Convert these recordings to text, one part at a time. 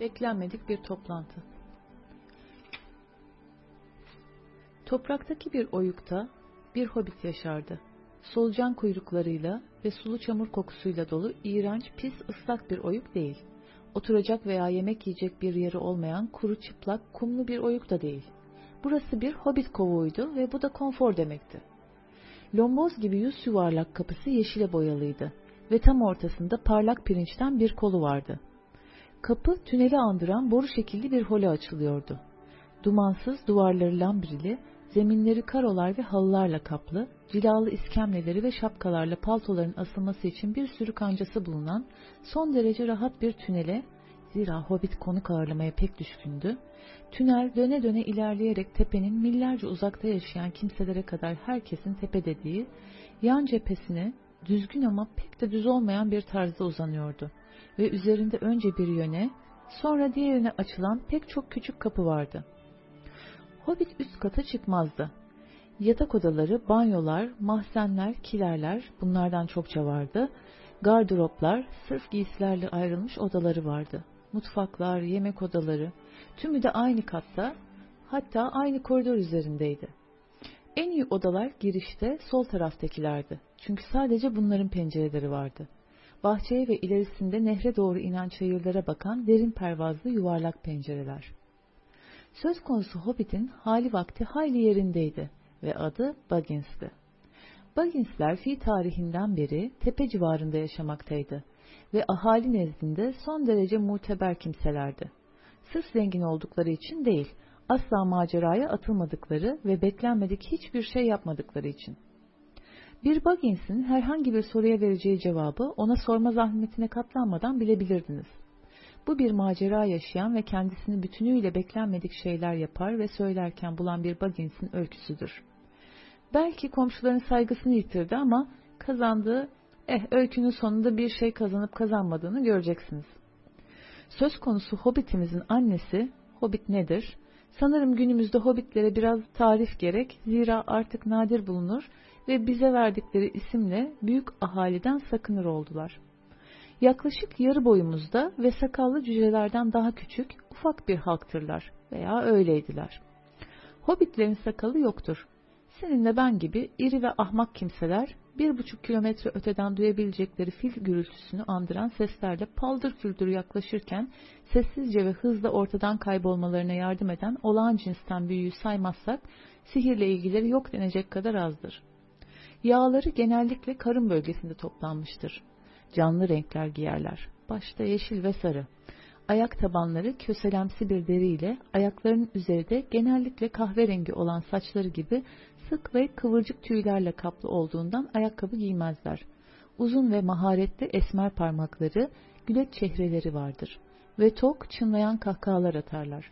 Beklenmedik bir toplantı. Topraktaki bir oyukta bir hobbit yaşardı. Solucan kuyruklarıyla ve sulu çamur kokusuyla dolu iğrenç, pis, ıslak bir oyuk değil. Oturacak veya yemek yiyecek bir yeri olmayan kuru çıplak, kumlu bir oyuk da değil. Burası bir hobbit kovuğuydu ve bu da konfor demekti. Lomboz gibi yüz yuvarlak kapısı yeşile boyalıydı ve tam ortasında parlak pirinçten bir kolu vardı. Kapı tüneli andıran boru şekilli bir hole açılıyordu. Dumansız duvarları lambrili, zeminleri karolar ve halılarla kaplı, cilalı iskemleleri ve şapkalarla paltoların asılması için bir sürü kancası bulunan son derece rahat bir tünele, zira Hobbit konuk ağırlamaya pek düşkündü, tünel döne döne ilerleyerek tepenin millerce uzakta yaşayan kimselere kadar herkesin tepe dediği, yan cephesine düzgün ama pek de düz olmayan bir tarzda uzanıyordu ve üzerinde önce bir yöne, sonra diğerine açılan pek çok küçük kapı vardı. Hobbit üst kata çıkmazdı. Yatak odaları, banyolar, mahzenler, kilerler bunlardan çokça vardı. Gardıroplar, sırf giysilerle ayrılmış odaları vardı. Mutfaklar, yemek odaları, tümü de aynı katta, hatta aynı koridor üzerindeydi. En iyi odalar girişte sol taraftakilerdi. Çünkü sadece bunların pencereleri vardı. Bahçeye ve ilerisinde nehre doğru inen çayırlara bakan derin pervazlı yuvarlak pencereler. Söz konusu Hobbit'in hali vakti hayli yerindeydi ve adı Baggins'ti. Baggins'ler fi tarihinden beri tepe civarında yaşamaktaydı ve ahali nezdinde son derece muteber kimselerdi. Sırf zengin oldukları için değil, asla maceraya atılmadıkları ve beklenmedik hiçbir şey yapmadıkları için. Bir Baggins'in herhangi bir soruya vereceği cevabı ona sorma zahmetine katlanmadan bilebilirdiniz. Bu bir macera yaşayan ve kendisini bütünüyle beklenmedik şeyler yapar ve söylerken bulan bir Baggins'in öyküsüdür. Belki komşuların saygısını yitirdi ama kazandığı, eh öykünün sonunda bir şey kazanıp kazanmadığını göreceksiniz. Söz konusu Hobbit'imizin annesi, Hobbit nedir? Sanırım günümüzde Hobbitlere biraz tarif gerek, zira artık nadir bulunur ve bize verdikleri isimle büyük ahaliden sakınır oldular. Yaklaşık yarı boyumuzda ve sakallı cücelerden daha küçük, ufak bir halktırlar veya öyleydiler. Hobbitlerin sakalı yoktur. Seninle ben gibi iri ve ahmak kimseler bir buçuk kilometre öteden duyabilecekleri fil gürültüsünü andıran seslerle paldır küldür yaklaşırken sessizce ve hızla ortadan kaybolmalarına yardım eden olağan cinsten büyüyü saymazsak sihirle ilgileri yok denecek kadar azdır. Yağları genellikle karın bölgesinde toplanmıştır. Canlı renkler giyerler. Başta yeşil ve sarı. Ayak tabanları köselemsi bir deriyle, ayaklarının üzeri de genellikle kahverengi olan saçları gibi sık ve kıvırcık tüylerle kaplı olduğundan ayakkabı giymezler. Uzun ve maharetli esmer parmakları, güleç çehreleri vardır. Ve tok, çınlayan kahkahalar atarlar.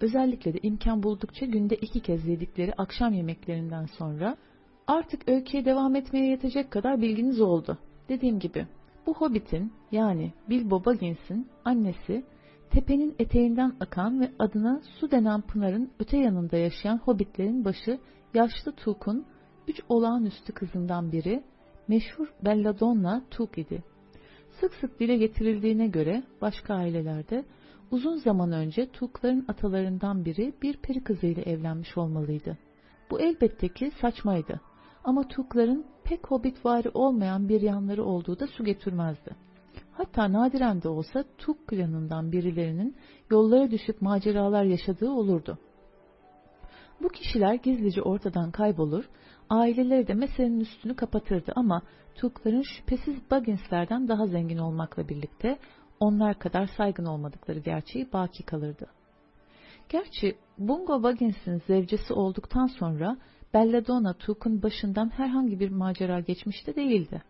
Özellikle de imkan buldukça günde iki kez yedikleri akşam yemeklerinden sonra artık öyküye devam etmeye yetecek kadar bilginiz oldu. Dediğim gibi bu hobbitin yani Bilbo Baggins'in annesi tepenin eteğinden akan ve adına su denen pınarın öte yanında yaşayan hobbitlerin başı yaşlı Tuk'un üç olağanüstü kızından biri meşhur Belladonna Tuk idi. Sık sık dile getirildiğine göre başka ailelerde uzun zaman önce Tuk'ların atalarından biri bir peri kızıyla evlenmiş olmalıydı. Bu elbette ki saçmaydı ama Tuk'ların pek hobbitvari olmayan bir yanları olduğu da su getirmezdi. Hatta nadiren de olsa Tuk klanından birilerinin yollara düşüp maceralar yaşadığı olurdu. Bu kişiler gizlice ortadan kaybolur, aileleri de meselenin üstünü kapatırdı ama Tuk'ların şüphesiz Baggins'lerden daha zengin olmakla birlikte onlar kadar saygın olmadıkları gerçeği baki kalırdı. Gerçi Bungo Baggins'in zevcesi olduktan sonra Belladonna Tuk'un başından herhangi bir macera geçmişte değildi.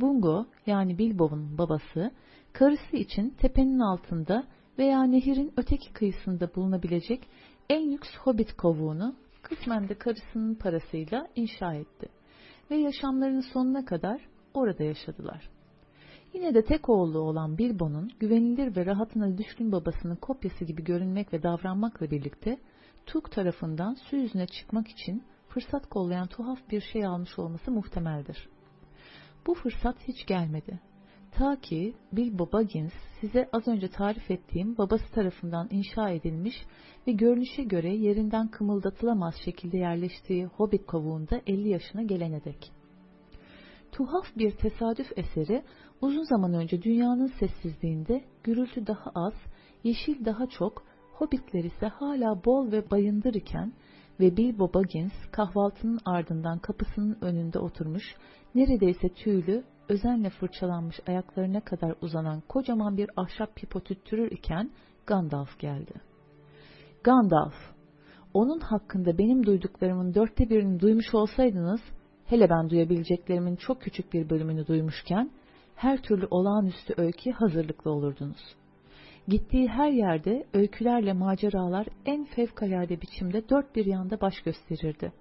Bungo yani Bilbo'nun babası karısı için tepenin altında veya nehirin öteki kıyısında bulunabilecek en lüks hobbit kovuğunu kısmen de karısının parasıyla inşa etti ve yaşamlarının sonuna kadar orada yaşadılar. Yine de tek oğlu olan Bilbo'nun güvenilir ve rahatına düşkün babasının kopyası gibi görünmek ve davranmakla birlikte Tuk tarafından su yüzüne çıkmak için fırsat kollayan tuhaf bir şey almış olması muhtemeldir. Bu fırsat hiç gelmedi. Ta ki Bilbo Baggins size az önce tarif ettiğim babası tarafından inşa edilmiş ve görünüşe göre yerinden kımıldatılamaz şekilde yerleştiği Hobbit kovuğunda 50 yaşına gelene dek. Tuhaf bir tesadüf eseri uzun zaman önce dünyanın sessizliğinde gürültü daha az, yeşil daha çok, hobbitler ise hala bol ve bayındır iken ve Bilbo Baggins kahvaltının ardından kapısının önünde oturmuş, neredeyse tüylü, özenle fırçalanmış ayaklarına kadar uzanan kocaman bir ahşap pipo tüttürür iken Gandalf geldi. Gandalf, onun hakkında benim duyduklarımın dörtte birini duymuş olsaydınız, hele ben duyabileceklerimin çok küçük bir bölümünü duymuşken, her türlü olağanüstü öyküye hazırlıklı olurdunuz. Gittiği her yerde öykülerle maceralar en fevkalade biçimde dört bir yanda baş gösterirdi.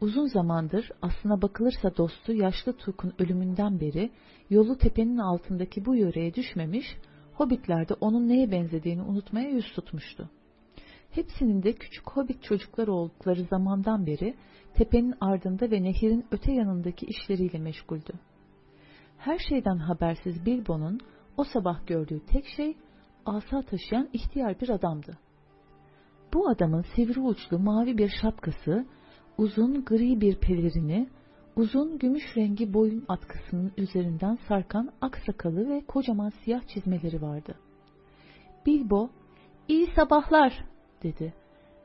Uzun zamandır aslına bakılırsa dostu yaşlı Tuk'un ölümünden beri yolu tepenin altındaki bu yöreye düşmemiş, hobbitler de onun neye benzediğini unutmaya yüz tutmuştu. Hepsinin de küçük hobbit çocuklar oldukları zamandan beri tepenin ardında ve nehirin öte yanındaki işleriyle meşguldü. Her şeyden habersiz Bilbo'nun o sabah gördüğü tek şey asa taşıyan ihtiyar bir adamdı. Bu adamın sivri uçlu mavi bir şapkası, uzun gri bir pelerini, uzun gümüş rengi boyun atkısının üzerinden sarkan aksakalı ve kocaman siyah çizmeleri vardı. Bilbo, iyi sabahlar dedi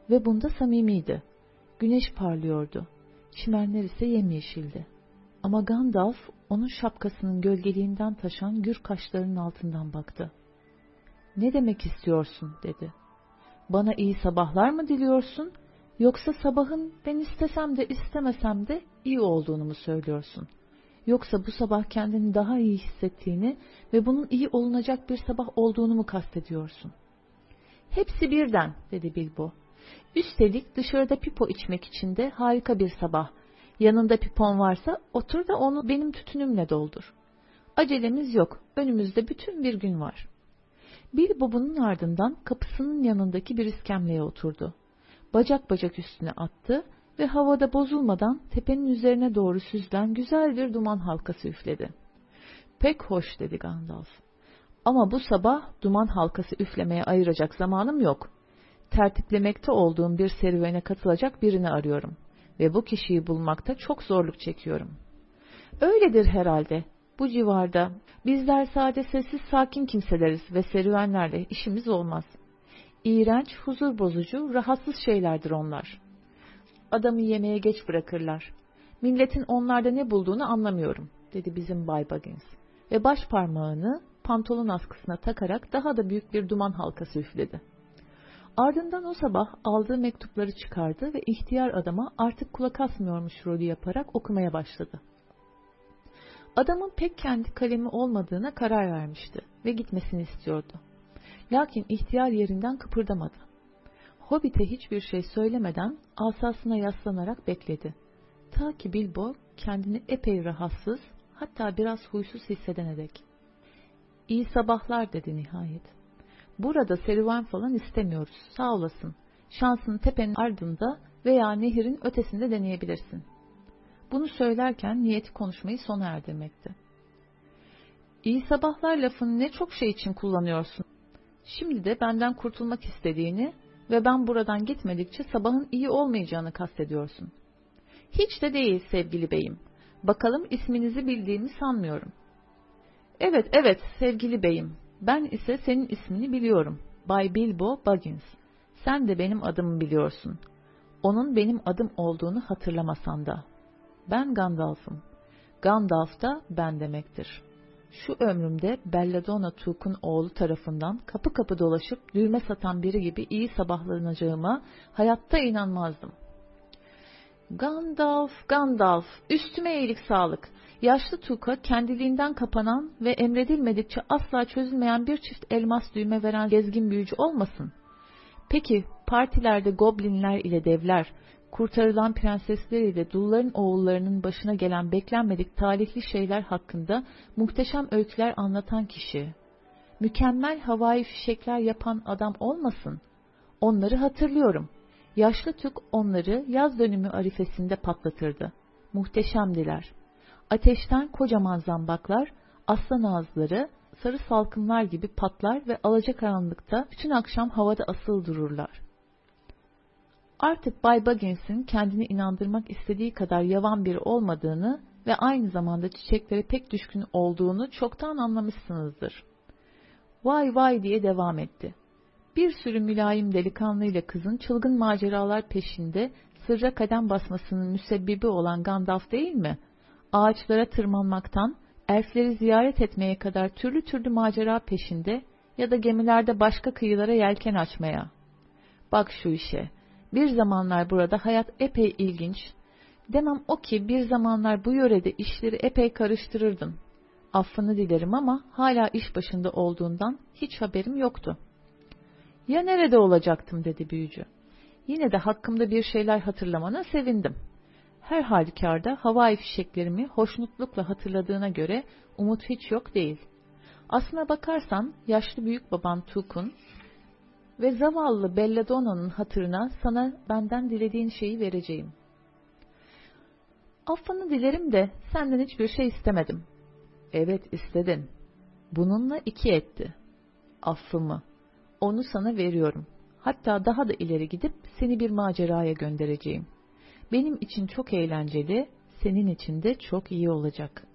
ve bunda samimiydi. Güneş parlıyordu. Çimenler ise yemyeşildi. Ama Gandalf onun şapkasının gölgeliğinden taşan gür kaşlarının altından baktı. Ne demek istiyorsun dedi. Bana iyi sabahlar mı diliyorsun yoksa sabahın ben istesem de istemesem de iyi olduğunu mu söylüyorsun? Yoksa bu sabah kendini daha iyi hissettiğini ve bunun iyi olunacak bir sabah olduğunu mu kastediyorsun? Hepsi birden dedi Bilbo. Üstelik dışarıda pipo içmek için de harika bir sabah. Yanında pipon varsa otur da onu benim tütünümle doldur. Acelemiz yok. Önümüzde bütün bir gün var. Bilbo bunun ardından kapısının yanındaki bir iskemleye oturdu. Bacak bacak üstüne attı ve havada bozulmadan tepenin üzerine doğru süzülen güzel bir duman halkası üfledi. Pek hoş dedi Gandalf. Ama bu sabah duman halkası üflemeye ayıracak zamanım yok. Tertiplemekte olduğum bir serüvene katılacak birini arıyorum ve bu kişiyi bulmakta çok zorluk çekiyorum. Öyledir herhalde. Bu civarda bizler sade sessiz sakin kimseleriz ve serüvenlerle işimiz olmaz. İğrenç, huzur bozucu, rahatsız şeylerdir onlar. Adamı yemeğe geç bırakırlar. Milletin onlarda ne bulduğunu anlamıyorum, dedi bizim Bay Baggins. Ve baş parmağını pantolon askısına takarak daha da büyük bir duman halkası üfledi. Ardından o sabah aldığı mektupları çıkardı ve ihtiyar adama artık kulak asmıyormuş rolü yaparak okumaya başladı. Adamın pek kendi kalemi olmadığına karar vermişti ve gitmesini istiyordu. Lakin ihtiyar yerinden kıpırdamadı. Hobbit'e hiçbir şey söylemeden asasına yaslanarak bekledi. Ta ki Bilbo kendini epey rahatsız, hatta biraz huysuz hissedene dek. İyi sabahlar dedi nihayet. Burada serüven falan istemiyoruz, sağ olasın. Şansını tepenin ardında veya nehirin ötesinde deneyebilirsin. Bunu söylerken niyeti konuşmayı sona erdirmekti. İyi sabahlar lafını ne çok şey için kullanıyorsun. Şimdi de benden kurtulmak istediğini ve ben buradan gitmedikçe sabahın iyi olmayacağını kastediyorsun. Hiç de değil sevgili beyim. Bakalım isminizi bildiğimi sanmıyorum. Evet, evet sevgili beyim. Ben ise senin ismini biliyorum. Bay Bilbo Baggins. Sen de benim adımı biliyorsun. Onun benim adım olduğunu hatırlamasan da. Ben Gandalf'ım. Gandalf da ben demektir. Şu ömrümde Belladonna Tuk'un oğlu tarafından kapı kapı dolaşıp düğme satan biri gibi iyi sabahlanacağıma hayatta inanmazdım. Gandalf, Gandalf, üstüme iyilik sağlık. Yaşlı Tuka kendiliğinden kapanan ve emredilmedikçe asla çözülmeyen bir çift elmas düğme veren gezgin büyücü olmasın. Peki partilerde goblinler ile devler, kurtarılan prensesler ile dulların oğullarının başına gelen beklenmedik talihli şeyler hakkında muhteşem öyküler anlatan kişi, mükemmel havai fişekler yapan adam olmasın? Onları hatırlıyorum. Yaşlı Tük onları yaz dönümü arifesinde patlatırdı. Muhteşemdiler. Ateşten kocaman zambaklar, aslan ağızları sarı salkımlar gibi patlar ve alacakaranlıkta bütün akşam havada asıl dururlar. Artık Bay Baggins'in kendini inandırmak istediği kadar yavan biri olmadığını ve aynı zamanda çiçeklere pek düşkün olduğunu çoktan anlamışsınızdır. Vay vay diye devam etti. Bir sürü mülayim delikanlıyla kızın çılgın maceralar peşinde sırra kadem basmasının müsebbibi olan Gandalf değil mi? Ağaçlara tırmanmaktan, elfleri ziyaret etmeye kadar türlü türlü macera peşinde ya da gemilerde başka kıyılara yelken açmaya. Bak şu işe, bir zamanlar burada hayat epey ilginç. Demem o ki bir zamanlar bu yörede işleri epey karıştırırdın. Affını dilerim ama hala iş başında olduğundan hiç haberim yoktu. Ya nerede olacaktım dedi büyücü. Yine de hakkımda bir şeyler hatırlamana sevindim. Her halükarda havai fişeklerimi hoşnutlukla hatırladığına göre umut hiç yok değil. Aslına bakarsan yaşlı büyük baban Tukun ve zavallı Belladonna'nın hatırına sana benden dilediğin şeyi vereceğim. Affını dilerim de senden hiçbir şey istemedim. Evet istedin. Bununla iki etti. Affımı. Onu sana veriyorum. Hatta daha da ileri gidip seni bir maceraya göndereceğim. Benim için çok eğlenceli, senin için de çok iyi olacak.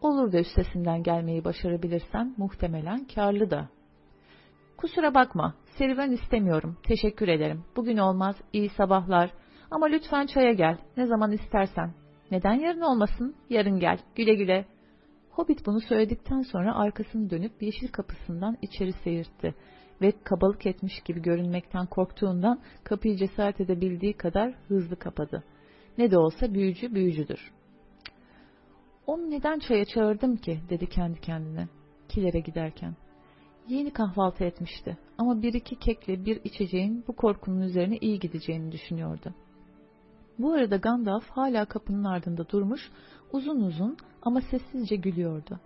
Olur da üstesinden gelmeyi başarabilirsen muhtemelen karlı da. Kusura bakma, serüven istemiyorum, teşekkür ederim. Bugün olmaz, iyi sabahlar. Ama lütfen çaya gel, ne zaman istersen. Neden yarın olmasın? Yarın gel, güle güle. Hobbit bunu söyledikten sonra arkasını dönüp yeşil kapısından içeri seyirtti ve kabalık etmiş gibi görünmekten korktuğundan kapıyı cesaret edebildiği kadar hızlı kapadı. Ne de olsa büyücü büyücüdür. Onu neden çaya çağırdım ki dedi kendi kendine kilere giderken. Yeni kahvaltı etmişti ama bir iki kekle bir içeceğin bu korkunun üzerine iyi gideceğini düşünüyordu. Bu arada Gandalf hala kapının ardında durmuş, uzun uzun ama sessizce gülüyordu.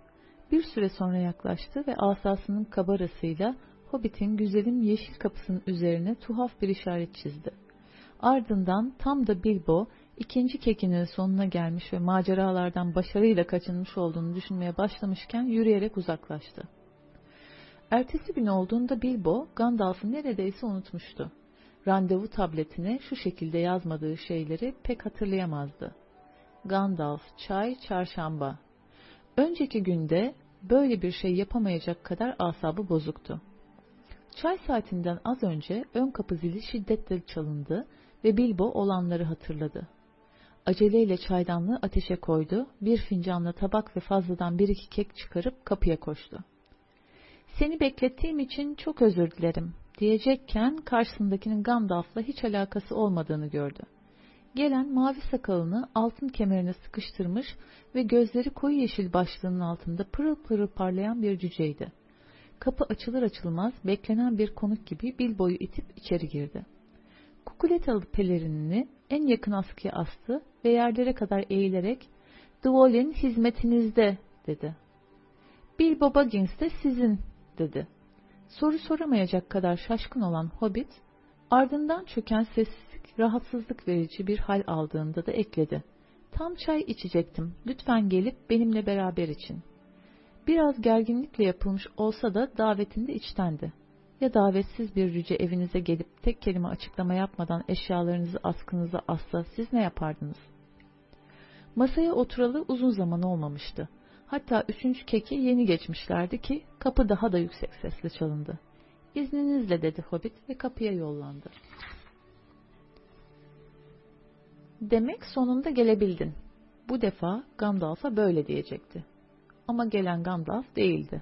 Bir süre sonra yaklaştı ve asasının kabarasıyla Hobbit'in güzelim yeşil kapısının üzerine tuhaf bir işaret çizdi. Ardından tam da Bilbo ikinci kekinin sonuna gelmiş ve maceralardan başarıyla kaçınmış olduğunu düşünmeye başlamışken yürüyerek uzaklaştı. Ertesi gün olduğunda Bilbo Gandalf'ı neredeyse unutmuştu. Randevu tabletine şu şekilde yazmadığı şeyleri pek hatırlayamazdı. Gandalf, çay, çarşamba. Önceki günde böyle bir şey yapamayacak kadar asabı bozuktu. Çay saatinden az önce ön kapı zili şiddetle çalındı ve Bilbo olanları hatırladı. Aceleyle çaydanlığı ateşe koydu, bir fincanla tabak ve fazladan bir iki kek çıkarıp kapıya koştu. Seni beklettiğim için çok özür dilerim diyecekken karşısındakinin Gandalf'la hiç alakası olmadığını gördü. Gelen mavi sakalını altın kemerine sıkıştırmış ve gözleri koyu yeşil başlığının altında pırıl pırıl parlayan bir cüceydi. Kapı açılır açılmaz beklenen bir konuk gibi Bilbo'yu itip içeri girdi. Kukuletalı pelerinini en yakın askıya astı ve yerlere kadar eğilerek Dwalin hizmetinizde dedi. Bilbo Baggins de sizin dedi. Soru soramayacak kadar şaşkın olan Hobbit ardından çöken sessizlik rahatsızlık verici bir hal aldığında da ekledi. Tam çay içecektim. Lütfen gelip benimle beraber için. Biraz gerginlikle yapılmış olsa da davetinde içtendi. Ya davetsiz bir rüce evinize gelip tek kelime açıklama yapmadan eşyalarınızı askınıza assa siz ne yapardınız? Masaya oturalı uzun zaman olmamıştı. Hatta üçüncü keki yeni geçmişlerdi ki kapı daha da yüksek sesle çalındı. İzninizle dedi Hobbit ve kapıya yollandı. Demek sonunda gelebildin. Bu defa Gandalf'a böyle diyecekti. Ama gelen Gandalf değildi.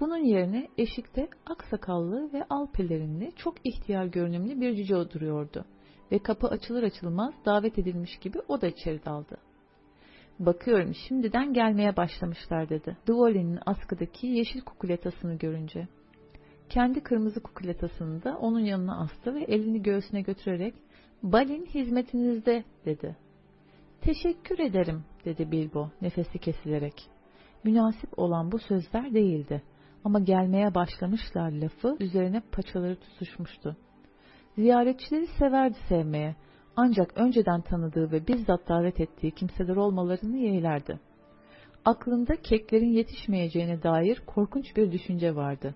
Bunun yerine eşikte aksakallı ve al pelerinli çok ihtiyar görünümlü bir cüce oturuyordu ve kapı açılır açılmaz davet edilmiş gibi o da içeri daldı. Bakıyorum şimdiden gelmeye başlamışlar dedi. Duvolin'in askıdaki yeşil kukuletasını görünce. Kendi kırmızı kukuletasını da onun yanına astı ve elini göğsüne götürerek Balin hizmetinizde dedi. Teşekkür ederim dedi Bilbo nefesi kesilerek. Münasip olan bu sözler değildi ama gelmeye başlamışlar lafı üzerine paçaları tutuşmuştu. Ziyaretçileri severdi sevmeye ancak önceden tanıdığı ve bizzat davet ettiği kimseler olmalarını yeğlerdi. Aklında keklerin yetişmeyeceğine dair korkunç bir düşünce vardı.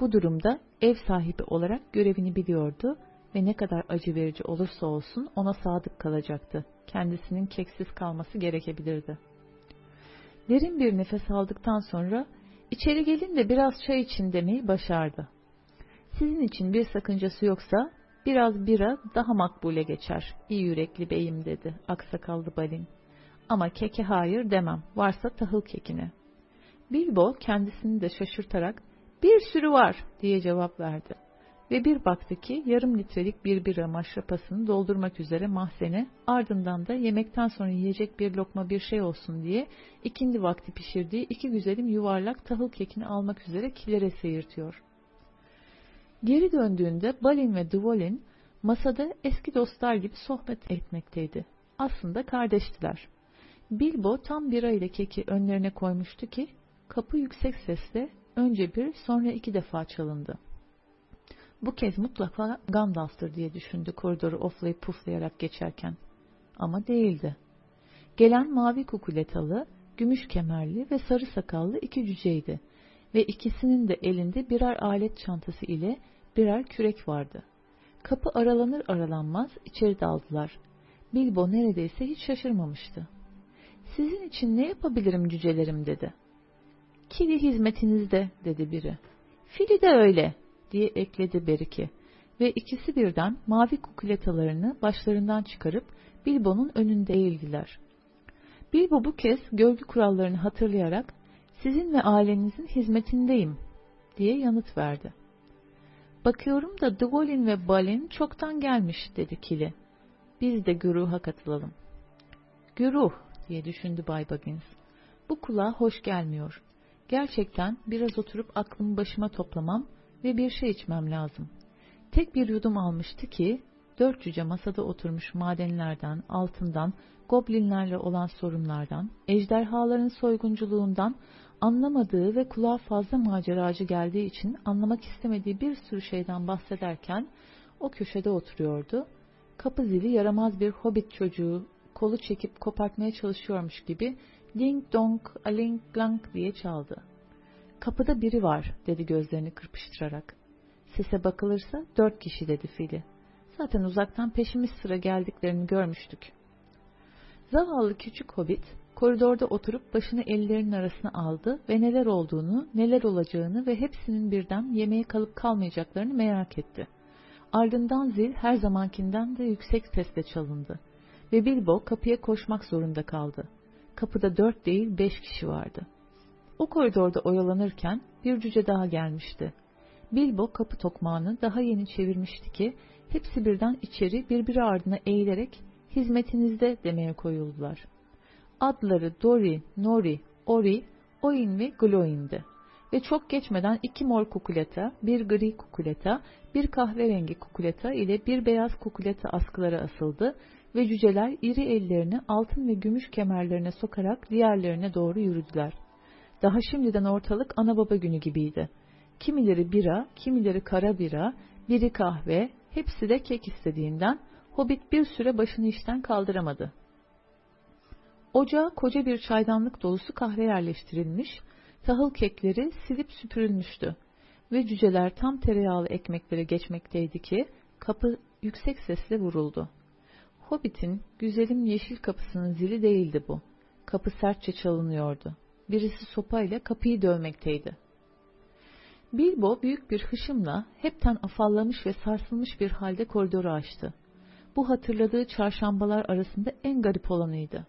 Bu durumda ev sahibi olarak görevini biliyordu ve ne kadar acı verici olursa olsun ona sadık kalacaktı. Kendisinin keksiz kalması gerekebilirdi. Derin bir nefes aldıktan sonra içeri gelin de biraz çay için demeyi başardı. Sizin için bir sakıncası yoksa biraz bira daha makbule geçer. İyi yürekli beyim dedi aksakallı balin. Ama keke hayır demem. Varsa tahıl kekine. Bilbo kendisini de şaşırtarak bir sürü var diye cevap verdi. Ve bir baktı ki yarım litrelik bir bira maşrapasını doldurmak üzere mahzene ardından da yemekten sonra yiyecek bir lokma bir şey olsun diye ikindi vakti pişirdiği iki güzelim yuvarlak tahıl kekini almak üzere kilere seyirtiyor. Geri döndüğünde Balin ve Duvolin masada eski dostlar gibi sohbet etmekteydi. Aslında kardeştiler. Bilbo tam bira ile keki önlerine koymuştu ki kapı yüksek sesle önce bir sonra iki defa çalındı. Bu kez mutlaka Gandalf'tır diye düşündü koridoru oflayıp puflayarak geçerken. Ama değildi. Gelen mavi kukuletalı, gümüş kemerli ve sarı sakallı iki cüceydi ve ikisinin de elinde birer alet çantası ile birer kürek vardı. Kapı aralanır aralanmaz içeri daldılar. Bilbo neredeyse hiç şaşırmamıştı. Sizin için ne yapabilirim cücelerim dedi. Kili hizmetinizde dedi biri. Fili de öyle diye ekledi Beriki ve ikisi birden mavi kukuletalarını başlarından çıkarıp Bilbo'nun önünde eğildiler. Bilbo bu kez gölgü kurallarını hatırlayarak sizin ve ailenizin hizmetindeyim diye yanıt verdi. Bakıyorum da Dwolin ve Balin çoktan gelmiş dedi Kili. Biz de güruha katılalım. Güruh diye düşündü Bay Buggins. Bu kulağa hoş gelmiyor. Gerçekten biraz oturup aklımı başıma toplamam ve bir şey içmem lazım. Tek bir yudum almıştı ki, dört cüce masada oturmuş madenlerden, altından, goblinlerle olan sorunlardan, ejderhaların soygunculuğundan, anlamadığı ve kulağa fazla maceracı geldiği için anlamak istemediği bir sürü şeyden bahsederken o köşede oturuyordu. Kapı zili yaramaz bir hobbit çocuğu kolu çekip kopartmaya çalışıyormuş gibi ding dong aling lang diye çaldı. Kapıda biri var dedi gözlerini kırpıştırarak. Sese bakılırsa dört kişi dedi fili. Zaten uzaktan peşimiz sıra geldiklerini görmüştük. Zavallı küçük hobbit koridorda oturup başını ellerinin arasına aldı ve neler olduğunu, neler olacağını ve hepsinin birden yemeğe kalıp kalmayacaklarını merak etti. Ardından zil her zamankinden de yüksek sesle çalındı ve Bilbo kapıya koşmak zorunda kaldı. Kapıda dört değil beş kişi vardı. O koridorda oyalanırken bir cüce daha gelmişti. Bilbo kapı tokmağını daha yeni çevirmişti ki hepsi birden içeri birbiri ardına eğilerek hizmetinizde demeye koyuldular. Adları Dori, Nori, Ori, Oin ve Gloin'di. Ve çok geçmeden iki mor kukuleta, bir gri kukuleta, bir kahverengi kukuleta ile bir beyaz kukuleta askılara asıldı ve cüceler iri ellerini altın ve gümüş kemerlerine sokarak diğerlerine doğru yürüdüler. Daha şimdiden ortalık ana baba günü gibiydi. Kimileri bira, kimileri kara bira, biri kahve, hepsi de kek istediğinden Hobbit bir süre başını işten kaldıramadı. Ocağa koca bir çaydanlık dolusu kahve yerleştirilmiş, tahıl kekleri silip süpürülmüştü ve cüceler tam tereyağlı ekmekleri geçmekteydi ki kapı yüksek sesle vuruldu. Hobbit'in güzelim yeşil kapısının zili değildi bu. Kapı sertçe çalınıyordu. Birisi sopayla kapıyı dövmekteydi. Bilbo büyük bir hışımla hepten afallamış ve sarsılmış bir halde koridoru açtı. Bu hatırladığı çarşambalar arasında en garip olanıydı.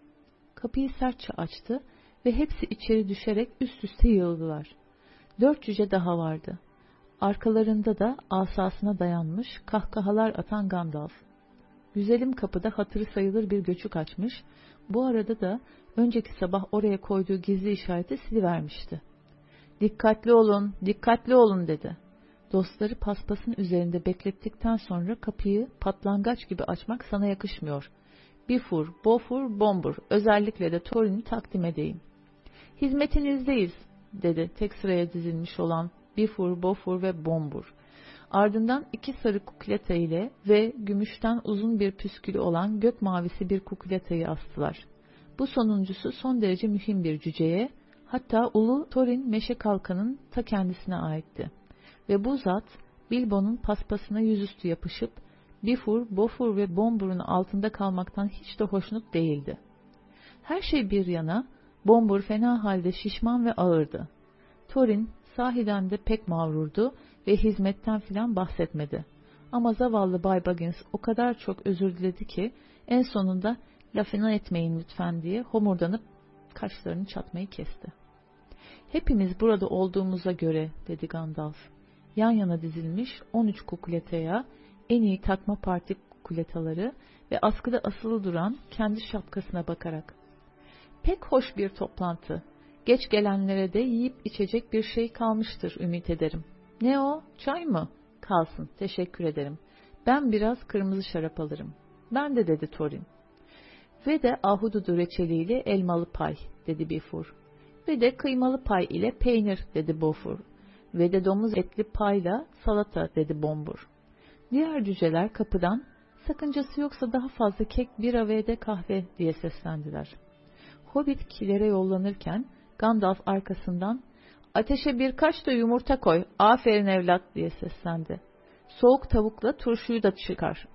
Kapıyı sertçe açtı ve hepsi içeri düşerek üst üste yığıldılar. Dört cüce daha vardı. Arkalarında da asasına dayanmış kahkahalar atan Gandalf. Güzelim kapıda hatırı sayılır bir göçük açmış, bu arada da önceki sabah oraya koyduğu gizli işareti silivermişti. Dikkatli olun, dikkatli olun dedi. Dostları paspasın üzerinde beklettikten sonra kapıyı patlangaç gibi açmak sana yakışmıyor. Bifur, bofur, bombur, özellikle de Thorin'i takdim edeyim. Hizmetinizdeyiz, dedi tek sıraya dizilmiş olan Bifur, bofur ve bombur. Ardından iki sarı kukuleta ile ve gümüşten uzun bir püskülü olan gök mavisi bir kukuletayı astılar. Bu sonuncusu son derece mühim bir cüceye, hatta Ulu Thorin Meşe Kalkan'ın ta kendisine aitti. Ve bu zat, Bilbo'nun paspasına yüzüstü yapışıp, Bifur, Bofur ve Bombur'un altında kalmaktan hiç de hoşnut değildi. Her şey bir yana, Bombur fena halde şişman ve ağırdı. Thorin sahiden de pek mağrurdu ve hizmetten filan bahsetmedi. Ama zavallı Bay Buggins o kadar çok özür diledi ki en sonunda lafını etmeyin lütfen diye homurdanıp kaşlarını çatmayı kesti. Hepimiz burada olduğumuza göre dedi Gandalf. Yan yana dizilmiş 13 kukuletaya, en iyi takma parti kukuletaları ve askıda asılı duran kendi şapkasına bakarak. Pek hoş bir toplantı. Geç gelenlere de yiyip içecek bir şey kalmıştır ümit ederim. Ne o? Çay mı? Kalsın, teşekkür ederim. Ben biraz kırmızı şarap alırım. Ben de dedi Thorin. Ve de ahududu reçeliyle elmalı pay dedi Bifur. Ve de kıymalı pay ile peynir dedi Bofur. Ve de domuz etli payla salata dedi Bombur. Diğer cüceler kapıdan sakıncası yoksa daha fazla kek bira ve de kahve diye seslendiler. Hobbit kilere yollanırken Gandalf arkasından ateşe birkaç da yumurta koy aferin evlat diye seslendi. Soğuk tavukla turşuyu da çıkar.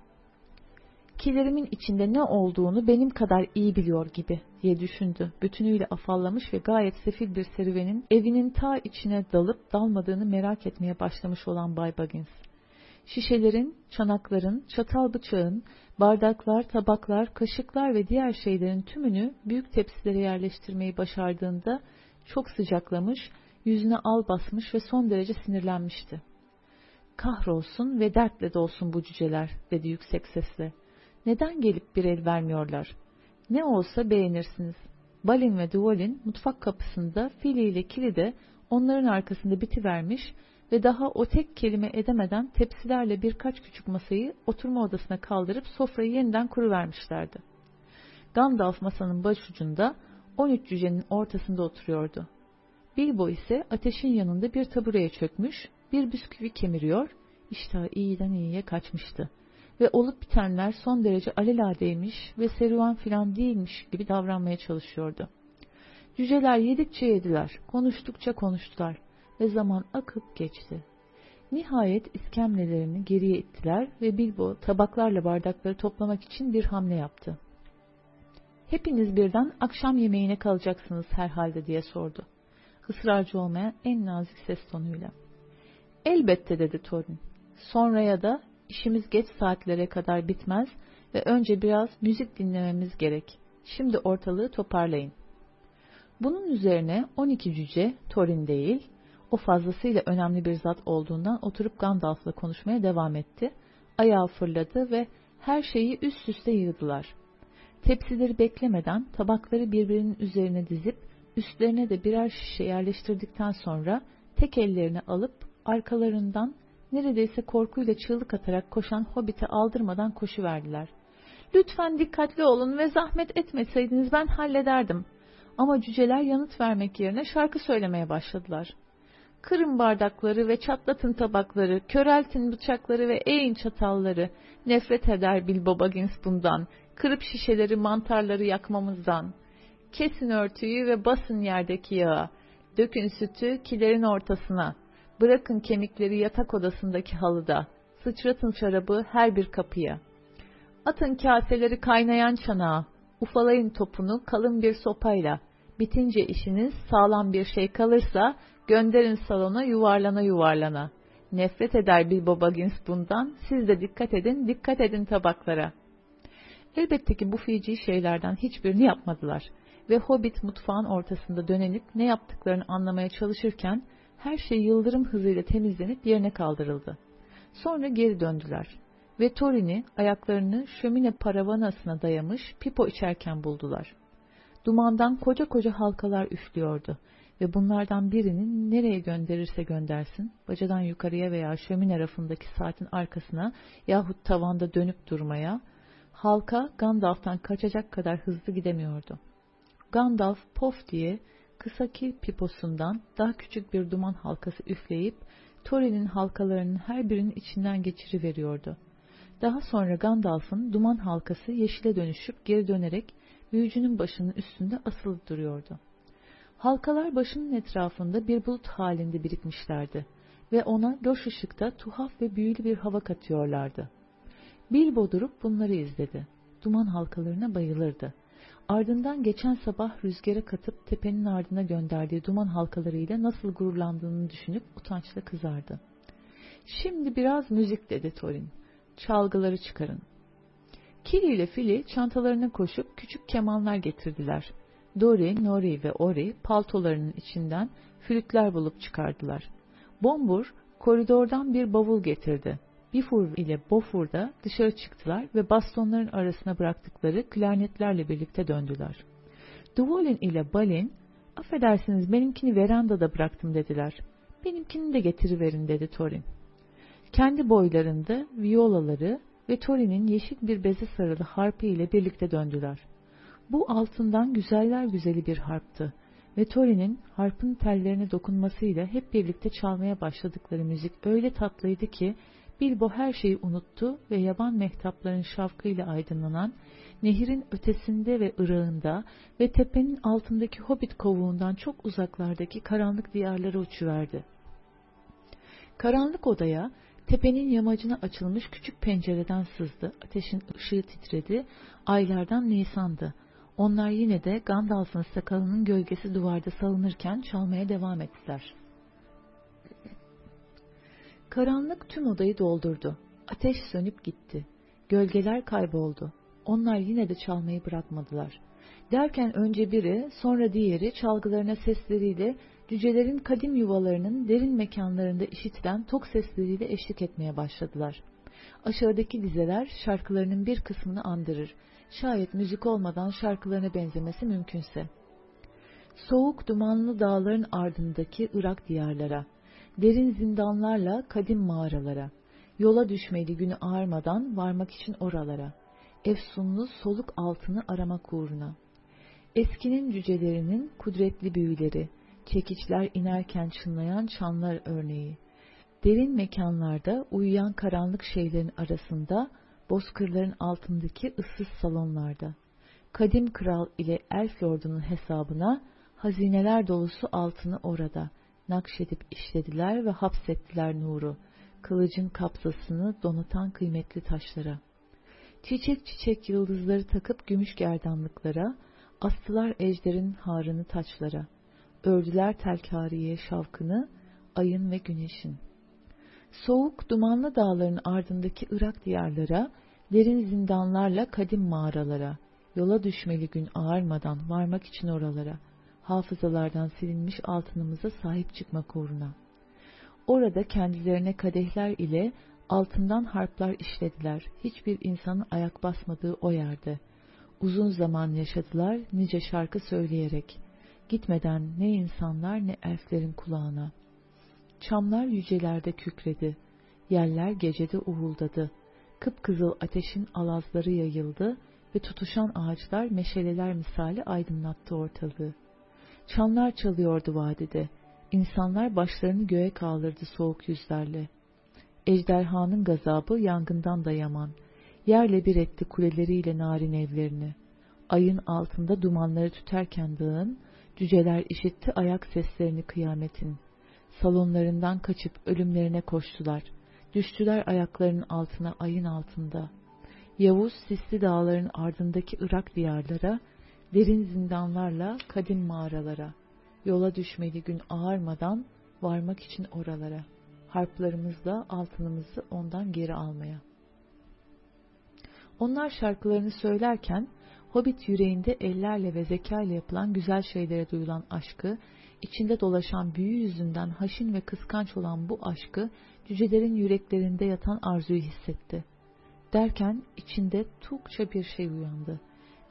Kilerimin içinde ne olduğunu benim kadar iyi biliyor gibi diye düşündü. Bütünüyle afallamış ve gayet sefil bir serüvenin evinin ta içine dalıp dalmadığını merak etmeye başlamış olan Bay Buggins. Şişelerin, çanakların, çatal bıçağın, bardaklar, tabaklar, kaşıklar ve diğer şeylerin tümünü büyük tepsilere yerleştirmeyi başardığında çok sıcaklamış, yüzüne al basmış ve son derece sinirlenmişti. Kahrolsun ve dertle dolsun bu cüceler, dedi yüksek sesle. Neden gelip bir el vermiyorlar? Ne olsa beğenirsiniz. Balin ve Duvalin mutfak kapısında Fili ile Kili de onların arkasında bitivermiş ve daha o tek kelime edemeden tepsilerle birkaç küçük masayı oturma odasına kaldırıp sofrayı yeniden kuruvermişlerdi. Gandalf masanın başucunda 13 cücenin ortasında oturuyordu. Bilbo ise ateşin yanında bir tabureye çökmüş, bir bisküvi kemiriyor, iştahı iyiden iyiye kaçmıştı. Ve olup bitenler son derece alelade ve serüven filan değilmiş gibi davranmaya çalışıyordu. Cüceler yedikçe yediler, konuştukça konuştular ve zaman akıp geçti. Nihayet iskemlelerini geriye ittiler ve Bilbo tabaklarla bardakları toplamak için bir hamle yaptı. Hepiniz birden akşam yemeğine kalacaksınız herhalde diye sordu. Israrcı olmayan en nazik ses tonuyla. Elbette dedi Thorin. Sonraya da işimiz geç saatlere kadar bitmez ve önce biraz müzik dinlememiz gerek. Şimdi ortalığı toparlayın. Bunun üzerine 12 cüce, Thorin değil, o fazlasıyla önemli bir zat olduğundan oturup Gandalf'la konuşmaya devam etti. Ayağı fırladı ve her şeyi üst üste yığdılar. Tepsileri beklemeden tabakları birbirinin üzerine dizip üstlerine de birer şişe yerleştirdikten sonra tek ellerini alıp arkalarından neredeyse korkuyla çığlık atarak koşan Hobbit'e aldırmadan koşuverdiler. Lütfen dikkatli olun ve zahmet etmeseydiniz ben hallederdim. Ama cüceler yanıt vermek yerine şarkı söylemeye başladılar. Kırın bardakları ve çatlatın tabakları, köreltin bıçakları ve eğin çatalları. Nefret eder Bilbo Baggins bundan. Kırıp şişeleri, mantarları yakmamızdan. Kesin örtüyü ve basın yerdeki yağa. Dökün sütü kilerin ortasına. Bırakın kemikleri yatak odasındaki halıda. Sıçratın şarabı her bir kapıya. Atın kaseleri kaynayan çanağa. Ufalayın topunu kalın bir sopayla. Bitince işiniz sağlam bir şey kalırsa Gönderin salona yuvarlana yuvarlana. Nefret eder Bilbo Baggins bundan. Siz de dikkat edin, dikkat edin tabaklara. Elbette ki bu feci şeylerden hiçbirini yapmadılar. Ve Hobbit mutfağın ortasında dönenip ne yaptıklarını anlamaya çalışırken her şey yıldırım hızıyla temizlenip yerine kaldırıldı. Sonra geri döndüler ve Thorin'i ayaklarını şömine paravanasına dayamış pipo içerken buldular. Dumandan koca koca halkalar üflüyordu ve bunlardan birinin nereye gönderirse göndersin, bacadan yukarıya veya şömine rafındaki saatin arkasına yahut tavanda dönüp durmaya, halka Gandalf'tan kaçacak kadar hızlı gidemiyordu. Gandalf pof diye kısa kil piposundan daha küçük bir duman halkası üfleyip Thorin'in halkalarının her birinin içinden geçiriveriyordu. Daha sonra Gandalf'ın duman halkası yeşile dönüşüp geri dönerek büyücünün başının üstünde asılı duruyordu. Halkalar başının etrafında bir bulut halinde birikmişlerdi ve ona loş ışıkta tuhaf ve büyülü bir hava katıyorlardı. Bilbo durup bunları izledi. Duman halkalarına bayılırdı. Ardından geçen sabah rüzgara katıp tepenin ardına gönderdiği duman halkalarıyla nasıl gururlandığını düşünüp utançla kızardı. Şimdi biraz müzik dedi Thorin. Çalgıları çıkarın. Kili ile Fili çantalarına koşup küçük kemanlar getirdiler. Dori, Nori ve Ori paltolarının içinden flütler bulup çıkardılar. Bombur koridordan bir bavul getirdi. Bifur ile Bofur da dışarı çıktılar ve bastonların arasına bıraktıkları klarnetlerle birlikte döndüler. Duvolin ile Balin, affedersiniz benimkini verandada bıraktım dediler. Benimkini de getiriverin dedi Thorin. Kendi boylarında violaları ve Thorin'in yeşil bir beze sarılı harpi ile birlikte döndüler. Bu altından güzeller güzeli bir harptı ve Thorin'in harpın tellerine dokunmasıyla hep birlikte çalmaya başladıkları müzik öyle tatlıydı ki Bilbo her şeyi unuttu ve yaban mehtapların şavkıyla aydınlanan nehirin ötesinde ve ırağında ve tepenin altındaki hobbit kovuğundan çok uzaklardaki karanlık diyarlara uçuverdi. Karanlık odaya tepenin yamacına açılmış küçük pencereden sızdı. Ateşin ışığı titredi. Aylardan Nisan'dı. Onlar yine de Gandalf'ın sakalının gölgesi duvarda salınırken çalmaya devam ettiler. Karanlık tüm odayı doldurdu. Ateş sönüp gitti. Gölgeler kayboldu. Onlar yine de çalmayı bırakmadılar. Derken önce biri, sonra diğeri çalgılarına sesleriyle cücelerin kadim yuvalarının derin mekanlarında işitilen tok sesleriyle eşlik etmeye başladılar. Aşağıdaki dizeler şarkılarının bir kısmını andırır. Şayet müzik olmadan şarkılarına benzemesi mümkünse. Soğuk dumanlı dağların ardındaki Irak diyarlara, derin zindanlarla kadim mağaralara, yola düşmeli günü ağarmadan varmak için oralara, efsunlu soluk altını aramak uğruna. Eskinin cücelerinin kudretli büyüleri, çekiçler inerken çınlayan çanlar örneği. Derin mekanlarda uyuyan karanlık şeylerin arasında, bozkırların altındaki ıssız salonlarda. Kadim kral ile elf lordunun hesabına hazineler dolusu altını orada, nakşedip işlediler ve hapsettiler nuru, kılıcın kapsasını donatan kıymetli taşlara. Çiçek çiçek yıldızları takıp gümüş gerdanlıklara, astılar ejderin harını taçlara, ördüler telkariye şavkını, ayın ve güneşin. Soğuk, dumanlı dağların ardındaki Irak diyarlara, derin zindanlarla kadim mağaralara, yola düşmeli gün ağarmadan varmak için oralara, hafızalardan silinmiş altınımıza sahip çıkmak uğruna. Orada kendilerine kadehler ile altından harplar işlediler. Hiçbir insanın ayak basmadığı o yerde. Uzun zaman yaşadılar nice şarkı söyleyerek. Gitmeden ne insanlar ne elflerin kulağına. Çamlar yücelerde kükredi. Yerler gecede uğuldadı. Kıpkızıl ateşin alazları yayıldı ve tutuşan ağaçlar meşaleler misali aydınlattı ortalığı. Çanlar çalıyordu vadide. İnsanlar başlarını göğe kaldırdı soğuk yüzlerle. Ejderhanın gazabı yangından da yaman. Yerle bir etti kuleleriyle narin evlerini. Ayın altında dumanları tüterken dağın, cüceler işitti ayak seslerini kıyametin. Salonlarından kaçıp ölümlerine koştular. Düştüler ayaklarının altına ayın altında. Yavuz sisli dağların ardındaki Irak diyarlara, derin zindanlarla kadim mağaralara, yola düşmeli gün ağarmadan varmak için oralara, harplarımızla altınımızı ondan geri almaya. Onlar şarkılarını söylerken, Hobbit yüreğinde ellerle ve zeka ile yapılan güzel şeylere duyulan aşkı, içinde dolaşan büyü yüzünden haşin ve kıskanç olan bu aşkı, cücelerin yüreklerinde yatan arzuyu hissetti. Derken içinde tukça bir şey uyandı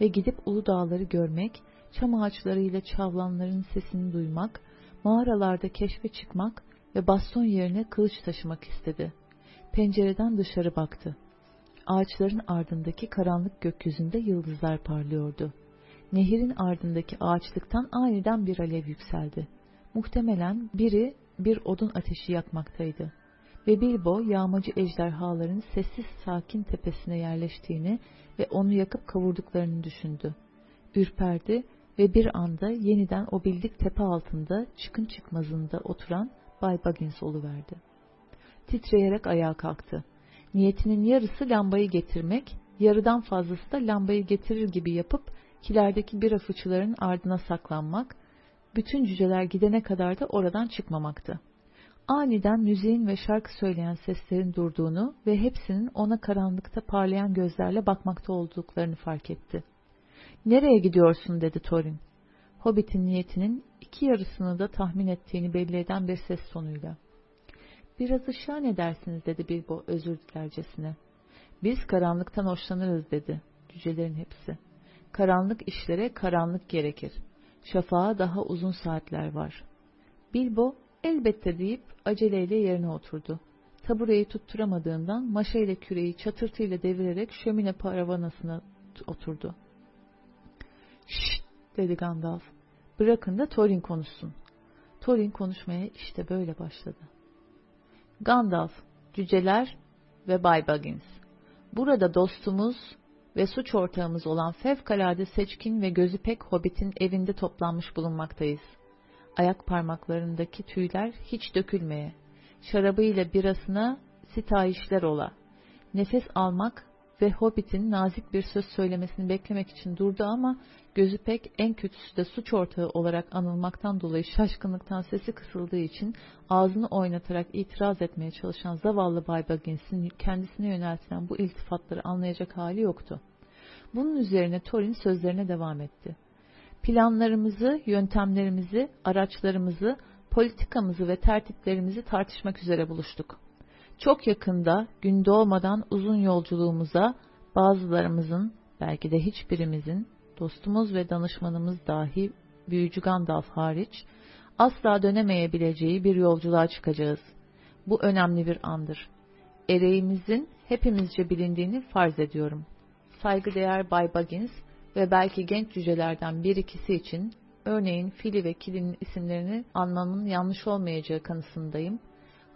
ve gidip ulu dağları görmek, çam ağaçlarıyla çavlanların sesini duymak, mağaralarda keşfe çıkmak ve baston yerine kılıç taşımak istedi. Pencereden dışarı baktı. Ağaçların ardındaki karanlık gökyüzünde yıldızlar parlıyordu. Nehirin ardındaki ağaçlıktan aniden bir alev yükseldi. Muhtemelen biri bir odun ateşi yakmaktaydı ve Bilbo yağmacı ejderhaların sessiz sakin tepesine yerleştiğini ve onu yakıp kavurduklarını düşündü. ürperdi ve bir anda yeniden o bildik tepe altında çıkın çıkmazında oturan Bay Baggins oluverdi. Titreyerek ayağa kalktı. Niyetinin yarısı lambayı getirmek, yarıdan fazlası da lambayı getirir gibi yapıp kilerdeki bira fıçıların ardına saklanmak, bütün cüceler gidene kadar da oradan çıkmamaktı. Aniden müziğin ve şarkı söyleyen seslerin durduğunu ve hepsinin ona karanlıkta parlayan gözlerle bakmakta olduklarını fark etti. Nereye gidiyorsun dedi Thorin. Hobbit'in niyetinin iki yarısını da tahmin ettiğini belli eden bir ses tonuyla. Biraz ışığa ne dersiniz dedi Bilbo özür dilercesine. Biz karanlıktan hoşlanırız dedi cücelerin hepsi. Karanlık işlere karanlık gerekir. Şafağa daha uzun saatler var. Bilbo elbette deyip aceleyle yerine oturdu. Tabureyi tutturamadığından maşa ile küreği çatırtıyla devirerek şömine paravanasına oturdu. Şşt dedi Gandalf. Bırakın da Thorin konuşsun. Thorin konuşmaya işte böyle başladı. Gandalf, cüceler ve Bay Baggins. Burada dostumuz ve suç ortağımız olan fevkalade seçkin ve gözü pek hobbitin evinde toplanmış bulunmaktayız. Ayak parmaklarındaki tüyler hiç dökülmeye, şarabıyla birasına sitayişler ola. Nefes almak ve Hobbit'in nazik bir söz söylemesini beklemek için durdu ama gözü pek en kötüsü de suç ortağı olarak anılmaktan dolayı şaşkınlıktan sesi kısıldığı için ağzını oynatarak itiraz etmeye çalışan zavallı Bay Baggins'in kendisine yöneltilen bu iltifatları anlayacak hali yoktu. Bunun üzerine Thorin sözlerine devam etti. Planlarımızı, yöntemlerimizi, araçlarımızı, politikamızı ve tertiplerimizi tartışmak üzere buluştuk. Çok yakında gün doğmadan uzun yolculuğumuza bazılarımızın, belki de hiçbirimizin, dostumuz ve danışmanımız dahi büyücü Gandalf hariç, asla dönemeyebileceği bir yolculuğa çıkacağız. Bu önemli bir andır. Ereğimizin hepimizce bilindiğini farz ediyorum. Saygıdeğer Bay Baggins ve belki genç cücelerden bir ikisi için, örneğin Fili ve Kili'nin isimlerini anlamın yanlış olmayacağı kanısındayım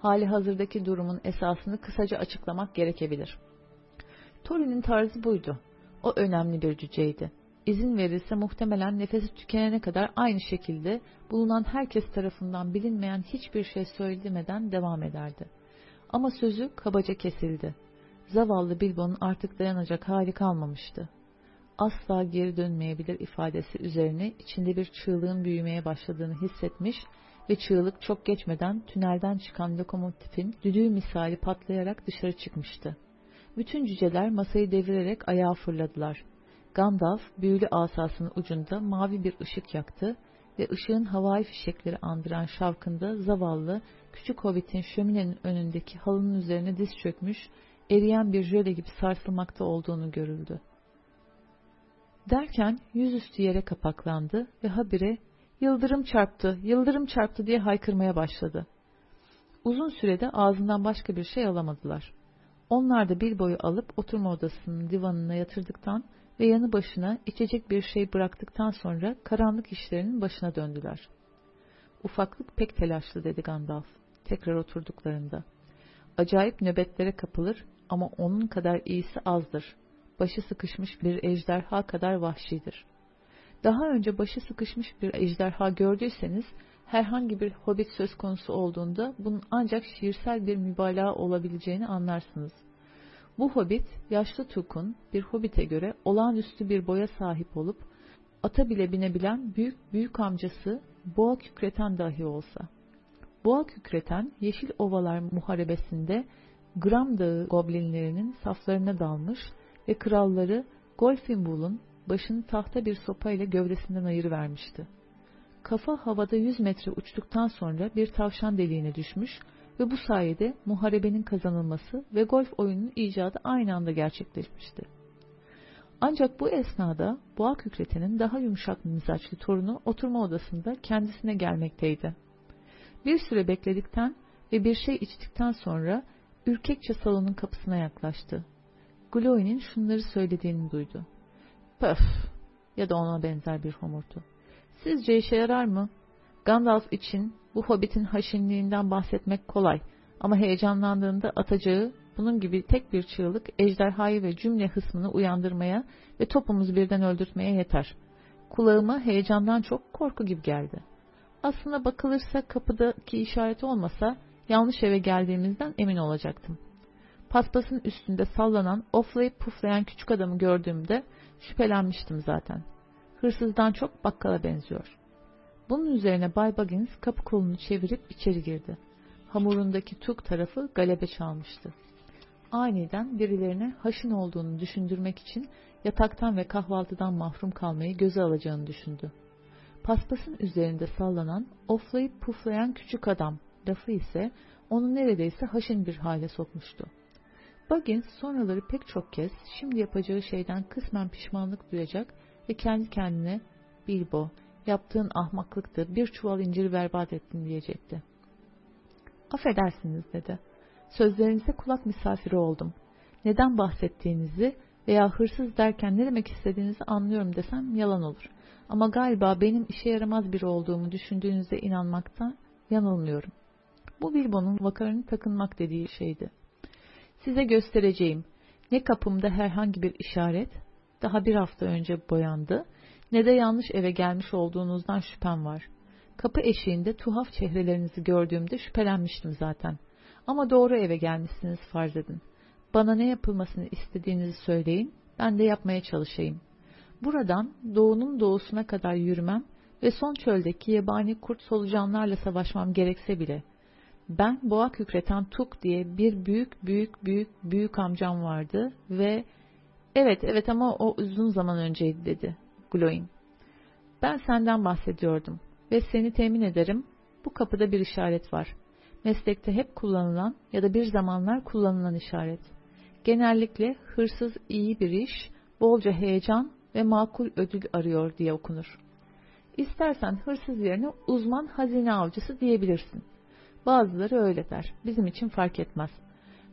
hali hazırdaki durumun esasını kısaca açıklamak gerekebilir. Thorin'in tarzı buydu. O önemli bir cüceydi. İzin verilse muhtemelen nefesi tükenene kadar aynı şekilde bulunan herkes tarafından bilinmeyen hiçbir şey söylemeden devam ederdi. Ama sözü kabaca kesildi. Zavallı Bilbo'nun artık dayanacak hali kalmamıştı. Asla geri dönmeyebilir ifadesi üzerine içinde bir çığlığın büyümeye başladığını hissetmiş ve çığlık çok geçmeden tünelden çıkan lokomotifin düdüğü misali patlayarak dışarı çıkmıştı. Bütün cüceler masayı devirerek ayağa fırladılar. Gandalf büyülü asasının ucunda mavi bir ışık yaktı ve ışığın havai fişekleri andıran şavkında zavallı küçük hobbitin şöminenin önündeki halının üzerine diz çökmüş, eriyen bir jöle gibi sarsılmakta olduğunu görüldü. Derken yüzüstü yere kapaklandı ve habire yıldırım çarptı, yıldırım çarptı diye haykırmaya başladı. Uzun sürede ağzından başka bir şey alamadılar. Onlar da bir boyu alıp oturma odasının divanına yatırdıktan ve yanı başına içecek bir şey bıraktıktan sonra karanlık işlerinin başına döndüler. Ufaklık pek telaşlı dedi Gandalf, tekrar oturduklarında. Acayip nöbetlere kapılır ama onun kadar iyisi azdır. Başı sıkışmış bir ejderha kadar vahşidir. Daha önce başı sıkışmış bir ejderha gördüyseniz herhangi bir hobbit söz konusu olduğunda bunun ancak şiirsel bir mübalağa olabileceğini anlarsınız. Bu hobbit yaşlı Tuk'un bir hobbite göre olağanüstü bir boya sahip olup ata bile binebilen büyük büyük amcası boğa kükreten dahi olsa. Boğa kükreten yeşil ovalar muharebesinde Gram Dağı goblinlerinin saflarına dalmış ve kralları Golfinbul'un başını tahta bir sopayla gövdesinden ayırıvermişti. Kafa havada yüz metre uçtuktan sonra bir tavşan deliğine düşmüş ve bu sayede muharebenin kazanılması ve golf oyununun icadı aynı anda gerçekleşmişti. Ancak bu esnada boğa kükretenin daha yumuşak mizaçlı torunu oturma odasında kendisine gelmekteydi. Bir süre bekledikten ve bir şey içtikten sonra ürkekçe salonun kapısına yaklaştı. Gloin'in şunları söylediğini duydu. Pöf ya da ona benzer bir homurtu. Sizce işe yarar mı? Gandalf için bu hobbitin haşinliğinden bahsetmek kolay ama heyecanlandığında atacağı bunun gibi tek bir çığlık ejderhayı ve cümle hısmını uyandırmaya ve topumuz birden öldürtmeye yeter. Kulağıma heyecandan çok korku gibi geldi. Aslında bakılırsa kapıdaki işaret olmasa yanlış eve geldiğimizden emin olacaktım. Paspasın üstünde sallanan, oflayıp puflayan küçük adamı gördüğümde şüphelenmiştim zaten. Hırsızdan çok bakkala benziyor. Bunun üzerine Bay Buggins kapı kolunu çevirip içeri girdi. Hamurundaki tuk tarafı galebe çalmıştı. Aniden birilerine haşin olduğunu düşündürmek için yataktan ve kahvaltıdan mahrum kalmayı göze alacağını düşündü. Paspasın üzerinde sallanan, oflayıp puflayan küçük adam lafı ise onu neredeyse haşin bir hale sokmuştu. Buggins sonraları pek çok kez şimdi yapacağı şeyden kısmen pişmanlık duyacak ve kendi kendine Bilbo, yaptığın ahmaklıktı, bir çuval inciri berbat ettin diyecekti. Affedersiniz dedi. Sözlerinize kulak misafiri oldum. Neden bahsettiğinizi veya hırsız derken ne demek istediğinizi anlıyorum desem yalan olur. Ama galiba benim işe yaramaz biri olduğumu düşündüğünüze inanmaktan yanılmıyorum. Bu Bilbo'nun vakarını takınmak dediği şeydi. Size göstereceğim. Ne kapımda herhangi bir işaret, daha bir hafta önce boyandı, ne de yanlış eve gelmiş olduğunuzdan şüphem var. Kapı eşiğinde tuhaf çehrelerinizi gördüğümde şüphelenmiştim zaten. Ama doğru eve gelmişsiniz farz edin. Bana ne yapılmasını istediğinizi söyleyin, ben de yapmaya çalışayım. Buradan doğunun doğusuna kadar yürümem ve son çöldeki yabani kurt solucanlarla savaşmam gerekse bile, ben boğa kükreten Tuk diye bir büyük büyük büyük büyük amcam vardı ve evet evet ama o uzun zaman önceydi dedi Gloin. Ben senden bahsediyordum ve seni temin ederim bu kapıda bir işaret var. Meslekte hep kullanılan ya da bir zamanlar kullanılan işaret. Genellikle hırsız iyi bir iş, bolca heyecan ve makul ödül arıyor diye okunur. İstersen hırsız yerine uzman hazine avcısı diyebilirsin. Bazıları öyle der. Bizim için fark etmez.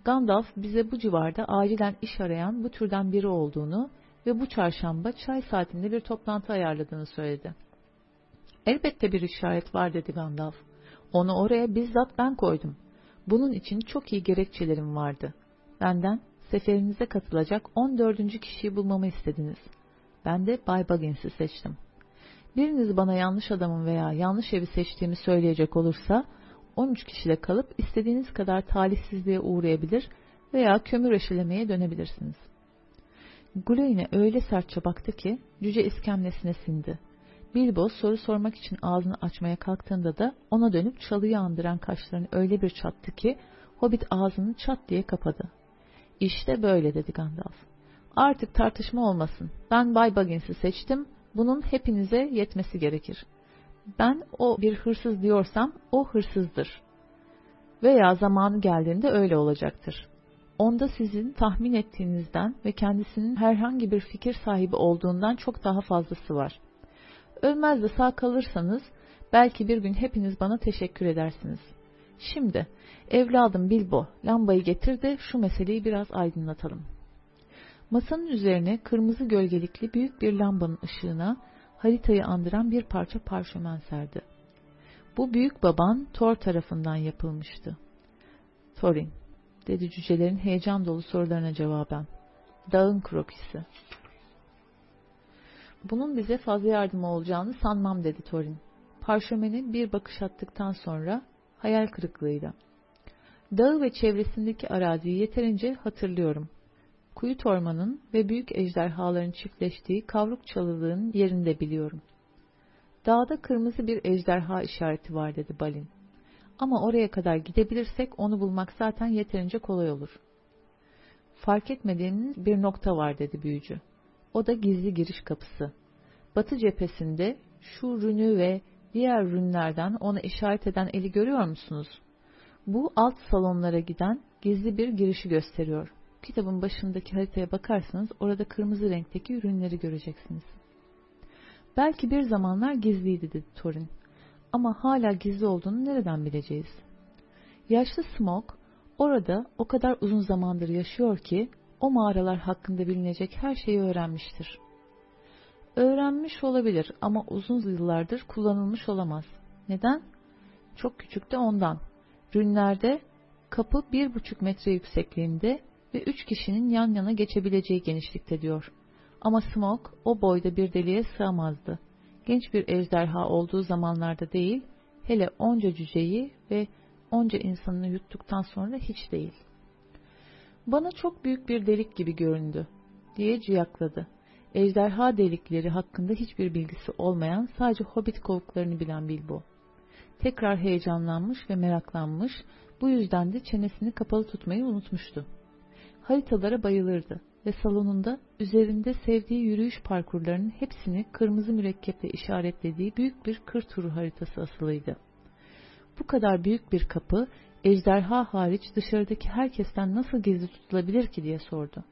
Gandalf bize bu civarda acilen iş arayan bu türden biri olduğunu ve bu çarşamba çay saatinde bir toplantı ayarladığını söyledi. Elbette bir işaret var dedi Gandalf. Onu oraya bizzat ben koydum. Bunun için çok iyi gerekçelerim vardı. Benden seferinize katılacak 14. kişiyi bulmamı istediniz. Ben de Bay Baggins'i seçtim. Biriniz bana yanlış adamın veya yanlış evi seçtiğimi söyleyecek olursa 13 kişide kalıp istediğiniz kadar talihsizliğe uğrayabilir veya kömür eşelemeye dönebilirsiniz. Guleyne öyle sertçe baktı ki cüce iskemlesine sindi. Bilbo soru sormak için ağzını açmaya kalktığında da ona dönüp çalıyı andıran kaşlarını öyle bir çattı ki Hobbit ağzını çat diye kapadı. İşte böyle dedi Gandalf. Artık tartışma olmasın. Ben Bay Baggins'i seçtim. Bunun hepinize yetmesi gerekir. Ben o bir hırsız diyorsam o hırsızdır. Veya zamanı geldiğinde öyle olacaktır. Onda sizin tahmin ettiğinizden ve kendisinin herhangi bir fikir sahibi olduğundan çok daha fazlası var. Ölmez de sağ kalırsanız belki bir gün hepiniz bana teşekkür edersiniz. Şimdi evladım Bilbo lambayı getir de şu meseleyi biraz aydınlatalım. Masanın üzerine kırmızı gölgelikli büyük bir lambanın ışığına haritayı andıran bir parça parşömen serdi. Bu büyük baban Thor tarafından yapılmıştı. Thorin, dedi cücelerin heyecan dolu sorularına cevaben. Dağın krokisi. Bunun bize fazla yardım olacağını sanmam dedi Thorin. Parşömeni bir bakış attıktan sonra hayal kırıklığıyla. Dağı ve çevresindeki araziyi yeterince hatırlıyorum. Kuyut ormanın ve büyük ejderhaların çiftleştiği kavruk çalılığın yerinde biliyorum. Dağda kırmızı bir ejderha işareti var dedi Balin. Ama oraya kadar gidebilirsek onu bulmak zaten yeterince kolay olur. Fark etmediğiniz bir nokta var dedi büyücü. O da gizli giriş kapısı. Batı cephesinde şu rünü ve diğer rünlerden ona işaret eden eli görüyor musunuz? Bu alt salonlara giden gizli bir girişi gösteriyor. Kitabın başındaki haritaya bakarsanız orada kırmızı renkteki ürünleri göreceksiniz. Belki bir zamanlar gizliydi dedi Thorin. Ama hala gizli olduğunu nereden bileceğiz? Yaşlı Smoke orada o kadar uzun zamandır yaşıyor ki o mağaralar hakkında bilinecek her şeyi öğrenmiştir. Öğrenmiş olabilir ama uzun yıllardır kullanılmış olamaz. Neden? Çok küçük de ondan. Rünlerde kapı bir buçuk metre yüksekliğinde ve üç kişinin yan yana geçebileceği genişlikte diyor. Ama Smoke o boyda bir deliğe sığamazdı. genç bir ejderha olduğu zamanlarda değil, hele onca cüceyi ve onca insanını yuttuktan sonra hiç değil. Bana çok büyük bir delik gibi göründü, diye ciyakladı. Ejderha delikleri hakkında hiçbir bilgisi olmayan, sadece hobbit kovuklarını bilen Bilbo. Tekrar heyecanlanmış ve meraklanmış, bu yüzden de çenesini kapalı tutmayı unutmuştu. Haritalara bayılırdı ve salonunda üzerinde sevdiği yürüyüş parkurlarının hepsini kırmızı mürekkeple işaretlediği büyük bir kır turu haritası asılıydı. Bu kadar büyük bir kapı, ejderha hariç dışarıdaki herkesten nasıl gizli tutulabilir ki diye sordu.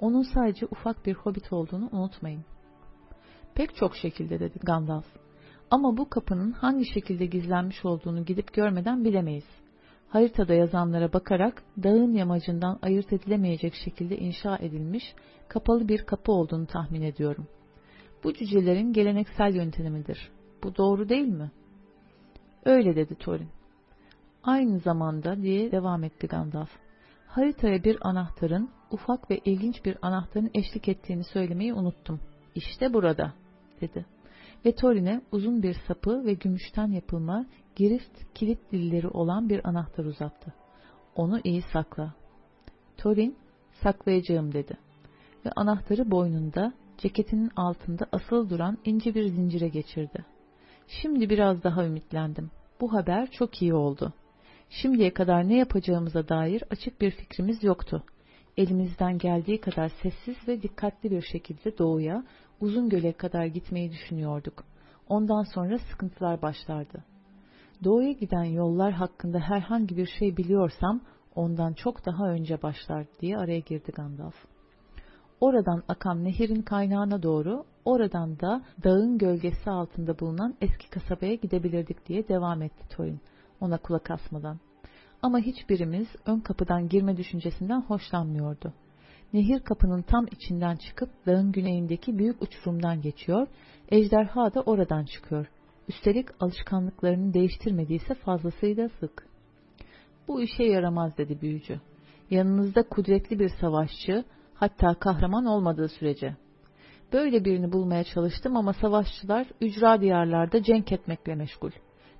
Onun sadece ufak bir hobbit olduğunu unutmayın. Pek çok şekilde dedi Gandalf. Ama bu kapının hangi şekilde gizlenmiş olduğunu gidip görmeden bilemeyiz. Haritada yazanlara bakarak dağın yamacından ayırt edilemeyecek şekilde inşa edilmiş kapalı bir kapı olduğunu tahmin ediyorum. Bu cücelerin geleneksel yöntemidir. Bu doğru değil mi? Öyle dedi Thorin. Aynı zamanda diye devam etti Gandalf. Haritaya bir anahtarın, ufak ve ilginç bir anahtarın eşlik ettiğini söylemeyi unuttum. İşte burada, dedi. Ve Thorin'e uzun bir sapı ve gümüşten yapılma girift kilit dilleri olan bir anahtar uzattı. Onu iyi sakla. Thorin, saklayacağım dedi. Ve anahtarı boynunda, ceketinin altında asılı duran ince bir zincire geçirdi. Şimdi biraz daha ümitlendim. Bu haber çok iyi oldu. Şimdiye kadar ne yapacağımıza dair açık bir fikrimiz yoktu. Elimizden geldiği kadar sessiz ve dikkatli bir şekilde doğuya, uzun göle kadar gitmeyi düşünüyorduk. Ondan sonra sıkıntılar başlardı. Doğuya giden yollar hakkında herhangi bir şey biliyorsam ondan çok daha önce başlar diye araya girdi Gandalf. Oradan akan nehirin kaynağına doğru, oradan da dağın gölgesi altında bulunan eski kasabaya gidebilirdik diye devam etti Thorin ona kulak asmadan. Ama hiçbirimiz ön kapıdan girme düşüncesinden hoşlanmıyordu. Nehir kapının tam içinden çıkıp dağın güneyindeki büyük uçurumdan geçiyor, ejderha da oradan çıkıyor. Üstelik alışkanlıklarını değiştirmediyse fazlasıyla sık. Bu işe yaramaz dedi büyücü. Yanınızda kudretli bir savaşçı, hatta kahraman olmadığı sürece. Böyle birini bulmaya çalıştım ama savaşçılar ücra diyarlarda cenk etmekle meşgul.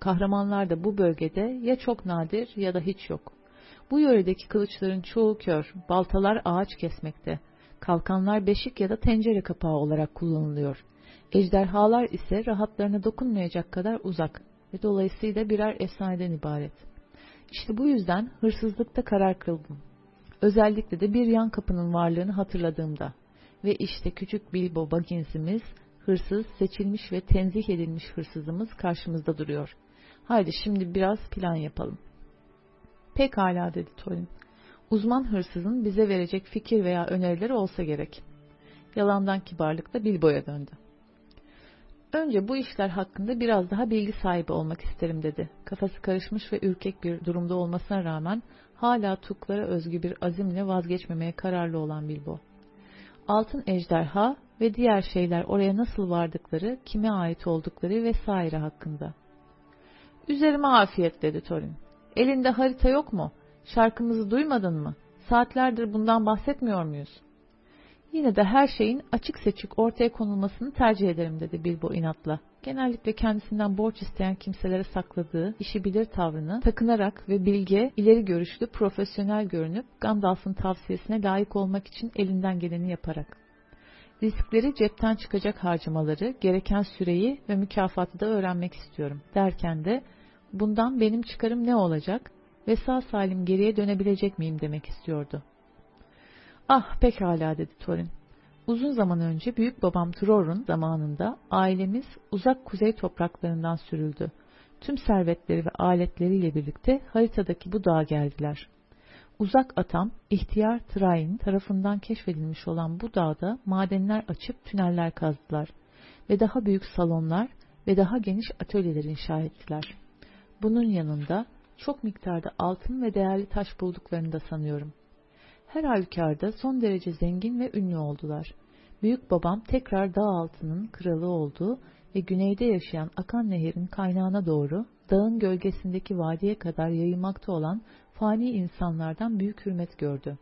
Kahramanlar da bu bölgede ya çok nadir ya da hiç yok. Bu yöredeki kılıçların çoğu kör, baltalar ağaç kesmekte, kalkanlar beşik ya da tencere kapağı olarak kullanılıyor. Ejderhalar ise rahatlarına dokunmayacak kadar uzak ve dolayısıyla birer efsaneden ibaret. İşte bu yüzden hırsızlıkta karar kıldım. Özellikle de bir yan kapının varlığını hatırladığımda. Ve işte küçük Bilbo Baggins'imiz, hırsız, seçilmiş ve tenzih edilmiş hırsızımız karşımızda duruyor. Haydi şimdi biraz plan yapalım. Pekala dedi Tolin. Uzman hırsızın bize verecek fikir veya önerileri olsa gerek. Yalandan kibarlıkla Bilbo'ya döndü. Önce bu işler hakkında biraz daha bilgi sahibi olmak isterim dedi. Kafası karışmış ve ürkek bir durumda olmasına rağmen hala Tuklara özgü bir azimle vazgeçmemeye kararlı olan Bilbo. Altın ejderha ve diğer şeyler oraya nasıl vardıkları, kime ait oldukları vesaire hakkında. Üzerime afiyet dedi Thorin. Elinde harita yok mu? Şarkımızı duymadın mı? Saatlerdir bundan bahsetmiyor muyuz? Yine de her şeyin açık seçik ortaya konulmasını tercih ederim dedi Bilbo inatla. Genellikle kendisinden borç isteyen kimselere sakladığı işi bilir tavrını takınarak ve bilge, ileri görüşlü, profesyonel görünüp Gandalf'ın tavsiyesine layık olmak için elinden geleni yaparak. Riskleri cepten çıkacak harcamaları, gereken süreyi ve mükafatı da öğrenmek istiyorum derken de bundan benim çıkarım ne olacak ve sağ salim geriye dönebilecek miyim demek istiyordu. Ah pekala dedi Thorin. Uzun zaman önce büyük babam Tror'un zamanında ailemiz uzak kuzey topraklarından sürüldü. Tüm servetleri ve aletleriyle birlikte haritadaki bu dağa geldiler. Uzak atam, ihtiyar Train tarafından keşfedilmiş olan bu dağda madenler açıp tüneller kazdılar ve daha büyük salonlar ve daha geniş atölyeler inşa ettiler. Bunun yanında çok miktarda altın ve değerli taş bulduklarını da sanıyorum. Her halükarda son derece zengin ve ünlü oldular. Büyük babam tekrar dağ altının kralı oldu ve güneyde yaşayan akan nehirin kaynağına doğru dağın gölgesindeki vadiye kadar yayılmakta olan fani insanlardan büyük hürmet gördü.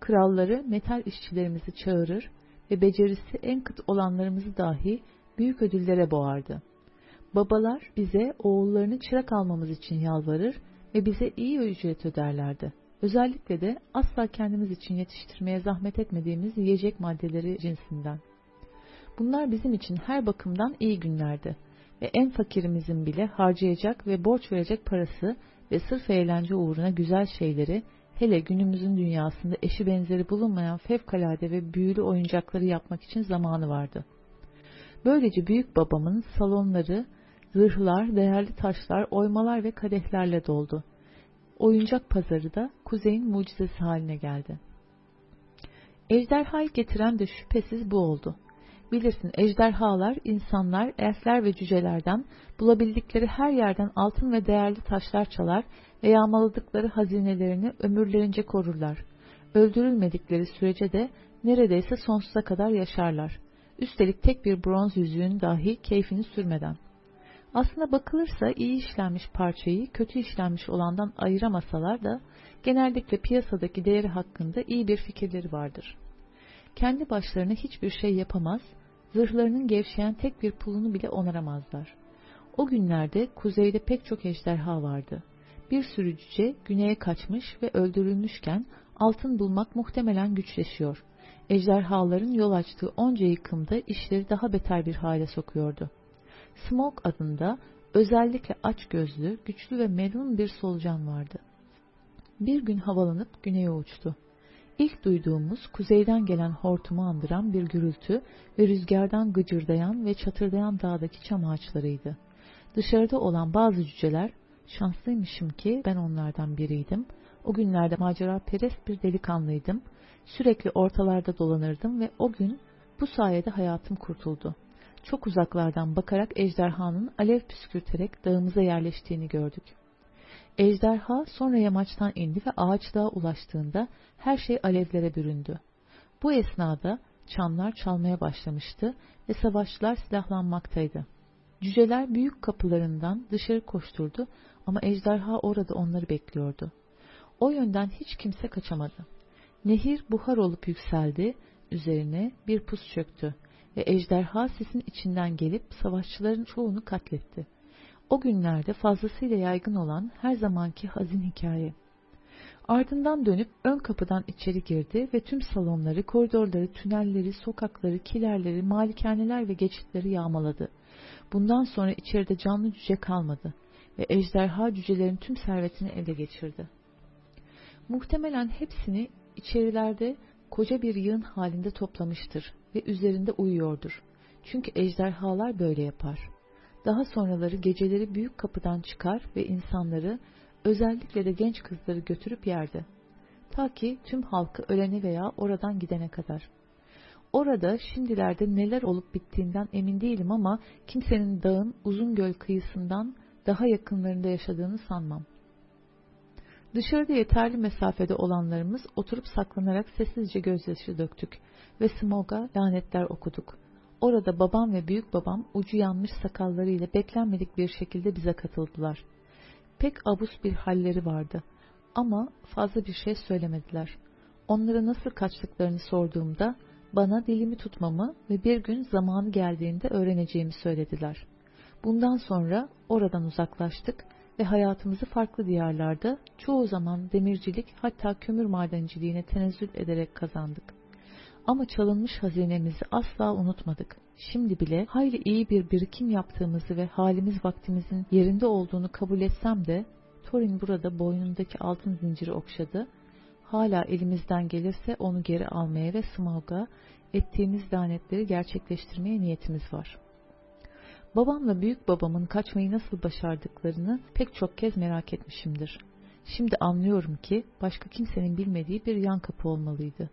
Kralları metal işçilerimizi çağırır ve becerisi en kıt olanlarımızı dahi büyük ödüllere boğardı. Babalar bize oğullarını çırak almamız için yalvarır ve bize iyi ücret öderlerdi. Özellikle de asla kendimiz için yetiştirmeye zahmet etmediğimiz yiyecek maddeleri cinsinden. Bunlar bizim için her bakımdan iyi günlerdi ve en fakirimizin bile harcayacak ve borç verecek parası ve sırf eğlence uğruna güzel şeyleri, hele günümüzün dünyasında eşi benzeri bulunmayan fevkalade ve büyülü oyuncakları yapmak için zamanı vardı. Böylece büyük babamın salonları, zırhlar, değerli taşlar, oymalar ve kadehlerle doldu. Oyuncak pazarı da kuzeyin mucizesi haline geldi. Ejderhayı getiren de şüphesiz bu oldu. Bilirsin ejderhalar, insanlar, elfler ve cücelerden bulabildikleri her yerden altın ve değerli taşlar çalar ve yağmaladıkları hazinelerini ömürlerince korurlar. Öldürülmedikleri sürece de neredeyse sonsuza kadar yaşarlar. Üstelik tek bir bronz yüzüğün dahi keyfini sürmeden. Aslında bakılırsa iyi işlenmiş parçayı kötü işlenmiş olandan ayıramasalar da genellikle piyasadaki değeri hakkında iyi bir fikirleri vardır. Kendi başlarına hiçbir şey yapamaz, zırhlarının gevşeyen tek bir pulunu bile onaramazlar. O günlerde kuzeyde pek çok ejderha vardı. Bir sürü cüce güneye kaçmış ve öldürülmüşken altın bulmak muhtemelen güçleşiyor. Ejderhaların yol açtığı onca yıkımda işleri daha beter bir hale sokuyordu. Smoke adında özellikle aç gözlü, güçlü ve melun bir solucan vardı. Bir gün havalanıp güneye uçtu. İlk duyduğumuz kuzeyden gelen hortumu andıran bir gürültü ve rüzgardan gıcırdayan ve çatırdayan dağdaki çam ağaçlarıydı. Dışarıda olan bazı cüceler, şanslıymışım ki ben onlardan biriydim. O günlerde macera perest bir delikanlıydım. Sürekli ortalarda dolanırdım ve o gün bu sayede hayatım kurtuldu. Çok uzaklardan bakarak ejderhanın alev püskürterek dağımıza yerleştiğini gördük. Ejderha sonra yamaçtan indi ve ağaçlığa ulaştığında her şey alevlere büründü. Bu esnada çanlar çalmaya başlamıştı ve savaşçılar silahlanmaktaydı. Cüceler büyük kapılarından dışarı koşturdu ama ejderha orada onları bekliyordu. O yönden hiç kimse kaçamadı. Nehir buhar olup yükseldi, üzerine bir pus çöktü ve ejderha sisin içinden gelip savaşçıların çoğunu katletti. O günlerde fazlasıyla yaygın olan her zamanki hazin hikaye. Ardından dönüp ön kapıdan içeri girdi ve tüm salonları, koridorları, tünelleri, sokakları, kilerleri, malikaneler ve geçitleri yağmaladı. Bundan sonra içeride canlı cüce kalmadı ve ejderha cücelerin tüm servetini ele geçirdi. Muhtemelen hepsini içerilerde koca bir yığın halinde toplamıştır ve üzerinde uyuyordur. Çünkü ejderhalar böyle yapar. Daha sonraları geceleri büyük kapıdan çıkar ve insanları, özellikle de genç kızları götürüp yerdi. Ta ki tüm halkı ölene veya oradan gidene kadar. Orada şimdilerde neler olup bittiğinden emin değilim ama kimsenin dağın uzun göl kıyısından daha yakınlarında yaşadığını sanmam. Dışarıda yeterli mesafede olanlarımız oturup saklanarak sessizce gözyaşı döktük ve Smog'a lanetler okuduk. Orada babam ve büyük babam ucu yanmış sakallarıyla beklenmedik bir şekilde bize katıldılar. Pek abus bir halleri vardı ama fazla bir şey söylemediler. Onlara nasıl kaçtıklarını sorduğumda bana dilimi tutmamı ve bir gün zamanı geldiğinde öğreneceğimi söylediler. Bundan sonra oradan uzaklaştık ve hayatımızı farklı diyarlarda çoğu zaman demircilik hatta kömür madenciliğine tenezzül ederek kazandık. Ama çalınmış hazinemizi asla unutmadık. Şimdi bile hayli iyi bir birikim yaptığımızı ve halimiz vaktimizin yerinde olduğunu kabul etsem de Torin burada boynundaki altın zinciri okşadı. Hala elimizden gelirse onu geri almaya ve Smaug'a ettiğimiz lanetleri gerçekleştirmeye niyetimiz var. Babamla büyük babamın kaçmayı nasıl başardıklarını pek çok kez merak etmişimdir. Şimdi anlıyorum ki başka kimsenin bilmediği bir yan kapı olmalıydı.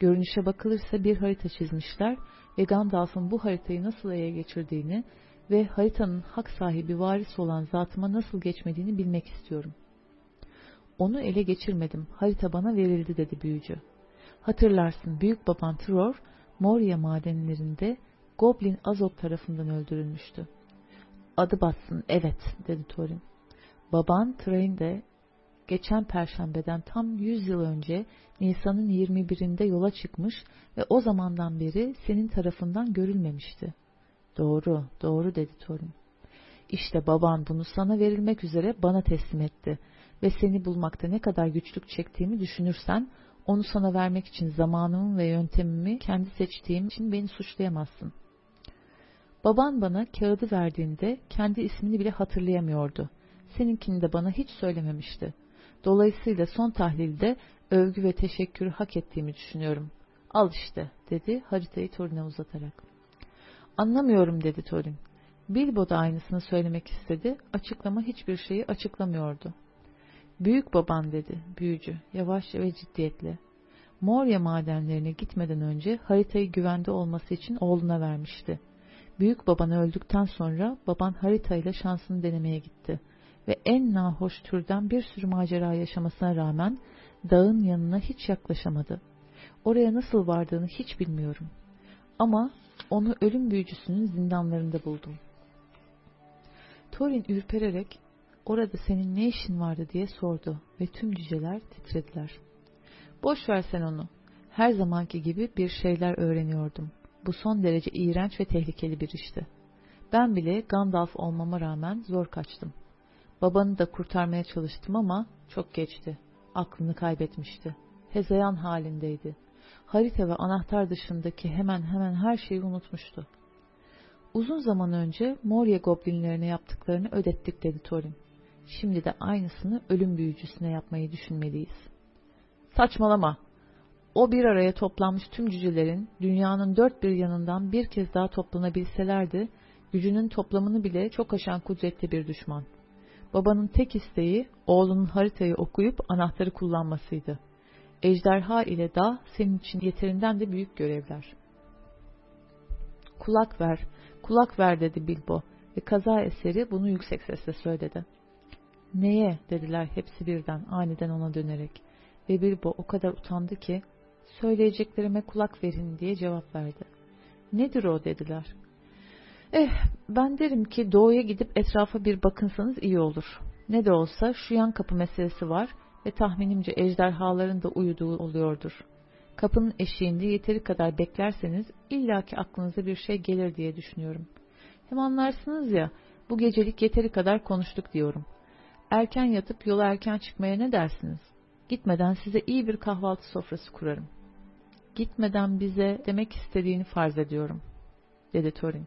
Görünüşe bakılırsa bir harita çizmişler ve Gandalf'ın bu haritayı nasıl ele geçirdiğini ve haritanın hak sahibi varis olan zatıma nasıl geçmediğini bilmek istiyorum. Onu ele geçirmedim, harita bana verildi dedi büyücü. Hatırlarsın büyük baban Tror, Moria madenlerinde Goblin Azog tarafından öldürülmüştü. Adı bassın, evet dedi Thorin. Baban Train'de geçen perşembeden tam 100 yıl önce Nisan'ın 21'inde yola çıkmış ve o zamandan beri senin tarafından görülmemişti. Doğru, doğru dedi torun. İşte baban bunu sana verilmek üzere bana teslim etti ve seni bulmakta ne kadar güçlük çektiğimi düşünürsen onu sana vermek için zamanımı ve yöntemimi kendi seçtiğim için beni suçlayamazsın. Baban bana kağıdı verdiğinde kendi ismini bile hatırlayamıyordu. Seninkini de bana hiç söylememişti. Dolayısıyla son tahlilde övgü ve teşekkürü hak ettiğimi düşünüyorum. Al işte, dedi haritayı Torin'e uzatarak. Anlamıyorum, dedi Torin. Bilbo da aynısını söylemek istedi, açıklama hiçbir şeyi açıklamıyordu. Büyük baban dedi, büyücü, yavaşça ve ciddiyetle. Moria madenlerine gitmeden önce haritayı güvende olması için oğluna vermişti. Büyük baban öldükten sonra baban haritayla şansını denemeye gitti ve en nahoş türden bir sürü macera yaşamasına rağmen dağın yanına hiç yaklaşamadı. Oraya nasıl vardığını hiç bilmiyorum. Ama onu ölüm büyücüsünün zindanlarında buldum. Thorin ürpererek orada senin ne işin vardı diye sordu ve tüm cüceler titrediler. Boş versen onu. Her zamanki gibi bir şeyler öğreniyordum. Bu son derece iğrenç ve tehlikeli bir işti. Ben bile Gandalf olmama rağmen zor kaçtım. Babanı da kurtarmaya çalıştım ama çok geçti. Aklını kaybetmişti. Hezeyan halindeydi. Harita ve anahtar dışındaki hemen hemen her şeyi unutmuştu. Uzun zaman önce Moria goblinlerine yaptıklarını ödettik dedi Thorin. Şimdi de aynısını ölüm büyücüsüne yapmayı düşünmeliyiz. Saçmalama. O bir araya toplanmış tüm cücelerin dünyanın dört bir yanından bir kez daha toplanabilselerdi, gücünün toplamını bile çok aşan kudretli bir düşman. Babanın tek isteği oğlunun haritayı okuyup anahtarı kullanmasıydı. Ejderha ile dağ senin için yeterinden de büyük görevler. Kulak ver, kulak ver dedi Bilbo ve kaza eseri bunu yüksek sesle söyledi. Neye dediler hepsi birden aniden ona dönerek ve Bilbo o kadar utandı ki söyleyeceklerime kulak verin diye cevap verdi. Nedir o dediler. Eh ben derim ki doğuya gidip etrafa bir bakınsanız iyi olur. Ne de olsa şu yan kapı meselesi var ve tahminimce ejderhaların da uyuduğu oluyordur. Kapının eşiğinde yeteri kadar beklerseniz illaki aklınıza bir şey gelir diye düşünüyorum. Hem anlarsınız ya bu gecelik yeteri kadar konuştuk diyorum. Erken yatıp yola erken çıkmaya ne dersiniz? Gitmeden size iyi bir kahvaltı sofrası kurarım. Gitmeden bize demek istediğini farz ediyorum, dedi Thorin.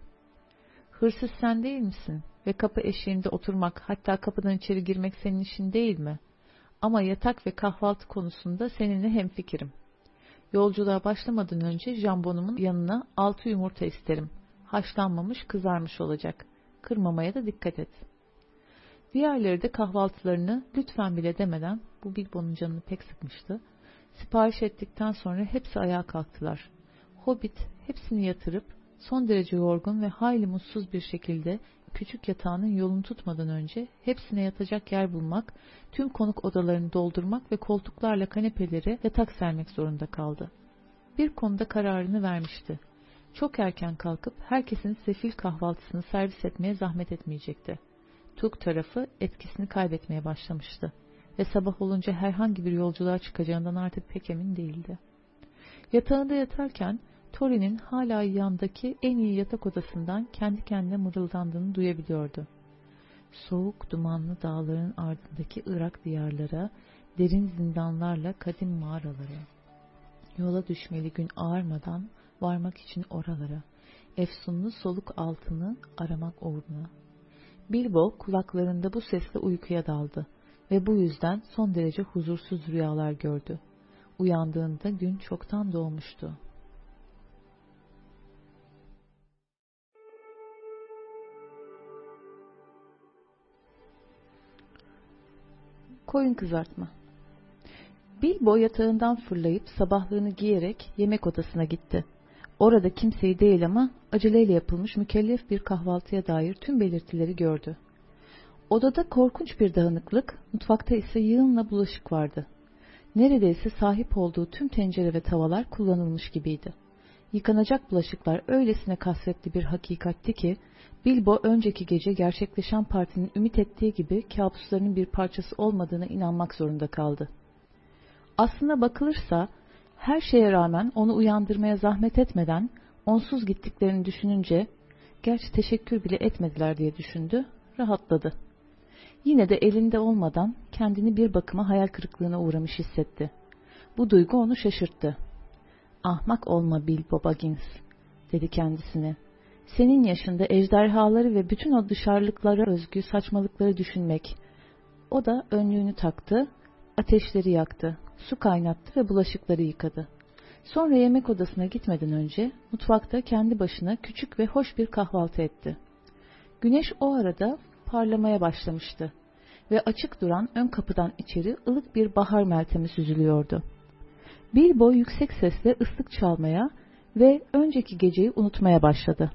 Hırsız sen değil misin? Ve kapı eşiğinde oturmak, hatta kapıdan içeri girmek senin işin değil mi? Ama yatak ve kahvaltı konusunda seninle hemfikirim. Yolculuğa başlamadan önce jambonumun yanına altı yumurta isterim. Haşlanmamış, kızarmış olacak. Kırmamaya da dikkat et. Diğerleri de kahvaltılarını lütfen bile demeden, bu Bilbo'nun canını pek sıkmıştı, sipariş ettikten sonra hepsi ayağa kalktılar. Hobbit hepsini yatırıp son derece yorgun ve hayli mutsuz bir şekilde küçük yatağının yolunu tutmadan önce hepsine yatacak yer bulmak, tüm konuk odalarını doldurmak ve koltuklarla kanepeleri yatak sermek zorunda kaldı. Bir konuda kararını vermişti. Çok erken kalkıp herkesin sefil kahvaltısını servis etmeye zahmet etmeyecekti. Tuk tarafı etkisini kaybetmeye başlamıştı ve sabah olunca herhangi bir yolculuğa çıkacağından artık pek emin değildi. Yatağında yatarken Tori'nin hala yandaki en iyi yatak odasından kendi kendine mırıldandığını duyabiliyordu. Soğuk dumanlı dağların ardındaki Irak diyarlara, derin zindanlarla kadim mağaralara. Yola düşmeli gün ağarmadan varmak için oralara, efsunlu soluk altını aramak uğruna. Bilbo kulaklarında bu sesle uykuya daldı ve bu yüzden son derece huzursuz rüyalar gördü. Uyandığında gün çoktan doğmuştu. Koyun kızartma. Bilbo yatağından fırlayıp sabahlığını giyerek yemek odasına gitti. Orada kimseyi değil ama aceleyle yapılmış mükellef bir kahvaltıya dair tüm belirtileri gördü. Odada korkunç bir dağınıklık, mutfakta ise yığınla bulaşık vardı. Neredeyse sahip olduğu tüm tencere ve tavalar kullanılmış gibiydi. Yıkanacak bulaşıklar öylesine kasvetli bir hakikatti ki, Bilbo önceki gece gerçekleşen partinin ümit ettiği gibi kabuslarının bir parçası olmadığına inanmak zorunda kaldı. Aslına bakılırsa, her şeye rağmen onu uyandırmaya zahmet etmeden, onsuz gittiklerini düşününce, Gerçi teşekkür bile etmediler diye düşündü, rahatladı. Yine de elinde olmadan kendini bir bakıma hayal kırıklığına uğramış hissetti. Bu duygu onu şaşırttı. Ahmak olma Bilbo Baggins, dedi kendisine. Senin yaşında ejderhaları ve bütün o dışarılıklara özgü saçmalıkları düşünmek. O da önlüğünü taktı, ateşleri yaktı, su kaynattı ve bulaşıkları yıkadı. Sonra yemek odasına gitmeden önce mutfakta kendi başına küçük ve hoş bir kahvaltı etti. Güneş o arada parlamaya başlamıştı ve açık duran ön kapıdan içeri ılık bir bahar meltemi süzülüyordu. Bilbo yüksek sesle ıslık çalmaya ve önceki geceyi unutmaya başladı.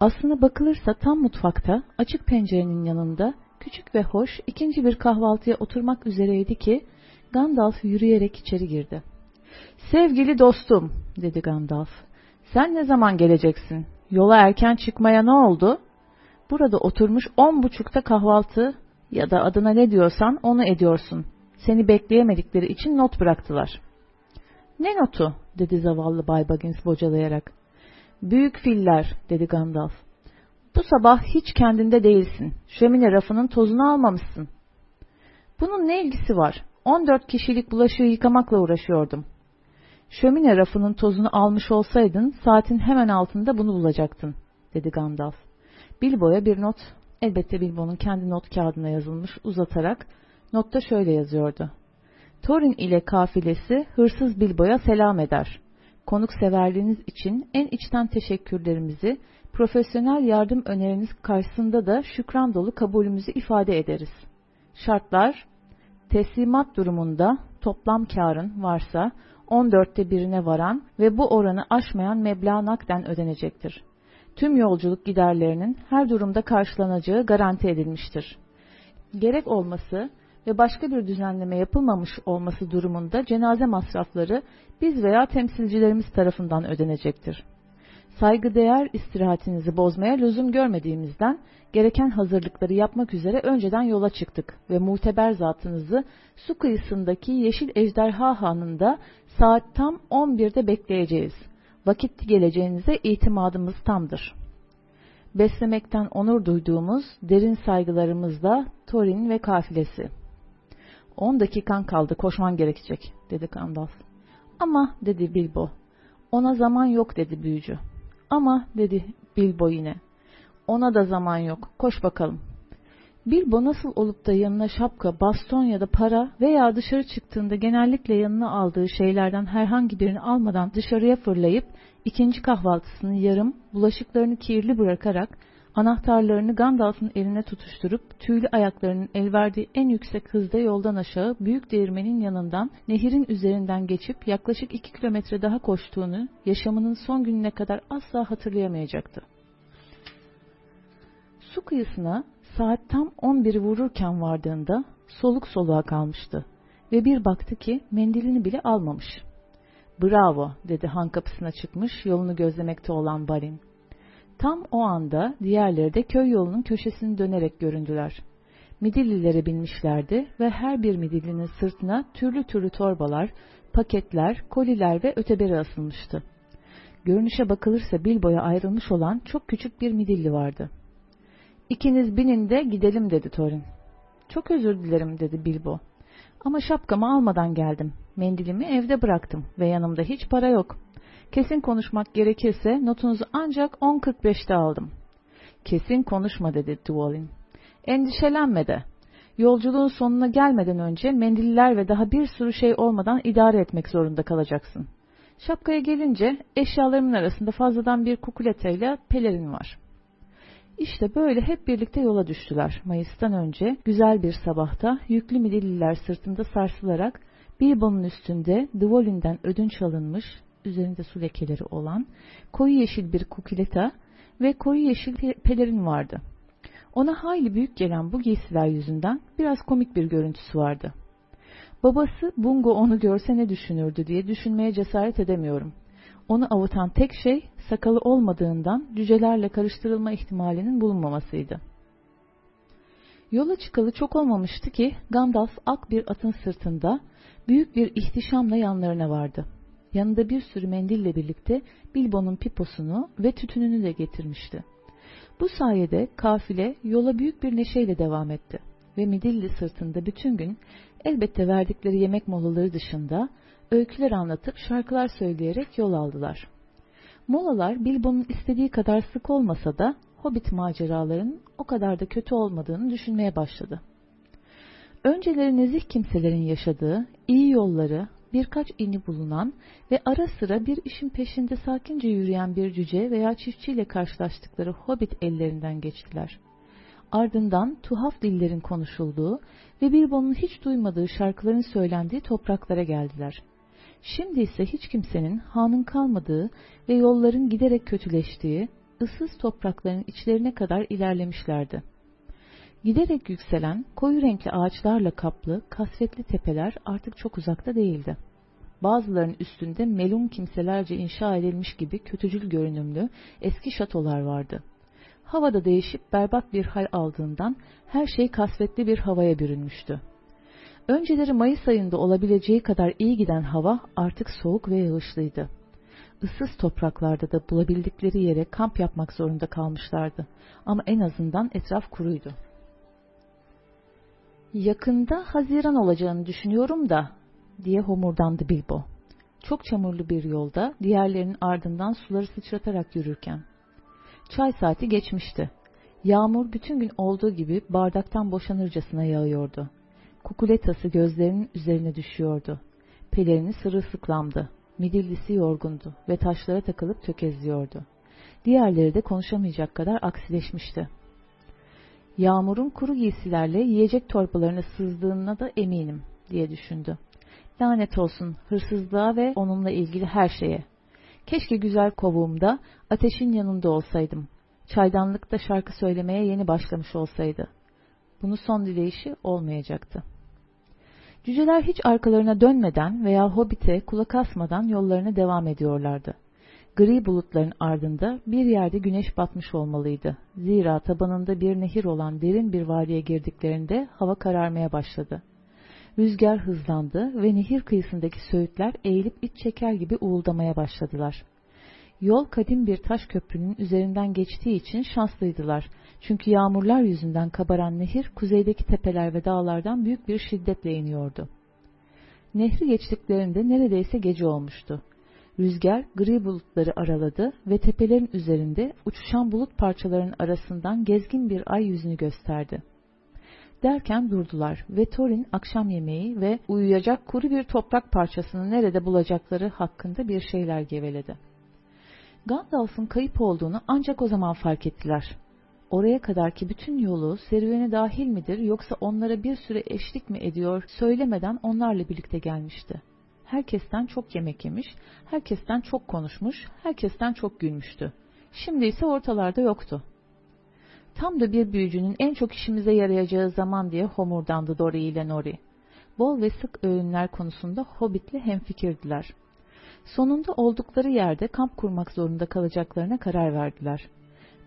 Aslına bakılırsa tam mutfakta açık pencerenin yanında küçük ve hoş ikinci bir kahvaltıya oturmak üzereydi ki Gandalf yürüyerek içeri girdi. Sevgili dostum, dedi Gandalf. Sen ne zaman geleceksin? Yola erken çıkmaya ne oldu? Burada oturmuş on buçukta kahvaltı ya da adına ne diyorsan onu ediyorsun. Seni bekleyemedikleri için not bıraktılar. Ne notu? dedi zavallı Bay Baggins bocalayarak. Büyük filler, dedi Gandalf. Bu sabah hiç kendinde değilsin. Şömine rafının tozunu almamışsın. Bunun ne ilgisi var? 14 kişilik bulaşığı yıkamakla uğraşıyordum. Şömine rafının tozunu almış olsaydın saatin hemen altında bunu bulacaktın, dedi Gandalf. Bilbo'ya bir not, elbette Bilbo'nun kendi not kağıdına yazılmış uzatarak, notta şöyle yazıyordu. Thorin ile kafilesi hırsız Bilbo'ya selam eder. Konukseverliğiniz için en içten teşekkürlerimizi, profesyonel yardım öneriniz karşısında da şükran dolu kabulümüzü ifade ederiz. Şartlar, teslimat durumunda toplam karın varsa 14'te birine varan ve bu oranı aşmayan meblağ nakden ödenecektir. Tüm yolculuk giderlerinin her durumda karşılanacağı garanti edilmiştir. Gerek olması ve başka bir düzenleme yapılmamış olması durumunda cenaze masrafları biz veya temsilcilerimiz tarafından ödenecektir. Saygıdeğer istirahatinizi bozmaya lüzum görmediğimizden gereken hazırlıkları yapmak üzere önceden yola çıktık ve muteber zatınızı su kıyısındaki Yeşil Ejderha Hanı'nda saat tam 11'de bekleyeceğiz. Vakit geleceğinize itimadımız tamdır. Beslemekten onur duyduğumuz derin saygılarımızla Thorin ve kafilesi. On dakikan kaldı, koşman gerekecek, dedi Gandalf. Ama, dedi Bilbo. Ona zaman yok, dedi büyücü. Ama, dedi Bilbo yine. Ona da zaman yok, koş bakalım. Bilbo nasıl olup da yanına şapka, baston ya da para veya dışarı çıktığında genellikle yanına aldığı şeylerden herhangi birini almadan dışarıya fırlayıp ikinci kahvaltısını yarım, bulaşıklarını kirli bırakarak Anahtarlarını Gandalf'ın eline tutuşturup tüylü ayaklarının el verdiği en yüksek hızda yoldan aşağı büyük değirmenin yanından nehirin üzerinden geçip yaklaşık iki kilometre daha koştuğunu yaşamının son gününe kadar asla hatırlayamayacaktı. Su kıyısına saat tam 11'i vururken vardığında soluk soluğa kalmıştı ve bir baktı ki mendilini bile almamış. Bravo dedi han kapısına çıkmış yolunu gözlemekte olan Balin. Tam o anda diğerleri de köy yolunun köşesini dönerek göründüler. Midillilere binmişlerdi ve her bir midillinin sırtına türlü türlü torbalar, paketler, koliler ve öteberi asılmıştı. Görünüşe bakılırsa Bilbo'ya ayrılmış olan çok küçük bir midilli vardı. İkiniz binin de gidelim dedi Thorin. Çok özür dilerim dedi Bilbo. Ama şapkamı almadan geldim. Mendilimi evde bıraktım ve yanımda hiç para yok. Kesin konuşmak gerekirse notunuzu ancak 10.45'te aldım. Kesin konuşma dedi Duolin. Endişelenme de. Yolculuğun sonuna gelmeden önce mendiller ve daha bir sürü şey olmadan idare etmek zorunda kalacaksın. Şapkaya gelince eşyalarımın arasında fazladan bir kukuleteyle pelerin var. İşte böyle hep birlikte yola düştüler. Mayıs'tan önce güzel bir sabahta yüklü midilliler sırtında sarsılarak Bilbo'nun üstünde Dvolin'den ödünç alınmış üzerinde su lekeleri olan koyu yeşil bir kukileta ve koyu yeşil pelerin vardı. Ona hayli büyük gelen bu giysiler yüzünden biraz komik bir görüntüsü vardı. Babası Bungo onu görse ne düşünürdü diye düşünmeye cesaret edemiyorum. Onu avutan tek şey sakalı olmadığından cücelerle karıştırılma ihtimalinin bulunmamasıydı. Yola çıkalı çok olmamıştı ki Gandalf ak bir atın sırtında büyük bir ihtişamla yanlarına vardı. Yanında bir sürü mendille birlikte Bilbo'nun piposunu ve tütününü de getirmişti. Bu sayede kafile yola büyük bir neşeyle devam etti ve Midilli sırtında bütün gün elbette verdikleri yemek molaları dışında öyküler anlatıp şarkılar söyleyerek yol aldılar. Molalar Bilbo'nun istediği kadar sık olmasa da Hobbit maceralarının o kadar da kötü olmadığını düşünmeye başladı. Önceleri nezih kimselerin yaşadığı, iyi yolları, birkaç ini bulunan ve ara sıra bir işin peşinde sakince yürüyen bir cüce veya çiftçiyle karşılaştıkları hobbit ellerinden geçtiler. Ardından tuhaf dillerin konuşulduğu ve Bilbo'nun hiç duymadığı şarkıların söylendiği topraklara geldiler. Şimdi ise hiç kimsenin hanın kalmadığı ve yolların giderek kötüleştiği, ıssız toprakların içlerine kadar ilerlemişlerdi. Giderek yükselen, koyu renkli ağaçlarla kaplı, kasvetli tepeler artık çok uzakta değildi. Bazılarının üstünde melun kimselerce inşa edilmiş gibi kötücül görünümlü eski şatolar vardı. Havada değişip berbat bir hal aldığından her şey kasvetli bir havaya bürünmüştü. Önceleri Mayıs ayında olabileceği kadar iyi giden hava artık soğuk ve yağışlıydı. Issız topraklarda da bulabildikleri yere kamp yapmak zorunda kalmışlardı. Ama en azından etraf kuruydu. Yakında Haziran olacağını düşünüyorum da, diye homurdandı Bilbo. Çok çamurlu bir yolda diğerlerinin ardından suları sıçratarak yürürken. Çay saati geçmişti. Yağmur bütün gün olduğu gibi bardaktan boşanırcasına yağıyordu. Kukuletası gözlerinin üzerine düşüyordu. Pelerini sırılsıklamdı. Midillisi yorgundu ve taşlara takılıp tökezliyordu. Diğerleri de konuşamayacak kadar aksileşmişti. Yağmurun kuru giysilerle yiyecek torbalarına sızdığına da eminim diye düşündü. Lanet olsun hırsızlığa ve onunla ilgili her şeye. Keşke güzel kovuğumda ateşin yanında olsaydım. Çaydanlıkta şarkı söylemeye yeni başlamış olsaydı. Bunu son dileyişi olmayacaktı. Cüceler hiç arkalarına dönmeden veya Hobbit'e kulak asmadan yollarına devam ediyorlardı. Gri bulutların ardında bir yerde güneş batmış olmalıydı. Zira tabanında bir nehir olan derin bir vadiye girdiklerinde hava kararmaya başladı. Rüzgar hızlandı ve nehir kıyısındaki söğütler eğilip iç çeker gibi uğuldamaya başladılar. Yol kadim bir taş köprünün üzerinden geçtiği için şanslıydılar. Çünkü yağmurlar yüzünden kabaran nehir kuzeydeki tepeler ve dağlardan büyük bir şiddetle iniyordu. Nehri geçtiklerinde neredeyse gece olmuştu. Rüzgar gri bulutları araladı ve tepelerin üzerinde uçuşan bulut parçalarının arasından gezgin bir ay yüzünü gösterdi. Derken durdular ve Thorin akşam yemeği ve uyuyacak kuru bir toprak parçasını nerede bulacakları hakkında bir şeyler geveledi. Gandalf'ın kayıp olduğunu ancak o zaman fark ettiler. Oraya kadarki bütün yolu serüvene dahil midir yoksa onlara bir süre eşlik mi ediyor söylemeden onlarla birlikte gelmişti. Herkesten çok yemek yemiş, herkesten çok konuşmuş, herkesten çok gülmüştü. Şimdi ise ortalarda yoktu. Tam da bir büyücünün en çok işimize yarayacağı zaman diye homurdandı Dori ile Nori. Bol ve sık öğünler konusunda Hobbit'le hemfikirdiler. Sonunda oldukları yerde kamp kurmak zorunda kalacaklarına karar verdiler.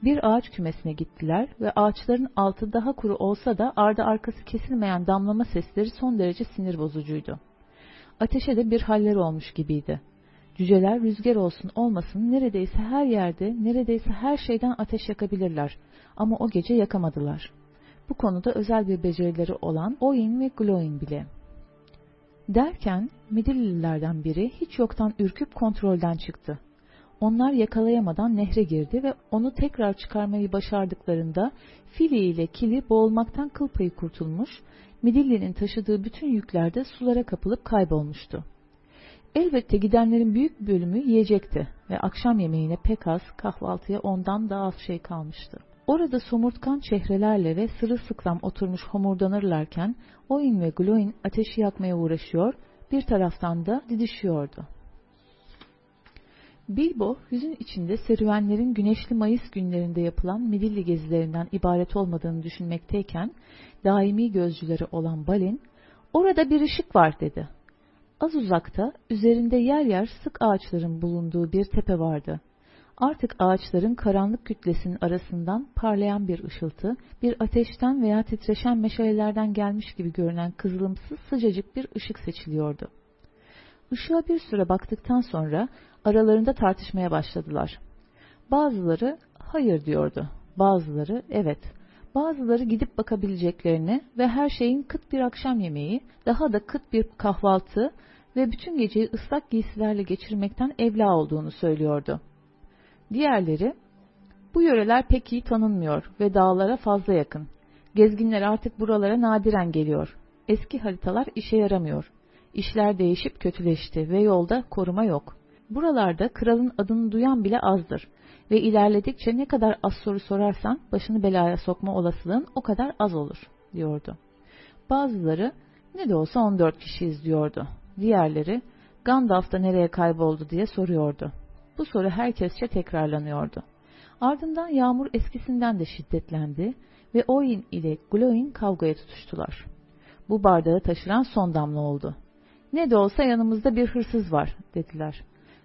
Bir ağaç kümesine gittiler ve ağaçların altı daha kuru olsa da ardı arkası kesilmeyen damlama sesleri son derece sinir bozucuydu. Ateşe de bir haller olmuş gibiydi. Cüceler rüzgar olsun olmasın neredeyse her yerde, neredeyse her şeyden ateş yakabilirler ama o gece yakamadılar. Bu konuda özel bir becerileri olan Oin ve Gloin bile. Derken Midillilerden biri hiç yoktan ürküp kontrolden çıktı. Onlar yakalayamadan nehre girdi ve onu tekrar çıkarmayı başardıklarında Fili ile Kili boğulmaktan kıl payı kurtulmuş, Midilli'nin taşıdığı bütün yükler de sulara kapılıp kaybolmuştu. Elbette gidenlerin büyük bölümü yiyecekti ve akşam yemeğine pek az, kahvaltıya ondan daha az şey kalmıştı. Orada somurtkan çehrelerle ve sırılsıklam oturmuş homurdanırlarken Oin ve Gloin ateşi yakmaya uğraşıyor, bir taraftan da didişiyordu. Bilbo, hüzün içinde serüvenlerin güneşli Mayıs günlerinde yapılan Midilli gezilerinden ibaret olmadığını düşünmekteyken, daimi gözcüleri olan Balin, ''Orada bir ışık var.'' dedi. Az uzakta, üzerinde yer yer sık ağaçların bulunduğu bir tepe vardı. Artık ağaçların karanlık kütlesinin arasından parlayan bir ışıltı, bir ateşten veya titreşen meşalelerden gelmiş gibi görünen kızılımsı sıcacık bir ışık seçiliyordu. Işığa bir süre baktıktan sonra aralarında tartışmaya başladılar. Bazıları hayır diyordu, Bazıları evet, bazıları gidip bakabileceklerini ve her şeyin kıt bir akşam yemeği, daha da kıt bir kahvaltı ve bütün geceyi ıslak giysilerle geçirmekten evla olduğunu söylüyordu. Diğerleri, bu yöreler pek iyi tanınmıyor ve dağlara fazla yakın. Gezginler artık buralara nadiren geliyor. Eski haritalar işe yaramıyor. İşler değişip kötüleşti ve yolda koruma yok. Buralarda kralın adını duyan bile azdır ve ilerledikçe ne kadar az soru sorarsan başını belaya sokma olasılığın o kadar az olur, diyordu. Bazıları ne de olsa 14 kişi izliyordu. Diğerleri Gandalf da nereye kayboldu diye soruyordu. Bu soru herkesçe tekrarlanıyordu. Ardından yağmur eskisinden de şiddetlendi ve Oin ile Gloin kavgaya tutuştular. Bu bardağı taşıran son damla oldu. Ne de olsa yanımızda bir hırsız var dediler.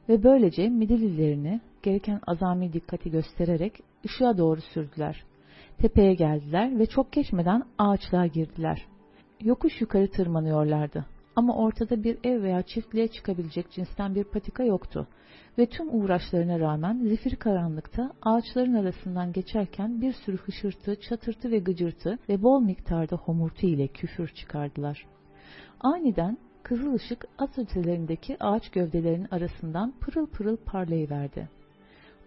Ve böylece midillilerini gereken azami dikkati göstererek ışığa doğru sürdüler. Tepeye geldiler ve çok geçmeden ağaçlığa girdiler. Yokuş yukarı tırmanıyorlardı. Ama ortada bir ev veya çiftliğe çıkabilecek cinsten bir patika yoktu ve tüm uğraşlarına rağmen zifir karanlıkta ağaçların arasından geçerken bir sürü hışırtı, çatırtı ve gıcırtı ve bol miktarda homurtu ile küfür çıkardılar. Aniden kızıl ışık az ötelerindeki ağaç gövdelerinin arasından pırıl pırıl parlayıverdi.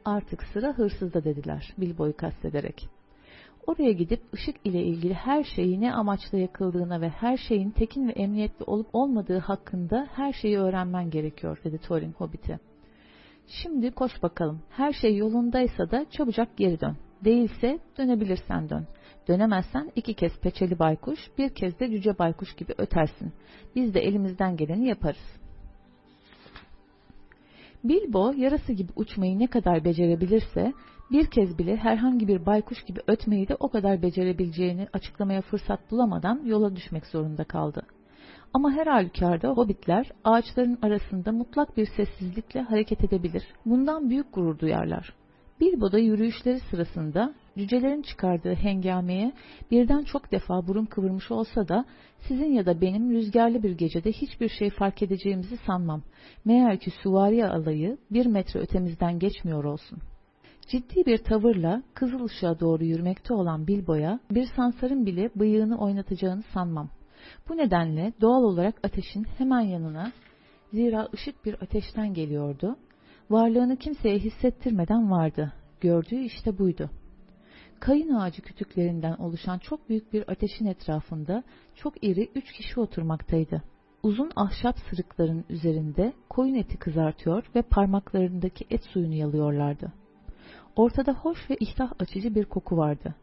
Artık sıra hırsızda dediler Bilbo'yu kastederek. Oraya gidip ışık ile ilgili her şeyi ne amaçla yakıldığına ve her şeyin tekin ve emniyetli olup olmadığı hakkında her şeyi öğrenmen gerekiyor dedi Thorin Hobbit'e. Şimdi koş bakalım. Her şey yolundaysa da çabucak geri dön. Değilse dönebilirsen dön. Dönemezsen iki kez peçeli baykuş, bir kez de cüce baykuş gibi ötersin. Biz de elimizden geleni yaparız. Bilbo yarası gibi uçmayı ne kadar becerebilirse bir kez bile herhangi bir baykuş gibi ötmeyi de o kadar becerebileceğini açıklamaya fırsat bulamadan yola düşmek zorunda kaldı. Ama her halükarda hobbitler ağaçların arasında mutlak bir sessizlikle hareket edebilir. Bundan büyük gurur duyarlar. Bilbo da yürüyüşleri sırasında cücelerin çıkardığı hengameye birden çok defa burun kıvırmış olsa da sizin ya da benim rüzgarlı bir gecede hiçbir şey fark edeceğimizi sanmam. Meğer ki süvari alayı bir metre ötemizden geçmiyor olsun. Ciddi bir tavırla kızıl ışığa doğru yürümekte olan Bilbo'ya bir sansarın bile bıyığını oynatacağını sanmam. Bu nedenle doğal olarak ateşin hemen yanına, zira ışık bir ateşten geliyordu, varlığını kimseye hissettirmeden vardı. Gördüğü işte buydu. Kayın ağacı kütüklerinden oluşan çok büyük bir ateşin etrafında çok iri üç kişi oturmaktaydı. Uzun ahşap sırıkların üzerinde koyun eti kızartıyor ve parmaklarındaki et suyunu yalıyorlardı. Ortada hoş ve iştah açıcı bir koku vardı.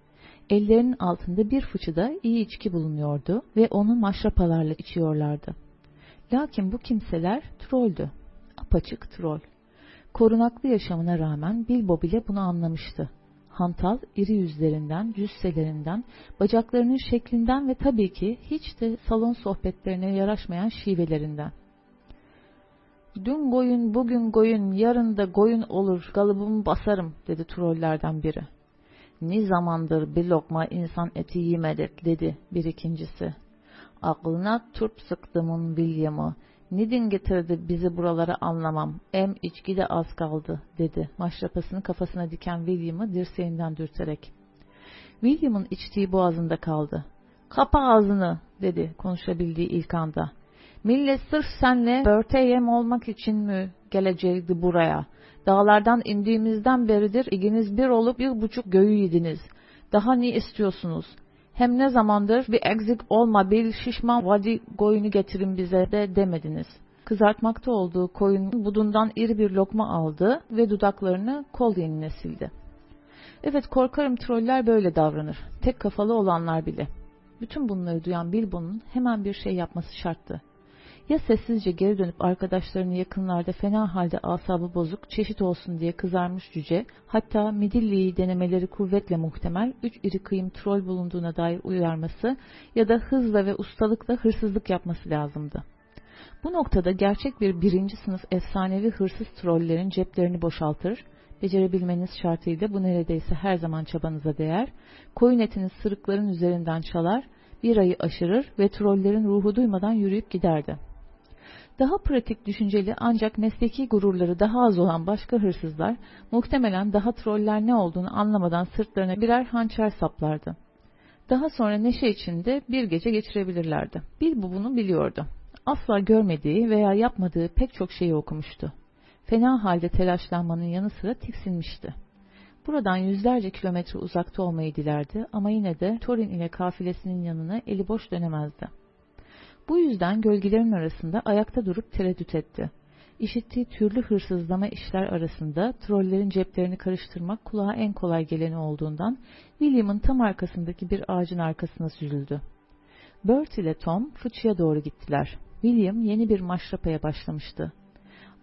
Ellerinin altında bir fıçıda iyi içki bulunuyordu ve onu maşrapalarla içiyorlardı. Lakin bu kimseler trolldü. Apaçık troll. Korunaklı yaşamına rağmen Bilbo bile bunu anlamıştı. Hantal, iri yüzlerinden, cüsselerinden, bacaklarının şeklinden ve tabii ki hiç de salon sohbetlerine yaraşmayan şivelerinden. Dün goyun, bugün goyun, yarın da goyun olur, galıbımı basarım, dedi trollerden biri. Ne zamandır bir lokma insan eti yemedik, dedi bir ikincisi. Aklına turp sıktımın William'ı, Nidin getirdi bizi buralara anlamam, em içki de az kaldı, dedi maşrapasını kafasına diken William'ı dirseğinden dürterek. William'ın içtiği boğazında kaldı. Kapa ağzını, dedi konuşabildiği ilk anda. Millet sırf senle börte yem olmak için mi gelecekti buraya? Dağlardan indiğimizden beridir ikiniz bir olup bir buçuk göğü yediniz. Daha ne istiyorsunuz? Hem ne zamandır bir eksik olma bir şişman vadi koyunu getirin bize de demediniz. Kızartmakta olduğu koyunun budundan iri bir lokma aldı ve dudaklarını kol yenine sildi. Evet korkarım troller böyle davranır. Tek kafalı olanlar bile. Bütün bunları duyan Bilbo'nun hemen bir şey yapması şarttı. Ya sessizce geri dönüp arkadaşlarını yakınlarda fena halde asabı bozuk, çeşit olsun diye kızarmış cüce, hatta Midilli'yi denemeleri kuvvetle muhtemel, üç iri kıyım troll bulunduğuna dair uyarması ya da hızla ve ustalıkla hırsızlık yapması lazımdı. Bu noktada gerçek bir birinci sınıf efsanevi hırsız trollerin ceplerini boşaltır, becerebilmeniz şartıyla bu neredeyse her zaman çabanıza değer, koyun etini sırıkların üzerinden çalar, bir ayı aşırır ve trollerin ruhu duymadan yürüyüp giderdi. Daha pratik düşünceli ancak mesleki gururları daha az olan başka hırsızlar muhtemelen daha troller ne olduğunu anlamadan sırtlarına birer hançer saplardı. Daha sonra neşe içinde bir gece geçirebilirlerdi. Bilbo bunu biliyordu. Asla görmediği veya yapmadığı pek çok şeyi okumuştu. Fena halde telaşlanmanın yanı sıra tiksinmişti. Buradan yüzlerce kilometre uzakta olmayı dilerdi ama yine de Thorin ile kafilesinin yanına eli boş dönemezdi. Bu yüzden gölgelerin arasında ayakta durup tereddüt etti. İşittiği türlü hırsızlama işler arasında trollerin ceplerini karıştırmak kulağa en kolay geleni olduğundan William'ın tam arkasındaki bir ağacın arkasına süzüldü. Bert ile Tom fıçıya doğru gittiler. William yeni bir maşrapaya başlamıştı.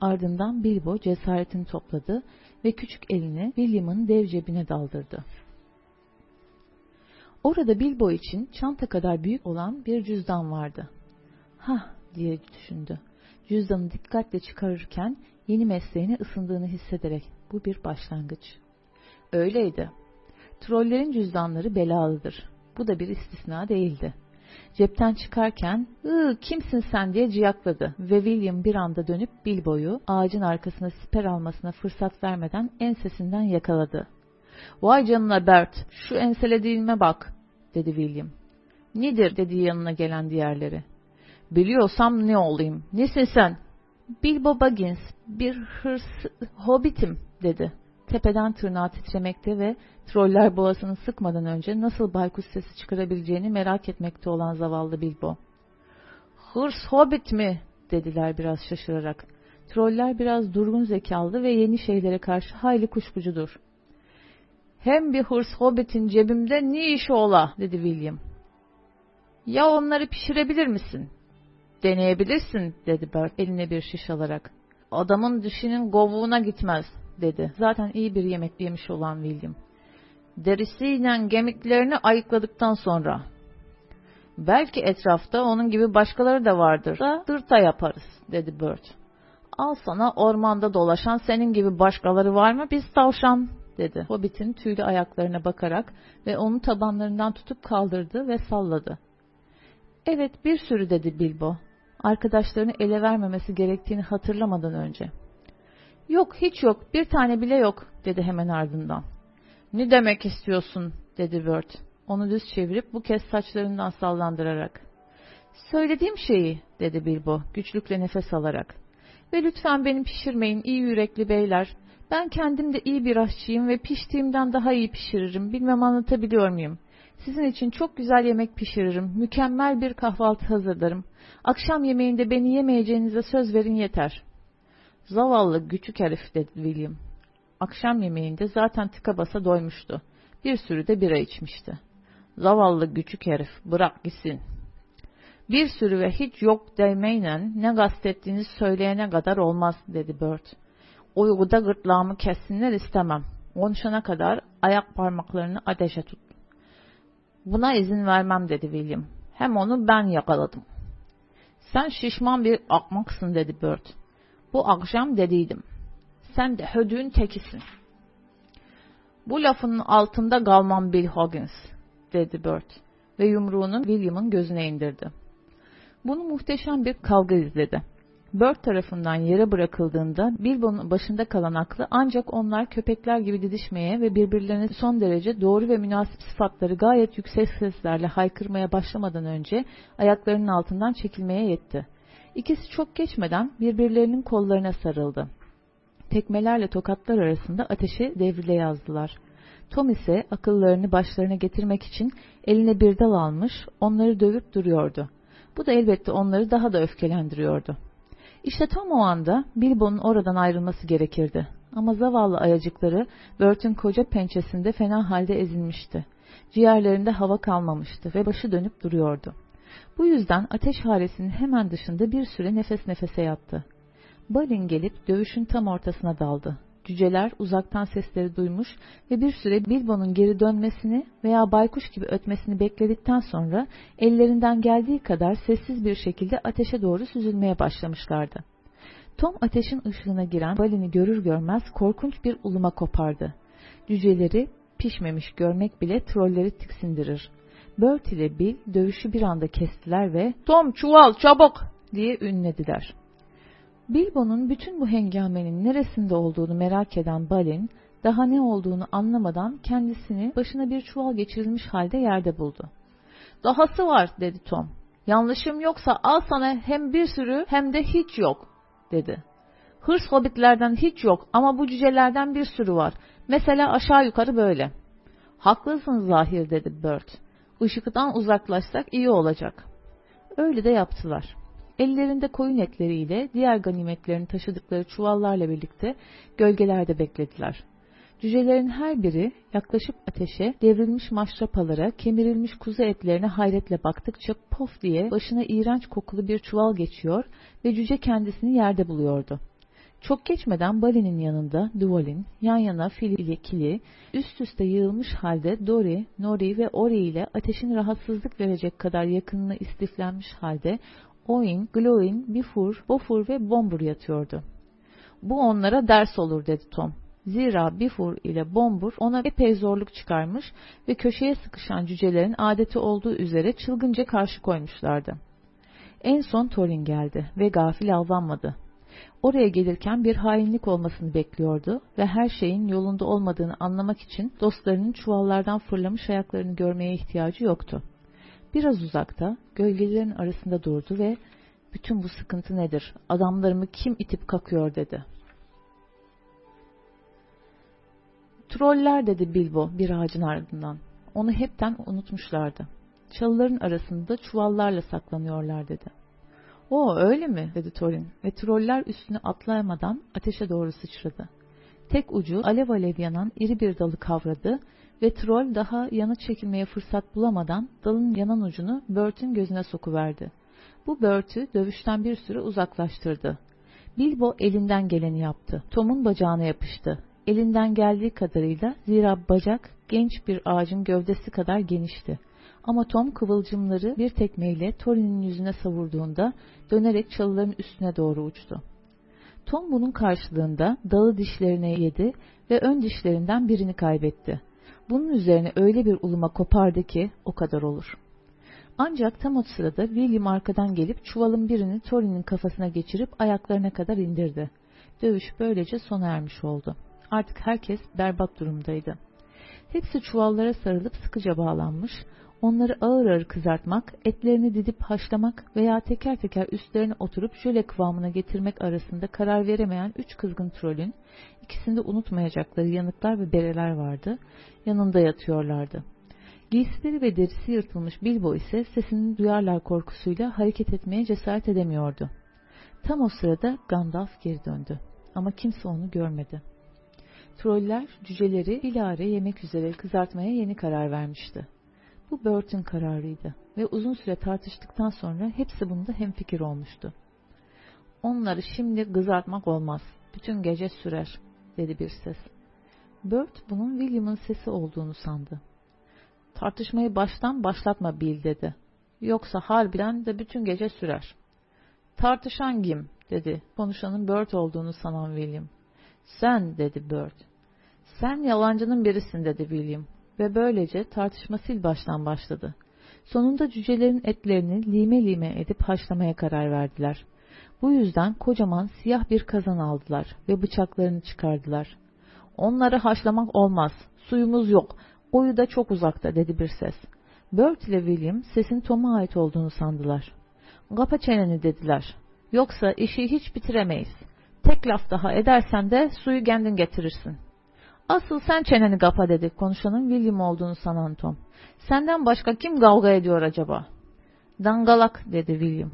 Ardından Bilbo cesaretini topladı ve küçük elini William'ın dev cebine daldırdı. Orada Bilbo için çanta kadar büyük olan bir cüzdan vardı. Hah diye düşündü. Cüzdanı dikkatle çıkarırken yeni mesleğine ısındığını hissederek bu bir başlangıç. Öyleydi. Trollerin cüzdanları belalıdır. Bu da bir istisna değildi. Cepten çıkarken ''Iı kimsin sen?'' diye ciyakladı ve William bir anda dönüp Bilbo'yu ağacın arkasına siper almasına fırsat vermeden ensesinden yakaladı. ''Vay canına Bert, şu enselediğime bak.'' dedi William. ''Nedir?'' dedi yanına gelen diğerleri. ''Biliyorsam ne olayım, nesin sen?'' Bilbo Baggins, bir hırs hobbitim dedi tepeden tırnağa titremekte ve troller boğasını sıkmadan önce nasıl baykuş sesi çıkarabileceğini merak etmekte olan zavallı Bilbo. Hırs hobbit mi? dediler biraz şaşırarak. Troller biraz durgun zekalı ve yeni şeylere karşı hayli kuşkucudur. Hem bir hırs hobbitin cebimde ne işi ola dedi William. Ya onları pişirebilir misin? Deneyebilirsin dedi Bert eline bir şiş alarak. Adamın dişinin govuğuna gitmez dedi. Zaten iyi bir yemek yemiş olan William. Derisiyle gemiklerini ayıkladıktan sonra. Belki etrafta onun gibi başkaları da vardır da dırta yaparız dedi Bert. Al sana ormanda dolaşan senin gibi başkaları var mı biz tavşan dedi. Hobbit'in tüylü ayaklarına bakarak ve onu tabanlarından tutup kaldırdı ve salladı. Evet bir sürü dedi Bilbo. Arkadaşlarını ele vermemesi gerektiğini hatırlamadan önce. Yok hiç yok bir tane bile yok dedi hemen ardından. Ne demek istiyorsun dedi Bert. Onu düz çevirip bu kez saçlarından sallandırarak. Söylediğim şeyi dedi Bilbo güçlükle nefes alarak. Ve lütfen beni pişirmeyin iyi yürekli beyler. Ben kendim de iyi bir aşçıyım ve piştiğimden daha iyi pişiririm. Bilmem anlatabiliyor muyum? Sizin için çok güzel yemek pişiririm. Mükemmel bir kahvaltı hazırlarım. Akşam yemeğinde beni yemeyeceğinize söz verin yeter.'' Zavallı küçük herif dedi William. Akşam yemeğinde zaten tıka basa doymuştu. Bir sürü de bira içmişti. Zavallı küçük herif bırak gitsin. Bir sürü ve hiç yok demeyle ne gastettiğinizi söyleyene kadar olmaz dedi Bert. Uyguda gırtlağımı kessinler istemem. Konuşana kadar ayak parmaklarını ateşe tut. Buna izin vermem dedi William. Hem onu ben yakaladım. Sen şişman bir akmaksın dedi Bert. Bu akşam dediydim. Sen de hödüğün tekisin. Bu lafının altında kalmam Bill Hoggins, dedi Bert ve yumruğunu William'ın gözüne indirdi. Bunu muhteşem bir kavga izledi. Bert tarafından yere bırakıldığında Bilbo'nun başında kalan aklı ancak onlar köpekler gibi didişmeye ve birbirlerine son derece doğru ve münasip sıfatları gayet yüksek seslerle haykırmaya başlamadan önce ayaklarının altından çekilmeye yetti. İkisi çok geçmeden birbirlerinin kollarına sarıldı. Tekmelerle tokatlar arasında ateşe devrile yazdılar. Tom ise akıllarını başlarına getirmek için eline bir dal almış, onları dövüp duruyordu. Bu da elbette onları daha da öfkelendiriyordu. İşte tam o anda Bilbo'nun oradan ayrılması gerekirdi. Ama zavallı ayacıkları Bert'ün koca pençesinde fena halde ezilmişti. Ciğerlerinde hava kalmamıştı ve başı dönüp duruyordu. Bu yüzden ateş haresinin hemen dışında bir süre nefes nefese yattı. Balin gelip dövüşün tam ortasına daldı. Cüceler uzaktan sesleri duymuş ve bir süre Bilbo'nun geri dönmesini veya baykuş gibi ötmesini bekledikten sonra ellerinden geldiği kadar sessiz bir şekilde ateşe doğru süzülmeye başlamışlardı. Tom ateşin ışığına giren Balin'i görür görmez korkunç bir uluma kopardı. Cüceleri pişmemiş görmek bile trolleri tiksindirir. Bert ile Bill dövüşü bir anda kestiler ve ''Tom çuval çabuk!'' diye ünlediler. Bilbo'nun bütün bu hengamenin neresinde olduğunu merak eden Balin, daha ne olduğunu anlamadan kendisini başına bir çuval geçirilmiş halde yerde buldu. Dahası var dedi Tom. Yanlışım yoksa al sana hem bir sürü hem de hiç yok dedi. Hırs hobbitlerden hiç yok ama bu cücelerden bir sürü var. Mesela aşağı yukarı böyle. Haklısın Zahir dedi Bert. Işıktan uzaklaşsak iyi olacak. Öyle de yaptılar. Ellerinde koyun etleriyle diğer ganimetlerini taşıdıkları çuvallarla birlikte gölgelerde beklediler. Cücelerin her biri yaklaşıp ateşe, devrilmiş maşrapalara, kemirilmiş kuzu etlerine hayretle baktıkça pof diye başına iğrenç kokulu bir çuval geçiyor ve cüce kendisini yerde buluyordu. Çok geçmeden Bali'nin yanında Duvalin, yan yana Fili ile Kili, üst üste yığılmış halde Dori, Nori ve Ori ile ateşin rahatsızlık verecek kadar yakınına istiflenmiş halde Oin, Glowin, Bifur, Bofur ve Bombur yatıyordu. Bu onlara ders olur dedi Tom. Zira Bifur ile Bombur ona epey zorluk çıkarmış ve köşeye sıkışan cücelerin adeti olduğu üzere çılgınca karşı koymuşlardı. En son Thorin geldi ve gafil avlanmadı. Oraya gelirken bir hainlik olmasını bekliyordu ve her şeyin yolunda olmadığını anlamak için dostlarının çuvallardan fırlamış ayaklarını görmeye ihtiyacı yoktu. Biraz uzakta, gölgelerin arasında durdu ve bütün bu sıkıntı nedir, adamlarımı kim itip kakıyor dedi. Troller dedi Bilbo bir ağacın ardından. Onu hepten unutmuşlardı. Çalıların arasında çuvallarla saklanıyorlar dedi. O öyle mi dedi Thorin ve troller üstüne atlayamadan ateşe doğru sıçradı. Tek ucu alev alev yanan iri bir dalı kavradı ve troll daha yana çekilmeye fırsat bulamadan dalın yanan ucunu Bert'in gözüne sokuverdi. Bu Bert'ü dövüşten bir süre uzaklaştırdı. Bilbo elinden geleni yaptı. Tom'un bacağına yapıştı. Elinden geldiği kadarıyla zira bacak genç bir ağacın gövdesi kadar genişti. Ama Tom kıvılcımları bir tekmeyle Thorin'in yüzüne savurduğunda dönerek çalıların üstüne doğru uçtu. Tom bunun karşılığında dalı dişlerine yedi ve ön dişlerinden birini kaybetti. Bunun üzerine öyle bir uluma kopardı ki o kadar olur. Ancak tam o sırada William arkadan gelip çuvalın birini Thorin'in kafasına geçirip ayaklarına kadar indirdi. Dövüş böylece sona ermiş oldu. Artık herkes berbat durumdaydı. Hepsi çuvallara sarılıp sıkıca bağlanmış, onları ağır ağır kızartmak, etlerini didip haşlamak veya teker teker üstlerine oturup jöle kıvamına getirmek arasında karar veremeyen üç kızgın trolün, ikisinde unutmayacakları yanıklar ve bereler vardı, yanında yatıyorlardı. Giysileri ve derisi yırtılmış Bilbo ise sesini duyarlar korkusuyla hareket etmeye cesaret edemiyordu. Tam o sırada Gandalf geri döndü ama kimse onu görmedi. Troller cüceleri bilare yemek üzere kızartmaya yeni karar vermişti. Bu Burton kararıydı ve uzun süre tartıştıktan sonra hepsi bunda hemfikir olmuştu. Onları şimdi kızartmak olmaz. Bütün gece sürer, dedi bir ses. Bert bunun William'ın sesi olduğunu sandı. Tartışmayı baştan başlatma Bill dedi. Yoksa harbiden de bütün gece sürer. Tartışan kim? dedi. Konuşanın Bert olduğunu sanan William. Sen dedi Bert. Sen yalancının birisin dedi William ve böylece tartışma sil baştan başladı. Sonunda cücelerin etlerini lime lime edip haşlamaya karar verdiler. Bu yüzden kocaman siyah bir kazan aldılar ve bıçaklarını çıkardılar. Onları haşlamak olmaz, suyumuz yok, oyu da çok uzakta dedi bir ses. Bert ile William sesin Tom'a ait olduğunu sandılar. Kapa çeneni dediler. Yoksa işi hiç bitiremeyiz. Tek laf daha edersen de suyu kendin getirirsin. Asıl sen çeneni kapa dedi konuşanın William olduğunu sanan Tom. Senden başka kim kavga ediyor acaba? Dangalak dedi William.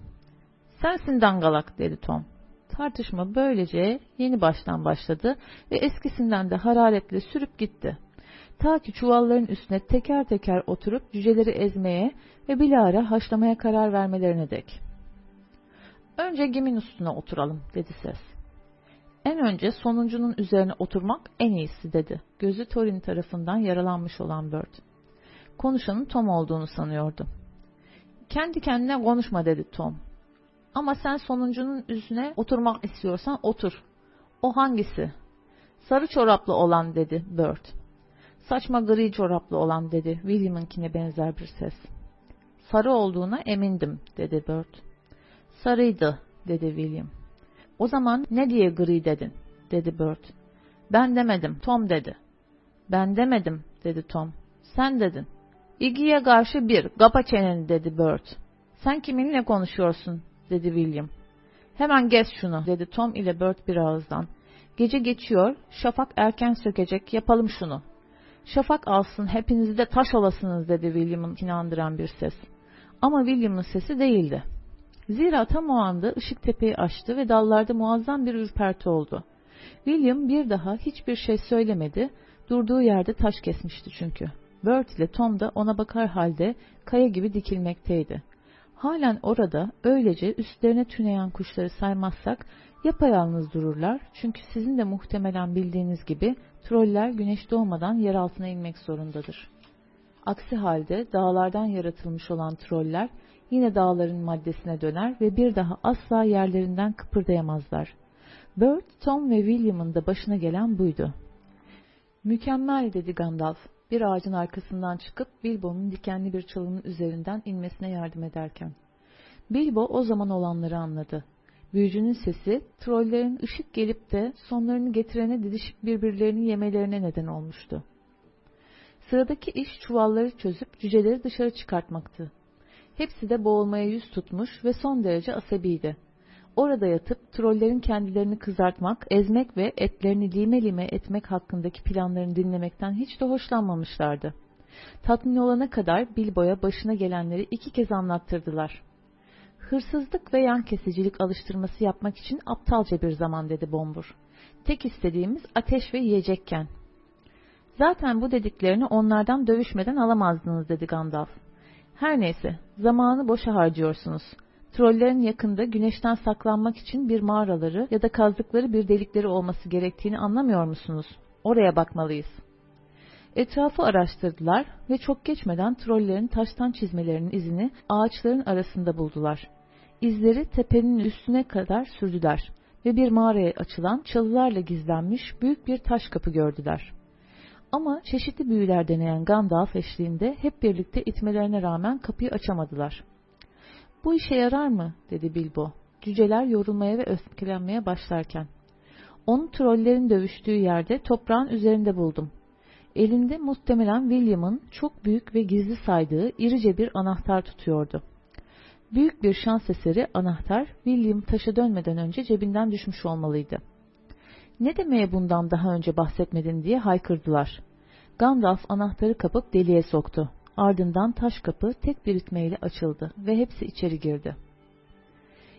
Sensin dangalak dedi Tom. Tartışma böylece yeni baştan başladı ve eskisinden de hararetle sürüp gitti. Ta ki çuvalların üstüne teker teker oturup cüceleri ezmeye ve bilahare haşlamaya karar vermelerine dek. Önce gemin üstüne oturalım dedi ses. En önce sonuncunun üzerine oturmak en iyisi dedi. Gözü Thorin tarafından yaralanmış olan Bird. Konuşanın Tom olduğunu sanıyordu. Kendi kendine konuşma dedi Tom. Ama sen sonuncunun üzerine oturmak istiyorsan otur. O hangisi? Sarı çoraplı olan dedi Bird. Saçma gri çoraplı olan dedi William'ınkine benzer bir ses. Sarı olduğuna emindim dedi Bird. Sarıydı dedi William. O zaman ne diye gri dedin, dedi Bert. Ben demedim, Tom dedi. Ben demedim, dedi Tom. Sen dedin. Iggy'ye karşı bir, kapa çeneni, dedi Bert. Sen kiminle konuşuyorsun, dedi William. Hemen gez şunu, dedi Tom ile Bert bir ağızdan. Gece geçiyor, şafak erken sökecek, yapalım şunu. Şafak alsın, hepiniz de taş olasınız, dedi William'ın inandıran bir ses. Ama William'ın sesi değildi. Zira tam o anda ışık tepeyi açtı ve dallarda muazzam bir ürperti oldu. William bir daha hiçbir şey söylemedi, durduğu yerde taş kesmişti çünkü. Bert ile Tom da ona bakar halde kaya gibi dikilmekteydi. Halen orada öylece üstlerine tüneyen kuşları saymazsak yapayalnız dururlar çünkü sizin de muhtemelen bildiğiniz gibi troller güneş doğmadan yer altına inmek zorundadır. Aksi halde dağlardan yaratılmış olan troller yine dağların maddesine döner ve bir daha asla yerlerinden kıpırdayamazlar. Bert, Tom ve William'ın da başına gelen buydu. Mükemmel dedi Gandalf, bir ağacın arkasından çıkıp Bilbo'nun dikenli bir çalının üzerinden inmesine yardım ederken. Bilbo o zaman olanları anladı. Büyücünün sesi, trollerin ışık gelip de sonlarını getirene didişip birbirlerini yemelerine neden olmuştu. Sıradaki iş çuvalları çözüp cüceleri dışarı çıkartmaktı. Hepsi de boğulmaya yüz tutmuş ve son derece asabiydi. Orada yatıp trollerin kendilerini kızartmak, ezmek ve etlerini lime lime etmek hakkındaki planlarını dinlemekten hiç de hoşlanmamışlardı. Tatmin olana kadar Bilbo'ya başına gelenleri iki kez anlattırdılar. Hırsızlık ve yan kesicilik alıştırması yapmak için aptalca bir zaman dedi Bombur. Tek istediğimiz ateş ve yiyecekken. Zaten bu dediklerini onlardan dövüşmeden alamazdınız dedi Gandalf. Her neyse, zamanı boşa harcıyorsunuz. Trollerin yakında güneşten saklanmak için bir mağaraları ya da kazdıkları bir delikleri olması gerektiğini anlamıyor musunuz? Oraya bakmalıyız. Etrafı araştırdılar ve çok geçmeden trollerin taştan çizmelerinin izini ağaçların arasında buldular. İzleri tepenin üstüne kadar sürdüler ve bir mağaraya açılan çalılarla gizlenmiş büyük bir taş kapı gördüler. Ama çeşitli büyüler deneyen Gandalf eşliğinde hep birlikte itmelerine rağmen kapıyı açamadılar. Bu işe yarar mı? dedi Bilbo. Cüceler yorulmaya ve öfkelenmeye başlarken. Onu trollerin dövüştüğü yerde toprağın üzerinde buldum. Elinde muhtemelen William'ın çok büyük ve gizli saydığı irice bir anahtar tutuyordu. Büyük bir şans eseri anahtar William taşa dönmeden önce cebinden düşmüş olmalıydı. Ne demeye bundan daha önce bahsetmedin diye haykırdılar. Gandalf anahtarı kapıp deliğe soktu. Ardından taş kapı tek bir itmeyle açıldı ve hepsi içeri girdi.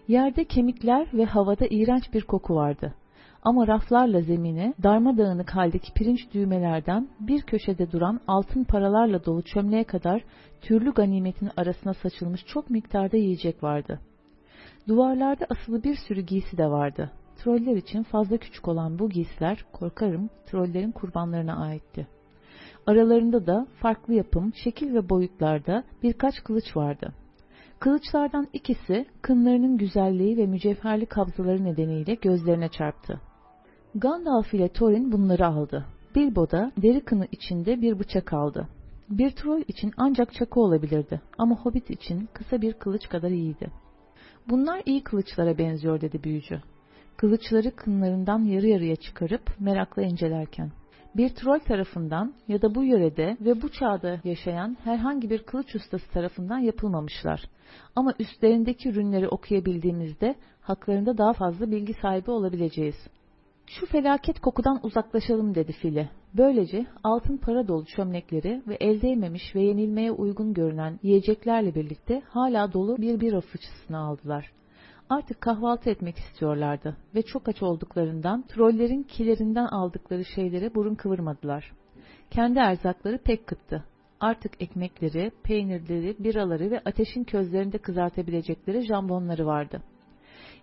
Yerde kemikler ve havada iğrenç bir koku vardı. Ama raflarla zemine, darmadağınık haldeki pirinç düğmelerden bir köşede duran altın paralarla dolu çömleğe kadar türlü ganimetin arasına saçılmış çok miktarda yiyecek vardı. Duvarlarda asılı bir sürü giysi de vardı. Troller için fazla küçük olan bu giysiler, korkarım, trollerin kurbanlarına aitti. Aralarında da farklı yapım, şekil ve boyutlarda birkaç kılıç vardı. Kılıçlardan ikisi kınlarının güzelliği ve mücevherli kabzaları nedeniyle gözlerine çarptı. Gandalf ile Thorin bunları aldı. Bilbo da deri kını içinde bir bıçak aldı. Bir troll için ancak çakı olabilirdi ama hobbit için kısa bir kılıç kadar iyiydi. Bunlar iyi kılıçlara benziyor dedi büyücü. Kılıçları kınlarından yarı yarıya çıkarıp merakla incelerken bir troll tarafından ya da bu yörede ve bu çağda yaşayan herhangi bir kılıç ustası tarafından yapılmamışlar. Ama üstlerindeki rünleri okuyabildiğimizde haklarında daha fazla bilgi sahibi olabileceğiz. Şu felaket kokudan uzaklaşalım dedi fili. Böylece altın para dolu çömlekleri ve el değmemiş ve yenilmeye uygun görünen yiyeceklerle birlikte hala dolu bir bira fıçısını aldılar. Artık kahvaltı etmek istiyorlardı ve çok aç olduklarından trollerin kilerinden aldıkları şeylere burun kıvırmadılar. Kendi erzakları pek kıttı. Artık ekmekleri, peynirleri, biraları ve ateşin közlerinde kızartabilecekleri jambonları vardı.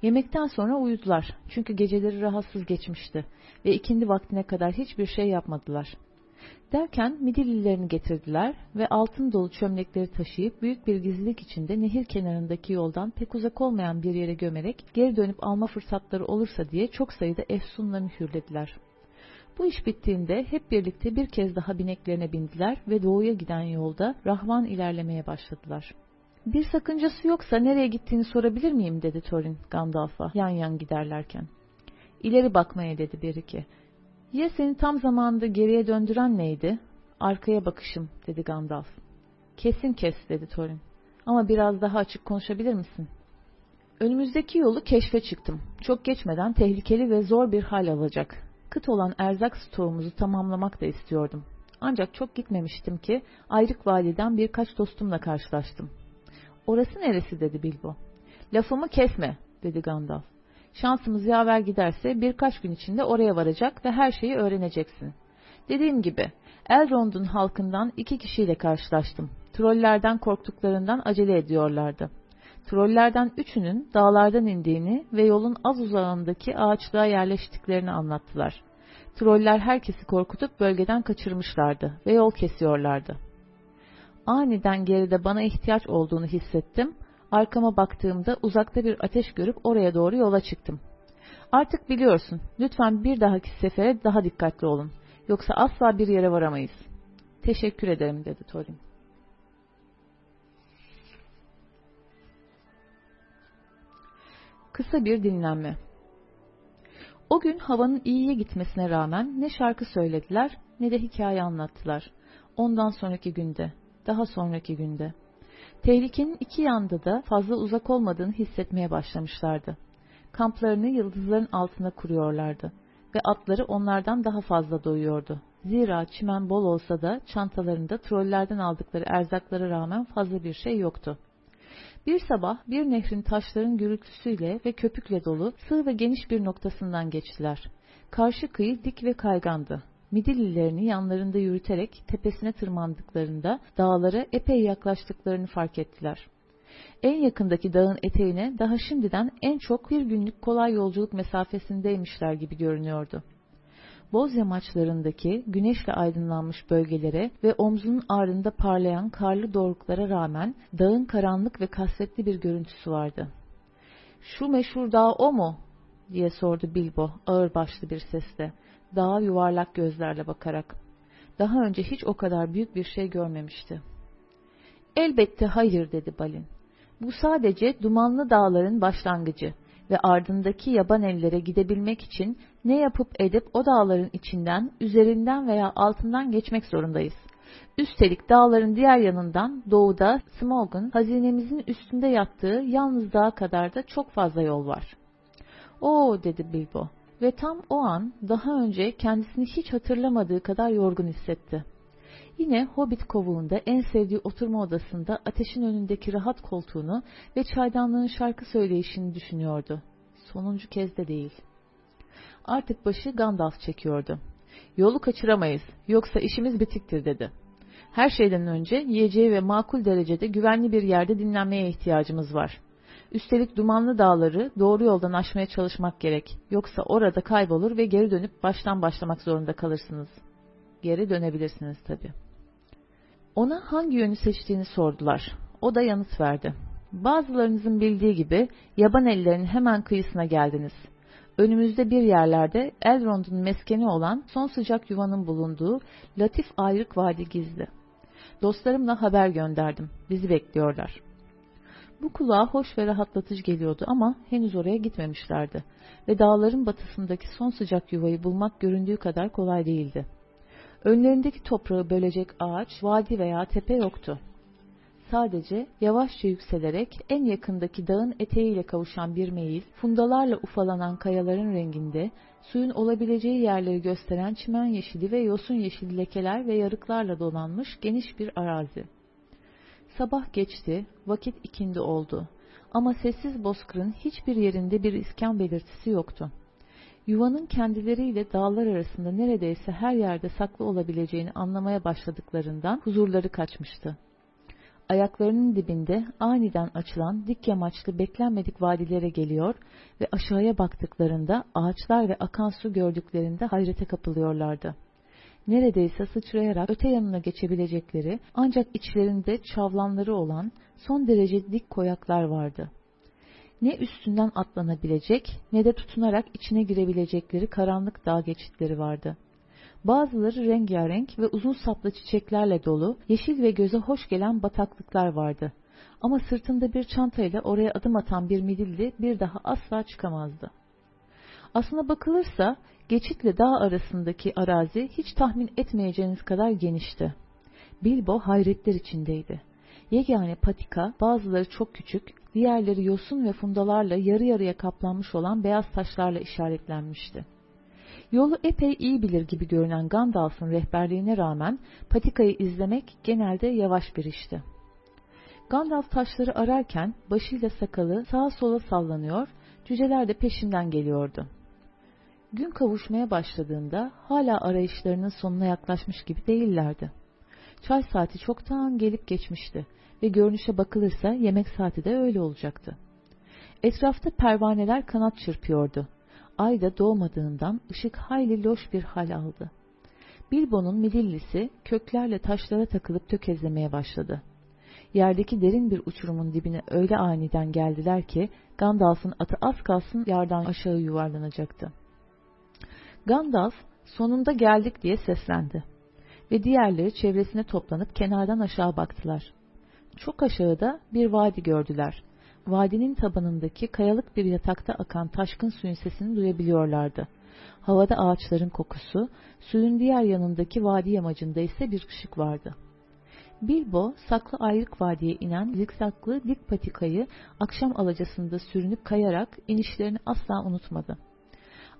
Yemekten sonra uyudular çünkü geceleri rahatsız geçmişti ve ikindi vaktine kadar hiçbir şey yapmadılar. Derken midillilerini getirdiler ve altın dolu çömlekleri taşıyıp büyük bir gizlilik içinde nehir kenarındaki yoldan pek uzak olmayan bir yere gömerek geri dönüp alma fırsatları olursa diye çok sayıda efsunla mühürlediler. Bu iş bittiğinde hep birlikte bir kez daha bineklerine bindiler ve doğuya giden yolda rahvan ilerlemeye başladılar. Bir sakıncası yoksa nereye gittiğini sorabilir miyim dedi Thorin Gandalf'a yan yan giderlerken. İleri bakmaya dedi bir iki. Ya seni tam zamanında geriye döndüren neydi? Arkaya bakışım dedi Gandalf. Kesin kes dedi Thorin. Ama biraz daha açık konuşabilir misin? Önümüzdeki yolu keşfe çıktım. Çok geçmeden tehlikeli ve zor bir hal alacak. Kıt olan erzak stoğumuzu tamamlamak da istiyordum. Ancak çok gitmemiştim ki ayrık validen birkaç dostumla karşılaştım. Orası neresi dedi Bilbo. Lafımı kesme dedi Gandalf. Şansımız yaver giderse birkaç gün içinde oraya varacak ve her şeyi öğreneceksin. Dediğim gibi Elrond'un halkından iki kişiyle karşılaştım. Trollerden korktuklarından acele ediyorlardı. Trollerden üçünün dağlardan indiğini ve yolun az uzağındaki ağaçlığa yerleştiklerini anlattılar. Troller herkesi korkutup bölgeden kaçırmışlardı ve yol kesiyorlardı. Aniden geride bana ihtiyaç olduğunu hissettim. Arkama baktığımda uzakta bir ateş görüp oraya doğru yola çıktım. Artık biliyorsun, lütfen bir dahaki sefere daha dikkatli olun. Yoksa asla bir yere varamayız. Teşekkür ederim dedi Thorin. Kısa bir dinlenme. O gün havanın iyiye gitmesine rağmen ne şarkı söylediler ne de hikaye anlattılar. Ondan sonraki günde, daha sonraki günde. Tehlikenin iki yanda da fazla uzak olmadığını hissetmeye başlamışlardı. Kamplarını yıldızların altına kuruyorlardı ve atları onlardan daha fazla doyuyordu. Zira çimen bol olsa da çantalarında trollerden aldıkları erzaklara rağmen fazla bir şey yoktu. Bir sabah bir nehrin taşların gürültüsüyle ve köpükle dolu sığ ve geniş bir noktasından geçtiler. Karşı kıyı dik ve kaygandı. Midillilerini yanlarında yürüterek tepesine tırmandıklarında dağlara epey yaklaştıklarını fark ettiler. En yakındaki dağın eteğine daha şimdiden en çok bir günlük kolay yolculuk mesafesindeymişler gibi görünüyordu boz yamaçlarındaki güneşle aydınlanmış bölgelere ve omzunun ardında parlayan karlı doruklara rağmen dağın karanlık ve kasvetli bir görüntüsü vardı. ''Şu meşhur dağ o mu?'' diye sordu Bilbo ağırbaşlı bir sesle, dağa yuvarlak gözlerle bakarak. Daha önce hiç o kadar büyük bir şey görmemişti. ''Elbette hayır'' dedi Balin. ''Bu sadece dumanlı dağların başlangıcı.'' ve ardındaki yaban ellere gidebilmek için ne yapıp edip o dağların içinden, üzerinden veya altından geçmek zorundayız. Üstelik dağların diğer yanından doğuda Smoug'un hazinemizin üstünde yattığı yalnız dağa kadar da çok fazla yol var. Oo dedi Bilbo ve tam o an daha önce kendisini hiç hatırlamadığı kadar yorgun hissetti. Yine Hobbit kovuğunda en sevdiği oturma odasında ateşin önündeki rahat koltuğunu ve çaydanlığın şarkı söyleyişini düşünüyordu. Sonuncu kez de değil. Artık başı Gandalf çekiyordu. Yolu kaçıramayız, yoksa işimiz bitiktir dedi. Her şeyden önce yiyeceği ve makul derecede güvenli bir yerde dinlenmeye ihtiyacımız var. Üstelik dumanlı dağları doğru yoldan aşmaya çalışmak gerek. Yoksa orada kaybolur ve geri dönüp baştan başlamak zorunda kalırsınız. Geri dönebilirsiniz tabii. Ona hangi yönü seçtiğini sordular. O da yanıt verdi. Bazılarınızın bildiği gibi yaban ellerinin hemen kıyısına geldiniz. Önümüzde bir yerlerde Elrond'un meskeni olan son sıcak yuvanın bulunduğu Latif Ayrık Vadi gizli. Dostlarımla haber gönderdim. Bizi bekliyorlar. Bu kulağa hoş ve rahatlatıcı geliyordu ama henüz oraya gitmemişlerdi ve dağların batısındaki son sıcak yuvayı bulmak göründüğü kadar kolay değildi. Önlerindeki toprağı bölecek ağaç, vadi veya tepe yoktu. Sadece yavaşça yükselerek en yakındaki dağın eteğiyle kavuşan bir meyil, fundalarla ufalanan kayaların renginde, suyun olabileceği yerleri gösteren çimen yeşili ve yosun yeşili lekeler ve yarıklarla donanmış geniş bir arazi. Sabah geçti, vakit ikindi oldu. Ama sessiz bozkırın hiçbir yerinde bir iskan belirtisi yoktu yuvanın kendileriyle dağlar arasında neredeyse her yerde saklı olabileceğini anlamaya başladıklarından huzurları kaçmıştı. Ayaklarının dibinde aniden açılan dik yamaçlı beklenmedik vadilere geliyor ve aşağıya baktıklarında ağaçlar ve akan su gördüklerinde hayrete kapılıyorlardı. Neredeyse sıçrayarak öte yanına geçebilecekleri ancak içlerinde çavlanları olan son derece dik koyaklar vardı ne üstünden atlanabilecek ne de tutunarak içine girebilecekleri karanlık dağ geçitleri vardı. Bazıları rengarenk ve uzun saplı çiçeklerle dolu, yeşil ve göze hoş gelen bataklıklar vardı. Ama sırtında bir çantayla oraya adım atan bir midilli bir daha asla çıkamazdı. Aslına bakılırsa geçitle dağ arasındaki arazi hiç tahmin etmeyeceğiniz kadar genişti. Bilbo hayretler içindeydi. Yegane patika bazıları çok küçük, diğerleri yosun ve fundalarla yarı yarıya kaplanmış olan beyaz taşlarla işaretlenmişti. Yolu epey iyi bilir gibi görünen Gandalf'ın rehberliğine rağmen patikayı izlemek genelde yavaş bir işti. Gandalf taşları ararken başıyla sakalı sağa sola sallanıyor, cüceler de peşinden geliyordu. Gün kavuşmaya başladığında hala arayışlarının sonuna yaklaşmış gibi değillerdi. Çay saati çoktan gelip geçmişti ve görünüşe bakılırsa yemek saati de öyle olacaktı. Etrafta pervaneler kanat çırpıyordu. Ay da doğmadığından ışık hayli loş bir hal aldı. Bilbo'nun midillisi köklerle taşlara takılıp tökezlemeye başladı. Yerdeki derin bir uçurumun dibine öyle aniden geldiler ki Gandalf'ın atı az kalsın yardan aşağı yuvarlanacaktı. Gandalf sonunda geldik diye seslendi ve diğerleri çevresine toplanıp kenardan aşağı baktılar. Çok aşağıda bir vadi gördüler. Vadinin tabanındaki kayalık bir yatakta akan taşkın suyun sesini duyabiliyorlardı. Havada ağaçların kokusu, suyun diğer yanındaki vadi yamacında ise bir ışık vardı. Bilbo, saklı ayrık vadiye inen zikzaklı dik patikayı akşam alacasında sürünüp kayarak inişlerini asla unutmadı.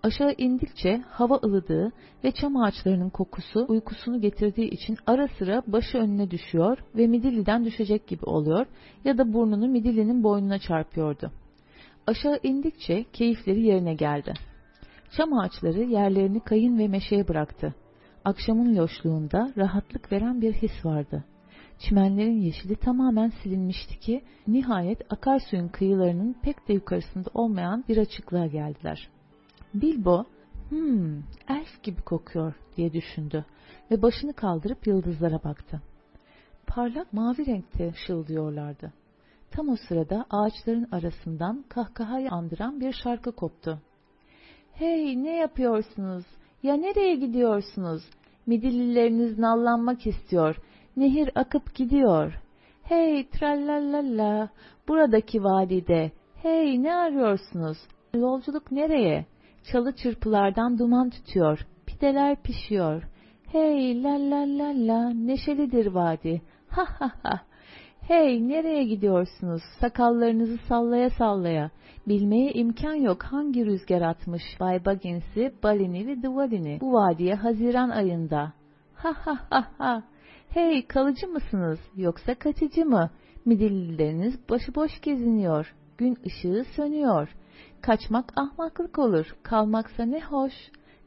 Aşağı indikçe hava ılıdığı ve çam ağaçlarının kokusu uykusunu getirdiği için ara sıra başı önüne düşüyor ve Midilli'den düşecek gibi oluyor ya da burnunu Midilli'nin boynuna çarpıyordu. Aşağı indikçe keyifleri yerine geldi. Çam ağaçları yerlerini kayın ve meşeye bıraktı. Akşamın loşluğunda rahatlık veren bir his vardı. Çimenlerin yeşili tamamen silinmişti ki nihayet akarsuyun kıyılarının pek de yukarısında olmayan bir açıklığa geldiler. Bilbo, hmm, elf gibi kokuyor diye düşündü ve başını kaldırıp yıldızlara baktı. Parlak mavi renkte ışıldıyorlardı. Tam o sırada ağaçların arasından kahkahayı andıran bir şarkı koptu. Hey ne yapıyorsunuz? Ya nereye gidiyorsunuz? Midillileriniz nallanmak istiyor. Nehir akıp gidiyor. Hey trallallalla buradaki vadide. Hey ne arıyorsunuz? Yolculuk nereye? Çalı çırpılardan duman tütüyor. Pideler pişiyor. Hey la la la la neşelidir vadi. Ha ha ha. Hey nereye gidiyorsunuz? Sakallarınızı sallaya sallaya. Bilmeye imkan yok hangi rüzgar atmış Bay Baggins'i, Balin'i ve Duvalin'i bu vadiye Haziran ayında. Ha ha ha ha. Hey kalıcı mısınız yoksa kaçıcı mı? Midillileriniz başıboş geziniyor. Gün ışığı sönüyor. Kaçmak ahmaklık olur, kalmaksa ne hoş.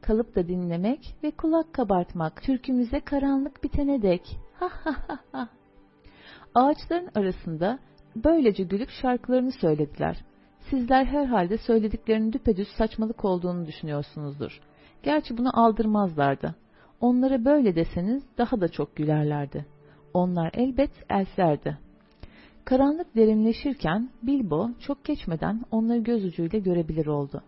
Kalıp da dinlemek ve kulak kabartmak türkümüze karanlık bitene dek. Ha ha ha ha. Ağaçların arasında böylece gülüp şarkılarını söylediler. Sizler herhalde söylediklerinin düpedüz saçmalık olduğunu düşünüyorsunuzdur. Gerçi bunu aldırmazlardı. Onlara böyle deseniz daha da çok gülerlerdi. Onlar elbet elflerdi. Karanlık derinleşirken Bilbo çok geçmeden onları göz ucuyla görebilir oldu.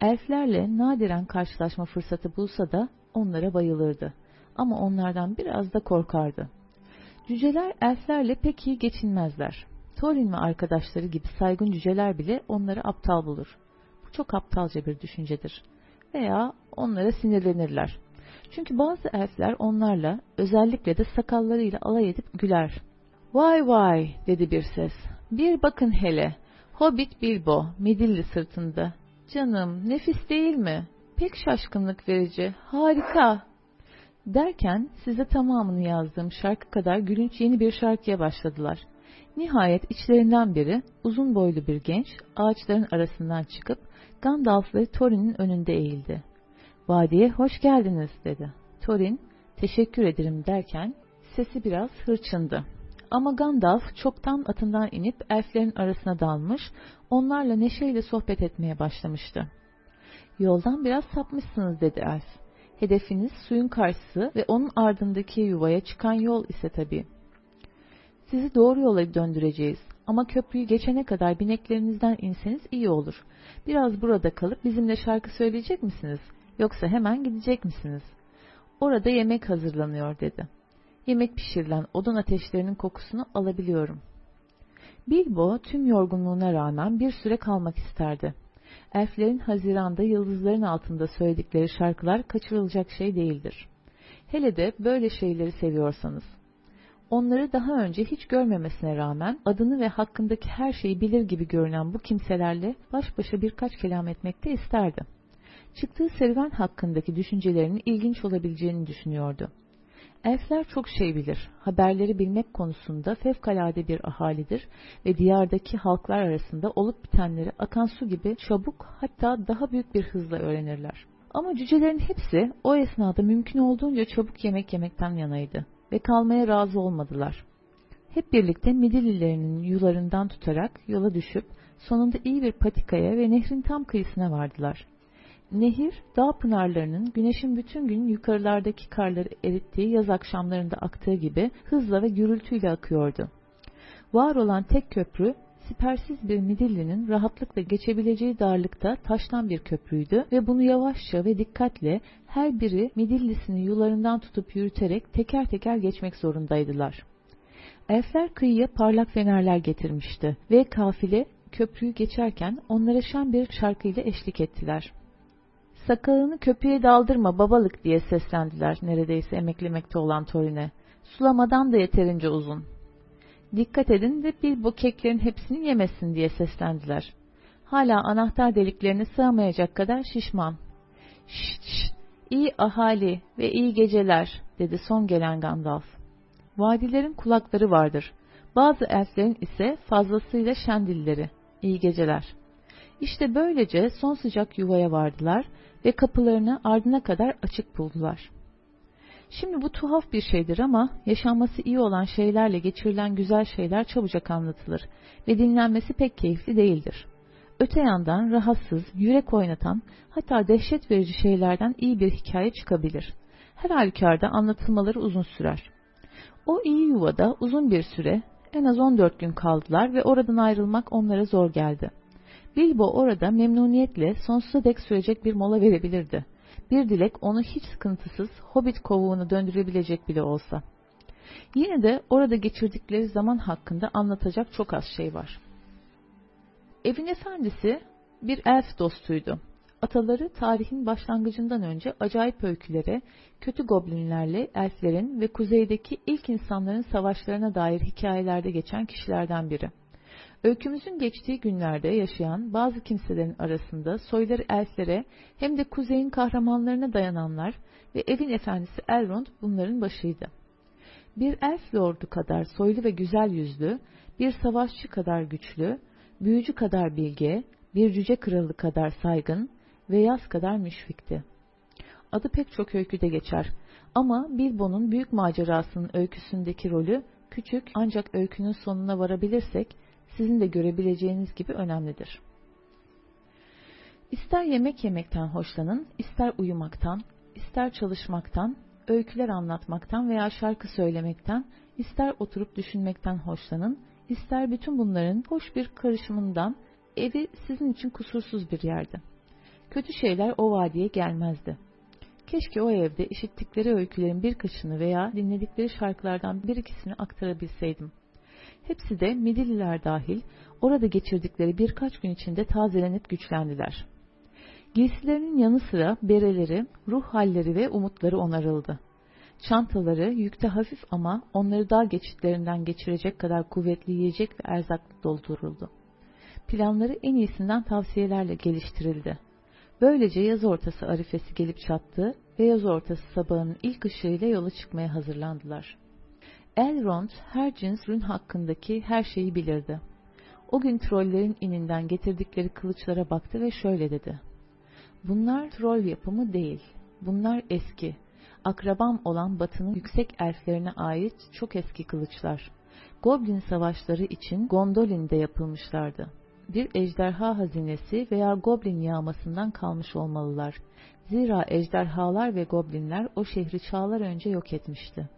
Elflerle nadiren karşılaşma fırsatı bulsa da onlara bayılırdı. Ama onlardan biraz da korkardı. Cüceler elflerle pek iyi geçinmezler. Thorin ve arkadaşları gibi saygın cüceler bile onları aptal bulur. Bu çok aptalca bir düşüncedir. Veya onlara sinirlenirler. Çünkü bazı elfler onlarla özellikle de sakallarıyla alay edip güler. Vay vay dedi bir ses. Bir bakın hele. Hobbit Bilbo, midilli sırtında. Canım, nefis değil mi? Pek şaşkınlık verici. Harika. Derken size tamamını yazdığım şarkı kadar gülünç yeni bir şarkıya başladılar. Nihayet içlerinden biri, uzun boylu bir genç, ağaçların arasından çıkıp Gandalf ve Thorin'in önünde eğildi. Vadiye hoş geldiniz dedi. Thorin, teşekkür ederim derken sesi biraz hırçındı. Ama Gandalf çoktan atından inip elflerin arasına dalmış, onlarla neşeyle sohbet etmeye başlamıştı. Yoldan biraz sapmışsınız dedi elf. Hedefiniz suyun karşısı ve onun ardındaki yuvaya çıkan yol ise tabii. Sizi doğru yola döndüreceğiz ama köprüyü geçene kadar bineklerinizden inseniz iyi olur. Biraz burada kalıp bizimle şarkı söyleyecek misiniz? Yoksa hemen gidecek misiniz? Orada yemek hazırlanıyor dedi yemek pişirilen odun ateşlerinin kokusunu alabiliyorum. Bilbo tüm yorgunluğuna rağmen bir süre kalmak isterdi. Elflerin Haziran'da yıldızların altında söyledikleri şarkılar kaçırılacak şey değildir. Hele de böyle şeyleri seviyorsanız. Onları daha önce hiç görmemesine rağmen adını ve hakkındaki her şeyi bilir gibi görünen bu kimselerle baş başa birkaç kelam etmekte isterdi. Çıktığı serüven hakkındaki düşüncelerinin ilginç olabileceğini düşünüyordu. Elfler çok şey bilir, haberleri bilmek konusunda fevkalade bir ahalidir ve diyardaki halklar arasında olup bitenleri akan su gibi çabuk hatta daha büyük bir hızla öğrenirler. Ama cücelerin hepsi o esnada mümkün olduğunca çabuk yemek yemekten yanaydı ve kalmaya razı olmadılar. Hep birlikte Midillilerinin yularından tutarak yola düşüp sonunda iyi bir patikaya ve nehrin tam kıyısına vardılar. Nehir, dağ pınarlarının güneşin bütün gün yukarılardaki karları erittiği yaz akşamlarında aktığı gibi hızla ve gürültüyle akıyordu. Var olan tek köprü, sipersiz bir midillinin rahatlıkla geçebileceği darlıkta taştan bir köprüydü ve bunu yavaşça ve dikkatle her biri midillisini yularından tutup yürüterek teker teker geçmek zorundaydılar. Elfler kıyıya parlak fenerler getirmişti ve kafile köprüyü geçerken onlara şen bir şarkıyla eşlik ettiler.'' Sakalını köpüğe daldırma babalık diye seslendiler neredeyse emeklemekte olan Torin'e. Sulamadan da yeterince uzun. Dikkat edin de bir bu keklerin hepsini yemesin diye seslendiler. Hala anahtar deliklerini sığamayacak kadar şişman. Şşt şşt, iyi ahali ve iyi geceler dedi son gelen Gandalf. Vadilerin kulakları vardır. Bazı elflerin ise fazlasıyla şendilleri. İyi geceler. İşte böylece son sıcak yuvaya vardılar ve kapılarını ardına kadar açık buldular. Şimdi bu tuhaf bir şeydir ama yaşanması iyi olan şeylerle geçirilen güzel şeyler çabucak anlatılır ve dinlenmesi pek keyifli değildir. Öte yandan rahatsız, yürek oynatan, hatta dehşet verici şeylerden iyi bir hikaye çıkabilir. Her halükarda anlatılmaları uzun sürer. O iyi yuvada uzun bir süre, en az 14 gün kaldılar ve oradan ayrılmak onlara zor geldi. Bilbo orada memnuniyetle sonsuza dek sürecek bir mola verebilirdi. Bir dilek onu hiç sıkıntısız hobbit kovuğunu döndürebilecek bile olsa. Yine de orada geçirdikleri zaman hakkında anlatacak çok az şey var. Evin efendisi bir elf dostuydu. Ataları tarihin başlangıcından önce acayip öykülere, kötü goblinlerle elflerin ve kuzeydeki ilk insanların savaşlarına dair hikayelerde geçen kişilerden biri. Öykümüzün geçtiği günlerde yaşayan bazı kimselerin arasında soyları elflere hem de kuzeyin kahramanlarına dayananlar ve evin efendisi Elrond bunların başıydı. Bir elf lordu kadar soylu ve güzel yüzlü, bir savaşçı kadar güçlü, büyücü kadar bilge, bir cüce kralı kadar saygın ve yaz kadar müşfikti. Adı pek çok öyküde geçer ama Bilbo'nun büyük macerasının öyküsündeki rolü küçük ancak öykünün sonuna varabilirsek sizin de görebileceğiniz gibi önemlidir. İster yemek yemekten hoşlanın, ister uyumaktan, ister çalışmaktan, öyküler anlatmaktan veya şarkı söylemekten, ister oturup düşünmekten hoşlanın, ister bütün bunların hoş bir karışımından evi sizin için kusursuz bir yerdi. Kötü şeyler o vadiye gelmezdi. Keşke o evde işittikleri öykülerin birkaçını veya dinledikleri şarkılardan bir ikisini aktarabilseydim.'' Hepsi de Midilliler dahil orada geçirdikleri birkaç gün içinde tazelenip güçlendiler. Giysilerinin yanı sıra bereleri, ruh halleri ve umutları onarıldı. Çantaları yükte hafif ama onları dağ geçitlerinden geçirecek kadar kuvvetli yiyecek ve erzaklı dolduruldu. Planları en iyisinden tavsiyelerle geliştirildi. Böylece yaz ortası arifesi gelip çattı ve yaz ortası sabahının ilk ışığıyla yola çıkmaya hazırlandılar. Elrond her cins rün hakkındaki her şeyi bilirdi. O gün trollerin ininden getirdikleri kılıçlara baktı ve şöyle dedi. Bunlar troll yapımı değil. Bunlar eski. Akrabam olan batının yüksek elflerine ait çok eski kılıçlar. Goblin savaşları için Gondolin'de yapılmışlardı. Bir ejderha hazinesi veya goblin yağmasından kalmış olmalılar. Zira ejderhalar ve goblinler o şehri çağlar önce yok etmişti.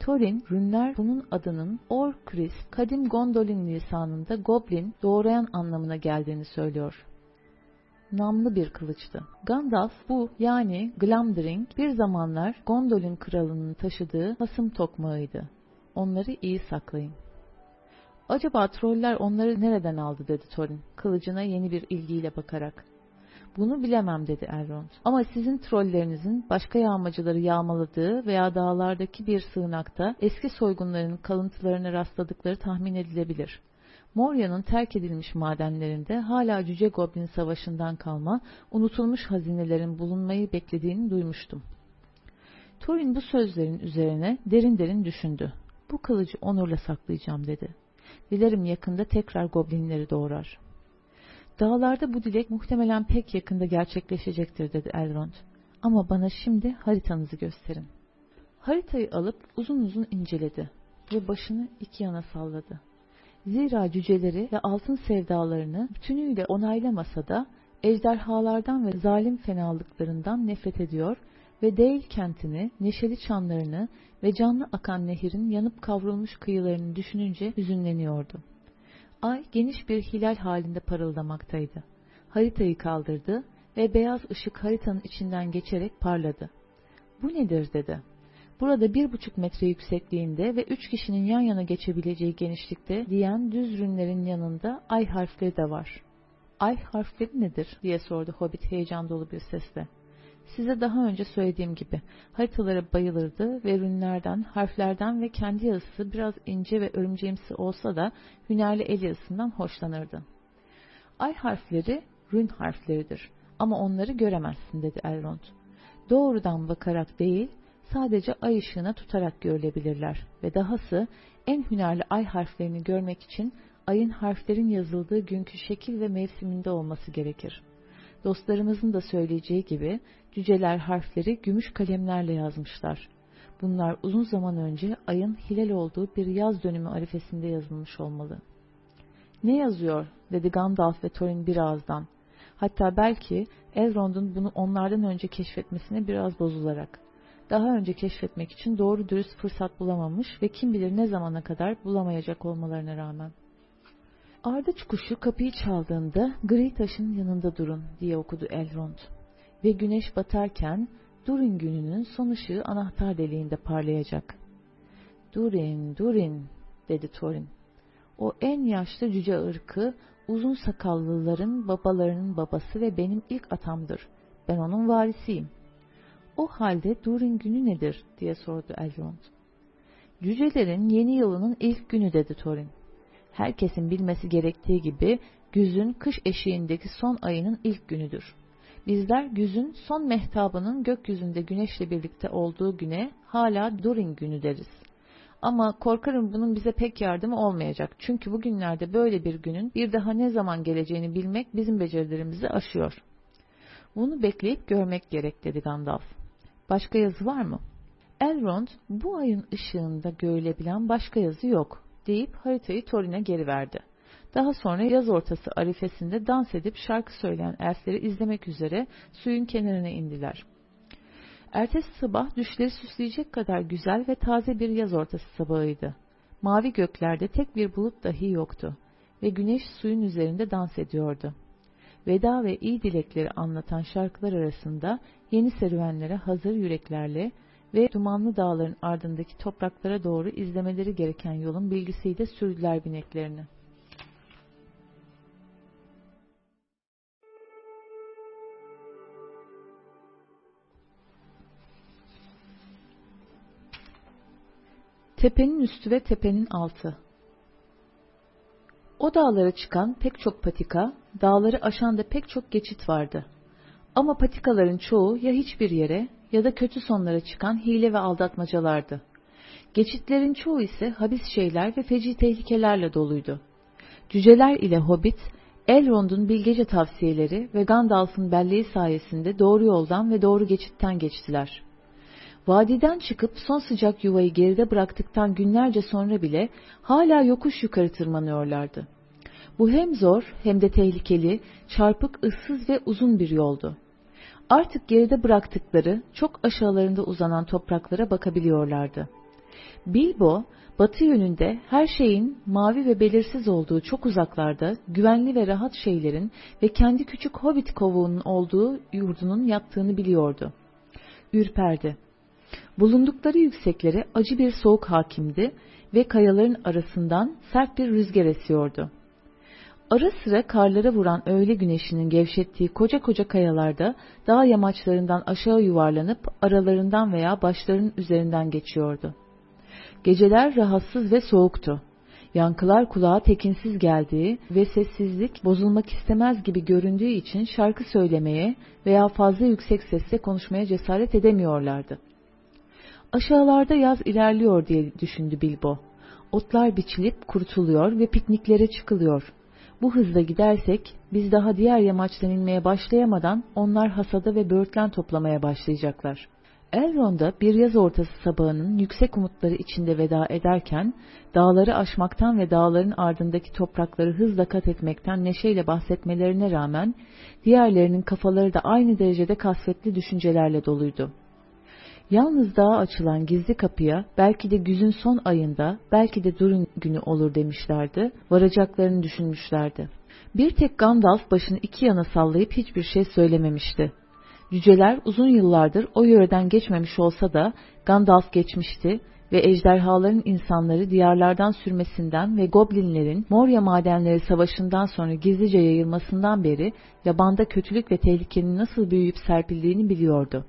Thorin, Rünler bunun adının Orkris, kadim Gondolin lisanında Goblin, doğrayan anlamına geldiğini söylüyor. Namlı bir kılıçtı. Gandalf bu yani Glamdring bir zamanlar Gondolin kralının taşıdığı hasım tokmağıydı. Onları iyi saklayın. Acaba troller onları nereden aldı dedi Thorin, kılıcına yeni bir ilgiyle bakarak. Bunu bilemem dedi Elrond. Ama sizin trollerinizin başka yağmacıları yağmaladığı veya dağlardaki bir sığınakta eski soygunların kalıntılarına rastladıkları tahmin edilebilir. Moria'nın terk edilmiş madenlerinde hala Cüce Goblin Savaşı'ndan kalma unutulmuş hazinelerin bulunmayı beklediğini duymuştum. Thorin bu sözlerin üzerine derin derin düşündü. Bu kılıcı onurla saklayacağım dedi. Dilerim yakında tekrar goblinleri doğurar. Dağlarda bu dilek muhtemelen pek yakında gerçekleşecektir dedi Elrond. Ama bana şimdi haritanızı gösterin. Haritayı alıp uzun uzun inceledi ve başını iki yana salladı. Zira cüceleri ve altın sevdalarını bütünüyle onaylamasa da ejderhalardan ve zalim fenalıklarından nefret ediyor ve Değil kentini, neşeli çanlarını ve canlı akan nehirin yanıp kavrulmuş kıyılarını düşününce hüzünleniyordu. Ay geniş bir hilal halinde parıldamaktaydı. Haritayı kaldırdı ve beyaz ışık haritanın içinden geçerek parladı. Bu nedir dedi. Burada bir buçuk metre yüksekliğinde ve üç kişinin yan yana geçebileceği genişlikte diyen düz rünlerin yanında ay harfleri de var. Ay harfleri nedir diye sordu Hobbit heyecan dolu bir sesle. Size daha önce söylediğim gibi haritalara bayılırdı ve ürünlerden, harflerden ve kendi yazısı biraz ince ve örümceğimsi olsa da hünerli el yazısından hoşlanırdı. Ay harfleri rün harfleridir ama onları göremezsin dedi Elrond. Doğrudan bakarak değil, sadece ay ışığına tutarak görülebilirler ve dahası en hünerli ay harflerini görmek için ayın harflerin yazıldığı günkü şekil ve mevsiminde olması gerekir. Dostlarımızın da söyleyeceği gibi cüceler harfleri gümüş kalemlerle yazmışlar. Bunlar uzun zaman önce ayın hilal olduğu bir yaz dönümü arifesinde yazılmış olmalı. Ne yazıyor? dedi Gandalf ve Thorin bir ağızdan. Hatta belki Elrond'un bunu onlardan önce keşfetmesine biraz bozularak. Daha önce keşfetmek için doğru dürüst fırsat bulamamış ve kim bilir ne zamana kadar bulamayacak olmalarına rağmen. Ardıç kuşu kapıyı çaldığında gri taşın yanında durun diye okudu Elrond. Ve güneş batarken Durin gününün son ışığı anahtar deliğinde parlayacak. Durin, Durin dedi Thorin. O en yaşlı cüce ırkı uzun sakallıların babalarının babası ve benim ilk atamdır. Ben onun varisiyim. O halde Durin günü nedir diye sordu Elrond. Cücelerin yeni yılının ilk günü dedi Thorin herkesin bilmesi gerektiği gibi güzün kış eşiğindeki son ayının ilk günüdür. Bizler güzün son mehtabının gökyüzünde güneşle birlikte olduğu güne hala Durin günü deriz. Ama korkarım bunun bize pek yardımı olmayacak. Çünkü bugünlerde böyle bir günün bir daha ne zaman geleceğini bilmek bizim becerilerimizi aşıyor. Bunu bekleyip görmek gerek dedi Gandalf. Başka yazı var mı? Elrond bu ayın ışığında görülebilen başka yazı yok deyip haritayı Thorin'e geri verdi. Daha sonra yaz ortası arifesinde dans edip şarkı söyleyen elfleri izlemek üzere suyun kenarına indiler. Ertesi sabah düşleri süsleyecek kadar güzel ve taze bir yaz ortası sabahıydı. Mavi göklerde tek bir bulut dahi yoktu ve güneş suyun üzerinde dans ediyordu. Veda ve iyi dilekleri anlatan şarkılar arasında yeni serüvenlere hazır yüreklerle ve dumanlı dağların ardındaki topraklara doğru izlemeleri gereken yolun bilgisiyle sürdüler bineklerini. Tepenin üstü ve tepenin altı O dağlara çıkan pek çok patika, dağları aşan da pek çok geçit vardı. Ama patikaların çoğu ya hiçbir yere ya da kötü sonlara çıkan hile ve aldatmacalardı. Geçitlerin çoğu ise habis şeyler ve feci tehlikelerle doluydu. Cüceler ile Hobbit, Elrond'un bilgece tavsiyeleri ve Gandalf'ın belleği sayesinde doğru yoldan ve doğru geçitten geçtiler. Vadiden çıkıp son sıcak yuvayı geride bıraktıktan günlerce sonra bile hala yokuş yukarı tırmanıyorlardı. Bu hem zor hem de tehlikeli, çarpık, ıssız ve uzun bir yoldu. Artık geride bıraktıkları çok aşağılarında uzanan topraklara bakabiliyorlardı. Bilbo, batı yönünde her şeyin mavi ve belirsiz olduğu çok uzaklarda güvenli ve rahat şeylerin ve kendi küçük hobbit kovuğunun olduğu yurdunun yattığını biliyordu. Ürperdi. Bulundukları yükseklere acı bir soğuk hakimdi ve kayaların arasından sert bir rüzgar esiyordu. Ara sıra karlara vuran öğle güneşinin gevşettiği koca koca kayalarda dağ yamaçlarından aşağı yuvarlanıp aralarından veya başlarının üzerinden geçiyordu. Geceler rahatsız ve soğuktu. Yankılar kulağa tekinsiz geldiği ve sessizlik bozulmak istemez gibi göründüğü için şarkı söylemeye veya fazla yüksek sesle konuşmaya cesaret edemiyorlardı. Aşağılarda yaz ilerliyor diye düşündü Bilbo. Otlar biçilip kurutuluyor ve pikniklere çıkılıyor. Bu hızla gidersek biz daha diğer yamaçtan inmeye başlayamadan onlar hasada ve böğürtlen toplamaya başlayacaklar. Elrond'a bir yaz ortası sabahının yüksek umutları içinde veda ederken dağları aşmaktan ve dağların ardındaki toprakları hızla kat etmekten neşeyle bahsetmelerine rağmen diğerlerinin kafaları da aynı derecede kasvetli düşüncelerle doluydu. Yalnız dağa açılan gizli kapıya belki de güzün son ayında, belki de durun günü olur demişlerdi, varacaklarını düşünmüşlerdi. Bir tek Gandalf başını iki yana sallayıp hiçbir şey söylememişti. Cüceler uzun yıllardır o yöreden geçmemiş olsa da Gandalf geçmişti ve ejderhaların insanları diyarlardan sürmesinden ve goblinlerin Moria madenleri savaşından sonra gizlice yayılmasından beri yabanda kötülük ve tehlikenin nasıl büyüyüp serpildiğini biliyordu.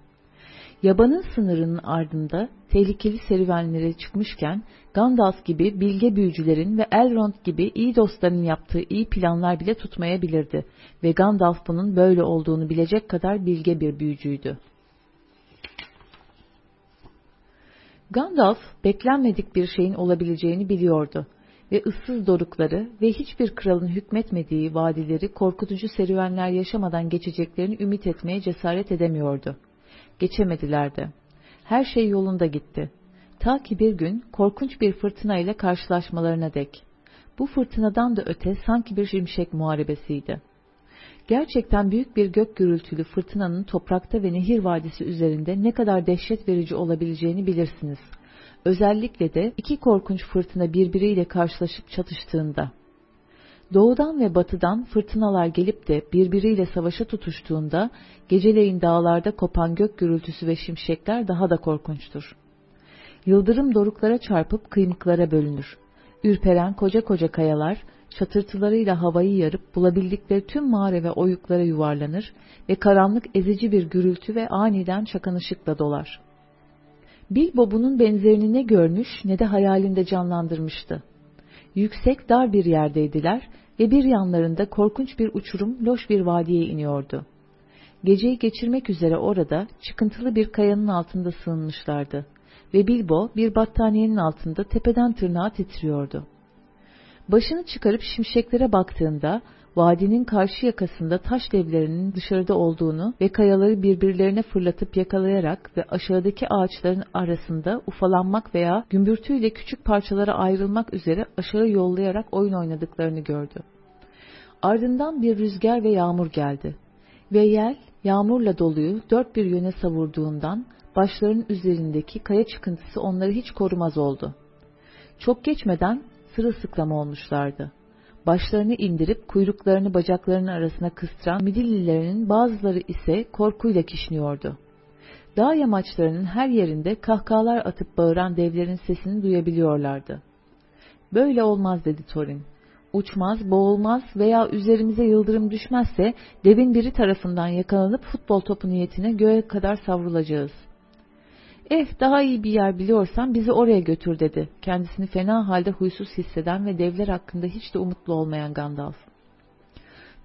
Yabanın sınırının ardında tehlikeli serüvenlere çıkmışken Gandalf gibi bilge büyücülerin ve Elrond gibi iyi dostların yaptığı iyi planlar bile tutmayabilirdi ve Gandalf bunun böyle olduğunu bilecek kadar bilge bir büyücüydü. Gandalf beklenmedik bir şeyin olabileceğini biliyordu ve ıssız dorukları ve hiçbir kralın hükmetmediği vadileri korkutucu serüvenler yaşamadan geçeceklerini ümit etmeye cesaret edemiyordu. Geçemediler de. Her şey yolunda gitti. Ta ki bir gün korkunç bir fırtına ile karşılaşmalarına dek. Bu fırtınadan da öte sanki bir şimşek muharebesiydi. Gerçekten büyük bir gök gürültülü fırtınanın toprakta ve nehir vadisi üzerinde ne kadar dehşet verici olabileceğini bilirsiniz. Özellikle de iki korkunç fırtına birbiriyle karşılaşıp çatıştığında. Doğudan ve batıdan fırtınalar gelip de birbiriyle savaşa tutuştuğunda geceleyin dağlarda kopan gök gürültüsü ve şimşekler daha da korkunçtur. Yıldırım doruklara çarpıp kıymıklara bölünür. Ürperen koca koca kayalar çatırtılarıyla havayı yarıp bulabildikleri tüm mağara ve oyuklara yuvarlanır ve karanlık ezici bir gürültü ve aniden çakan ışıkla dolar. Bilbo bunun benzerini ne görmüş ne de hayalinde canlandırmıştı. Yüksek dar bir yerdeydiler ve bir yanlarında korkunç bir uçurum loş bir vadiye iniyordu. Geceyi geçirmek üzere orada çıkıntılı bir kayanın altında sığınmışlardı ve Bilbo bir battaniyenin altında tepeden tırnağa titriyordu. Başını çıkarıp şimşeklere baktığında vadinin karşı yakasında taş devlerinin dışarıda olduğunu ve kayaları birbirlerine fırlatıp yakalayarak ve aşağıdaki ağaçların arasında ufalanmak veya gümbürtüyle küçük parçalara ayrılmak üzere aşağı yollayarak oyun oynadıklarını gördü. Ardından bir rüzgar ve yağmur geldi ve yel yağmurla doluyu dört bir yöne savurduğundan başlarının üzerindeki kaya çıkıntısı onları hiç korumaz oldu. Çok geçmeden sırılsıklam olmuşlardı başlarını indirip kuyruklarını bacaklarının arasına kıstıran Midillilerinin bazıları ise korkuyla kişniyordu. Dağ yamaçlarının her yerinde kahkahalar atıp bağıran devlerin sesini duyabiliyorlardı. Böyle olmaz dedi Thorin. Uçmaz, boğulmaz veya üzerimize yıldırım düşmezse devin biri tarafından yakalanıp futbol topu niyetine göğe kadar savrulacağız.'' Eh daha iyi bir yer biliyorsan bizi oraya götür dedi. Kendisini fena halde huysuz hisseden ve devler hakkında hiç de umutlu olmayan Gandalf.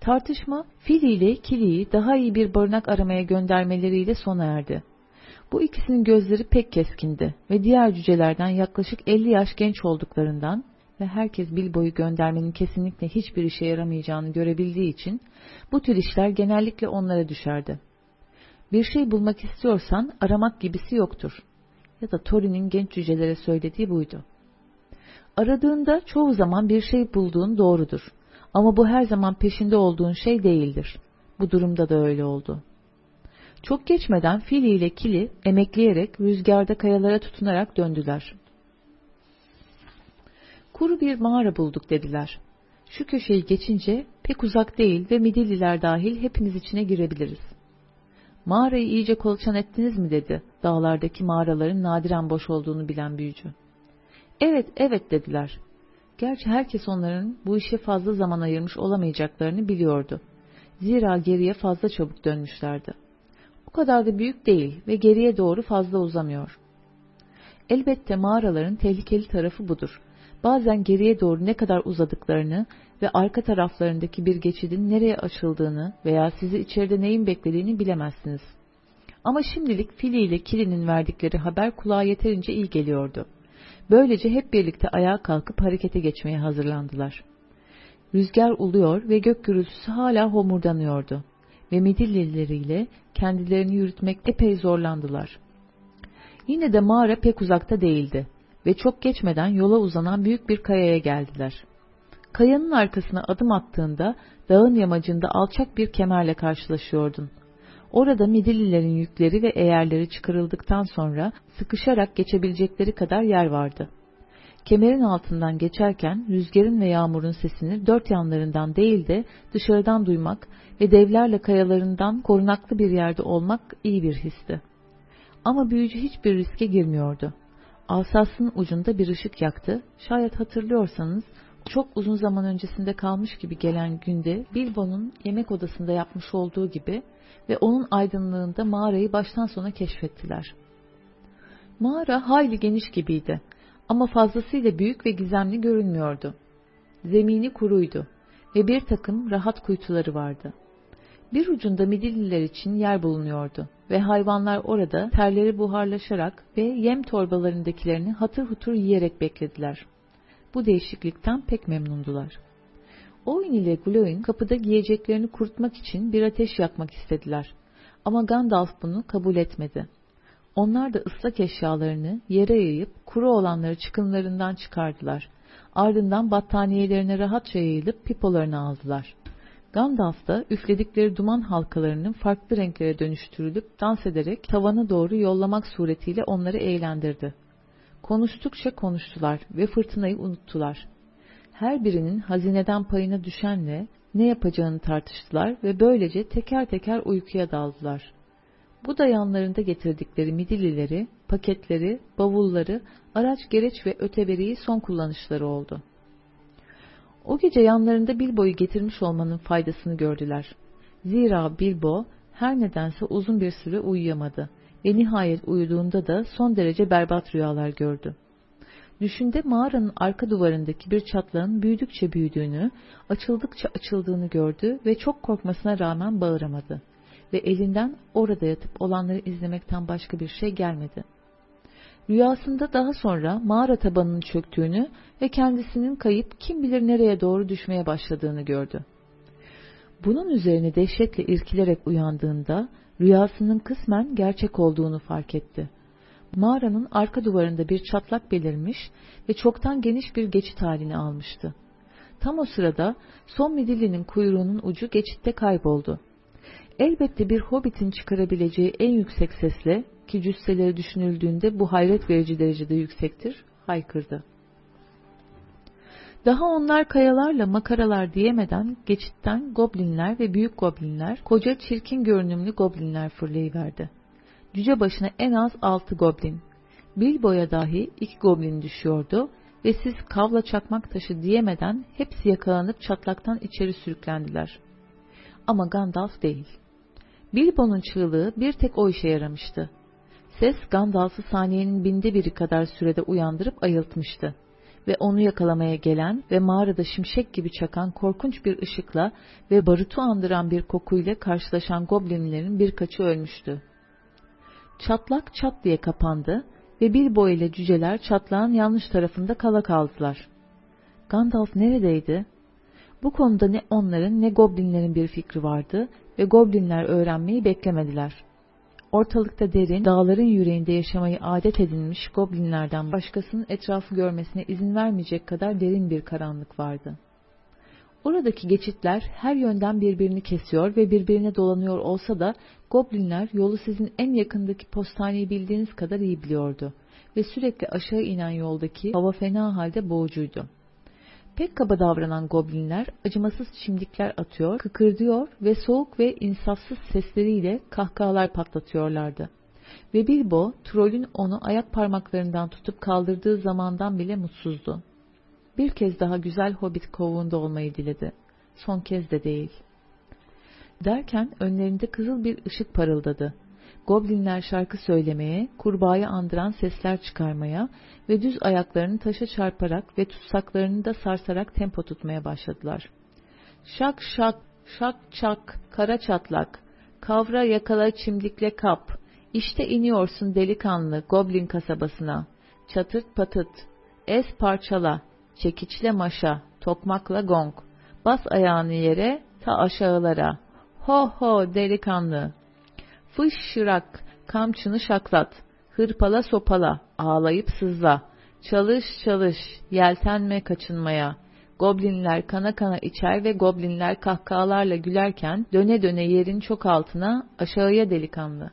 Tartışma Fili ile Kili'yi daha iyi bir barınak aramaya göndermeleriyle sona erdi. Bu ikisinin gözleri pek keskindi ve diğer cücelerden yaklaşık 50 yaş genç olduklarından ve herkes Bilbo'yu göndermenin kesinlikle hiçbir işe yaramayacağını görebildiği için bu tür işler genellikle onlara düşerdi. Bir şey bulmak istiyorsan aramak gibisi yoktur. Ya da Tori'nin genç cücelere söylediği buydu. Aradığında çoğu zaman bir şey bulduğun doğrudur. Ama bu her zaman peşinde olduğun şey değildir. Bu durumda da öyle oldu. Çok geçmeden Fili ile Kili emekleyerek rüzgarda kayalara tutunarak döndüler. Kuru bir mağara bulduk dediler. Şu köşeyi geçince pek uzak değil ve Midilliler dahil hepiniz içine girebiliriz. Mağarayı iyice kolaçan ettiniz mi dedi dağlardaki mağaraların nadiren boş olduğunu bilen büyücü. Evet, evet dediler. Gerçi herkes onların bu işe fazla zaman ayırmış olamayacaklarını biliyordu. Zira geriye fazla çabuk dönmüşlerdi. O kadar da büyük değil ve geriye doğru fazla uzamıyor. Elbette mağaraların tehlikeli tarafı budur. Bazen geriye doğru ne kadar uzadıklarını ve arka taraflarındaki bir geçidin nereye açıldığını veya sizi içeride neyin beklediğini bilemezsiniz. Ama şimdilik Fili ile Kili'nin verdikleri haber kulağa yeterince iyi geliyordu. Böylece hep birlikte ayağa kalkıp harekete geçmeye hazırlandılar. Rüzgar uluyor ve gök gürültüsü hala homurdanıyordu ve midillileriyle kendilerini yürütmek epey zorlandılar. Yine de mağara pek uzakta değildi ve çok geçmeden yola uzanan büyük bir kayaya geldiler. Kayanın arkasına adım attığında dağın yamacında alçak bir kemerle karşılaşıyordun. Orada Midillilerin yükleri ve eğerleri çıkarıldıktan sonra sıkışarak geçebilecekleri kadar yer vardı. Kemerin altından geçerken rüzgarın ve yağmurun sesini dört yanlarından değil de dışarıdan duymak ve devlerle kayalarından korunaklı bir yerde olmak iyi bir histi. Ama büyücü hiçbir riske girmiyordu. Asasının ucunda bir ışık yaktı. Şayet hatırlıyorsanız çok uzun zaman öncesinde kalmış gibi gelen günde Bilbo'nun yemek odasında yapmış olduğu gibi ve onun aydınlığında mağarayı baştan sona keşfettiler. Mağara hayli geniş gibiydi ama fazlasıyla büyük ve gizemli görünmüyordu. Zemini kuruydu ve bir takım rahat kuytuları vardı. Bir ucunda midilliler için yer bulunuyordu ve hayvanlar orada terleri buharlaşarak ve yem torbalarındakilerini hatır hutur yiyerek beklediler. Bu değişiklikten pek memnundular. Owen ile Gloin kapıda giyeceklerini kurutmak için bir ateş yakmak istediler. Ama Gandalf bunu kabul etmedi. Onlar da ıslak eşyalarını yere yayıp kuru olanları çıkınlarından çıkardılar. Ardından battaniyelerine rahatça yayılıp pipolarını aldılar. Gandalf da üfledikleri duman halkalarının farklı renklere dönüştürülüp dans ederek tavana doğru yollamak suretiyle onları eğlendirdi. Konuştukça konuştular ve fırtınayı unuttular. Her birinin hazineden payına düşenle ne yapacağını tartıştılar ve böylece teker teker uykuya daldılar. Bu da yanlarında getirdikleri midillileri, paketleri, bavulları, araç gereç ve öteberiyi son kullanışları oldu. O gece yanlarında Bilbo'yu getirmiş olmanın faydasını gördüler. Zira Bilbo her nedense uzun bir süre uyuyamadı ve nihayet uyuduğunda da son derece berbat rüyalar gördü. Düşünde mağaranın arka duvarındaki bir çatlağın büyüdükçe büyüdüğünü, açıldıkça açıldığını gördü ve çok korkmasına rağmen bağıramadı ve elinden orada yatıp olanları izlemekten başka bir şey gelmedi. Rüyasında daha sonra mağara tabanının çöktüğünü ve kendisinin kayıp kim bilir nereye doğru düşmeye başladığını gördü. Bunun üzerine dehşetle irkilerek uyandığında rüyasının kısmen gerçek olduğunu fark etti. Mağaranın arka duvarında bir çatlak belirmiş ve çoktan geniş bir geçit halini almıştı. Tam o sırada son midillinin kuyruğunun ucu geçitte kayboldu. Elbette bir hobbitin çıkarabileceği en yüksek sesle ki cüsseleri düşünüldüğünde bu hayret verici derecede yüksektir, haykırdı. Daha onlar kayalarla makaralar diyemeden geçitten goblinler ve büyük goblinler, koca çirkin görünümlü goblinler fırlayıverdi. Cüce başına en az altı goblin. Bilbo'ya dahi iki goblin düşüyordu ve siz kavla çakmak taşı diyemeden hepsi yakalanıp çatlaktan içeri sürüklendiler. Ama Gandalf değil. Bilbo'nun çığlığı bir tek o işe yaramıştı. Ses Gandalf'ı saniyenin binde biri kadar sürede uyandırıp ayıltmıştı ve onu yakalamaya gelen ve mağarada şimşek gibi çakan korkunç bir ışıkla ve barutu andıran bir kokuyla karşılaşan goblinlerin birkaçı ölmüştü. Çatlak çat diye kapandı ve Bilbo ile cüceler çatlağın yanlış tarafında kala kaldılar. Gandalf neredeydi? Bu konuda ne onların ne goblinlerin bir fikri vardı ve goblinler öğrenmeyi beklemediler. Ortalıkta derin, dağların yüreğinde yaşamayı adet edinmiş goblinlerden başkasının etrafı görmesine izin vermeyecek kadar derin bir karanlık vardı. Oradaki geçitler her yönden birbirini kesiyor ve birbirine dolanıyor olsa da goblinler yolu sizin en yakındaki postaneyi bildiğiniz kadar iyi biliyordu ve sürekli aşağı inen yoldaki hava fena halde boğucuydu. Pek kaba davranan goblinler acımasız çimdikler atıyor, kıkırdıyor ve soğuk ve insafsız sesleriyle kahkahalar patlatıyorlardı. Ve Bilbo, trollün onu ayak parmaklarından tutup kaldırdığı zamandan bile mutsuzdu. Bir kez daha güzel hobbit kovuğunda olmayı diledi. Son kez de değil. Derken önlerinde kızıl bir ışık parıldadı. Goblinler şarkı söylemeye, kurbağayı andıran sesler çıkarmaya ve düz ayaklarını taşa çarparak ve tutsaklarını da sarsarak tempo tutmaya başladılar. Şak şak, şak çak, kara çatlak, kavra yakala çimdikle kap, işte iniyorsun delikanlı Goblin kasabasına, çatırt patıt, es parçala, çekiçle maşa, tokmakla gong, bas ayağını yere, ta aşağılara, ho ho delikanlı, fış şırak, kamçını şaklat, hırpala sopala, ağlayıp sızla, çalış çalış, yeltenme kaçınmaya, Goblinler kana kana içer ve goblinler kahkahalarla gülerken döne döne yerin çok altına aşağıya delikanlı.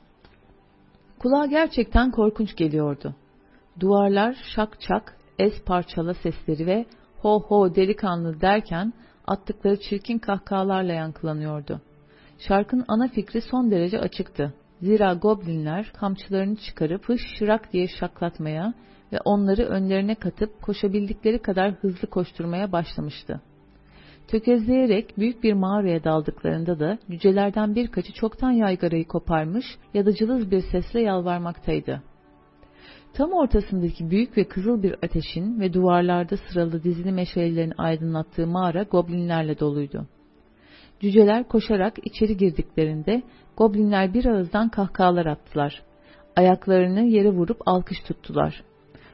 Kulağa gerçekten korkunç geliyordu. Duvarlar şak çak, es parçala sesleri ve ho ho delikanlı derken attıkları çirkin kahkahalarla yankılanıyordu. Şarkının ana fikri son derece açıktı. Zira goblinler kamçılarını çıkarıp hış şırak diye şaklatmaya ve onları önlerine katıp koşabildikleri kadar hızlı koşturmaya başlamıştı. Tökezleyerek büyük bir mağaraya daldıklarında da cücelerden birkaçı çoktan yaygarayı koparmış ya da cılız bir sesle yalvarmaktaydı. Tam ortasındaki büyük ve kızıl bir ateşin ve duvarlarda sıralı dizili meşalelerin aydınlattığı mağara goblinlerle doluydu. Cüceler koşarak içeri girdiklerinde goblinler bir ağızdan kahkahalar attılar. Ayaklarını yere vurup alkış tuttular.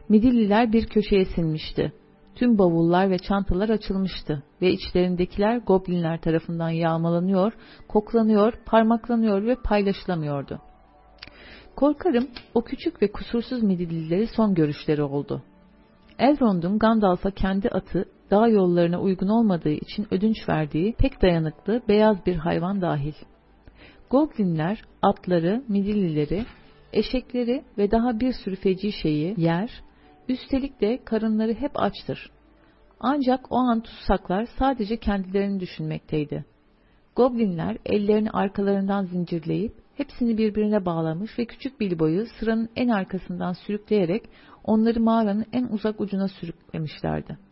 Midilliler bir köşeye sinmişti. Tüm bavullar ve çantalar açılmıştı ve içlerindekiler goblinler tarafından yağmalanıyor, koklanıyor, parmaklanıyor ve paylaşılamıyordu. Korkarım o küçük ve kusursuz midillileri son görüşleri oldu. Elrond'un Gandalf'a kendi atı dağ yollarına uygun olmadığı için ödünç verdiği pek dayanıklı beyaz bir hayvan dahil. Goblinler atları, midillileri, eşekleri ve daha bir sürü feci şeyi yer, üstelik de karınları hep açtır. Ancak o an tutsaklar sadece kendilerini düşünmekteydi. Goblinler ellerini arkalarından zincirleyip hepsini birbirine bağlamış ve küçük Bilbo'yu sıranın en arkasından sürükleyerek onları mağaranın en uzak ucuna sürüklemişlerdi.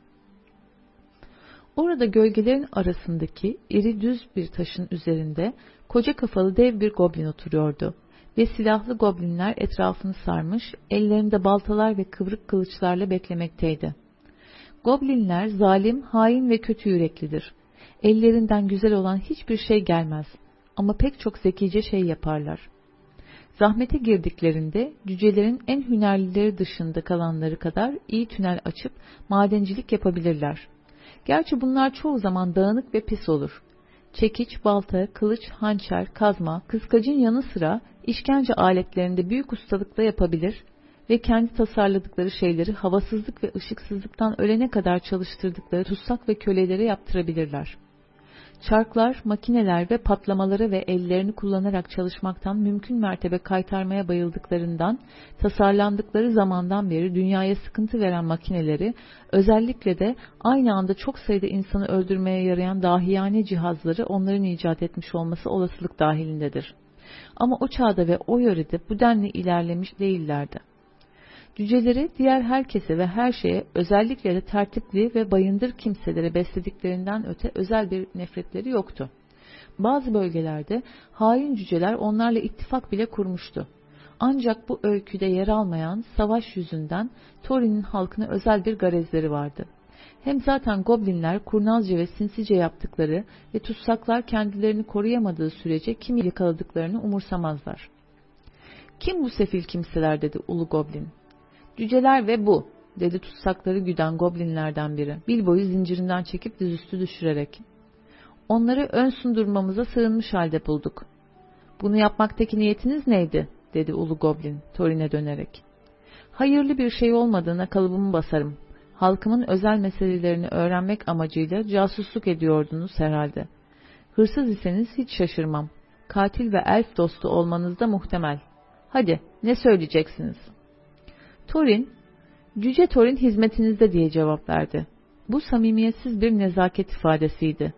Orada gölgelerin arasındaki iri düz bir taşın üzerinde koca kafalı dev bir goblin oturuyordu ve silahlı goblinler etrafını sarmış, ellerinde baltalar ve kıvrık kılıçlarla beklemekteydi. Goblinler zalim, hain ve kötü yüreklidir. Ellerinden güzel olan hiçbir şey gelmez ama pek çok zekice şey yaparlar. Zahmete girdiklerinde cücelerin en hünerlileri dışında kalanları kadar iyi tünel açıp madencilik yapabilirler. Gerçi bunlar çoğu zaman dağınık ve pis olur. Çekiç, balta, kılıç, hançer, kazma, kıskacın yanı sıra işkence aletlerinde büyük ustalıkla yapabilir ve kendi tasarladıkları şeyleri havasızlık ve ışıksızlıktan ölene kadar çalıştırdıkları tutsak ve kölelere yaptırabilirler. Çarklar, makineler ve patlamaları ve ellerini kullanarak çalışmaktan mümkün mertebe kaytarmaya bayıldıklarından, tasarlandıkları zamandan beri dünyaya sıkıntı veren makineleri, özellikle de aynı anda çok sayıda insanı öldürmeye yarayan dahiyane cihazları onların icat etmiş olması olasılık dahilindedir. Ama o çağda ve o yörede bu denli ilerlemiş değillerdi. Cüceleri diğer herkese ve her şeye özellikle de tertipli ve bayındır kimselere beslediklerinden öte özel bir nefretleri yoktu. Bazı bölgelerde hain cüceler onlarla ittifak bile kurmuştu. Ancak bu öyküde yer almayan savaş yüzünden Thorin'in halkına özel bir garezleri vardı. Hem zaten goblinler kurnazca ve sinsice yaptıkları ve tutsaklar kendilerini koruyamadığı sürece kimi yakaladıklarını umursamazlar. Kim bu sefil kimseler dedi ulu goblin. Cüceler ve bu, dedi tutsakları güden goblinlerden biri. Bilbo'yu zincirinden çekip dizüstü düşürerek. Onları ön sundurmamıza sığınmış halde bulduk. Bunu yapmaktaki niyetiniz neydi? dedi ulu goblin Thorin'e dönerek. Hayırlı bir şey olmadığına kalıbımı basarım. Halkımın özel meselelerini öğrenmek amacıyla casusluk ediyordunuz herhalde. Hırsız iseniz hiç şaşırmam. Katil ve elf dostu olmanız da muhtemel. Hadi ne söyleyeceksiniz?'' Torin, Cüce Torin hizmetinizde diye cevap verdi. Bu samimiyetsiz bir nezaket ifadesiydi.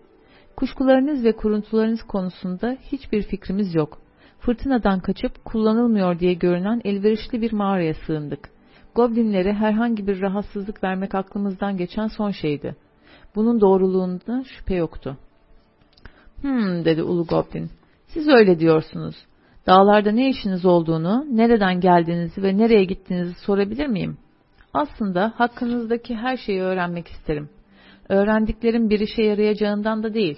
Kuşkularınız ve kuruntularınız konusunda hiçbir fikrimiz yok. fırtınadan kaçıp kullanılmıyor diye görünen elverişli bir mağaraya sığındık. Goblinlere herhangi bir rahatsızlık vermek aklımızdan geçen son şeydi. Bunun doğruluğunda şüphe yoktu. Hmm dedi Ulu Goblin. Siz öyle diyorsunuz. Dağlarda ne işiniz olduğunu, nereden geldiğinizi ve nereye gittiğinizi sorabilir miyim? Aslında hakkınızdaki her şeyi öğrenmek isterim. Öğrendiklerim bir işe yarayacağından da değil.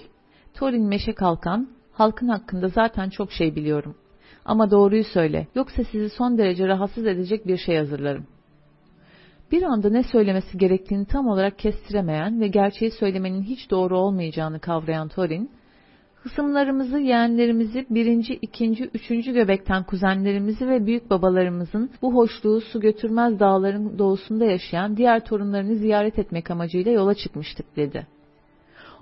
Torin Meşe Kalkan, halkın hakkında zaten çok şey biliyorum. Ama doğruyu söyle, yoksa sizi son derece rahatsız edecek bir şey hazırlarım. Bir anda ne söylemesi gerektiğini tam olarak kestiremeyen ve gerçeği söylemenin hiç doğru olmayacağını kavrayan Thorin, Hısımlarımızı, yeğenlerimizi, birinci, ikinci, üçüncü göbekten kuzenlerimizi ve büyük babalarımızın bu hoşluğu su götürmez dağların doğusunda yaşayan diğer torunlarını ziyaret etmek amacıyla yola çıkmıştık dedi.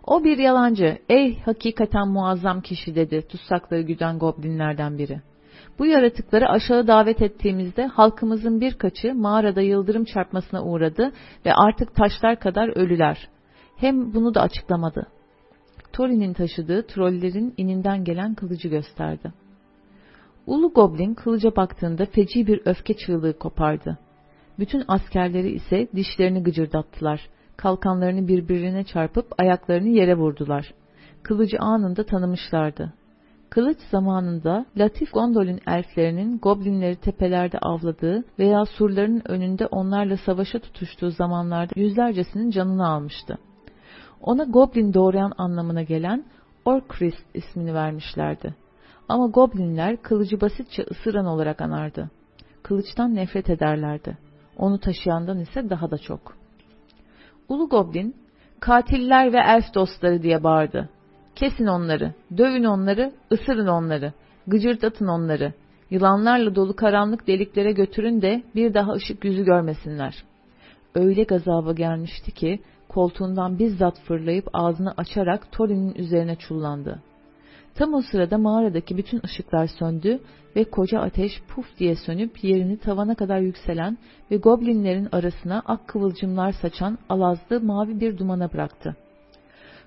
O bir yalancı, ey hakikaten muazzam kişi dedi tutsakları güden goblinlerden biri. Bu yaratıkları aşağı davet ettiğimizde halkımızın birkaçı mağarada yıldırım çarpmasına uğradı ve artık taşlar kadar ölüler. Hem bunu da açıklamadı. Thorin'in taşıdığı trollerin ininden gelen kılıcı gösterdi. Ulu Goblin kılıca baktığında feci bir öfke çığlığı kopardı. Bütün askerleri ise dişlerini gıcırdattılar. Kalkanlarını birbirine çarpıp ayaklarını yere vurdular. Kılıcı anında tanımışlardı. Kılıç zamanında Latif Gondolin elflerinin goblinleri tepelerde avladığı veya surların önünde onlarla savaşa tutuştuğu zamanlarda yüzlercesinin canını almıştı. Ona goblin doğrayan anlamına gelen Orcrist ismini vermişlerdi. Ama goblinler kılıcı basitçe ısıran olarak anardı. Kılıçtan nefret ederlerdi. Onu taşıyandan ise daha da çok. Ulu Goblin, katiller ve elf dostları diye bağırdı. Kesin onları, dövün onları, ısırın onları, gıcırdatın onları, yılanlarla dolu karanlık deliklere götürün de bir daha ışık yüzü görmesinler. Öyle gazaba gelmişti ki koltuğundan bizzat fırlayıp ağzını açarak Thorin'in üzerine çullandı. Tam o sırada mağaradaki bütün ışıklar söndü ve koca ateş puf diye sönüp yerini tavana kadar yükselen ve goblinlerin arasına ak kıvılcımlar saçan alazlı mavi bir dumana bıraktı.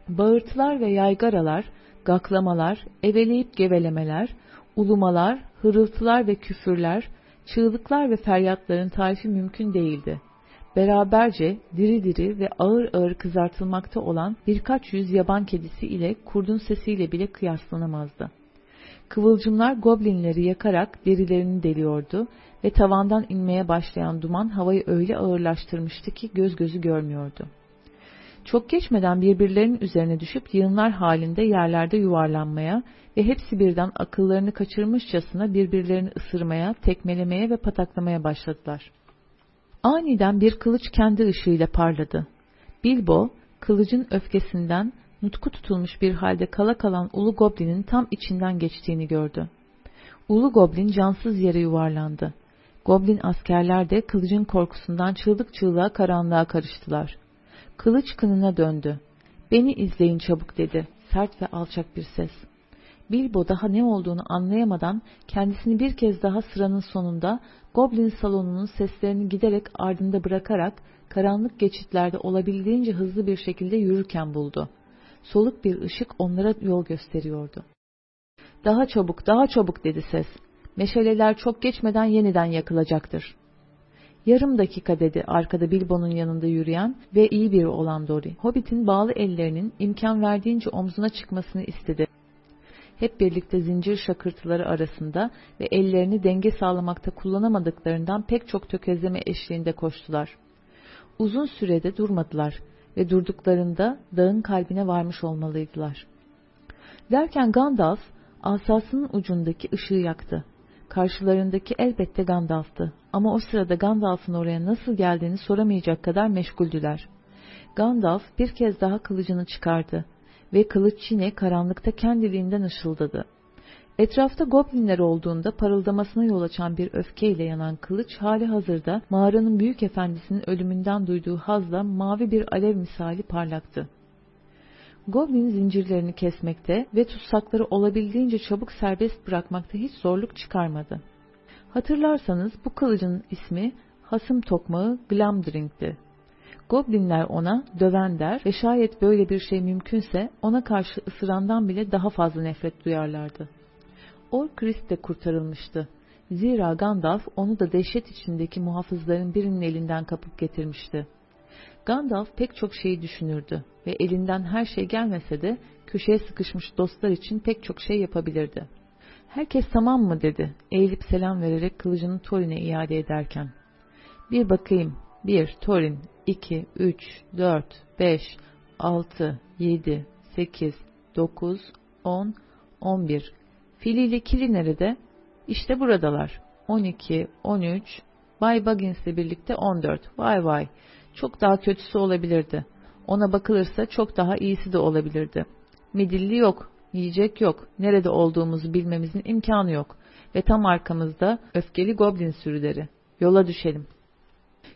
Bağırtılar ve yaygaralar, gaklamalar, eveleyip gevelemeler, ulumalar, hırıltılar ve küfürler, çığlıklar ve feryatların tarifi mümkün değildi beraberce diri diri ve ağır ağır kızartılmakta olan birkaç yüz yaban kedisi ile kurdun sesiyle bile kıyaslanamazdı. Kıvılcımlar goblinleri yakarak derilerini deliyordu ve tavandan inmeye başlayan duman havayı öyle ağırlaştırmıştı ki göz gözü görmüyordu. Çok geçmeden birbirlerinin üzerine düşüp yığınlar halinde yerlerde yuvarlanmaya ve hepsi birden akıllarını kaçırmışçasına birbirlerini ısırmaya, tekmelemeye ve pataklamaya başladılar.'' Aniden bir kılıç kendi ışığıyla parladı. Bilbo, kılıcın öfkesinden nutku tutulmuş bir halde kala kalan Ulu Goblin'in tam içinden geçtiğini gördü. Ulu Goblin cansız yere yuvarlandı. Goblin askerler de kılıcın korkusundan çığlık çığlığa karanlığa karıştılar. Kılıç kınına döndü. Beni izleyin çabuk dedi, sert ve alçak bir ses. Bilbo daha ne olduğunu anlayamadan kendisini bir kez daha sıranın sonunda Goblin salonunun seslerini giderek ardında bırakarak karanlık geçitlerde olabildiğince hızlı bir şekilde yürürken buldu. Soluk bir ışık onlara yol gösteriyordu. Daha çabuk, daha çabuk dedi ses. Meşaleler çok geçmeden yeniden yakılacaktır. Yarım dakika dedi arkada Bilbo'nun yanında yürüyen ve iyi biri olan Dory. Hobbit'in bağlı ellerinin imkan verdiğince omzuna çıkmasını istedi hep birlikte zincir şakırtıları arasında ve ellerini denge sağlamakta kullanamadıklarından pek çok tökezleme eşliğinde koştular. Uzun sürede durmadılar ve durduklarında dağın kalbine varmış olmalıydılar. Derken Gandalf asasının ucundaki ışığı yaktı. Karşılarındaki elbette Gandalf'tı ama o sırada Gandalf'ın oraya nasıl geldiğini soramayacak kadar meşguldüler. Gandalf bir kez daha kılıcını çıkardı ve kılıç yine karanlıkta kendiliğinden ışıldadı. Etrafta goblinler olduğunda parıldamasına yol açan bir öfkeyle yanan kılıç hali hazırda mağaranın büyük efendisinin ölümünden duyduğu hazla mavi bir alev misali parlaktı. Goblin zincirlerini kesmekte ve tutsakları olabildiğince çabuk serbest bırakmakta hiç zorluk çıkarmadı. Hatırlarsanız bu kılıcın ismi hasım tokmağı Glamdring'di. Goblinler ona döven der ve şayet böyle bir şey mümkünse ona karşı ısırandan bile daha fazla nefret duyarlardı. Orcrist de kurtarılmıştı. Zira Gandalf onu da dehşet içindeki muhafızların birinin elinden kapıp getirmişti. Gandalf pek çok şeyi düşünürdü ve elinden her şey gelmese de köşeye sıkışmış dostlar için pek çok şey yapabilirdi. Herkes tamam mı dedi, eğilip selam vererek kılıcını Thorin'e iade ederken. Bir bakayım, bir, Thorin, iki, üç, dört, beş, altı, yedi, sekiz, dokuz, on, on bir. Fili ile Kili nerede? İşte buradalar. On iki, on üç, Bay Baggins'le birlikte on dört. Vay vay, çok daha kötüsü olabilirdi. Ona bakılırsa çok daha iyisi de olabilirdi. Midilli yok, yiyecek yok, nerede olduğumuzu bilmemizin imkanı yok ve tam arkamızda öfkeli goblin sürüleri. Yola düşelim.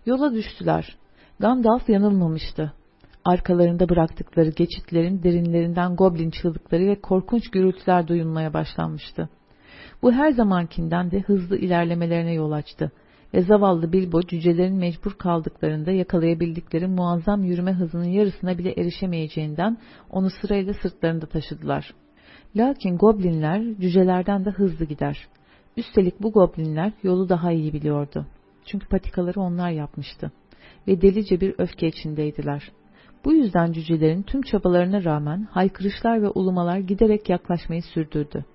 Yola düştüler. Gandalf yanılmamıştı. Arkalarında bıraktıkları geçitlerin derinlerinden goblin çığlıkları ve korkunç gürültüler duyulmaya başlanmıştı. Bu her zamankinden de hızlı ilerlemelerine yol açtı ve zavallı Bilbo cücelerin mecbur kaldıklarında yakalayabildikleri muazzam yürüme hızının yarısına bile erişemeyeceğinden onu sırayla sırtlarında taşıdılar. Lakin goblinler cücelerden de hızlı gider. Üstelik bu goblinler yolu daha iyi biliyordu. Çünkü patikaları onlar yapmıştı. Ve delice bir öfke içindeydiler. Bu yüzden cücelerin tüm çabalarına rağmen haykırışlar ve ulumalar giderek yaklaşmayı sürdürdü.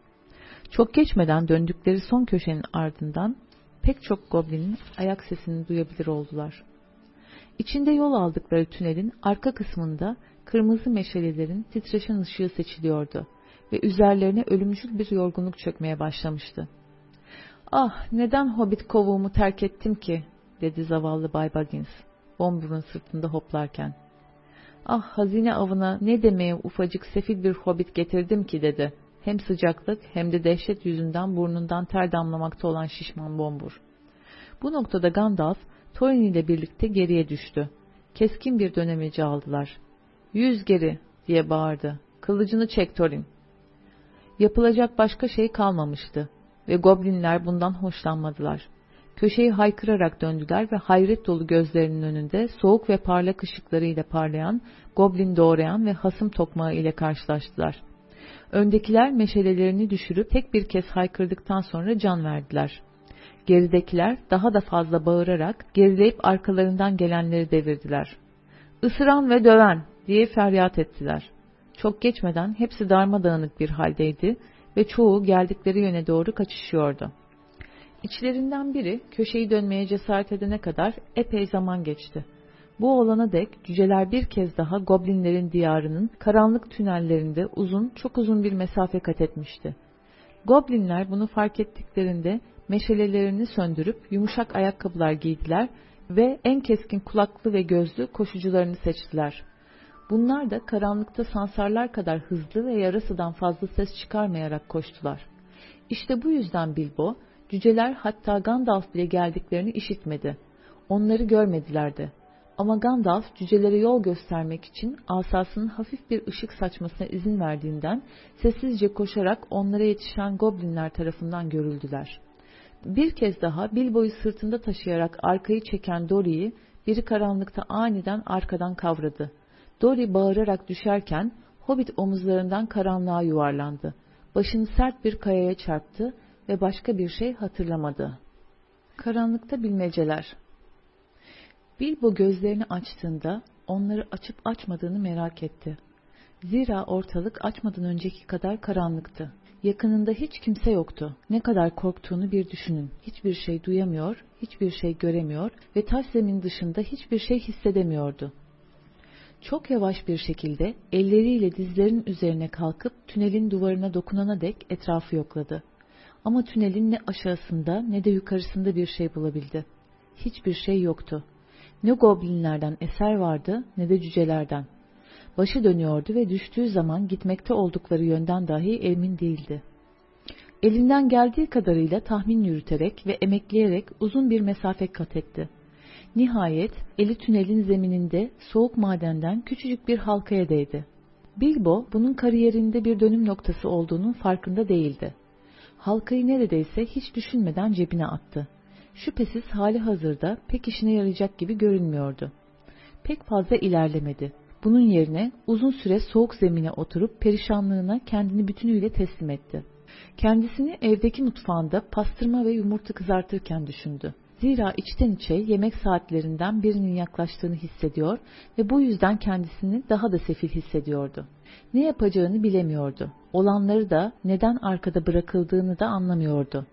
Çok geçmeden döndükleri son köşenin ardından pek çok goblinin ayak sesini duyabilir oldular. İçinde yol aldıkları tünelin arka kısmında kırmızı meşalelerin titreşen ışığı seçiliyordu ve üzerlerine ölümcül bir yorgunluk çökmeye başlamıştı. Ah neden hobbit kovuğumu terk ettim ki dedi zavallı Bay Baggins Bomburn'un sırtında hoplarken. Ah hazine avına ne demeye ufacık sefil bir hobbit getirdim ki dedi hem sıcaklık hem de dehşet yüzünden burnundan ter damlamakta olan şişman bombur. Bu noktada Gandalf, Thorin ile birlikte geriye düştü. Keskin bir dönemeci aldılar. Yüz geri diye bağırdı. Kılıcını çek Thorin. Yapılacak başka şey kalmamıştı ve goblinler bundan hoşlanmadılar. Köşeyi haykırarak döndüler ve hayret dolu gözlerinin önünde soğuk ve parlak ışıklarıyla parlayan, goblin doğrayan ve hasım tokmağı ile karşılaştılar. Öndekiler meşalelerini düşürüp tek bir kez haykırdıktan sonra can verdiler. Geridekiler daha da fazla bağırarak gerileyip arkalarından gelenleri devirdiler. Isıran ve döven diye feryat ettiler. Çok geçmeden hepsi darmadağınık bir haldeydi ve çoğu geldikleri yöne doğru kaçışıyordu. İçlerinden biri köşeyi dönmeye cesaret edene kadar epey zaman geçti. Bu olana dek cüceler bir kez daha goblinlerin diyarının karanlık tünellerinde uzun, çok uzun bir mesafe kat etmişti. Goblinler bunu fark ettiklerinde meşalelerini söndürüp yumuşak ayakkabılar giydiler ve en keskin kulaklı ve gözlü koşucularını seçtiler. Bunlar da karanlıkta sansarlar kadar hızlı ve yarasıdan fazla ses çıkarmayarak koştular. İşte bu yüzden Bilbo, cüceler hatta Gandalf bile geldiklerini işitmedi. Onları görmediler de. Ama Gandalf cücelere yol göstermek için asasının hafif bir ışık saçmasına izin verdiğinden sessizce koşarak onlara yetişen goblinler tarafından görüldüler. Bir kez daha Bilbo'yu sırtında taşıyarak arkayı çeken Dory'yi biri karanlıkta aniden arkadan kavradı. Dory bağırarak düşerken Hobbit omuzlarından karanlığa yuvarlandı. Başını sert bir kayaya çarptı ve başka bir şey hatırlamadı. Karanlıkta bilmeceler Bilbo gözlerini açtığında onları açıp açmadığını merak etti. Zira ortalık açmadan önceki kadar karanlıktı. Yakınında hiç kimse yoktu. Ne kadar korktuğunu bir düşünün. Hiçbir şey duyamıyor, hiçbir şey göremiyor ve taş zemin dışında hiçbir şey hissedemiyordu. Çok yavaş bir şekilde elleriyle dizlerin üzerine kalkıp tünelin duvarına dokunana dek etrafı yokladı. Ama tünelin ne aşağısında ne de yukarısında bir şey bulabildi. Hiçbir şey yoktu. Ne goblinlerden eser vardı ne de cücelerden. Başı dönüyordu ve düştüğü zaman gitmekte oldukları yönden dahi emin değildi. Elinden geldiği kadarıyla tahmin yürüterek ve emekleyerek uzun bir mesafe kat etti. Nihayet eli tünelin zemininde soğuk madenden küçücük bir halkaya değdi. Bilbo bunun kariyerinde bir dönüm noktası olduğunun farkında değildi. Halkayı neredeyse hiç düşünmeden cebine attı şüphesiz hali hazırda pek işine yarayacak gibi görünmüyordu. Pek fazla ilerlemedi. Bunun yerine uzun süre soğuk zemine oturup perişanlığına kendini bütünüyle teslim etti. Kendisini evdeki mutfağında pastırma ve yumurta kızartırken düşündü. Zira içten içe yemek saatlerinden birinin yaklaştığını hissediyor ve bu yüzden kendisini daha da sefil hissediyordu. Ne yapacağını bilemiyordu. Olanları da neden arkada bırakıldığını da anlamıyordu.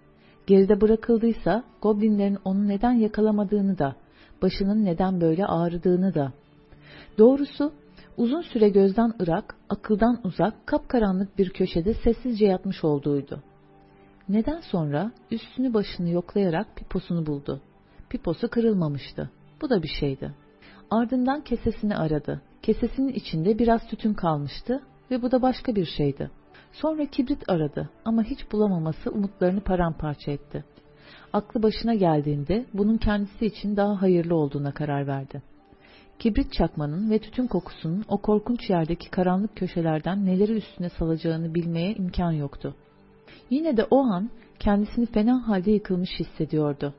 Geride bırakıldıysa goblinlerin onu neden yakalamadığını da, başının neden böyle ağrıdığını da. Doğrusu uzun süre gözden ırak, akıldan uzak, kapkaranlık bir köşede sessizce yatmış olduğuydu. Neden sonra üstünü başını yoklayarak piposunu buldu. Piposu kırılmamıştı. Bu da bir şeydi. Ardından kesesini aradı. Kesesinin içinde biraz tütün kalmıştı ve bu da başka bir şeydi. Sonra kibrit aradı ama hiç bulamaması umutlarını paramparça etti. Aklı başına geldiğinde bunun kendisi için daha hayırlı olduğuna karar verdi. Kibrit çakmanın ve tütün kokusunun o korkunç yerdeki karanlık köşelerden neleri üstüne salacağını bilmeye imkan yoktu. Yine de o an kendisini fena halde yıkılmış hissediyordu.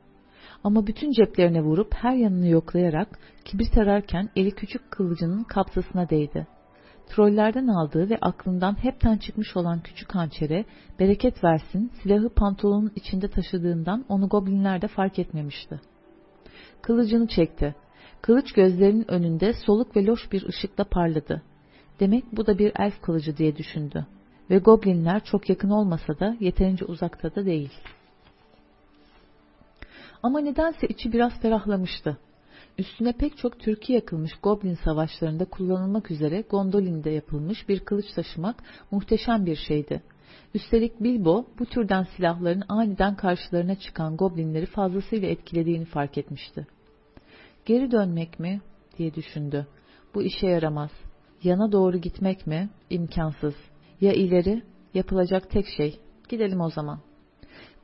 Ama bütün ceplerine vurup her yanını yoklayarak kibrit ararken eli küçük kılıcının kapsasına değdi. Trollerden aldığı ve aklından hepten çıkmış olan küçük hançere bereket versin silahı pantolonun içinde taşıdığından onu goblinler de fark etmemişti. Kılıcını çekti. Kılıç gözlerinin önünde soluk ve loş bir ışıkla parladı. Demek bu da bir elf kılıcı diye düşündü. Ve goblinler çok yakın olmasa da yeterince uzakta da değil. Ama nedense içi biraz ferahlamıştı. Üstüne pek çok türkü yakılmış Goblin savaşlarında kullanılmak üzere gondolinde yapılmış bir kılıç taşımak muhteşem bir şeydi. Üstelik Bilbo bu türden silahların aniden karşılarına çıkan Goblinleri fazlasıyla etkilediğini fark etmişti. Geri dönmek mi diye düşündü. Bu işe yaramaz. Yana doğru gitmek mi? İmkansız. Ya ileri? Yapılacak tek şey. Gidelim o zaman.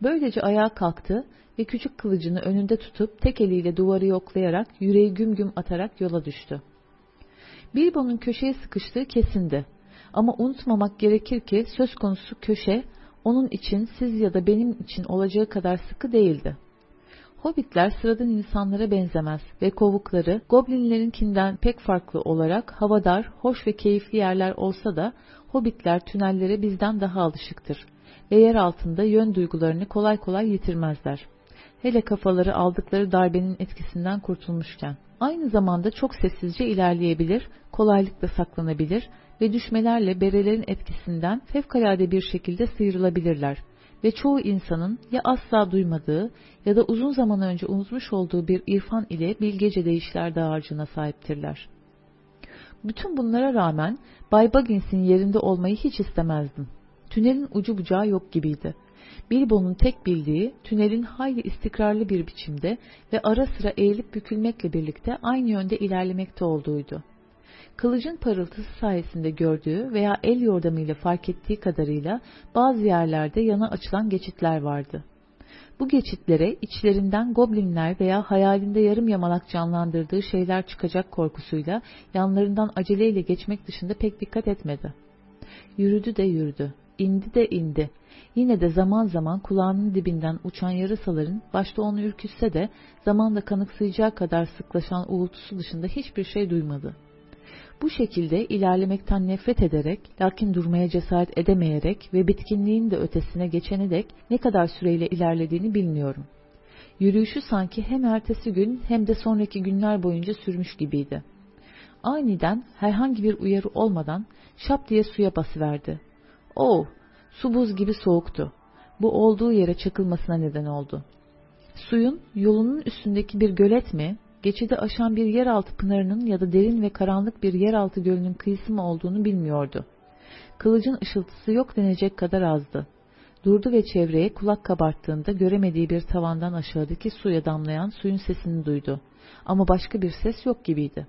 Böylece ayağa kalktı ve küçük kılıcını önünde tutup tek eliyle duvarı yoklayarak yüreği güm güm atarak yola düştü. Bilbo'nun köşeye sıkıştığı kesindi. Ama unutmamak gerekir ki söz konusu köşe onun için siz ya da benim için olacağı kadar sıkı değildi. Hobbitler sıradan insanlara benzemez ve kovukları goblinlerinkinden pek farklı olarak havadar, hoş ve keyifli yerler olsa da hobbitler tünellere bizden daha alışıktır ve yer altında yön duygularını kolay kolay yitirmezler. Hele kafaları aldıkları darbenin etkisinden kurtulmuşken. Aynı zamanda çok sessizce ilerleyebilir, kolaylıkla saklanabilir ve düşmelerle berelerin etkisinden fevkalade bir şekilde sıyrılabilirler ve çoğu insanın ya asla duymadığı ya da uzun zaman önce unutmuş olduğu bir irfan ile bilgece değişler dağarcığına sahiptirler. Bütün bunlara rağmen Bay Baggins'in yerinde olmayı hiç istemezdim. Tünelin ucu bucağı yok gibiydi. Bilbo'nun tek bildiği tünelin hayli istikrarlı bir biçimde ve ara sıra eğilip bükülmekle birlikte aynı yönde ilerlemekte olduğuydu. Kılıcın parıltısı sayesinde gördüğü veya el yordamıyla fark ettiği kadarıyla bazı yerlerde yana açılan geçitler vardı. Bu geçitlere içlerinden goblinler veya hayalinde yarım yamalak canlandırdığı şeyler çıkacak korkusuyla yanlarından aceleyle geçmek dışında pek dikkat etmedi. Yürüdü de yürüdü, indi de indi. Yine de zaman zaman kulağının dibinden uçan yarasaların başta onu ürkütse de zamanla kanıksayacağı kadar sıklaşan uğultusu dışında hiçbir şey duymadı. Bu şekilde ilerlemekten nefret ederek, lakin durmaya cesaret edemeyerek ve bitkinliğin de ötesine geçene dek ne kadar süreyle ilerlediğini bilmiyorum. Yürüyüşü sanki hem ertesi gün hem de sonraki günler boyunca sürmüş gibiydi. Aniden herhangi bir uyarı olmadan şap diye suya basıverdi. Oh, su buz gibi soğuktu. Bu olduğu yere çakılmasına neden oldu. Suyun yolunun üstündeki bir gölet mi, geçidi aşan bir yeraltı pınarının ya da derin ve karanlık bir yeraltı gölünün kıyısı mı olduğunu bilmiyordu. Kılıcın ışıltısı yok denecek kadar azdı. Durdu ve çevreye kulak kabarttığında göremediği bir tavandan aşağıdaki suya damlayan suyun sesini duydu. Ama başka bir ses yok gibiydi.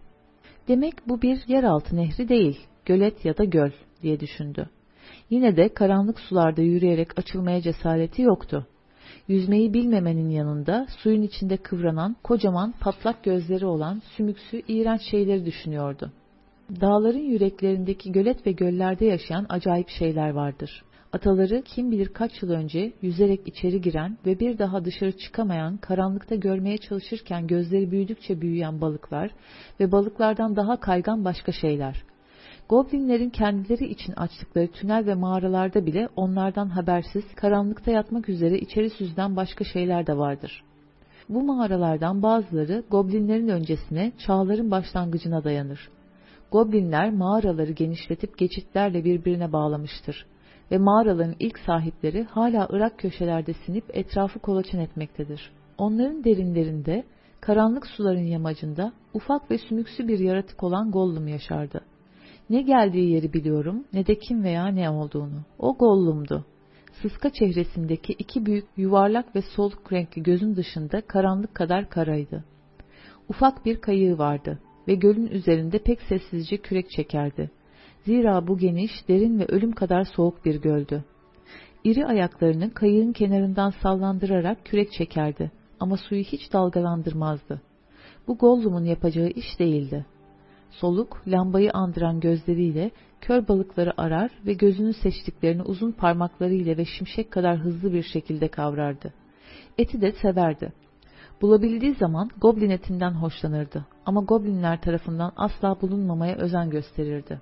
Demek bu bir yeraltı nehri değil, gölet ya da göl diye düşündü. Yine de karanlık sularda yürüyerek açılmaya cesareti yoktu. Yüzmeyi bilmemenin yanında suyun içinde kıvranan, kocaman, patlak gözleri olan sümüksü, iğrenç şeyleri düşünüyordu. Dağların yüreklerindeki gölet ve göllerde yaşayan acayip şeyler vardır. Ataları kim bilir kaç yıl önce yüzerek içeri giren ve bir daha dışarı çıkamayan, karanlıkta görmeye çalışırken gözleri büyüdükçe büyüyen balıklar ve balıklardan daha kaygan başka şeyler. Goblinlerin kendileri için açtıkları tünel ve mağaralarda bile onlardan habersiz karanlıkta yatmak üzere içeri süzülen başka şeyler de vardır. Bu mağaralardan bazıları goblinlerin öncesine, çağların başlangıcına dayanır. Goblinler mağaraları genişletip geçitlerle birbirine bağlamıştır ve mağaraların ilk sahipleri hala ırak köşelerde sinip etrafı kolaçan etmektedir. Onların derinlerinde, karanlık suların yamacında ufak ve sümüksü bir yaratık olan Gollum yaşardı. Ne geldiği yeri biliyorum ne de kim veya ne olduğunu. O Gollum'du. Sıska çehresindeki iki büyük yuvarlak ve soluk renkli gözün dışında karanlık kadar karaydı. Ufak bir kayığı vardı ve gölün üzerinde pek sessizce kürek çekerdi. Zira bu geniş, derin ve ölüm kadar soğuk bir göldü. İri ayaklarını kayığın kenarından sallandırarak kürek çekerdi ama suyu hiç dalgalandırmazdı. Bu Gollum'un yapacağı iş değildi. Soluk, lambayı andıran gözleriyle kör balıkları arar ve gözünün seçtiklerini uzun parmaklarıyla ve şimşek kadar hızlı bir şekilde kavrardı. Eti de severdi. Bulabildiği zaman goblin etinden hoşlanırdı ama goblinler tarafından asla bulunmamaya özen gösterirdi.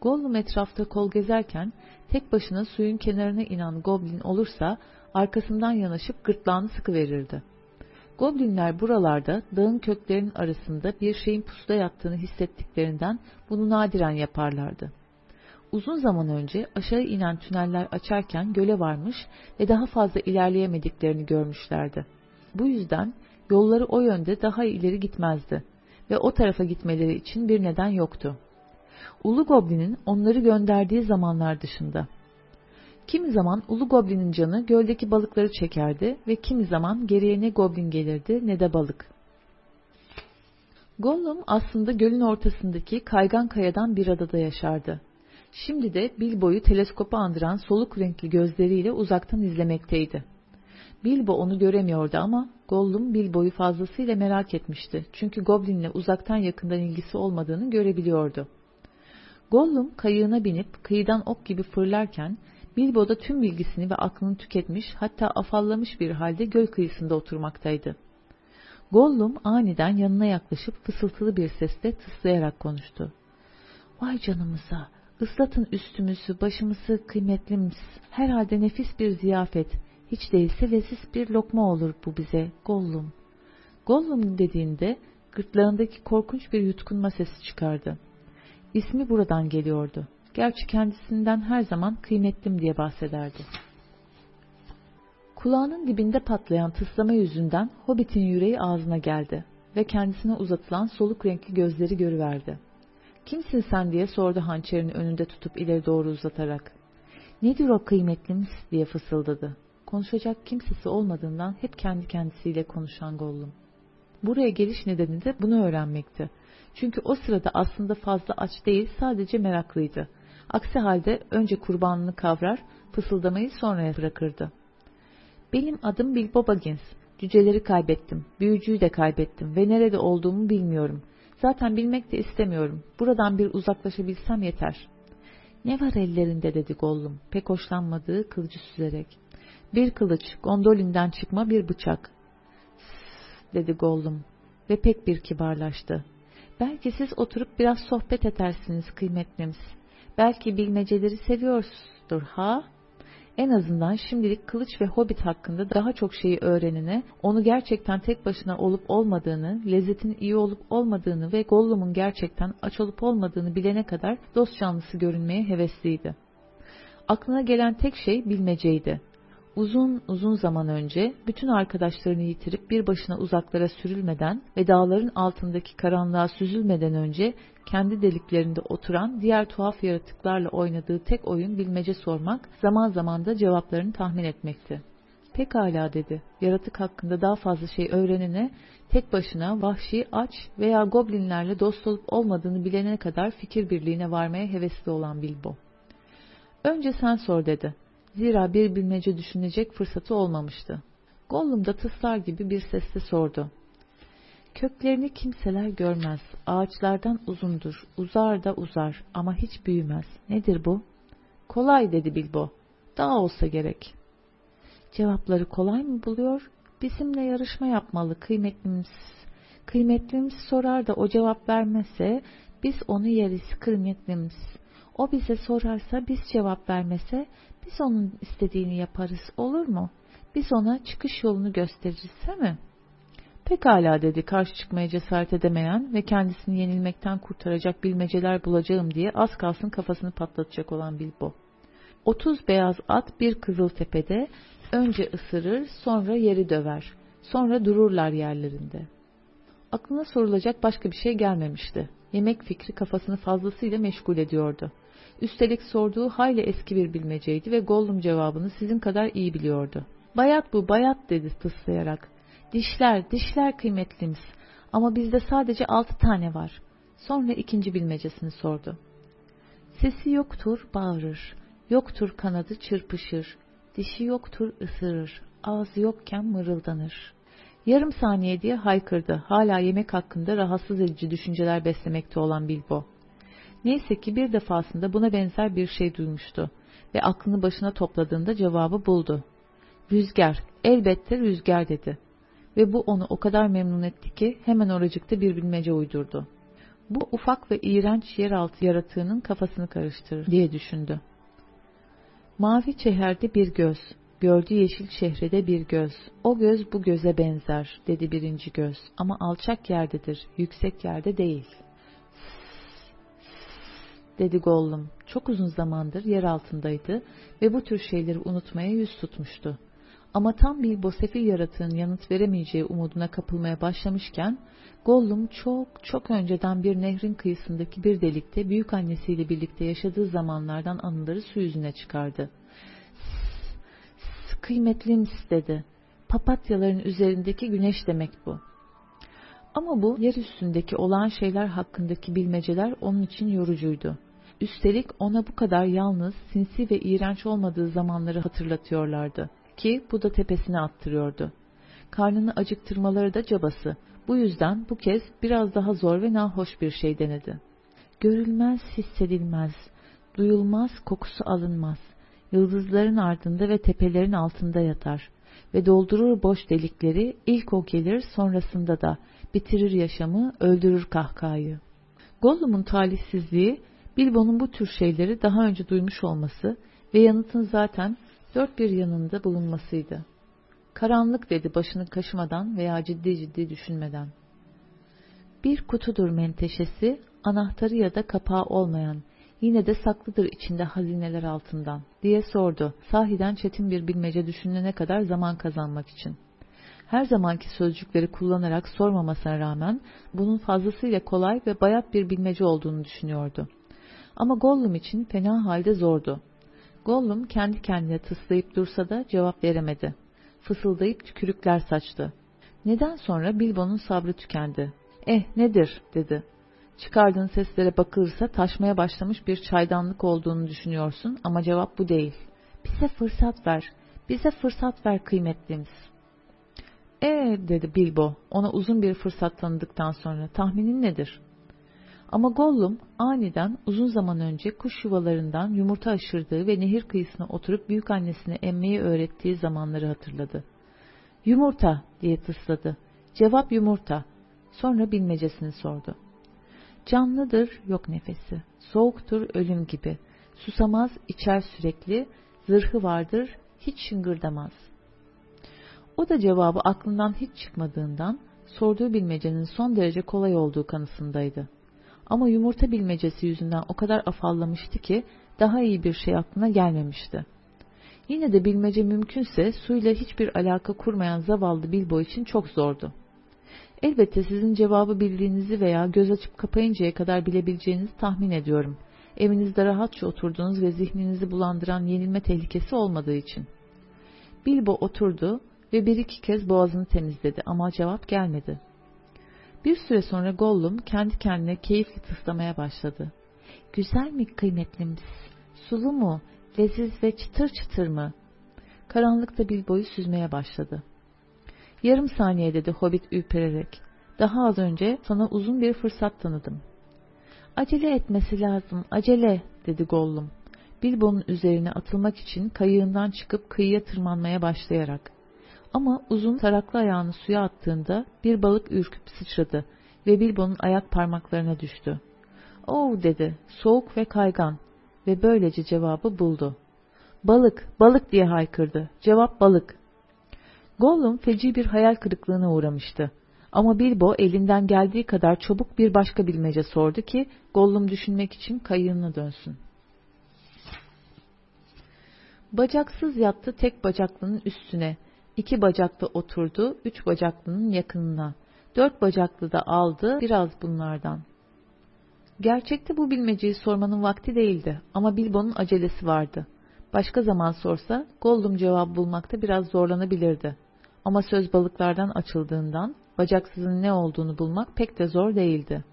Gollum etrafta kol gezerken tek başına suyun kenarına inen goblin olursa arkasından yanaşıp gırtlağını sıkıverirdi. Goblinler buralarda dağın köklerinin arasında bir şeyin pusuda yattığını hissettiklerinden bunu nadiren yaparlardı. Uzun zaman önce aşağı inen tüneller açarken göle varmış ve daha fazla ilerleyemediklerini görmüşlerdi. Bu yüzden yolları o yönde daha ileri gitmezdi ve o tarafa gitmeleri için bir neden yoktu. Ulu Goblin'in onları gönderdiği zamanlar dışında. Kimi zaman Ulu Goblin'in canı göldeki balıkları çekerdi ve kimi zaman geriye ne Goblin gelirdi ne de balık. Gollum aslında gölün ortasındaki kaygan kayadan bir adada yaşardı. Şimdi de Bilbo'yu teleskopa andıran soluk renkli gözleriyle uzaktan izlemekteydi. Bilbo onu göremiyordu ama Gollum Bilbo'yu fazlasıyla merak etmişti. Çünkü Goblin'le uzaktan yakından ilgisi olmadığını görebiliyordu. Gollum kayığına binip kıyıdan ok gibi fırlarken Bilbo da tüm bilgisini ve aklını tüketmiş hatta afallamış bir halde göl kıyısında oturmaktaydı. Gollum aniden yanına yaklaşıp fısıltılı bir sesle tıslayarak konuştu. Vay canımıza, ıslatın üstümüzü, başımızı kıymetlimiz, herhalde nefis bir ziyafet, hiç değilse leziz bir lokma olur bu bize, Gollum. Gollum dediğinde gırtlağındaki korkunç bir yutkunma sesi çıkardı. İsmi buradan geliyordu. Gerçi kendisinden her zaman kıymetlim diye bahsederdi. Kulağının dibinde patlayan tıslama yüzünden Hobbit'in yüreği ağzına geldi ve kendisine uzatılan soluk renkli gözleri görüverdi. Kimsin sen diye sordu hançerini önünde tutup ileri doğru uzatarak. Nedir o kıymetlimiz diye fısıldadı. Konuşacak kimsesi olmadığından hep kendi kendisiyle konuşan Gollum. Buraya geliş nedeni de bunu öğrenmekti. Çünkü o sırada aslında fazla aç değil sadece meraklıydı. Aksi halde önce kurbanını kavrar, fısıldamayı sonraya bırakırdı. Benim adım Bilbo Baggins. Cüceleri kaybettim, büyücüyü de kaybettim ve nerede olduğumu bilmiyorum. Zaten bilmek de istemiyorum. Buradan bir uzaklaşabilsem yeter. Ne var ellerinde dedi Gollum, pek hoşlanmadığı kılıcı süzerek. Bir kılıç, gondolinden çıkma bir bıçak. Sss, dedi Gollum ve pek bir kibarlaştı. Belki siz oturup biraz sohbet edersiniz kıymetlimiz. Belki bilmeceleri seviyorsunuzdur ha? En azından şimdilik kılıç ve hobbit hakkında daha çok şeyi öğrenene, onu gerçekten tek başına olup olmadığını, lezzetin iyi olup olmadığını ve Gollum'un gerçekten aç olup olmadığını bilene kadar dost canlısı görünmeye hevesliydi. Aklına gelen tek şey bilmeceydi. Uzun uzun zaman önce bütün arkadaşlarını yitirip bir başına uzaklara sürülmeden ve dağların altındaki karanlığa süzülmeden önce kendi deliklerinde oturan diğer tuhaf yaratıklarla oynadığı tek oyun bilmece sormak, zaman zaman da cevaplarını tahmin etmekti. Pekala dedi. Yaratık hakkında daha fazla şey öğrenene, tek başına vahşi, aç veya goblinlerle dost olup olmadığını bilene kadar fikir birliğine varmaya hevesli olan Bilbo. Önce sen sor dedi. Zira bir bilmece düşünecek fırsatı olmamıştı. Gollum da tıslar gibi bir sesle sordu. Köklerini kimseler görmez. Ağaçlardan uzundur. Uzar da uzar ama hiç büyümez. Nedir bu? Kolay dedi Bilbo. Daha olsa gerek. Cevapları kolay mı buluyor? Bizimle yarışma yapmalı kıymetlimiz. Kıymetlimiz sorar da o cevap vermese biz onu yeriz kıymetlimiz. O bize sorarsa biz cevap vermese biz onun istediğini yaparız olur mu? Biz ona çıkış yolunu gösteririz he mi? Pekala dedi karşı çıkmaya cesaret edemeyen ve kendisini yenilmekten kurtaracak bilmeceler bulacağım diye az kalsın kafasını patlatacak olan Bilbo. Otuz beyaz at bir kızıl tepede önce ısırır sonra yeri döver. Sonra dururlar yerlerinde. Aklına sorulacak başka bir şey gelmemişti. Yemek fikri kafasını fazlasıyla meşgul ediyordu. Üstelik sorduğu hayli eski bir bilmeceydi ve Gollum cevabını sizin kadar iyi biliyordu. Bayat bu, bayat dedi tıslayarak. Dişler, dişler kıymetlimiz ama bizde sadece altı tane var. Sonra ikinci bilmecesini sordu. Sesi yoktur, bağırır. Yoktur kanadı çırpışır. Dişi yoktur, ısırır. Ağzı yokken mırıldanır. Yarım saniye diye haykırdı. Hala yemek hakkında rahatsız edici düşünceler beslemekte olan Bilbo. Neyse ki bir defasında buna benzer bir şey duymuştu ve aklını başına topladığında cevabı buldu. Rüzgar, elbette rüzgar dedi. Ve bu onu o kadar memnun etti ki hemen oracıkta bir bilmece uydurdu. Bu ufak ve iğrenç yeraltı yaratığının kafasını karıştırır diye düşündü. Mavi çeherde bir göz, gördü yeşil şehrede bir göz. O göz bu göze benzer, dedi birinci göz. Ama alçak yerdedir, yüksek yerde değil.'' Dedi Gollum. Çok uzun zamandır yer altındaydı ve bu tür şeyleri unutmaya yüz tutmuştu. Ama tam Bilbo sefil yaratığın yanıt veremeyeceği umuduna kapılmaya başlamışken, Gollum çok çok önceden bir nehrin kıyısındaki bir delikte büyük annesiyle birlikte yaşadığı zamanlardan anıları su yüzüne çıkardı. Kıymetlim dedi. Papatyaların üzerindeki güneş demek bu. Ama bu yer üstündeki olan şeyler hakkındaki bilmeceler onun için yorucuydu. Üstelik ona bu kadar yalnız, sinsi ve iğrenç olmadığı zamanları hatırlatıyorlardı ki bu da tepesine attırıyordu. Karnını acıktırmaları da cabası. Bu yüzden bu kez biraz daha zor ve nahoş bir şey denedi. Görülmez, hissedilmez, duyulmaz, kokusu alınmaz. Yıldızların ardında ve tepelerin altında yatar ve doldurur boş delikleri, ilk o gelir sonrasında da bitirir yaşamı, öldürür kahkahayı. Gollum'un talihsizliği Bilbo'nun bu tür şeyleri daha önce duymuş olması ve yanıtın zaten dört bir yanında bulunmasıydı. Karanlık dedi başını kaşımadan veya ciddi ciddi düşünmeden. Bir kutudur menteşesi, anahtarı ya da kapağı olmayan, yine de saklıdır içinde hazineler altından, diye sordu, sahiden çetin bir bilmece düşünene kadar zaman kazanmak için. Her zamanki sözcükleri kullanarak sormamasına rağmen, bunun fazlasıyla kolay ve bayat bir bilmece olduğunu düşünüyordu. Ama Gollum için fena halde zordu. Gollum kendi kendine tıslayıp dursa da cevap veremedi. Fısıldayıp tükürükler saçtı. Neden sonra Bilbo'nun sabrı tükendi. Eh nedir dedi. Çıkardığın seslere bakılırsa taşmaya başlamış bir çaydanlık olduğunu düşünüyorsun ama cevap bu değil. Bize fırsat ver, bize fırsat ver kıymetlimiz. E dedi Bilbo ona uzun bir fırsat tanıdıktan sonra tahminin nedir? Ama Gollum aniden uzun zaman önce kuş yuvalarından yumurta aşırdığı ve nehir kıyısına oturup büyük annesine emmeyi öğrettiği zamanları hatırladı. Yumurta diye tısladı. Cevap yumurta. Sonra bilmecesini sordu. Canlıdır, yok nefesi. Soğuktur, ölüm gibi. Susamaz, içer sürekli. Zırhı vardır, hiç şıngırdamaz. O da cevabı aklından hiç çıkmadığından sorduğu bilmecenin son derece kolay olduğu kanısındaydı. Ama yumurta bilmecesi yüzünden o kadar afallamıştı ki daha iyi bir şey aklına gelmemişti. Yine de bilmece mümkünse suyla hiçbir alaka kurmayan zavallı Bilbo için çok zordu. Elbette sizin cevabı bildiğinizi veya göz açıp kapayıncaya kadar bilebileceğinizi tahmin ediyorum. Evinizde rahatça oturduğunuz ve zihninizi bulandıran yenilme tehlikesi olmadığı için. Bilbo oturdu ve bir iki kez boğazını temizledi ama cevap gelmedi. Bir süre sonra Gollum kendi kendine keyifli tıslamaya başladı. Güzel mi kıymetlimiz? Sulu mu? Leziz ve çıtır çıtır mı? Karanlıkta Bilbo'yu süzmeye başladı. Yarım saniye dedi Hobbit ürpererek. Daha az önce sana uzun bir fırsat tanıdım. Acele etmesi lazım, acele, dedi Gollum. Bilbo'nun üzerine atılmak için kayığından çıkıp kıyıya tırmanmaya başlayarak. Ama uzun taraklı ayağını suya attığında bir balık ürküp sıçradı ve Bilbo'nun ayak parmaklarına düştü. Oh dedi, soğuk ve kaygan ve böylece cevabı buldu. Balık, balık diye haykırdı. Cevap balık. Gollum feci bir hayal kırıklığına uğramıştı. Ama Bilbo elinden geldiği kadar çabuk bir başka bilmece sordu ki Gollum düşünmek için kayığına dönsün. Bacaksız yattı tek bacaklının üstüne. İki bacaklı oturdu, üç bacaklının yakınına. Dört bacaklı da aldı biraz bunlardan. Gerçekte bu bilmeceyi sormanın vakti değildi ama Bilbo'nun acelesi vardı. Başka zaman sorsa Gollum cevap bulmakta biraz zorlanabilirdi. Ama söz balıklardan açıldığından bacaksızın ne olduğunu bulmak pek de zor değildi.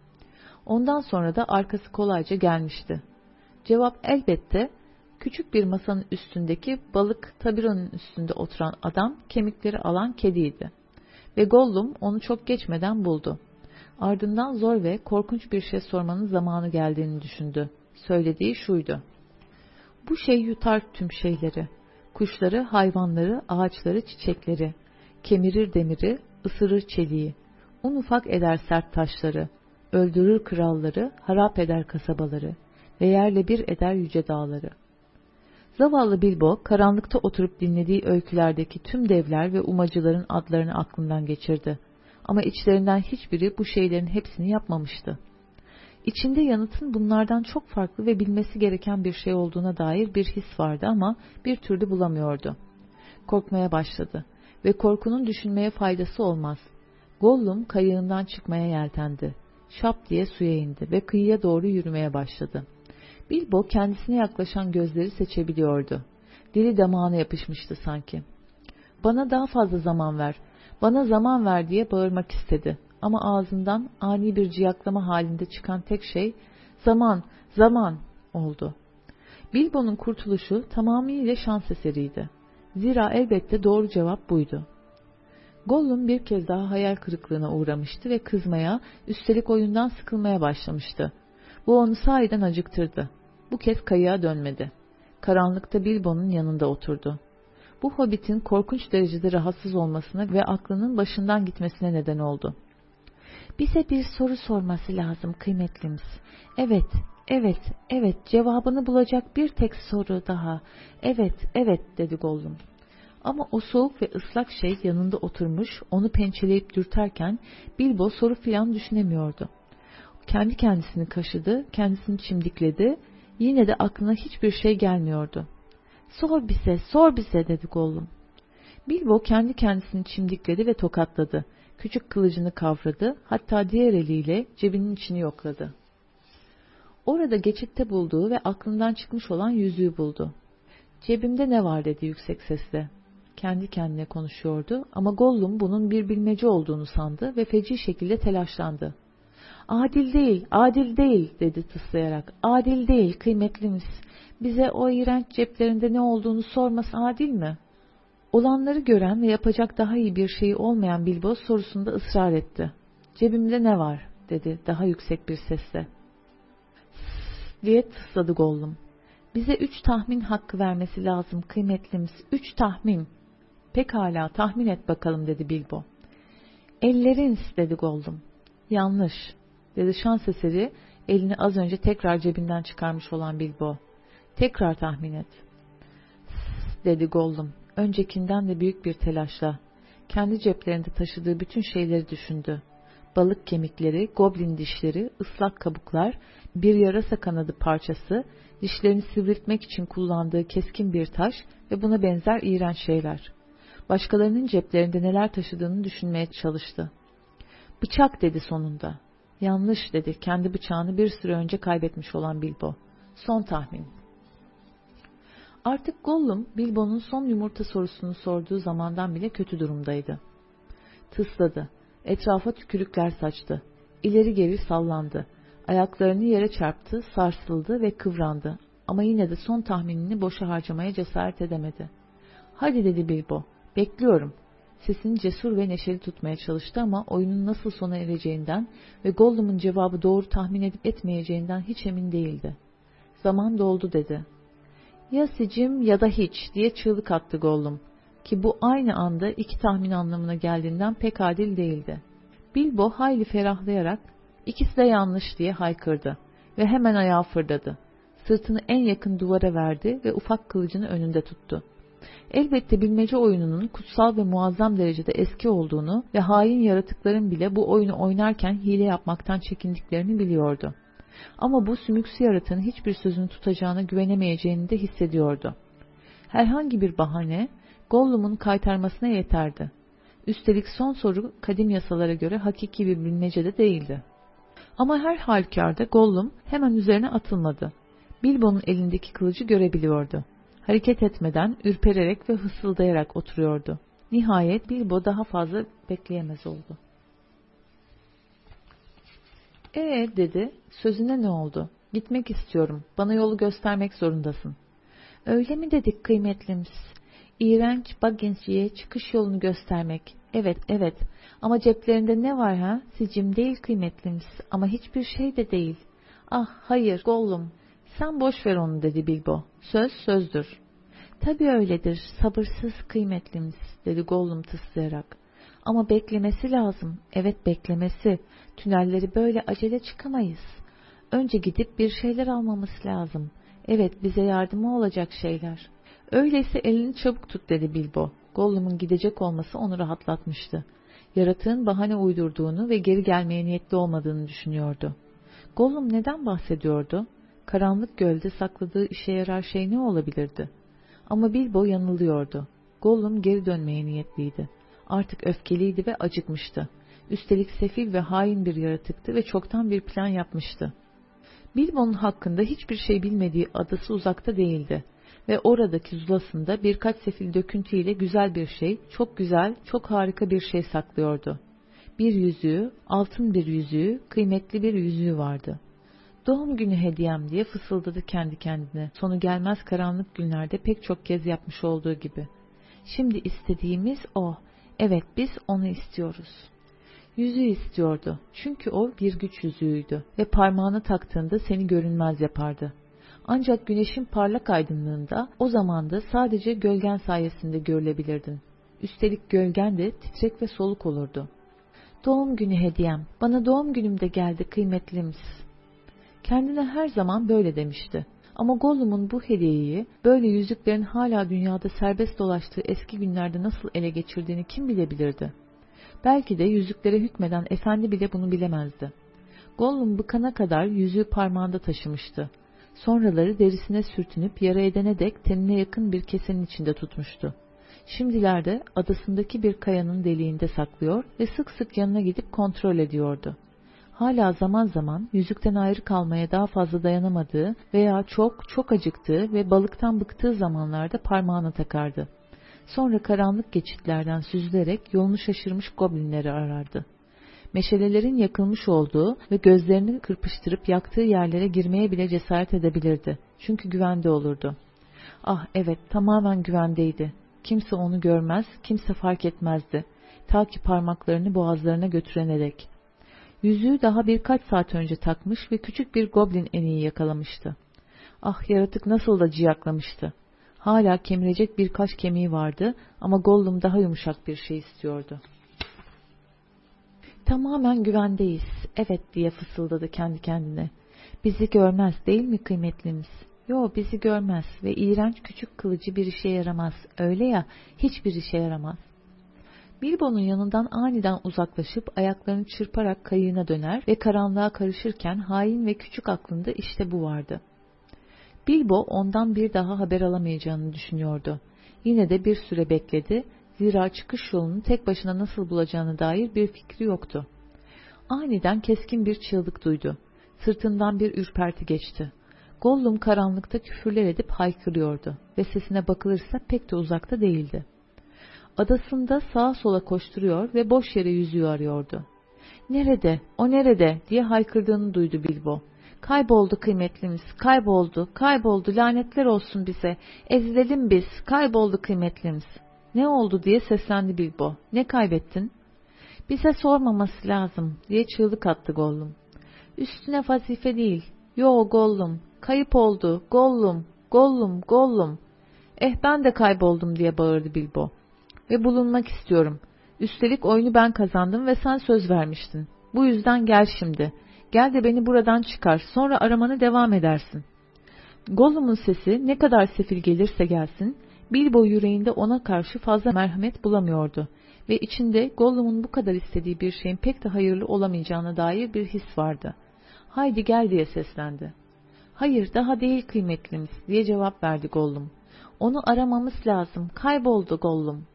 Ondan sonra da arkası kolayca gelmişti. Cevap elbette küçük bir masanın üstündeki balık tabironun üstünde oturan adam kemikleri alan kediydi. Ve Gollum onu çok geçmeden buldu. Ardından zor ve korkunç bir şey sormanın zamanı geldiğini düşündü. Söylediği şuydu. Bu şey yutar tüm şeyleri. Kuşları, hayvanları, ağaçları, çiçekleri. Kemirir demiri, ısırır çeliği. Un ufak eder sert taşları. Öldürür kralları, harap eder kasabaları. Ve yerle bir eder yüce dağları. Zavallı Bilbo, karanlıkta oturup dinlediği öykülerdeki tüm devler ve umacıların adlarını aklından geçirdi. Ama içlerinden hiçbiri bu şeylerin hepsini yapmamıştı. İçinde yanıtın bunlardan çok farklı ve bilmesi gereken bir şey olduğuna dair bir his vardı ama bir türlü bulamıyordu. Korkmaya başladı ve korkunun düşünmeye faydası olmaz. Gollum kayığından çıkmaya yeltendi. Şap diye suya indi ve kıyıya doğru yürümeye başladı. Bilbo kendisine yaklaşan gözleri seçebiliyordu. Dili damağına yapışmıştı sanki. Bana daha fazla zaman ver, bana zaman ver diye bağırmak istedi. Ama ağzından ani bir ciyaklama halinde çıkan tek şey zaman, zaman oldu. Bilbo'nun kurtuluşu tamamıyla şans eseriydi. Zira elbette doğru cevap buydu. Gollum bir kez daha hayal kırıklığına uğramıştı ve kızmaya, üstelik oyundan sıkılmaya başlamıştı. Bu onu sahiden acıktırdı. Bu kez kayığa dönmedi. Karanlıkta Bilbo'nun yanında oturdu. Bu hobbitin korkunç derecede rahatsız olmasına ve aklının başından gitmesine neden oldu. Bize bir soru sorması lazım kıymetlimiz. Evet, evet, evet cevabını bulacak bir tek soru daha. Evet, evet dedi Gollum. Ama o soğuk ve ıslak şey yanında oturmuş, onu pençeleyip dürterken Bilbo soru filan düşünemiyordu. Kendi kendisini kaşıdı, kendisini çimdikledi, yine de aklına hiçbir şey gelmiyordu. Sor bize, sor bize dedi Gollum. Bilbo kendi kendisini çimdikledi ve tokatladı. Küçük kılıcını kavradı, hatta diğer eliyle cebinin içini yokladı. Orada geçitte bulduğu ve aklından çıkmış olan yüzüğü buldu. Cebimde ne var dedi yüksek sesle. Kendi kendine konuşuyordu ama Gollum bunun bir bilmece olduğunu sandı ve feci şekilde telaşlandı. Adil değil, adil değil dedi tıslayarak. Adil değil kıymetlimiz. Bize o iğrenç ceplerinde ne olduğunu sorması adil mi? Olanları gören ve yapacak daha iyi bir şeyi olmayan Bilbo sorusunda ısrar etti. Cebimde ne var? dedi daha yüksek bir sesle. diye tısladı Gollum. Bize üç tahmin hakkı vermesi lazım kıymetlimiz. Üç tahmin. Pekala tahmin et bakalım dedi Bilbo. Ellerins dedi Gollum. Yanlış dedi şans eseri elini az önce tekrar cebinden çıkarmış olan Bilbo. Tekrar tahmin et. dedi Gollum öncekinden de büyük bir telaşla. Kendi ceplerinde taşıdığı bütün şeyleri düşündü. Balık kemikleri, goblin dişleri, ıslak kabuklar, bir yarasa kanadı parçası, dişlerini sivriltmek için kullandığı keskin bir taş ve buna benzer iğrenç şeyler. Başkalarının ceplerinde neler taşıdığını düşünmeye çalıştı. Bıçak dedi sonunda. Yanlış dedi kendi bıçağını bir süre önce kaybetmiş olan Bilbo. Son tahmin. Artık Gollum, Bilbo'nun son yumurta sorusunu sorduğu zamandan bile kötü durumdaydı. Tısladı. Etrafa tükürükler saçtı. İleri geri sallandı. Ayaklarını yere çarptı, sarsıldı ve kıvrandı. Ama yine de son tahminini boşa harcamaya cesaret edemedi. Hadi dedi Bilbo, bekliyorum. Sesini cesur ve neşeli tutmaya çalıştı ama oyunun nasıl sona ereceğinden ve Gollum'un cevabı doğru tahmin edip etmeyeceğinden hiç emin değildi. Zaman doldu dedi. Ya sicim ya da hiç diye çığlık attı Gollum. ki bu aynı anda iki tahmin anlamına geldiğinden pek adil değildi. Bilbo hayli ferahlayarak ikisi de yanlış diye haykırdı ve hemen ayağa fırladı. Sırtını en yakın duvara verdi ve ufak kılıcını önünde tuttu. Elbette bilmece oyununun kutsal ve muazzam derecede eski olduğunu ve hain yaratıkların bile bu oyunu oynarken hile yapmaktan çekindiklerini biliyordu. Ama bu sümüksü yaratığın hiçbir sözünü tutacağına güvenemeyeceğini de hissediyordu. Herhangi bir bahane Gollum'un kaytarmasına yeterdi. Üstelik son soru kadim yasalara göre hakiki bir bilmece de değildi. Ama her halükarda Gollum hemen üzerine atılmadı. Bilbo'nun elindeki kılıcı görebiliyordu. Hareket etmeden, ürpererek ve hısıldayarak oturuyordu. Nihayet Bilbo daha fazla bekleyemez oldu. Ee dedi, sözüne ne oldu? Gitmek istiyorum, bana yolu göstermek zorundasın. Öyle mi dedik kıymetlimiz? İğrenç Baggins'ciye çıkış yolunu göstermek. Evet, evet. Ama ceplerinde ne var ha? Sicim değil kıymetlimiz. Ama hiçbir şey de değil. Ah, hayır, Gollum. Sen boş ver onu dedi Bilbo. Söz sözdür. Tabii öyledir. Sabırsız kıymetlimiz dedi Gollum tıslayarak. Ama beklemesi lazım. Evet beklemesi. Tünelleri böyle acele çıkamayız. Önce gidip bir şeyler almamız lazım. Evet bize yardımı olacak şeyler. Öyleyse elini çabuk tut dedi Bilbo. Gollum'un gidecek olması onu rahatlatmıştı. Yaratığın bahane uydurduğunu ve geri gelmeye niyetli olmadığını düşünüyordu. Gollum neden bahsediyordu? Karanlık gölde sakladığı işe yarar şey ne olabilirdi? Ama Bilbo yanılıyordu. Gollum geri dönmeye niyetliydi. Artık öfkeliydi ve acıkmıştı. Üstelik sefil ve hain bir yaratıktı ve çoktan bir plan yapmıştı. Bilbo'nun hakkında hiçbir şey bilmediği adası uzakta değildi ve oradaki zulasında birkaç sefil döküntüyle güzel bir şey, çok güzel, çok harika bir şey saklıyordu. Bir yüzüğü, altın bir yüzüğü, kıymetli bir yüzüğü vardı. Doğum günü hediyem diye fısıldadı kendi kendine. Sonu gelmez karanlık günlerde pek çok kez yapmış olduğu gibi. Şimdi istediğimiz o. Evet biz onu istiyoruz. Yüzüğü istiyordu. Çünkü o bir güç yüzüğüydü ve parmağını taktığında seni görünmez yapardı. Ancak güneşin parlak aydınlığında o zaman da sadece gölgen sayesinde görülebilirdin. Üstelik gölgen de titrek ve soluk olurdu. Doğum günü hediyem, bana doğum günümde geldi kıymetlimiz. Kendine her zaman böyle demişti. Ama Gollum'un bu hediyeyi, böyle yüzüklerin hala dünyada serbest dolaştığı eski günlerde nasıl ele geçirdiğini kim bilebilirdi? Belki de yüzüklere hükmeden efendi bile bunu bilemezdi. Gollum bıkana kadar yüzüğü parmağında taşımıştı. Sonraları derisine sürtünüp yara edene dek tenine yakın bir kesenin içinde tutmuştu. Şimdilerde adasındaki bir kayanın deliğinde saklıyor ve sık sık yanına gidip kontrol ediyordu. Hala zaman zaman yüzükten ayrı kalmaya daha fazla dayanamadığı veya çok çok acıktığı ve balıktan bıktığı zamanlarda parmağına takardı. Sonra karanlık geçitlerden süzülerek yolunu şaşırmış goblinleri arardı meşalelerin yakılmış olduğu ve gözlerini kırpıştırıp yaktığı yerlere girmeye bile cesaret edebilirdi. Çünkü güvende olurdu. Ah evet tamamen güvendeydi. Kimse onu görmez, kimse fark etmezdi. Ta ki parmaklarını boğazlarına götürene dek. Yüzüğü daha birkaç saat önce takmış ve küçük bir goblin eniği yakalamıştı. Ah yaratık nasıl da ciyaklamıştı. Hala kemirecek birkaç kemiği vardı ama Gollum daha yumuşak bir şey istiyordu. Tamamen güvendeyiz. Evet diye fısıldadı kendi kendine. Bizi görmez değil mi kıymetlimiz? Yo bizi görmez ve iğrenç küçük kılıcı bir işe yaramaz. Öyle ya hiçbir işe yaramaz. Bilbo'nun yanından aniden uzaklaşıp ayaklarını çırparak kayığına döner ve karanlığa karışırken hain ve küçük aklında işte bu vardı. Bilbo ondan bir daha haber alamayacağını düşünüyordu. Yine de bir süre bekledi Zira çıkış yolunu tek başına nasıl bulacağını dair bir fikri yoktu. Aniden keskin bir çığlık duydu. Sırtından bir ürperti geçti. Gollum karanlıkta küfürler edip haykırıyordu ve sesine bakılırsa pek de uzakta değildi. Adasında sağa sola koşturuyor ve boş yere yüzüğü arıyordu. Nerede, o nerede diye haykırdığını duydu Bilbo. Kayboldu kıymetlimiz, kayboldu, kayboldu, lanetler olsun bize, ezilelim biz, kayboldu kıymetlimiz. Ne oldu diye seslendi Bilbo. Ne kaybettin? Bize sormaması lazım diye çığlık attı Gollum. Üstüne vazife değil. Yo Gollum. Kayıp oldu. Gollum. Gollum. Gollum. Eh ben de kayboldum diye bağırdı Bilbo. Ve bulunmak istiyorum. Üstelik oyunu ben kazandım ve sen söz vermiştin. Bu yüzden gel şimdi. Gel de beni buradan çıkar, sonra aramanı devam edersin. Gollum'un sesi ne kadar sefil gelirse gelsin, Bilbo yüreğinde ona karşı fazla merhamet bulamıyordu ve içinde Gollum'un bu kadar istediği bir şeyin pek de hayırlı olamayacağına dair bir his vardı. Haydi gel diye seslendi. Hayır daha değil kıymetlimiz diye cevap verdi Gollum. Onu aramamız lazım. Kayboldu Gollum.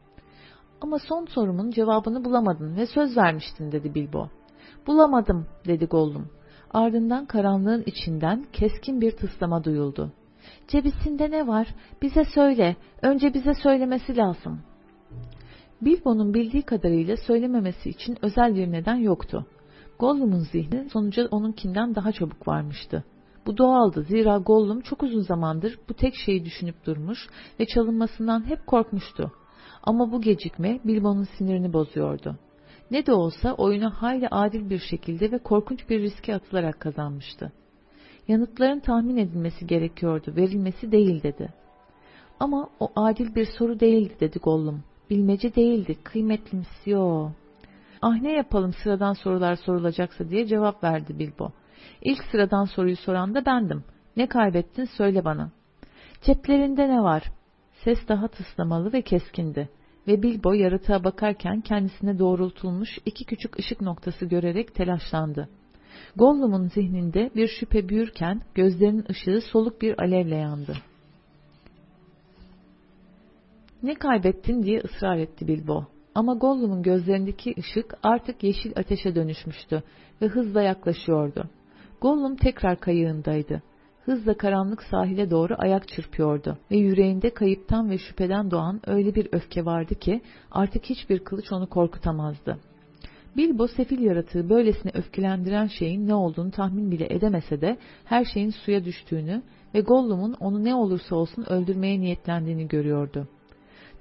Ama son sorumun cevabını bulamadın ve söz vermiştin dedi Bilbo. Bulamadım dedi Gollum. Ardından karanlığın içinden keskin bir tıslama duyuldu. Cebisinde ne var? Bize söyle. Önce bize söylemesi lazım. Bilbo'nun bildiği kadarıyla söylememesi için özel bir neden yoktu. Gollum'un zihni sonuca onunkinden daha çabuk varmıştı. Bu doğaldı zira Gollum çok uzun zamandır bu tek şeyi düşünüp durmuş ve çalınmasından hep korkmuştu. Ama bu gecikme Bilbo'nun sinirini bozuyordu. Ne de olsa oyunu hayli adil bir şekilde ve korkunç bir riske atılarak kazanmıştı. Yanıtların tahmin edilmesi gerekiyordu, verilmesi değil dedi. Ama o adil bir soru değildi dedi Gollum. Bilmece değildi, kıymetlimsi yo. Ah ne yapalım sıradan sorular sorulacaksa diye cevap verdi Bilbo. İlk sıradan soruyu soran da bendim. Ne kaybettin söyle bana. Ceplerinde ne var? Ses daha tıslamalı ve keskindi ve Bilbo yaratığa bakarken kendisine doğrultulmuş iki küçük ışık noktası görerek telaşlandı. Gollum'un zihninde bir şüphe büyürken gözlerinin ışığı soluk bir alevle yandı. Ne kaybettin diye ısrar etti Bilbo. Ama Gollum'un gözlerindeki ışık artık yeşil ateşe dönüşmüştü ve hızla yaklaşıyordu. Gollum tekrar kayığındaydı. Hızla karanlık sahile doğru ayak çırpıyordu ve yüreğinde kayıptan ve şüpheden doğan öyle bir öfke vardı ki artık hiçbir kılıç onu korkutamazdı. Bilbo sefil yaratığı böylesine öfkelendiren şeyin ne olduğunu tahmin bile edemese de her şeyin suya düştüğünü ve Gollum'un onu ne olursa olsun öldürmeye niyetlendiğini görüyordu.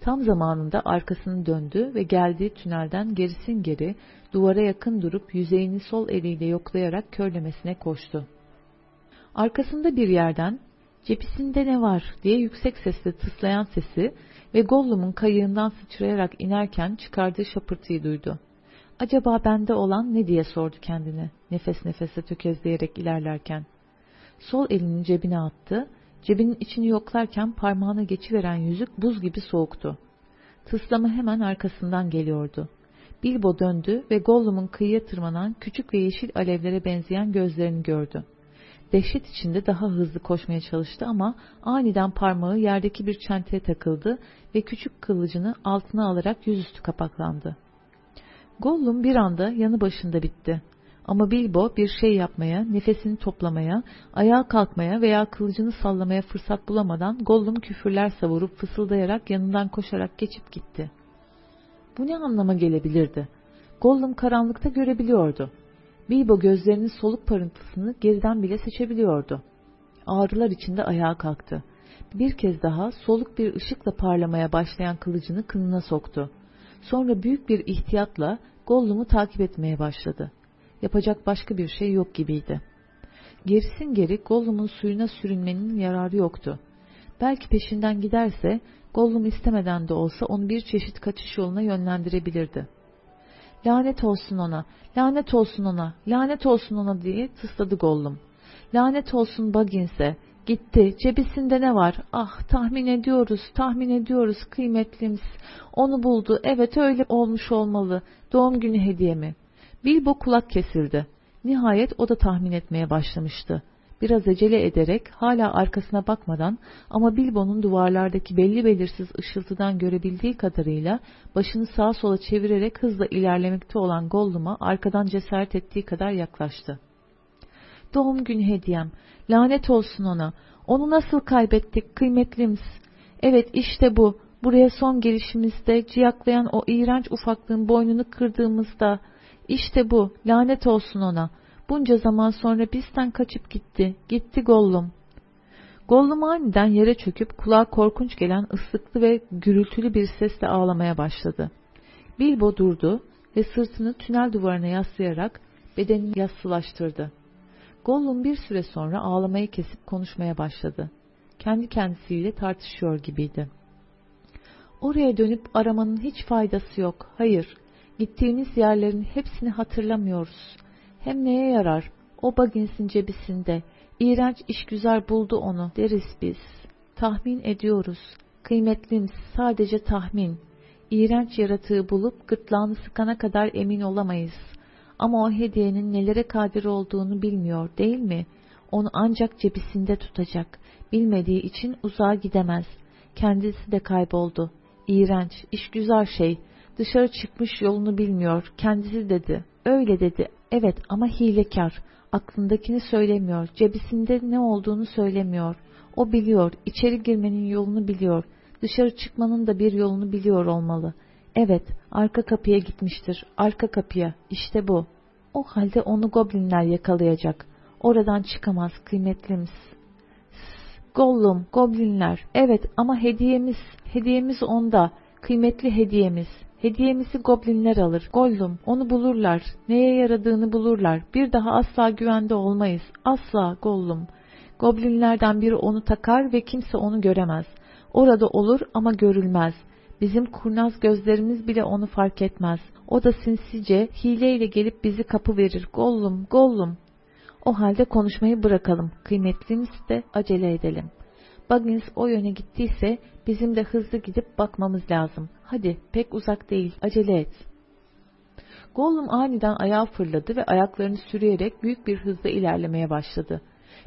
Tam zamanında arkasını döndü ve geldiği tünelden gerisin geri duvara yakın durup yüzeyini sol eliyle yoklayarak körlemesine koştu. Arkasında bir yerden cepisinde ne var diye yüksek sesle tıslayan sesi ve Gollum'un kayığından sıçrayarak inerken çıkardığı şapırtıyı duydu. Acaba bende olan ne diye sordu kendine nefes nefese tökezleyerek ilerlerken. Sol elini cebine attı, cebinin içini yoklarken parmağına geçiveren yüzük buz gibi soğuktu. Tıslama hemen arkasından geliyordu. Bilbo döndü ve Gollum'un kıyıya tırmanan küçük ve yeşil alevlere benzeyen gözlerini gördü. Dehşet içinde daha hızlı koşmaya çalıştı ama aniden parmağı yerdeki bir çenteye takıldı ve küçük kılıcını altına alarak yüzüstü kapaklandı. Gollum bir anda yanı başında bitti. Ama Bilbo bir şey yapmaya, nefesini toplamaya, ayağa kalkmaya veya kılıcını sallamaya fırsat bulamadan Gollum küfürler savurup fısıldayarak yanından koşarak geçip gitti. Bu ne anlama gelebilirdi? Gollum karanlıkta görebiliyordu. Bilbo gözlerinin soluk parıntısını geriden bile seçebiliyordu. Ağrılar içinde ayağa kalktı. Bir kez daha soluk bir ışıkla parlamaya başlayan kılıcını kınına soktu. Sonra büyük bir ihtiyatla Gollum'u takip etmeye başladı. Yapacak başka bir şey yok gibiydi. Gerisin geri Gollum'un suyuna sürünmenin yararı yoktu. Belki peşinden giderse Gollum istemeden de olsa onu bir çeşit kaçış yoluna yönlendirebilirdi. Lanet olsun ona, lanet olsun ona, lanet olsun ona diye tısladı Gollum. Lanet olsun Baggins'e, gitti, cebisinde ne var? Ah tahmin ediyoruz, tahmin ediyoruz kıymetlimiz. Onu buldu, evet öyle olmuş olmalı, doğum günü hediyemi. Bilbo kulak kesildi. Nihayet o da tahmin etmeye başlamıştı biraz acele ederek hala arkasına bakmadan ama Bilbo'nun duvarlardaki belli belirsiz ışıltıdan görebildiği kadarıyla başını sağa sola çevirerek hızla ilerlemekte olan Gollum'a arkadan cesaret ettiği kadar yaklaştı. Doğum günü hediyem, lanet olsun ona, onu nasıl kaybettik kıymetlimiz. Evet işte bu, buraya son gelişimizde ciyaklayan o iğrenç ufaklığın boynunu kırdığımızda, işte bu, lanet olsun ona.'' Bunca zaman sonra bizden kaçıp gitti. Gitti Gollum. Gollum aniden yere çöküp kulağa korkunç gelen ıslıklı ve gürültülü bir sesle ağlamaya başladı. Bilbo durdu ve sırtını tünel duvarına yaslayarak bedenini yassılaştırdı. Gollum bir süre sonra ağlamayı kesip konuşmaya başladı. Kendi kendisiyle tartışıyor gibiydi. Oraya dönüp aramanın hiç faydası yok. Hayır, gittiğimiz yerlerin hepsini hatırlamıyoruz. Hem neye yarar? O Baggins'in cebisinde. İğrenç işgüzar buldu onu deriz biz. Tahmin ediyoruz. Kıymetlim sadece tahmin. İğrenç yaratığı bulup gırtlağını sıkana kadar emin olamayız. Ama o hediyenin nelere kadir olduğunu bilmiyor değil mi? Onu ancak cebisinde tutacak. Bilmediği için uzağa gidemez. Kendisi de kayboldu. İğrenç, işgüzar şey. Dışarı çıkmış yolunu bilmiyor. Kendisi dedi. Öyle dedi. Evet ama hilekar. Aklındakini söylemiyor. Cebisinde ne olduğunu söylemiyor. O biliyor. İçeri girmenin yolunu biliyor. Dışarı çıkmanın da bir yolunu biliyor olmalı. Evet, arka kapıya gitmiştir. Arka kapıya. İşte bu. O halde onu goblinler yakalayacak. Oradan çıkamaz kıymetlimiz. Gollum, goblinler. Evet ama hediyemiz, hediyemiz onda. Kıymetli hediyemiz. Hediyemizi goblinler alır. Gollum, onu bulurlar. Neye yaradığını bulurlar. Bir daha asla güvende olmayız. Asla Gollum. Goblinlerden biri onu takar ve kimse onu göremez. Orada olur ama görülmez. Bizim kurnaz gözlerimiz bile onu fark etmez. O da sinsice hileyle gelip bizi kapı verir. Gollum, Gollum. O halde konuşmayı bırakalım. Kıymetlimiz de acele edelim. Buggins o yöne gittiyse bizim de hızlı gidip bakmamız lazım. Hadi pek uzak değil acele et. Gollum aniden ayağa fırladı ve ayaklarını sürüyerek büyük bir hızla ilerlemeye başladı.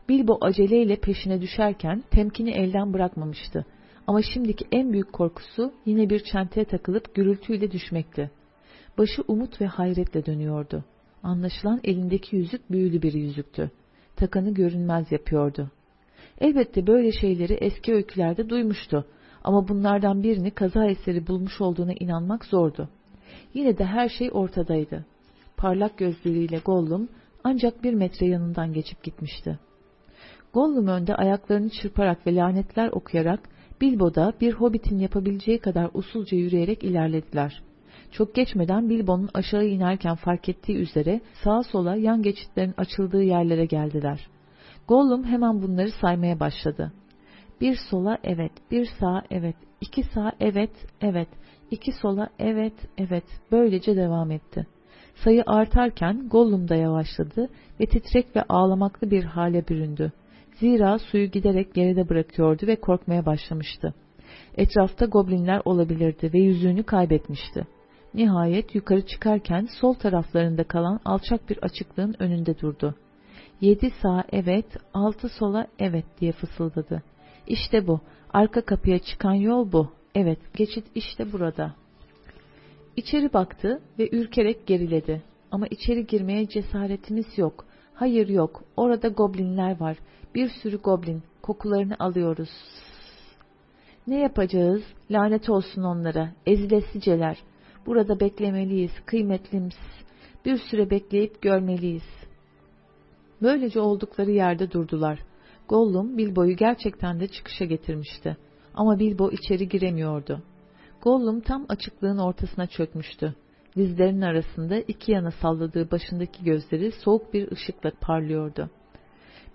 Bilbo aceleyle peşine düşerken temkini elden bırakmamıştı. Ama şimdiki en büyük korkusu yine bir çenteye takılıp gürültüyle düşmekti. Başı umut ve hayretle dönüyordu. Anlaşılan elindeki yüzük büyülü bir yüzüktü. Takanı görünmez yapıyordu. Elbette böyle şeyleri eski öykülerde duymuştu ama bunlardan birini kaza eseri bulmuş olduğuna inanmak zordu. Yine de her şey ortadaydı. Parlak gözleriyle Gollum ancak bir metre yanından geçip gitmişti. Gollum önde ayaklarını çırparak ve lanetler okuyarak Bilbo da bir hobbitin yapabileceği kadar usulca yürüyerek ilerlediler. Çok geçmeden Bilbo'nun aşağı inerken fark ettiği üzere sağa sola yan geçitlerin açıldığı yerlere geldiler. Gollum hemen bunları saymaya başladı. Bir sola evet, bir sağa evet, iki sağa evet, evet, iki sola evet, evet, böylece devam etti. Sayı artarken Gollum da yavaşladı ve titrek ve ağlamaklı bir hale büründü. Zira suyu giderek geride bırakıyordu ve korkmaya başlamıştı. Etrafta goblinler olabilirdi ve yüzüğünü kaybetmişti. Nihayet yukarı çıkarken sol taraflarında kalan alçak bir açıklığın önünde durdu. Yedi sağa evet, altı sola evet diye fısıldadı. İşte bu, arka kapıya çıkan yol bu. Evet, geçit işte burada. İçeri baktı ve ürkerek geriledi. Ama içeri girmeye cesaretimiz yok. Hayır yok, orada goblinler var. Bir sürü goblin, kokularını alıyoruz. Ne yapacağız? Lanet olsun onlara, ezilesiceler. Burada beklemeliyiz, kıymetlimiz. Bir süre bekleyip görmeliyiz. Böylece oldukları yerde durdular. Gollum Bilbo'yu gerçekten de çıkışa getirmişti. Ama Bilbo içeri giremiyordu. Gollum tam açıklığın ortasına çökmüştü. Dizlerinin arasında iki yana salladığı başındaki gözleri soğuk bir ışıkla parlıyordu.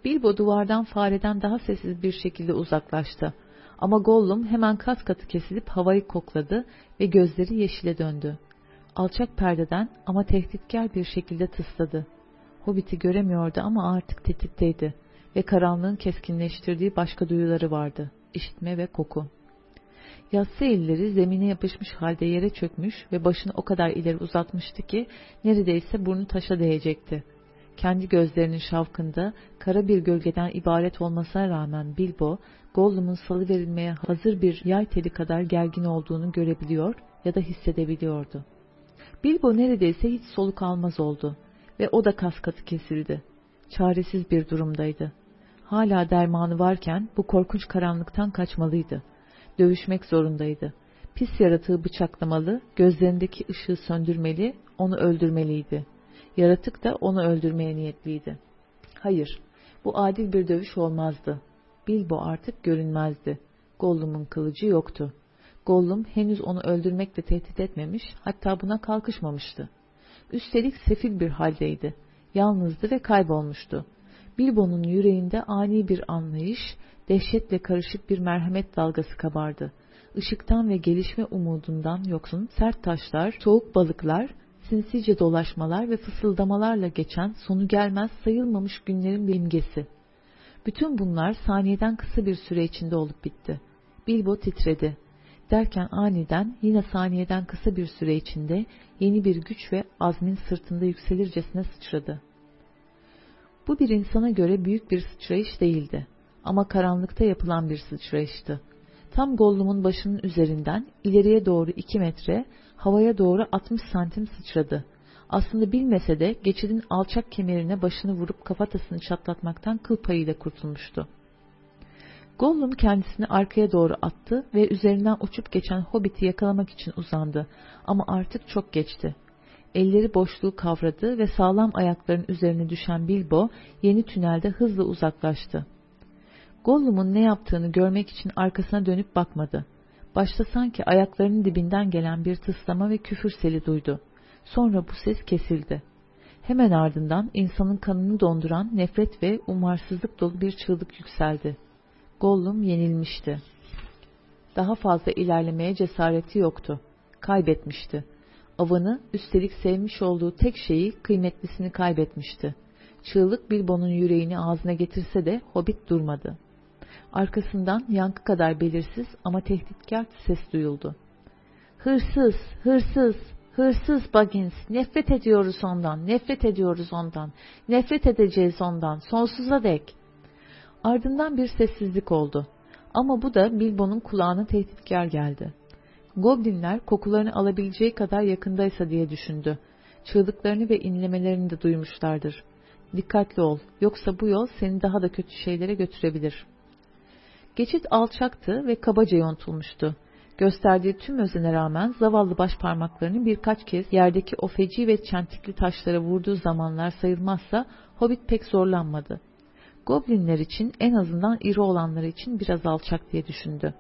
Bilbo duvardan fareden daha sessiz bir şekilde uzaklaştı. Ama Gollum hemen kat katı kesilip havayı kokladı ve gözleri yeşile döndü. Alçak perdeden ama tehditkar bir şekilde tısladı. Hobbit'i göremiyordu ama artık tetikteydi ve karanlığın keskinleştirdiği başka duyuları vardı. İşitme ve koku. Yassı elleri zemine yapışmış halde yere çökmüş ve başını o kadar ileri uzatmıştı ki neredeyse burnu taşa değecekti. Kendi gözlerinin şavkında kara bir gölgeden ibaret olmasına rağmen Bilbo, Gollum'un salı verilmeye hazır bir yay teli kadar gergin olduğunu görebiliyor ya da hissedebiliyordu. Bilbo neredeyse hiç soluk almaz oldu ve o da kaskatı kesildi. Çaresiz bir durumdaydı. Hala dermanı varken bu korkunç karanlıktan kaçmalıydı. Dövüşmek zorundaydı. Pis yaratığı bıçaklamalı, gözlerindeki ışığı söndürmeli, onu öldürmeliydi. Yaratık da onu öldürmeye niyetliydi. Hayır, bu adil bir dövüş olmazdı. Bilbo artık görünmezdi. Gollum'un kılıcı yoktu. Gollum henüz onu öldürmekle tehdit etmemiş, hatta buna kalkışmamıştı. Üstelik sefil bir haldeydi. Yalnızdı ve kaybolmuştu. Bilbo'nun yüreğinde ani bir anlayış, dehşetle karışık bir merhamet dalgası kabardı. ışıktan ve gelişme umudundan yoksun sert taşlar, soğuk balıklar, sinsice dolaşmalar ve fısıldamalarla geçen sonu gelmez sayılmamış günlerin imgesi. Bütün bunlar saniyeden kısa bir süre içinde olup bitti. Bilbo titredi. Derken aniden yine saniyeden kısa bir süre içinde yeni bir güç ve azmin sırtında yükselircesine sıçradı. Bu bir insana göre büyük bir sıçrayış değildi ama karanlıkta yapılan bir sıçrayıştı. Tam Gollum'un başının üzerinden ileriye doğru iki metre, havaya doğru 60 santim sıçradı. Aslında bilmese de geçidin alçak kemerine başını vurup kafatasını çatlatmaktan kıl payıyla kurtulmuştu. Gollum kendisini arkaya doğru attı ve üzerinden uçup geçen Hobbit'i yakalamak için uzandı ama artık çok geçti. Elleri boşluğu kavradı ve sağlam ayakların üzerine düşen Bilbo yeni tünelde hızla uzaklaştı. Gollum'un ne yaptığını görmek için arkasına dönüp bakmadı. Başta sanki ayaklarının dibinden gelen bir tıslama ve küfür seli duydu. Sonra bu ses kesildi. Hemen ardından insanın kanını donduran nefret ve umarsızlık dolu bir çığlık yükseldi. Gollum yenilmişti. Daha fazla ilerlemeye cesareti yoktu. Kaybetmişti. Avını, üstelik sevmiş olduğu tek şeyi, kıymetlisini kaybetmişti. Çığlık Bilbo'nun yüreğini ağzına getirse de Hobbit durmadı. Arkasından yankı kadar belirsiz ama tehditkar ses duyuldu. Hırsız, hırsız, hırsız Baggins, nefret ediyoruz ondan, nefret ediyoruz ondan, nefret edeceğiz ondan, sonsuza dek. Ardından bir sessizlik oldu. Ama bu da Bilbo'nun kulağına tehditkar geldi. Goblinler kokularını alabileceği kadar yakındaysa diye düşündü. Çığlıklarını ve inlemelerini de duymuşlardır. Dikkatli ol, yoksa bu yol seni daha da kötü şeylere götürebilir.'' Geçit alçaktı ve kabaca yontulmuştu. Gösterdiği tüm özene rağmen zavallı baş parmaklarını birkaç kez yerdeki o feci ve çentikli taşlara vurduğu zamanlar sayılmazsa Hobbit pek zorlanmadı. Goblinler için en azından iri olanları için biraz alçak diye düşündü.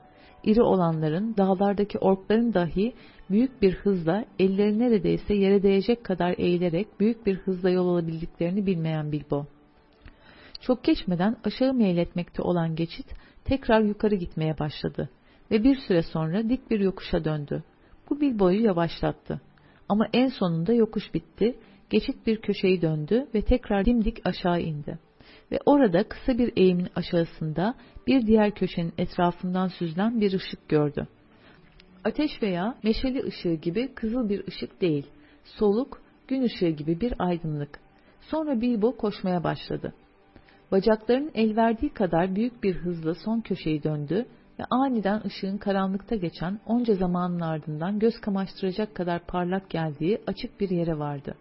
İri olanların, dağlardaki orkların dahi büyük bir hızla elleri neredeyse yere değecek kadar eğilerek büyük bir hızla yol alabildiklerini bilmeyen Bilbo. Çok geçmeden aşağı meyletmekte olan geçit tekrar yukarı gitmeye başladı ve bir süre sonra dik bir yokuşa döndü. Bu Bilbo'yu yavaşlattı. Ama en sonunda yokuş bitti, geçit bir köşeyi döndü ve tekrar dimdik aşağı indi. Ve orada kısa bir eğimin aşağısında bir diğer köşenin etrafından süzülen bir ışık gördü. Ateş veya meşeli ışığı gibi kızıl bir ışık değil, soluk, gün ışığı gibi bir aydınlık. Sonra Bilbo koşmaya başladı. Bacaklarının el verdiği kadar büyük bir hızla son köşeyi döndü ve aniden ışığın karanlıkta geçen onca zamanın ardından göz kamaştıracak kadar parlak geldiği açık bir yere vardı.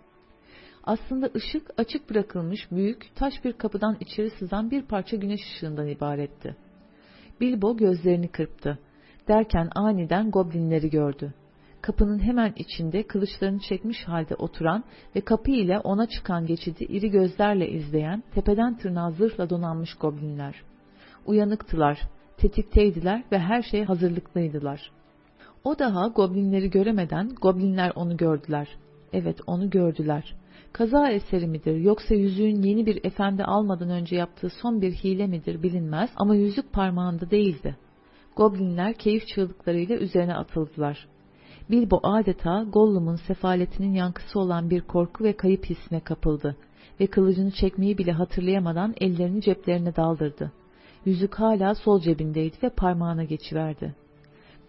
Aslında ışık açık bırakılmış büyük taş bir kapıdan içeri sızan bir parça güneş ışığından ibaretti. Bilbo gözlerini kırptı. Derken aniden goblinleri gördü kapının hemen içinde kılıçlarını çekmiş halde oturan ve kapı ile ona çıkan geçidi iri gözlerle izleyen, tepeden tırnağa zırhla donanmış goblinler. Uyanıktılar, tetikteydiler ve her şeye hazırlıklıydılar. O daha goblinleri göremeden goblinler onu gördüler. Evet onu gördüler. Kaza eseri midir yoksa yüzüğün yeni bir efendi almadan önce yaptığı son bir hile midir bilinmez ama yüzük parmağında değildi. Goblinler keyif çığlıklarıyla üzerine atıldılar. Bilbo adeta Gollum'un sefaletinin yankısı olan bir korku ve kayıp hissine kapıldı ve kılıcını çekmeyi bile hatırlayamadan ellerini ceplerine daldırdı. Yüzük hala sol cebindeydi ve parmağına geçiverdi.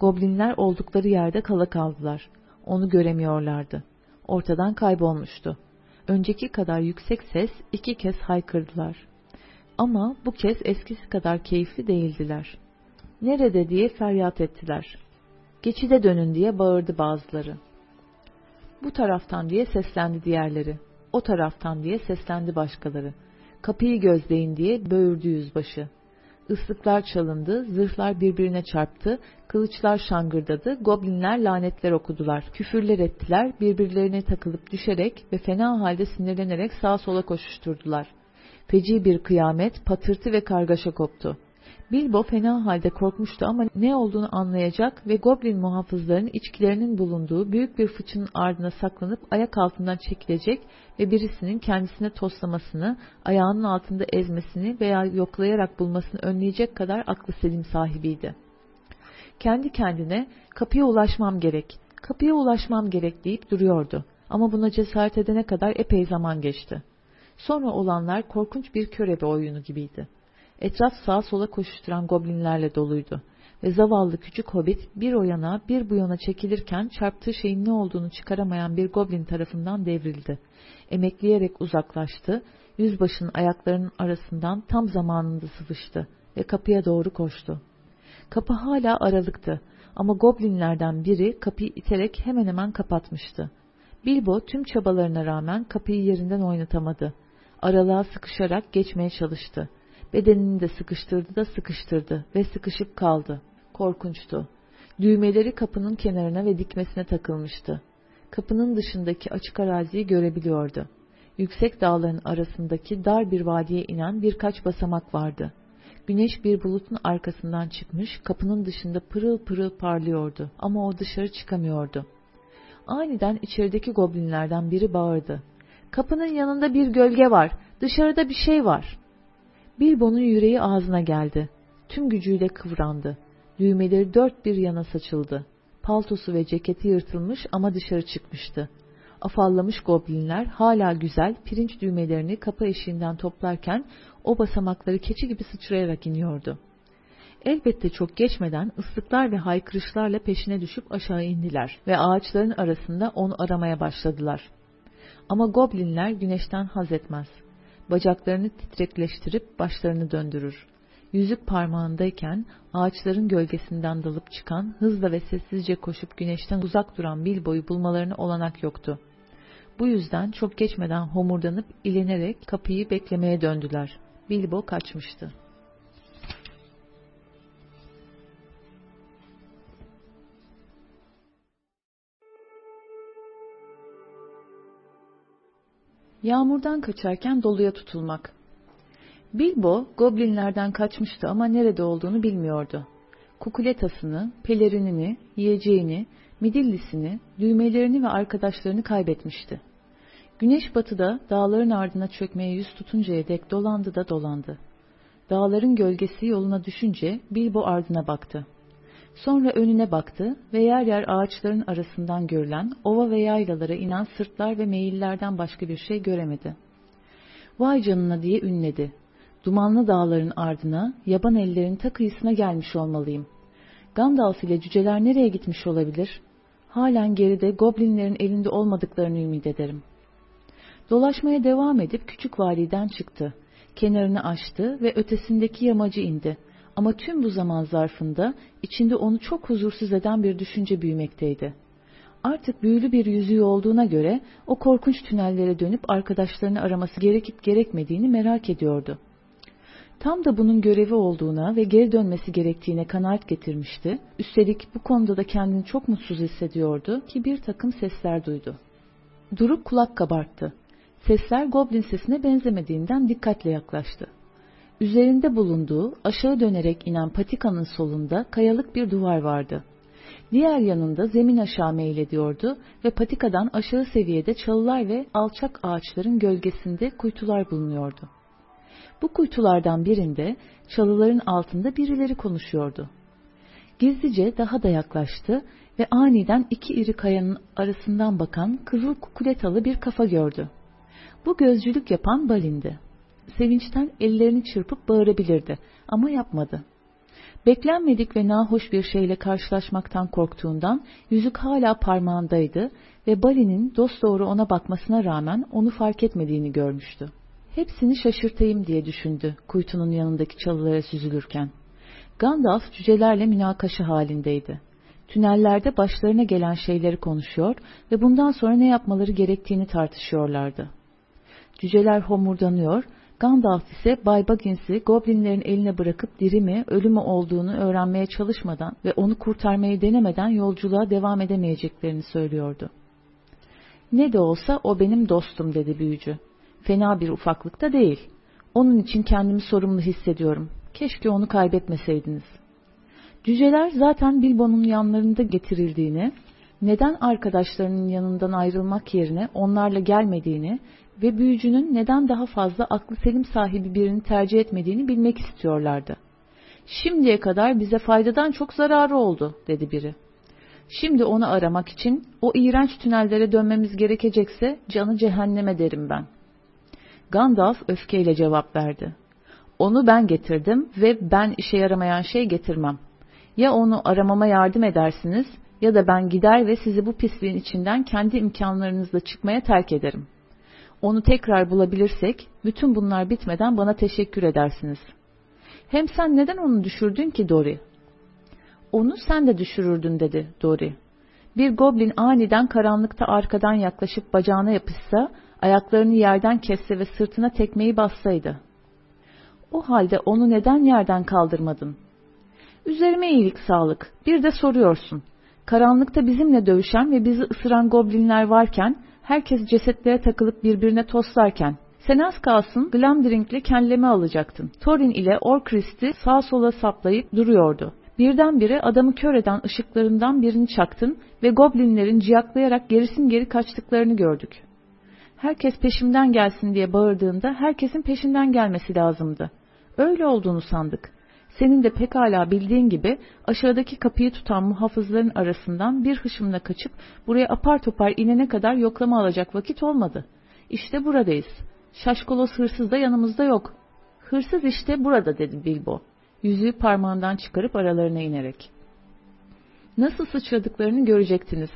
Goblinler oldukları yerde kala kaldılar. Onu göremiyorlardı. Ortadan kaybolmuştu. Önceki kadar yüksek ses iki kez haykırdılar. Ama bu kez eskisi kadar keyifli değildiler. Nerede diye feryat ettiler. Geçide dönün diye bağırdı bazıları. Bu taraftan diye seslendi diğerleri. O taraftan diye seslendi başkaları. Kapıyı gözleyin diye böğürdü yüzbaşı. Islıklar çalındı, zırhlar birbirine çarptı, kılıçlar şangırdadı, goblinler lanetler okudular, küfürler ettiler, birbirlerine takılıp düşerek ve fena halde sinirlenerek sağa sola koşuşturdular. Feci bir kıyamet, patırtı ve kargaşa koptu. Bilbo fena halde korkmuştu ama ne olduğunu anlayacak ve goblin muhafızlarının içkilerinin bulunduğu büyük bir fıçının ardına saklanıp ayak altından çekilecek ve birisinin kendisine toslamasını, ayağının altında ezmesini veya yoklayarak bulmasını önleyecek kadar aklı selim sahibiydi. Kendi kendine kapıya ulaşmam gerek, kapıya ulaşmam gerek deyip duruyordu. Ama buna cesaret edene kadar epey zaman geçti. Sonra olanlar korkunç bir körebe oyunu gibiydi. Etraf sağa sola koşuşturan goblinlerle doluydu ve zavallı küçük hobbit bir o yana bir bu yana çekilirken çarptığı şeyin ne olduğunu çıkaramayan bir goblin tarafından devrildi. Emekleyerek uzaklaştı, yüzbaşının ayaklarının arasından tam zamanında sıvıştı ve kapıya doğru koştu. Kapı hala aralıktı ama goblinlerden biri kapıyı iterek hemen hemen kapatmıştı. Bilbo tüm çabalarına rağmen kapıyı yerinden oynatamadı. Aralığa sıkışarak geçmeye çalıştı. Bedenini de sıkıştırdı da sıkıştırdı ve sıkışıp kaldı. Korkunçtu. Düğmeleri kapının kenarına ve dikmesine takılmıştı. Kapının dışındaki açık araziyi görebiliyordu. Yüksek dağların arasındaki dar bir vadiye inen birkaç basamak vardı. Güneş bir bulutun arkasından çıkmış, kapının dışında pırıl pırıl parlıyordu ama o dışarı çıkamıyordu. Aniden içerideki goblinlerden biri bağırdı. Kapının yanında bir gölge var, dışarıda bir şey var. Bilbo'nun yüreği ağzına geldi. Tüm gücüyle kıvrandı. Düğmeleri dört bir yana saçıldı. Paltosu ve ceketi yırtılmış ama dışarı çıkmıştı. Afallamış goblinler hala güzel pirinç düğmelerini kapı eşiğinden toplarken o basamakları keçi gibi sıçrayarak iniyordu. Elbette çok geçmeden ıslıklar ve haykırışlarla peşine düşüp aşağı indiler ve ağaçların arasında onu aramaya başladılar. Ama goblinler güneşten haz etmez. Bacaklarını titrekleştirip başlarını döndürür. Yüzük parmağındayken ağaçların gölgesinden dalıp çıkan, hızla ve sessizce koşup güneşten uzak duran Bilbo'yu bulmalarına olanak yoktu. Bu yüzden çok geçmeden homurdanıp ilenerek kapıyı beklemeye döndüler. Bilbo kaçmıştı. Yağmurdan kaçarken doluya tutulmak. Bilbo, goblinlerden kaçmıştı ama nerede olduğunu bilmiyordu. Kukuletasını, pelerinini, yiyeceğini, midillisini, düğmelerini ve arkadaşlarını kaybetmişti. Güneş batıda dağların ardına çökmeye yüz tutuncaya dek dolandı da dolandı. Dağların gölgesi yoluna düşünce Bilbo ardına baktı. Sonra önüne baktı ve yer yer ağaçların arasından görülen ova ve yaylalara inen sırtlar ve meyillerden başka bir şey göremedi. Vay canına diye ünledi. Dumanlı dağların ardına, yaban ellerin ta kıyısına gelmiş olmalıyım. Gandalf ile cüceler nereye gitmiş olabilir? Halen geride goblinlerin elinde olmadıklarını ümit ederim. Dolaşmaya devam edip küçük validen çıktı. Kenarını açtı ve ötesindeki yamacı indi. Ama tüm bu zaman zarfında içinde onu çok huzursuz eden bir düşünce büyümekteydi. Artık büyülü bir yüzüğü olduğuna göre o korkunç tünellere dönüp arkadaşlarını araması gerekip gerekmediğini merak ediyordu. Tam da bunun görevi olduğuna ve geri dönmesi gerektiğine kanaat getirmişti. Üstelik bu konuda da kendini çok mutsuz hissediyordu ki bir takım sesler duydu. Durup kulak kabarttı. Sesler goblin sesine benzemediğinden dikkatle yaklaştı. Üzerinde bulunduğu aşağı dönerek inen patikanın solunda kayalık bir duvar vardı. Diğer yanında zemin aşağı meylediyordu ve patikadan aşağı seviyede çalılar ve alçak ağaçların gölgesinde kuytular bulunuyordu. Bu kuytulardan birinde çalıların altında birileri konuşuyordu. Gizlice daha da yaklaştı ve aniden iki iri kayanın arasından bakan kızıl kukuletalı bir kafa gördü. Bu gözcülük yapan Balin'di sevinçten ellerini çırpıp bağırabilirdi ama yapmadı. Beklenmedik ve nahoş bir şeyle karşılaşmaktan korktuğundan yüzük hala parmağındaydı ve Bali'nin dosdoğru ona bakmasına rağmen onu fark etmediğini görmüştü. Hepsini şaşırtayım diye düşündü kuytunun yanındaki çalılara süzülürken. Gandalf cücelerle münakaşa halindeydi. Tünellerde başlarına gelen şeyleri konuşuyor ve bundan sonra ne yapmaları gerektiğini tartışıyorlardı. Cüceler homurdanıyor Gandalf ise Bay Baggins'i goblinlerin eline bırakıp diri mi, ölü mü olduğunu öğrenmeye çalışmadan ve onu kurtarmayı denemeden yolculuğa devam edemeyeceklerini söylüyordu. Ne de olsa o benim dostum dedi büyücü. Fena bir ufaklıkta değil. Onun için kendimi sorumlu hissediyorum. Keşke onu kaybetmeseydiniz. Cüceler zaten Bilbo'nun yanlarında getirildiğini, neden arkadaşlarının yanından ayrılmak yerine onlarla gelmediğini ve büyücünün neden daha fazla aklı selim sahibi birini tercih etmediğini bilmek istiyorlardı. Şimdiye kadar bize faydadan çok zararı oldu, dedi biri. Şimdi onu aramak için o iğrenç tünellere dönmemiz gerekecekse canı cehenneme derim ben. Gandalf öfkeyle cevap verdi. Onu ben getirdim ve ben işe yaramayan şey getirmem. Ya onu aramama yardım edersiniz ya da ben gider ve sizi bu pisliğin içinden kendi imkanlarınızla çıkmaya terk ederim. Onu tekrar bulabilirsek bütün bunlar bitmeden bana teşekkür edersiniz. Hem sen neden onu düşürdün ki Dori? Onu sen de düşürürdün dedi Dori. Bir goblin aniden karanlıkta arkadan yaklaşıp bacağına yapışsa, ayaklarını yerden kesse ve sırtına tekmeyi bassaydı. O halde onu neden yerden kaldırmadın? Üzerime iyilik sağlık. Bir de soruyorsun. Karanlıkta bizimle dövüşen ve bizi ısıran goblinler varken, herkes cesetlere takılıp birbirine toslarken, sen az kalsın Glamdring'le kelleme alacaktın. Thorin ile Orcrist'i sağ sola saplayıp duruyordu. Birdenbire adamı kör eden ışıklarından birini çaktın ve goblinlerin ciyaklayarak gerisin geri kaçtıklarını gördük. Herkes peşimden gelsin diye bağırdığında herkesin peşinden gelmesi lazımdı. Öyle olduğunu sandık. Senin de pekala bildiğin gibi aşağıdaki kapıyı tutan muhafızların arasından bir hışımla kaçıp buraya apar topar inene kadar yoklama alacak vakit olmadı. İşte buradayız. Şaşkolos hırsız da yanımızda yok. Hırsız işte burada dedi Bilbo. Yüzüğü parmağından çıkarıp aralarına inerek. Nasıl sıçradıklarını görecektiniz.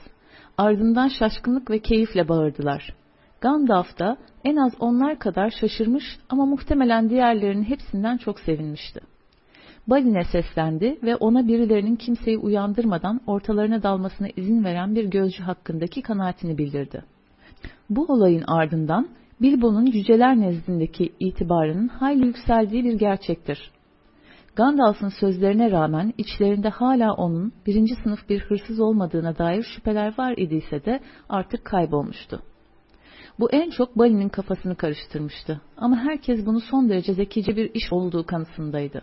Ardından şaşkınlık ve keyifle bağırdılar. Gandalf da en az onlar kadar şaşırmış ama muhtemelen diğerlerinin hepsinden çok sevinmişti. Balin'e seslendi ve ona birilerinin kimseyi uyandırmadan ortalarına dalmasına izin veren bir gözcü hakkındaki kanaatini bildirdi. Bu olayın ardından Bilbo'nun cüceler nezdindeki itibarının hayli yükseldiği bir gerçektir. Gandalf'ın sözlerine rağmen içlerinde hala onun birinci sınıf bir hırsız olmadığına dair şüpheler var idiyse de artık kaybolmuştu. Bu en çok Balin'in kafasını karıştırmıştı ama herkes bunu son derece zekice bir iş olduğu kanısındaydı.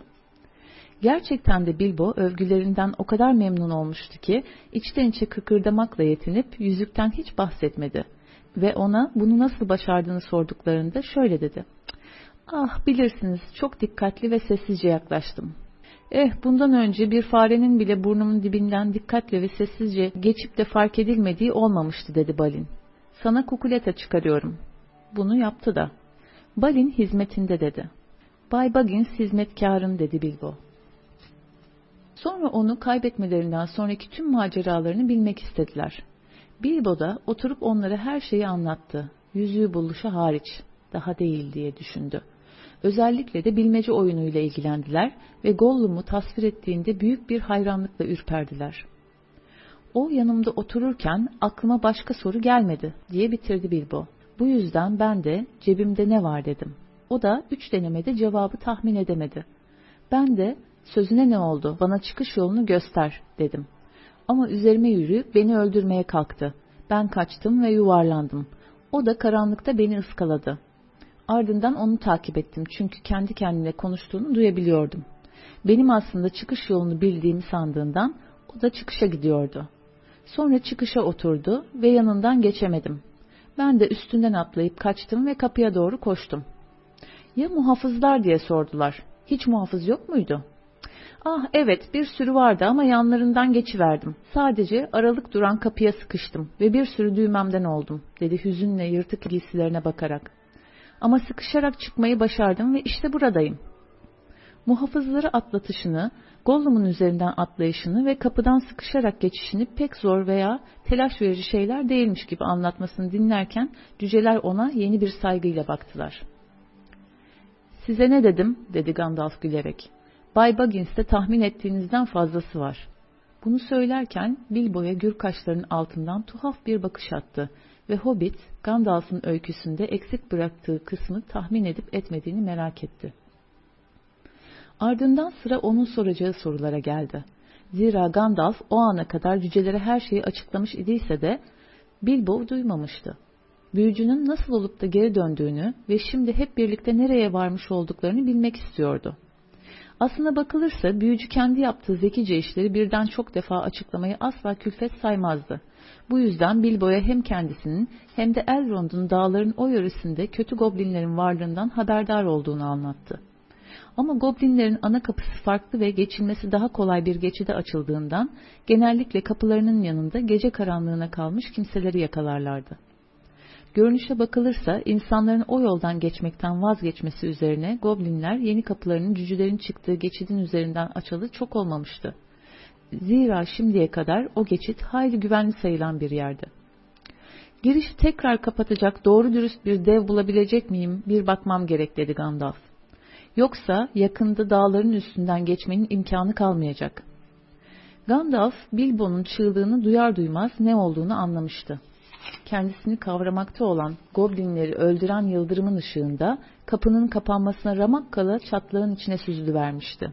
Gerçekten de Bilbo övgülerinden o kadar memnun olmuştu ki içten içe kıkırdamakla yetinip yüzükten hiç bahsetmedi ve ona bunu nasıl başardığını sorduklarında şöyle dedi. Ah bilirsiniz çok dikkatli ve sessizce yaklaştım. Eh bundan önce bir farenin bile burnumun dibinden dikkatle ve sessizce geçip de fark edilmediği olmamıştı dedi Balin. Sana kukuleta çıkarıyorum. Bunu yaptı da. Balin hizmetinde dedi. Bay Baggins hizmetkarın dedi Bilbo. Sonra onu kaybetmelerinden sonraki tüm maceralarını bilmek istediler. Bilbo da oturup onlara her şeyi anlattı. Yüzüğü buluşu hariç. Daha değil diye düşündü. Özellikle de bilmece oyunuyla ilgilendiler ve Gollum'u tasvir ettiğinde büyük bir hayranlıkla ürperdiler. O yanımda otururken aklıma başka soru gelmedi diye bitirdi Bilbo. Bu yüzden ben de cebimde ne var dedim. O da üç denemede cevabı tahmin edemedi. Ben de sözüne ne oldu bana çıkış yolunu göster dedim. Ama üzerime yürüyüp beni öldürmeye kalktı. Ben kaçtım ve yuvarlandım. O da karanlıkta beni ıskaladı. Ardından onu takip ettim çünkü kendi kendine konuştuğunu duyabiliyordum. Benim aslında çıkış yolunu bildiğimi sandığından o da çıkışa gidiyordu. Sonra çıkışa oturdu ve yanından geçemedim. Ben de üstünden atlayıp kaçtım ve kapıya doğru koştum. Ya muhafızlar diye sordular. Hiç muhafız yok muydu? Ah evet bir sürü vardı ama yanlarından geçiverdim. Sadece aralık duran kapıya sıkıştım ve bir sürü düğmemden oldum dedi hüzünle yırtık giysilerine bakarak. Ama sıkışarak çıkmayı başardım ve işte buradayım. Muhafızları atlatışını, Gollum'un üzerinden atlayışını ve kapıdan sıkışarak geçişini pek zor veya telaş verici şeyler değilmiş gibi anlatmasını dinlerken cüceler ona yeni bir saygıyla baktılar. Size ne dedim? dedi Gandalf gülerek. Bay Baggins'te tahmin ettiğinizden fazlası var. Bunu söylerken Bilbo'ya gür kaşlarının altından tuhaf bir bakış attı ve Hobbit, Gandalf'ın öyküsünde eksik bıraktığı kısmı tahmin edip etmediğini merak etti. Ardından sıra onun soracağı sorulara geldi. Zira Gandalf o ana kadar cücelere her şeyi açıklamış idiyse de Bilbo duymamıştı. Büyücünün nasıl olup da geri döndüğünü ve şimdi hep birlikte nereye varmış olduklarını bilmek istiyordu. Aslına bakılırsa büyücü kendi yaptığı zekice işleri birden çok defa açıklamayı asla külfet saymazdı. Bu yüzden Bilbo'ya hem kendisinin hem de Elrond'un dağların o yöresinde kötü goblinlerin varlığından haberdar olduğunu anlattı. Ama goblinlerin ana kapısı farklı ve geçilmesi daha kolay bir geçide açıldığından genellikle kapılarının yanında gece karanlığına kalmış kimseleri yakalarlardı. Görünüşe bakılırsa insanların o yoldan geçmekten vazgeçmesi üzerine goblinler yeni kapılarının cücülerin çıktığı geçidin üzerinden açalı çok olmamıştı. Zira şimdiye kadar o geçit hayli güvenli sayılan bir yerdi. Girişi tekrar kapatacak doğru dürüst bir dev bulabilecek miyim bir bakmam gerek dedi Gandalf. Yoksa yakında dağların üstünden geçmenin imkanı kalmayacak. Gandalf, Bilbo'nun çığlığını duyar duymaz ne olduğunu anlamıştı. Kendisini kavramakta olan goblinleri öldüren yıldırımın ışığında kapının kapanmasına ramak kala çatlağın içine süzülüvermişti.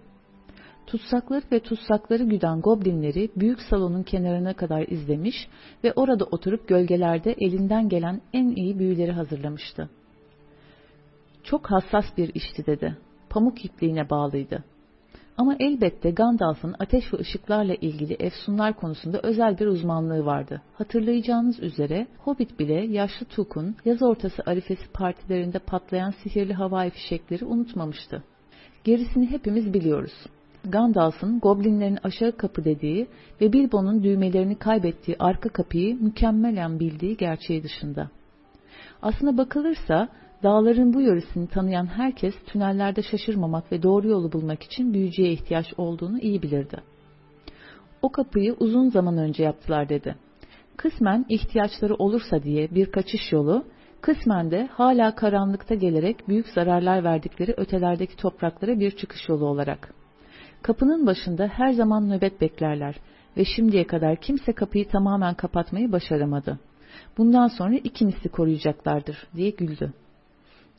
Tutsakları ve tutsakları güden goblinleri büyük salonun kenarına kadar izlemiş ve orada oturup gölgelerde elinden gelen en iyi büyüleri hazırlamıştı. Çok hassas bir işti dedi. Pamuk ipliğine bağlıydı. Ama elbette Gandalf'ın ateş ve ışıklarla ilgili efsunlar konusunda özel bir uzmanlığı vardı. Hatırlayacağınız üzere Hobbit bile yaşlı Tuk'un yaz ortası arifesi partilerinde patlayan sihirli havai fişekleri unutmamıştı. Gerisini hepimiz biliyoruz. Gandalf'ın goblinlerin aşağı kapı dediği ve Bilbo'nun düğmelerini kaybettiği arka kapıyı mükemmelen bildiği gerçeği dışında. Aslına bakılırsa dağların bu yöresini tanıyan herkes tünellerde şaşırmamak ve doğru yolu bulmak için büyücüye ihtiyaç olduğunu iyi bilirdi. O kapıyı uzun zaman önce yaptılar dedi. Kısmen ihtiyaçları olursa diye bir kaçış yolu, kısmen de hala karanlıkta gelerek büyük zararlar verdikleri ötelerdeki topraklara bir çıkış yolu olarak. Kapının başında her zaman nöbet beklerler ve şimdiye kadar kimse kapıyı tamamen kapatmayı başaramadı. Bundan sonra ikimisi koruyacaklardır diye güldü.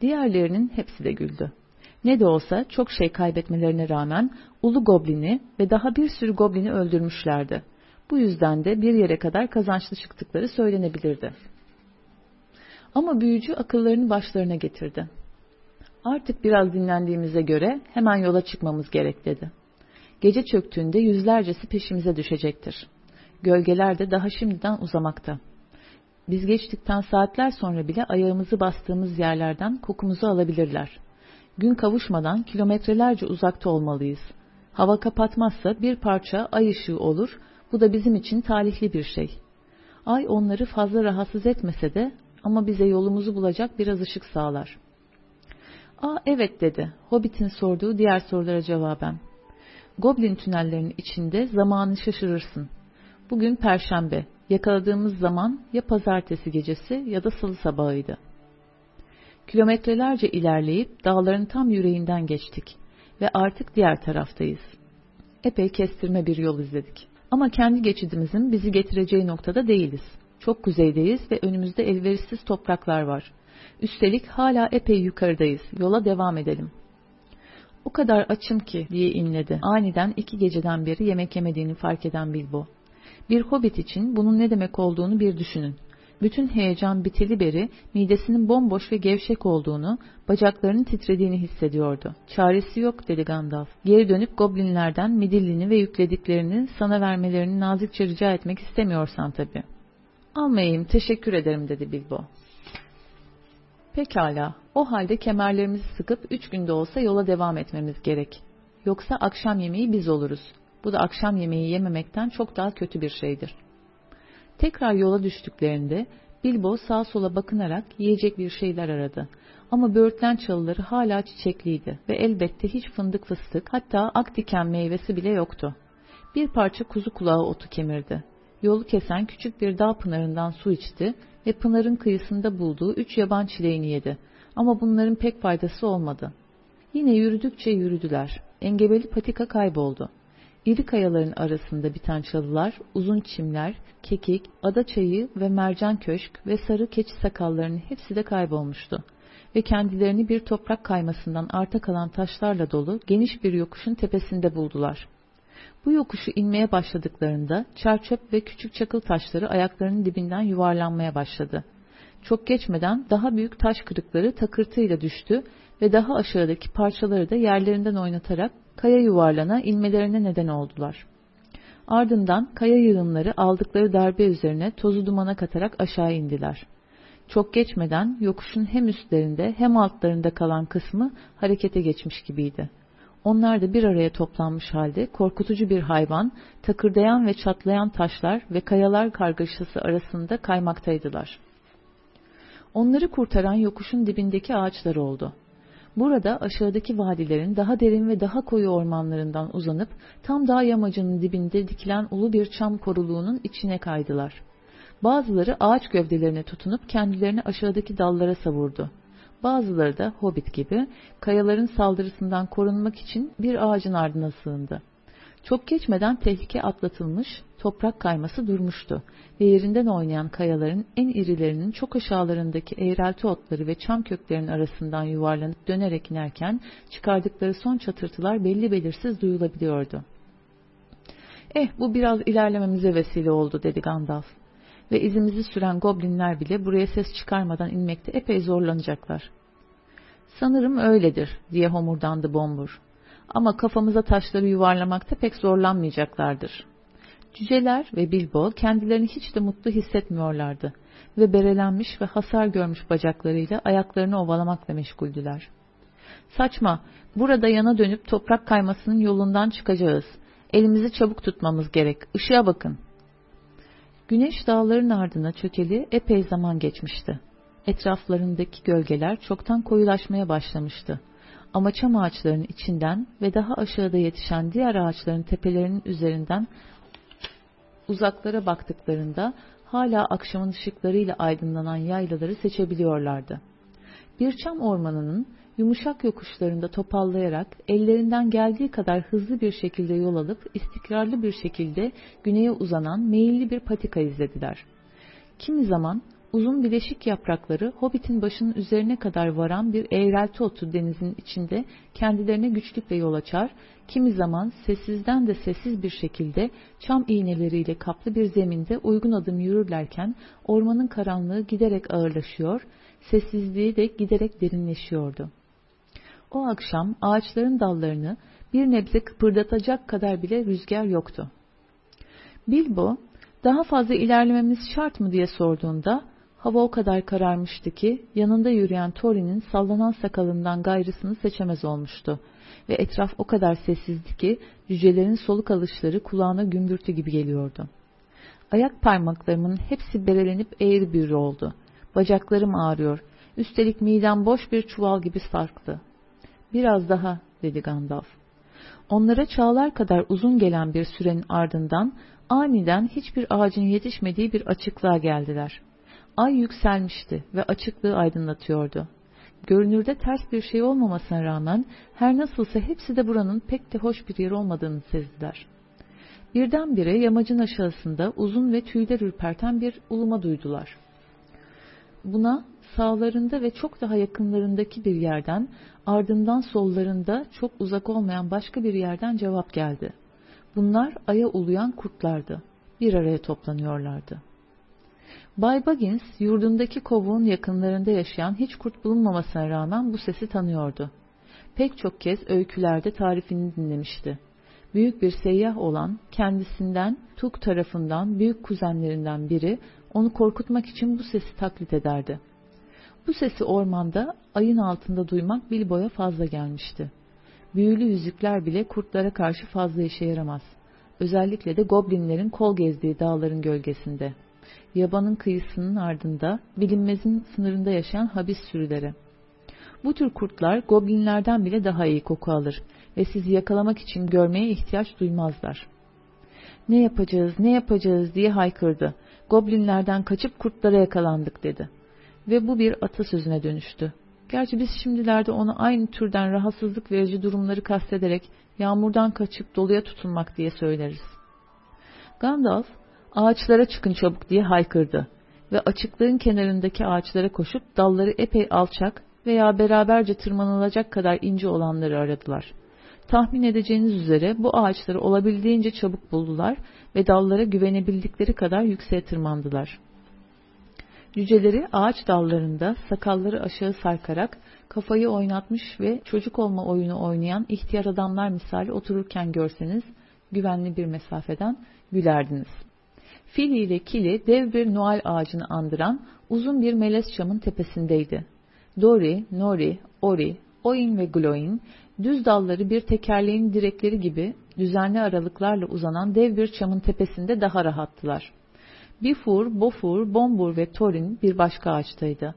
Diğerlerinin hepsi de güldü. Ne de olsa çok şey kaybetmelerine rağmen Ulu Goblin'i ve daha bir sürü Goblin'i öldürmüşlerdi. Bu yüzden de bir yere kadar kazançlı çıktıkları söylenebilirdi. Ama büyücü akıllarını başlarına getirdi. Artık biraz dinlendiğimize göre hemen yola çıkmamız gerek dedi. Gece çöktüğünde yüzlercesi peşimize düşecektir. Gölgeler de daha şimdiden uzamakta. Biz geçtikten saatler sonra bile ayağımızı bastığımız yerlerden kokumuzu alabilirler. Gün kavuşmadan kilometrelerce uzakta olmalıyız. Hava kapatmazsa bir parça ay ışığı olur, bu da bizim için talihli bir şey. Ay onları fazla rahatsız etmese de ama bize yolumuzu bulacak biraz ışık sağlar. Aa evet dedi, Hobbit'in sorduğu diğer sorulara cevaben. Goblin tünellerinin içinde zamanı şaşırırsın. Bugün perşembe, Yakaladığımız zaman ya pazartesi gecesi ya da salı sabahıydı. Kilometrelerce ilerleyip dağların tam yüreğinden geçtik ve artık diğer taraftayız. Epey kestirme bir yol izledik. Ama kendi geçidimizin bizi getireceği noktada değiliz. Çok kuzeydeyiz ve önümüzde elverişsiz topraklar var. Üstelik hala epey yukarıdayız. Yola devam edelim. O kadar açım ki diye inledi. Aniden iki geceden beri yemek yemediğini fark eden Bilbo. Bir hobbit için bunun ne demek olduğunu bir düşünün. Bütün heyecan biteli beri midesinin bomboş ve gevşek olduğunu, bacaklarının titrediğini hissediyordu. Çaresi yok dedi Gandalf. Geri dönüp goblinlerden midillini ve yüklediklerini sana vermelerini nazikçe rica etmek istemiyorsan tabii. Almayayım, teşekkür ederim dedi Bilbo. Pekala, o halde kemerlerimizi sıkıp üç günde olsa yola devam etmemiz gerek. Yoksa akşam yemeği biz oluruz. Bu da akşam yemeği yememekten çok daha kötü bir şeydir. Tekrar yola düştüklerinde Bilbo sağa sola bakınarak yiyecek bir şeyler aradı. Ama böğürtlen çalıları hala çiçekliydi ve elbette hiç fındık fıstık hatta ak diken meyvesi bile yoktu. Bir parça kuzu kulağı otu kemirdi. Yolu kesen küçük bir dağ pınarından su içti ve pınarın kıyısında bulduğu üç yaban çileğini yedi. Ama bunların pek faydası olmadı. Yine yürüdükçe yürüdüler. Engebeli patika kayboldu. İri kayaların arasında biten çalılar, uzun çimler, kekik, ada çayı ve mercan köşk ve sarı keçi sakallarının hepsi de kaybolmuştu ve kendilerini bir toprak kaymasından arta kalan taşlarla dolu geniş bir yokuşun tepesinde buldular. Bu yokuşu inmeye başladıklarında çarçöp ve küçük çakıl taşları ayaklarının dibinden yuvarlanmaya başladı. Çok geçmeden daha büyük taş kırıkları takırtıyla düştü ve daha aşağıdaki parçaları da yerlerinden oynatarak kaya yuvarlana inmelerine neden oldular. Ardından kaya yığınları aldıkları darbe üzerine tozu dumana katarak aşağı indiler. Çok geçmeden yokuşun hem üstlerinde hem altlarında kalan kısmı harekete geçmiş gibiydi. Onlar da bir araya toplanmış halde korkutucu bir hayvan, takırdayan ve çatlayan taşlar ve kayalar kargaşası arasında kaymaktaydılar. Onları kurtaran yokuşun dibindeki ağaçlar oldu. Burada aşağıdaki vadilerin daha derin ve daha koyu ormanlarından uzanıp tam dağ yamacının dibinde dikilen ulu bir çam koruluğunun içine kaydılar. Bazıları ağaç gövdelerine tutunup kendilerini aşağıdaki dallara savurdu. Bazıları da hobbit gibi kayaların saldırısından korunmak için bir ağacın ardına sığındı. Çok geçmeden tehlike atlatılmış, toprak kayması durmuştu ve yerinden oynayan kayaların en irilerinin çok aşağılarındaki eğrelti otları ve çam köklerinin arasından yuvarlanıp dönerek inerken çıkardıkları son çatırtılar belli belirsiz duyulabiliyordu. Eh bu biraz ilerlememize vesile oldu dedi Gandalf. Ve izimizi süren goblinler bile buraya ses çıkarmadan inmekte epey zorlanacaklar. Sanırım öyledir diye homurdandı Bombur. Ama kafamıza taşları yuvarlamakta pek zorlanmayacaklardır. Cüceler ve Bilbo kendilerini hiç de mutlu hissetmiyorlardı ve berelenmiş ve hasar görmüş bacaklarıyla ayaklarını ovalamakla meşguldüler. Saçma, burada yana dönüp toprak kaymasının yolundan çıkacağız. Elimizi çabuk tutmamız gerek. Işığa bakın. Güneş dağların ardına çökeli epey zaman geçmişti. Etraflarındaki gölgeler çoktan koyulaşmaya başlamıştı. Ama çam ağaçlarının içinden ve daha aşağıda yetişen diğer ağaçların tepelerinin üzerinden uzaklara baktıklarında hala akşamın ışıklarıyla aydınlanan yaylaları seçebiliyorlardı. Bir çam ormanının yumuşak yokuşlarında topallayarak ellerinden geldiği kadar hızlı bir şekilde yol alıp istikrarlı bir şekilde güneye uzanan meyilli bir patika izlediler. Kimi zaman uzun bileşik yaprakları Hobbit'in başının üzerine kadar varan bir eğrelti otu denizin içinde kendilerine güçlükle yol açar, kimi zaman sessizden de sessiz bir şekilde çam iğneleriyle kaplı bir zeminde uygun adım yürürlerken ormanın karanlığı giderek ağırlaşıyor, sessizliği de giderek derinleşiyordu. O akşam ağaçların dallarını bir nebze kıpırdatacak kadar bile rüzgar yoktu. Bilbo, daha fazla ilerlememiz şart mı diye sorduğunda Hava o kadar kararmıştı ki yanında yürüyen Tori'nin sallanan sakalından gayrısını seçemez olmuştu ve etraf o kadar sessizdi ki cücelerin soluk alışları kulağına gümbürtü gibi geliyordu. Ayak parmaklarımın hepsi berelenip eğri büğrü oldu. Bacaklarım ağrıyor. Üstelik midem boş bir çuval gibi sarktı. Biraz daha dedi Gandalf. Onlara çağlar kadar uzun gelen bir sürenin ardından aniden hiçbir ağacın yetişmediği bir açıklığa geldiler. Ay yükselmişti ve açıklığı aydınlatıyordu. Görünürde ters bir şey olmamasına rağmen her nasılsa hepsi de buranın pek de hoş bir yer olmadığını sezdiler. Birdenbire yamacın aşağısında uzun ve tüyler ürperten bir uluma duydular. Buna sağlarında ve çok daha yakınlarındaki bir yerden, ardından sollarında çok uzak olmayan başka bir yerden cevap geldi. Bunlar aya uluyan kurtlardı. Bir araya toplanıyorlardı. Bay Buggins yurdundaki kovuğun yakınlarında yaşayan hiç kurt bulunmamasına rağmen bu sesi tanıyordu. Pek çok kez öykülerde tarifini dinlemişti. Büyük bir seyyah olan kendisinden Tuk tarafından büyük kuzenlerinden biri onu korkutmak için bu sesi taklit ederdi. Bu sesi ormanda ayın altında duymak Bilbo'ya fazla gelmişti. Büyülü yüzükler bile kurtlara karşı fazla işe yaramaz. Özellikle de goblinlerin kol gezdiği dağların gölgesinde.'' Yabanın kıyısının ardında bilinmezin sınırında yaşayan habis sürüleri. Bu tür kurtlar goblinlerden bile daha iyi koku alır ve sizi yakalamak için görmeye ihtiyaç duymazlar. Ne yapacağız, ne yapacağız diye haykırdı. Goblinlerden kaçıp kurtlara yakalandık dedi. Ve bu bir atasözüne dönüştü. Gerçi biz şimdilerde onu aynı türden rahatsızlık verici durumları kastederek yağmurdan kaçıp doluya tutunmak diye söyleriz. Gandalf, ağaçlara çıkın çabuk diye haykırdı ve açıklığın kenarındaki ağaçlara koşup dalları epey alçak veya beraberce tırmanılacak kadar ince olanları aradılar. Tahmin edeceğiniz üzere bu ağaçları olabildiğince çabuk buldular ve dallara güvenebildikleri kadar yükseğe tırmandılar. Cüceleri ağaç dallarında sakalları aşağı sarkarak kafayı oynatmış ve çocuk olma oyunu oynayan ihtiyar adamlar misali otururken görseniz güvenli bir mesafeden gülerdiniz. Fili ile Kili dev bir Noel ağacını andıran uzun bir melez çamın tepesindeydi. Dori, Nori, Ori, Oin ve Gloin, düz dalları bir tekerleğin direkleri gibi düzenli aralıklarla uzanan dev bir çamın tepesinde daha rahattılar. Bifur, Bofur, Bombur ve Torin bir başka ağaçtaydı.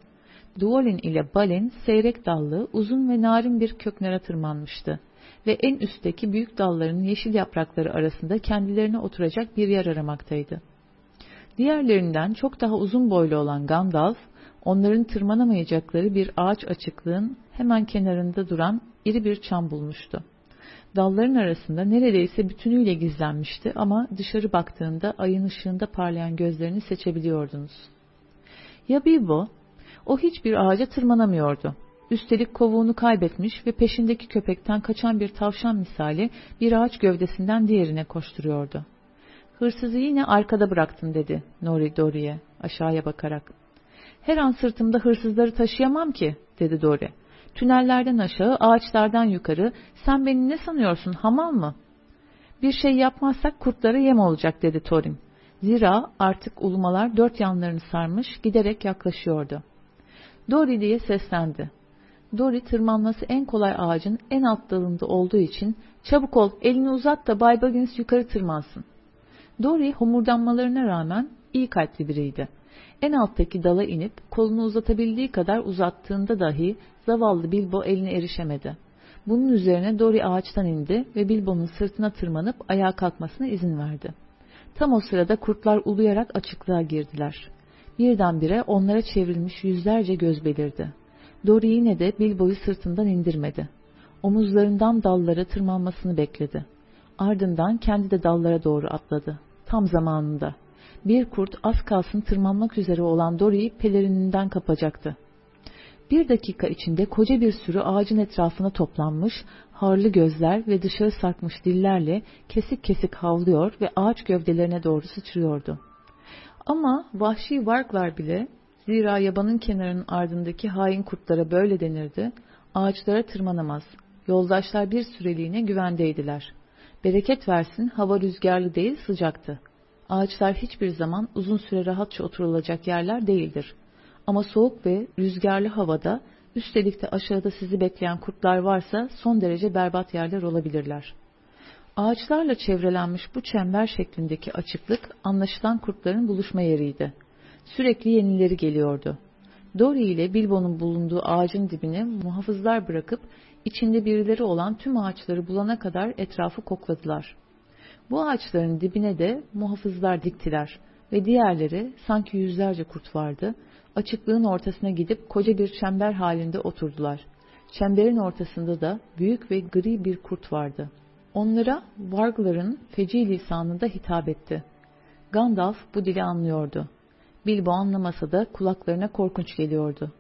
Duolin ile Balin seyrek dallı, uzun ve narin bir köknere tırmanmıştı ve en üstteki büyük dalların yeşil yaprakları arasında kendilerine oturacak bir yer aramaktaydı. Diğerlerinden çok daha uzun boylu olan Gandalf, onların tırmanamayacakları bir ağaç açıklığın hemen kenarında duran iri bir çam bulmuştu. Dalların arasında neredeyse bütünüyle gizlenmişti ama dışarı baktığında ayın ışığında parlayan gözlerini seçebiliyordunuz. Ya Bilbo? O hiçbir ağaca tırmanamıyordu. Üstelik kovuğunu kaybetmiş ve peşindeki köpekten kaçan bir tavşan misali bir ağaç gövdesinden diğerine koşturuyordu. Hırsızı yine arkada bıraktın dedi Nori Dori'ye aşağıya bakarak. Her an sırtımda hırsızları taşıyamam ki dedi Dori. Tünellerden aşağı, ağaçlardan yukarı, sen beni ne sanıyorsun, hamal mı? Bir şey yapmazsak kurtlara yem olacak dedi Thorin. Zira artık ulumalar dört yanlarını sarmış, giderek yaklaşıyordu. Dori diye seslendi. Dory tırmanması en kolay ağacın en alt dalında olduğu için çabuk ol elini uzat da Bay Baggins yukarı tırmansın. Dory homurdanmalarına rağmen iyi kalpli biriydi. En alttaki dala inip kolunu uzatabildiği kadar uzattığında dahi zavallı Bilbo eline erişemedi. Bunun üzerine Dory ağaçtan indi ve Bilbo'nun sırtına tırmanıp ayağa kalkmasına izin verdi. Tam o sırada kurtlar uluyarak açıklığa girdiler. Birdenbire onlara çevrilmiş yüzlerce göz belirdi. Dory yine de Bilbo'yu sırtından indirmedi. Omuzlarından dallara tırmanmasını bekledi. Ardından kendi de dallara doğru atladı. Tam zamanında. Bir kurt az kalsın tırmanmak üzere olan Dory'yi pelerininden kapacaktı. Bir dakika içinde koca bir sürü ağacın etrafına toplanmış, harlı gözler ve dışarı sarkmış dillerle kesik kesik havlıyor ve ağaç gövdelerine doğru sıçrıyordu. Ama vahşi varklar bile, zira yabanın kenarının ardındaki hain kurtlara böyle denirdi, ağaçlara tırmanamaz. Yoldaşlar bir süreliğine güvendeydiler. Bereket versin hava rüzgarlı değil sıcaktı. Ağaçlar hiçbir zaman uzun süre rahatça oturulacak yerler değildir. Ama soğuk ve rüzgarlı havada, üstelik de aşağıda sizi bekleyen kurtlar varsa son derece berbat yerler olabilirler. Ağaçlarla çevrelenmiş bu çember şeklindeki açıklık anlaşılan kurtların buluşma yeriydi. Sürekli yenileri geliyordu. Dory ile Bilbo'nun bulunduğu ağacın dibine muhafızlar bırakıp içinde birileri olan tüm ağaçları bulana kadar etrafı kokladılar. Bu ağaçların dibine de muhafızlar diktiler ve diğerleri sanki yüzlerce kurt vardı, açıklığın ortasına gidip koca bir çember halinde oturdular. Çemberin ortasında da büyük ve gri bir kurt vardı. Onlara vargların feci lisanında hitap etti. Gandalf bu dili anlıyordu. Bilbo anlamasa da kulaklarına korkunç geliyordu.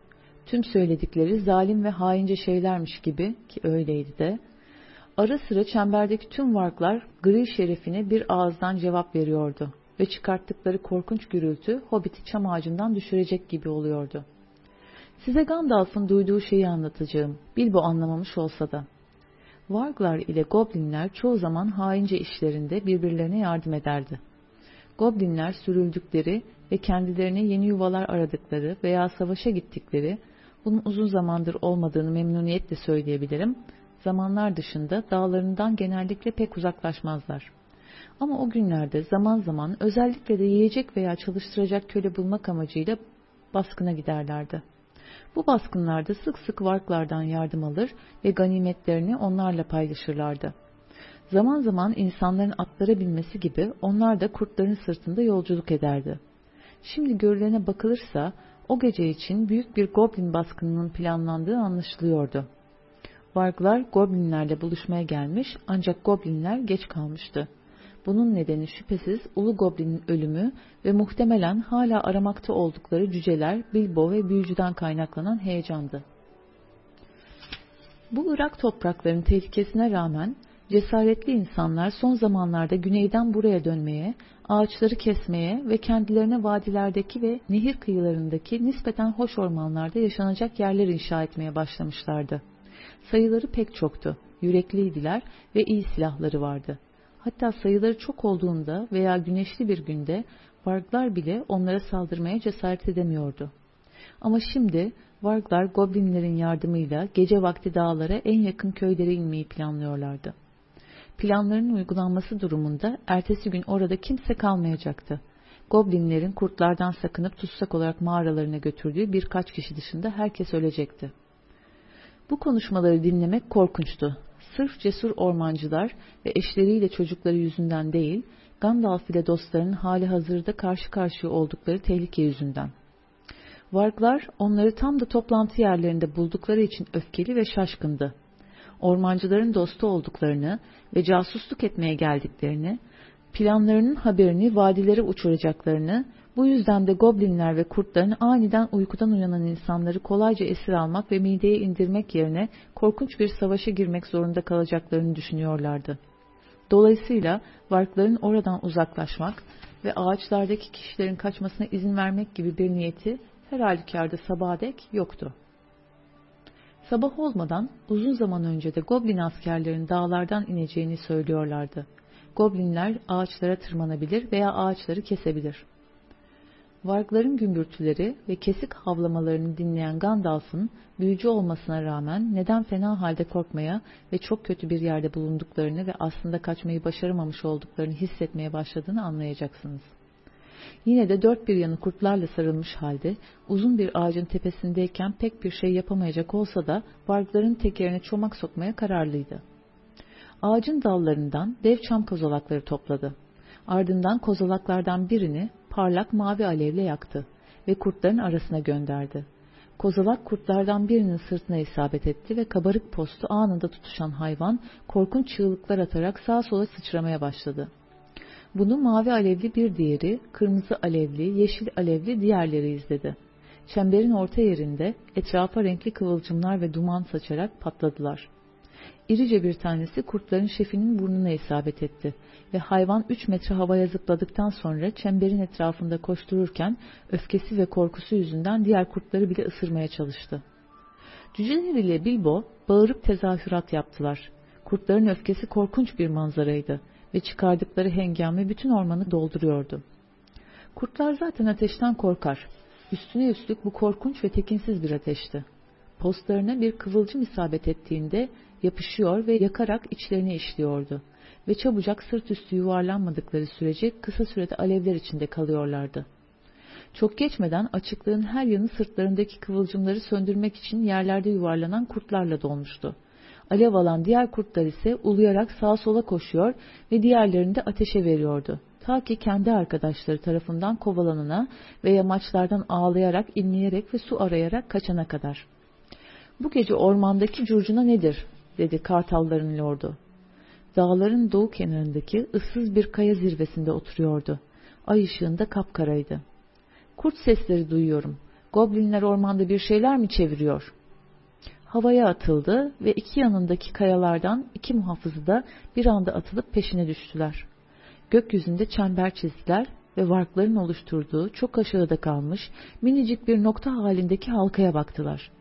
Tüm söyledikleri zalim ve haince şeylermiş gibi ki öyleydi de, ara sıra çemberdeki tüm varklar gri şerefine bir ağızdan cevap veriyordu ve çıkarttıkları korkunç gürültü Hobbit'i çam ağacından düşürecek gibi oluyordu. Size Gandalf'ın duyduğu şeyi anlatacağım, Bilbo anlamamış olsa da. Varglar ile Goblinler çoğu zaman haince işlerinde birbirlerine yardım ederdi. Goblinler sürüldükleri ve kendilerine yeni yuvalar aradıkları veya savaşa gittikleri, bunun uzun zamandır olmadığını memnuniyetle söyleyebilirim, zamanlar dışında dağlarından genellikle pek uzaklaşmazlar. Ama o günlerde zaman zaman özellikle de yiyecek veya çalıştıracak köle bulmak amacıyla baskına giderlerdi. Bu baskınlarda sık sık varklardan yardım alır ve ganimetlerini onlarla paylaşırlardı. Zaman zaman insanların atlara binmesi gibi onlar da kurtların sırtında yolculuk ederdi. Şimdi görülene bakılırsa o gece için büyük bir goblin baskınının planlandığı anlaşılıyordu. Varglar goblinlerle buluşmaya gelmiş ancak goblinler geç kalmıştı. Bunun nedeni şüphesiz Ulu Goblin'in ölümü ve muhtemelen hala aramakta oldukları cüceler, Bilbo ve büyücüden kaynaklanan heyecandı. Bu Irak topraklarının tehlikesine rağmen cesaretli insanlar son zamanlarda güneyden buraya dönmeye, ağaçları kesmeye ve kendilerine vadilerdeki ve nehir kıyılarındaki nispeten hoş ormanlarda yaşanacak yerler inşa etmeye başlamışlardı. Sayıları pek çoktu, yürekliydiler ve iyi silahları vardı. Hatta sayıları çok olduğunda veya güneşli bir günde varglar bile onlara saldırmaya cesaret edemiyordu. Ama şimdi varglar goblinlerin yardımıyla gece vakti dağlara en yakın köylere inmeyi planlıyorlardı. Planların uygulanması durumunda ertesi gün orada kimse kalmayacaktı. Goblinlerin kurtlardan sakınıp tutsak olarak mağaralarına götürdüğü birkaç kişi dışında herkes ölecekti. Bu konuşmaları dinlemek korkunçtu. Sırf cesur ormancılar ve eşleriyle çocukları yüzünden değil, Gandalf ile dostlarının hali hazırda karşı karşıya oldukları tehlike yüzünden. Varglar onları tam da toplantı yerlerinde buldukları için öfkeli ve şaşkındı. Ormancıların dostu olduklarını ve casusluk etmeye geldiklerini, planlarının haberini vadilere uçuracaklarını, bu yüzden de goblinler ve kurtların aniden uykudan uyanan insanları kolayca esir almak ve mideye indirmek yerine korkunç bir savaşa girmek zorunda kalacaklarını düşünüyorlardı. Dolayısıyla varkların oradan uzaklaşmak ve ağaçlardaki kişilerin kaçmasına izin vermek gibi bir niyeti her halükarda sabaha dek yoktu. Sabah olmadan uzun zaman önce de goblin askerlerin dağlardan ineceğini söylüyorlardı. Goblinler ağaçlara tırmanabilir veya ağaçları kesebilir. Vargların gümbürtüleri ve kesik havlamalarını dinleyen Gandalf'ın büyücü olmasına rağmen neden fena halde korkmaya ve çok kötü bir yerde bulunduklarını ve aslında kaçmayı başaramamış olduklarını hissetmeye başladığını anlayacaksınız. Yine de dört bir yanı kurtlarla sarılmış halde uzun bir ağacın tepesindeyken pek bir şey yapamayacak olsa da vargların tekerine çomak sokmaya kararlıydı. Ağacın dallarından dev çam kozalakları topladı. Ardından kozalaklardan birini parlak mavi alevle yaktı ve kurtların arasına gönderdi. Kozalak kurtlardan birinin sırtına isabet etti ve kabarık postu anında tutuşan hayvan korkunç çığlıklar atarak sağa sola sıçramaya başladı. Bunu mavi alevli bir diğeri, kırmızı alevli, yeşil alevli diğerleri izledi. Çemberin orta yerinde etrafa renkli kıvılcımlar ve duman saçarak patladılar. İrice bir tanesi kurtların şefinin burnuna isabet etti ve hayvan üç metre havaya zıpladıktan sonra çemberin etrafında koştururken öfkesi ve korkusu yüzünden diğer kurtları bile ısırmaya çalıştı. Cüceler ile Bilbo bağırıp tezahürat yaptılar. Kurtların öfkesi korkunç bir manzaraydı ve çıkardıkları hengame bütün ormanı dolduruyordu. Kurtlar zaten ateşten korkar. Üstüne üstlük bu korkunç ve tekinsiz bir ateşti. Postlarına bir kıvılcım isabet ettiğinde yapışıyor ve yakarak içlerine işliyordu ve çabucak sırt üstü yuvarlanmadıkları sürece kısa sürede alevler içinde kalıyorlardı. Çok geçmeden açıklığın her yanı sırtlarındaki kıvılcımları söndürmek için yerlerde yuvarlanan kurtlarla dolmuştu. Alev alan diğer kurtlar ise uluyarak sağa sola koşuyor ve diğerlerini de ateşe veriyordu. Ta ki kendi arkadaşları tarafından kovalanana ve yamaçlardan ağlayarak, inleyerek ve su arayarak kaçana kadar. Bu gece ormandaki curcuna nedir? dedi kartalların lordu. Dağların doğu kenarındaki ıssız bir kaya zirvesinde oturuyordu. Ay ışığında kapkaraydı. Kurt sesleri duyuyorum. Goblinler ormanda bir şeyler mi çeviriyor? Havaya atıldı ve iki yanındaki kayalardan iki muhafızı da bir anda atılıp peşine düştüler. Gökyüzünde çember çizdiler ve varkların oluşturduğu çok aşağıda kalmış minicik bir nokta halindeki halkaya baktılar.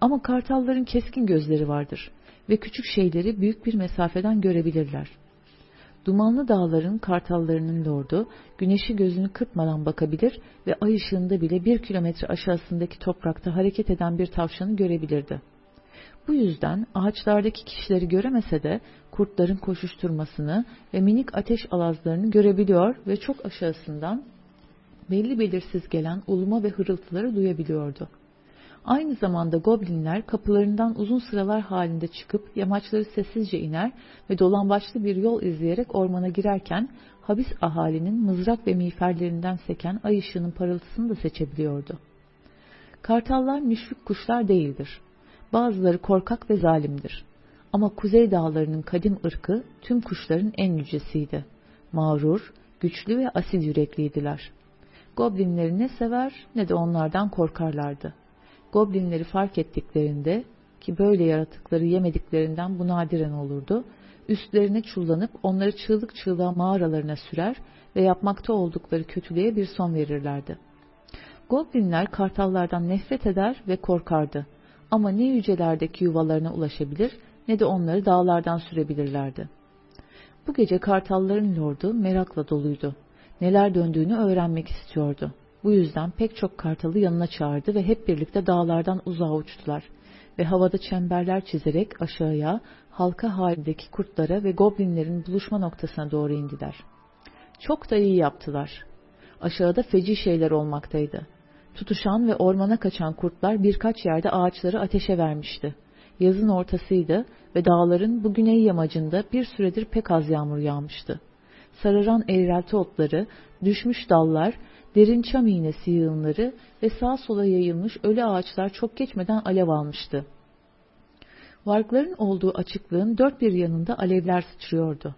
Ama kartalların keskin gözleri vardır ve küçük şeyleri büyük bir mesafeden görebilirler. Dumanlı dağların kartallarının lordu, güneşi gözünü kırpmadan bakabilir ve ay ışığında bile bir kilometre aşağısındaki toprakta hareket eden bir tavşanı görebilirdi. Bu yüzden ağaçlardaki kişileri göremese de kurtların koşuşturmasını ve minik ateş alazlarını görebiliyor ve çok aşağısından belli belirsiz gelen uluma ve hırıltıları duyabiliyordu. Aynı zamanda goblinler kapılarından uzun sıralar halinde çıkıp yamaçları sessizce iner ve dolambaçlı bir yol izleyerek ormana girerken habis ahalinin mızrak ve miğferlerinden seken ay ışığının parıltısını da seçebiliyordu. Kartallar müşfik kuşlar değildir. Bazıları korkak ve zalimdir. Ama kuzey dağlarının kadim ırkı tüm kuşların en yücesiydi. Mağrur, güçlü ve asil yürekliydiler. Goblinleri ne sever ne de onlardan korkarlardı goblinleri fark ettiklerinde ki böyle yaratıkları yemediklerinden bu nadiren olurdu, üstlerine çullanıp onları çığlık çığlığa mağaralarına sürer ve yapmakta oldukları kötülüğe bir son verirlerdi. Goblinler kartallardan nefret eder ve korkardı ama ne yücelerdeki yuvalarına ulaşabilir ne de onları dağlardan sürebilirlerdi. Bu gece kartalların lordu merakla doluydu Neler döndüğünü öğrenmek istiyordu. Bu yüzden pek çok kartalı yanına çağırdı ve hep birlikte dağlardan uzağa uçtular ve havada çemberler çizerek aşağıya, halka halindeki kurtlara ve goblinlerin buluşma noktasına doğru indiler. Çok da iyi yaptılar. Aşağıda feci şeyler olmaktaydı. Tutuşan ve ormana kaçan kurtlar birkaç yerde ağaçları ateşe vermişti. Yazın ortasıydı ve dağların bu güney yamacında bir süredir pek az yağmur yağmıştı. Sararan eğrelti otları, düşmüş dallar, derin çam iğnesi yığınları ve sağa sola yayılmış ölü ağaçlar çok geçmeden alev almıştı. Varkların olduğu açıklığın dört bir yanında alevler sıçrıyordu.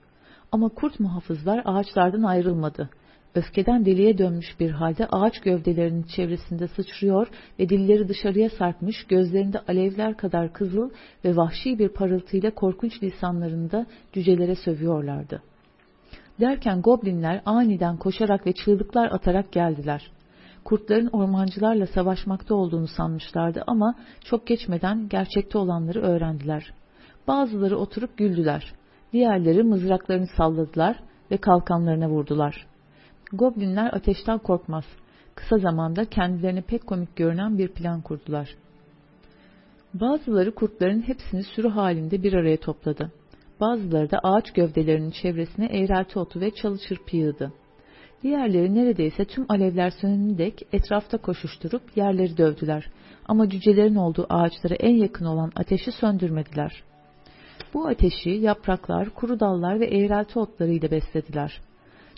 Ama kurt muhafızlar ağaçlardan ayrılmadı. Öfkeden deliye dönmüş bir halde ağaç gövdelerinin çevresinde sıçrıyor ve dilleri dışarıya sarkmış, gözlerinde alevler kadar kızıl ve vahşi bir parıltıyla korkunç lisanlarında cücelere sövüyorlardı. Derken goblinler aniden koşarak ve çığlıklar atarak geldiler. Kurtların ormancılarla savaşmakta olduğunu sanmışlardı ama çok geçmeden gerçekte olanları öğrendiler. Bazıları oturup güldüler. Diğerleri mızraklarını salladılar ve kalkanlarına vurdular. Goblinler ateşten korkmaz. Kısa zamanda kendilerine pek komik görünen bir plan kurdular. Bazıları kurtların hepsini sürü halinde bir araya topladı. Bazıları da ağaç gövdelerinin çevresine eğrelti otu ve çalı çırpı yığdı. Diğerleri neredeyse tüm alevler sönene dek etrafta koşuşturup yerleri dövdüler. Ama cücelerin olduğu ağaçlara en yakın olan ateşi söndürmediler. Bu ateşi yapraklar, kuru dallar ve eğrelti otlarıyla beslediler.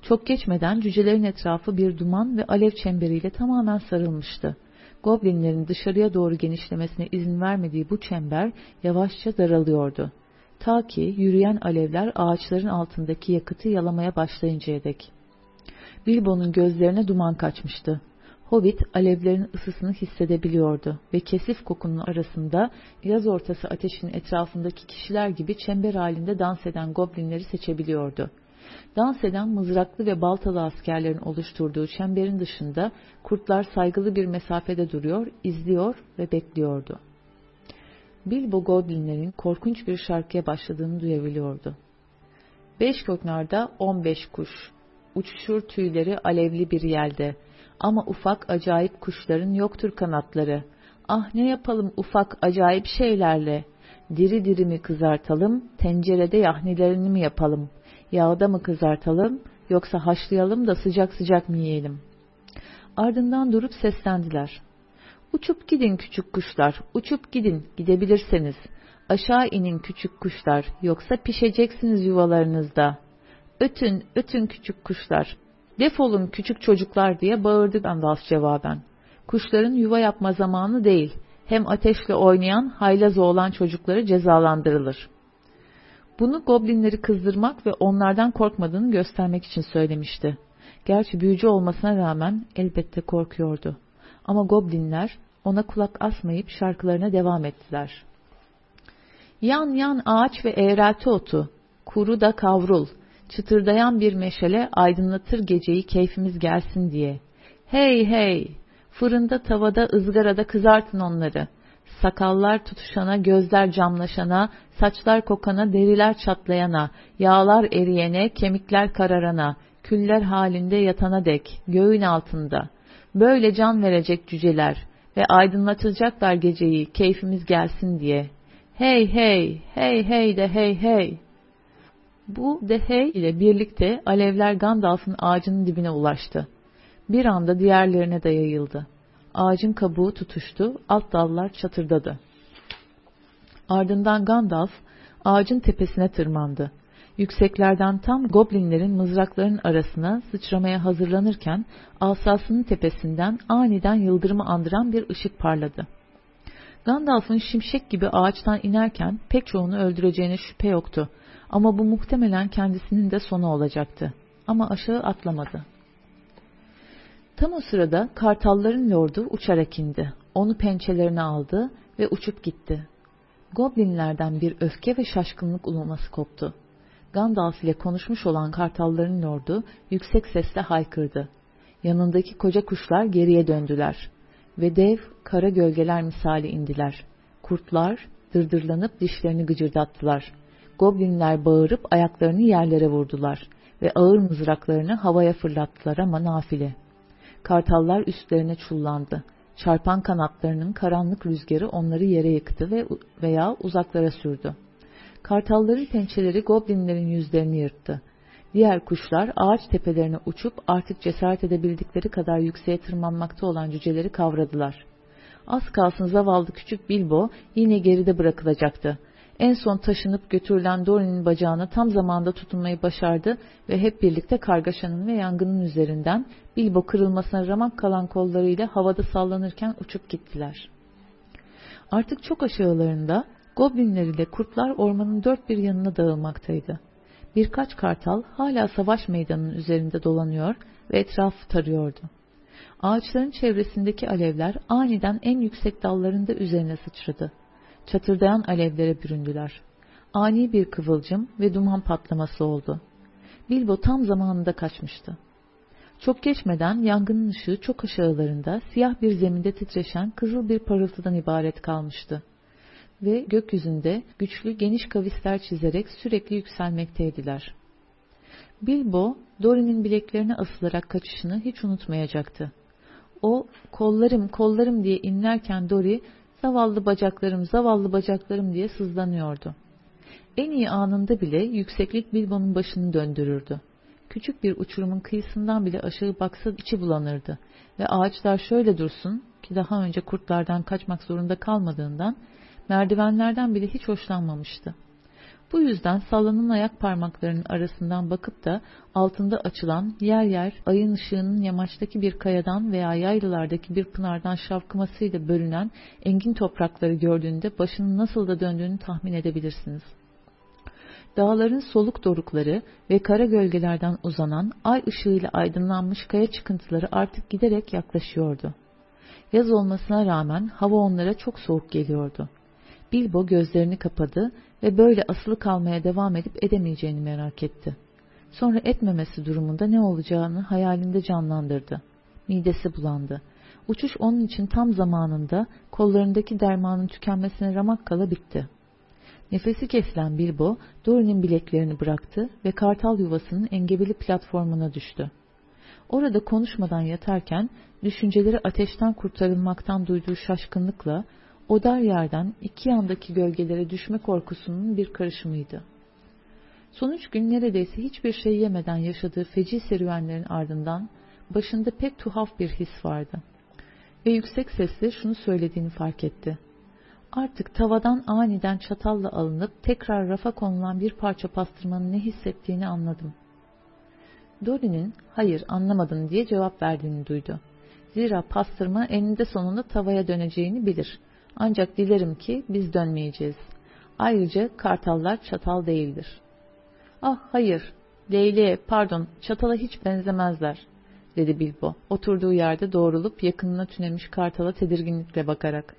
Çok geçmeden cücelerin etrafı bir duman ve alev çemberiyle tamamen sarılmıştı. Goblinlerin dışarıya doğru genişlemesine izin vermediği bu çember yavaşça daralıyordu. Ta ki yürüyen alevler ağaçların altındaki yakıtı yalamaya başlayıncaya dek. Bilbo'nun gözlerine duman kaçmıştı. Hobbit alevlerin ısısını hissedebiliyordu ve kesif kokunun arasında yaz ortası ateşin etrafındaki kişiler gibi çember halinde dans eden goblinleri seçebiliyordu. Dans eden mızraklı ve baltalı askerlerin oluşturduğu çemberin dışında kurtlar saygılı bir mesafede duruyor, izliyor ve bekliyordu. Bilbo Goblinlerin korkunç bir şarkıya başladığını duyabiliyordu. Beş köknarda on beş kuş, uçuşur tüyleri alevli bir yelde. Ama ufak acayip kuşların yoktur kanatları. Ah ne yapalım ufak acayip şeylerle. Diri diri mi kızartalım, tencerede yahnilerini mi yapalım? Yağda mı kızartalım, yoksa haşlayalım da sıcak sıcak mı yiyelim? Ardından durup seslendiler. Uçup gidin küçük kuşlar, uçup gidin, gidebilirseniz. Aşağı inin küçük kuşlar, yoksa pişeceksiniz yuvalarınızda. Ötün, ötün küçük kuşlar. Defolun küçük çocuklar diye bağırdı Gandalf cevaben. Kuşların yuva yapma zamanı değil. Hem ateşle oynayan, haylaz oğlan çocukları cezalandırılır. Bunu goblinleri kızdırmak ve onlardan korkmadığını göstermek için söylemişti. Gerçi büyücü olmasına rağmen elbette korkuyordu. Ama goblinler ona kulak asmayıp şarkılarına devam ettiler. Yan yan ağaç ve eğrelti otu, kuru da kavrul, çıtırdayan bir meşale aydınlatır geceyi keyfimiz gelsin diye. Hey hey, fırında tavada ızgarada kızartın onları. Sakallar tutuşana, gözler camlaşana, saçlar kokana, deriler çatlayana, yağlar eriyene, kemikler kararana, küller halinde yatana dek, göğün altında. Böyle can verecek cüceler ve aydınlatacaklar geceyi, keyfimiz gelsin diye. Hey hey, hey hey de hey hey. Bu dehey ile birlikte alevler Gandalf'ın ağacının dibine ulaştı. Bir anda diğerlerine de yayıldı. Ağacın kabuğu tutuştu, alt dallar çatırdadı. Ardından Gandalf ağacın tepesine tırmandı. Yükseklerden tam goblinlerin mızrakların arasına sıçramaya hazırlanırken asasının tepesinden aniden yıldırımı andıran bir ışık parladı. Gandalf'ın şimşek gibi ağaçtan inerken pek çoğunu öldüreceğine şüphe yoktu. Ama bu muhtemelen kendisinin de sonu olacaktı. Ama aşağı atlamadı. Tam o sırada kartalların lordu uçarak indi. Onu pençelerine aldı ve uçup gitti. Goblinlerden bir öfke ve şaşkınlık uluması koptu. Gandalf ile konuşmuş olan kartalların lordu yüksek sesle haykırdı. Yanındaki koca kuşlar geriye döndüler ve dev kara gölgeler misali indiler. Kurtlar dırdırlanıp dişlerini gıcırdattılar. Goblinler bağırıp ayaklarını yerlere vurdular ve ağır mızraklarını havaya fırlattılar ama nafile. Kartallar üstlerine çullandı. Çarpan kanatlarının karanlık rüzgarı onları yere yıktı ve veya uzaklara sürdü. Kartalların pençeleri goblinlerin yüzlerini yırttı. Diğer kuşlar ağaç tepelerine uçup artık cesaret edebildikleri kadar yükseğe tırmanmakta olan cüceleri kavradılar. Az kalsın zavallı küçük Bilbo yine geride bırakılacaktı. En son taşınıp götürülen Dorin'in bacağına tam zamanda tutunmayı başardı ve hep birlikte kargaşanın ve yangının üzerinden Bilbo kırılmasına ramak kalan kollarıyla havada sallanırken uçup gittiler. Artık çok aşağılarında goblinler ile kurtlar ormanın dört bir yanına dağılmaktaydı. Birkaç kartal hala savaş meydanının üzerinde dolanıyor ve etrafı tarıyordu. Ağaçların çevresindeki alevler aniden en yüksek dallarında üzerine sıçradı. Çatırdayan alevlere büründüler. Ani bir kıvılcım ve duman patlaması oldu. Bilbo tam zamanında kaçmıştı. Çok geçmeden yangının ışığı çok aşağılarında siyah bir zeminde titreşen kızıl bir parıltıdan ibaret kalmıştı. Ve gökyüzünde güçlü geniş kavisler çizerek sürekli yükselmekteydiler. Bilbo, Dory'nin bileklerine asılarak kaçışını hiç unutmayacaktı. O, kollarım kollarım diye inlerken Dory, zavallı bacaklarım zavallı bacaklarım diye sızlanıyordu. En iyi anında bile yükseklik Bilbo'nun başını döndürürdü. Küçük bir uçurumun kıyısından bile aşağı baksa içi bulanırdı ve ağaçlar şöyle dursun ki daha önce kurtlardan kaçmak zorunda kalmadığından merdivenlerden bile hiç hoşlanmamıştı. Bu yüzden sallanan ayak parmaklarının arasından bakıp da altında açılan yer yer ayın ışığının yamaçtaki bir kayadan veya yaylılardaki bir pınardan şavkımasıyla bölünen engin toprakları gördüğünde başının nasıl da döndüğünü tahmin edebilirsiniz. Dağların soluk dorukları ve kara gölgelerden uzanan ay ışığıyla aydınlanmış kaya çıkıntıları artık giderek yaklaşıyordu. Yaz olmasına rağmen hava onlara çok soğuk geliyordu. Bilbo gözlerini kapadı ve böyle asılı kalmaya devam edip edemeyeceğini merak etti. Sonra etmemesi durumunda ne olacağını hayalinde canlandırdı. Midesi bulandı. Uçuş onun için tam zamanında kollarındaki dermanın tükenmesine ramak kala bitti. Nefesi kesilen Bilbo, Dory'nin bileklerini bıraktı ve kartal yuvasının engebeli platformuna düştü. Orada konuşmadan yatarken, düşünceleri ateşten kurtarılmaktan duyduğu şaşkınlıkla o dar yerden iki yandaki gölgelere düşme korkusunun bir karışımıydı. Son üç gün neredeyse hiçbir şey yemeden yaşadığı feci serüvenlerin ardından başında pek tuhaf bir his vardı. Ve yüksek sesle şunu söylediğini fark etti. Artık tavadan aniden çatalla alınıp tekrar rafa konulan bir parça pastırmanın ne hissettiğini anladım. Dory'nin hayır anlamadın diye cevap verdiğini duydu. Zira pastırma eninde sonunda tavaya döneceğini bilir ancak dilerim ki biz dönmeyeceğiz. Ayrıca kartallar çatal değildir. Ah hayır, Leyli'ye pardon çatala hiç benzemezler, dedi Bilbo, oturduğu yerde doğrulup yakınına tünemiş kartala tedirginlikle bakarak.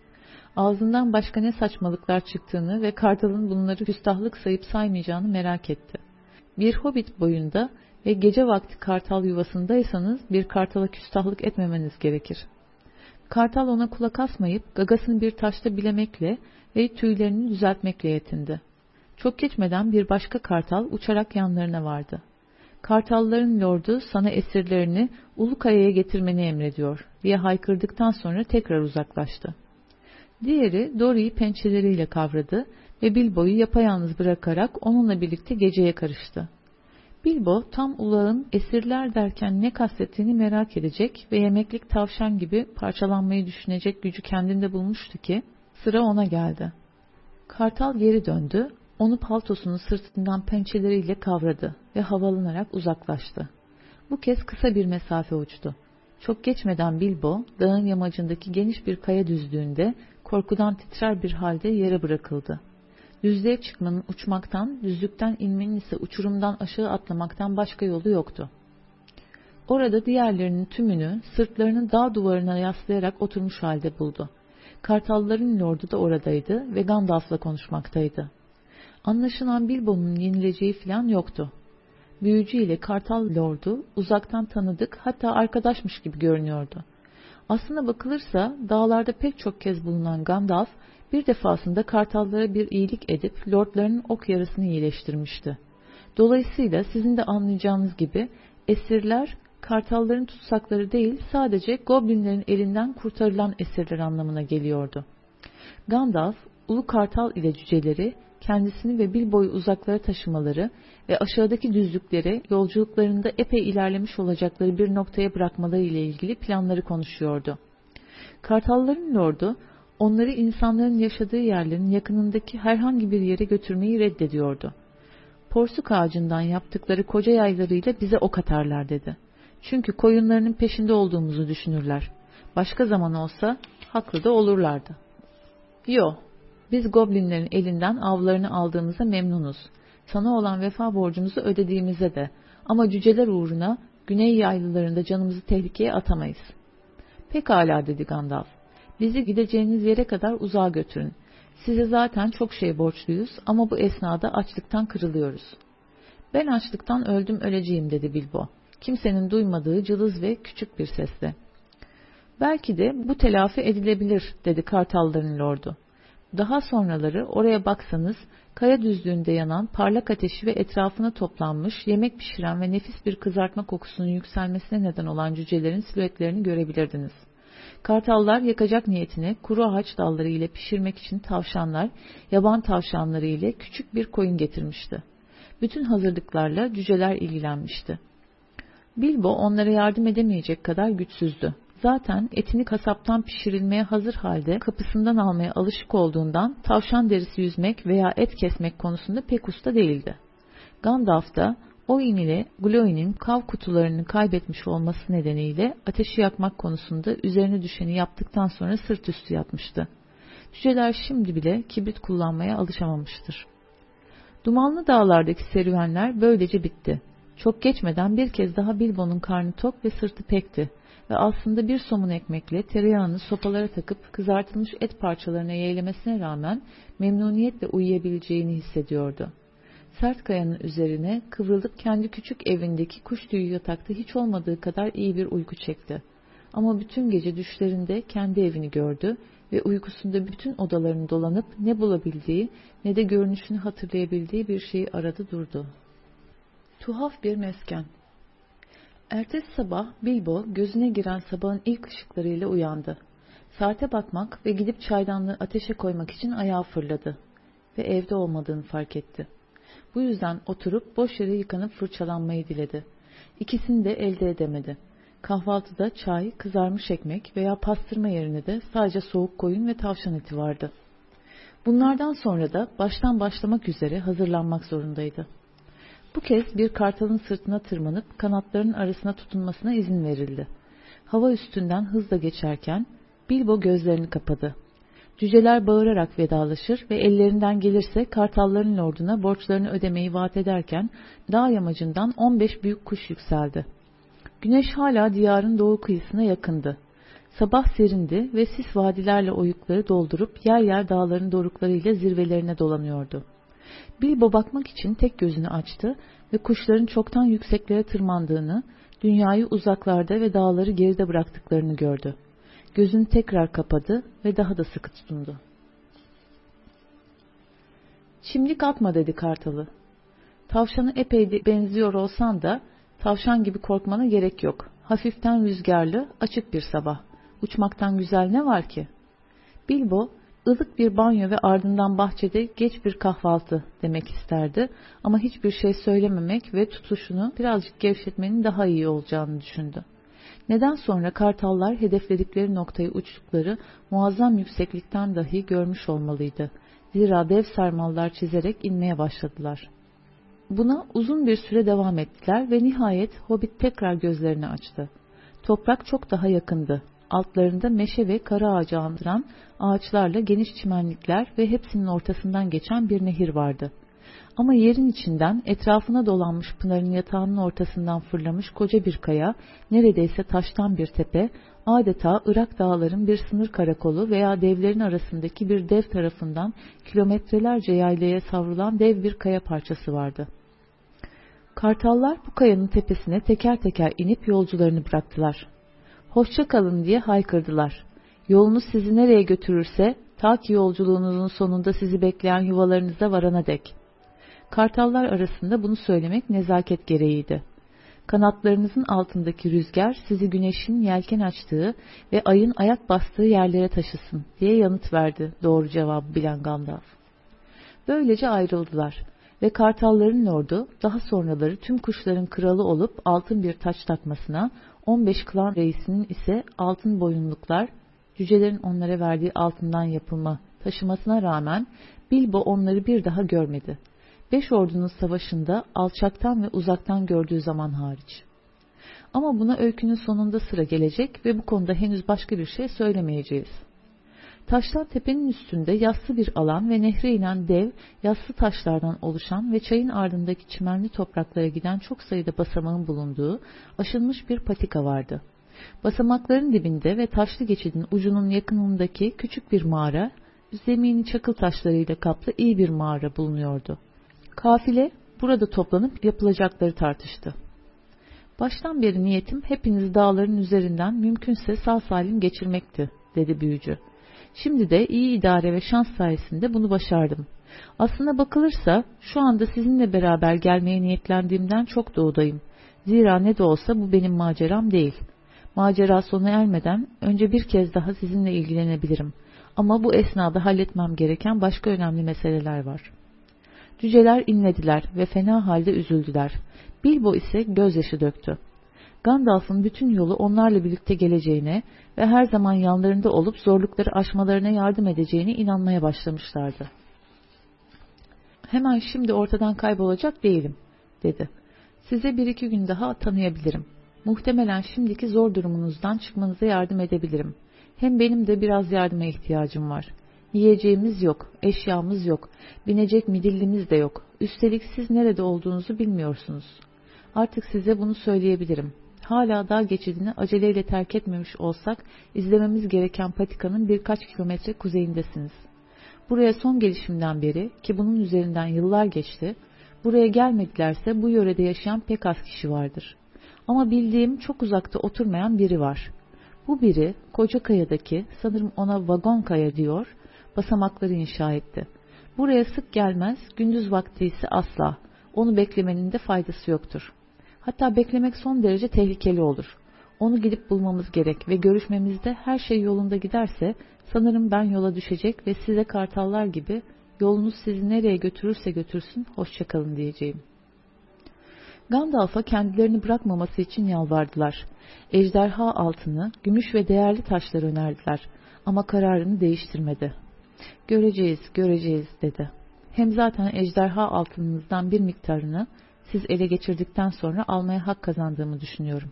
Ağzından başka ne saçmalıklar çıktığını ve kartalın bunları küstahlık sayıp saymayacağını merak etti. Bir hobbit boyunda ve gece vakti kartal yuvasındaysanız bir kartala küstahlık etmemeniz gerekir.'' Kartal ona kulak asmayıp gagasını bir taşta bilemekle ve tüylerini düzeltmekle yetindi. Çok geçmeden bir başka kartal uçarak yanlarına vardı. Kartalların lordu sana esirlerini Ulukaya'ya getirmeni emrediyor diye haykırdıktan sonra tekrar uzaklaştı. Diğeri Dory'i pençeleriyle kavradı ve Bilbo'yu yapayalnız bırakarak onunla birlikte geceye karıştı. Bilbo tam ulağın esirler derken ne kastettiğini merak edecek ve yemeklik tavşan gibi parçalanmayı düşünecek gücü kendinde bulmuştu ki sıra ona geldi. Kartal geri döndü, onu paltosunun sırtından pençeleriyle kavradı ve havalanarak uzaklaştı. Bu kez kısa bir mesafe uçtu. Çok geçmeden Bilbo, dağın yamacındaki geniş bir kaya düzlüğünde korkudan titrer bir halde yere bırakıldı. Düzlüğe çıkmanın uçmaktan, düzlükten inmenin ise uçurumdan aşağı atlamaktan başka yolu yoktu. Orada diğerlerinin tümünü sırtlarını dağ duvarına yaslayarak oturmuş halde buldu. Kartalların lordu da oradaydı ve Gandalf'la konuşmaktaydı. Anlaşılan Bilbo'nun yenileceği filan yoktu. Büyücü ile Kartal Lord'u uzaktan tanıdık hatta arkadaşmış gibi görünüyordu. Aslına bakılırsa dağlarda pek çok kez bulunan Gandalf bir defasında kartallara bir iyilik edip lordlarının ok yarasını iyileştirmişti. Dolayısıyla sizin de anlayacağınız gibi esirler kartalların tutsakları değil sadece goblinlerin elinden kurtarılan esirler anlamına geliyordu. Gandalf, Ulu Kartal ile cüceleri kendisini ve Bilbo'yu uzaklara taşımaları ve aşağıdaki düzlüklere yolculuklarında epey ilerlemiş olacakları bir noktaya bırakmaları ile ilgili planları konuşuyordu. Kartalların lordu, onları insanların yaşadığı yerlerin yakınındaki herhangi bir yere götürmeyi reddediyordu. Porsuk ağacından yaptıkları koca yaylarıyla bize ok atarlar dedi. Çünkü koyunlarının peşinde olduğumuzu düşünürler. Başka zaman olsa haklı da olurlardı. Yo, biz goblinlerin elinden avlarını aldığımıza memnunuz. Sana olan vefa borcumuzu ödediğimize de ama cüceler uğruna güney yaylılarında canımızı tehlikeye atamayız. Pekala dedi Gandalf. Bizi gideceğiniz yere kadar uzağa götürün. Size zaten çok şey borçluyuz ama bu esnada açlıktan kırılıyoruz. Ben açlıktan öldüm öleceğim dedi Bilbo. Kimsenin duymadığı cılız ve küçük bir sesle. Belki de bu telafi edilebilir dedi kartalların lordu. Daha sonraları oraya baksanız kaya düzlüğünde yanan parlak ateşi ve etrafına toplanmış yemek pişiren ve nefis bir kızartma kokusunun yükselmesine neden olan cücelerin silüetlerini görebilirdiniz. Kartallar yakacak niyetine kuru ağaç dalları ile pişirmek için tavşanlar, yaban tavşanları ile küçük bir koyun getirmişti. Bütün hazırlıklarla cüceler ilgilenmişti. Bilbo onlara yardım edemeyecek kadar güçsüzdü. Zaten etini kasaptan pişirilmeye hazır halde kapısından almaya alışık olduğundan tavşan derisi yüzmek veya et kesmek konusunda pek usta değildi. Gandalf da Oin ile Glóin'in kav kutularını kaybetmiş olması nedeniyle ateşi yakmak konusunda üzerine düşeni yaptıktan sonra sırt üstü yatmıştı. Cüceler şimdi bile kibrit kullanmaya alışamamıştır. Dumanlı dağlardaki serüvenler böylece bitti. Çok geçmeden bir kez daha Bilbo'nun karnı tok ve sırtı pekti ve aslında bir somun ekmekle tereyağını sopalara takıp kızartılmış et parçalarına yeğlemesine rağmen memnuniyetle uyuyabileceğini hissediyordu. Sert kayanın üzerine kıvrılıp kendi küçük evindeki kuş tüyü yatakta hiç olmadığı kadar iyi bir uyku çekti. Ama bütün gece düşlerinde kendi evini gördü ve uykusunda bütün odalarını dolanıp ne bulabildiği ne de görünüşünü hatırlayabildiği bir şeyi aradı durdu. Tuhaf bir mesken. Ertesi sabah Bilbo gözüne giren sabahın ilk ışıklarıyla uyandı. Saate bakmak ve gidip çaydanlığı ateşe koymak için ayağa fırladı ve evde olmadığını fark etti. Bu yüzden oturup boş yere yıkanıp fırçalanmayı diledi. İkisini de elde edemedi. Kahvaltıda çay, kızarmış ekmek veya pastırma yerine de sadece soğuk koyun ve tavşan eti vardı. Bunlardan sonra da baştan başlamak üzere hazırlanmak zorundaydı. Bu kez bir kartalın sırtına tırmanıp kanatlarının arasına tutunmasına izin verildi. Hava üstünden hızla geçerken Bilbo gözlerini kapadı. Cüceler bağırarak vedalaşır ve ellerinden gelirse kartalların lorduna borçlarını ödemeyi vaat ederken dağ yamacından 15 büyük kuş yükseldi. Güneş hala diyarın doğu kıyısına yakındı. Sabah serindi ve sis vadilerle oyukları doldurup yer yer dağların doruklarıyla zirvelerine dolanıyordu. Bilbo bakmak için tek gözünü açtı ve kuşların çoktan yükseklere tırmandığını, dünyayı uzaklarda ve dağları geride bıraktıklarını gördü. Gözünü tekrar kapadı ve daha da sıkı tutundu. Şimdilik atma dedi kartalı. Tavşanı epey benziyor olsan da tavşan gibi korkmana gerek yok. Hafiften rüzgarlı, açık bir sabah. Uçmaktan güzel ne var ki? Bilbo ılık bir banyo ve ardından bahçede geç bir kahvaltı demek isterdi ama hiçbir şey söylememek ve tutuşunu birazcık gevşetmenin daha iyi olacağını düşündü. Neden sonra kartallar hedefledikleri noktayı uçtukları muazzam yükseklikten dahi görmüş olmalıydı. Zira dev sarmallar çizerek inmeye başladılar. Buna uzun bir süre devam ettiler ve nihayet Hobbit tekrar gözlerini açtı. Toprak çok daha yakındı altlarında meşe ve kara ağacı andıran ağaçlarla geniş çimenlikler ve hepsinin ortasından geçen bir nehir vardı. Ama yerin içinden etrafına dolanmış pınarın yatağının ortasından fırlamış koca bir kaya, neredeyse taştan bir tepe, adeta Irak dağların bir sınır karakolu veya devlerin arasındaki bir dev tarafından kilometrelerce yaylaya savrulan dev bir kaya parçası vardı. Kartallar bu kayanın tepesine teker teker inip yolcularını bıraktılar hoşça kalın diye haykırdılar. Yolunuz sizi nereye götürürse ta ki yolculuğunuzun sonunda sizi bekleyen yuvalarınıza varana dek. Kartallar arasında bunu söylemek nezaket gereğiydi. Kanatlarınızın altındaki rüzgar sizi güneşin yelken açtığı ve ayın ayak bastığı yerlere taşısın diye yanıt verdi doğru cevabı bilen Gandalf. Böylece ayrıldılar ve kartalların lordu daha sonraları tüm kuşların kralı olup altın bir taç takmasına, 15 klan reisinin ise altın boyunluklar, cücelerin onlara verdiği altından yapılma taşımasına rağmen Bilbo onları bir daha görmedi. Beş ordunun savaşında alçaktan ve uzaktan gördüğü zaman hariç. Ama buna öykünün sonunda sıra gelecek ve bu konuda henüz başka bir şey söylemeyeceğiz. Taşlar tepenin üstünde yassı bir alan ve nehre inen dev, yassı taşlardan oluşan ve çayın ardındaki çimenli topraklara giden çok sayıda basamağın bulunduğu aşınmış bir patika vardı. Basamakların dibinde ve taşlı geçidin ucunun yakınındaki küçük bir mağara, zemini çakıl taşlarıyla kaplı iyi bir mağara bulunuyordu. Kafile burada toplanıp yapılacakları tartıştı. Baştan beri niyetim hepiniz dağların üzerinden mümkünse sağ salim geçirmekti, dedi büyücü. Şimdi de iyi idare ve şans sayesinde bunu başardım. Aslına bakılırsa şu anda sizinle beraber gelmeye niyetlendiğimden çok doğudayım. Zira ne de olsa bu benim maceram değil. Macera sona ermeden önce bir kez daha sizinle ilgilenebilirim. Ama bu esnada halletmem gereken başka önemli meseleler var. Cüceler inlediler ve fena halde üzüldüler. Bilbo ise gözyaşı döktü. Gandalf'ın bütün yolu onlarla birlikte geleceğine ve her zaman yanlarında olup zorlukları aşmalarına yardım edeceğine inanmaya başlamışlardı. Hemen şimdi ortadan kaybolacak değilim, dedi. Size bir iki gün daha tanıyabilirim. Muhtemelen şimdiki zor durumunuzdan çıkmanıza yardım edebilirim. Hem benim de biraz yardıma ihtiyacım var. Yiyeceğimiz yok, eşyamız yok, binecek midillimiz de yok. Üstelik siz nerede olduğunuzu bilmiyorsunuz. Artık size bunu söyleyebilirim. Hala dağ geçidini aceleyle terk etmemiş olsak izlememiz gereken patikanın birkaç kilometre kuzeyindesiniz. Buraya son gelişimden beri ki bunun üzerinden yıllar geçti, buraya gelmedilerse bu yörede yaşayan pek az kişi vardır. Ama bildiğim çok uzakta oturmayan biri var. Bu biri Koca Kaya'daki sanırım ona Vagon Kaya diyor, basamakları inşa etti. Buraya sık gelmez, gündüz vakti ise asla. Onu beklemenin de faydası yoktur. Hatta beklemek son derece tehlikeli olur. Onu gidip bulmamız gerek ve görüşmemizde her şey yolunda giderse sanırım ben yola düşecek ve size kartallar gibi yolunuz sizi nereye götürürse götürsün hoşçakalın diyeceğim. Gandalf'a kendilerini bırakmaması için yalvardılar. Ejderha altını, gümüş ve değerli taşlar önerdiler ama kararını değiştirmedi. Göreceğiz, göreceğiz dedi. Hem zaten ejderha altınınızdan bir miktarını siz ele geçirdikten sonra almaya hak kazandığımı düşünüyorum.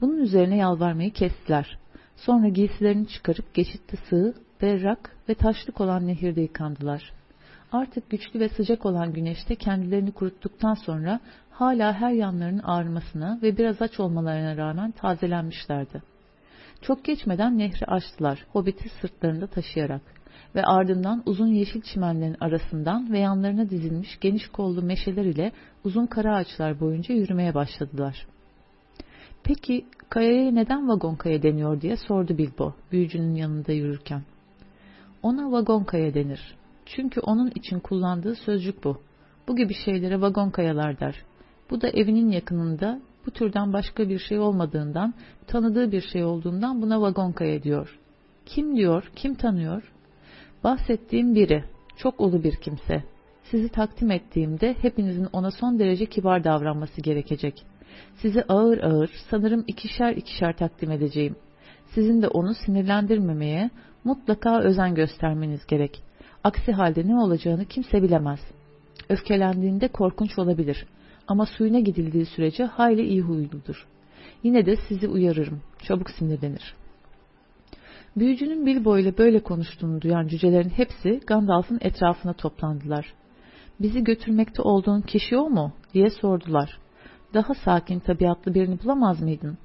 Bunun üzerine yalvarmayı kestiler. Sonra giysilerini çıkarıp geçitte sığ, berrak ve taşlık olan nehirde yıkandılar. Artık güçlü ve sıcak olan güneşte kendilerini kuruttuktan sonra hala her yanlarının ağrımasına ve biraz aç olmalarına rağmen tazelenmişlerdi. Çok geçmeden nehri açtılar, hobiti sırtlarında taşıyarak ve ardından uzun yeşil çimenlerin arasından ve yanlarına dizilmiş geniş kollu meşeler ile uzun kara ağaçlar boyunca yürümeye başladılar. Peki kayaya neden vagon kaya deniyor diye sordu Bilbo büyücünün yanında yürürken. Ona vagon kaya denir. Çünkü onun için kullandığı sözcük bu. Bu gibi şeylere vagon kayalar der. Bu da evinin yakınında bu türden başka bir şey olmadığından, tanıdığı bir şey olduğundan buna vagon kaya diyor. Kim diyor, kim tanıyor? Bahsettiğim biri, çok ulu bir kimse. Sizi takdim ettiğimde hepinizin ona son derece kibar davranması gerekecek. Sizi ağır ağır, sanırım ikişer ikişer takdim edeceğim. Sizin de onu sinirlendirmemeye, mutlaka özen göstermeniz gerek. Aksi halde ne olacağını kimse bilemez. Öfkelendiğinde korkunç olabilir ama suyuna gidildiği sürece hayli iyi huyludur. Yine de sizi uyarırım, çabuk sinirlenir.'' Büyücünün Bilbo ile böyle konuştuğunu duyan cücelerin hepsi Gandalf'ın etrafına toplandılar. Bizi götürmekte olduğun kişi o mu? diye sordular. Daha sakin tabiatlı birini bulamaz mıydın?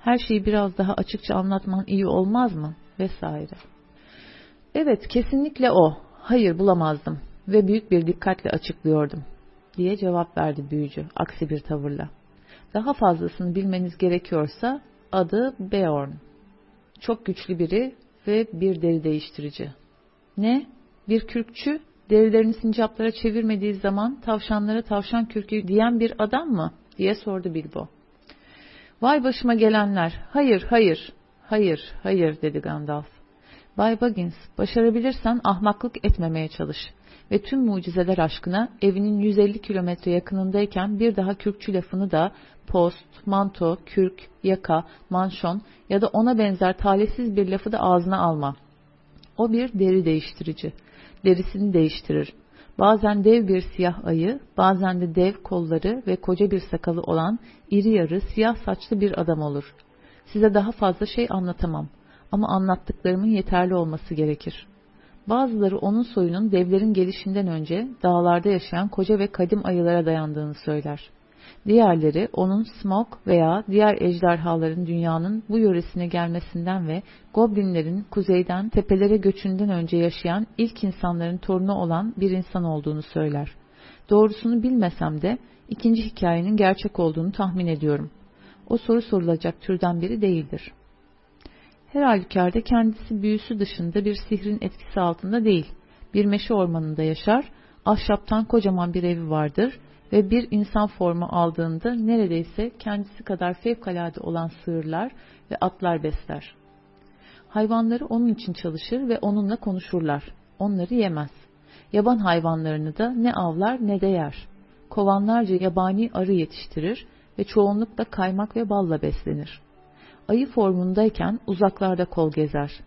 Her şeyi biraz daha açıkça anlatman iyi olmaz mı? Vesaire. Evet kesinlikle o. Hayır bulamazdım ve büyük bir dikkatle açıklıyordum diye cevap verdi büyücü aksi bir tavırla. Daha fazlasını bilmeniz gerekiyorsa adı Beorn çok güçlü biri ve bir deri değiştirici. Ne? Bir kürkçü? derilerini sincaplara çevirmediği zaman tavşanlara tavşan kürkü diyen bir adam mı? diye sordu Bilbo. Vay başıma gelenler, hayır, hayır, hayır, hayır dedi Gandalf. Bay Baggins, başarabilirsen ahmaklık etmemeye çalış ve tüm mucizeler aşkına evinin 150 kilometre yakınındayken bir daha kürkçü lafını da post, manto, kürk, yaka, manşon ya da ona benzer talihsiz bir lafı da ağzına alma. O bir deri değiştirici. Derisini değiştirir. Bazen dev bir siyah ayı, bazen de dev kolları ve koca bir sakalı olan iri yarı siyah saçlı bir adam olur. Size daha fazla şey anlatamam ama anlattıklarımın yeterli olması gerekir. Bazıları onun soyunun devlerin gelişinden önce dağlarda yaşayan koca ve kadim ayılara dayandığını söyler. Diğerleri onun Smok veya diğer ejderhaların dünyanın bu yöresine gelmesinden ve goblinlerin kuzeyden tepelere göçünden önce yaşayan ilk insanların torunu olan bir insan olduğunu söyler. Doğrusunu bilmesem de ikinci hikayenin gerçek olduğunu tahmin ediyorum. O soru sorulacak türden biri değildir. Her halükarda kendisi büyüsü dışında bir sihrin etkisi altında değil. Bir meşe ormanında yaşar, ahşaptan kocaman bir evi vardır ve bir insan formu aldığında neredeyse kendisi kadar fevkalade olan sığırlar ve atlar besler. Hayvanları onun için çalışır ve onunla konuşurlar. Onları yemez. Yaban hayvanlarını da ne avlar ne de yer. Kovanlarca yabani arı yetiştirir ve çoğunlukla kaymak ve balla beslenir. Ayı formundayken uzaklarda kol gezer.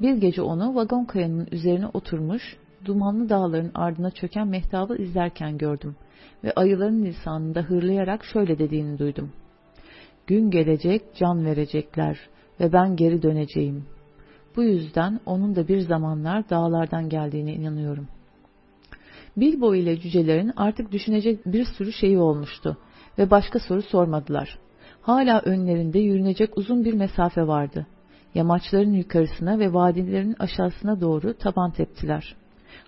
Bir gece onu vagon kayanın üzerine oturmuş, dumanlı dağların ardına çöken mehtabı izlerken gördüm ve ayıların lisanında hırlayarak şöyle dediğini duydum. Gün gelecek, can verecekler ve ben geri döneceğim. Bu yüzden onun da bir zamanlar dağlardan geldiğine inanıyorum. Bilbo ile cücelerin artık düşünecek bir sürü şeyi olmuştu ve başka soru sormadılar. Hala önlerinde yürünecek uzun bir mesafe vardı. Yamaçların yukarısına ve vadilerin aşağısına doğru taban teptiler.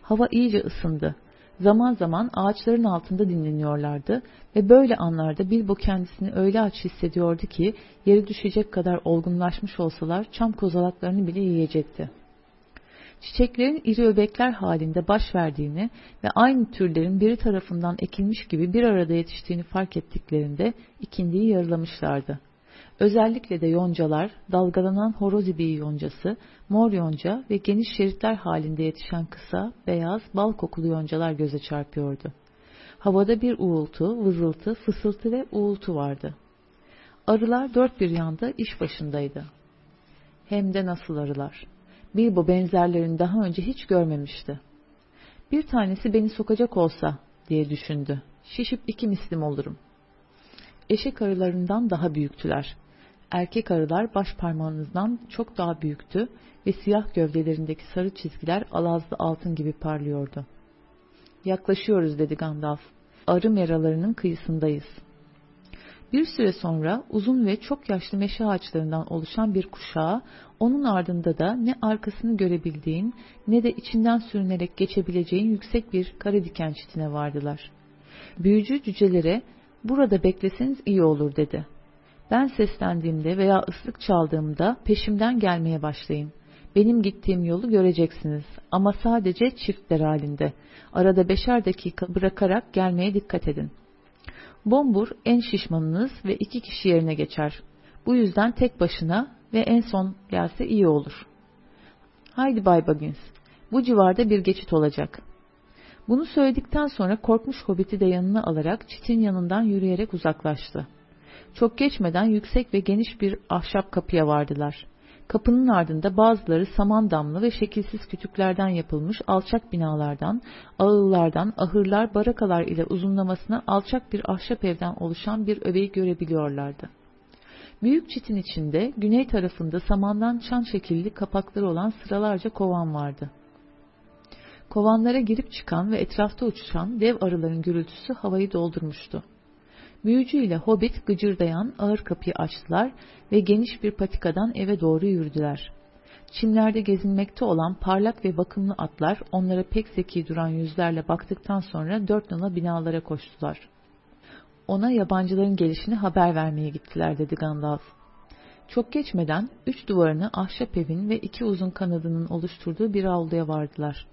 Hava iyice ısındı. Zaman zaman ağaçların altında dinleniyorlardı ve böyle anlarda Bilbo kendisini öyle aç hissediyordu ki yeri düşecek kadar olgunlaşmış olsalar çam kozalaklarını bile yiyecekti. Çiçeklerin iri öbekler halinde baş verdiğini ve aynı türlerin biri tarafından ekilmiş gibi bir arada yetiştiğini fark ettiklerinde ikindiyi yarılamışlardı. Özellikle de yoncalar, dalgalanan horoz ibiği yoncası, mor yonca ve geniş şeritler halinde yetişen kısa, beyaz, bal kokulu yoncalar göze çarpıyordu. Havada bir uğultu, vızıltı, fısıltı ve uğultu vardı. Arılar dört bir yanda iş başındaydı. Hem de nasıl arılar. Bilbo benzerlerini daha önce hiç görmemişti. Bir tanesi beni sokacak olsa diye düşündü. Şişip iki mislim olurum. Eşek arılarından daha büyüktüler. Erkek arılar baş parmağınızdan çok daha büyüktü ve siyah gövdelerindeki sarı çizgiler alazlı altın gibi parlıyordu. Yaklaşıyoruz dedi Gandalf. Arı meralarının kıyısındayız. Bir süre sonra uzun ve çok yaşlı meşe ağaçlarından oluşan bir kuşağı, onun ardında da ne arkasını görebildiğin ne de içinden sürünerek geçebileceğin yüksek bir kara diken çitine vardılar. Büyücü cücelere burada bekleseniz iyi olur dedi. Ben seslendiğimde veya ıslık çaldığımda peşimden gelmeye başlayın. Benim gittiğim yolu göreceksiniz ama sadece çiftler halinde. Arada beşer dakika bırakarak gelmeye dikkat edin. Bombur en şişmanınız ve iki kişi yerine geçer. Bu yüzden tek başına ve en son gelse iyi olur. Haydi Bay Baggins, bu civarda bir geçit olacak. Bunu söyledikten sonra korkmuş hobiti de yanına alarak çitin yanından yürüyerek uzaklaştı. Çok geçmeden yüksek ve geniş bir ahşap kapıya vardılar. Kapının ardında bazıları saman damlı ve şekilsiz kütüklerden yapılmış alçak binalardan, ağıllardan, ahırlar, barakalar ile uzunlamasına alçak bir ahşap evden oluşan bir öbeği görebiliyorlardı. Büyük çitin içinde güney tarafında samandan çan şekilli kapakları olan sıralarca kovan vardı. Kovanlara girip çıkan ve etrafta uçuşan dev arıların gürültüsü havayı doldurmuştu. Büyücü ile hobbit gıcırdayan ağır kapıyı açtılar ve geniş bir patikadan eve doğru yürüdüler. Çimlerde gezinmekte olan parlak ve bakımlı atlar onlara pek zeki duran yüzlerle baktıktan sonra dört nala binalara koştular. Ona yabancıların gelişini haber vermeye gittiler dedi Gandalf. Çok geçmeden üç duvarını ahşap evin ve iki uzun kanadının oluşturduğu bir avluya vardılar.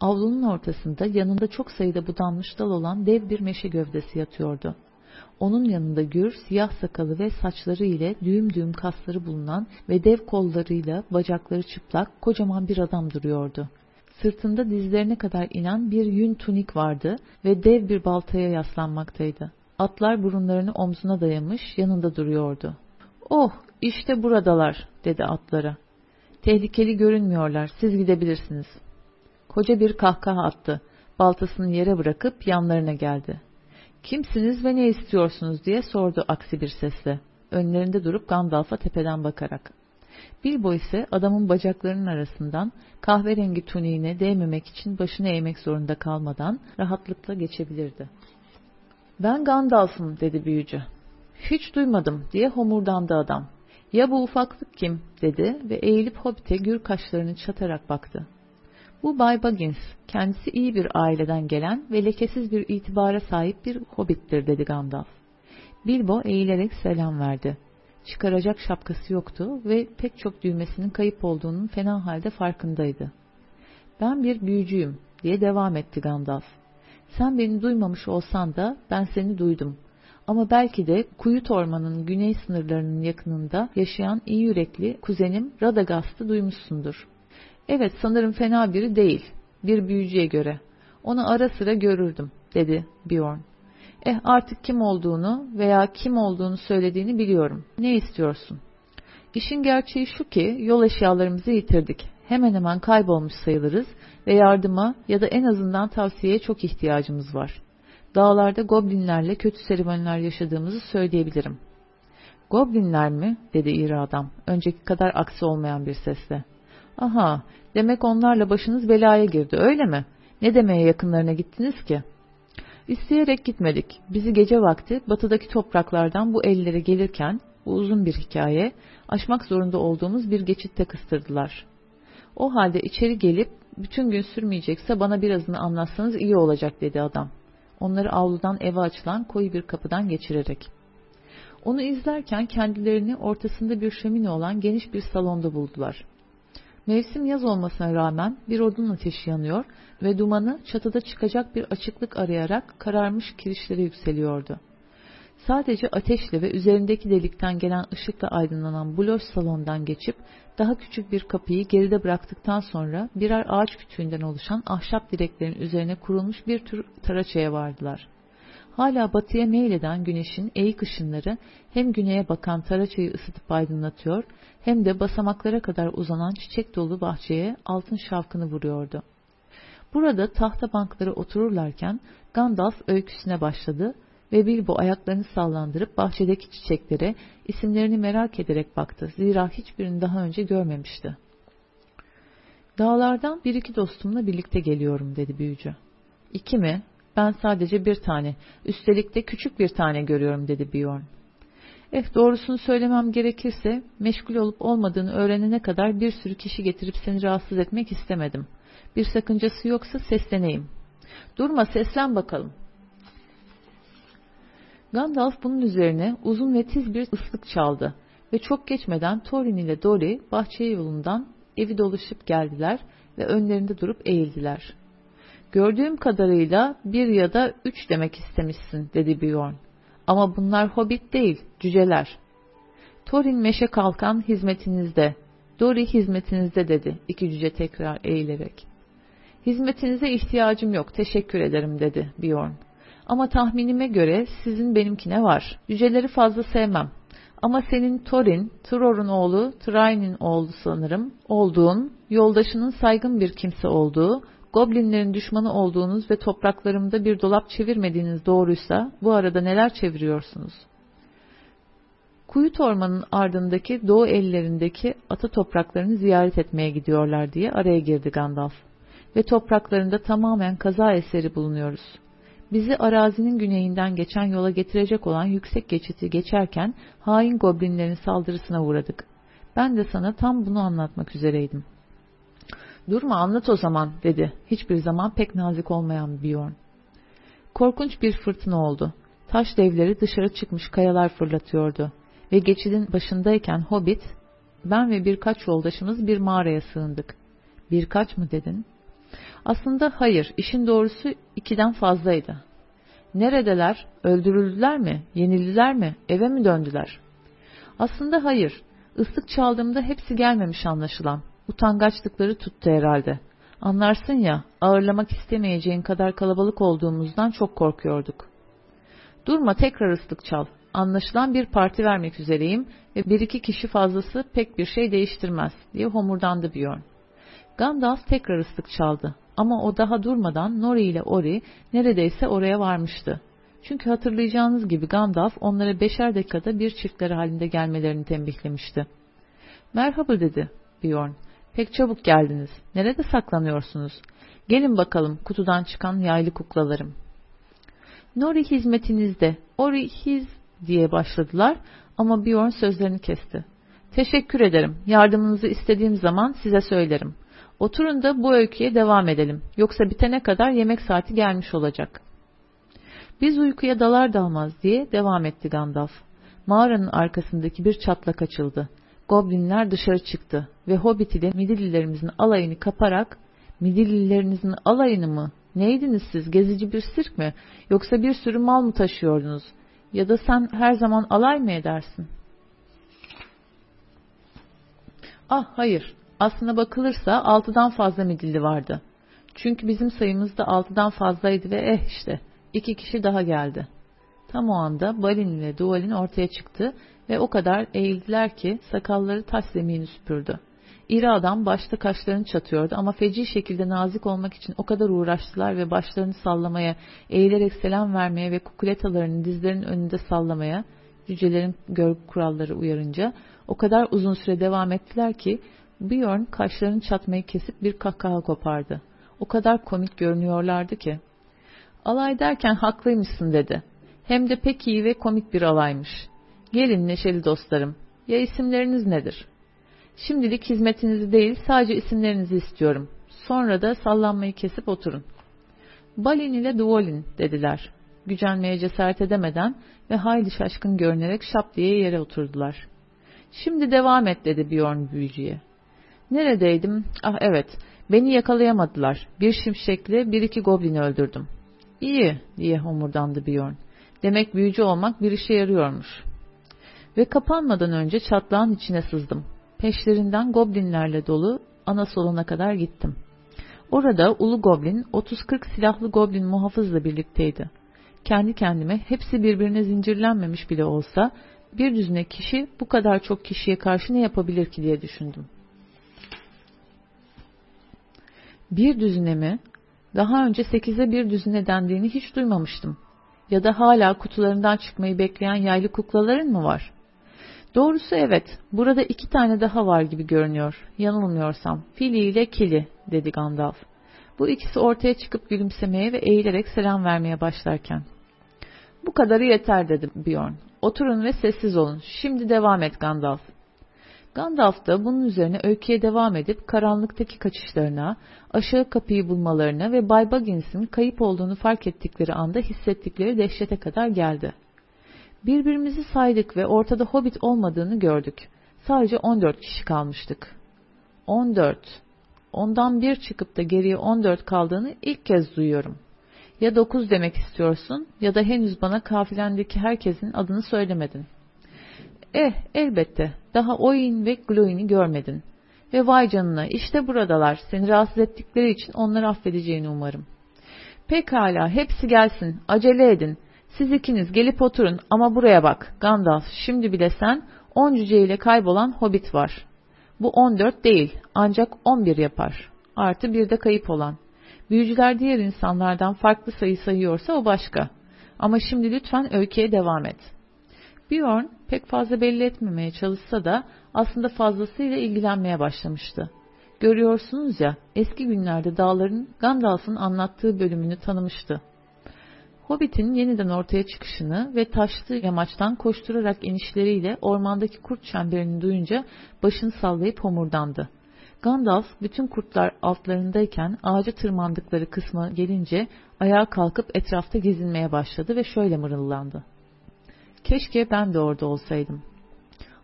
Avlunun ortasında yanında çok sayıda budanmış dal olan dev bir meşe gövdesi yatıyordu. Onun yanında gür, siyah sakalı ve saçları ile düğüm düğüm kasları bulunan ve dev kollarıyla bacakları çıplak kocaman bir adam duruyordu. Sırtında dizlerine kadar inen bir yün tunik vardı ve dev bir baltaya yaslanmaktaydı. Atlar burunlarını omzuna dayamış yanında duruyordu. Oh işte buradalar dedi atlara. Tehlikeli görünmüyorlar siz gidebilirsiniz. Koca bir kahkaha attı. Baltasını yere bırakıp yanlarına geldi. Kimsiniz ve ne istiyorsunuz diye sordu aksi bir sesle. Önlerinde durup Gandalf'a tepeden bakarak. Bilbo ise adamın bacaklarının arasından kahverengi tuniğine değmemek için başını eğmek zorunda kalmadan rahatlıkla geçebilirdi. Ben Gandalf'ım dedi büyücü. Hiç duymadım diye homurdandı adam. Ya bu ufaklık kim dedi ve eğilip Hobbit'e gür kaşlarını çatarak baktı. Bu Bay Baggins, kendisi iyi bir aileden gelen ve lekesiz bir itibara sahip bir hobbittir dedi Gandalf. Bilbo eğilerek selam verdi. Çıkaracak şapkası yoktu ve pek çok düğmesinin kayıp olduğunun fena halde farkındaydı. Ben bir büyücüyüm diye devam etti Gandalf. Sen beni duymamış olsan da ben seni duydum. Ama belki de Kuyut Orman'ın güney sınırlarının yakınında yaşayan iyi yürekli kuzenim Radagast'ı duymuşsundur. Evet sanırım fena biri değil. Bir büyücüye göre. Onu ara sıra görürdüm dedi Bjorn. Eh artık kim olduğunu veya kim olduğunu söylediğini biliyorum. Ne istiyorsun? İşin gerçeği şu ki yol eşyalarımızı yitirdik. Hemen hemen kaybolmuş sayılırız ve yardıma ya da en azından tavsiyeye çok ihtiyacımız var. Dağlarda goblinlerle kötü serüvenler yaşadığımızı söyleyebilirim. Goblinler mi? dedi iri adam, önceki kadar aksi olmayan bir sesle. Aha, demek onlarla başınız belaya girdi, öyle mi? Ne demeye yakınlarına gittiniz ki? İsteyerek gitmedik. Bizi gece vakti batıdaki topraklardan bu ellere gelirken, bu uzun bir hikaye, aşmak zorunda olduğumuz bir geçitte kıstırdılar. O halde içeri gelip, bütün gün sürmeyecekse bana birazını anlatsanız iyi olacak dedi adam. Onları avludan eve açılan koyu bir kapıdan geçirerek. Onu izlerken kendilerini ortasında bir şömine olan geniş bir salonda buldular. Mevsim yaz olmasına rağmen bir odun ateşi yanıyor ve dumanı çatıda çıkacak bir açıklık arayarak kararmış kirişlere yükseliyordu. Sadece ateşle ve üzerindeki delikten gelen ışıkla aydınlanan bu loş salondan geçip daha küçük bir kapıyı geride bıraktıktan sonra birer ağaç kütüğünden oluşan ahşap direklerin üzerine kurulmuş bir tür taraçaya vardılar. Hala batıya meyleden güneşin eğik ışınları hem güneye bakan taraçayı ısıtıp aydınlatıyor hem de basamaklara kadar uzanan çiçek dolu bahçeye altın şavkını vuruyordu. Burada tahta banklara otururlarken Gandalf öyküsüne başladı ve Bilbo ayaklarını sallandırıp bahçedeki çiçeklere isimlerini merak ederek baktı. Zira hiçbirini daha önce görmemişti. Dağlardan bir iki dostumla birlikte geliyorum dedi büyücü. İki mi? Ben sadece bir tane, üstelik de küçük bir tane görüyorum dedi Bjorn. Eh doğrusunu söylemem gerekirse meşgul olup olmadığını öğrenene kadar bir sürü kişi getirip seni rahatsız etmek istemedim. Bir sakıncası yoksa sesleneyim. Durma seslen bakalım. Gandalf bunun üzerine uzun ve tiz bir ıslık çaldı ve çok geçmeden Thorin ile Dori bahçe yolundan evi dolaşıp geldiler ve önlerinde durup eğildiler. Gördüğüm kadarıyla bir ya da üç demek istemişsin dedi Bjorn. Ama bunlar hobbit değil, cüceler. Thorin meşe kalkan hizmetinizde, Dori hizmetinizde dedi iki cüce tekrar eğilerek. Hizmetinize ihtiyacım yok, teşekkür ederim dedi Bjorn. Ama tahminime göre sizin benimkine var. Cüceleri fazla sevmem. Ama senin Thorin, Tror'un oğlu, Train'in oğlu sanırım, olduğun, yoldaşının saygın bir kimse olduğu, goblinlerin düşmanı olduğunuz ve topraklarımda bir dolap çevirmediğiniz doğruysa bu arada neler çeviriyorsunuz? Kuyut ormanın ardındaki doğu ellerindeki ata topraklarını ziyaret etmeye gidiyorlar diye araya girdi Gandalf. Ve topraklarında tamamen kaza eseri bulunuyoruz. Bizi arazinin güneyinden geçen yola getirecek olan yüksek geçiti geçerken hain goblinlerin saldırısına uğradık. Ben de sana tam bunu anlatmak üzereydim. Durma anlat o zaman dedi. Hiçbir zaman pek nazik olmayan Bjorn. Korkunç bir fırtına oldu. Taş devleri dışarı çıkmış kayalar fırlatıyordu. Ve geçidin başındayken Hobbit, ben ve birkaç yoldaşımız bir mağaraya sığındık. Birkaç mı dedin? Aslında hayır, işin doğrusu ikiden fazlaydı. Neredeler? Öldürüldüler mi? Yenildiler mi? Eve mi döndüler? Aslında hayır. Islık çaldığımda hepsi gelmemiş anlaşılan. Utangaçlıkları tuttu herhalde. Anlarsın ya, ağırlamak istemeyeceğin kadar kalabalık olduğumuzdan çok korkuyorduk. Durma tekrar ıslık çal. Anlaşılan bir parti vermek üzereyim ve bir iki kişi fazlası pek bir şey değiştirmez diye homurdandı Björn. Gandalf tekrar ıslık çaldı ama o daha durmadan Nori ile Ori neredeyse oraya varmıştı. Çünkü hatırlayacağınız gibi Gandalf onlara beşer dakikada bir çiftler halinde gelmelerini tembihlemişti. Merhaba dedi Bjorn. Pek çabuk geldiniz. Nerede saklanıyorsunuz? Gelin bakalım kutudan çıkan yaylı kuklalarım. Nori hizmetinizde. Ori hiz diye başladılar ama Bjorn sözlerini kesti. Teşekkür ederim. Yardımınızı istediğim zaman size söylerim. Oturun da bu öyküye devam edelim. Yoksa bitene kadar yemek saati gelmiş olacak. Biz uykuya dalar dalmaz diye devam etti Gandalf. Mağaranın arkasındaki bir çatlak açıldı. Goblinler dışarı çıktı ve Hobbit ile Midillilerimizin alayını kaparak Midillilerinizin alayını mı? Neydiniz siz? Gezici bir sirk mi? Yoksa bir sürü mal mı taşıyordunuz? Ya da sen her zaman alay mı edersin? Ah hayır, Aslına bakılırsa altıdan fazla midilli vardı. Çünkü bizim sayımız da altıdan fazlaydı ve eh işte iki kişi daha geldi. Tam o anda Balin ile Duvalin ortaya çıktı ve o kadar eğildiler ki sakalları taş zemini süpürdü. İri adam başta kaşlarını çatıyordu ama feci şekilde nazik olmak için o kadar uğraştılar ve başlarını sallamaya, eğilerek selam vermeye ve kukuletalarını dizlerinin önünde sallamaya, cücelerin görgü kuralları uyarınca o kadar uzun süre devam ettiler ki Björn kaşlarını çatmayı kesip bir kahkaha kopardı. O kadar komik görünüyorlardı ki. Alay derken haklıymışsın dedi. Hem de pek iyi ve komik bir alaymış. Gelin neşeli dostlarım. Ya isimleriniz nedir? Şimdilik hizmetinizi değil sadece isimlerinizi istiyorum. Sonra da sallanmayı kesip oturun. Balin ile Duolin dediler. Gücenmeye cesaret edemeden ve hayli şaşkın görünerek şap diye yere oturdular. Şimdi devam et dedi Bjorn büyücüye. Neredeydim? Ah evet, beni yakalayamadılar. Bir şimşekle bir iki goblini öldürdüm. İyi diye homurdandı Bjorn. Demek büyücü olmak bir işe yarıyormuş. Ve kapanmadan önce çatlağın içine sızdım. Peşlerinden goblinlerle dolu ana soluna kadar gittim. Orada ulu goblin 30-40 silahlı goblin muhafızla birlikteydi. Kendi kendime hepsi birbirine zincirlenmemiş bile olsa bir düzine kişi bu kadar çok kişiye karşı ne yapabilir ki diye düşündüm. Bir düzine mi? Daha önce sekize bir düzine dendiğini hiç duymamıştım. Ya da hala kutularından çıkmayı bekleyen yaylı kuklaların mı var? Doğrusu evet, burada iki tane daha var gibi görünüyor. Yanılmıyorsam, Fili ile Kili, dedi Gandalf. Bu ikisi ortaya çıkıp gülümsemeye ve eğilerek selam vermeye başlarken. Bu kadarı yeter dedi Bjorn. Oturun ve sessiz olun. Şimdi devam et Gandalf. Gandalf da bunun üzerine öyküye devam edip karanlıktaki kaçışlarına, aşağı kapıyı bulmalarına ve Bay Baggins'in kayıp olduğunu fark ettikleri anda hissettikleri dehşete kadar geldi. Birbirimizi saydık ve ortada hobbit olmadığını gördük. Sadece 14 kişi kalmıştık. 14. Ondan bir çıkıp da geriye 14 kaldığını ilk kez duyuyorum. Ya 9 demek istiyorsun ya da henüz bana kafilendeki herkesin adını söylemedin.'' Eh elbette daha Oin ve Gloin'i görmedin. Ve vay canına işte buradalar seni rahatsız ettikleri için onları affedeceğini umarım. Pekala hepsi gelsin acele edin. Siz ikiniz gelip oturun ama buraya bak Gandalf şimdi bile sen on cüce ile kaybolan hobbit var. Bu on dört değil ancak on bir yapar. Artı bir de kayıp olan. Büyücüler diğer insanlardan farklı sayı sayıyorsa o başka. Ama şimdi lütfen öyküye devam et.'' Bjorn pek fazla belli etmemeye çalışsa da aslında fazlasıyla ilgilenmeye başlamıştı. Görüyorsunuz ya eski günlerde dağların Gandalf'ın anlattığı bölümünü tanımıştı. Hobbit'in yeniden ortaya çıkışını ve taşlı yamaçtan koşturarak inişleriyle ormandaki kurt çemberini duyunca başını sallayıp homurdandı. Gandalf bütün kurtlar altlarındayken ağaca tırmandıkları kısma gelince ayağa kalkıp etrafta gezinmeye başladı ve şöyle mırıldandı. Keşke ben de orada olsaydım.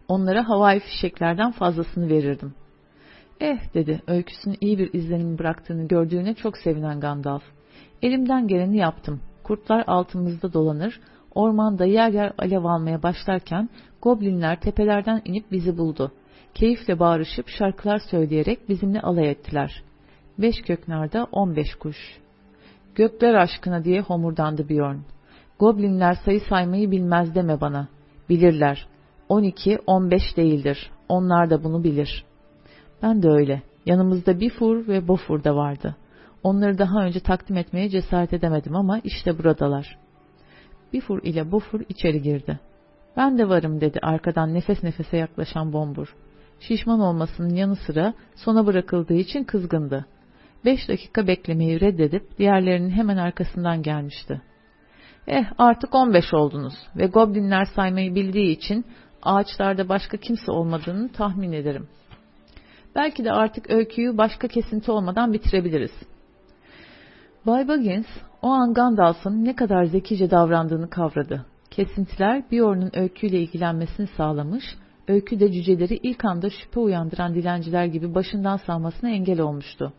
Onlara havai fişeklerden fazlasını verirdim. Eh dedi öyküsünün iyi bir izlenim bıraktığını gördüğüne çok sevinen Gandalf. Elimden geleni yaptım. Kurtlar altımızda dolanır, ormanda yer yer alev almaya başlarken goblinler tepelerden inip bizi buldu. Keyifle bağırışıp şarkılar söyleyerek bizimle alay ettiler. Beş köknarda on beş kuş. Gökler aşkına diye homurdandı Bjorn. Goblinler sayı saymayı bilmez deme bana. Bilirler. On iki, on beş değildir. Onlar da bunu bilir. Ben de öyle. Yanımızda Bifur ve Bofur da vardı. Onları daha önce takdim etmeye cesaret edemedim ama işte buradalar. Bifur ile Bofur içeri girdi. Ben de varım dedi arkadan nefes nefese yaklaşan Bombur. Şişman olmasının yanı sıra sona bırakıldığı için kızgındı. Beş dakika beklemeyi reddedip diğerlerinin hemen arkasından gelmişti. Eh artık on beş oldunuz ve goblinler saymayı bildiği için ağaçlarda başka kimse olmadığını tahmin ederim. Belki de artık öyküyü başka kesinti olmadan bitirebiliriz. Bay Baggins o an Gandalf'ın ne kadar zekice davrandığını kavradı. Kesintiler Bjorn'un öyküyle ilgilenmesini sağlamış, öykü de cüceleri ilk anda şüphe uyandıran dilenciler gibi başından salmasına engel olmuştu.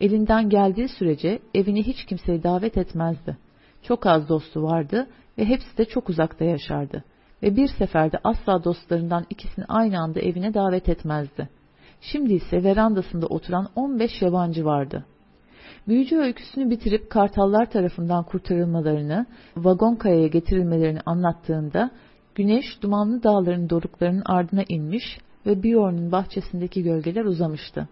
Elinden geldiği sürece evine hiç kimseyi davet etmezdi. Çok az dostu vardı ve hepsi de çok uzakta yaşardı ve bir seferde asla dostlarından ikisini aynı anda evine davet etmezdi. Şimdi ise verandasında oturan 15 yabancı vardı. Büyücü öyküsünü bitirip kartallar tarafından kurtarılmalarını, vagon kayaya getirilmelerini anlattığında güneş dumanlı dağların doruklarının ardına inmiş ve Bjorn'un bahçesindeki gölgeler uzamıştı.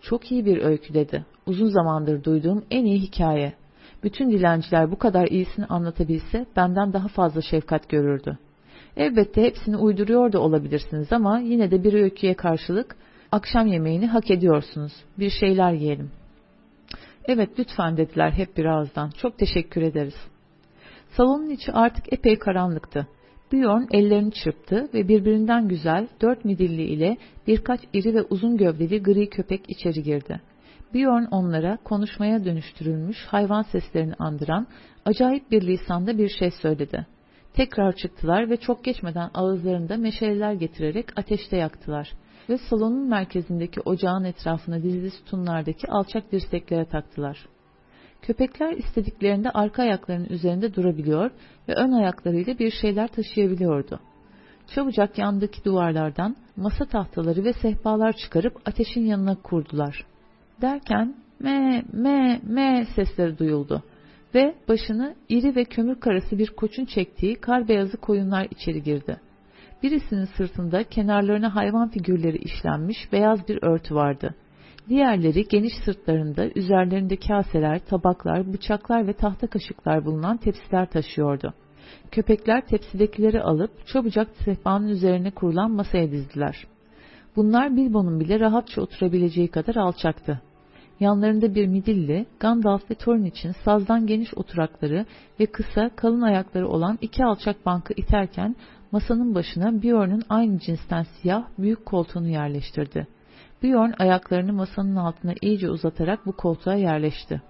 Çok iyi bir öykü dedi. Uzun zamandır duyduğum en iyi hikaye. Bütün dilenciler bu kadar iyisini anlatabilse benden daha fazla şefkat görürdü. Elbette hepsini uyduruyor da olabilirsiniz ama yine de bir öyküye karşılık akşam yemeğini hak ediyorsunuz. Bir şeyler yiyelim. Evet lütfen dediler hep bir ağızdan. Çok teşekkür ederiz. Salonun içi artık epey karanlıktı. Bjorn ellerini çırptı ve birbirinden güzel dört midilli ile birkaç iri ve uzun gövdeli gri köpek içeri girdi. Bjorn onlara konuşmaya dönüştürülmüş hayvan seslerini andıran acayip bir lisanda bir şey söyledi. Tekrar çıktılar ve çok geçmeden ağızlarında meşaleler getirerek ateşte yaktılar ve salonun merkezindeki ocağın etrafına dizili sütunlardaki alçak dirseklere taktılar. Köpekler istediklerinde arka ayaklarının üzerinde durabiliyor ve ön ayaklarıyla bir şeyler taşıyabiliyordu. Çabucak yandaki duvarlardan masa tahtaları ve sehpalar çıkarıp ateşin yanına kurdular. Derken me me me sesleri duyuldu ve başını iri ve kömür karası bir koçun çektiği kar beyazı koyunlar içeri girdi. Birisinin sırtında kenarlarına hayvan figürleri işlenmiş beyaz bir örtü vardı. Diğerleri geniş sırtlarında üzerlerinde kaseler, tabaklar, bıçaklar ve tahta kaşıklar bulunan tepsiler taşıyordu. Köpekler tepsidekileri alıp çabucak sehpanın üzerine kurulan masaya dizdiler. Bunlar Bilbo'nun bile rahatça oturabileceği kadar alçaktı. Yanlarında bir midilli, Gandalf ve Thorin için sazdan geniş oturakları ve kısa, kalın ayakları olan iki alçak bankı iterken masanın başına Bjorn'un aynı cinsten siyah büyük koltuğunu yerleştirdi. Bjorn ayaklarını masanın altına iyice uzatarak bu koltuğa yerleşti.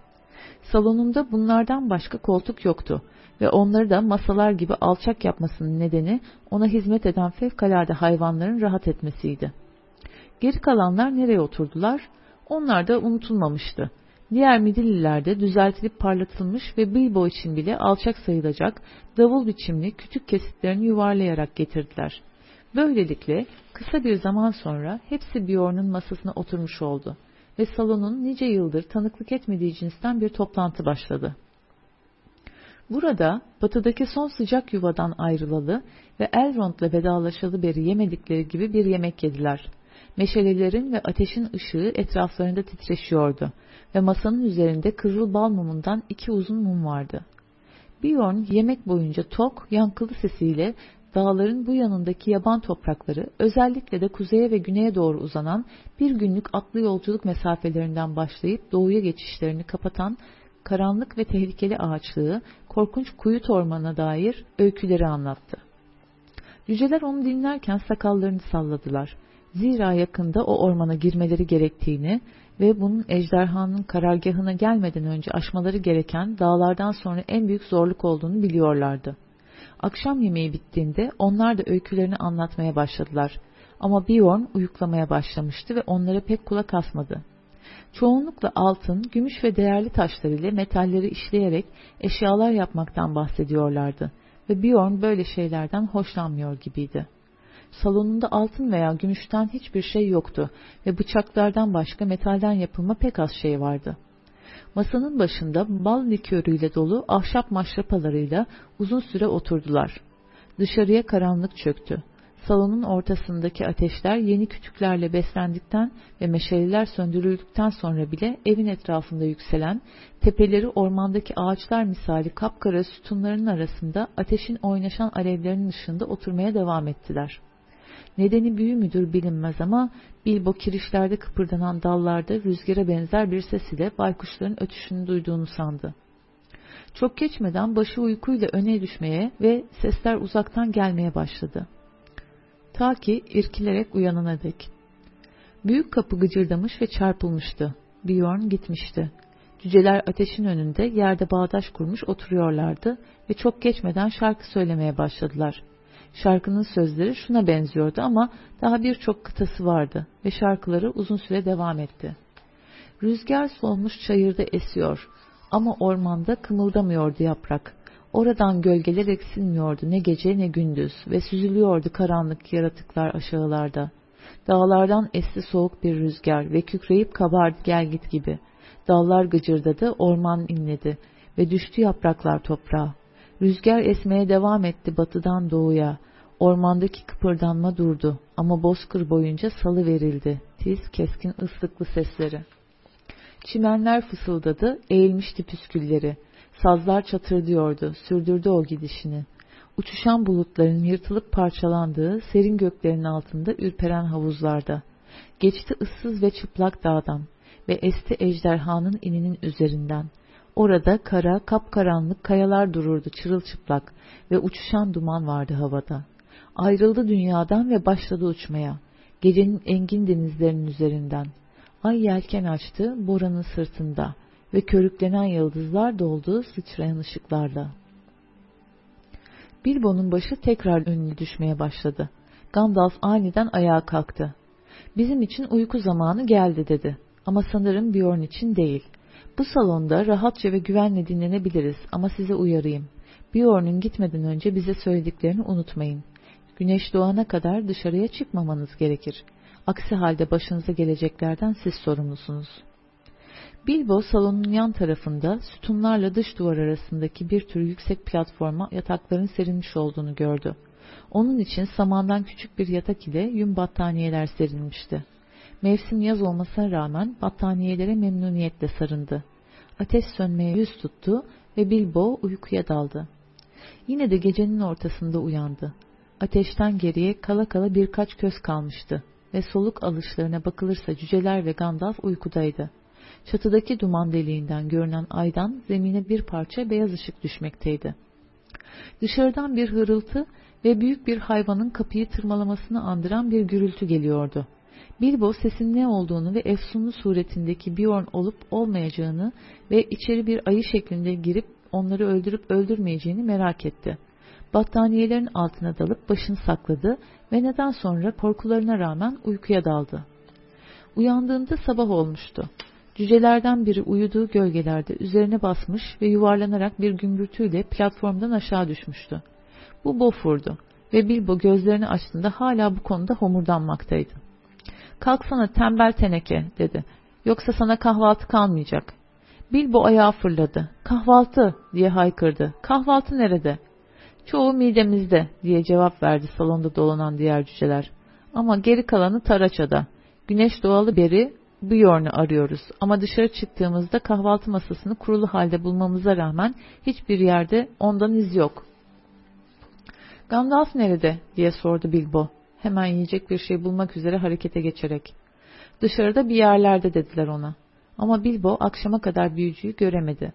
Salonunda bunlardan başka koltuk yoktu ve onları da masalar gibi alçak yapmasının nedeni ona hizmet eden fevkalade hayvanların rahat etmesiydi. Geri kalanlar nereye oturdular? Onlar da unutulmamıştı. Diğer Midilliler de düzeltilip parlatılmış ve Bilbo için bile alçak sayılacak davul biçimli küçük kesitlerini yuvarlayarak getirdiler. Böylelikle kısa bir zaman sonra hepsi Bjorn'un masasına oturmuş oldu ve salonun nice yıldır tanıklık etmediği cinsten bir toplantı başladı. Burada batıdaki son sıcak yuvadan ayrılalı ve Elrond'la vedalaşalı beri yemedikleri gibi bir yemek yediler. Meşalelerin ve ateşin ışığı etraflarında titreşiyordu ve masanın üzerinde kızıl bal mumundan iki uzun mum vardı. Bjorn yemek boyunca tok, yankılı sesiyle dağların bu yanındaki yaban toprakları, özellikle de kuzeye ve güneye doğru uzanan bir günlük atlı yolculuk mesafelerinden başlayıp doğuya geçişlerini kapatan karanlık ve tehlikeli ağaçlığı, korkunç kuyut ormana dair öyküleri anlattı. Cüceler onu dinlerken sakallarını salladılar. Zira yakında o ormana girmeleri gerektiğini ve bunun ejderhanın karargahına gelmeden önce aşmaları gereken dağlardan sonra en büyük zorluk olduğunu biliyorlardı. Akşam yemeği bittiğinde onlar da öykülerini anlatmaya başladılar. Ama Bjorn uyuklamaya başlamıştı ve onlara pek kulak asmadı. Çoğunlukla altın, gümüş ve değerli taşlar ile metalleri işleyerek eşyalar yapmaktan bahsediyorlardı ve Bjorn böyle şeylerden hoşlanmıyor gibiydi. Salonunda altın veya gümüşten hiçbir şey yoktu ve bıçaklardan başka metalden yapılma pek az şey vardı. Masanın başında bal likörüyle dolu ahşap maşrapalarıyla uzun süre oturdular. Dışarıya karanlık çöktü. Salonun ortasındaki ateşler yeni kütüklerle beslendikten ve meşaleler söndürüldükten sonra bile evin etrafında yükselen, tepeleri ormandaki ağaçlar misali kapkara sütunların arasında ateşin oynaşan alevlerinin ışığında oturmaya devam ettiler. Nedeni büyü müdür bilinmez ama Bilbo kirişlerde kıpırdanan dallarda rüzgara benzer bir ses ile baykuşların ötüşünü duyduğunu sandı. Çok geçmeden başı uykuyla öne düşmeye ve sesler uzaktan gelmeye başladı. Ta ki irkilerek uyanana dek. Büyük kapı gıcırdamış ve çarpılmıştı. Bjorn gitmişti. Cüceler ateşin önünde yerde bağdaş kurmuş oturuyorlardı ve çok geçmeden şarkı söylemeye başladılar. Şarkının sözleri şuna benziyordu ama daha birçok kıtası vardı ve şarkıları uzun süre devam etti. Rüzgar solmuş çayırda esiyor ama ormanda kımıldamıyordu yaprak. Oradan gölgeler eksilmiyordu ne gece ne gündüz ve süzülüyordu karanlık yaratıklar aşağılarda. Dağlardan esti soğuk bir rüzgar ve kükreyip kabardı gel git gibi. Dallar gıcırdadı, orman inledi ve düştü yapraklar toprağa. Rüzgar esmeye devam etti batıdan doğuya. Ormandaki kıpırdanma durdu ama bozkır boyunca salı verildi. Tiz, keskin, ıslıklı sesleri. Çimenler fısıldadı, eğilmişti püskülleri. Sazlar çatırdıyordu, sürdürdü o gidişini. Uçuşan bulutların yırtılıp parçalandığı serin göklerin altında ürperen havuzlarda. Geçti ıssız ve çıplak dağdan ve esti ejderhanın ininin üzerinden. Orada kara, kapkaranlık kayalar dururdu çırılçıplak ve uçuşan duman vardı havada. Ayrıldı dünyadan ve başladı uçmaya. Gecenin engin denizlerinin üzerinden. Ay yelken açtı Bora'nın sırtında ve körüklenen yıldızlar doldu sıçrayan ışıklarla. Bilbo'nun başı tekrar önüne düşmeye başladı. Gandalf aniden ayağa kalktı. Bizim için uyku zamanı geldi dedi. Ama sanırım Bjorn için değil. Bu salonda rahatça ve güvenle dinlenebiliriz ama size uyarayım. Bjorn'un gitmeden önce bize söylediklerini unutmayın. Güneş doğana kadar dışarıya çıkmamanız gerekir. Aksi halde başınıza geleceklerden siz sorumlusunuz. Bilbo salonun yan tarafında sütunlarla dış duvar arasındaki bir tür yüksek platforma yatakların serilmiş olduğunu gördü. Onun için samandan küçük bir yatak ile yün battaniyeler serilmişti. Mevsim yaz olmasına rağmen battaniyelere memnuniyetle sarındı. Ateş sönmeye yüz tuttu ve Bilbo uykuya daldı. Yine de gecenin ortasında uyandı. Ateşten geriye kala kala birkaç köz kalmıştı ve soluk alışlarına bakılırsa cüceler ve Gandalf uykudaydı. Çatıdaki duman deliğinden görünen aydan zemine bir parça beyaz ışık düşmekteydi. Dışarıdan bir hırıltı ve büyük bir hayvanın kapıyı tırmalamasını andıran bir gürültü geliyordu. Bilbo sesin ne olduğunu ve efsunlu suretindeki Bjorn olup olmayacağını ve içeri bir ayı şeklinde girip onları öldürüp öldürmeyeceğini merak etti. Battaniyelerin altına dalıp başını sakladı ve neden sonra korkularına rağmen uykuya daldı. Uyandığında sabah olmuştu. Cücelerden biri uyuduğu gölgelerde üzerine basmış ve yuvarlanarak bir gümbürtüyle platformdan aşağı düşmüştü. Bu Bofur'du ve Bilbo gözlerini açtığında hala bu konuda homurdanmaktaydı. Kalksana tembel teneke dedi. Yoksa sana kahvaltı kalmayacak. Bilbo ayağa fırladı. Kahvaltı diye haykırdı. Kahvaltı nerede? Çoğu midemizde diye cevap verdi salonda dolanan diğer cüceler. Ama geri kalanı Taraça'da. Güneş doğalı beri Bjorn'u arıyoruz ama dışarı çıktığımızda kahvaltı masasını kurulu halde bulmamıza rağmen hiçbir yerde ondan iz yok. Gandalf nerede diye sordu Bilbo. Hemen yiyecek bir şey bulmak üzere harekete geçerek. Dışarıda bir yerlerde dediler ona. Ama Bilbo akşama kadar büyücüyü göremedi.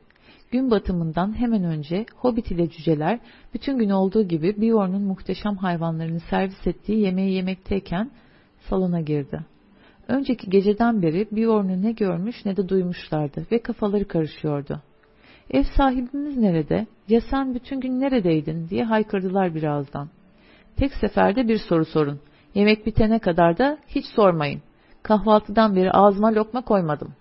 Gün batımından hemen önce Hobbit ile cüceler bütün gün olduğu gibi Bjorn'un muhteşem hayvanlarını servis ettiği yemeği yemekteyken salona girdi. Önceki geceden beri Bjorn'u ne görmüş ne de duymuşlardı ve kafaları karışıyordu. Ev sahibimiz nerede? Ya sen bütün gün neredeydin diye haykırdılar birazdan. Tek seferde bir soru sorun. Yemek bitene kadar da hiç sormayın. Kahvaltıdan beri ağzıma lokma koymadım.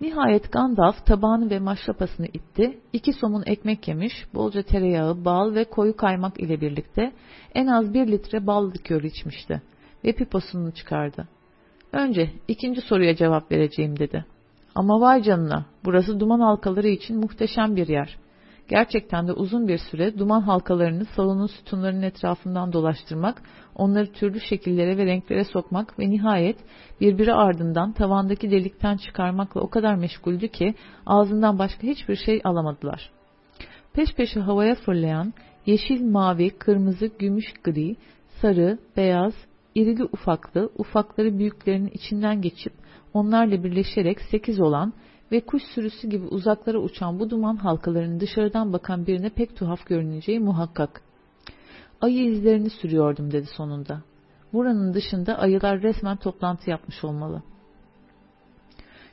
Nihayet Gandalf tabağını ve maşrapasını itti, iki somun ekmek yemiş, bolca tereyağı, bal ve koyu kaymak ile birlikte en az bir litre bal likörü içmişti ve piposunu çıkardı. Önce ikinci soruya cevap vereceğim dedi. Ama vay canına, burası duman halkaları için muhteşem bir yer. Gerçekten de uzun bir süre duman halkalarını salonun sütunlarının etrafından dolaştırmak, onları türlü şekillere ve renklere sokmak ve nihayet birbiri ardından tavandaki delikten çıkarmakla o kadar meşguldü ki ağzından başka hiçbir şey alamadılar. Peş peşe havaya fırlayan yeşil, mavi, kırmızı, gümüş, gri, sarı, beyaz, irili ufaklı, ufakları büyüklerinin içinden geçip onlarla birleşerek sekiz olan ve kuş sürüsü gibi uzaklara uçan bu duman halkalarının dışarıdan bakan birine pek tuhaf görüneceği muhakkak. Ayı izlerini sürüyordum dedi sonunda. Buranın dışında ayılar resmen toplantı yapmış olmalı.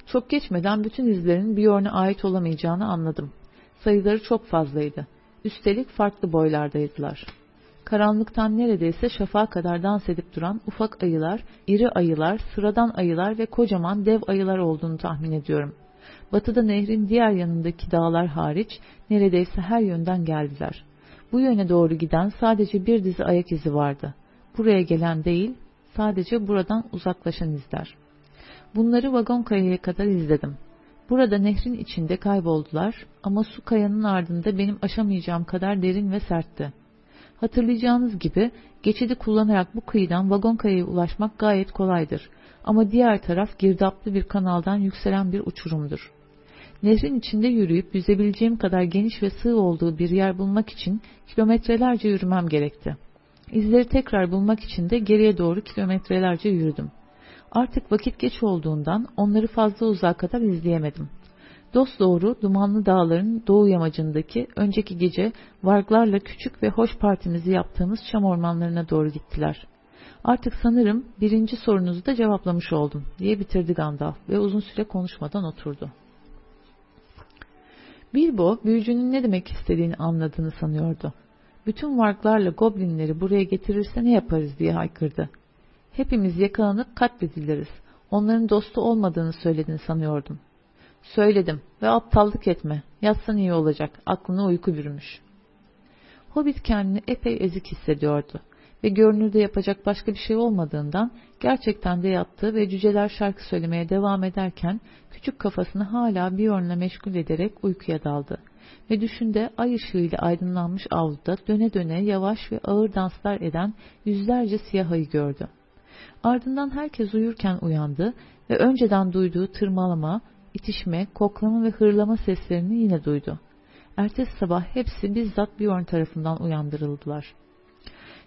Çok geçmeden bütün izlerin Bjorn'a ait olamayacağını anladım. Sayıları çok fazlaydı. Üstelik farklı boylardaydılar. Karanlıktan neredeyse şafağa kadar dans edip duran ufak ayılar, iri ayılar, sıradan ayılar ve kocaman dev ayılar olduğunu tahmin ediyorum. Batıda nehrin diğer yanındaki dağlar hariç neredeyse her yönden geldiler. Bu yöne doğru giden sadece bir dizi ayak izi vardı. Buraya gelen değil, sadece buradan uzaklaşan izler. Bunları vagon kayaya kadar izledim. Burada nehrin içinde kayboldular ama su kayanın ardında benim aşamayacağım kadar derin ve sertti. Hatırlayacağınız gibi geçidi kullanarak bu kıyıdan vagon kayaya ulaşmak gayet kolaydır ama diğer taraf girdaplı bir kanaldan yükselen bir uçurumdur. Nehrin içinde yürüyüp yüzebileceğim kadar geniş ve sığ olduğu bir yer bulmak için kilometrelerce yürümem gerekti. İzleri tekrar bulmak için de geriye doğru kilometrelerce yürüdüm. Artık vakit geç olduğundan onları fazla uzağa kadar izleyemedim. Dost doğru dumanlı dağların doğu yamacındaki önceki gece varglarla küçük ve hoş partimizi yaptığımız çam ormanlarına doğru gittiler. Artık sanırım birinci sorunuzu da cevaplamış oldum diye bitirdi Gandalf ve uzun süre konuşmadan oturdu. Bilbo büyücünün ne demek istediğini anladığını sanıyordu. Bütün varklarla goblinleri buraya getirirse ne yaparız diye haykırdı. Hepimiz yakalanıp katlediliriz. Onların dostu olmadığını söyledin sanıyordum. Söyledim ve aptallık etme. Yatsan iyi olacak. Aklına uyku bürümüş. Hobbit kendini epey ezik hissediyordu ve görünürde yapacak başka bir şey olmadığından gerçekten de yattı ve cüceler şarkı söylemeye devam ederken küçük kafasını hala bir yönle meşgul ederek uykuya daldı. Ve düşünde ay ışığıyla aydınlanmış avluda döne döne yavaş ve ağır danslar eden yüzlerce siyah ayı gördü. Ardından herkes uyurken uyandı ve önceden duyduğu tırmalama, itişme, koklama ve hırlama seslerini yine duydu. Ertesi sabah hepsi bizzat Bjorn tarafından uyandırıldılar.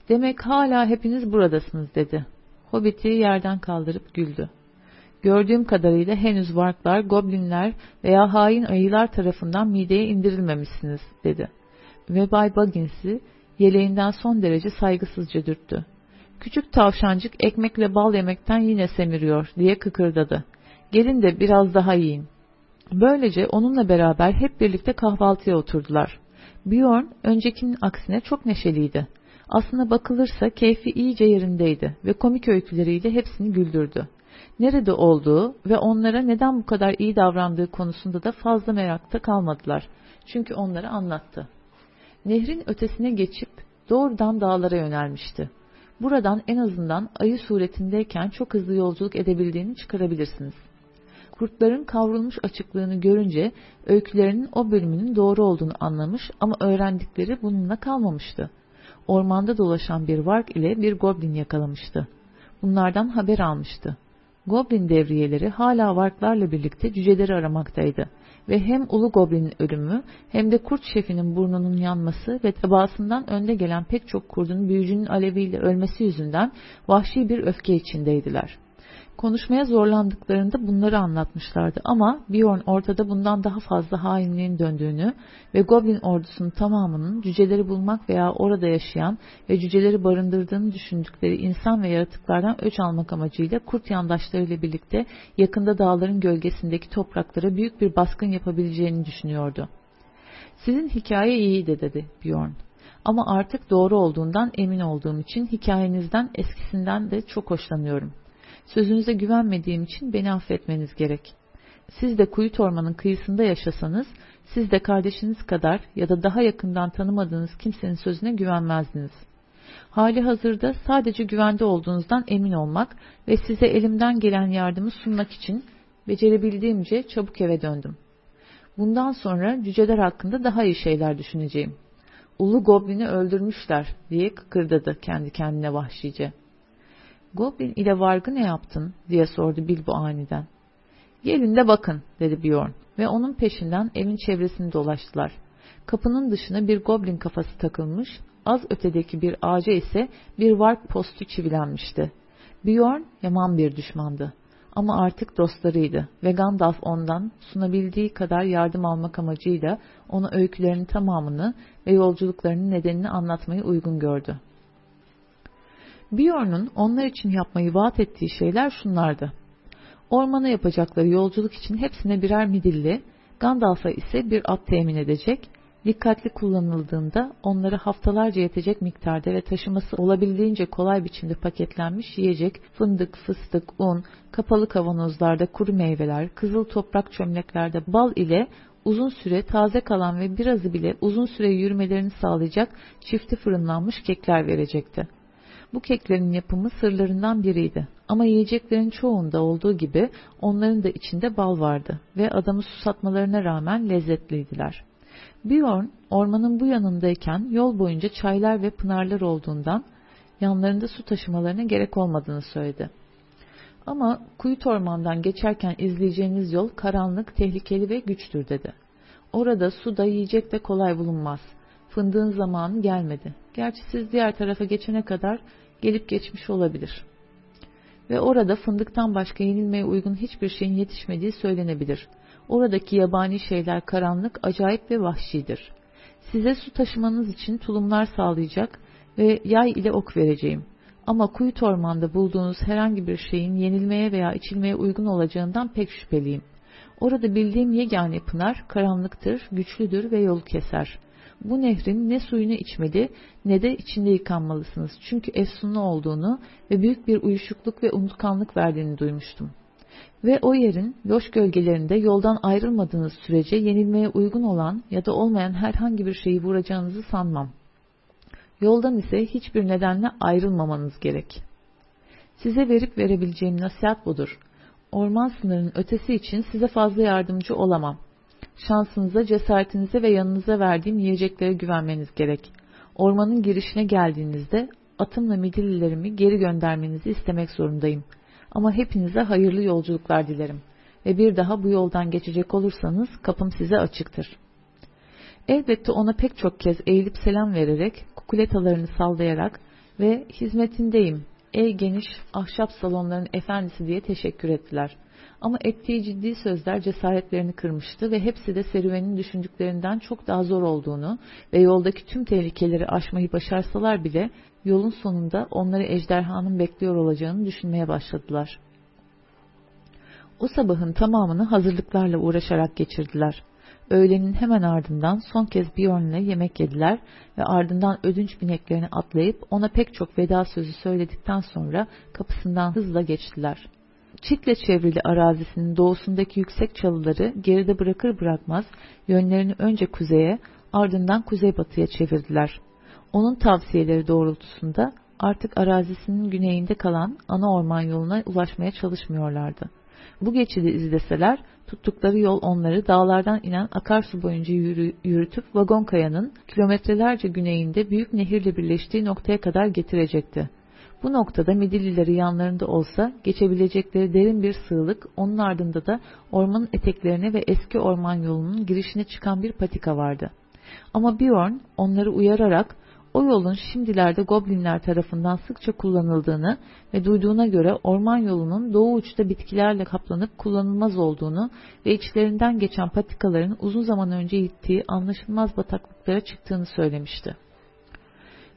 Demek hala hepiniz buradasınız dedi. Hobbit'i yerden kaldırıp güldü. Gördüğüm kadarıyla henüz varklar, goblinler veya hain ayılar tarafından mideye indirilmemişsiniz dedi. Ve Bay Baggins'i yeleğinden son derece saygısızca dürttü. Küçük tavşancık ekmekle bal yemekten yine semiriyor diye kıkırdadı. Gelin de biraz daha yiyin. Böylece onunla beraber hep birlikte kahvaltıya oturdular. Bjorn öncekinin aksine çok neşeliydi. Aslına bakılırsa keyfi iyice yerindeydi ve komik öyküleriyle hepsini güldürdü. Nerede olduğu ve onlara neden bu kadar iyi davrandığı konusunda da fazla merakta kalmadılar. Çünkü onları anlattı. Nehrin ötesine geçip doğrudan dağlara yönelmişti. Buradan en azından ayı suretindeyken çok hızlı yolculuk edebildiğini çıkarabilirsiniz. Kurtların kavrulmuş açıklığını görünce öykülerinin o bölümünün doğru olduğunu anlamış ama öğrendikleri bununla kalmamıştı ormanda dolaşan bir vark ile bir goblin yakalamıştı. Bunlardan haber almıştı. Goblin devriyeleri hala varklarla birlikte cüceleri aramaktaydı ve hem Ulu Goblin'in ölümü hem de kurt şefinin burnunun yanması ve tabasından önde gelen pek çok kurdun büyücünün aleviyle ölmesi yüzünden vahşi bir öfke içindeydiler. Konuşmaya zorlandıklarında bunları anlatmışlardı ama Bjorn ortada bundan daha fazla hainliğin döndüğünü ve Goblin ordusunun tamamının cüceleri bulmak veya orada yaşayan ve cüceleri barındırdığını düşündükleri insan ve yaratıklardan öç almak amacıyla kurt yandaşlarıyla birlikte yakında dağların gölgesindeki topraklara büyük bir baskın yapabileceğini düşünüyordu. Sizin hikaye iyiydi dedi Bjorn. Ama artık doğru olduğundan emin olduğum için hikayenizden eskisinden de çok hoşlanıyorum. Sözünüze güvenmediğim için beni affetmeniz gerek. Siz de Kuyut Orman'ın kıyısında yaşasanız, siz de kardeşiniz kadar ya da daha yakından tanımadığınız kimsenin sözüne güvenmezdiniz. Hali hazırda sadece güvende olduğunuzdan emin olmak ve size elimden gelen yardımı sunmak için becerebildiğimce çabuk eve döndüm. Bundan sonra cüceler hakkında daha iyi şeyler düşüneceğim. Ulu Goblin'i öldürmüşler diye kıkırdadı kendi kendine vahşice. Goblin ile Varg'ı ne yaptın diye sordu Bilbo aniden. Gelin de bakın dedi Bjorn ve onun peşinden evin çevresini dolaştılar. Kapının dışına bir goblin kafası takılmış, az ötedeki bir ağaca ise bir varp postu çivilenmişti. Bjorn yaman bir düşmandı. Ama artık dostlarıydı ve Gandalf ondan sunabildiği kadar yardım almak amacıyla ona öykülerinin tamamını ve yolculuklarının nedenini anlatmayı uygun gördü. Bjorn'un onlar için yapmayı vaat ettiği şeyler şunlardı. Ormana yapacakları yolculuk için hepsine birer midilli, Gandalf'a ise bir at temin edecek, dikkatli kullanıldığında onları haftalarca yetecek miktarda ve taşıması olabildiğince kolay biçimde paketlenmiş yiyecek, fındık, fıstık, un, kapalı kavanozlarda kuru meyveler, kızıl toprak çömleklerde bal ile uzun süre taze kalan ve birazı bile uzun süre yürümelerini sağlayacak çifti fırınlanmış kekler verecekti. Bu keklerin yapımı sırlarından biriydi. Ama yiyeceklerin çoğunda olduğu gibi onların da içinde bal vardı ve adamı susatmalarına rağmen lezzetliydiler. Bjorn ormanın bu yanındayken yol boyunca çaylar ve pınarlar olduğundan yanlarında su taşımalarına gerek olmadığını söyledi. Ama kuyut ormandan geçerken izleyeceğiniz yol karanlık, tehlikeli ve güçtür dedi. Orada su da yiyecek de kolay bulunmaz. Fındığın zamanı gelmedi. Gerçi siz diğer tarafa geçene kadar gelip geçmiş olabilir. Ve orada fındıktan başka yenilmeye uygun hiçbir şeyin yetişmediği söylenebilir. Oradaki yabani şeyler karanlık, acayip ve vahşidir. Size su taşımanız için tulumlar sağlayacak ve yay ile ok vereceğim. Ama kuyut ormanda bulduğunuz herhangi bir şeyin yenilmeye veya içilmeye uygun olacağından pek şüpheliyim. Orada bildiğim yegane pınar karanlıktır, güçlüdür ve yolu keser.'' Bu nehrin ne suyunu içmeli ne de içinde yıkanmalısınız. Çünkü efsunlu olduğunu ve büyük bir uyuşukluk ve unutkanlık verdiğini duymuştum. Ve o yerin loş gölgelerinde yoldan ayrılmadığınız sürece yenilmeye uygun olan ya da olmayan herhangi bir şeyi vuracağınızı sanmam. Yoldan ise hiçbir nedenle ayrılmamanız gerek. Size verip verebileceğim nasihat budur. Orman sınırının ötesi için size fazla yardımcı olamam.'' Şansınıza, cesaretinize ve yanınıza verdiğim yiyeceklere güvenmeniz gerek. Ormanın girişine geldiğinizde atımla midillilerimi geri göndermenizi istemek zorundayım. Ama hepinize hayırlı yolculuklar dilerim. Ve bir daha bu yoldan geçecek olursanız kapım size açıktır. Elbette ona pek çok kez eğilip selam vererek, kukuletalarını sallayarak ve hizmetindeyim, ey geniş ahşap salonların efendisi diye teşekkür ettiler. Ama ettiği ciddi sözler cesaretlerini kırmıştı ve hepsi de serüvenin düşündüklerinden çok daha zor olduğunu ve yoldaki tüm tehlikeleri aşmayı başarsalar bile yolun sonunda onları ejderhanın bekliyor olacağını düşünmeye başladılar. O sabahın tamamını hazırlıklarla uğraşarak geçirdiler. Öğlenin hemen ardından son kez Bjorn'le yemek yediler ve ardından ödünç bineklerini atlayıp ona pek çok veda sözü söyledikten sonra kapısından hızla geçtiler.'' Çitle çevrili arazisinin doğusundaki yüksek çalıları geride bırakır bırakmaz yönlerini önce kuzeye ardından kuzeybatıya çevirdiler. Onun tavsiyeleri doğrultusunda artık arazisinin güneyinde kalan ana orman yoluna ulaşmaya çalışmıyorlardı. Bu geçidi izleseler tuttukları yol onları dağlardan inen akarsu boyunca yürü, yürütüp Vagon Kaya'nın kilometrelerce güneyinde büyük nehirle birleştiği noktaya kadar getirecekti. Bu noktada Midillileri yanlarında olsa geçebilecekleri derin bir sığlık, onun ardında da ormanın eteklerine ve eski orman yolunun girişine çıkan bir patika vardı. Ama Bjorn onları uyararak o yolun şimdilerde goblinler tarafından sıkça kullanıldığını ve duyduğuna göre orman yolunun doğu uçta bitkilerle kaplanıp kullanılmaz olduğunu ve içlerinden geçen patikaların uzun zaman önce gittiği anlaşılmaz bataklıklara çıktığını söylemişti.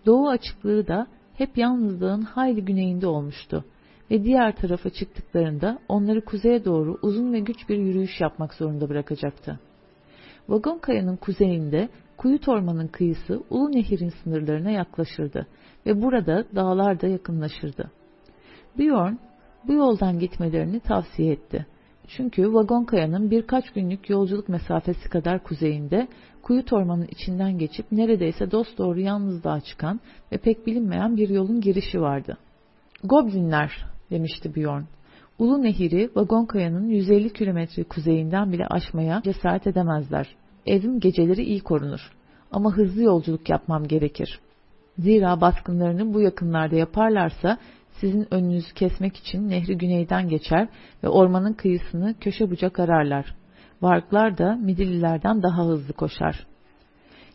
Doğu açıklığı da hep yalnızlığın hayli güneyinde olmuştu ve diğer tarafa çıktıklarında onları kuzeye doğru uzun ve güç bir yürüyüş yapmak zorunda bırakacaktı. Vagon kayanın kuzeyinde Kuyut ormanın kıyısı Ulu Nehir'in sınırlarına yaklaşırdı ve burada dağlar da yakınlaşırdı. Bjorn bu yoldan gitmelerini tavsiye etti. Çünkü Vagonkaya'nın birkaç günlük yolculuk mesafesi kadar kuzeyinde Kuyut ormanın içinden geçip neredeyse dost doğru yalnızlığa çıkan ve pek bilinmeyen bir yolun girişi vardı. Goblinler demişti Bjorn. Ulu Nehir'i Vagonkaya'nın 150 kilometre kuzeyinden bile aşmaya cesaret edemezler. Evim geceleri iyi korunur. Ama hızlı yolculuk yapmam gerekir. Zira baskınlarını bu yakınlarda yaparlarsa sizin önünüzü kesmek için nehri güneyden geçer ve ormanın kıyısını köşe bucak ararlar. Varklar da Midillilerden daha hızlı koşar.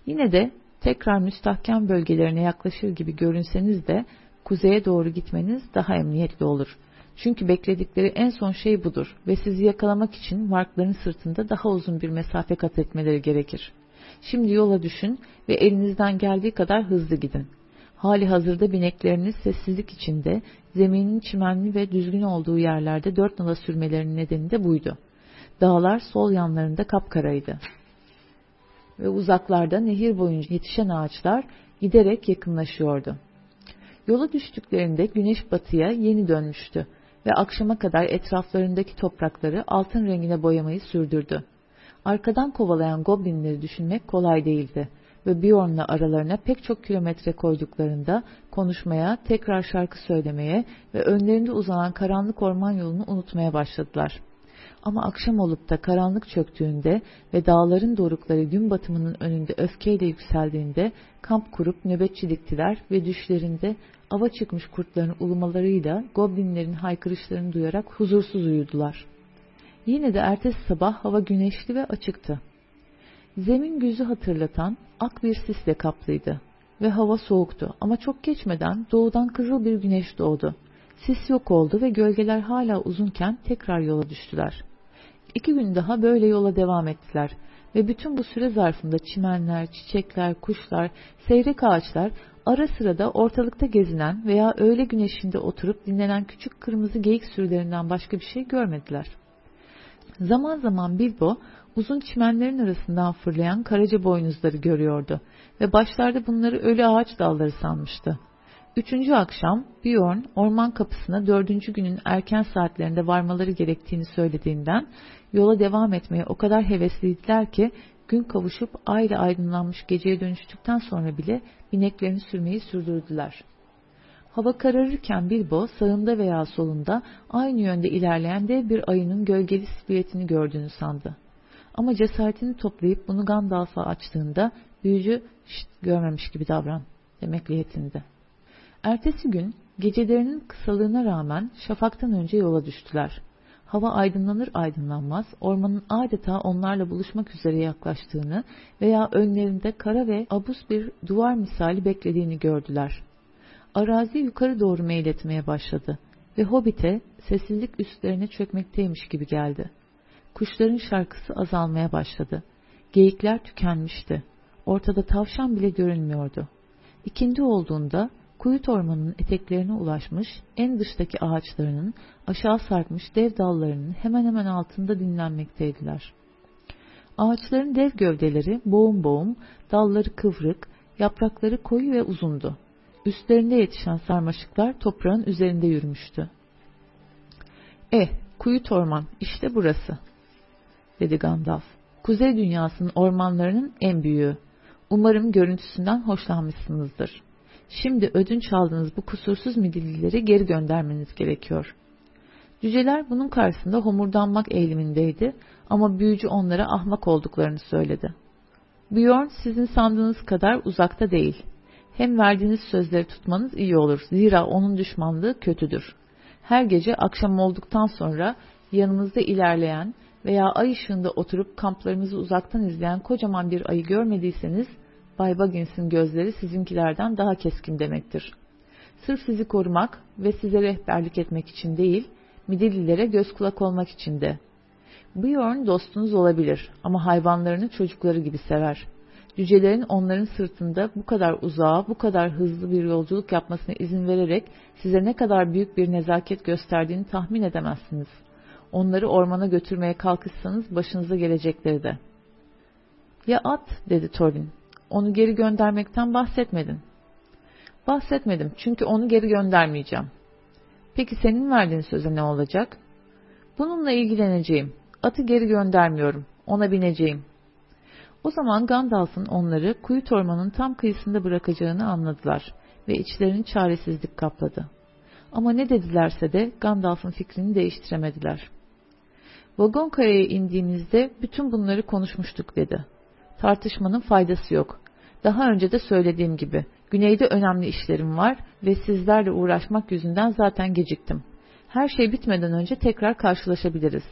Yine de tekrar müstahkem bölgelerine yaklaşır gibi görünseniz de kuzeye doğru gitmeniz daha emniyetli olur. Çünkü bekledikleri en son şey budur ve sizi yakalamak için varkların sırtında daha uzun bir mesafe kat etmeleri gerekir. Şimdi yola düşün ve elinizden geldiği kadar hızlı gidin. Hali hazırda binekleriniz sessizlik içinde, zeminin çimenli ve düzgün olduğu yerlerde dört nala sürmelerinin nedeni de buydu. Dağlar sol yanlarında kapkaraydı. Ve uzaklarda nehir boyunca yetişen ağaçlar giderek yakınlaşıyordu. Yola düştüklerinde güneş batıya yeni dönmüştü ve akşama kadar etraflarındaki toprakları altın rengine boyamayı sürdürdü. Arkadan kovalayan goblinleri düşünmek kolay değildi ve Bjorn'la aralarına pek çok kilometre koyduklarında konuşmaya, tekrar şarkı söylemeye ve önlerinde uzanan karanlık orman yolunu unutmaya başladılar. Ama akşam olup da karanlık çöktüğünde ve dağların dorukları gün batımının önünde öfkeyle yükseldiğinde kamp kurup nöbetçi diktiler ve düşlerinde ava çıkmış kurtların ulumalarıyla goblinlerin haykırışlarını duyarak huzursuz uyudular. Yine de ertesi sabah hava güneşli ve açıktı. Zemin güzü hatırlatan ak bir sisle kaplıydı ve hava soğuktu ama çok geçmeden doğudan kızıl bir güneş doğdu. Sis yok oldu ve gölgeler hala uzunken tekrar yola düştüler. İki gün daha böyle yola devam ettiler ve bütün bu süre zarfında çimenler, çiçekler, kuşlar, seyrek ağaçlar ara sıra da ortalıkta gezinen veya öğle güneşinde oturup dinlenen küçük kırmızı geyik sürülerinden başka bir şey görmediler. Zaman zaman Bilbo uzun çimenlerin arasından fırlayan karaca boynuzları görüyordu ve başlarda bunları ölü ağaç dalları sanmıştı. Üçüncü akşam Bjorn orman kapısına dördüncü günün erken saatlerinde varmaları gerektiğini söylediğinden yola devam etmeye o kadar hevesliydiler ki gün kavuşup ayrı aydınlanmış geceye dönüştükten sonra bile bineklerini sürmeyi sürdürdüler. Hava kararırken Bilbo sağında veya solunda aynı yönde ilerleyen dev bir ayının gölgeli silüetini gördüğünü sandı. Ama cesaretini toplayıp bunu Gandalf'a açtığında büyücü şşt görmemiş gibi davran demekle yetindi. Ertesi gün gecelerinin kısalığına rağmen şafaktan önce yola düştüler. Hava aydınlanır aydınlanmaz ormanın adeta onlarla buluşmak üzere yaklaştığını veya önlerinde kara ve abuz bir duvar misali beklediğini gördüler. Arazi yukarı doğru meyletmeye başladı ve Hobbit'e sessizlik üstlerine çökmekteymiş gibi geldi. Kuşların şarkısı azalmaya başladı. Geyikler tükenmişti. Ortada tavşan bile görünmüyordu. İkindi olduğunda kuyut ormanının eteklerine ulaşmış, en dıştaki ağaçlarının aşağı sarkmış dev dallarının hemen hemen altında dinlenmekteydiler. Ağaçların dev gövdeleri boğum boğum, dalları kıvrık, yaprakları koyu ve uzundu. Üstlerinde yetişen sarmaşıklar toprağın üzerinde yürümüştü. Eh, kuyut orman, işte burası, dedi Gandalf. Kuzey dünyasının ormanlarının en büyüğü. Umarım görüntüsünden hoşlanmışsınızdır. Şimdi ödünç aldığınız bu kusursuz midillileri geri göndermeniz gerekiyor. Cüceler bunun karşısında homurdanmak eğilimindeydi ama büyücü onlara ahmak olduklarını söyledi. Bjorn sizin sandığınız kadar uzakta değil. Hem verdiğiniz sözleri tutmanız iyi olur. Zira onun düşmanlığı kötüdür. Her gece akşam olduktan sonra yanımızda ilerleyen veya ay ışığında oturup kamplarımızı uzaktan izleyen kocaman bir ayı görmediyseniz Bay Baggins'in gözleri sizinkilerden daha keskin demektir. Sırf sizi korumak ve size rehberlik etmek için değil, Midillilere göz kulak olmak için de. Bjorn dostunuz olabilir ama hayvanlarını çocukları gibi sever. Cücelerin onların sırtında bu kadar uzağa, bu kadar hızlı bir yolculuk yapmasına izin vererek size ne kadar büyük bir nezaket gösterdiğini tahmin edemezsiniz. Onları ormana götürmeye kalkışsanız başınıza gelecekleri de. Ya at, dedi Thorin. onu geri göndermekten bahsetmedin. Bahsetmedim çünkü onu geri göndermeyeceğim. Peki senin verdiğin söze ne olacak? Bununla ilgileneceğim. Atı geri göndermiyorum. Ona bineceğim. O zaman Gandalf'ın onları Kuyut Orman'ın tam kıyısında bırakacağını anladılar ve içlerini çaresizlik kapladı. Ama ne dedilerse de Gandalf'ın fikrini değiştiremediler. Vagon kayaya indiğimizde bütün bunları konuşmuştuk dedi. Tartışmanın faydası yok. Daha önce de söylediğim gibi güneyde önemli işlerim var ve sizlerle uğraşmak yüzünden zaten geciktim. Her şey bitmeden önce tekrar karşılaşabiliriz.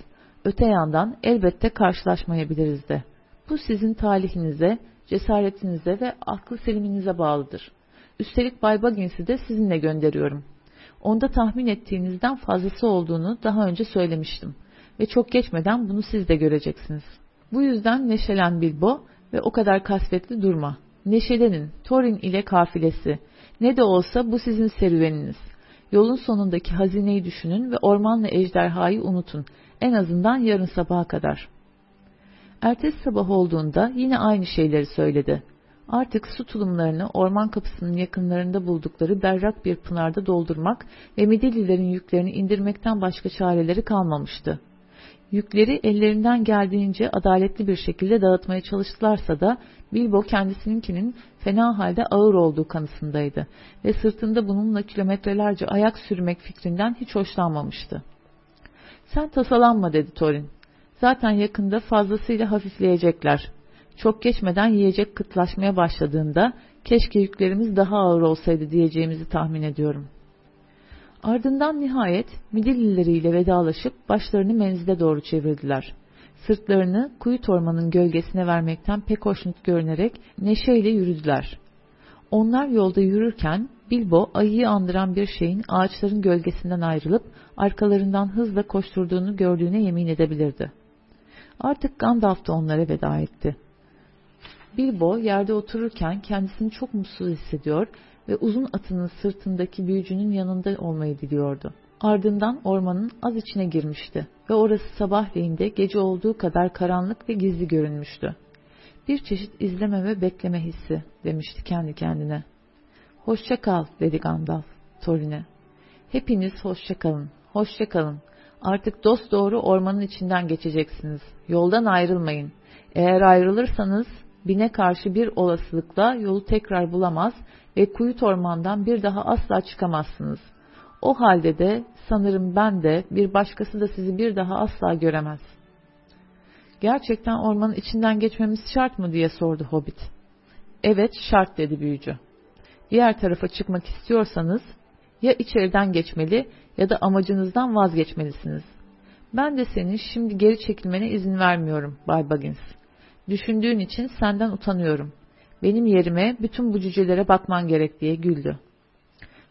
Öte yandan elbette karşılaşmayabiliriz de. Bu sizin talihinize, cesaretinize ve aklı seliminize bağlıdır. Üstelik Bay Baggins'i de sizinle gönderiyorum. Onda tahmin ettiğinizden fazlası olduğunu daha önce söylemiştim ve çok geçmeden bunu siz de göreceksiniz. Bu yüzden neşelen Bilbo ve o kadar kasvetli durma. Neşelenin, Thorin ile kafilesi. Ne de olsa bu sizin serüveniniz. Yolun sonundaki hazineyi düşünün ve ormanla ejderhayı unutun. En azından yarın sabaha kadar. Ertesi sabah olduğunda yine aynı şeyleri söyledi. Artık su tulumlarını orman kapısının yakınlarında buldukları berrak bir pınarda doldurmak ve Midillilerin yüklerini indirmekten başka çareleri kalmamıştı. Yükleri ellerinden geldiğince adaletli bir şekilde dağıtmaya çalıştılarsa da Bilbo kendisininkinin fena halde ağır olduğu kanısındaydı ve sırtında bununla kilometrelerce ayak sürmek fikrinden hiç hoşlanmamıştı. Sen tasalanma dedi Thorin. Zaten yakında fazlasıyla hafifleyecekler. Çok geçmeden yiyecek kıtlaşmaya başladığında keşke yüklerimiz daha ağır olsaydı diyeceğimizi tahmin ediyorum.'' Ardından nihayet Midillileriyle vedalaşıp başlarını menzile doğru çevirdiler. Sırtlarını kuyu tormanın gölgesine vermekten pek hoşnut görünerek neşeyle yürüdüler. Onlar yolda yürürken Bilbo ayıyı andıran bir şeyin ağaçların gölgesinden ayrılıp arkalarından hızla koşturduğunu gördüğüne yemin edebilirdi. Artık Gandalf da onlara veda etti. Bilbo yerde otururken kendisini çok mutsuz hissediyor ve uzun atının sırtındaki büyücünün yanında olmayı diliyordu. Ardından ormanın az içine girmişti ve orası sabahleyin de gece olduğu kadar karanlık ve gizli görünmüştü. Bir çeşit izleme ve bekleme hissi demişti kendi kendine. Hoşça kal dedi Gandalf Thorin'e. Hepiniz hoşça kalın, hoşça kalın. Artık dost doğru ormanın içinden geçeceksiniz. Yoldan ayrılmayın. Eğer ayrılırsanız bine karşı bir olasılıkla yolu tekrar bulamaz ve kuyut ormandan bir daha asla çıkamazsınız. O halde de sanırım ben de bir başkası da sizi bir daha asla göremez. Gerçekten ormanın içinden geçmemiz şart mı diye sordu Hobbit. Evet şart dedi büyücü. Diğer tarafa çıkmak istiyorsanız ya içeriden geçmeli ya da amacınızdan vazgeçmelisiniz. Ben de senin şimdi geri çekilmene izin vermiyorum Bay Buggins. Düşündüğün için senden utanıyorum. Benim yerime bütün bu cücelere bakman gerek diye güldü.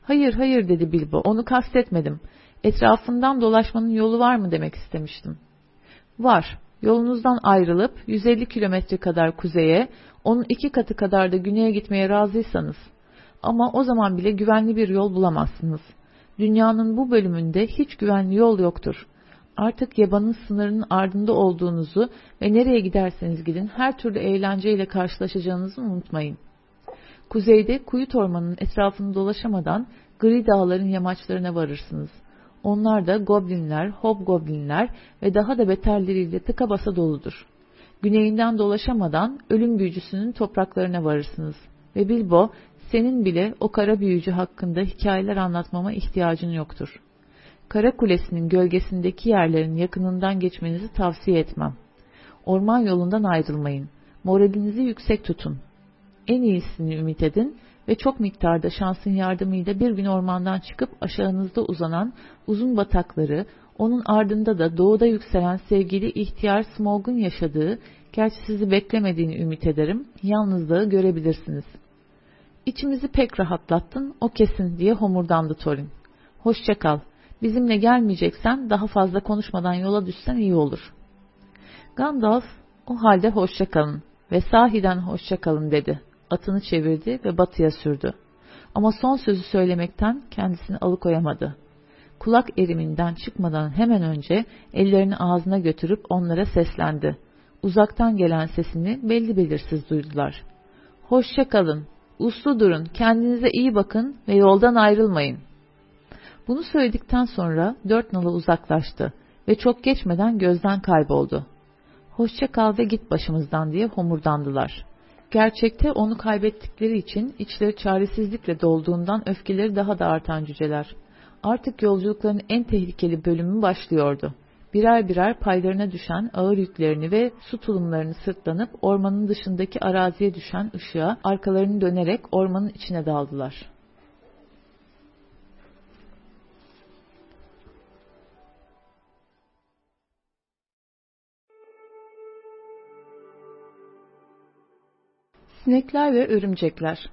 Hayır hayır dedi Bilbo onu kastetmedim. Etrafından dolaşmanın yolu var mı demek istemiştim. Var. Yolunuzdan ayrılıp 150 kilometre kadar kuzeye, onun iki katı kadar da güneye gitmeye razıysanız. Ama o zaman bile güvenli bir yol bulamazsınız. Dünyanın bu bölümünde hiç güvenli yol yoktur artık yabanın sınırının ardında olduğunuzu ve nereye giderseniz gidin her türlü eğlenceyle karşılaşacağınızı unutmayın. Kuzeyde Kuyut Ormanı'nın etrafını dolaşamadan gri dağların yamaçlarına varırsınız. Onlar da goblinler, hobgoblinler ve daha da beterleriyle tıka basa doludur. Güneyinden dolaşamadan ölüm büyücüsünün topraklarına varırsınız. Ve Bilbo, senin bile o kara büyücü hakkında hikayeler anlatmama ihtiyacın yoktur.'' Kara Kulesi'nin gölgesindeki yerlerin yakınından geçmenizi tavsiye etmem. Orman yolundan ayrılmayın. Moralinizi yüksek tutun. En iyisini ümit edin ve çok miktarda şansın yardımıyla bir gün ormandan çıkıp aşağınızda uzanan uzun batakları, onun ardında da doğuda yükselen sevgili ihtiyar Smog'un yaşadığı, gerçi sizi beklemediğini ümit ederim, yalnızlığı görebilirsiniz. İçimizi pek rahatlattın, o kesin diye homurdandı Thorin. Hoşça kal, Bizimle gelmeyeceksen daha fazla konuşmadan yola düşsen iyi olur. Gandalf o halde hoşça kalın ve sahiden hoşça kalın dedi. Atını çevirdi ve batıya sürdü. Ama son sözü söylemekten kendisini alıkoyamadı. Kulak eriminden çıkmadan hemen önce ellerini ağzına götürüp onlara seslendi. Uzaktan gelen sesini belli belirsiz duydular. Hoşça kalın, uslu durun, kendinize iyi bakın ve yoldan ayrılmayın. Bunu söyledikten sonra dört nala uzaklaştı ve çok geçmeden gözden kayboldu. Hoşça kal ve git başımızdan diye homurdandılar. Gerçekte onu kaybettikleri için içleri çaresizlikle dolduğundan öfkeleri daha da artan cüceler. Artık yolculukların en tehlikeli bölümü başlıyordu. Birer birer paylarına düşen ağır yüklerini ve su tulumlarını sırtlanıp ormanın dışındaki araziye düşen ışığa arkalarını dönerek ormanın içine daldılar. Sinekler ve örümcekler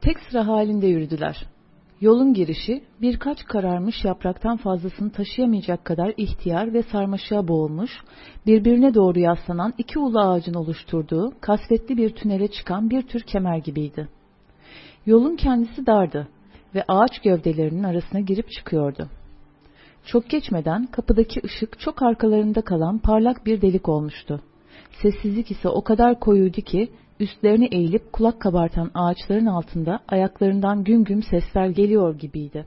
Tek sıra halinde yürüdüler. Yolun girişi birkaç kararmış yapraktan fazlasını taşıyamayacak kadar ihtiyar ve sarmaşığa boğulmuş, birbirine doğru yaslanan iki ulu ağacın oluşturduğu kasvetli bir tünele çıkan bir tür kemer gibiydi. Yolun kendisi dardı ve ağaç gövdelerinin arasına girip çıkıyordu. Çok geçmeden kapıdaki ışık çok arkalarında kalan parlak bir delik olmuştu. Sessizlik ise o kadar koyuydu ki üstlerini eğilip kulak kabartan ağaçların altında ayaklarından güm güm sesler geliyor gibiydi.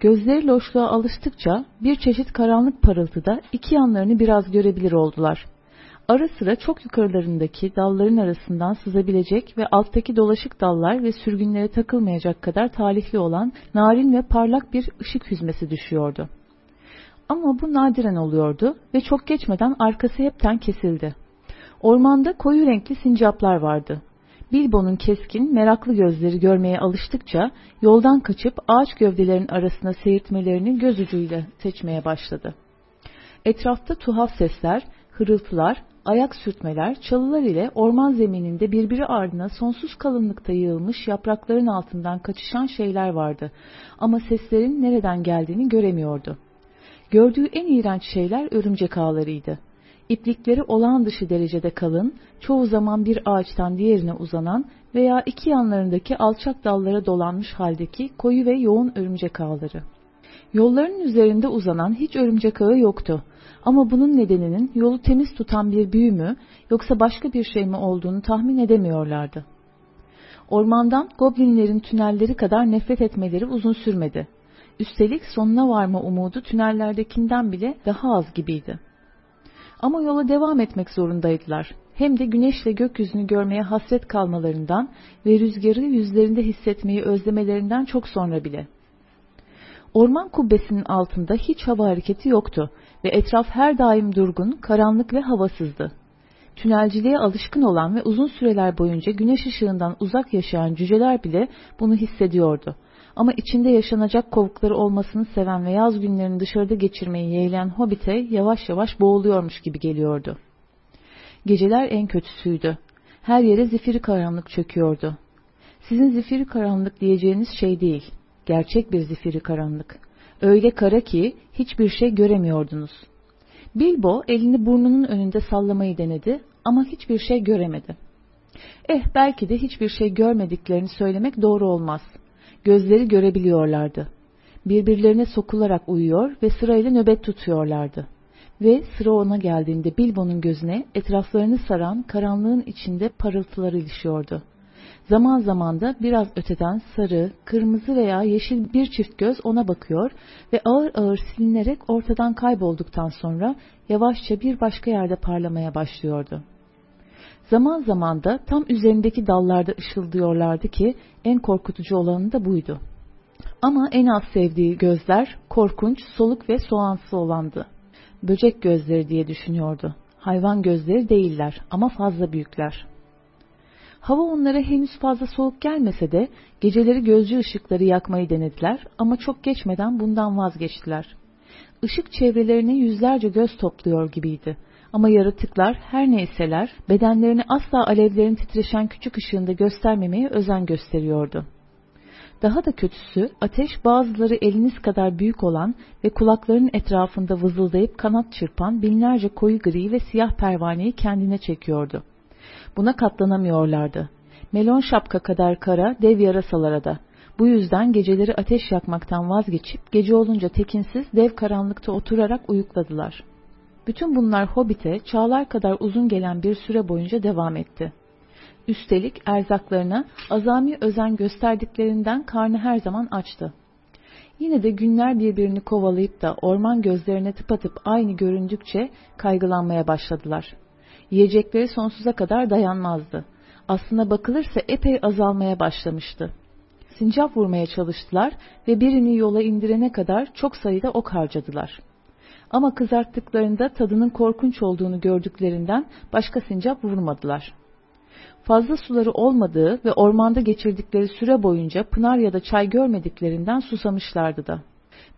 Gözleri loşluğa alıştıkça bir çeşit karanlık parıltıda iki yanlarını biraz görebilir oldular. Ara sıra çok yukarılarındaki dalların arasından sızabilecek ve alttaki dolaşık dallar ve sürgünlere takılmayacak kadar talihli olan narin ve parlak bir ışık hüzmesi düşüyordu. Ama bu nadiren oluyordu ve çok geçmeden arkası hepten kesildi. Ormanda koyu renkli sincaplar vardı. Bilbo'nun keskin, meraklı gözleri görmeye alıştıkça yoldan kaçıp ağaç gövdelerin arasına seyirtmelerini göz ucuyla seçmeye başladı. Etrafta tuhaf sesler, hırıltılar, ayak sürtmeler, çalılar ile orman zemininde birbiri ardına sonsuz kalınlıkta yığılmış yaprakların altından kaçışan şeyler vardı. Ama seslerin nereden geldiğini göremiyordu. Gördüğü en iğrenç şeyler örümcek ağlarıydı. İplikleri olağan dışı derecede kalın, çoğu zaman bir ağaçtan diğerine uzanan veya iki yanlarındaki alçak dallara dolanmış haldeki koyu ve yoğun örümcek ağları. Yolların üzerinde uzanan hiç örümcek ağı yoktu ama bunun nedeninin yolu temiz tutan bir büyü mü yoksa başka bir şey mi olduğunu tahmin edemiyorlardı. Ormandan goblinlerin tünelleri kadar nefret etmeleri uzun sürmedi. Üstelik sonuna varma umudu tünellerdekinden bile daha az gibiydi. Ama yola devam etmek zorundaydılar. Hem de güneşle gökyüzünü görmeye hasret kalmalarından ve rüzgarı yüzlerinde hissetmeyi özlemelerinden çok sonra bile. Orman kubbesinin altında hiç hava hareketi yoktu ve etraf her daim durgun, karanlık ve havasızdı. Tünelciliğe alışkın olan ve uzun süreler boyunca güneş ışığından uzak yaşayan cüceler bile bunu hissediyordu ama içinde yaşanacak kovukları olmasını seven ve yaz günlerini dışarıda geçirmeyi yeğleyen Hobbit'e yavaş yavaş boğuluyormuş gibi geliyordu. Geceler en kötüsüydü. Her yere zifiri karanlık çöküyordu. Sizin zifiri karanlık diyeceğiniz şey değil. Gerçek bir zifiri karanlık. Öyle kara ki hiçbir şey göremiyordunuz. Bilbo elini burnunun önünde sallamayı denedi ama hiçbir şey göremedi. Eh belki de hiçbir şey görmediklerini söylemek doğru olmaz.'' Gözleri görebiliyorlardı. Birbirlerine sokularak uyuyor ve sırayla nöbet tutuyorlardı. Ve sıra ona geldiğinde Bilbo'nun gözüne etraflarını saran karanlığın içinde parıltılar ilişiyordu. Zaman zaman da biraz öteden sarı, kırmızı veya yeşil bir çift göz ona bakıyor ve ağır ağır silinerek ortadan kaybolduktan sonra yavaşça bir başka yerde parlamaya başlıyordu. Zaman zaman da tam üzerindeki dallarda ışıldıyorlardı ki en korkutucu olanı da buydu. Ama en az sevdiği gözler korkunç, soluk ve soğansı olandı. Böcek gözleri diye düşünüyordu. Hayvan gözleri değiller ama fazla büyükler. Hava onlara henüz fazla soğuk gelmese de geceleri gözcü ışıkları yakmayı denediler ama çok geçmeden bundan vazgeçtiler. Işık çevrelerine yüzlerce göz topluyor gibiydi ama yaratıklar her neyseler bedenlerini asla alevlerin titreşen küçük ışığında göstermemeye özen gösteriyordu. Daha da kötüsü ateş bazıları eliniz kadar büyük olan ve kulaklarının etrafında vızıldayıp kanat çırpan binlerce koyu gri ve siyah pervaneyi kendine çekiyordu. Buna katlanamıyorlardı. Melon şapka kadar kara dev yarasalara da. Bu yüzden geceleri ateş yakmaktan vazgeçip gece olunca tekinsiz dev karanlıkta oturarak uyukladılar.'' Bütün bunlar Hobbit'e çağlar kadar uzun gelen bir süre boyunca devam etti. Üstelik erzaklarına azami özen gösterdiklerinden karnı her zaman açtı. Yine de günler birbirini kovalayıp da orman gözlerine tıpatıp aynı göründükçe kaygılanmaya başladılar. Yiyecekleri sonsuza kadar dayanmazdı. Aslına bakılırsa epey azalmaya başlamıştı. Sincap vurmaya çalıştılar ve birini yola indirene kadar çok sayıda ok harcadılar. Ama kızarttıklarında tadının korkunç olduğunu gördüklerinden başka sincap vurmadılar. Fazla suları olmadığı ve ormanda geçirdikleri süre boyunca pınar ya da çay görmediklerinden susamışlardı da.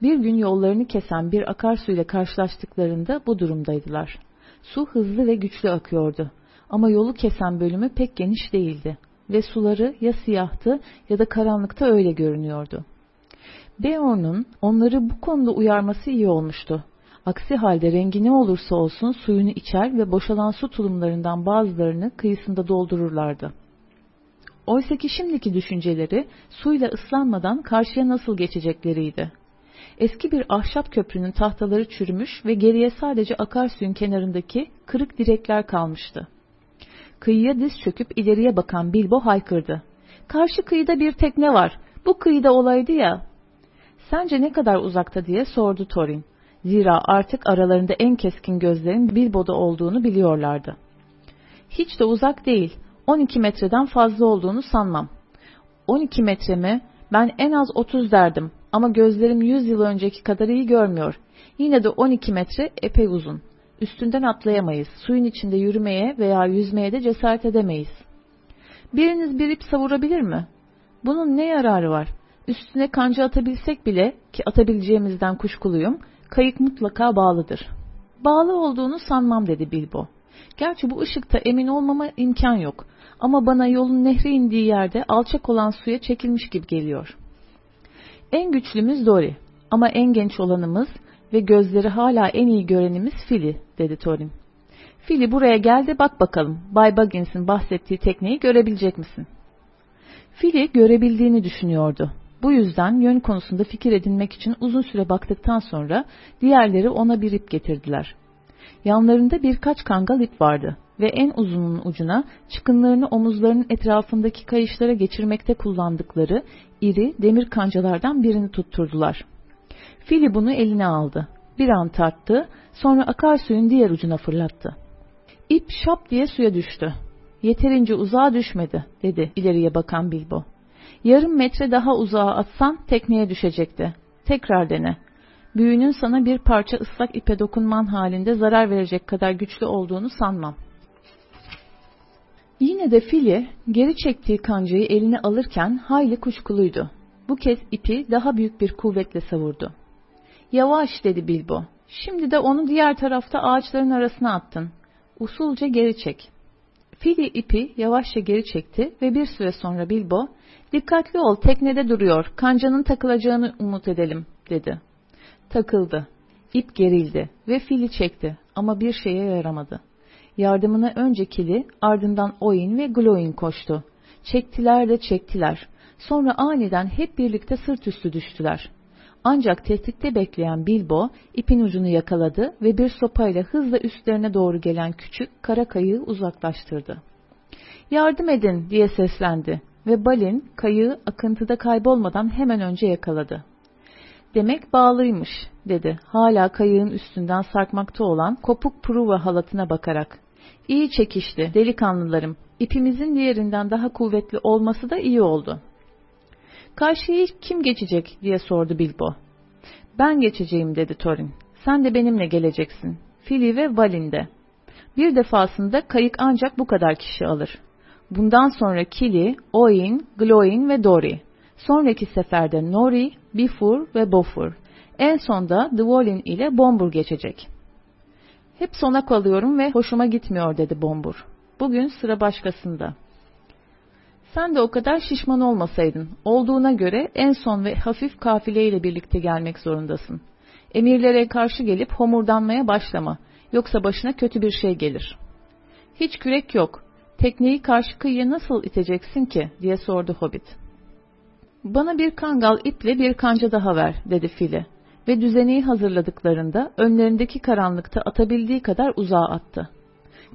Bir gün yollarını kesen bir akarsuyla karşılaştıklarında bu durumdaydılar. Su hızlı ve güçlü akıyordu ama yolu kesen bölümü pek geniş değildi ve suları ya siyahtı ya da karanlıkta öyle görünüyordu. Beorn'un onları bu konuda uyarması iyi olmuştu. Aksi halde rengi ne olursa olsun suyunu içer ve boşalan su tulumlarından bazılarını kıyısında doldururlardı. Oysa ki şimdiki düşünceleri suyla ıslanmadan karşıya nasıl geçecekleriydi. Eski bir ahşap köprünün tahtaları çürümüş ve geriye sadece akarsuyun kenarındaki kırık direkler kalmıştı. Kıyıya diz çöküp ileriye bakan Bilbo haykırdı. Karşı kıyıda bir tekne var. Bu kıyıda olaydı ya. Sence ne kadar uzakta diye sordu Thorin. Zira artık aralarında en keskin gözlerin Bilbo'da olduğunu biliyorlardı. Hiç de uzak değil. 12 metreden fazla olduğunu sanmam. 12 metre mi? Ben en az 30 derdim ama gözlerim 100 yıl önceki kadar iyi görmüyor. Yine de 12 metre epey uzun. Üstünden atlayamayız. Suyun içinde yürümeye veya yüzmeye de cesaret edemeyiz. Biriniz bir ip savurabilir mi? Bunun ne yararı var? Üstüne kanca atabilsek bile ki atabileceğimizden kuşkuluyum, kayık mutlaka bağlıdır. Bağlı olduğunu sanmam dedi Bilbo. Gerçi bu ışıkta emin olmama imkan yok ama bana yolun nehre indiği yerde alçak olan suya çekilmiş gibi geliyor. En güçlümüz Dori ama en genç olanımız ve gözleri hala en iyi görenimiz Fili, dedi Thorin. Fili buraya gel de bak bakalım, Bay Baggins'in bahsettiği tekneyi görebilecek misin? Fili görebildiğini düşünüyordu. Bu yüzden yön konusunda fikir edinmek için uzun süre baktıktan sonra diğerleri ona bir ip getirdiler. Yanlarında birkaç kangal ip vardı ve en uzunun ucuna çıkınlarını omuzlarının etrafındaki kayışlara geçirmekte kullandıkları iri demir kancalardan birini tutturdular. Fili bunu eline aldı. Bir an tarttı, sonra akarsuyun diğer ucuna fırlattı. İp şap diye suya düştü. Yeterince uzağa düşmedi, dedi ileriye bakan Bilbo. Yarım metre daha uzağa atsan tekneye düşecekti. Tekrar dene. Büyünün sana bir parça ıslak ipe dokunman halinde zarar verecek kadar güçlü olduğunu sanmam. Yine de Fili geri çektiği kancayı eline alırken hayli kuşkuluydu. Bu kez ipi daha büyük bir kuvvetle savurdu. Yavaş dedi Bilbo. Şimdi de onu diğer tarafta ağaçların arasına attın. Usulca geri çek. Fili ipi yavaşça geri çekti ve bir süre sonra Bilbo, dikkatli ol teknede duruyor, kancanın takılacağını umut edelim, dedi. Takıldı. İp gerildi ve fili çekti ama bir şeye yaramadı. Yardımına önce Kili, ardından Oin ve Gloin koştu. Çektiler de çektiler. Sonra aniden hep birlikte sırt üstü düştüler. Ancak tehditte bekleyen Bilbo ipin ucunu yakaladı ve bir sopayla hızla üstlerine doğru gelen küçük kara kayığı uzaklaştırdı. Yardım edin diye seslendi ve Balin kayığı akıntıda kaybolmadan hemen önce yakaladı. Demek bağlıymış dedi hala kayığın üstünden sarkmakta olan kopuk pruva halatına bakarak. İyi çekişti delikanlılarım ipimizin diğerinden daha kuvvetli olması da iyi oldu.'' Karşıyı kim geçecek diye sordu Bilbo. Ben geçeceğim dedi Thorin. Sen de benimle geleceksin. Fili ve Valin de. Bir defasında kayık ancak bu kadar kişi alır. Bundan sonra Kili, Oin, Gloin ve Dori. Sonraki seferde Nori, Bifur ve Bofur. En sonda Dwalin ile Bombur geçecek. Hep sona kalıyorum ve hoşuma gitmiyor dedi Bombur. Bugün sıra başkasında. Sen de o kadar şişman olmasaydın. Olduğuna göre en son ve hafif kafileyle birlikte gelmek zorundasın. Emirlere karşı gelip homurdanmaya başlama. Yoksa başına kötü bir şey gelir. Hiç kürek yok. Tekneyi karşı kıyıya nasıl iteceksin ki? diye sordu Hobbit. Bana bir kangal iple bir kanca daha ver, dedi Fili. Ve düzeneyi hazırladıklarında önlerindeki karanlıkta atabildiği kadar uzağa attı.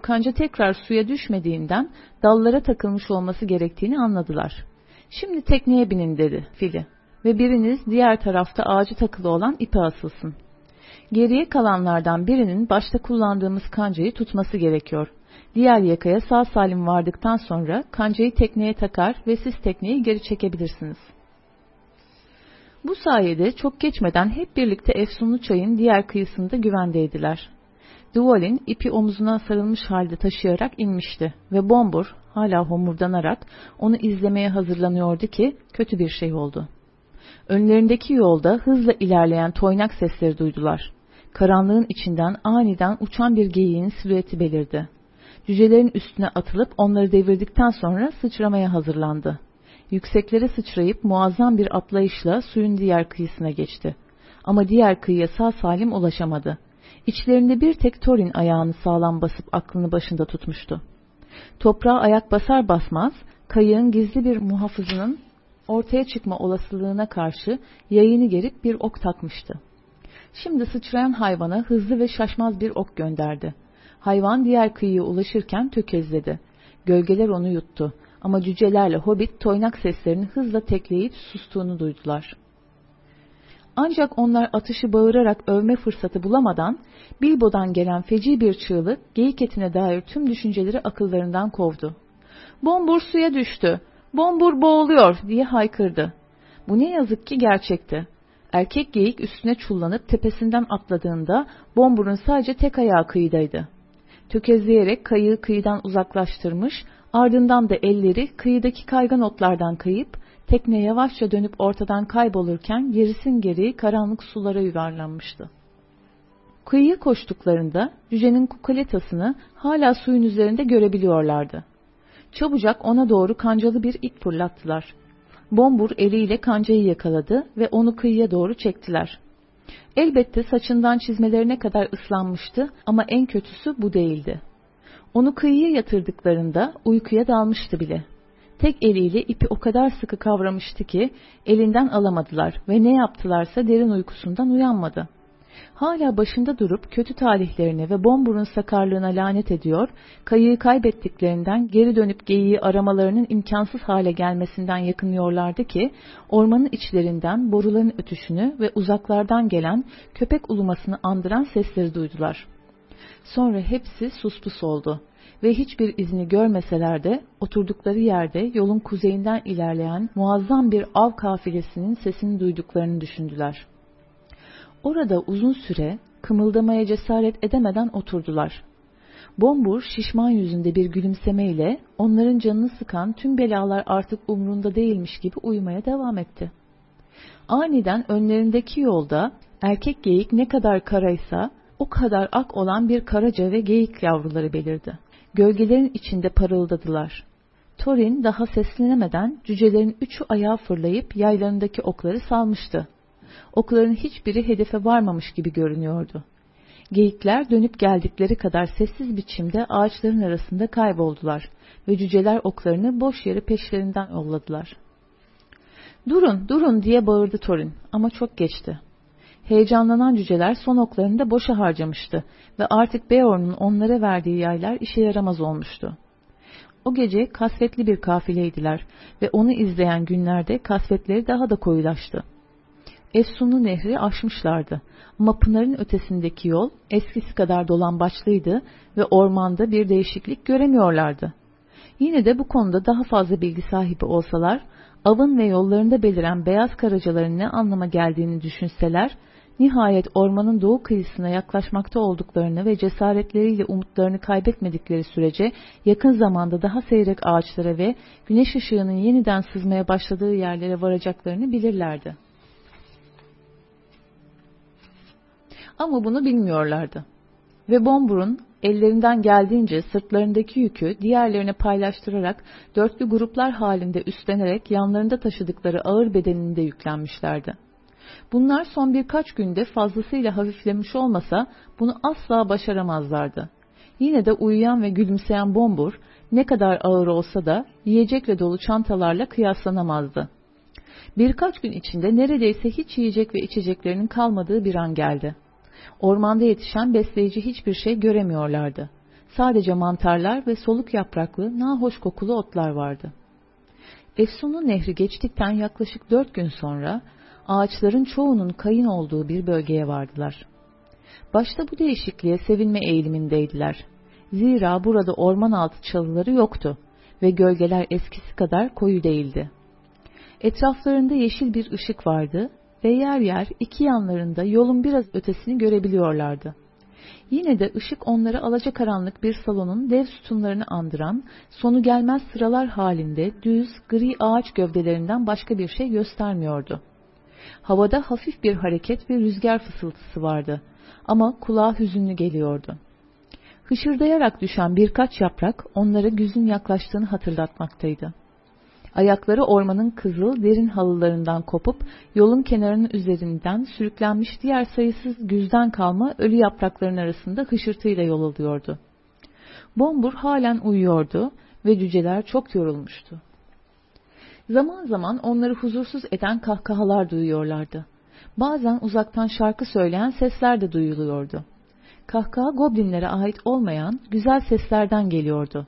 kanca tekrar suya düşmediğinden dallara takılmış olması gerektiğini anladılar. Şimdi tekneye binin dedi fili ve biriniz diğer tarafta ağacı takılı olan ipe asılsın. Geriye kalanlardan birinin başta kullandığımız kancayı tutması gerekiyor. Diğer yakaya sağ salim vardıktan sonra kancayı tekneye takar ve siz tekneyi geri çekebilirsiniz. Bu sayede çok geçmeden hep birlikte Efsunlu çayın diğer kıyısında güvendeydiler. Duvalin ipi omuzuna sarılmış halde taşıyarak inmişti ve Bombur hala homurdanarak onu izlemeye hazırlanıyordu ki kötü bir şey oldu. Önlerindeki yolda hızla ilerleyen toynak sesleri duydular. Karanlığın içinden aniden uçan bir geyiğin silüeti belirdi. Cücelerin üstüne atılıp onları devirdikten sonra sıçramaya hazırlandı. Yükseklere sıçrayıp muazzam bir atlayışla suyun diğer kıyısına geçti. Ama diğer kıyıya sağ salim ulaşamadı. İçlerinde bir tek Thorin ayağını sağlam basıp aklını başında tutmuştu. Toprağa ayak basar basmaz, kayığın gizli bir muhafızının ortaya çıkma olasılığına karşı yayını gerip bir ok takmıştı. Şimdi sıçrayan hayvana hızlı ve şaşmaz bir ok gönderdi. Hayvan diğer kıyıya ulaşırken tökezledi. Gölgeler onu yuttu ama cücelerle hobbit toynak seslerini hızla tekleyip sustuğunu duydular. Ancak onlar atışı bağırarak övme fırsatı bulamadan Bilbo'dan gelen feci bir çığlık geyik etine dair tüm düşünceleri akıllarından kovdu. Bombur suya düştü, bombur boğuluyor diye haykırdı. Bu ne yazık ki gerçekti. Erkek geyik üstüne çullanıp tepesinden atladığında Bombur'un sadece tek ayağı kıyıdaydı. Tökezleyerek kayığı kıyıdan uzaklaştırmış, ardından da elleri kıyıdaki kaygan otlardan kayıp, tekne yavaşça dönüp ortadan kaybolurken gerisin geri karanlık sulara yuvarlanmıştı. Kıyıya koştuklarında cücenin kukaletasını hala suyun üzerinde görebiliyorlardı. Çabucak ona doğru kancalı bir ip fırlattılar. Bombur eliyle kancayı yakaladı ve onu kıyıya doğru çektiler. Elbette saçından çizmelerine kadar ıslanmıştı ama en kötüsü bu değildi. Onu kıyıya yatırdıklarında uykuya dalmıştı bile. Tek eliyle ipi o kadar sıkı kavramıştı ki elinden alamadılar ve ne yaptılarsa derin uykusundan uyanmadı. Hala başında durup kötü talihlerine ve Bombur'un sakarlığına lanet ediyor, kayığı kaybettiklerinden geri dönüp geyiği aramalarının imkansız hale gelmesinden yakınıyorlardı ki, ormanın içlerinden boruların ötüşünü ve uzaklardan gelen köpek ulumasını andıran sesleri duydular. Sonra hepsi suspus oldu ve hiçbir izini görmeseler de oturdukları yerde yolun kuzeyinden ilerleyen muazzam bir av kafilesinin sesini duyduklarını düşündüler.'' Orada uzun süre kımıldamaya cesaret edemeden oturdular. Bombur şişman yüzünde bir gülümsemeyle onların canını sıkan tüm belalar artık umrunda değilmiş gibi uyumaya devam etti. Aniden önlerindeki yolda erkek geyik ne kadar karaysa o kadar ak olan bir karaca ve geyik yavruları belirdi. Gölgelerin içinde parıldadılar. Thorin daha seslenemeden cücelerin üçü ayağa fırlayıp yaylarındaki okları salmıştı okların hiçbiri hedefe varmamış gibi görünüyordu. Geyikler dönüp geldikleri kadar sessiz biçimde ağaçların arasında kayboldular ve cüceler oklarını boş yere peşlerinden yolladılar. Durun, durun diye bağırdı Thorin ama çok geçti. Heyecanlanan cüceler son oklarını da boşa harcamıştı ve artık Beorn'un onlara verdiği yaylar işe yaramaz olmuştu. O gece kasvetli bir kafileydiler ve onu izleyen günlerde kasvetleri daha da koyulaştı. Efsunlu Nehri aşmışlardı ama ötesindeki yol eskisi kadar dolambaçlıydı ve ormanda bir değişiklik göremiyorlardı. Yine de bu konuda daha fazla bilgi sahibi olsalar, avın ve yollarında beliren beyaz karacaların ne anlama geldiğini düşünseler, nihayet ormanın doğu kıyısına yaklaşmakta olduklarını ve cesaretleriyle umutlarını kaybetmedikleri sürece yakın zamanda daha seyrek ağaçlara ve güneş ışığının yeniden sızmaya başladığı yerlere varacaklarını bilirlerdi. Ama bunu bilmiyorlardı. Ve Bombur'un ellerinden geldiğince sırtlarındaki yükü diğerlerine paylaştırarak dörtlü gruplar halinde üstlenerek yanlarında taşıdıkları ağır bedeninde yüklenmişlerdi. Bunlar son birkaç günde fazlasıyla hafiflemiş olmasa bunu asla başaramazlardı. Yine de uyuyan ve gülümseyen Bombur ne kadar ağır olsa da yiyecekle dolu çantalarla kıyaslanamazdı. Birkaç gün içinde neredeyse hiç yiyecek ve içeceklerinin kalmadığı bir an geldi. Ormanda yetişen besleyici hiçbir şey göremiyorlardı. sadece mantarlar ve soluk yapraklı, nahoş kokulu otlar vardı. Efsunlu Nehri geçtikten yaklaşık dört gün sonra ağaçların çoğunun kayın olduğu bir bölgeye vardılar. Başta bu değişikliğe sevinme eğilimindeydiler. Zira burada orman altı çalıları yoktu ve gölgeler eskisi kadar koyu değildi. Etraflarında yeşil bir ışık vardı ve yer yer iki yanlarında yolun biraz ötesini görebiliyorlardı. Yine de ışık onları alacakaranlık bir salonun dev sütunlarını andıran, sonu gelmez sıralar halinde düz, gri ağaç gövdelerinden başka bir şey göstermiyordu. Havada hafif bir hareket ve rüzgar fısıltısı vardı ama kulağa hüzünlü geliyordu. Hışırdayarak düşen birkaç yaprak onlara güzün yaklaştığını hatırlatmaktaydı. Ayakları ormanın kızıl derin halılarından kopup yolun kenarının üzerinden sürüklenmiş diğer sayısız güzden kalma ölü yaprakların arasında hışırtıyla yol alıyordu. Bombur halen uyuyordu ve cüceler çok yorulmuştu. Zaman zaman onları huzursuz eden kahkahalar duyuyorlardı. Bazen uzaktan şarkı söyleyen sesler de duyuluyordu. Kahkaha goblinlere ait olmayan güzel seslerden geliyordu.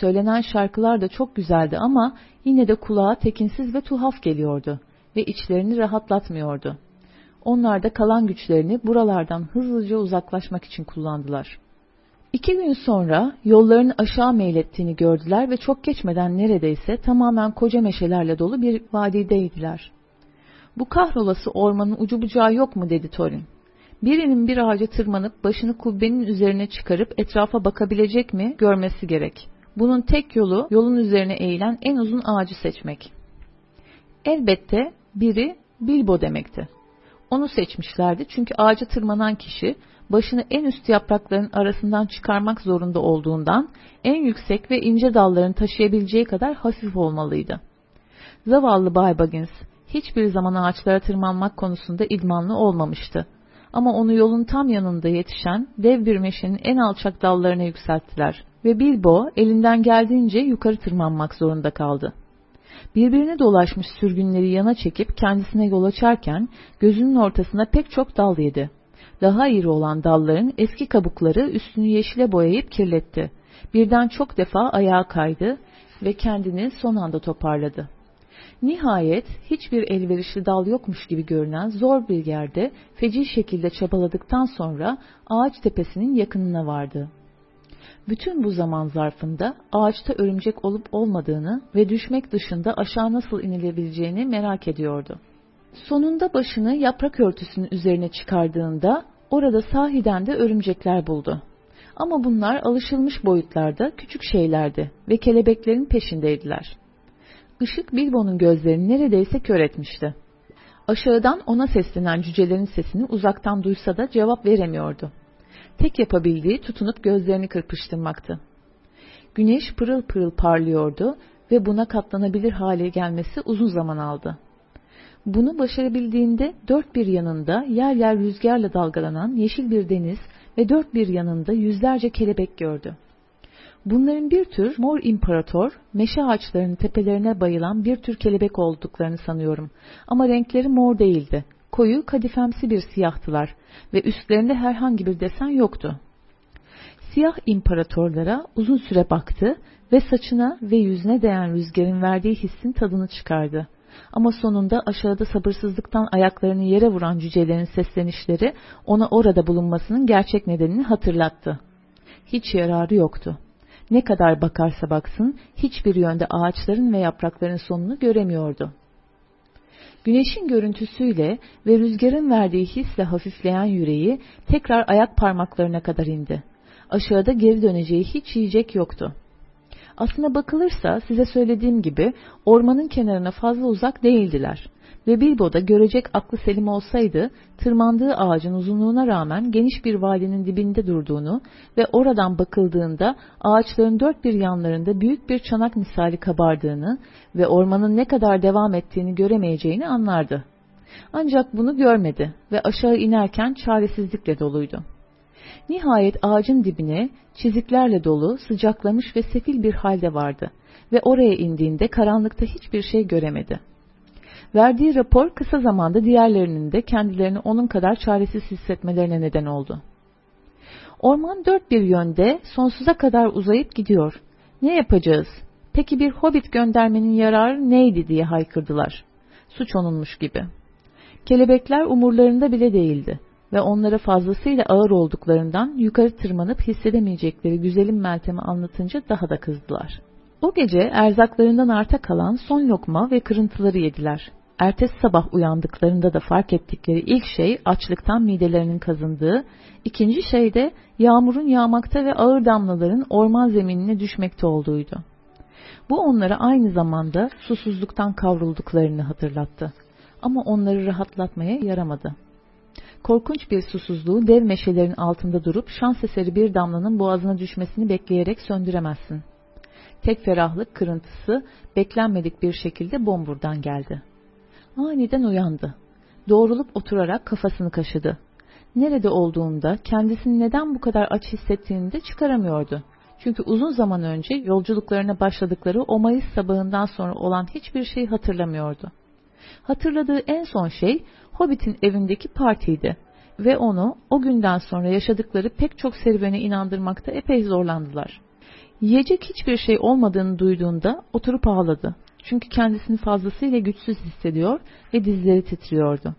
Söylenen şarkılar da çok güzeldi ama yine de kulağa tekinsiz ve tuhaf geliyordu ve içlerini rahatlatmıyordu. Onlar da kalan güçlerini buralardan hızlıca uzaklaşmak için kullandılar. İki gün sonra yollarını aşağı meylettiğini gördüler ve çok geçmeden neredeyse tamamen koca meşelerle dolu bir vadideydiler. Bu kahrolası ormanın ucu bucağı yok mu dedi Thorin. Birinin bir ağaca tırmanıp başını kubbenin üzerine çıkarıp etrafa bakabilecek mi görmesi gerek. Bunun tek yolu yolun üzerine eğilen en uzun ağacı seçmek. Elbette biri Bilbo demekti. Onu seçmişlerdi çünkü ağaca tırmanan kişi başını en üst yaprakların arasından çıkarmak zorunda olduğundan en yüksek ve ince dalların taşıyabileceği kadar hafif olmalıydı. Zavallı Bay Baggins hiçbir zaman ağaçlara tırmanmak konusunda idmanlı olmamıştı. Ama onu yolun tam yanında yetişen dev bir meşenin en alçak dallarına yükselttiler ve Bilbo elinden geldiğince yukarı tırmanmak zorunda kaldı. Birbirine dolaşmış sürgünleri yana çekip kendisine yol açarken gözünün ortasına pek çok dal yedi. Daha iri olan dalların eski kabukları üstünü yeşile boyayıp kirletti. Birden çok defa ayağa kaydı ve kendini son anda toparladı. Nihayet hiçbir elverişli dal yokmuş gibi görünen zor bir yerde feci şekilde çabaladıktan sonra ağaç tepesinin yakınına vardı. Bütün bu zaman zarfında ağaçta örümcek olup olmadığını ve düşmek dışında aşağı nasıl inilebileceğini merak ediyordu. Sonunda başını yaprak örtüsünün üzerine çıkardığında orada sahiden de örümcekler buldu. Ama bunlar alışılmış boyutlarda küçük şeylerdi ve kelebeklerin peşindeydiler. Işık Bilbo'nun gözlerini neredeyse kör etmişti. Aşağıdan ona seslenen cücelerin sesini uzaktan duysa da cevap veremiyordu. Tek yapabildiği tutunup gözlerini kırpıştırmaktı. Güneş pırıl pırıl parlıyordu ve buna katlanabilir hale gelmesi uzun zaman aldı. Bunu başarabildiğinde dört bir yanında yer yer rüzgarla dalgalanan yeşil bir deniz ve dört bir yanında yüzlerce kelebek gördü. Bunların bir tür mor imparator, meşe ağaçlarının tepelerine bayılan bir tür kelebek olduklarını sanıyorum. Ama renkleri mor değildi. Koyu kadifemsi bir siyahtılar ve üstlerinde herhangi bir desen yoktu. Siyah imparatorlara uzun süre baktı ve saçına ve yüzüne değen rüzgarın verdiği hissin tadını çıkardı. Ama sonunda aşağıda sabırsızlıktan ayaklarını yere vuran cücelerin seslenişleri ona orada bulunmasının gerçek nedenini hatırlattı. Hiç yararı yoktu. Ne kadar bakarsa baksın hiçbir yönde ağaçların ve yaprakların sonunu göremiyordu. Güneşin görüntüsüyle ve rüzgarın verdiği hisle hafifleyen yüreği tekrar ayak parmaklarına kadar indi. Aşağıda geri döneceği hiç yiyecek yoktu. Aslına bakılırsa size söylediğim gibi ormanın kenarına fazla uzak değildiler ve Bilbo da görecek aklı selim olsaydı tırmandığı ağacın uzunluğuna rağmen geniş bir vadinin dibinde durduğunu ve oradan bakıldığında ağaçların dört bir yanlarında büyük bir çanak misali kabardığını ve ormanın ne kadar devam ettiğini göremeyeceğini anlardı. Ancak bunu görmedi ve aşağı inerken çaresizlikle doluydu. Nihayet ağacın dibine çiziklerle dolu, sıcaklamış ve sefil bir halde vardı ve oraya indiğinde karanlıkta hiçbir şey göremedi. Verdiği rapor kısa zamanda diğerlerinin de kendilerini onun kadar çaresiz hissetmelerine neden oldu. Orman dört bir yönde sonsuza kadar uzayıp gidiyor. Ne yapacağız? Peki bir hobbit göndermenin yararı neydi diye haykırdılar. Suç onunmuş gibi. Kelebekler umurlarında bile değildi ve onlara fazlasıyla ağır olduklarından yukarı tırmanıp hissedemeyecekleri güzelim Meltem'i anlatınca daha da kızdılar. O gece erzaklarından arta kalan son lokma ve kırıntıları yediler. Ertesi sabah uyandıklarında da fark ettikleri ilk şey açlıktan midelerinin kazındığı, ikinci şey de yağmurun yağmakta ve ağır damlaların orman zeminine düşmekte olduğuydu. Bu onlara aynı zamanda susuzluktan kavrulduklarını hatırlattı. Ama onları rahatlatmaya yaramadı. Korkunç bir susuzluğu dev meşelerin altında durup şans eseri bir damlanın boğazına düşmesini bekleyerek söndüremezsin. Tek ferahlık kırıntısı beklenmedik bir şekilde bomburdan geldi. Aniden uyandı. Doğrulup oturarak kafasını kaşıdı. Nerede olduğunda kendisini neden bu kadar aç hissettiğini de çıkaramıyordu. Çünkü uzun zaman önce yolculuklarına başladıkları o Mayıs sabahından sonra olan hiçbir şeyi hatırlamıyordu. Hatırladığı en son şey Hobbit'in evindeki partiydi ve onu o günden sonra yaşadıkları pek çok serüvene inandırmakta epey zorlandılar. Yiyecek hiçbir şey olmadığını duyduğunda oturup ağladı. Çünkü kendisini fazlasıyla güçsüz hissediyor ve dizleri titriyordu.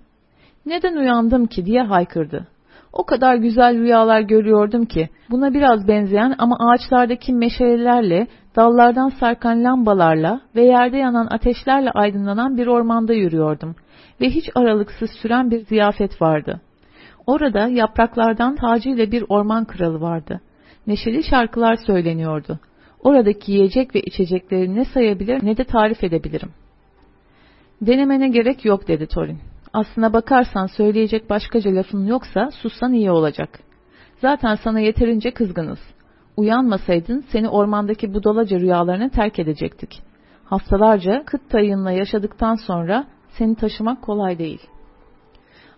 Neden uyandım ki diye haykırdı. O kadar güzel rüyalar görüyordum ki buna biraz benzeyen ama ağaçlardaki meşalelerle, dallardan sarkan lambalarla ve yerde yanan ateşlerle aydınlanan bir ormanda yürüyordum ve hiç aralıksız süren bir ziyafet vardı. Orada yapraklardan tacıyla bir orman kralı vardı. Neşeli şarkılar söyleniyordu. Oradaki yiyecek ve içecekleri ne sayabilir ne de tarif edebilirim. Denemene gerek yok dedi Torin. Aslına bakarsan söyleyecek başkaca lafın yoksa sussan iyi olacak. Zaten sana yeterince kızgınız. Uyanmasaydın seni ormandaki budalaca rüyalarına terk edecektik. Haftalarca kıt tayınla yaşadıktan sonra seni taşımak kolay değil.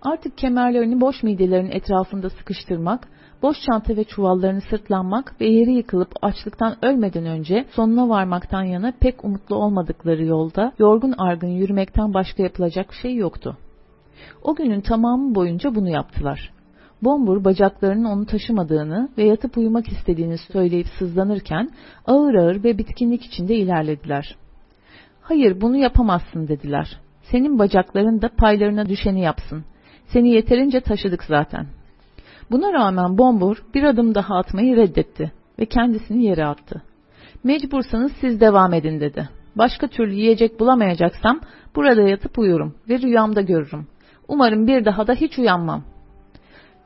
Artık kemerlerini boş midelerin etrafında sıkıştırmak, boş çanta ve çuvallarını sırtlanmak ve yeri yıkılıp açlıktan ölmeden önce sonuna varmaktan yana pek umutlu olmadıkları yolda yorgun argın yürümekten başka yapılacak şey yoktu. O günün tamamı boyunca bunu yaptılar. Bombur bacaklarının onu taşımadığını ve yatıp uyumak istediğini söyleyip sızlanırken ağır ağır ve bitkinlik içinde ilerlediler. Hayır bunu yapamazsın dediler. Senin bacakların da paylarına düşeni yapsın. Seni yeterince taşıdık zaten. Buna rağmen Bombur bir adım daha atmayı reddetti ve kendisini yere attı. Mecbursanız siz devam edin dedi. Başka türlü yiyecek bulamayacaksam burada yatıp uyurum ve rüyamda görürüm. Umarım bir daha da hiç uyanmam.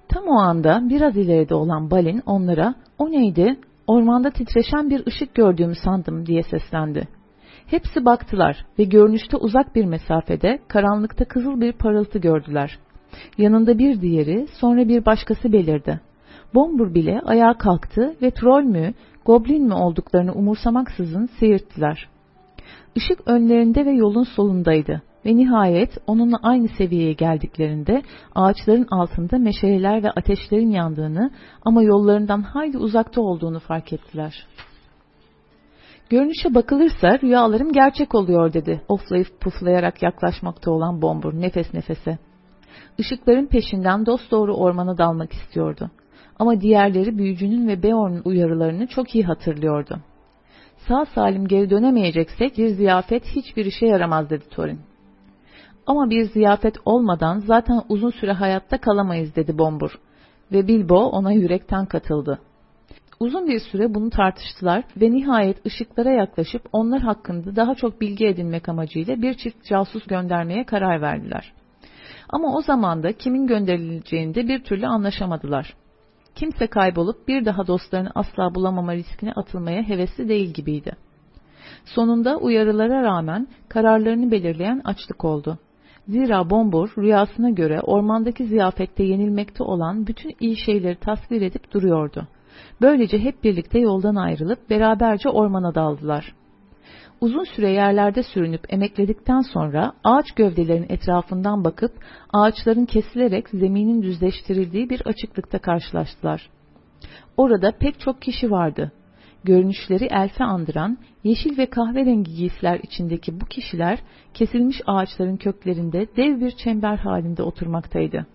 Tam o anda biraz ileride olan Balin onlara o neydi ormanda titreşen bir ışık gördüğümü sandım diye seslendi. Hepsi baktılar ve görünüşte uzak bir mesafede karanlıkta kızıl bir parıltı gördüler. Yanında bir diğeri sonra bir başkası belirdi. Bombur bile ayağa kalktı ve troll mü, goblin mi olduklarını umursamaksızın seyirttiler. Işık önlerinde ve yolun solundaydı ve nihayet onunla aynı seviyeye geldiklerinde ağaçların altında meşaleler ve ateşlerin yandığını ama yollarından hayli uzakta olduğunu fark ettiler. Görünüşe bakılırsa rüyalarım gerçek oluyor dedi oflayıp puflayarak yaklaşmakta olan Bombur nefes nefese. Işıkların peşinden dosdoğru ormana dalmak istiyordu. Ama diğerleri büyücünün ve Beorn'un uyarılarını çok iyi hatırlıyordu. Sağ salim geri dönemeyeceksek bir ziyafet hiçbir işe yaramaz dedi Thorin. Ama bir ziyafet olmadan zaten uzun süre hayatta kalamayız dedi Bombur. Ve Bilbo ona yürekten katıldı. Uzun bir süre bunu tartıştılar ve nihayet ışıklara yaklaşıp onlar hakkında daha çok bilgi edinmek amacıyla bir çift casus göndermeye karar verdiler. Ama o zaman da kimin gönderileceğinde bir türlü anlaşamadılar. Kimse kaybolup bir daha dostlarını asla bulamama riskine atılmaya hevesli değil gibiydi. Sonunda uyarılara rağmen kararlarını belirleyen açlık oldu. Zira Bombur rüyasına göre ormandaki ziyafette yenilmekte olan bütün iyi şeyleri tasvir edip duruyordu. Böylece hep birlikte yoldan ayrılıp beraberce ormana daldılar. Uzun süre yerlerde sürünüp emekledikten sonra ağaç gövdelerinin etrafından bakıp ağaçların kesilerek zeminin düzleştirildiği bir açıklıkta karşılaştılar. Orada pek çok kişi vardı. Görünüşleri elfe andıran yeşil ve kahverengi giysiler içindeki bu kişiler kesilmiş ağaçların köklerinde dev bir çember halinde oturmaktaydı.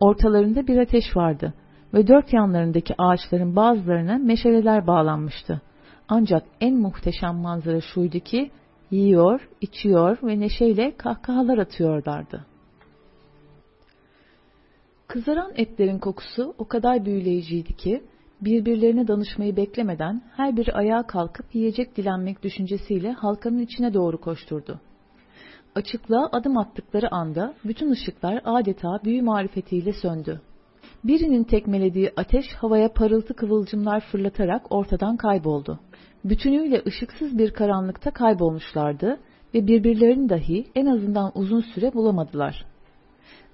Ortalarında bir ateş vardı ve dört yanlarındaki ağaçların bazılarına meşaleler bağlanmıştı. Ancak en muhteşem manzara şuydu ki yiyor, içiyor ve neşeyle kahkahalar atıyorlardı. Kızaran etlerin kokusu o kadar büyüleyiciydi ki birbirlerine danışmayı beklemeden her biri ayağa kalkıp yiyecek dilenmek düşüncesiyle halkanın içine doğru koşturdu. Açıklığa adım attıkları anda bütün ışıklar adeta büyü marifetiyle söndü. Birinin tekmelediği ateş havaya parıltı kıvılcımlar fırlatarak ortadan kayboldu. Bütünüyle ışıksız bir karanlıkta kaybolmuşlardı ve birbirlerini dahi en azından uzun süre bulamadılar.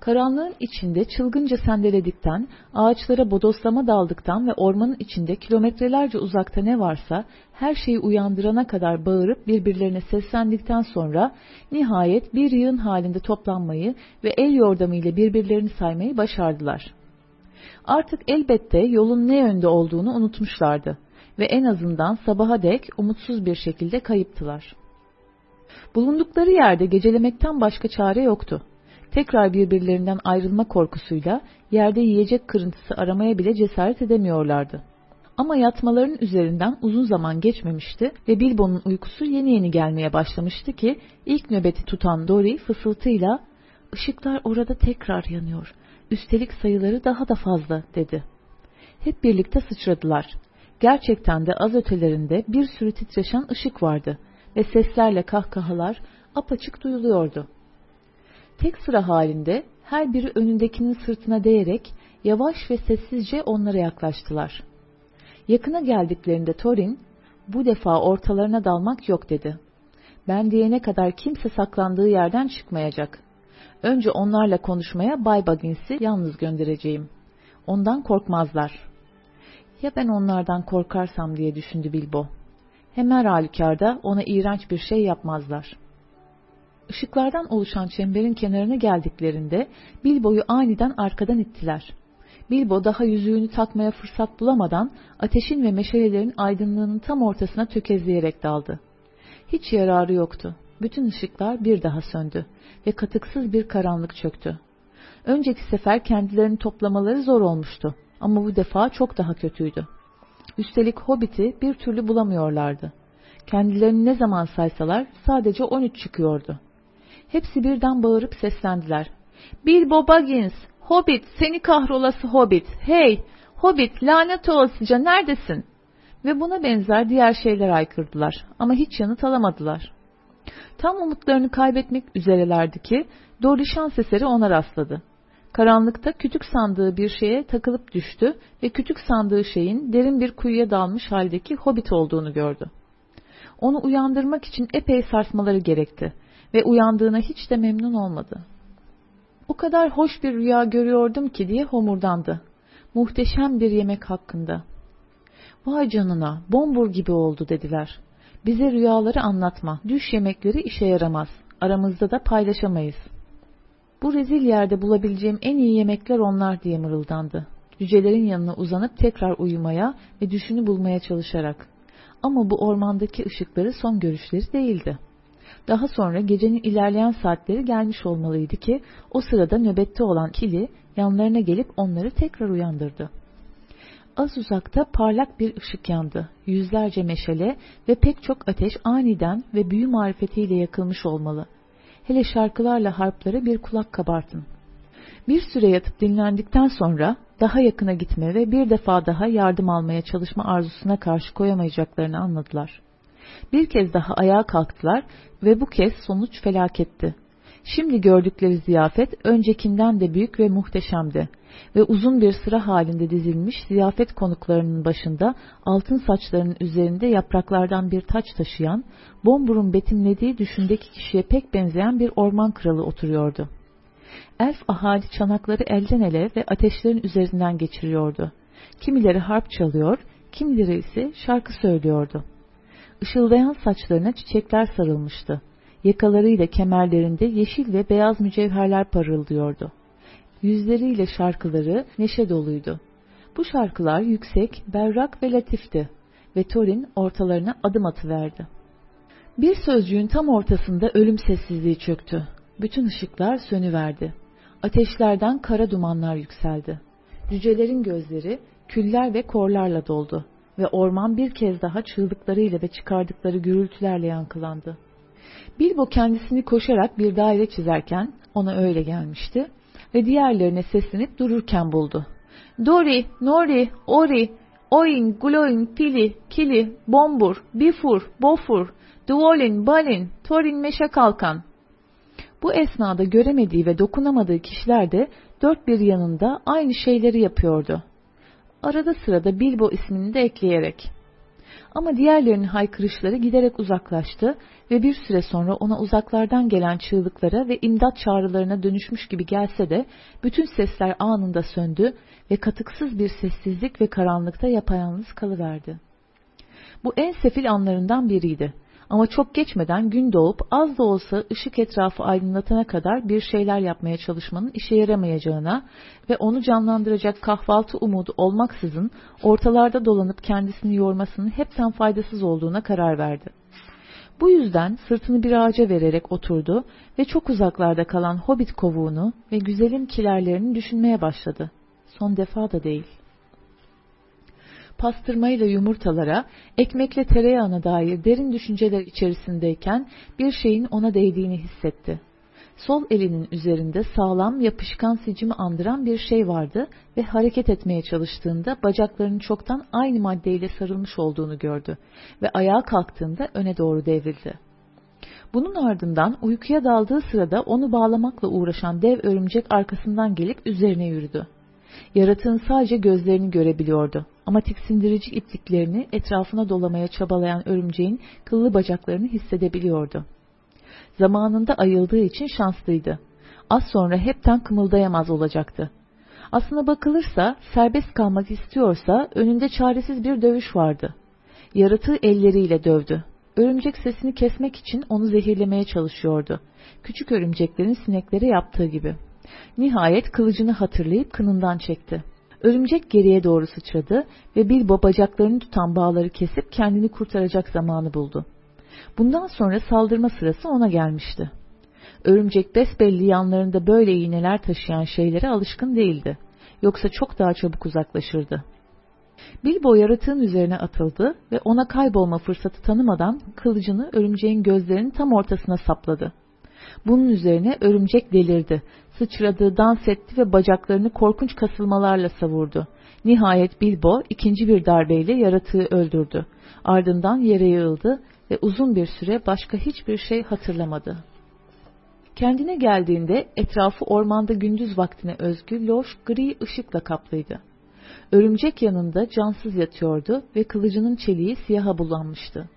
Karanlığın içinde çılgınca sendeledikten, ağaçlara bodoslama daldıktan ve ormanın içinde kilometrelerce uzakta ne varsa her şeyi uyandırana kadar bağırıp birbirlerine seslendikten sonra nihayet bir yığın halinde toplanmayı ve el yordamıyla birbirlerini saymayı başardılar. Artık elbette yolun ne yönde olduğunu unutmuşlardı ve en azından sabaha dek umutsuz bir şekilde kayıptılar. Bulundukları yerde gecelemekten başka çare yoktu tekrar birbirlerinden ayrılma korkusuyla yerde yiyecek kırıntısı aramaya bile cesaret edemiyorlardı. Ama yatmaların üzerinden uzun zaman geçmemişti ve Bilbo'nun uykusu yeni yeni gelmeye başlamıştı ki ilk nöbeti tutan Dory fısıltıyla ''Işıklar orada tekrar yanıyor. Üstelik sayıları daha da fazla.'' dedi. Hep birlikte sıçradılar. Gerçekten de az ötelerinde bir sürü titreşen ışık vardı ve seslerle kahkahalar apaçık duyuluyordu tek sıra halinde her biri önündekinin sırtına değerek yavaş ve sessizce onlara yaklaştılar. Yakına geldiklerinde Thorin, bu defa ortalarına dalmak yok dedi. Ben diyene kadar kimse saklandığı yerden çıkmayacak. Önce onlarla konuşmaya Bay Baggins'i yalnız göndereceğim. Ondan korkmazlar. Ya ben onlardan korkarsam diye düşündü Bilbo. Hem her halükarda ona iğrenç bir şey yapmazlar. Işıklardan oluşan çemberin kenarına geldiklerinde Bilbo'yu aniden arkadan ittiler. Bilbo daha yüzüğünü takmaya fırsat bulamadan ateşin ve meşalelerin aydınlığının tam ortasına tökezleyerek daldı. Hiç yararı yoktu. Bütün ışıklar bir daha söndü ve katıksız bir karanlık çöktü. Önceki sefer kendilerini toplamaları zor olmuştu ama bu defa çok daha kötüydü. Üstelik Hobbit'i bir türlü bulamıyorlardı. Kendilerini ne zaman saysalar sadece 13 çıkıyordu. Hepsi birden bağırıp seslendiler. Bilbo Baggins, Hobbit, seni kahrolası Hobbit, hey, Hobbit, lanet olasıca neredesin? Ve buna benzer diğer şeyler aykırdılar ama hiç yanıt alamadılar. Tam umutlarını kaybetmek üzerelerdi ki Dolly şans eseri ona rastladı. Karanlıkta kütük sandığı bir şeye takılıp düştü ve kütük sandığı şeyin derin bir kuyuya dalmış haldeki hobbit olduğunu gördü. Onu uyandırmak için epey sarsmaları gerekti ve uyandığına hiç de memnun olmadı. O kadar hoş bir rüya görüyordum ki diye homurdandı. Muhteşem bir yemek hakkında. Vay canına, bombur gibi oldu dediler. Bize rüyaları anlatma, düş yemekleri işe yaramaz. Aramızda da paylaşamayız. Bu rezil yerde bulabileceğim en iyi yemekler onlar diye mırıldandı. Cücelerin yanına uzanıp tekrar uyumaya ve düşünü bulmaya çalışarak. Ama bu ormandaki ışıkları son görüşleri değildi. Daha sonra gecenin ilerleyen saatleri gelmiş olmalıydı ki o sırada nöbette olan Kili yanlarına gelip onları tekrar uyandırdı. Az uzakta parlak bir ışık yandı. Yüzlerce meşale ve pek çok ateş aniden ve büyü marifetiyle yakılmış olmalı. Hele şarkılarla harplara bir kulak kabartın. Bir süre yatıp dinlendikten sonra daha yakına gitme ve bir defa daha yardım almaya çalışma arzusuna karşı koyamayacaklarını anladılar. Bir kez daha ayağa kalktılar ve bu kez sonuç felaketti. Şimdi gördükleri ziyafet öncekinden de büyük ve muhteşemdi ve uzun bir sıra halinde dizilmiş ziyafet konuklarının başında altın saçlarının üzerinde yapraklardan bir taç taşıyan, Bombur'un betimlediği düşündeki kişiye pek benzeyen bir orman kralı oturuyordu. Elf ahali çanakları elden ele ve ateşlerin üzerinden geçiriyordu. Kimileri harp çalıyor, kimileri ise şarkı söylüyordu. Işıldayan saçlarına çiçekler sarılmıştı. Yakalarıyla kemerlerinde yeşil ve beyaz mücevherler parıldıyordu. Yüzleriyle şarkıları neşe doluydu. Bu şarkılar yüksek, berrak ve latifti ve Thorin ortalarına adım atıverdi. Bir sözcüğün tam ortasında ölüm sessizliği çöktü. Bütün ışıklar sönüverdi. Ateşlerden kara dumanlar yükseldi. Cücelerin gözleri küller ve korlarla doldu ve orman bir kez daha çığlıklarıyla ve çıkardıkları gürültülerle yankılandı. Bilbo kendisini koşarak bir daire çizerken ona öyle gelmişti ve diğerlerine seslenip dururken buldu. Dori, Nori, Ori, Oin, Gloin, Fili, Kili, Bombur, Bifur, Bofur, Duolin, Balin, Torin Meşe Kalkan. Bu esnada göremediği ve dokunamadığı kişiler de dört bir yanında aynı şeyleri yapıyordu. Arada sırada Bilbo ismini de ekleyerek. Ama diğerlerinin haykırışları giderek uzaklaştı ve bir süre sonra ona uzaklardan gelen çığlıklara ve imdat çağrılarına dönüşmüş gibi gelse de bütün sesler anında söndü ve katıksız bir sessizlik ve karanlıkta yapayalnız kalıverdi. Bu en sefil anlarından biriydi. Ama çok geçmeden gün doğup az da olsa ışık etrafı aydınlatana kadar bir şeyler yapmaya çalışmanın işe yaramayacağına ve onu canlandıracak kahvaltı umudu olmaksızın ortalarda dolanıp kendisini yormasının hepten faydasız olduğuna karar verdi. Bu yüzden sırtını bir ağaca vererek oturdu ve çok uzaklarda kalan hobbit kovuğunu ve güzelim kilerlerini düşünmeye başladı. Son defa da değil pastırmayla yumurtalara, ekmekle tereyağına dair derin düşünceler içerisindeyken bir şeyin ona değdiğini hissetti. Sol elinin üzerinde sağlam, yapışkan sicimi andıran bir şey vardı ve hareket etmeye çalıştığında bacaklarının çoktan aynı maddeyle sarılmış olduğunu gördü ve ayağa kalktığında öne doğru devrildi. Bunun ardından uykuya daldığı sırada onu bağlamakla uğraşan dev örümcek arkasından gelip üzerine yürüdü. Yaratığın sadece gözlerini görebiliyordu ama tiksindirici ipliklerini etrafına dolamaya çabalayan örümceğin kıllı bacaklarını hissedebiliyordu. Zamanında ayıldığı için şanslıydı. Az sonra hepten kımıldayamaz olacaktı. Aslına bakılırsa serbest kalmak istiyorsa önünde çaresiz bir dövüş vardı. Yaratığı elleriyle dövdü. Örümcek sesini kesmek için onu zehirlemeye çalışıyordu. Küçük örümceklerin sineklere yaptığı gibi. Nihayet kılıcını hatırlayıp kınından çekti. Örümcek geriye doğru sıçradı ve Bilbo bacaklarını tutan bağları kesip kendini kurtaracak zamanı buldu. Bundan sonra saldırma sırası ona gelmişti. Örümcek besbelli yanlarında böyle iğneler taşıyan şeylere alışkın değildi. Yoksa çok daha çabuk uzaklaşırdı. Bilbo yaratığın üzerine atıldı ve ona kaybolma fırsatı tanımadan kılıcını örümceğin gözlerinin tam ortasına sapladı. Bunun üzerine örümcek delirdi sıçradı, dans etti ve bacaklarını korkunç kasılmalarla savurdu. Nihayet Bilbo ikinci bir darbeyle yaratığı öldürdü. Ardından yere yığıldı ve uzun bir süre başka hiçbir şey hatırlamadı. Kendine geldiğinde etrafı ormanda gündüz vaktine özgü loş gri ışıkla kaplıydı. Örümcek yanında cansız yatıyordu ve kılıcının çeliği siyaha bulanmıştı.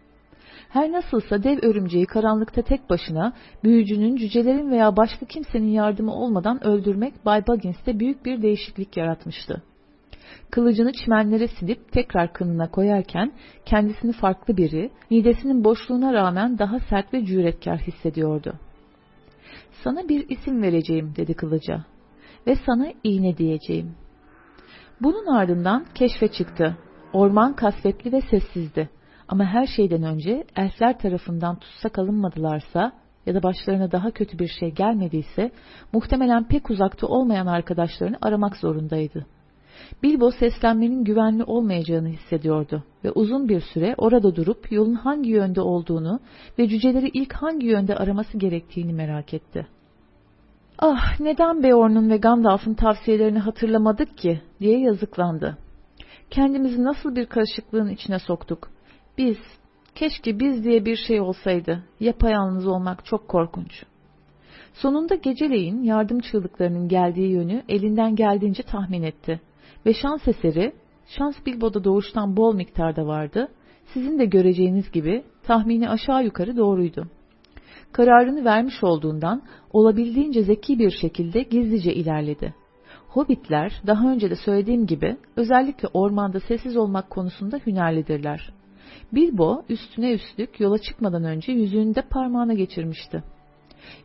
Her nasılsa dev örümceği karanlıkta tek başına büyücünün, cücelerin veya başka kimsenin yardımı olmadan öldürmek Bay Baggins'te büyük bir değişiklik yaratmıştı. Kılıcını çimenlere silip tekrar kınına koyarken kendisini farklı biri, midesinin boşluğuna rağmen daha sert ve cüretkar hissediyordu. Sana bir isim vereceğim dedi kılıca ve sana iğne diyeceğim. Bunun ardından keşfe çıktı. Orman kasvetli ve sessizdi. Ama her şeyden önce elfler tarafından tutsak alınmadılarsa ya da başlarına daha kötü bir şey gelmediyse muhtemelen pek uzakta olmayan arkadaşlarını aramak zorundaydı. Bilbo seslenmenin güvenli olmayacağını hissediyordu ve uzun bir süre orada durup yolun hangi yönde olduğunu ve cüceleri ilk hangi yönde araması gerektiğini merak etti. Ah neden Beorn'un ve Gandalf'ın tavsiyelerini hatırlamadık ki diye yazıklandı. Kendimizi nasıl bir karışıklığın içine soktuk. Biz, keşke biz diye bir şey olsaydı. Yapayalnız olmak çok korkunç. Sonunda geceleyin yardım çığlıklarının geldiği yönü elinden geldiğince tahmin etti. Ve şans eseri, şans Bilbo'da doğuştan bol miktarda vardı. Sizin de göreceğiniz gibi tahmini aşağı yukarı doğruydu. Kararını vermiş olduğundan olabildiğince zeki bir şekilde gizlice ilerledi. Hobbitler daha önce de söylediğim gibi özellikle ormanda sessiz olmak konusunda hünerlidirler. Bilbo üstüne üstlük yola çıkmadan önce yüzüğünü de parmağına geçirmişti.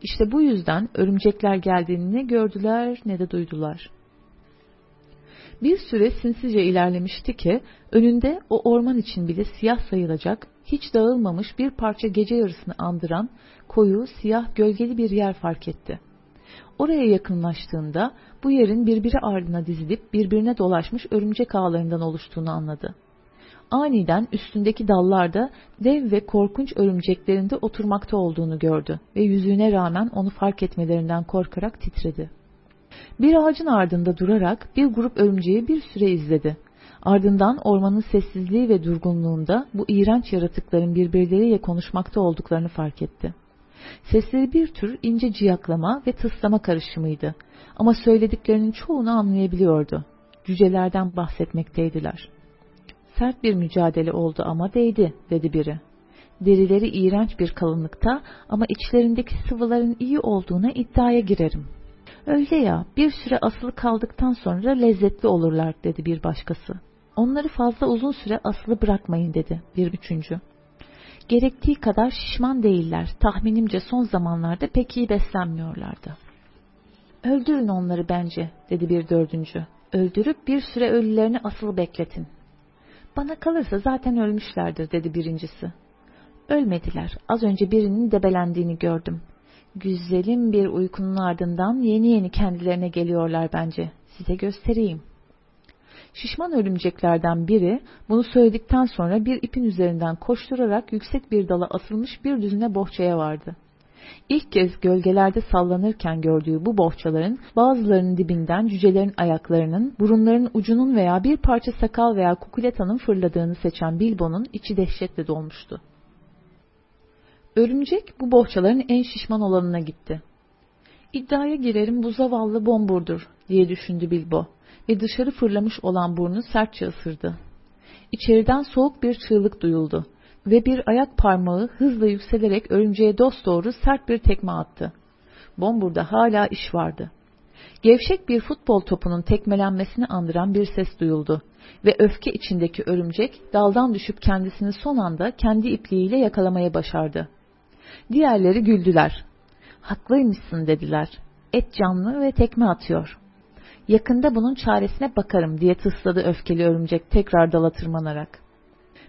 İşte bu yüzden örümcekler geldiğini ne gördüler ne de duydular. Bir süre sinsice ilerlemişti ki önünde o orman için bile siyah sayılacak, hiç dağılmamış bir parça gece yarısını andıran koyu, siyah, gölgeli bir yer fark etti. Oraya yakınlaştığında bu yerin birbiri ardına dizilip birbirine dolaşmış örümcek ağlarından oluştuğunu anladı. Aniden üstündeki dallarda dev ve korkunç örümceklerinde oturmakta olduğunu gördü ve yüzüne rağmen onu fark etmelerinden korkarak titredi. Bir ağacın ardında durarak bir grup örümceği bir süre izledi. Ardından ormanın sessizliği ve durgunluğunda bu iğrenç yaratıkların birbirleriyle konuşmakta olduklarını fark etti. Sesleri bir tür ince ciyaklama ve tıslama karışımıydı ama söylediklerinin çoğunu anlayabiliyordu. Cücelerden bahsetmekteydiler. Sert bir mücadele oldu ama değdi, dedi biri. Derileri iğrenç bir kalınlıkta ama içlerindeki sıvıların iyi olduğuna iddiaya girerim. Öyle ya, bir süre asılı kaldıktan sonra lezzetli olurlar, dedi bir başkası. Onları fazla uzun süre asılı bırakmayın, dedi bir üçüncü. Gerektiği kadar şişman değiller. Tahminimce son zamanlarda pek iyi beslenmiyorlardı. Öldürün onları bence, dedi bir dördüncü. Öldürüp bir süre ölülerini asılı bekletin. Bana kalırsa zaten ölmüşlerdir, dedi birincisi. Ölmediler. Az önce birinin debelendiğini gördüm. Güzelim bir uykunun ardından yeni yeni kendilerine geliyorlar bence. Size göstereyim. Şişman örümceklerden biri bunu söyledikten sonra bir ipin üzerinden koşturarak yüksek bir dala asılmış bir düzine bohçaya vardı. İlk kez gölgelerde sallanırken gördüğü bu bohçaların bazılarının dibinden cücelerin ayaklarının, burunlarının ucunun veya bir parça sakal veya kukuletanın fırladığını seçen Bilbo'nun içi dehşetle dolmuştu. Örümcek bu bohçaların en şişman olanına gitti. İddiaya girerim bu zavallı bomburdur diye düşündü Bilbo ve dışarı fırlamış olan burnu sertçe ısırdı. İçeriden soğuk bir çığlık duyuldu ve bir ayak parmağı hızla yükselerek örümceğe dosdoğru sert bir tekme attı. Bomburda hala iş vardı. Gevşek bir futbol topunun tekmelenmesini andıran bir ses duyuldu ve öfke içindeki örümcek daldan düşüp kendisini son anda kendi ipliğiyle yakalamaya başardı. Diğerleri güldüler. Haklıymışsın dediler. Et canlı ve tekme atıyor. Yakında bunun çaresine bakarım diye tısladı öfkeli örümcek tekrar dala tırmanarak.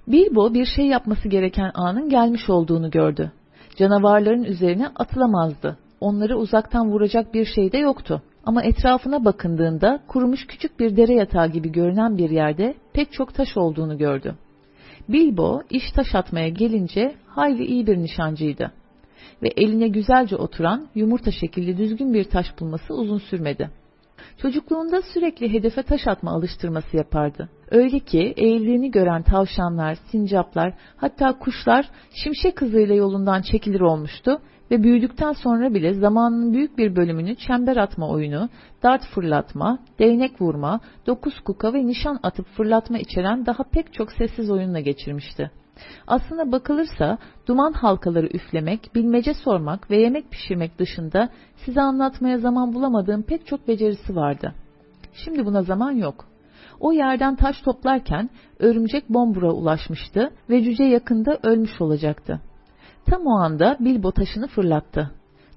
Bilbo bir şey yapması gereken anın gelmiş olduğunu gördü. Canavarların üzerine atılamazdı. Onları uzaktan vuracak bir şey de yoktu. Ama etrafına bakındığında kurumuş küçük bir dere yatağı gibi görünen bir yerde pek çok taş olduğunu gördü. Bilbo iş taş atmaya gelince hayli iyi bir nişancıydı. Ve eline güzelce oturan yumurta şekilli düzgün bir taş bulması uzun sürmedi. Çocukluğunda sürekli hedefe taş atma alıştırması yapardı. Öyle ki eğildiğini gören tavşanlar, sincaplar, hatta kuşlar şimşek hızıyla yolundan çekilir olmuştu ve büyüdükten sonra bile zamanının büyük bir bölümünü çember atma oyunu, dart fırlatma, değnek vurma, dokuz kuka ve nişan atıp fırlatma içeren daha pek çok sessiz oyunla geçirmişti. Aslına bakılırsa duman halkaları üflemek, bilmece sormak ve yemek pişirmek dışında size anlatmaya zaman bulamadığım pek çok becerisi vardı. Şimdi buna zaman yok. O yerden taş toplarken örümcek bombura ulaşmıştı ve cüce yakında ölmüş olacaktı. Tam o anda Bilbo taşını fırlattı.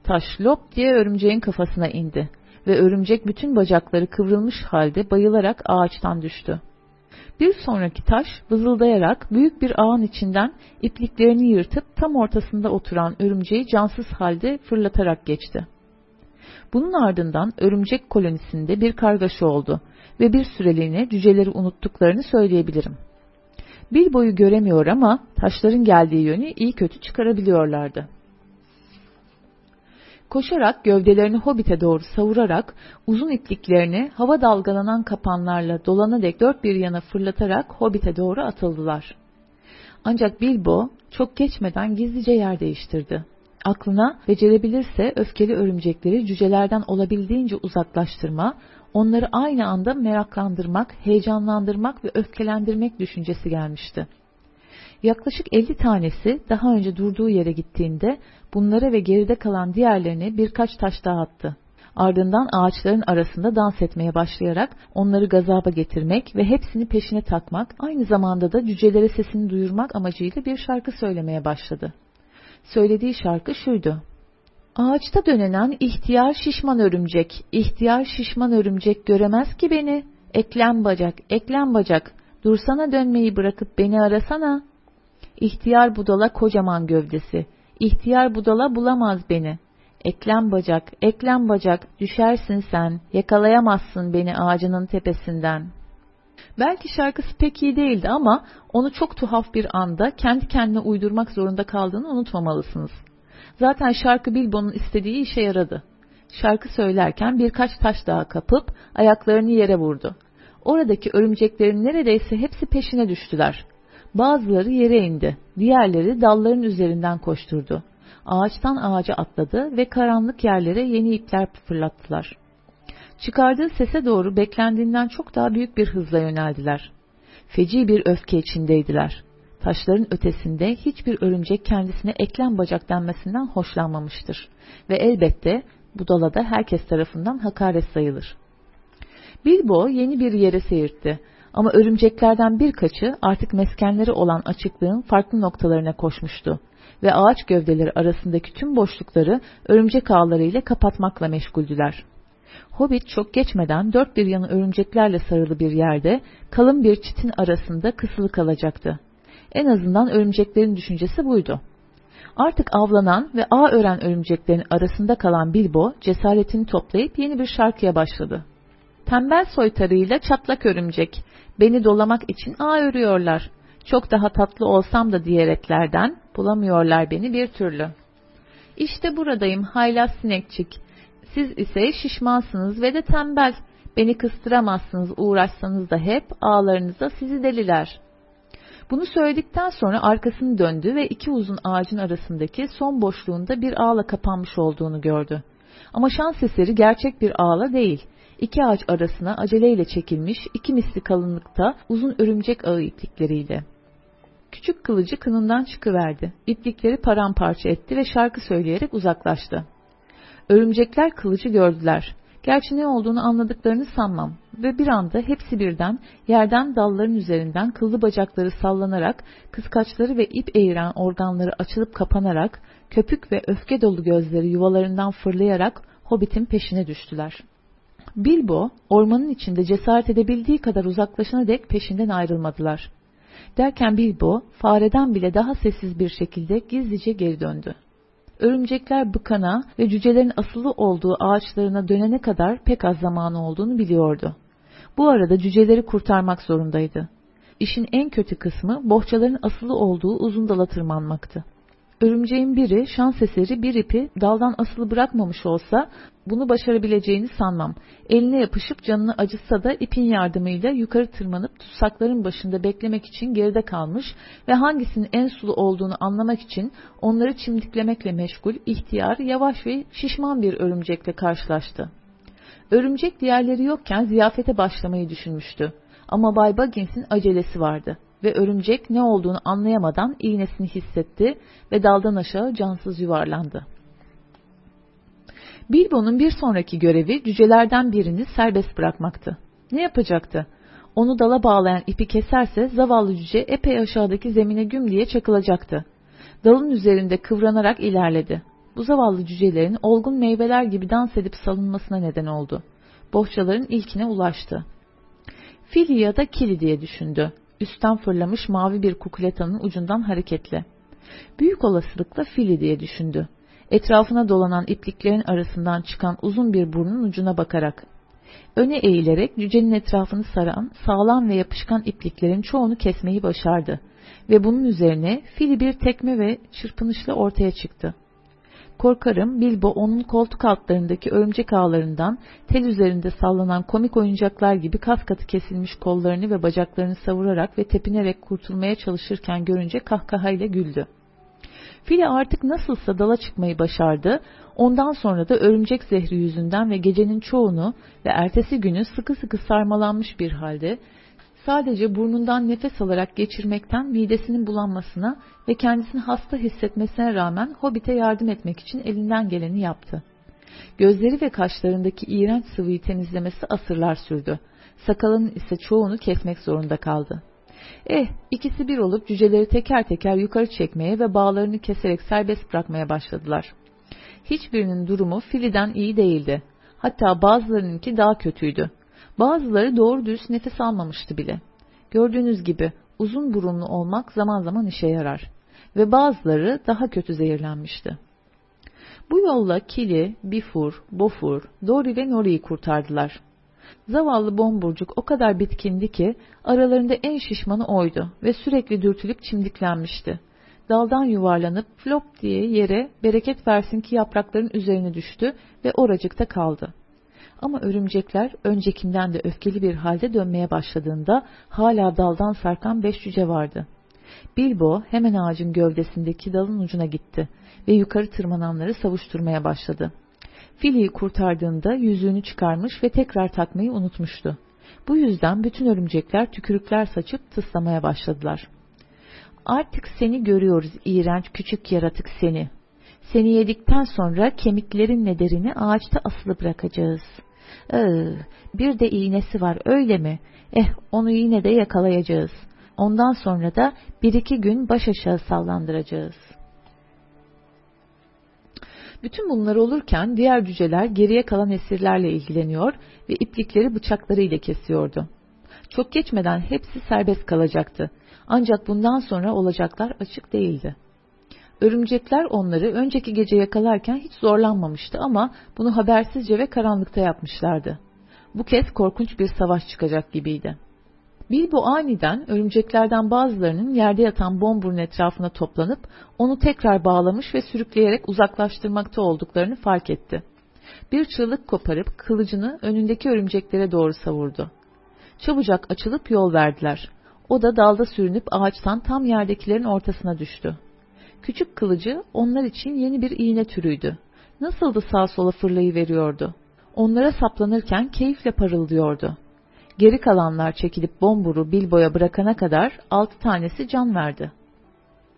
Taş lop diye örümceğin kafasına indi ve örümcek bütün bacakları kıvrılmış halde bayılarak ağaçtan düştü. Bir sonraki taş vızıldayarak büyük bir ağın içinden ipliklerini yırtıp tam ortasında oturan örümceği cansız halde fırlatarak geçti. Bunun ardından örümcek kolonisinde bir kargaşa oldu ve bir süreliğine cüceleri unuttuklarını söyleyebilirim. Bir boyu göremiyor ama taşların geldiği yönü iyi kötü çıkarabiliyorlardı. Koşarak gövdelerini Hobbit'e doğru savurarak uzun ipliklerini hava dalgalanan kapanlarla dolana dek dört bir yana fırlatarak Hobbit'e doğru atıldılar. Ancak Bilbo çok geçmeden gizlice yer değiştirdi. Aklına becerebilirse öfkeli örümcekleri cücelerden olabildiğince uzaklaştırma, onları aynı anda meraklandırmak, heyecanlandırmak ve öfkelendirmek düşüncesi gelmişti. Yaklaşık 50 tanesi daha önce durduğu yere gittiğinde bunlara ve geride kalan diğerlerine birkaç taş daha attı. Ardından ağaçların arasında dans etmeye başlayarak onları gazaba getirmek ve hepsini peşine takmak, aynı zamanda da cücelere sesini duyurmak amacıyla bir şarkı söylemeye başladı. Söylediği şarkı şuydu. Ağaçta dönenen ihtiyar şişman örümcek, ihtiyar şişman örümcek göremez ki beni. Eklem bacak, eklem bacak, dursana dönmeyi bırakıp beni arasana. İhtiyar budala kocaman gövdesi, İhtiyar budala bulamaz beni. Eklem bacak, eklem bacak, düşersin sen, yakalayamazsın beni ağacının tepesinden. Belki şarkısı pek iyi değildi ama onu çok tuhaf bir anda kendi kendine uydurmak zorunda kaldığını unutmamalısınız. Zaten şarkı Bilbo'nun istediği işe yaradı. Şarkı söylerken birkaç taş daha kapıp ayaklarını yere vurdu. Oradaki örümceklerin neredeyse hepsi peşine düştüler. Bazıları yere indi, diğerleri dalların üzerinden koşturdu. Ağaçtan ağaca atladı ve karanlık yerlere yeni ipler fırlattılar. Çıkardığı sese doğru beklendiğinden çok daha büyük bir hızla yöneldiler. Feci bir öfke içindeydiler. Taşların ötesinde hiçbir örümcek kendisine eklem bacak denmesinden hoşlanmamıştır. Ve elbette budala da herkes tarafından hakaret sayılır. Bilbo yeni bir yere seyirtti ama örümceklerden birkaçı artık meskenleri olan açıklığın farklı noktalarına koşmuştu ve ağaç gövdeleri arasındaki tüm boşlukları örümcek ağlarıyla kapatmakla meşguldüler. Hobbit çok geçmeden dört bir yanı örümceklerle sarılı bir yerde kalın bir çitin arasında kısılı kalacaktı. En azından örümceklerin düşüncesi buydu. Artık avlanan ve ağ ören örümceklerin arasında kalan Bilbo cesaretini toplayıp yeni bir şarkıya başladı. Tembel soytarıyla çatlak örümcek, beni dolamak için ağ örüyorlar. Çok daha tatlı olsam da diyereklerden bulamıyorlar beni bir türlü. İşte buradayım haylaz sinekçik. Siz ise şişmansınız ve de tembel. Beni kıstıramazsınız uğraşsanız da hep ağlarınıza sizi deliler. Bunu söyledikten sonra arkasını döndü ve iki uzun ağacın arasındaki son boşluğunda bir ağla kapanmış olduğunu gördü. Ama şans eseri gerçek bir ağla değil. İki ağaç arasına aceleyle çekilmiş iki misli kalınlıkta uzun örümcek ağı iplikleriyle. Küçük kılıcı kınından çıkıverdi. İplikleri paramparça etti ve şarkı söyleyerek uzaklaştı. Örümcekler kılıcı gördüler. Gerçi ne olduğunu anladıklarını sanmam ve bir anda hepsi birden yerden dalların üzerinden kıllı bacakları sallanarak, kıskaçları ve ip eğiren organları açılıp kapanarak, köpük ve öfke dolu gözleri yuvalarından fırlayarak Hobbit'in peşine düştüler. Bilbo, ormanın içinde cesaret edebildiği kadar uzaklaşana dek peşinden ayrılmadılar. Derken Bilbo, fareden bile daha sessiz bir şekilde gizlice geri döndü. Örümcekler bıkana ve cücelerin asılı olduğu ağaçlarına dönene kadar pek az zamanı olduğunu biliyordu. Bu arada cüceleri kurtarmak zorundaydı. İşin en kötü kısmı bohçaların asılı olduğu uzun dala tırmanmaktı. Örümceğin biri şans eseri bir ipi daldan asılı bırakmamış olsa bunu başarabileceğini sanmam. Eline yapışıp canını acıtsa da ipin yardımıyla yukarı tırmanıp tutsakların başında beklemek için geride kalmış ve hangisinin en sulu olduğunu anlamak için onları çimdiklemekle meşgul, ihtiyar, yavaş ve şişman bir örümcekle karşılaştı. Örümcek diğerleri yokken ziyafete başlamayı düşünmüştü. Ama Bay Baggins'in acelesi vardı ve örümcek ne olduğunu anlayamadan iğnesini hissetti ve daldan aşağı cansız yuvarlandı. Bilbo'nun bir sonraki görevi cücelerden birini serbest bırakmaktı. Ne yapacaktı? Onu dala bağlayan ipi keserse zavallı cüce epey aşağıdaki zemine güm diye çakılacaktı. Dalın üzerinde kıvranarak ilerledi. Bu zavallı cücelerin olgun meyveler gibi dans edip salınmasına neden oldu. Bohçaların ilkine ulaştı. Fili ya da Kili diye düşündü üstten fırlamış mavi bir kukuletanın ucundan hareketle. Büyük olasılıkla fili diye düşündü. Etrafına dolanan ipliklerin arasından çıkan uzun bir burnun ucuna bakarak. Öne eğilerek cücenin etrafını saran sağlam ve yapışkan ipliklerin çoğunu kesmeyi başardı ve bunun üzerine fili bir tekme ve çırpınışla ortaya çıktı. Korkarım Bilbo onun koltuk altlarındaki örümcek ağlarından tel üzerinde sallanan komik oyuncaklar gibi kas katı kesilmiş kollarını ve bacaklarını savurarak ve tepinerek kurtulmaya çalışırken görünce kahkahayla güldü. Fili artık nasılsa dala çıkmayı başardı, ondan sonra da örümcek zehri yüzünden ve gecenin çoğunu ve ertesi günü sıkı sıkı sarmalanmış bir halde sadece burnundan nefes alarak geçirmekten midesinin bulanmasına ve kendisini hasta hissetmesine rağmen Hobbit'e yardım etmek için elinden geleni yaptı. Gözleri ve kaşlarındaki iğrenç sıvıyı temizlemesi asırlar sürdü. Sakalının ise çoğunu kesmek zorunda kaldı. Eh, ikisi bir olup cüceleri teker teker yukarı çekmeye ve bağlarını keserek serbest bırakmaya başladılar. Hiçbirinin durumu Fili'den iyi değildi. Hatta bazılarınınki daha kötüydü. Bazıları doğru düz nefes almamıştı bile. Gördüğünüz gibi uzun burunlu olmak zaman zaman işe yarar ve bazıları daha kötü zehirlenmişti. Bu yolla Kili, Bifur, Bofur, Dori ve Nori'yi kurtardılar. Zavallı bomburcuk o kadar bitkindi ki aralarında en şişmanı oydu ve sürekli dürtülüp çimdiklenmişti. Daldan yuvarlanıp flop diye yere bereket versin ki yaprakların üzerine düştü ve oracıkta kaldı. Ama örümcekler öncekinden de öfkeli bir halde dönmeye başladığında hala daldan sarkan beş cüce vardı. Bilbo hemen ağacın gövdesindeki dalın ucuna gitti ve yukarı tırmananları savuşturmaya başladı. Fili'yi kurtardığında yüzüğünü çıkarmış ve tekrar takmayı unutmuştu. Bu yüzden bütün örümcekler tükürükler saçıp tıslamaya başladılar. Artık seni görüyoruz iğrenç küçük yaratık seni. Seni yedikten sonra kemiklerin nederini ağaçta asılı bırakacağız. Ee, bir de iğnesi var öyle mi? Eh onu yine de yakalayacağız. Ondan sonra da bir iki gün baş aşağı sallandıracağız. Bütün bunlar olurken diğer cüceler geriye kalan esirlerle ilgileniyor ve iplikleri bıçaklarıyla kesiyordu. Çok geçmeden hepsi serbest kalacaktı. Ancak bundan sonra olacaklar açık değildi. Örümcekler onları önceki gece yakalarken hiç zorlanmamıştı ama bunu habersizce ve karanlıkta yapmışlardı. Bu kez korkunç bir savaş çıkacak gibiydi. Bilbo aniden örümceklerden bazılarının yerde yatan Bombur'un etrafına toplanıp onu tekrar bağlamış ve sürükleyerek uzaklaştırmakta olduklarını fark etti. Bir çığlık koparıp kılıcını önündeki örümceklere doğru savurdu. Çabucak açılıp yol verdiler. O da dalda sürünüp ağaçtan tam yerdekilerin ortasına düştü. Küçük kılıcı onlar için yeni bir iğne türüydü. Nasıldı sağ sola fırlayıveriyordu. Onlara saplanırken keyifle parıldıyordu. Geri kalanlar çekilip bomburu Bilbo'ya bırakana kadar altı tanesi can verdi.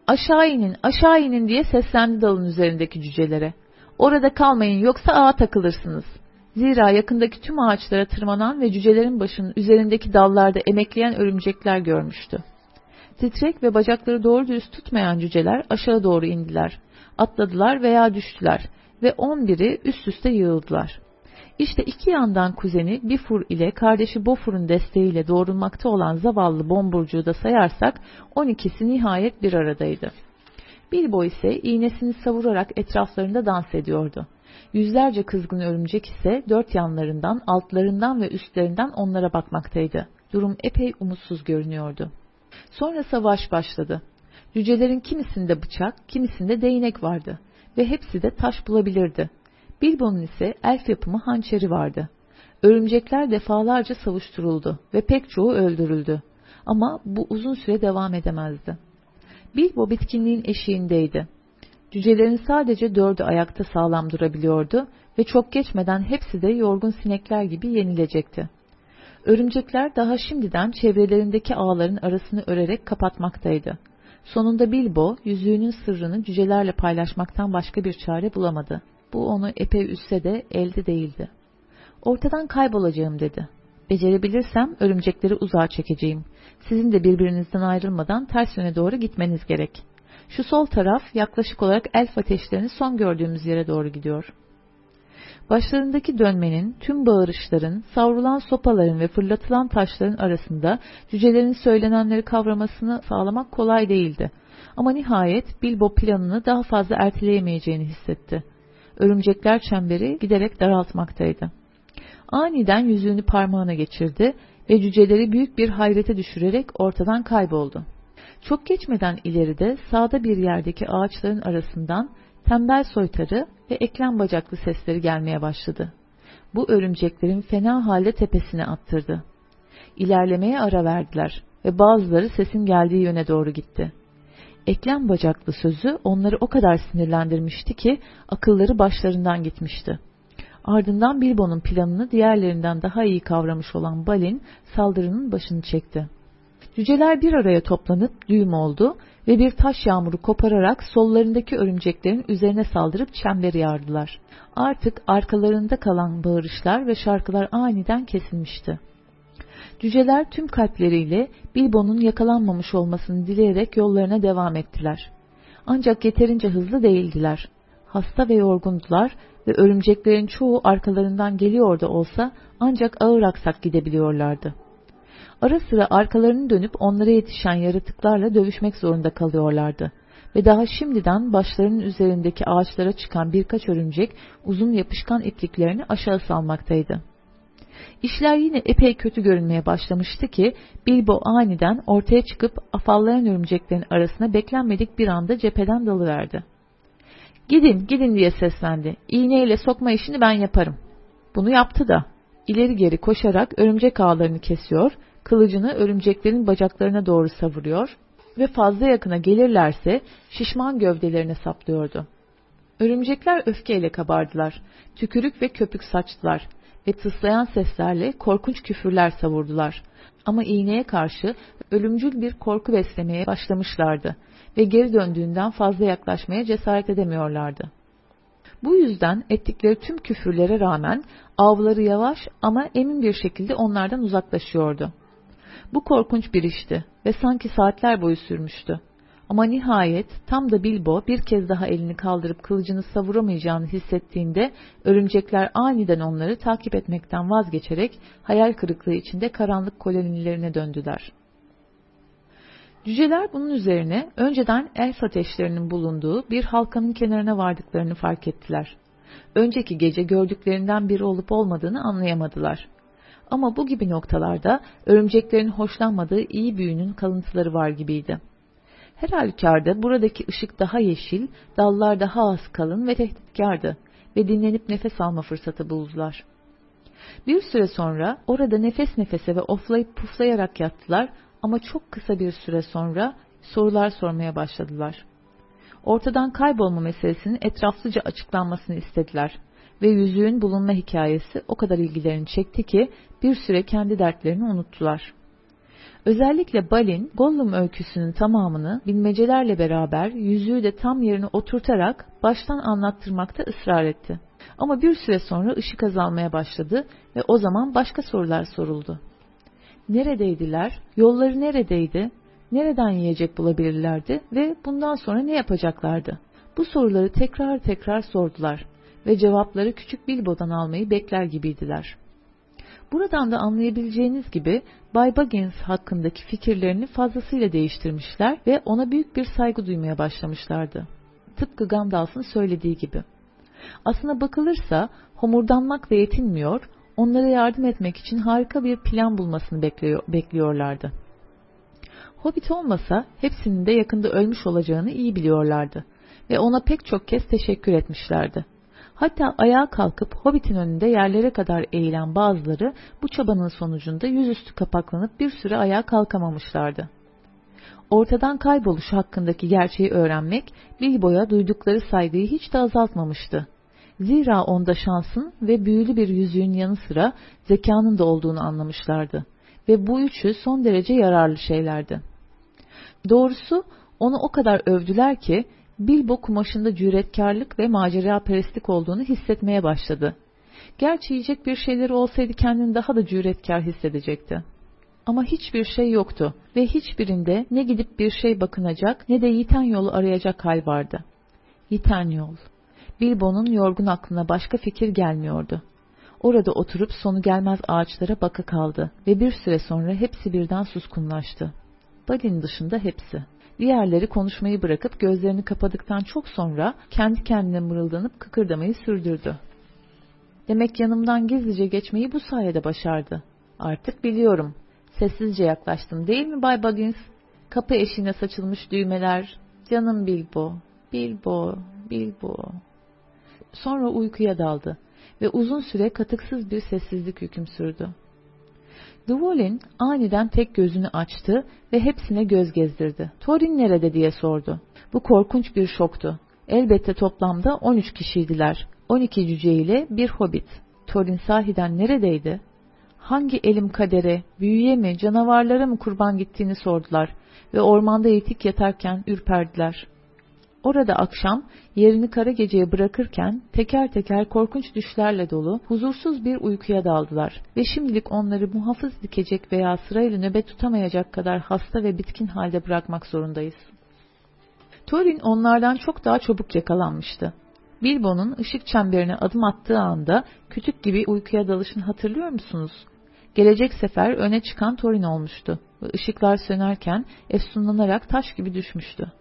Aşağı inin, aşağı inin diye seslendi dalın üzerindeki cücelere. Orada kalmayın yoksa ağa takılırsınız. Zira yakındaki tüm ağaçlara tırmanan ve cücelerin başının üzerindeki dallarda emekleyen örümcekler görmüştü. Titrek ve bacakları doğru düz tutmayan cüceler aşağı doğru indiler. Atladılar veya düştüler ve on biri üst üste yığıldılar. İşte iki yandan kuzeni Bifur ile kardeşi Bofur'un desteğiyle doğrulmakta olan zavallı bomburcuğu da sayarsak 12'si nihayet bir aradaydı. Bilbo ise iğnesini savurarak etraflarında dans ediyordu. Yüzlerce kızgın örümcek ise dört yanlarından, altlarından ve üstlerinden onlara bakmaktaydı. Durum epey umutsuz görünüyordu. Sonra savaş başladı. Cücelerin kimisinde bıçak, kimisinde değnek vardı ve hepsi de taş bulabilirdi. Bilbo'nun ise elf yapımı hançeri vardı. Örümcekler defalarca savuşturuldu ve pek çoğu öldürüldü. Ama bu uzun süre devam edemezdi. Bilbo bitkinliğin eşiğindeydi. Cücelerin sadece dördü ayakta sağlam durabiliyordu ve çok geçmeden hepsi de yorgun sinekler gibi yenilecekti. Örümcekler daha şimdiden çevrelerindeki ağların arasını örerek kapatmaktaydı. Sonunda Bilbo yüzüğünün sırrını cücelerle paylaşmaktan başka bir çare bulamadı. Bu onu epey üstse de elde değildi. Ortadan kaybolacağım dedi. Becerebilirsem örümcekleri uzağa çekeceğim. Sizin de birbirinizden ayrılmadan ters yöne doğru gitmeniz gerek. Şu sol taraf yaklaşık olarak elf ateşlerini son gördüğümüz yere doğru gidiyor. Başlarındaki dönmenin, tüm bağırışların, savrulan sopaların ve fırlatılan taşların arasında cücelerin söylenenleri kavramasını sağlamak kolay değildi. Ama nihayet Bilbo planını daha fazla erteleyemeyeceğini hissetti örümcekler çemberi giderek daraltmaktaydı. Aniden yüzüğünü parmağına geçirdi ve cüceleri büyük bir hayrete düşürerek ortadan kayboldu. Çok geçmeden ileride sağda bir yerdeki ağaçların arasından tembel soytarı ve eklem bacaklı sesleri gelmeye başladı. Bu örümceklerin fena halde tepesine attırdı. İlerlemeye ara verdiler ve bazıları sesin geldiği yöne doğru gitti eklem bacaklı sözü onları o kadar sinirlendirmişti ki akılları başlarından gitmişti. Ardından Bilbo'nun planını diğerlerinden daha iyi kavramış olan Balin saldırının başını çekti. Cüceler bir araya toplanıp düğüm oldu ve bir taş yağmuru kopararak sollarındaki örümceklerin üzerine saldırıp çemberi yardılar. Artık arkalarında kalan bağırışlar ve şarkılar aniden kesilmişti. Cüceler tüm kalpleriyle Bilbo'nun yakalanmamış olmasını dileyerek yollarına devam ettiler. Ancak yeterince hızlı değildiler. Hasta ve yorgundular ve örümceklerin çoğu arkalarından geliyor da olsa ancak ağır aksak gidebiliyorlardı. Ara sıra arkalarını dönüp onlara yetişen yaratıklarla dövüşmek zorunda kalıyorlardı. ve daha şimdiden başlarının üzerindeki ağaçlara çıkan birkaç örümcek uzun yapışkan ipliklerini aşağı salmaktaydı. İşler yine epey kötü görünmeye başlamıştı ki Bilbo aniden ortaya çıkıp afallayan örümceklerin arasına beklenmedik bir anda cepheden dalıverdi. Gidin gidin diye seslendi. İğneyle sokma işini ben yaparım. Bunu yaptı da. İleri geri koşarak örümcek ağlarını kesiyor, kılıcını örümceklerin bacaklarına doğru savuruyor ve fazla yakına gelirlerse şişman gövdelerine saplıyordu. Örümcekler öfkeyle kabardılar, tükürük ve köpük saçtılar ve tıslayan seslerle korkunç küfürler savurdular. Ama iğneye karşı ölümcül bir korku beslemeye başlamışlardı ve geri döndüğünden fazla yaklaşmaya cesaret edemiyorlardı. Bu yüzden ettikleri tüm küfürlere rağmen avları yavaş ama emin bir şekilde onlardan uzaklaşıyordu. Bu korkunç bir işti ve sanki saatler boyu sürmüştü. Ama nihayet tam da Bilbo bir kez daha elini kaldırıp kılıcını savuramayacağını hissettiğinde örümcekler aniden onları takip etmekten vazgeçerek hayal kırıklığı içinde karanlık kolonilerine döndüler. Cüceler bunun üzerine önceden elf ateşlerinin bulunduğu bir halkanın kenarına vardıklarını fark ettiler. Önceki gece gördüklerinden biri olup olmadığını anlayamadılar. Ama bu gibi noktalarda örümceklerin hoşlanmadığı iyi büyünün kalıntıları var gibiydi. Her halükarda buradaki ışık daha yeşil, dallar daha az kalın ve tehditkardı ve dinlenip nefes alma fırsatı buldular. Bir süre sonra orada nefes nefese ve oflayıp puflayarak yattılar ama çok kısa bir süre sonra sorular sormaya başladılar. Ortadan kaybolma meselesinin etraflıca açıklanmasını istediler ve yüzüğün bulunma hikayesi o kadar ilgilerini çekti ki bir süre kendi dertlerini unuttular. Özellikle Balin, Gollum öyküsünün tamamını bilmecelerle beraber yüzüğü de tam yerine oturtarak baştan anlattırmakta ısrar etti. Ama bir süre sonra ışık azalmaya başladı ve o zaman başka sorular soruldu. Neredeydiler? Yolları neredeydi? Nereden yiyecek bulabilirlerdi ve bundan sonra ne yapacaklardı? Bu soruları tekrar tekrar sordular ve cevapları küçük Bilbo'dan almayı bekler gibiydiler. Buradan da anlayabileceğiniz gibi Bay Baggins hakkındaki fikirlerini fazlasıyla değiştirmişler ve ona büyük bir saygı duymaya başlamışlardı. Tıpkı Gandalf'ın söylediği gibi. Aslına bakılırsa homurdanmakla yetinmiyor, onlara yardım etmek için harika bir plan bulmasını bekliyor, bekliyorlardı. Hobbit olmasa hepsinin de yakında ölmüş olacağını iyi biliyorlardı ve ona pek çok kez teşekkür etmişlerdi. Hatta ayağa kalkıp Hobbit'in önünde yerlere kadar eğilen bazıları bu çabanın sonucunda yüzüstü kapaklanıp bir süre ayağa kalkamamışlardı. Ortadan kayboluş hakkındaki gerçeği öğrenmek Bilbo'ya duydukları saygıyı hiç de azaltmamıştı. Zira onda şansın ve büyülü bir yüzüğün yanı sıra zekanın da olduğunu anlamışlardı. Ve bu üçü son derece yararlı şeylerdi. Doğrusu onu o kadar övdüler ki Bilbo kumaşında cüretkarlık ve macera perestlik olduğunu hissetmeye başladı. Gerçi yiyecek bir şeyleri olsaydı kendini daha da cüretkar hissedecekti. Ama hiçbir şey yoktu ve hiçbirinde ne gidip bir şey bakınacak ne de yiten yolu arayacak hal vardı. Yiten yol. Bilbo'nun yorgun aklına başka fikir gelmiyordu. Orada oturup sonu gelmez ağaçlara baka kaldı ve bir süre sonra hepsi birden suskunlaştı. Balin dışında hepsi. Diğerleri konuşmayı bırakıp gözlerini kapadıktan çok sonra kendi kendine mırıldanıp kıkırdamayı sürdürdü. Demek yanımdan gizlice geçmeyi bu sayede başardı. Artık biliyorum. Sessizce yaklaştım değil mi Bay Buggins? Kapı eşiğine saçılmış düğmeler. Canım Bilbo, Bilbo, Bilbo. Sonra uykuya daldı ve uzun süre katıksız bir sessizlik hüküm sürdü. Duvolin aniden tek gözünü açtı ve hepsine göz gezdirdi. Thorin nerede diye sordu. Bu korkunç bir şoktu. Elbette toplamda 13 kişiydiler. 12 cüce ile bir hobbit. Thorin sahiden neredeydi? Hangi elim kadere, büyüye mi, canavarlara mı kurban gittiğini sordular ve ormanda yitik yatarken ürperdiler. Orada akşam yerini kara geceye bırakırken teker teker korkunç düşlerle dolu huzursuz bir uykuya daldılar ve şimdilik onları muhafız dikecek veya sırayla nöbet tutamayacak kadar hasta ve bitkin halde bırakmak zorundayız. Thorin onlardan çok daha çabuk yakalanmıştı. Bilbo'nun ışık çemberine adım attığı anda kütük gibi uykuya dalışını hatırlıyor musunuz? Gelecek sefer öne çıkan Thorin olmuştu ve ışıklar sönerken efsunlanarak taş gibi düşmüştü.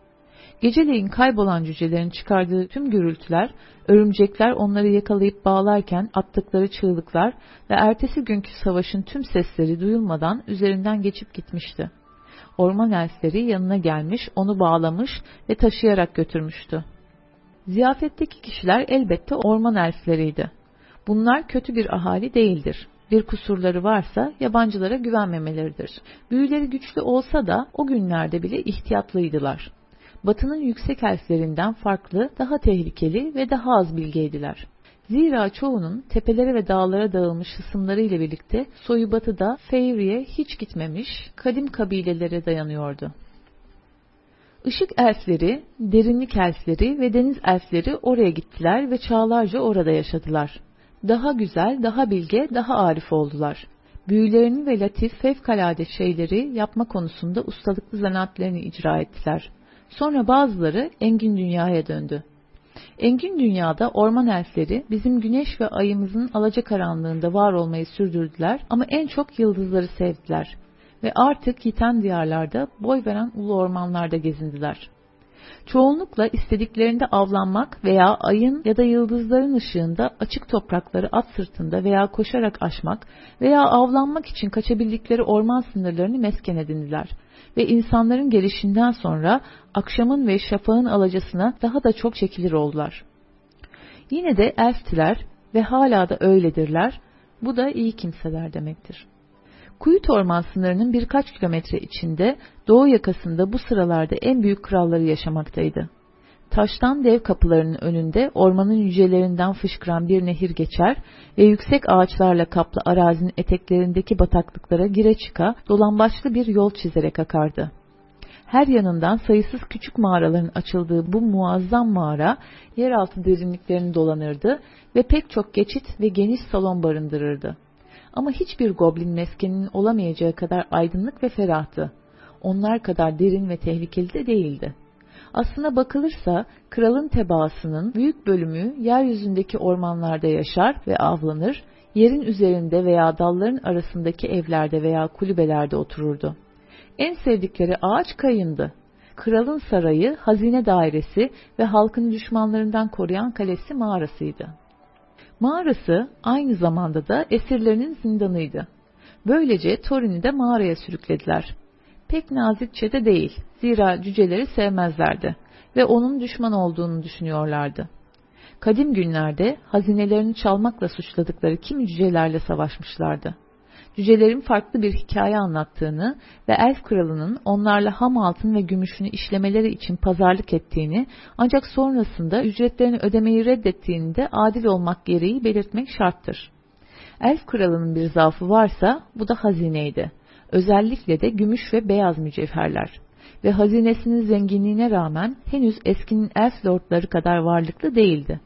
Geceleyin kaybolan cücelerin çıkardığı tüm gürültüler, örümcekler onları yakalayıp bağlarken attıkları çığlıklar ve ertesi günkü savaşın tüm sesleri duyulmadan üzerinden geçip gitmişti. Orman elfleri yanına gelmiş, onu bağlamış ve taşıyarak götürmüştü. Ziyafetteki kişiler elbette orman elfleriydi. Bunlar kötü bir ahali değildir. Bir kusurları varsa yabancılara güvenmemeleridir. Büyüleri güçlü olsa da o günlerde bile ihtiyatlıydılar. Batının yüksek elflerinden farklı, daha tehlikeli ve daha az bilgeydiler. Zira çoğunun tepelere ve dağlara dağılmış hısımları ile birlikte soyu batıda Feyri'ye hiç gitmemiş kadim kabilelere dayanıyordu. Işık elfleri, derinlik elfleri ve deniz elfleri oraya gittiler ve çağlarca orada yaşadılar. Daha güzel, daha bilge, daha arif oldular. Büyülerini ve latif fevkalade şeyleri yapma konusunda ustalıklı zanaatlerini icra ettiler. Sonra bazıları engin dünyaya döndü. Engin dünyada orman elfleri bizim güneş ve ayımızın alacakaranlığında var olmayı sürdürdüler ama en çok yıldızları sevdiler ve artık yiten diyarlarda boy veren ulu ormanlarda gezindiler. Çoğunlukla istediklerinde avlanmak veya ayın ya da yıldızların ışığında açık toprakları at sırtında veya koşarak aşmak veya avlanmak için kaçabildikleri orman sınırlarını mesken edindiler ve insanların gelişinden sonra akşamın ve şafağın alacasına daha da çok çekilir oldular. Yine de elftiler ve hala da öyledirler, bu da iyi kimseler demektir. Kuyut orman sınırının birkaç kilometre içinde doğu yakasında bu sıralarda en büyük kralları yaşamaktaydı. Taştan dev kapılarının önünde ormanın yücelerinden fışkıran bir nehir geçer ve yüksek ağaçlarla kaplı arazinin eteklerindeki bataklıklara gire çıka dolambaçlı bir yol çizerek akardı. Her yanından sayısız küçük mağaraların açıldığı bu muazzam mağara yeraltı derinliklerini dolanırdı ve pek çok geçit ve geniş salon barındırırdı. Ama hiçbir goblin meskeninin olamayacağı kadar aydınlık ve ferahtı. Onlar kadar derin ve tehlikeli de değildi. Aslına bakılırsa kralın tebaasının büyük bölümü yeryüzündeki ormanlarda yaşar ve avlanır, yerin üzerinde veya dalların arasındaki evlerde veya kulübelerde otururdu. En sevdikleri ağaç kayındı. Kralın sarayı, hazine dairesi ve halkın düşmanlarından koruyan kalesi mağarasıydı. Mağarası aynı zamanda da esirlerinin zindanıydı. Böylece Thorin'i de mağaraya sürüklediler. Pek nazikçe de değil, zira cüceleri sevmezlerdi ve onun düşman olduğunu düşünüyorlardı. Kadim günlerde hazinelerini çalmakla suçladıkları kimi cücelerle savaşmışlardı cücelerin farklı bir hikaye anlattığını ve elf kralının onlarla ham altın ve gümüşünü işlemeleri için pazarlık ettiğini ancak sonrasında ücretlerini ödemeyi reddettiğini de adil olmak gereği belirtmek şarttır. Elf kralının bir zaafı varsa bu da hazineydi. Özellikle de gümüş ve beyaz mücevherler. Ve hazinesinin zenginliğine rağmen henüz eskinin elf lordları kadar varlıklı değildi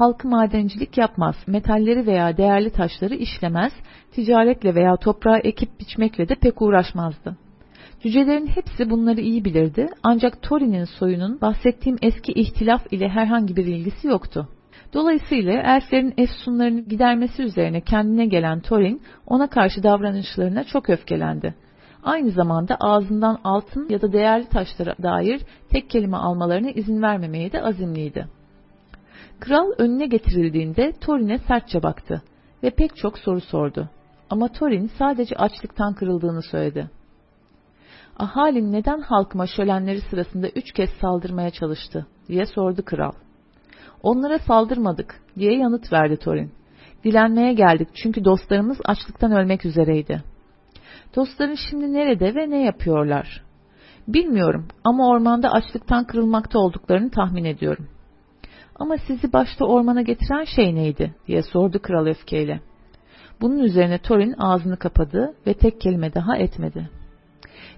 halkı madencilik yapmaz, metalleri veya değerli taşları işlemez, ticaretle veya toprağı ekip biçmekle de pek uğraşmazdı. Cücelerin hepsi bunları iyi bilirdi ancak Tori'nin soyunun bahsettiğim eski ihtilaf ile herhangi bir ilgisi yoktu. Dolayısıyla elflerin efsunlarını gidermesi üzerine kendine gelen Thorin ona karşı davranışlarına çok öfkelendi. Aynı zamanda ağzından altın ya da değerli taşlara dair tek kelime almalarına izin vermemeye de azimliydi. Kral önüne getirildiğinde Thorin'e sertçe baktı ve pek çok soru sordu. Ama Thorin sadece açlıktan kırıldığını söyledi. Ahalin neden halkıma şölenleri sırasında üç kez saldırmaya çalıştı diye sordu kral. Onlara saldırmadık diye yanıt verdi Thorin. Dilenmeye geldik çünkü dostlarımız açlıktan ölmek üzereydi. Dostların şimdi nerede ve ne yapıyorlar? Bilmiyorum ama ormanda açlıktan kırılmakta olduklarını tahmin ediyorum. Ama sizi başta ormana getiren şey neydi diye sordu kral öfkeyle. Bunun üzerine Thorin ağzını kapadı ve tek kelime daha etmedi.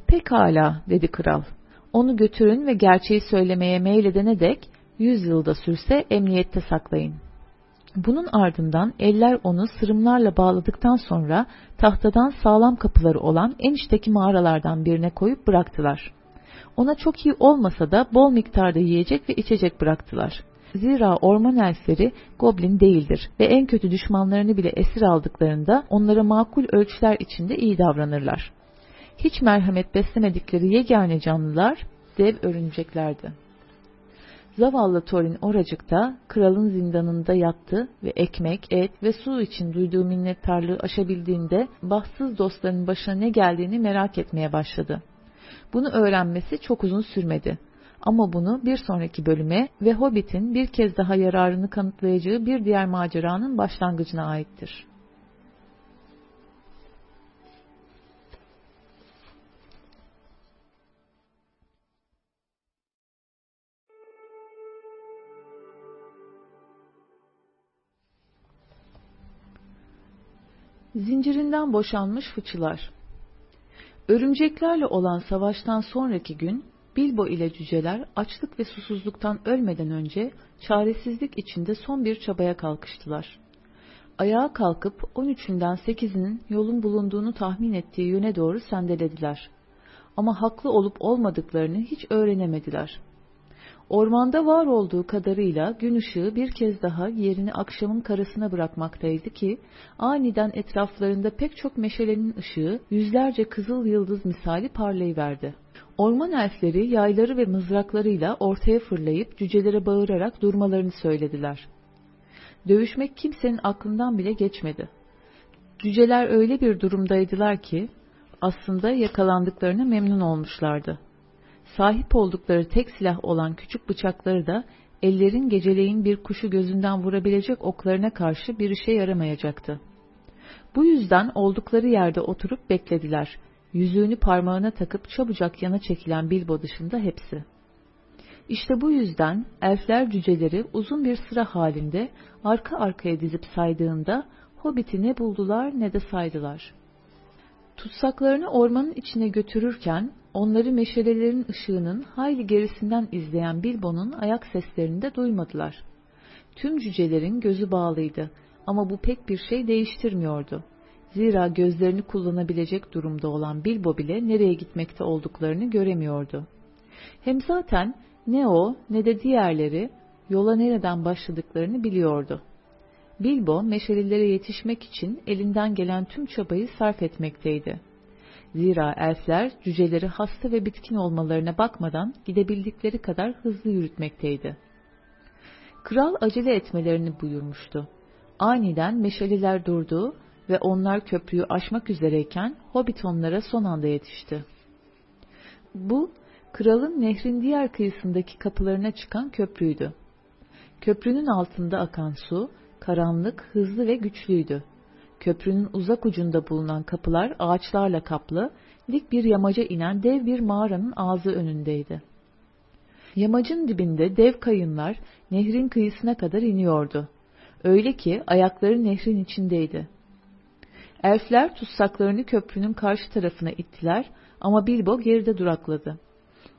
Pekala dedi kral. Onu götürün ve gerçeği söylemeye meyledene dek yüz yılda sürse emniyette saklayın. Bunun ardından eller onu sırımlarla bağladıktan sonra tahtadan sağlam kapıları olan en içteki mağaralardan birine koyup bıraktılar. Ona çok iyi olmasa da bol miktarda yiyecek ve içecek bıraktılar. Zira orman elfleri goblin değildir ve en kötü düşmanlarını bile esir aldıklarında onlara makul ölçüler içinde iyi davranırlar. Hiç merhamet beslemedikleri yegane canlılar dev örümceklerdi. Zavallı Thorin oracıkta kralın zindanında yattı ve ekmek, et ve su için duyduğu minnettarlığı aşabildiğinde bahtsız dostlarının başına ne geldiğini merak etmeye başladı. Bunu öğrenmesi çok uzun sürmedi. Ama bunu bir sonraki bölüme ve Hobbit'in bir kez daha yararını kanıtlayacağı bir diğer maceranın başlangıcına aittir. Zincirinden boşanmış fıçılar Örümceklerle olan savaştan sonraki gün Bilbo ile cüceler açlık ve susuzluktan ölmeden önce çaresizlik içinde son bir çabaya kalkıştılar. Ayağa kalkıp 13'ünden 8'inin yolun bulunduğunu tahmin ettiği yöne doğru sendelediler. Ama haklı olup olmadıklarını hiç öğrenemediler. Ormanda var olduğu kadarıyla gün ışığı bir kez daha yerini akşamın karasına bırakmaktaydı ki aniden etraflarında pek çok meşalenin ışığı yüzlerce kızıl yıldız misali parlayıverdi. Orman elfleri yayları ve mızraklarıyla ortaya fırlayıp cücelere bağırarak durmalarını söylediler. Dövüşmek kimsenin aklından bile geçmedi. Cüceler öyle bir durumdaydılar ki aslında yakalandıklarına memnun olmuşlardı. Sahip oldukları tek silah olan küçük bıçakları da ellerin geceleyin bir kuşu gözünden vurabilecek oklarına karşı bir işe yaramayacaktı. Bu yüzden oldukları yerde oturup beklediler yüzüğünü parmağına takıp çabucak yana çekilen Bilbo dışında hepsi. İşte bu yüzden elfler cüceleri uzun bir sıra halinde arka arkaya dizip saydığında Hobbit'i ne buldular ne de saydılar. Tutsaklarını ormanın içine götürürken onları meşalelerin ışığının hayli gerisinden izleyen Bilbo'nun ayak seslerini de duymadılar. Tüm cücelerin gözü bağlıydı ama bu pek bir şey değiştirmiyordu. Zira gözlerini kullanabilecek durumda olan Bilbo bile nereye gitmekte olduklarını göremiyordu. Hem zaten ne o ne de diğerleri yola nereden başladıklarını biliyordu. Bilbo meşalelere yetişmek için elinden gelen tüm çabayı sarf etmekteydi. Zira elfler cüceleri hasta ve bitkin olmalarına bakmadan gidebildikleri kadar hızlı yürütmekteydi. Kral acele etmelerini buyurmuştu. Aniden meşaleler durdu ve onlar köprüyü aşmak üzereyken Hobbit onlara son anda yetişti. Bu, kralın nehrin diğer kıyısındaki kapılarına çıkan köprüydü. Köprünün altında akan su, karanlık, hızlı ve güçlüydü. Köprünün uzak ucunda bulunan kapılar ağaçlarla kaplı, dik bir yamaca inen dev bir mağaranın ağzı önündeydi. Yamacın dibinde dev kayınlar nehrin kıyısına kadar iniyordu. Öyle ki ayakları nehrin içindeydi. Elfler tutsaklarını köprünün karşı tarafına ittiler ama Bilbo geride durakladı.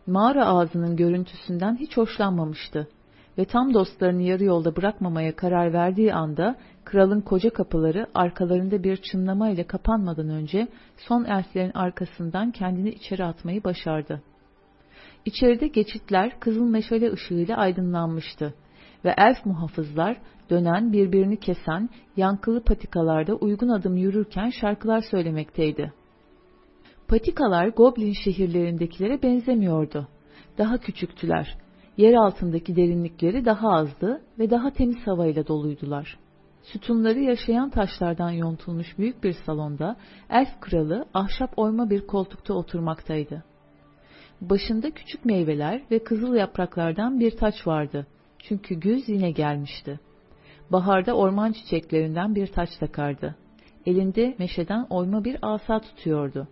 Mağara ağzının görüntüsünden hiç hoşlanmamıştı ve tam dostlarını yarı yolda bırakmamaya karar verdiği anda kralın koca kapıları arkalarında bir çınlama ile kapanmadan önce son elflerin arkasından kendini içeri atmayı başardı. İçeride geçitler kızıl meşale ışığıyla aydınlanmıştı ve elf muhafızlar dönen, birbirini kesen, yankılı patikalarda uygun adım yürürken şarkılar söylemekteydi. Patikalar Goblin şehirlerindekilere benzemiyordu. Daha küçüktüler. Yer altındaki derinlikleri daha azdı ve daha temiz havayla doluydular. Sütunları yaşayan taşlardan yontulmuş büyük bir salonda elf kralı ahşap oyma bir koltukta oturmaktaydı. Başında küçük meyveler ve kızıl yapraklardan bir taç vardı. Çünkü güz yine gelmişti. Baharda orman çiçeklerinden bir taç takardı. Elinde meşeden oyma bir asa tutuyordu.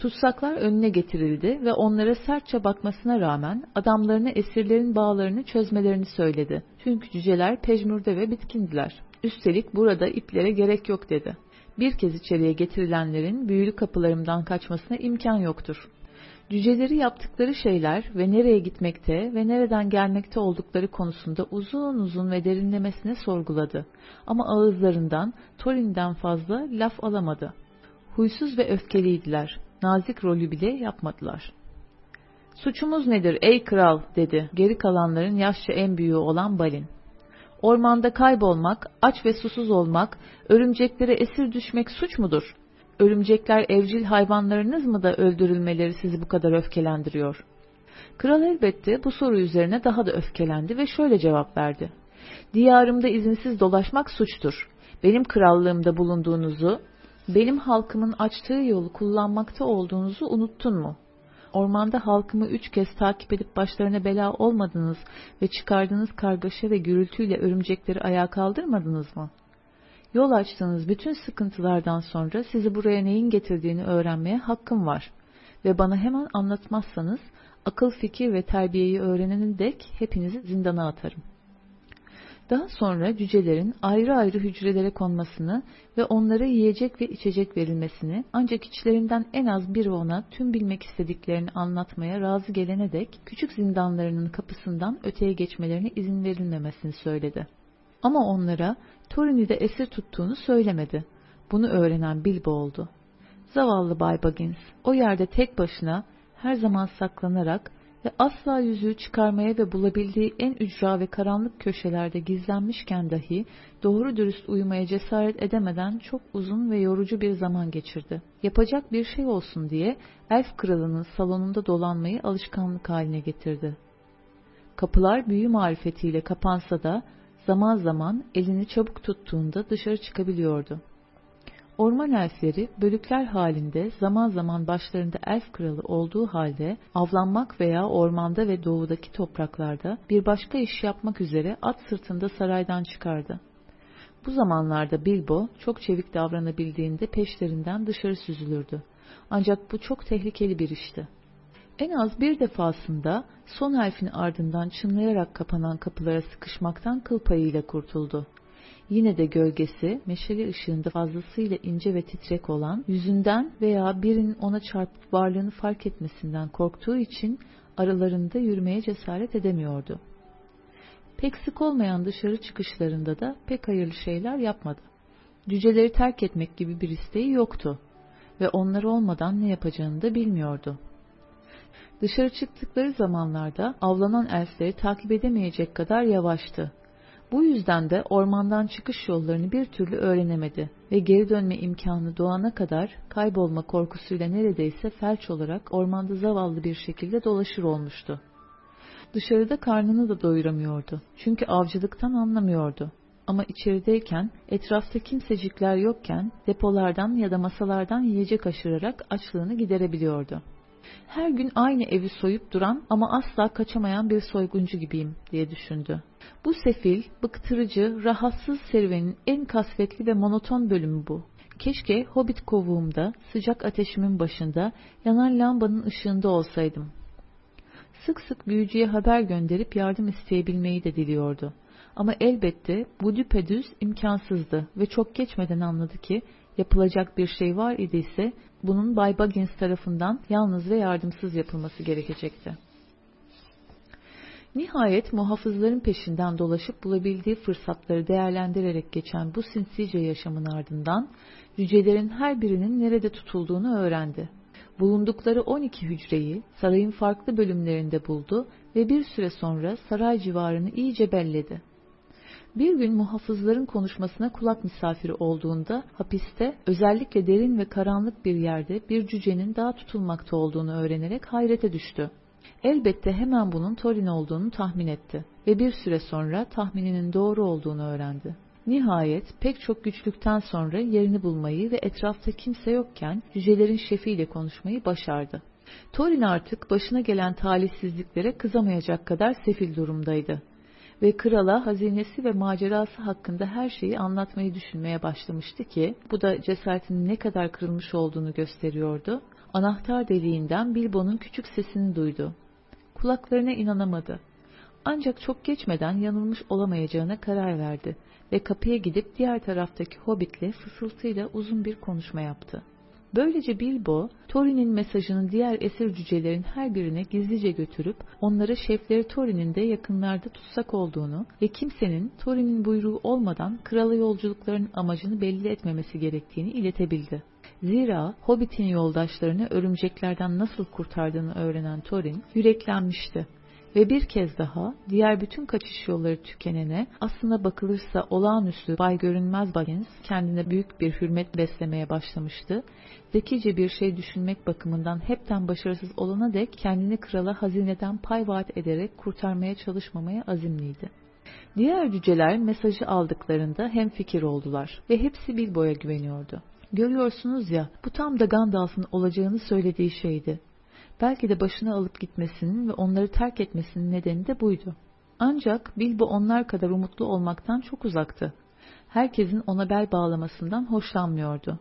Tutsaklar önüne getirildi ve onlara sertçe bakmasına rağmen adamlarına esirlerin bağlarını çözmelerini söyledi. Çünkü cüceler pejmürde ve bitkindiler. Üstelik burada iplere gerek yok dedi. Bir kez içeriye getirilenlerin büyülü kapılarımdan kaçmasına imkan yoktur. Cüceleri yaptıkları şeyler ve nereye gitmekte ve nereden gelmekte oldukları konusunda uzun uzun ve derinlemesine sorguladı. Ama ağızlarından Thorin'den fazla laf alamadı. Huysuz ve öfkeliydiler. Nazik rolü bile yapmadılar. Suçumuz nedir ey kral dedi geri kalanların yaşça en büyüğü olan Balin. Ormanda kaybolmak, aç ve susuz olmak, örümceklere esir düşmek suç mudur? Örümcekler evcil hayvanlarınız mı da öldürülmeleri sizi bu kadar öfkelendiriyor? Kral elbette bu soru üzerine daha da öfkelendi ve şöyle cevap verdi. Diyarımda izinsiz dolaşmak suçtur. Benim krallığımda bulunduğunuzu, benim halkımın açtığı yolu kullanmakta olduğunuzu unuttun mu? Ormanda halkımı üç kez takip edip başlarına bela olmadınız ve çıkardığınız kargaşa ve gürültüyle örümcekleri ayağa kaldırmadınız mı? Yol açtığınız bütün sıkıntılardan sonra sizi buraya neyin getirdiğini öğrenmeye hakkım var. Ve bana hemen anlatmazsanız akıl fikir ve terbiyeyi öğrenenin dek hepinizi zindana atarım. Daha sonra cücelerin ayrı ayrı hücrelere konmasını ve onlara yiyecek ve içecek verilmesini ancak içlerinden en az biri ona tüm bilmek istediklerini anlatmaya razı gelene dek küçük zindanlarının kapısından öteye geçmelerine izin verilmemesini söyledi. Ama onlara Torini de esir tuttuğunu söylemedi. Bunu öğrenen Bilbo oldu. Zavallı Bay Baggins o yerde tek başına her zaman saklanarak ve asla yüzüğü çıkarmaya ve bulabildiği en ücra ve karanlık köşelerde gizlenmişken dahi doğru dürüst uyumaya cesaret edemeden çok uzun ve yorucu bir zaman geçirdi. Yapacak bir şey olsun diye elf kralının salonunda dolanmayı alışkanlık haline getirdi. Kapılar büyü marifetiyle kapansa da zaman zaman elini çabuk tuttuğunda dışarı çıkabiliyordu. Orman elfleri bölükler halinde zaman zaman başlarında elf kralı olduğu halde avlanmak veya ormanda ve doğudaki topraklarda bir başka iş yapmak üzere at sırtında saraydan çıkardı. Bu zamanlarda Bilbo çok çevik davranabildiğinde peşlerinden dışarı süzülürdü. Ancak bu çok tehlikeli bir işti. En az bir defasında son elfin ardından çınlayarak kapanan kapılara sıkışmaktan kıl payıyla kurtuldu. Yine de gölgesi meşale ışığında fazlasıyla ince ve titrek olan, yüzünden veya birinin ona çarpıp varlığını fark etmesinden korktuğu için aralarında yürümeye cesaret edemiyordu. Pek sık olmayan dışarı çıkışlarında da pek hayırlı şeyler yapmadı. Cüceleri terk etmek gibi bir isteği yoktu ve onlar olmadan ne yapacağını da bilmiyordu. Dışarı çıktıkları zamanlarda avlanan elfleri takip edemeyecek kadar yavaştı bu yüzden de ormandan çıkış yollarını bir türlü öğrenemedi ve geri dönme imkanı doğana kadar kaybolma korkusuyla neredeyse felç olarak ormanda zavallı bir şekilde dolaşır olmuştu. Dışarıda karnını da doyuramıyordu. Çünkü avcılıktan anlamıyordu. Ama içerideyken, etrafta kimsecikler yokken depolardan ya da masalardan yiyecek aşırarak açlığını giderebiliyordu. Her gün aynı evi soyup duran ama asla kaçamayan bir soyguncu gibiyim diye düşündü. Bu sefil, bıktırıcı, rahatsız serüvenin en kasvetli ve monoton bölümü bu. Keşke hobbit kovuğumda, sıcak ateşimin başında, yanan lambanın ışığında olsaydım. Sık sık büyücüye haber gönderip yardım isteyebilmeyi de diliyordu. Ama elbette bu düpedüz imkansızdı ve çok geçmeden anladı ki yapılacak bir şey var idiyse bunun Bay Baggins tarafından yalnız ve yardımsız yapılması gerekecekti. Nihayet muhafızların peşinden dolaşıp bulabildiği fırsatları değerlendirerek geçen bu sinsice yaşamın ardından cücelerin her birinin nerede tutulduğunu öğrendi. Bulundukları 12 hücreyi sarayın farklı bölümlerinde buldu ve bir süre sonra saray civarını iyice belledi. Bir gün muhafızların konuşmasına kulak misafiri olduğunda hapiste özellikle derin ve karanlık bir yerde bir cücenin daha tutulmakta olduğunu öğrenerek hayrete düştü. Elbette hemen bunun Torin olduğunu tahmin etti ve bir süre sonra tahmininin doğru olduğunu öğrendi. Nihayet pek çok güçlükten sonra yerini bulmayı ve etrafta kimse yokken cücelerin şefiyle konuşmayı başardı. Torin artık başına gelen talihsizliklere kızamayacak kadar sefil durumdaydı ve krala hazinesi ve macerası hakkında her şeyi anlatmayı düşünmeye başlamıştı ki bu da cesaretinin ne kadar kırılmış olduğunu gösteriyordu. Anahtar deliğinden Bilbo'nun küçük sesini duydu. Kulaklarına inanamadı. Ancak çok geçmeden yanılmış olamayacağına karar verdi ve kapıya gidip diğer taraftaki hobbitle fısıltıyla uzun bir konuşma yaptı. Böylece Bilbo, Thorin'in mesajını diğer esir cücelerin her birine gizlice götürüp onlara şefleri Thorin'in de yakınlarda tutsak olduğunu ve kimsenin Thorin'in buyruğu olmadan krala yolculukların amacını belli etmemesi gerektiğini iletebildi. Zira Hobbit'in yoldaşlarını örümceklerden nasıl kurtardığını öğrenen Thorin yüreklenmişti ve bir kez daha diğer bütün kaçış yolları tükenene aslına bakılırsa olağanüstü Bay Görünmez Baggins kendine büyük bir hürmet beslemeye başlamıştı. Zekice bir şey düşünmek bakımından hepten başarısız olana dek kendini krala hazineden pay vaat ederek kurtarmaya çalışmamaya azimliydi. Diğer cüceler mesajı aldıklarında hem fikir oldular ve hepsi Bilbo'ya güveniyordu. Görüyorsunuz ya bu tam da Gandalf'ın olacağını söylediği şeydi. Belki de başını alıp gitmesinin ve onları terk etmesinin nedeni de buydu. Ancak Bilbo onlar kadar umutlu olmaktan çok uzaktı. Herkesin ona bel bağlamasından hoşlanmıyordu.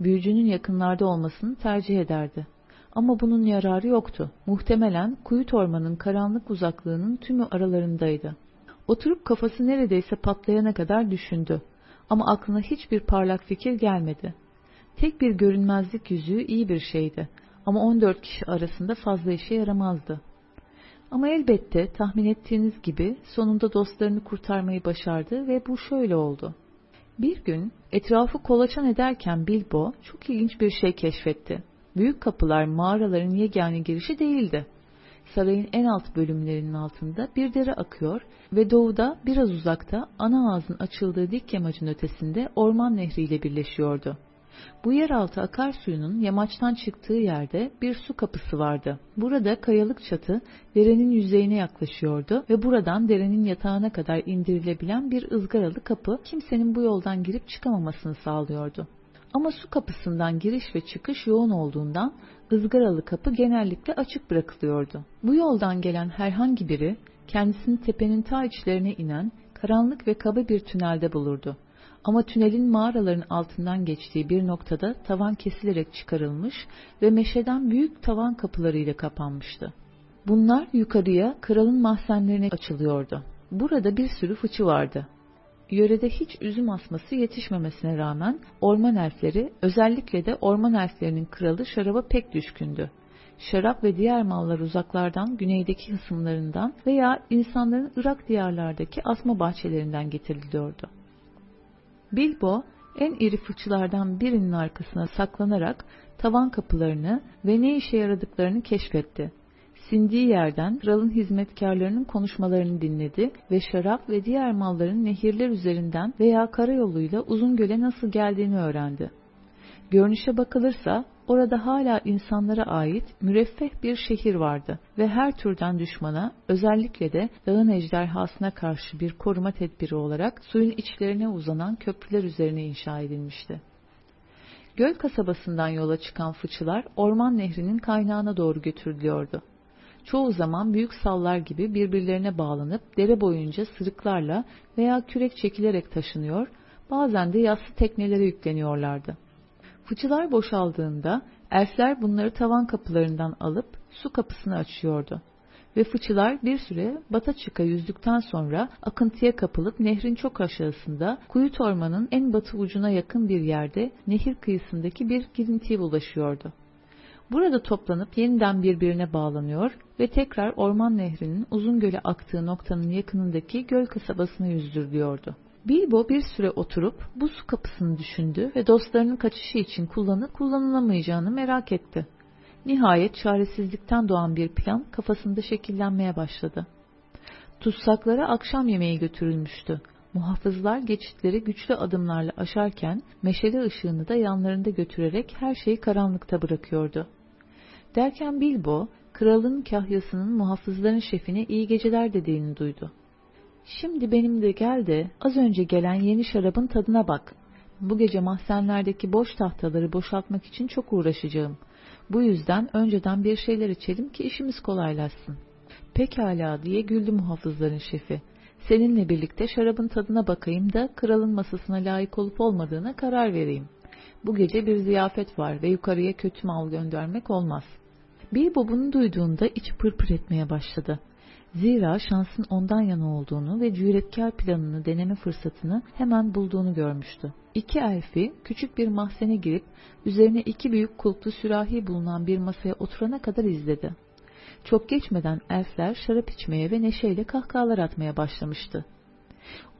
Büyücünün yakınlarda olmasını tercih ederdi. Ama bunun yararı yoktu. Muhtemelen Kuyut Orman'ın karanlık uzaklığının tümü aralarındaydı. Oturup kafası neredeyse patlayana kadar düşündü. Ama aklına hiçbir parlak fikir gelmedi. Tek bir görünmezlik yüzüğü iyi bir şeydi ama 14 kişi arasında fazla işe yaramazdı. Ama elbette tahmin ettiğiniz gibi sonunda dostlarını kurtarmayı başardı ve bu şöyle oldu. Bir gün etrafı kolaçan ederken Bilbo çok ilginç bir şey keşfetti. Büyük kapılar mağaraların yegane girişi değildi. Sarayın en alt bölümlerinin altında bir dere akıyor ve doğuda biraz uzakta ana ağzın açıldığı dik yamacın ötesinde orman nehriyle birleşiyordu. Bu yeraltı akarsuyunun yamaçtan çıktığı yerde bir su kapısı vardı. Burada kayalık çatı derenin yüzeyine yaklaşıyordu ve buradan derenin yatağına kadar indirilebilen bir ızgaralı kapı kimsenin bu yoldan girip çıkamamasını sağlıyordu. Ama su kapısından giriş ve çıkış yoğun olduğundan ızgaralı kapı genellikle açık bırakılıyordu. Bu yoldan gelen herhangi biri kendisini tepenin ta içlerine inen karanlık ve kaba bir tünelde bulurdu. Ama tünelin mağaraların altından geçtiği bir noktada tavan kesilerek çıkarılmış ve meşeden büyük tavan kapılarıyla kapanmıştı. Bunlar yukarıya kralın mahzenlerine açılıyordu. Burada bir sürü fıçı vardı. Yörede hiç üzüm asması yetişmemesine rağmen orman elfleri, özellikle de orman elflerinin kralı şaraba pek düşkündü. Şarap ve diğer mallar uzaklardan, güneydeki hısımlarından veya insanların Irak diyarlardaki asma bahçelerinden getiriliyordu. Bilbo en iri fıçılardan birinin arkasına saklanarak tavan kapılarını ve ne işe yaradıklarını keşfetti. Sindiği yerden kralın hizmetkarlarının konuşmalarını dinledi ve şarap ve diğer malların nehirler üzerinden veya karayoluyla uzun göle nasıl geldiğini öğrendi. Görünüşe bakılırsa orada hala insanlara ait müreffeh bir şehir vardı ve her türden düşmana özellikle de dağın ejderhasına karşı bir koruma tedbiri olarak suyun içlerine uzanan köprüler üzerine inşa edilmişti. Göl kasabasından yola çıkan fıçılar orman nehrinin kaynağına doğru götürülüyordu. Çoğu zaman büyük sallar gibi birbirlerine bağlanıp dere boyunca sırıklarla veya kürek çekilerek taşınıyor, bazen de yassı teknelere yükleniyorlardı. Fıçılar boşaldığında elfler bunları tavan kapılarından alıp su kapısını açıyordu. Ve fıçılar bir süre bata çıka yüzdükten sonra akıntıya kapılıp nehrin çok aşağısında Kuyut Orman'ın en batı ucuna yakın bir yerde nehir kıyısındaki bir girintiye ulaşıyordu. Burada toplanıp yeniden birbirine bağlanıyor ve tekrar orman nehrinin uzun göle aktığı noktanın yakınındaki göl kasabasına yüzdürülüyordu. Bilbo bir süre oturup bu su kapısını düşündü ve dostlarının kaçışı için kullanıp kullanılamayacağını merak etti. Nihayet çaresizlikten doğan bir plan kafasında şekillenmeye başladı. Tutsaklara akşam yemeği götürülmüştü. Muhafızlar geçitleri güçlü adımlarla aşarken meşale ışığını da yanlarında götürerek her şeyi karanlıkta bırakıyordu. Derken Bilbo, kralın kahyasının muhafızların şefine iyi geceler dediğini duydu. Şimdi benim de gel de az önce gelen yeni şarabın tadına bak. Bu gece mahzenlerdeki boş tahtaları boşaltmak için çok uğraşacağım. Bu yüzden önceden bir şeyler içelim ki işimiz kolaylaşsın. Pekala diye güldü muhafızların şefi. Seninle birlikte şarabın tadına bakayım da kralın masasına layık olup olmadığına karar vereyim. Bu gece bir ziyafet var ve yukarıya kötü mal göndermek olmaz. Bilbo bunu duyduğunda içi pırpır etmeye başladı. Zira şansın ondan yana olduğunu ve cüretkar planını deneme fırsatını hemen bulduğunu görmüştü. İki elfi küçük bir mahzene girip üzerine iki büyük kulplu sürahi bulunan bir masaya oturana kadar izledi. Çok geçmeden elfler şarap içmeye ve neşeyle kahkahalar atmaya başlamıştı.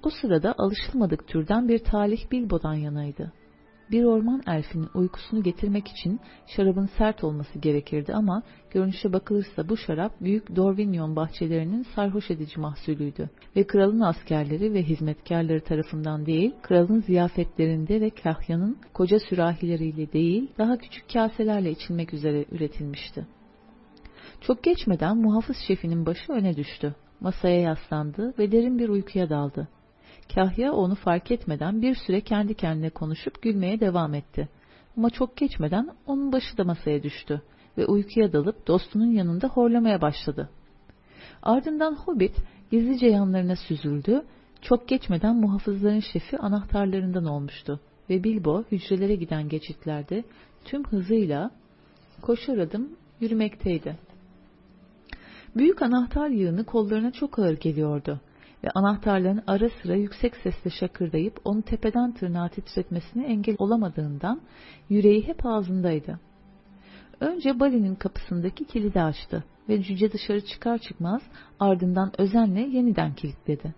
O sırada alışılmadık türden bir talih Bilbo'dan yanaydı. Bir orman elfinin uykusunu getirmek için şarabın sert olması gerekirdi ama görünüşe bakılırsa bu şarap büyük Dorvignon bahçelerinin sarhoş edici mahsulüydü ve kralın askerleri ve hizmetkarları tarafından değil, kralın ziyafetlerinde ve kahyanın koca sürahileriyle değil, daha küçük kaselerle içilmek üzere üretilmişti. Çok geçmeden muhafız şefinin başı öne düştü. Masaya yaslandı ve derin bir uykuya daldı. Kahya onu fark etmeden bir süre kendi kendine konuşup gülmeye devam etti. Ama çok geçmeden onun başı da masaya düştü ve uykuya dalıp dostunun yanında horlamaya başladı. Ardından Hobbit gizlice yanlarına süzüldü, çok geçmeden muhafızların şefi anahtarlarından olmuştu ve Bilbo hücrelere giden geçitlerde tüm hızıyla koşar adım yürümekteydi. Büyük anahtar yığını kollarına çok ağır geliyordu ve anahtarların ara sıra yüksek sesle şakırdayıp onu tepeden tırnağa titretmesine engel olamadığından yüreği hep ağzındaydı. Önce Bali'nin kapısındaki kilidi açtı ve cüce dışarı çıkar çıkmaz ardından özenle yeniden kilitledi.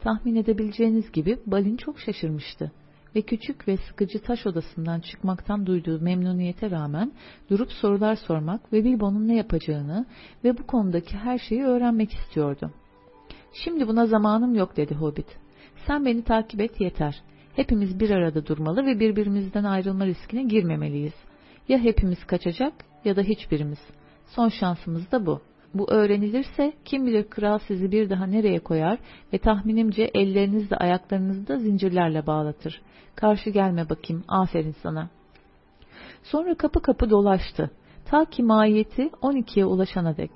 Tahmin edebileceğiniz gibi Balin çok şaşırmıştı ve küçük ve sıkıcı taş odasından çıkmaktan duyduğu memnuniyete rağmen durup sorular sormak ve Bilbo'nun ne yapacağını ve bu konudaki her şeyi öğrenmek istiyordu. Şimdi buna zamanım yok dedi Hobbit. Sen beni takip et yeter. Hepimiz bir arada durmalı ve birbirimizden ayrılma riskine girmemeliyiz. Ya hepimiz kaçacak ya da hiçbirimiz. Son şansımız da bu. Bu öğrenilirse kim bilir kral sizi bir daha nereye koyar ve tahminimce ellerinizle ayaklarınızı da zincirlerle bağlatır. Karşı gelme bakayım, aferin sana. Sonra kapı kapı dolaştı. Ta ki mahiyeti 12'ye ulaşana dek.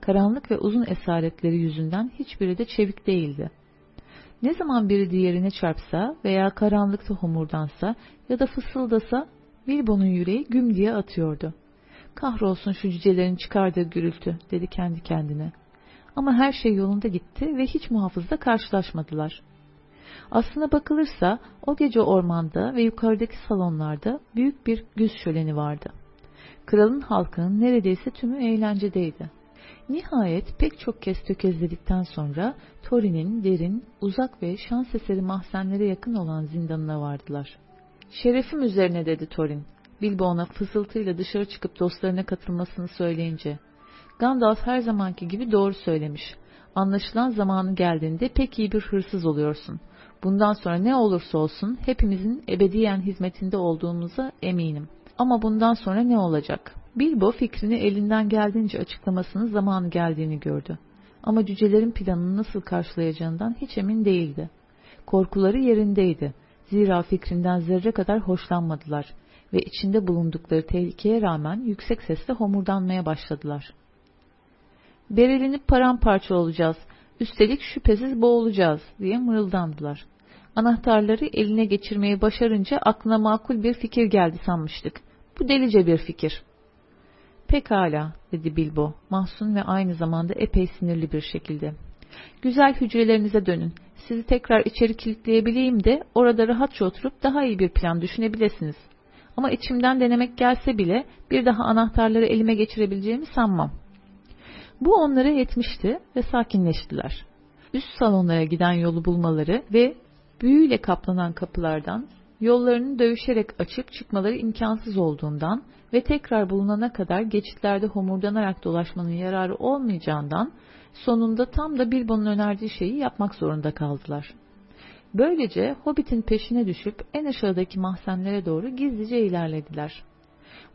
Karanlık ve uzun esaretleri yüzünden hiçbiri de çevik değildi. Ne zaman biri diğerine çarpsa veya karanlıkta homurdansa ya da fısıldasa Bilbo'nun yüreği güm diye atıyordu. Kahrolsun şu cücelerin çıkardığı gürültü dedi kendi kendine. Ama her şey yolunda gitti ve hiç muhafızla karşılaşmadılar. Aslına bakılırsa o gece ormanda ve yukarıdaki salonlarda büyük bir güz şöleni vardı. Kralın halkının neredeyse tümü eğlencedeydi. Nihayet pek çok kez tökezledikten sonra Thorin'in derin, uzak ve şans eseri mahzenlere yakın olan zindanına vardılar. Şerefim üzerine dedi Thorin. Bilbo ona fısıltıyla dışarı çıkıp dostlarına katılmasını söyleyince. Gandalf her zamanki gibi doğru söylemiş. Anlaşılan zamanı geldiğinde pek iyi bir hırsız oluyorsun. Bundan sonra ne olursa olsun hepimizin ebediyen hizmetinde olduğumuza eminim. Ama bundan sonra ne olacak? Bilbo fikrini elinden geldiğince açıklamasının zamanı geldiğini gördü. Ama cücelerin planını nasıl karşılayacağından hiç emin değildi. Korkuları yerindeydi. Zira fikrinden zerre kadar hoşlanmadılar ve içinde bulundukları tehlikeye rağmen yüksek sesle homurdanmaya başladılar. Berelinip paramparça olacağız, üstelik şüphesiz boğulacağız diye mırıldandılar. Anahtarları eline geçirmeyi başarınca aklına makul bir fikir geldi sanmıştık. Bu delice bir fikir. Pekala, dedi Bilbo, mahzun ve aynı zamanda epey sinirli bir şekilde. Güzel hücrelerinize dönün. Sizi tekrar içeri kilitleyebileyim de orada rahatça oturup daha iyi bir plan düşünebilirsiniz. Ama içimden denemek gelse bile bir daha anahtarları elime geçirebileceğimi sanmam. Bu onlara yetmişti ve sakinleştiler. Üst salonlara giden yolu bulmaları ve büyüyle kaplanan kapılardan yollarını dövüşerek açıp çıkmaları imkansız olduğundan ve tekrar bulunana kadar geçitlerde homurdanarak dolaşmanın yararı olmayacağından sonunda tam da Bilbo'nun önerdiği şeyi yapmak zorunda kaldılar. Böylece Hobbit'in peşine düşüp en aşağıdaki mahzenlere doğru gizlice ilerlediler.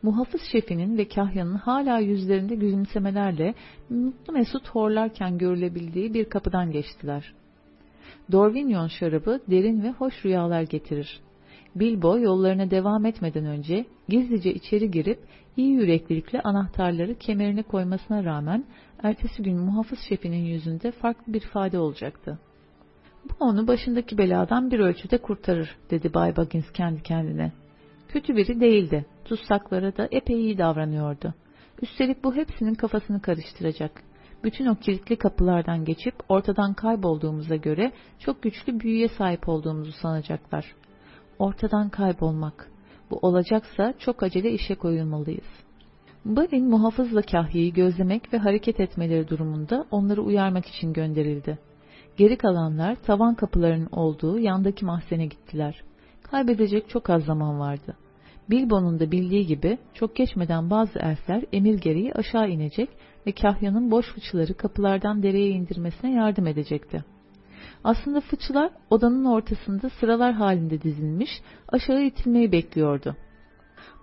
Muhafız şefinin ve kahyanın hala yüzlerinde gülümsemelerle mutlu mesut horlarken görülebildiği bir kapıdan geçtiler. Dorvignon şarabı derin ve hoş rüyalar getirir. Bilbo yollarına devam etmeden önce gizlice içeri girip iyi yüreklilikle anahtarları kemerine koymasına rağmen ertesi gün muhafız şefinin yüzünde farklı bir ifade olacaktı. Bu onu başındaki beladan bir ölçüde kurtarır, dedi Bay Buggins kendi kendine. Kötü biri değildi, tutsaklara da epey iyi davranıyordu. Üstelik bu hepsinin kafasını karıştıracak. Bütün o kilitli kapılardan geçip ortadan kaybolduğumuza göre çok güçlü büyüye sahip olduğumuzu sanacaklar. Ortadan kaybolmak. Bu olacaksa çok acele işe koyulmalıyız. Balin muhafızla kahyeyi gözlemek ve hareket etmeleri durumunda onları uyarmak için gönderildi. Geri kalanlar tavan kapılarının olduğu yandaki mahzene gittiler. Kaybedecek çok az zaman vardı. Bilbo'nun da bildiği gibi çok geçmeden bazı elfler emir gereği aşağı inecek ve kahyanın boş fıçıları kapılardan dereye indirmesine yardım edecekti. Aslında fıçılar odanın ortasında sıralar halinde dizilmiş aşağı itilmeyi bekliyordu.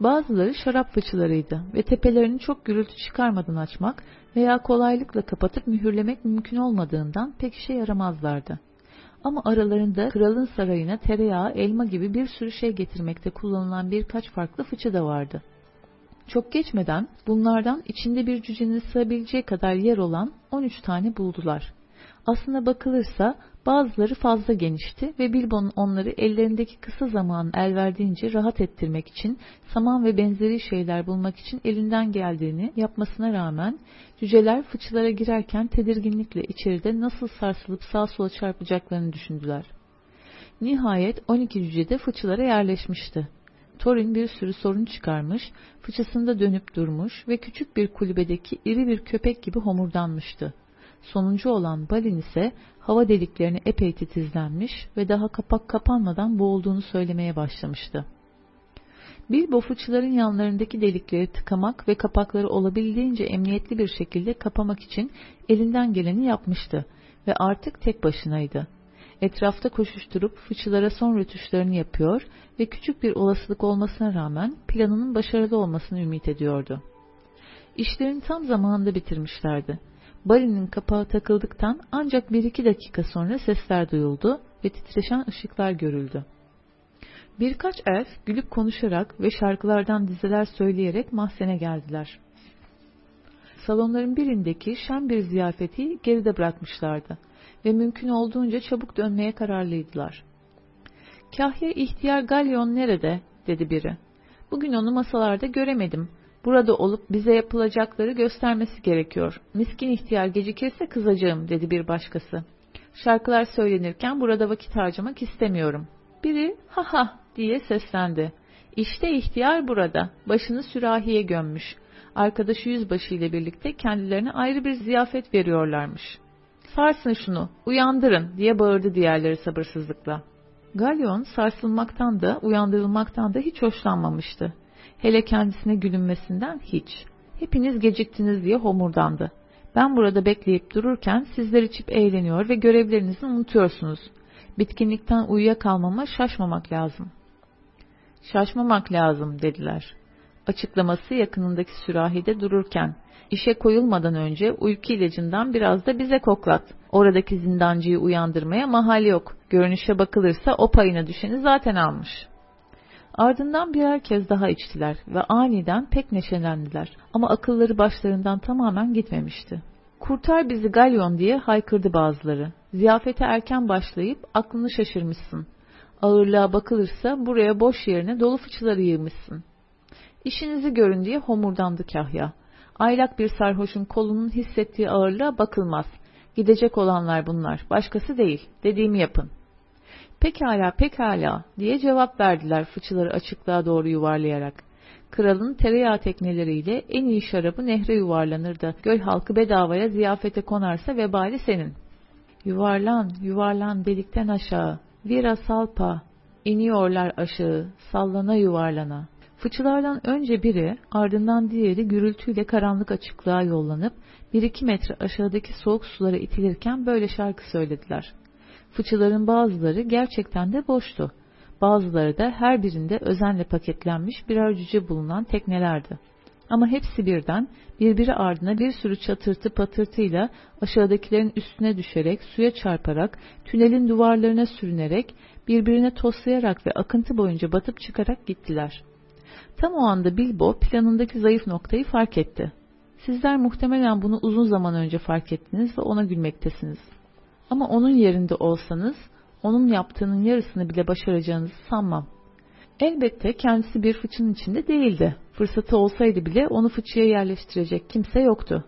Bazıları şarap fıçılarıydı ve tepelerini çok gürültü çıkarmadan açmak veya kolaylıkla kapatıp mühürlemek mümkün olmadığından pek işe yaramazlardı. Ama aralarında kralın sarayına tereyağı, elma gibi bir sürü şey getirmekte kullanılan birkaç farklı fıçı da vardı. Çok geçmeden bunlardan içinde bir cücenin sığabileceği kadar yer olan 13 tane buldular. Aslına bakılırsa bazıları fazla genişti ve Bilbo'nun onları ellerindeki kısa zaman el verdiğince rahat ettirmek için saman ve benzeri şeyler bulmak için elinden geldiğini yapmasına rağmen cüceler fıçılara girerken tedirginlikle içeride nasıl sarsılıp sağ sola çarpacaklarını düşündüler. Nihayet 12 cüce de fıçılara yerleşmişti. Thorin bir sürü sorun çıkarmış, fıçısında dönüp durmuş ve küçük bir kulübedeki iri bir köpek gibi homurdanmıştı. Sonuncu olan Balin ise hava deliklerini epey titizlenmiş ve daha kapak kapanmadan boğulduğunu söylemeye başlamıştı. Bilbo fıçıların yanlarındaki delikleri tıkamak ve kapakları olabildiğince emniyetli bir şekilde kapamak için elinden geleni yapmıştı ve artık tek başınaydı. Etrafta koşuşturup fıçılara son rötuşlarını yapıyor ve küçük bir olasılık olmasına rağmen planının başarılı olmasını ümit ediyordu. İşlerini tam zamanında bitirmişlerdi Balinin kapağı takıldıktan ancak bir iki dakika sonra sesler duyuldu ve titreşen ışıklar görüldü. Birkaç elf gülüp konuşarak ve şarkılardan dizeler söyleyerek mahzene geldiler. Salonların birindeki şen bir ziyafeti geride bırakmışlardı ve mümkün olduğunca çabuk dönmeye kararlıydılar. Kahya ihtiyar Galyon nerede? dedi biri. Bugün onu masalarda göremedim. Burada olup bize yapılacakları göstermesi gerekiyor. Miskin ihtiyar gecikirse kızacağım dedi bir başkası. Şarkılar söylenirken burada vakit harcamak istemiyorum. Biri ha ha diye seslendi. İşte ihtiyar burada. Başını sürahiye gömmüş. Arkadaşı yüzbaşı ile birlikte kendilerine ayrı bir ziyafet veriyorlarmış. Sarsın şunu, uyandırın diye bağırdı diğerleri sabırsızlıkla. Galyon sarsılmaktan da uyandırılmaktan da hiç hoşlanmamıştı. Hele kendisine gülünmesinden hiç. Hepiniz geciktiniz diye homurdandı. Ben burada bekleyip dururken sizler içip eğleniyor ve görevlerinizi unutuyorsunuz. Bitkinlikten uyuyakalmama şaşmamak lazım. Şaşmamak lazım dediler. Açıklaması yakınındaki sürahide dururken, işe koyulmadan önce uyku ilacından biraz da bize koklat. Oradaki zindancıyı uyandırmaya mahal yok. Görünüşe bakılırsa o payına düşeni zaten almış.'' Ardından birer kez daha içtiler ve aniden pek neşelendiler ama akılları başlarından tamamen gitmemişti. Kurtar bizi Galyon diye haykırdı bazıları. Ziyafete erken başlayıp aklını şaşırmışsın. Ağırlığa bakılırsa buraya boş yerine dolu fıçıları yığmışsın. İşinizi görün diye homurdandı kahya. Aylak bir sarhoşun kolunun hissettiği ağırlığa bakılmaz. Gidecek olanlar bunlar, başkası değil. Dediğimi yapın.'' Pekala pekala diye cevap verdiler fıçıları açıklığa doğru yuvarlayarak. Kralın tereyağı tekneleriyle en iyi şarabı nehre yuvarlanırdı. Göl halkı bedavaya ziyafete konarsa vebali senin. Yuvarlan, yuvarlan delikten aşağı. Vira salpa. iniyorlar aşağı, sallana yuvarlana. Fıçılardan önce biri, ardından diğeri gürültüyle karanlık açıklığa yollanıp bir iki metre aşağıdaki soğuk sulara itilirken böyle şarkı söylediler. Fıçıların bazıları gerçekten de boştu. Bazıları da her birinde özenle paketlenmiş birer cüce bulunan teknelerdi. Ama hepsi birden birbiri ardına bir sürü çatırtı patırtıyla aşağıdakilerin üstüne düşerek, suya çarparak, tünelin duvarlarına sürünerek, birbirine toslayarak ve akıntı boyunca batıp çıkarak gittiler. Tam o anda Bilbo planındaki zayıf noktayı fark etti. Sizler muhtemelen bunu uzun zaman önce fark ettiniz ve ona gülmektesiniz. Ama onun yerinde olsanız onun yaptığının yarısını bile başaracağınızı sanmam. Elbette kendisi bir fıçının içinde değildi. Fırsatı olsaydı bile onu fıçıya yerleştirecek kimse yoktu.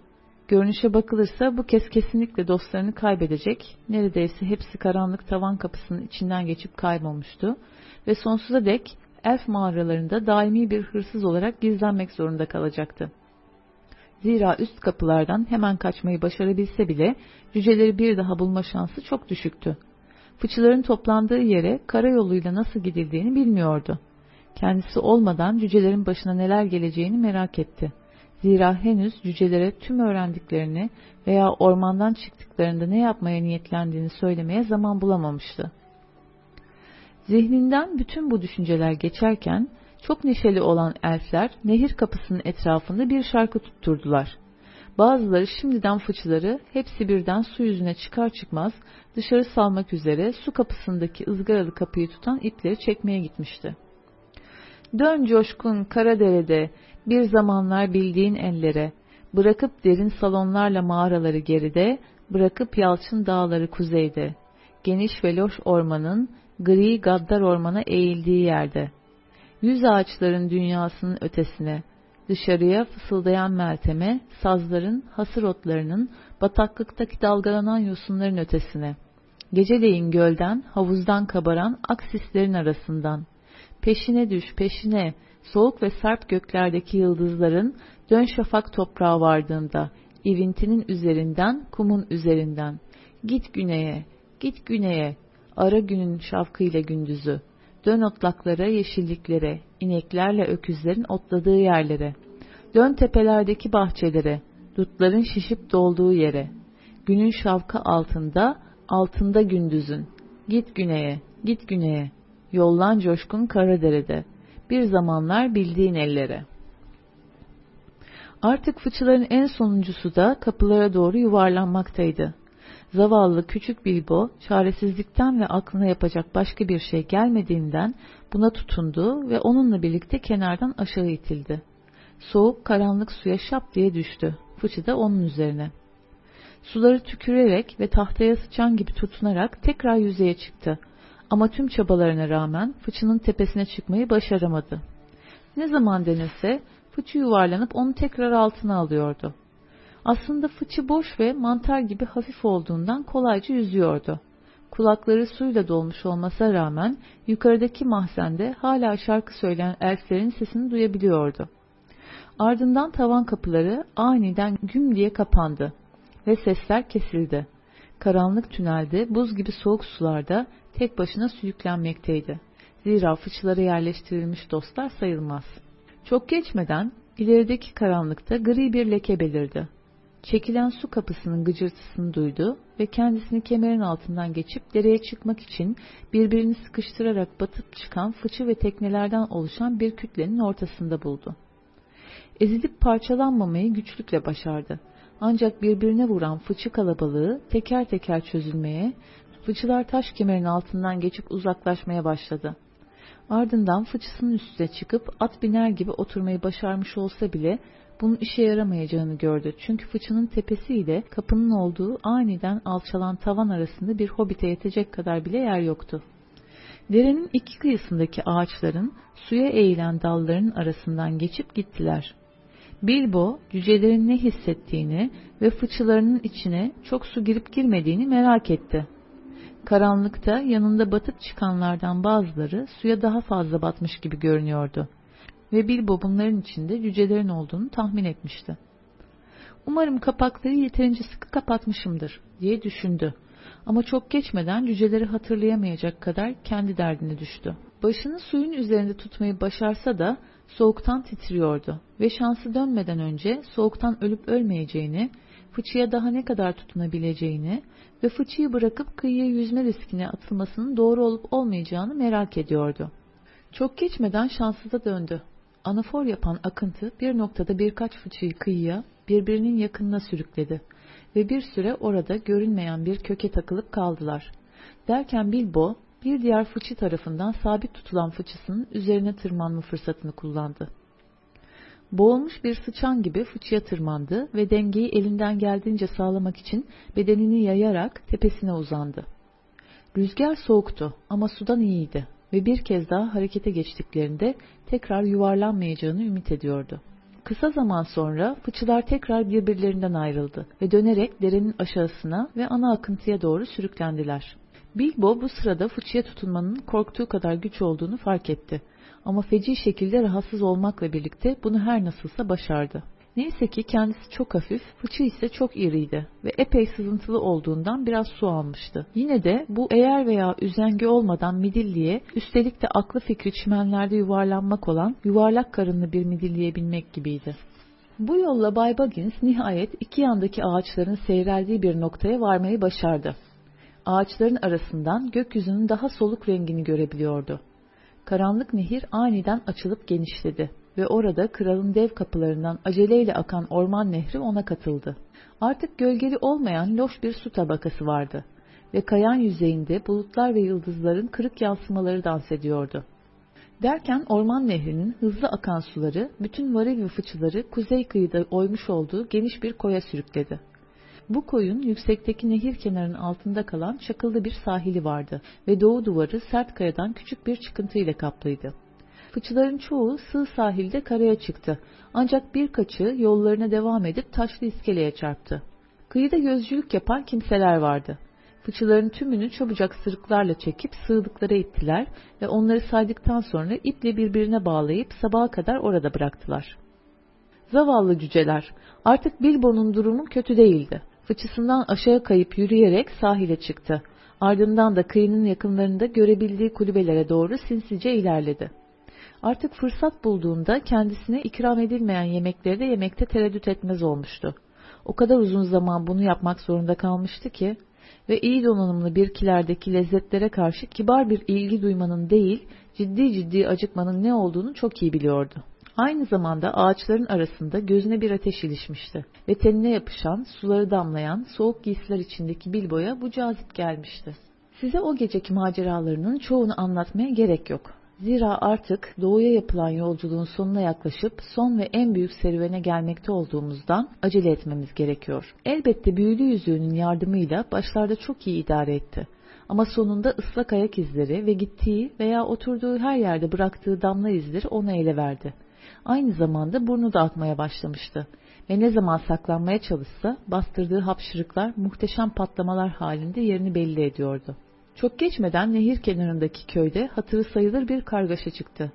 Görünüşe bakılırsa bu kez kesinlikle dostlarını kaybedecek, neredeyse hepsi karanlık tavan kapısının içinden geçip kaybolmuştu ve sonsuza dek elf mağaralarında daimi bir hırsız olarak gizlenmek zorunda kalacaktı. Zira üst kapılardan hemen kaçmayı başarabilse bile cüceleri bir daha bulma şansı çok düşüktü. Fıçıların toplandığı yere karayoluyla nasıl gidildiğini bilmiyordu. Kendisi olmadan cücelerin başına neler geleceğini merak etti. Zira henüz cücelere tüm öğrendiklerini veya ormandan çıktıklarında ne yapmaya niyetlendiğini söylemeye zaman bulamamıştı. Zihninden bütün bu düşünceler geçerken çok neşeli olan elfler nehir kapısının etrafında bir şarkı tutturdular. Bazıları şimdiden fıçıları hepsi birden su yüzüne çıkar çıkmaz dışarı salmak üzere su kapısındaki ızgaralı kapıyı tutan ipleri çekmeye gitmişti. Dön coşkun Karadere'de bir zamanlar bildiğin ellere, bırakıp derin salonlarla mağaraları geride, bırakıp yalçın dağları kuzeyde, geniş ve loş ormanın, gri gaddar ormana eğildiği yerde, yüz ağaçların dünyasının ötesine, dışarıya fısıldayan melteme, sazların, hasır otlarının, bataklıktaki dalgalanan yosunların ötesine, geceleyin gölden, havuzdan kabaran aksislerin arasından, peşine düş, peşine, soğuk ve sarp göklerdeki yıldızların dön şafak toprağa vardığında, ivintinin üzerinden, kumun üzerinden, git güneye, git güneye, ara günün şavkıyla gündüzü, dön otlaklara, yeşilliklere, ineklerle öküzlerin otladığı yerlere, dön tepelerdeki bahçelere, dutların şişip dolduğu yere, günün şavka altında, altında gündüzün, git güneye, git güneye, yollan coşkun Karadere'de, bir zamanlar bildiğin ellere. Artık fıçıların en sonuncusu da kapılara doğru yuvarlanmaktaydı. Zavallı küçük Bilbo çaresizlikten ve aklına yapacak başka bir şey gelmediğinden buna tutundu ve onunla birlikte kenardan aşağı itildi. Soğuk karanlık suya şap diye düştü. Fıçı da onun üzerine. Suları tükürerek ve tahtaya sıçan gibi tutunarak tekrar yüzeye çıktı ama tüm çabalarına rağmen fıçının tepesine çıkmayı başaramadı. Ne zaman denilse fıçı yuvarlanıp onu tekrar altına alıyordu. Aslında fıçı boş ve mantar gibi hafif olduğundan kolayca yüzüyordu. Kulakları suyla dolmuş olmasına rağmen yukarıdaki mahzende hala şarkı söyleyen elflerin sesini duyabiliyordu. Ardından tavan kapıları aniden güm diye kapandı ve sesler kesildi. Karanlık tünelde buz gibi soğuk sularda tek başına sürüklenmekteydi. Zira fıçılara yerleştirilmiş dostlar sayılmaz. Çok geçmeden ilerideki karanlıkta gri bir leke belirdi. Çekilen su kapısının gıcırtısını duydu ve kendisini kemerin altından geçip dereye çıkmak için birbirini sıkıştırarak batıp çıkan fıçı ve teknelerden oluşan bir kütlenin ortasında buldu. Ezilip parçalanmamayı güçlükle başardı. Ancak birbirine vuran fıçı kalabalığı teker teker çözülmeye, fıçılar taş kemerin altından geçip uzaklaşmaya başladı. Ardından fıçısının üstüne çıkıp at biner gibi oturmayı başarmış olsa bile bunun işe yaramayacağını gördü. Çünkü fıçının tepesiyle kapının olduğu aniden alçalan tavan arasında bir hobite yetecek kadar bile yer yoktu. Derenin iki kıyısındaki ağaçların suya eğilen dalların arasından geçip gittiler. Bilbo cücelerin ne hissettiğini ve fıçılarının içine çok su girip girmediğini merak etti. Karanlıkta yanında batıp çıkanlardan bazıları suya daha fazla batmış gibi görünüyordu ve Bilbo bunların içinde cücelerin olduğunu tahmin etmişti. Umarım kapakları yeterince sıkı kapatmışımdır diye düşündü. Ama çok geçmeden cüceleri hatırlayamayacak kadar kendi derdine düştü. Başını suyun üzerinde tutmayı başarsa da soğuktan titriyordu ve şansı dönmeden önce soğuktan ölüp ölmeyeceğini, fıçıya daha ne kadar tutunabileceğini ve fıçıyı bırakıp kıyıya yüzme riskine atılmasının doğru olup olmayacağını merak ediyordu. Çok geçmeden şanssıza döndü. Anafor yapan akıntı bir noktada birkaç fıçıyı kıyıya birbirinin yakınına sürükledi ve bir süre orada görünmeyen bir köke takılıp kaldılar. Derken Bilbo bir diğer fıçı tarafından sabit tutulan fıçısının üzerine tırmanma fırsatını kullandı. Boğulmuş bir sıçan gibi fıçıya tırmandı ve dengeyi elinden geldiğince sağlamak için bedenini yayarak tepesine uzandı. Rüzgar soğuktu ama sudan iyiydi ve bir kez daha harekete geçtiklerinde tekrar yuvarlanmayacağını ümit ediyordu. Kısa zaman sonra fıçılar tekrar birbirlerinden ayrıldı ve dönerek derenin aşağısına ve ana akıntıya doğru sürüklendiler. Bilbo bu sırada fıçıya tutunmanın korktuğu kadar güç olduğunu fark etti. Ama feci şekilde rahatsız olmakla birlikte bunu her nasılsa başardı. Neyse ki kendisi çok hafif, fıçı ise çok iriydi ve epey sızıntılı olduğundan biraz su almıştı. Yine de bu eğer veya üzengi olmadan midilliye, üstelik de aklı fikri çimenlerde yuvarlanmak olan yuvarlak karınlı bir midilliye binmek gibiydi. Bu yolla Bay Buggins nihayet iki yandaki ağaçların seyreldiği bir noktaya varmayı başardı. Ağaçların arasından gökyüzünün daha soluk rengini görebiliyordu. Karanlık nehir aniden açılıp genişledi ve orada kralın dev kapılarından aceleyle akan orman nehri ona katıldı. Artık gölgeli olmayan loş bir su tabakası vardı ve kayan yüzeyinde bulutlar ve yıldızların kırık yansımaları dans ediyordu. Derken orman nehrinin hızlı akan suları bütün varil fıçıları kuzey kıyıda oymuş olduğu geniş bir koya sürükledi. Bu koyun yüksekteki nehir kenarının altında kalan çakıllı bir sahili vardı ve doğu duvarı sert kayadan küçük bir çıkıntı ile kaplıydı. Fıçıların çoğu sığ sahilde karaya çıktı ancak birkaçı yollarına devam edip taşlı iskeleye çarptı. Kıyıda gözcülük yapan kimseler vardı. Fıçıların tümünü çabucak sırıklarla çekip sığdıklara ittiler ve onları saydıktan sonra iple birbirine bağlayıp sabaha kadar orada bıraktılar. Zavallı cüceler, artık Bilbo'nun durumu kötü değildi. Fıçısından aşağı kayıp yürüyerek sahile çıktı. Ardından da kıyının yakınlarında görebildiği kulübelere doğru sinsice ilerledi. Artık fırsat bulduğunda kendisine ikram edilmeyen yemekleri de yemekte tereddüt etmez olmuştu. O kadar uzun zaman bunu yapmak zorunda kalmıştı ki ve iyi donanımlı bir kilerdeki lezzetlere karşı kibar bir ilgi duymanın değil, ciddi ciddi acıkmanın ne olduğunu çok iyi biliyordu. Aynı zamanda ağaçların arasında gözüne bir ateş ilişmişti ve tenine yapışan, suları damlayan, soğuk giysiler içindeki Bilbo'ya bu cazip gelmişti. Size o geceki maceralarının çoğunu anlatmaya gerek yok. Zira artık doğuya yapılan yolculuğun sonuna yaklaşıp son ve en büyük serüvene gelmekte olduğumuzdan acele etmemiz gerekiyor. Elbette büyülü yüzüğünün yardımıyla başlarda çok iyi idare etti. Ama sonunda ıslak ayak izleri ve gittiği veya oturduğu her yerde bıraktığı damla izleri onu ele verdi. Aynı zamanda burnu da atmaya başlamıştı ve ne zaman saklanmaya çalışsa bastırdığı hapşırıklar muhteşem patlamalar halinde yerini belli ediyordu. Çok geçmeden nehir kenarındaki köyde hatırı sayılır bir kargaşa çıktı.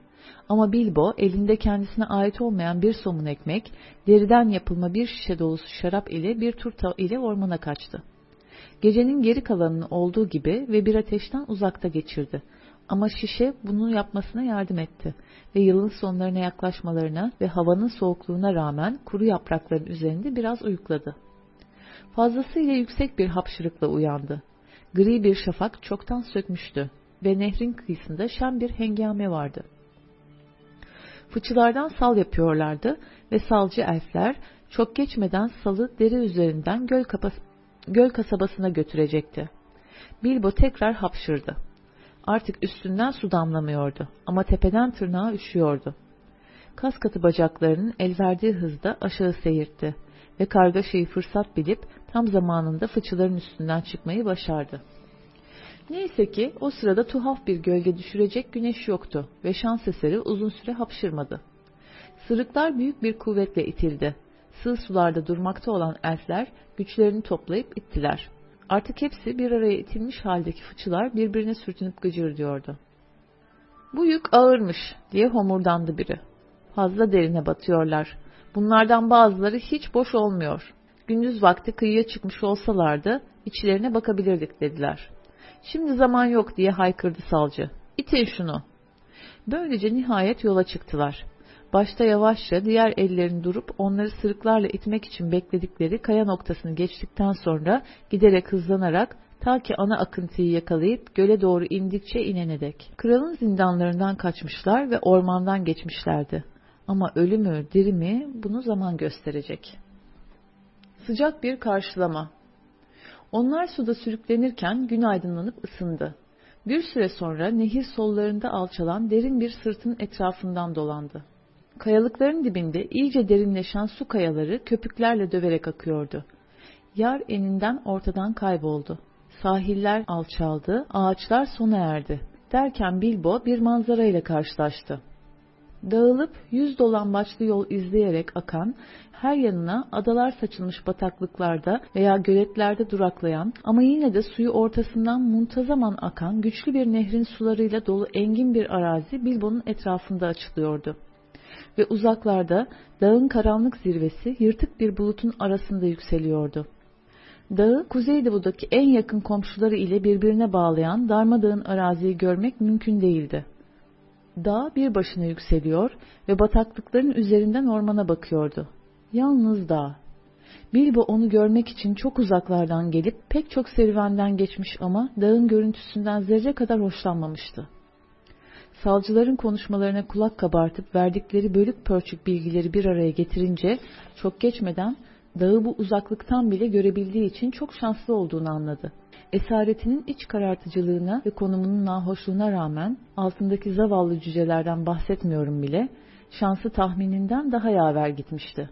Ama Bilbo elinde kendisine ait olmayan bir somun ekmek, deriden yapılma bir şişe dolusu şarap ile bir turta ile ormana kaçtı. Gecenin geri kalanını olduğu gibi ve bir ateşten uzakta geçirdi. Ama şişe bunu yapmasına yardım etti ve yılın sonlarına yaklaşmalarına ve havanın soğukluğuna rağmen kuru yaprakların üzerinde biraz uyukladı. Fazlasıyla yüksek bir hapşırıkla uyandı. Gri bir şafak çoktan sökmüştü ve nehrin kıyısında şen bir hengame vardı. Fıçılardan sal yapıyorlardı ve salcı elfler çok geçmeden salı dere üzerinden göl, göl kasabasına götürecekti. Bilbo tekrar hapşırdı. Artık üstünden su damlamıyordu ama tepeden tırnağa üşüyordu. Kas katı bacaklarının el verdiği hızda aşağı seyirtti ve kargaşayı fırsat bilip tam zamanında fıçıların üstünden çıkmayı başardı. Neyse ki o sırada tuhaf bir gölge düşürecek güneş yoktu ve şans eseri uzun süre hapşırmadı. Sırıklar büyük bir kuvvetle itildi. Sığ sularda durmakta olan elfler güçlerini toplayıp ittiler. Artık hepsi bir araya itilmiş haldeki fıçılar birbirine sürtünüp gıcırdıyordu. Bu yük ağırmış diye homurdandı biri. Fazla derine batıyorlar. Bunlardan bazıları hiç boş olmuyor. Gündüz vakti kıyıya çıkmış olsalardı içlerine bakabilirdik dediler. Şimdi zaman yok diye haykırdı salcı. İtin şunu. Böylece nihayet yola çıktılar. Başta yavaşça diğer ellerini durup onları sırıklarla itmek için bekledikleri kaya noktasını geçtikten sonra giderek hızlanarak ta ki ana akıntıyı yakalayıp göle doğru indikçe inene dek. Kralın zindanlarından kaçmışlar ve ormandan geçmişlerdi. Ama ölü mü, diri mi bunu zaman gösterecek. Sıcak bir karşılama. Onlar suda sürüklenirken gün aydınlanıp ısındı. Bir süre sonra nehir sollarında alçalan derin bir sırtın etrafından dolandı. Kayalıkların dibinde iyice derinleşen su kayaları köpüklerle döverek akıyordu. Yar eninden ortadan kayboldu. Sahiller alçaldı, ağaçlar sona erdi. Derken Bilbo bir manzara ile karşılaştı. Dağılıp yüz dolambaçlı yol izleyerek akan, her yanına adalar saçılmış bataklıklarda veya göletlerde duraklayan ama yine de suyu ortasından muntazaman akan güçlü bir nehrin sularıyla dolu engin bir arazi Bilbo'nun etrafında açılıyordu. Ve uzaklarda dağın karanlık zirvesi yırtık bir bulutun arasında yükseliyordu. Dağı Kuzeydoğu'daki en yakın komşuları ile birbirine bağlayan darmadağın araziyi görmek mümkün değildi. Dağ bir başına yükseliyor ve bataklıkların üzerinden ormana bakıyordu. Yalnız dağ. Bilbo onu görmek için çok uzaklardan gelip pek çok serüvenden geçmiş ama dağın görüntüsünden zerre kadar hoşlanmamıştı. Salcıların konuşmalarına kulak kabartıp verdikleri bölük pörçük bilgileri bir araya getirince çok geçmeden dağı bu uzaklıktan bile görebildiği için çok şanslı olduğunu anladı. Esaretinin iç karartıcılığına ve konumunun nahoşluğuna rağmen altındaki zavallı cücelerden bahsetmiyorum bile, şansı tahmininden daha yaver gitmişti.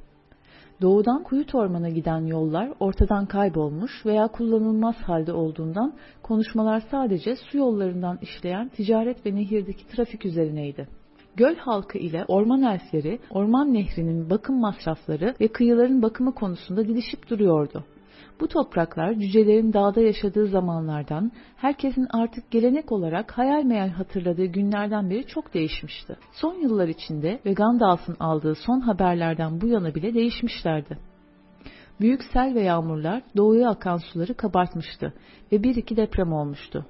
Doğudan Kuyut Orman'a giden yollar ortadan kaybolmuş veya kullanılmaz halde olduğundan konuşmalar sadece su yollarından işleyen ticaret ve nehirdeki trafik üzerineydi. Göl halkı ile orman elfleri, orman nehrinin bakım masrafları ve kıyıların bakımı konusunda didişip duruyordu. Bu topraklar cücelerin dağda yaşadığı zamanlardan, herkesin artık gelenek olarak hayal meyal hatırladığı günlerden beri çok değişmişti. Son yıllar içinde ve Gandalf'ın aldığı son haberlerden bu yana bile değişmişlerdi. Büyük sel ve yağmurlar doğuya akan suları kabartmıştı ve bir iki deprem olmuştu.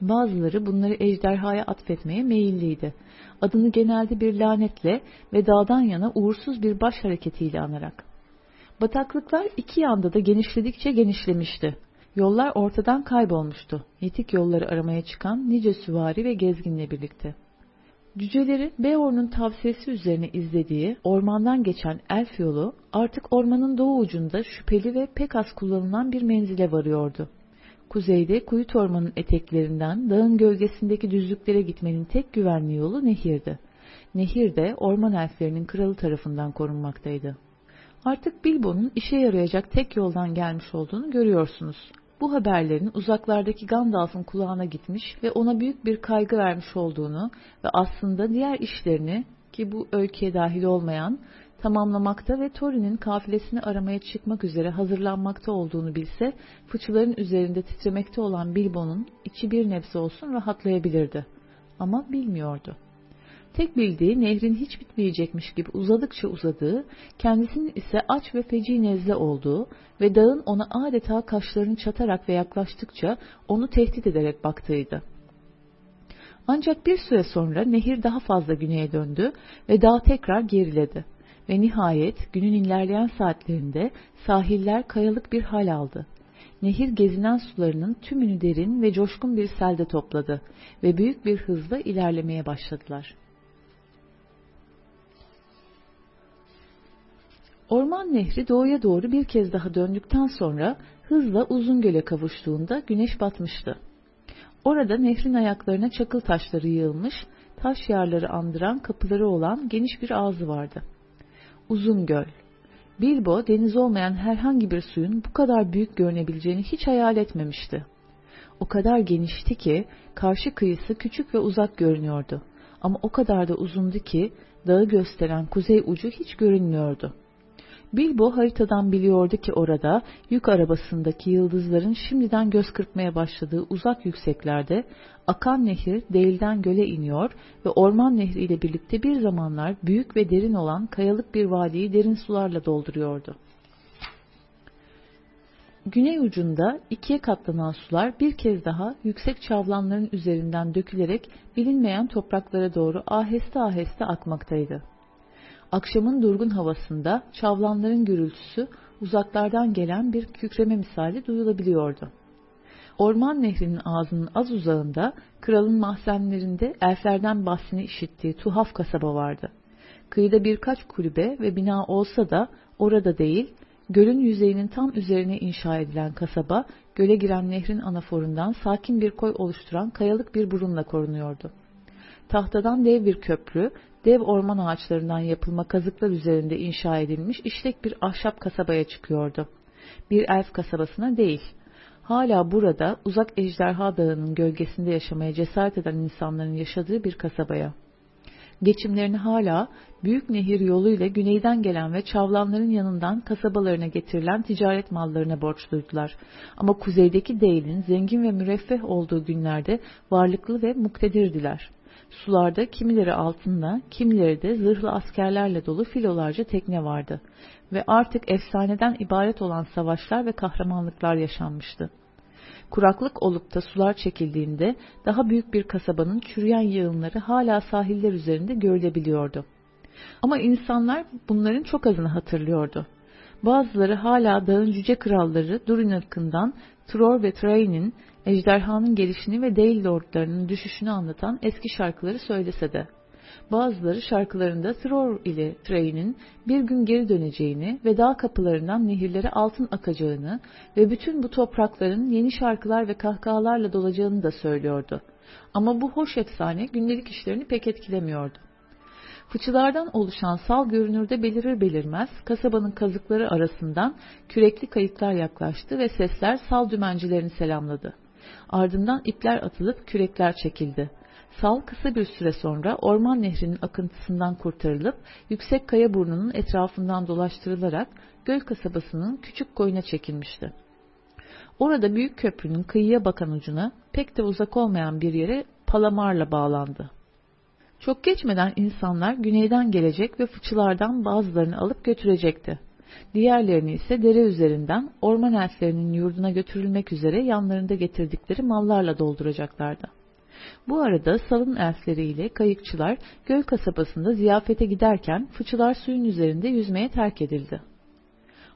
Bazıları bunları ejderhaya atfetmeye meyilliydi. Adını genelde bir lanetle ve dağdan yana uğursuz bir baş hareketiyle anarak. Bataklıklar iki yanda da genişledikçe genişlemişti. Yollar ortadan kaybolmuştu. Yetik yolları aramaya çıkan nice süvari ve gezginle birlikte. Cüceleri Beorn'un tavsiyesi üzerine izlediği ormandan geçen elf yolu artık ormanın doğu ucunda şüpheli ve pek az kullanılan bir menzile varıyordu. Kuzeyde kuyut ormanın eteklerinden dağın gölgesindeki düzlüklere gitmenin tek güvenli yolu nehirdi. Nehir de orman elflerinin kralı tarafından korunmaktaydı. Artık Bilbo'nun işe yarayacak tek yoldan gelmiş olduğunu görüyorsunuz. Bu haberlerin uzaklardaki Gandalf'ın kulağına gitmiş ve ona büyük bir kaygı vermiş olduğunu ve aslında diğer işlerini ki bu öyküye dahil olmayan tamamlamakta ve Thorin'in kafilesini aramaya çıkmak üzere hazırlanmakta olduğunu bilse, fıçıların üzerinde titremekte olan Bilbo'nun içi bir nebze olsun rahatlayabilirdi. Ama bilmiyordu. Tek bildiği nehrin hiç bitmeyecekmiş gibi uzadıkça uzadığı, kendisinin ise aç ve feci nezle olduğu ve dağın ona adeta kaşlarını çatarak ve yaklaştıkça onu tehdit ederek baktığıydı. Ancak bir süre sonra nehir daha fazla güneye döndü ve dağ tekrar geriledi. Ve nihayet günün ilerleyen saatlerinde sahiller kayalık bir hal aldı. Nehir gezinen sularının tümünü derin ve coşkun bir selde topladı ve büyük bir hızla ilerlemeye başladılar. Orman nehri doğuya doğru bir kez daha döndükten sonra hızla uzun göle kavuştuğunda güneş batmıştı. Orada nehrin ayaklarına çakıl taşları yığılmış, taş yarları andıran kapıları olan geniş bir ağzı vardı. Uzun göl. Bilbo deniz olmayan herhangi bir suyun bu kadar büyük görünebileceğini hiç hayal etmemişti. O kadar genişti ki karşı kıyısı küçük ve uzak görünüyordu. Ama o kadar da uzundu ki dağı gösteren kuzey ucu hiç görünmüyordu. Bilbo haritadan biliyordu ki orada yük arabasındaki yıldızların şimdiden göz kırpmaya başladığı uzak yükseklerde akan nehir değilden göle iniyor ve orman nehri ile birlikte bir zamanlar büyük ve derin olan kayalık bir vadiyi derin sularla dolduruyordu. Güney ucunda ikiye katlanan sular bir kez daha yüksek çavlanların üzerinden dökülerek bilinmeyen topraklara doğru aheste aheste akmaktaydı. Akşamın durgun havasında çavlanların gürültüsü uzaklardan gelen bir kükreme misali duyulabiliyordu. Orman nehrinin ağzının az uzağında kralın mahzenlerinde elflerden bahsini işittiği tuhaf kasaba vardı. Kıyıda birkaç kulübe ve bina olsa da orada değil, gölün yüzeyinin tam üzerine inşa edilen kasaba, göle giren nehrin anaforundan sakin bir koy oluşturan kayalık bir burunla korunuyordu. Tahtadan dev bir köprü, dev orman ağaçlarından yapılma kazıklar üzerinde inşa edilmiş işlek bir ahşap kasabaya çıkıyordu. Bir elf kasabasına değil. Hala burada uzak Ejderha Dağı'nın gölgesinde yaşamaya cesaret eden insanların yaşadığı bir kasabaya. Geçimlerini hala büyük nehir yoluyla güneyden gelen ve çavlanların yanından kasabalarına getirilen ticaret mallarına borçluydular. Ama kuzeydeki Dale'in zengin ve müreffeh olduğu günlerde varlıklı ve muktedirdiler Sularda kimileri altında, kimileri de zırhlı askerlerle dolu filolarca tekne vardı ve artık efsaneden ibaret olan savaşlar ve kahramanlıklar yaşanmıştı. Kuraklık olup da sular çekildiğinde daha büyük bir kasabanın çürüyen yığınları hala sahiller üzerinde görülebiliyordu. Ama insanlar bunların çok azını hatırlıyordu. Bazıları hala dağın cüce kralları Durin ırkından Tror ve Train'in ejderhanın gelişini ve Dale lordlarının düşüşünü anlatan eski şarkıları söylese de, bazıları şarkılarında Tror ile Train'in bir gün geri döneceğini ve dağ kapılarından nehirlere altın akacağını ve bütün bu toprakların yeni şarkılar ve kahkahalarla dolacağını da söylüyordu. Ama bu hoş efsane gündelik işlerini pek etkilemiyordu. Fıçılardan oluşan sal görünürde belirir belirmez kasabanın kazıkları arasından kürekli kayıklar yaklaştı ve sesler sal dümencilerini selamladı. Ardından ipler atılıp kürekler çekildi. Sal kısa bir süre sonra orman nehrinin akıntısından kurtarılıp yüksek kaya burnunun etrafından dolaştırılarak göl kasabasının küçük koyuna çekilmişti. Orada büyük köprünün kıyıya bakan ucuna pek de uzak olmayan bir yere palamarla bağlandı. Çok geçmeden insanlar güneyden gelecek ve fıçılardan bazılarını alıp götürecekti. Diğerlerini ise dere üzerinden orman elflerinin yurduna götürülmek üzere yanlarında getirdikleri mallarla dolduracaklardı. Bu arada salın elfleriyle kayıkçılar göl kasabasında ziyafete giderken fıçılar suyun üzerinde yüzmeye terk edildi.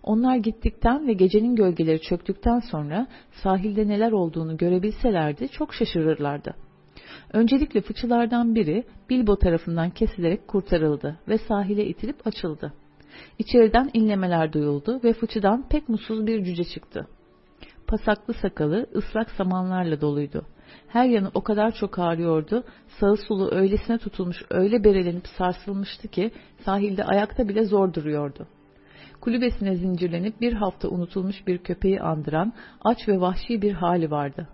Onlar gittikten ve gecenin gölgeleri çöktükten sonra sahilde neler olduğunu görebilselerdi çok şaşırırlardı. Öncelikle fıçılardan biri Bilbo tarafından kesilerek kurtarıldı ve sahile itilip açıldı. İçeriden inlemeler duyuldu ve fıçıdan pek mutsuz bir cüce çıktı. Pasaklı sakalı ıslak samanlarla doluydu. Her yanı o kadar çok ağrıyordu, sağı sulu öylesine tutulmuş, öyle berelenip sarsılmıştı ki sahilde ayakta bile zor duruyordu. Kulübesine zincirlenip bir hafta unutulmuş bir köpeği andıran aç ve vahşi bir hali vardı.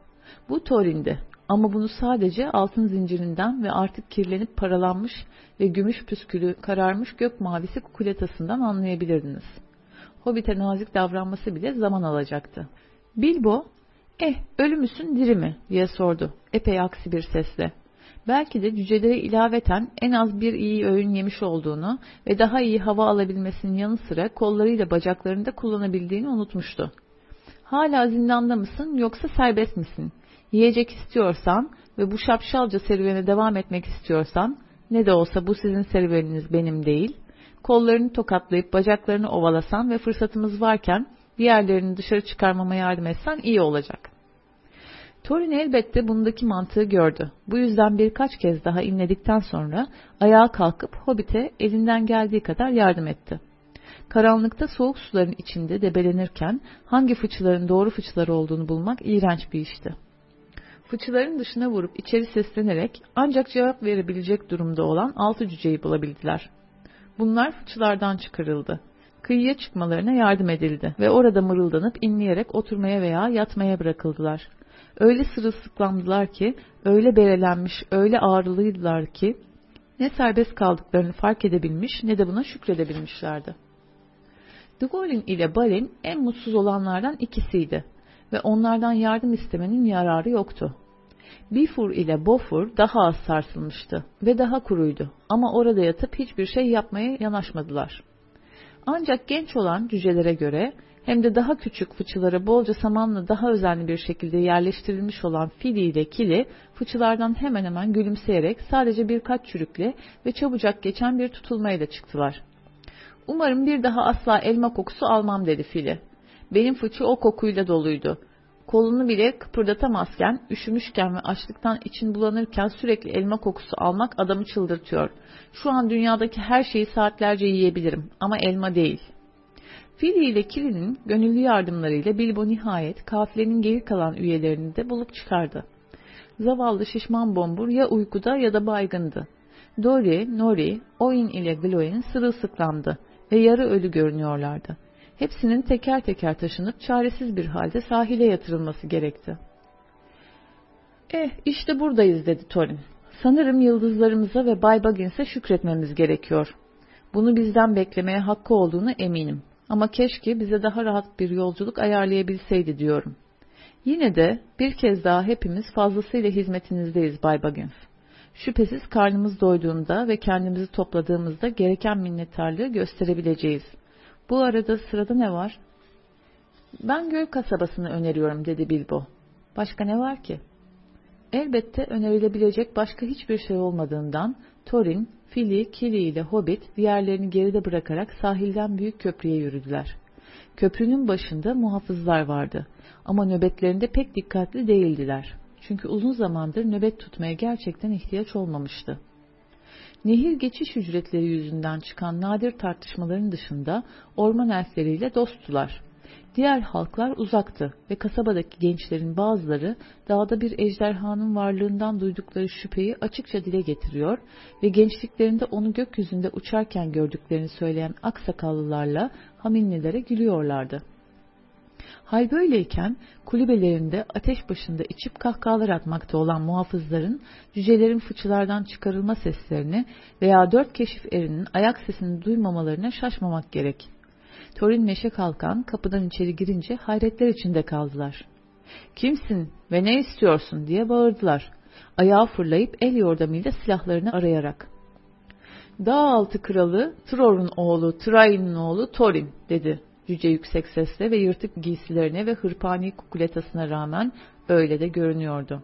Bu Thorin'di ama bunu sadece altın zincirinden ve artık kirlenip paralanmış ve gümüş püskülü kararmış gök mavisi kukuletasından anlayabilirdiniz. Hobbit'e nazik davranması bile zaman alacaktı. Bilbo, eh ölü müsün diri mi diye sordu epey aksi bir sesle. Belki de cücelere ilaveten en az bir iyi öğün yemiş olduğunu ve daha iyi hava alabilmesinin yanı sıra kollarıyla bacaklarını da kullanabildiğini unutmuştu. Hala zindanda mısın yoksa serbest misin? Yiyecek istiyorsan ve bu şapşalca serüvene devam etmek istiyorsan, ne de olsa bu sizin serüveniniz benim değil, kollarını tokatlayıp bacaklarını ovalasan ve fırsatımız varken diğerlerini dışarı çıkarmama yardım etsen iyi olacak. Thorin elbette bundaki mantığı gördü. Bu yüzden birkaç kez daha inledikten sonra ayağa kalkıp Hobbit'e elinden geldiği kadar yardım etti. Karanlıkta soğuk suların içinde debelenirken hangi fıçıların doğru fıçılar olduğunu bulmak iğrenç bir işti fıçıların dışına vurup içeri seslenerek ancak cevap verebilecek durumda olan altı cüceyi bulabildiler. Bunlar fıçılardan çıkarıldı. Kıyıya çıkmalarına yardım edildi ve orada mırıldanıp inleyerek oturmaya veya yatmaya bırakıldılar. Öyle sırılsıklandılar ki, öyle berelenmiş, öyle ağrılıydılar ki, ne serbest kaldıklarını fark edebilmiş ne de buna şükredebilmişlerdi. Dugolin ile Balin en mutsuz olanlardan ikisiydi ve onlardan yardım istemenin yararı yoktu. Bifur ile Bofur daha az sarsılmıştı ve daha kuruydu ama orada yatıp hiçbir şey yapmaya yanaşmadılar. Ancak genç olan cücelere göre hem de daha küçük fıçılara bolca samanla daha özenli bir şekilde yerleştirilmiş olan Fili ile Kili fıçılardan hemen hemen gülümseyerek sadece birkaç çürükle ve çabucak geçen bir tutulmayla çıktılar. Umarım bir daha asla elma kokusu almam dedi Fili. Benim fıçı o kokuyla doluydu. Kolunu bile kıpırdatamazken, üşümüşken ve açlıktan için bulanırken sürekli elma kokusu almak adamı çıldırtıyor. Şu an dünyadaki her şeyi saatlerce yiyebilirim ama elma değil. Fili ile Kili'nin gönüllü yardımlarıyla Bilbo nihayet kafilenin geri kalan üyelerini de bulup çıkardı. Zavallı şişman bombur ya uykuda ya da baygındı. Dori, Nori, Oin ile Gloin sırılsıklamdı ve yarı ölü görünüyorlardı hepsinin teker teker taşınıp çaresiz bir halde sahile yatırılması gerekti. Eh işte buradayız dedi Thorin. Sanırım yıldızlarımıza ve Bay Baggins'e şükretmemiz gerekiyor. Bunu bizden beklemeye hakkı olduğunu eminim. Ama keşke bize daha rahat bir yolculuk ayarlayabilseydi diyorum. Yine de bir kez daha hepimiz fazlasıyla hizmetinizdeyiz Bay Baggins. Şüphesiz karnımız doyduğunda ve kendimizi topladığımızda gereken minnettarlığı gösterebileceğiz. Bu arada sırada ne var? Ben göl kasabasını öneriyorum dedi Bilbo. Başka ne var ki? Elbette önerilebilecek başka hiçbir şey olmadığından Thorin, Fili, Kili ile Hobbit diğerlerini geride bırakarak sahilden büyük köprüye yürüdüler. Köprünün başında muhafızlar vardı ama nöbetlerinde pek dikkatli değildiler. Çünkü uzun zamandır nöbet tutmaya gerçekten ihtiyaç olmamıştı. Nehir geçiş ücretleri yüzünden çıkan nadir tartışmaların dışında orman elfleriyle dosttular. Diğer halklar uzaktı ve kasabadaki gençlerin bazıları dağda bir ejderhanın varlığından duydukları şüpheyi açıkça dile getiriyor ve gençliklerinde onu gökyüzünde uçarken gördüklerini söyleyen aksakallılarla haminlilere gülüyorlardı. Hal böyleyken kulübelerinde ateş başında içip kahkahalar atmakta olan muhafızların cücelerin fıçılardan çıkarılma seslerini veya dört keşif erinin ayak sesini duymamalarına şaşmamak gerek. Torin meşe kalkan kapıdan içeri girince hayretler içinde kaldılar. Kimsin ve ne istiyorsun diye bağırdılar. Ayağı fırlayıp el yordamıyla silahlarını arayarak. Dağ altı kralı Tror'un oğlu Train'in oğlu Thorin dedi cüce yüksek sesle ve yırtık giysilerine ve hırpani kukuletasına rağmen öyle de görünüyordu.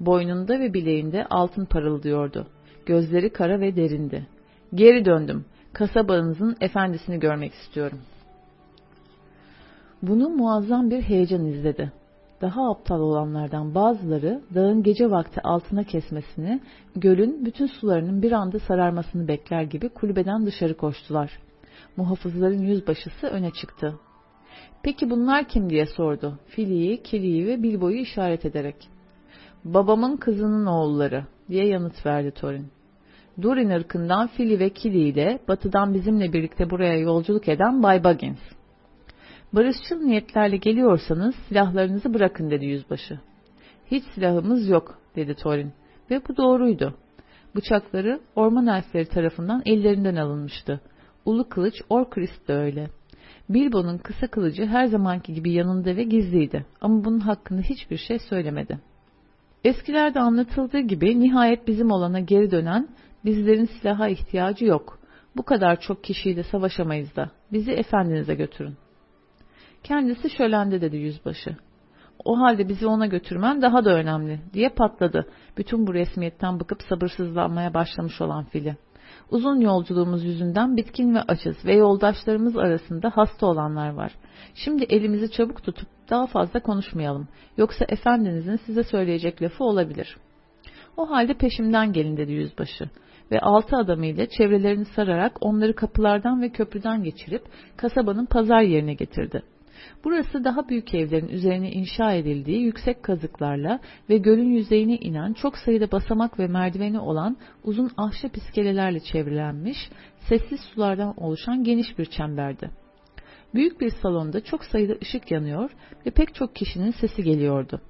Boynunda ve bileğinde altın parıldıyordu. Gözleri kara ve derindi. Geri döndüm. Kasabanızın efendisini görmek istiyorum. Bunu muazzam bir heyecan izledi. Daha aptal olanlardan bazıları dağın gece vakti altına kesmesini, gölün bütün sularının bir anda sararmasını bekler gibi kulübeden dışarı koştular muhafızların yüzbaşısı öne çıktı. Peki bunlar kim diye sordu. Fili'yi, Kili'yi ve Bilbo'yu işaret ederek. Babamın kızının oğulları diye yanıt verdi Thorin. Durin ırkından Fili ve Kili ile batıdan bizimle birlikte buraya yolculuk eden Bay Baggins. Barışçıl niyetlerle geliyorsanız silahlarınızı bırakın dedi yüzbaşı. Hiç silahımız yok dedi Thorin ve bu doğruydu. Bıçakları orman elfleri tarafından ellerinden alınmıştı. Ulu kılıç Orkrist de öyle. Bilbo'nun kısa kılıcı her zamanki gibi yanında ve gizliydi ama bunun hakkında hiçbir şey söylemedi. Eskilerde anlatıldığı gibi nihayet bizim olana geri dönen bizlerin silaha ihtiyacı yok. Bu kadar çok kişiyle savaşamayız da bizi efendinize götürün. Kendisi şölendi dedi yüzbaşı. O halde bizi ona götürmen daha da önemli diye patladı. Bütün bu resmiyetten bıkıp sabırsızlanmaya başlamış olan fili. Uzun yolculuğumuz yüzünden bitkin ve açız ve yoldaşlarımız arasında hasta olanlar var. Şimdi elimizi çabuk tutup daha fazla konuşmayalım. Yoksa efendinizin size söyleyecek lafı olabilir. O halde peşimden gelin dedi yüzbaşı ve altı adamıyla çevrelerini sararak onları kapılardan ve köprüden geçirip kasabanın pazar yerine getirdi. Burası daha büyük evlerin üzerine inşa edildiği yüksek kazıklarla ve gölün yüzeyine inen çok sayıda basamak ve merdiveni olan uzun ahşap iskelelerle çevrilenmiş, sessiz sulardan oluşan geniş bir çemberdi. Büyük bir salonda çok sayıda ışık yanıyor ve pek çok kişinin sesi geliyordu.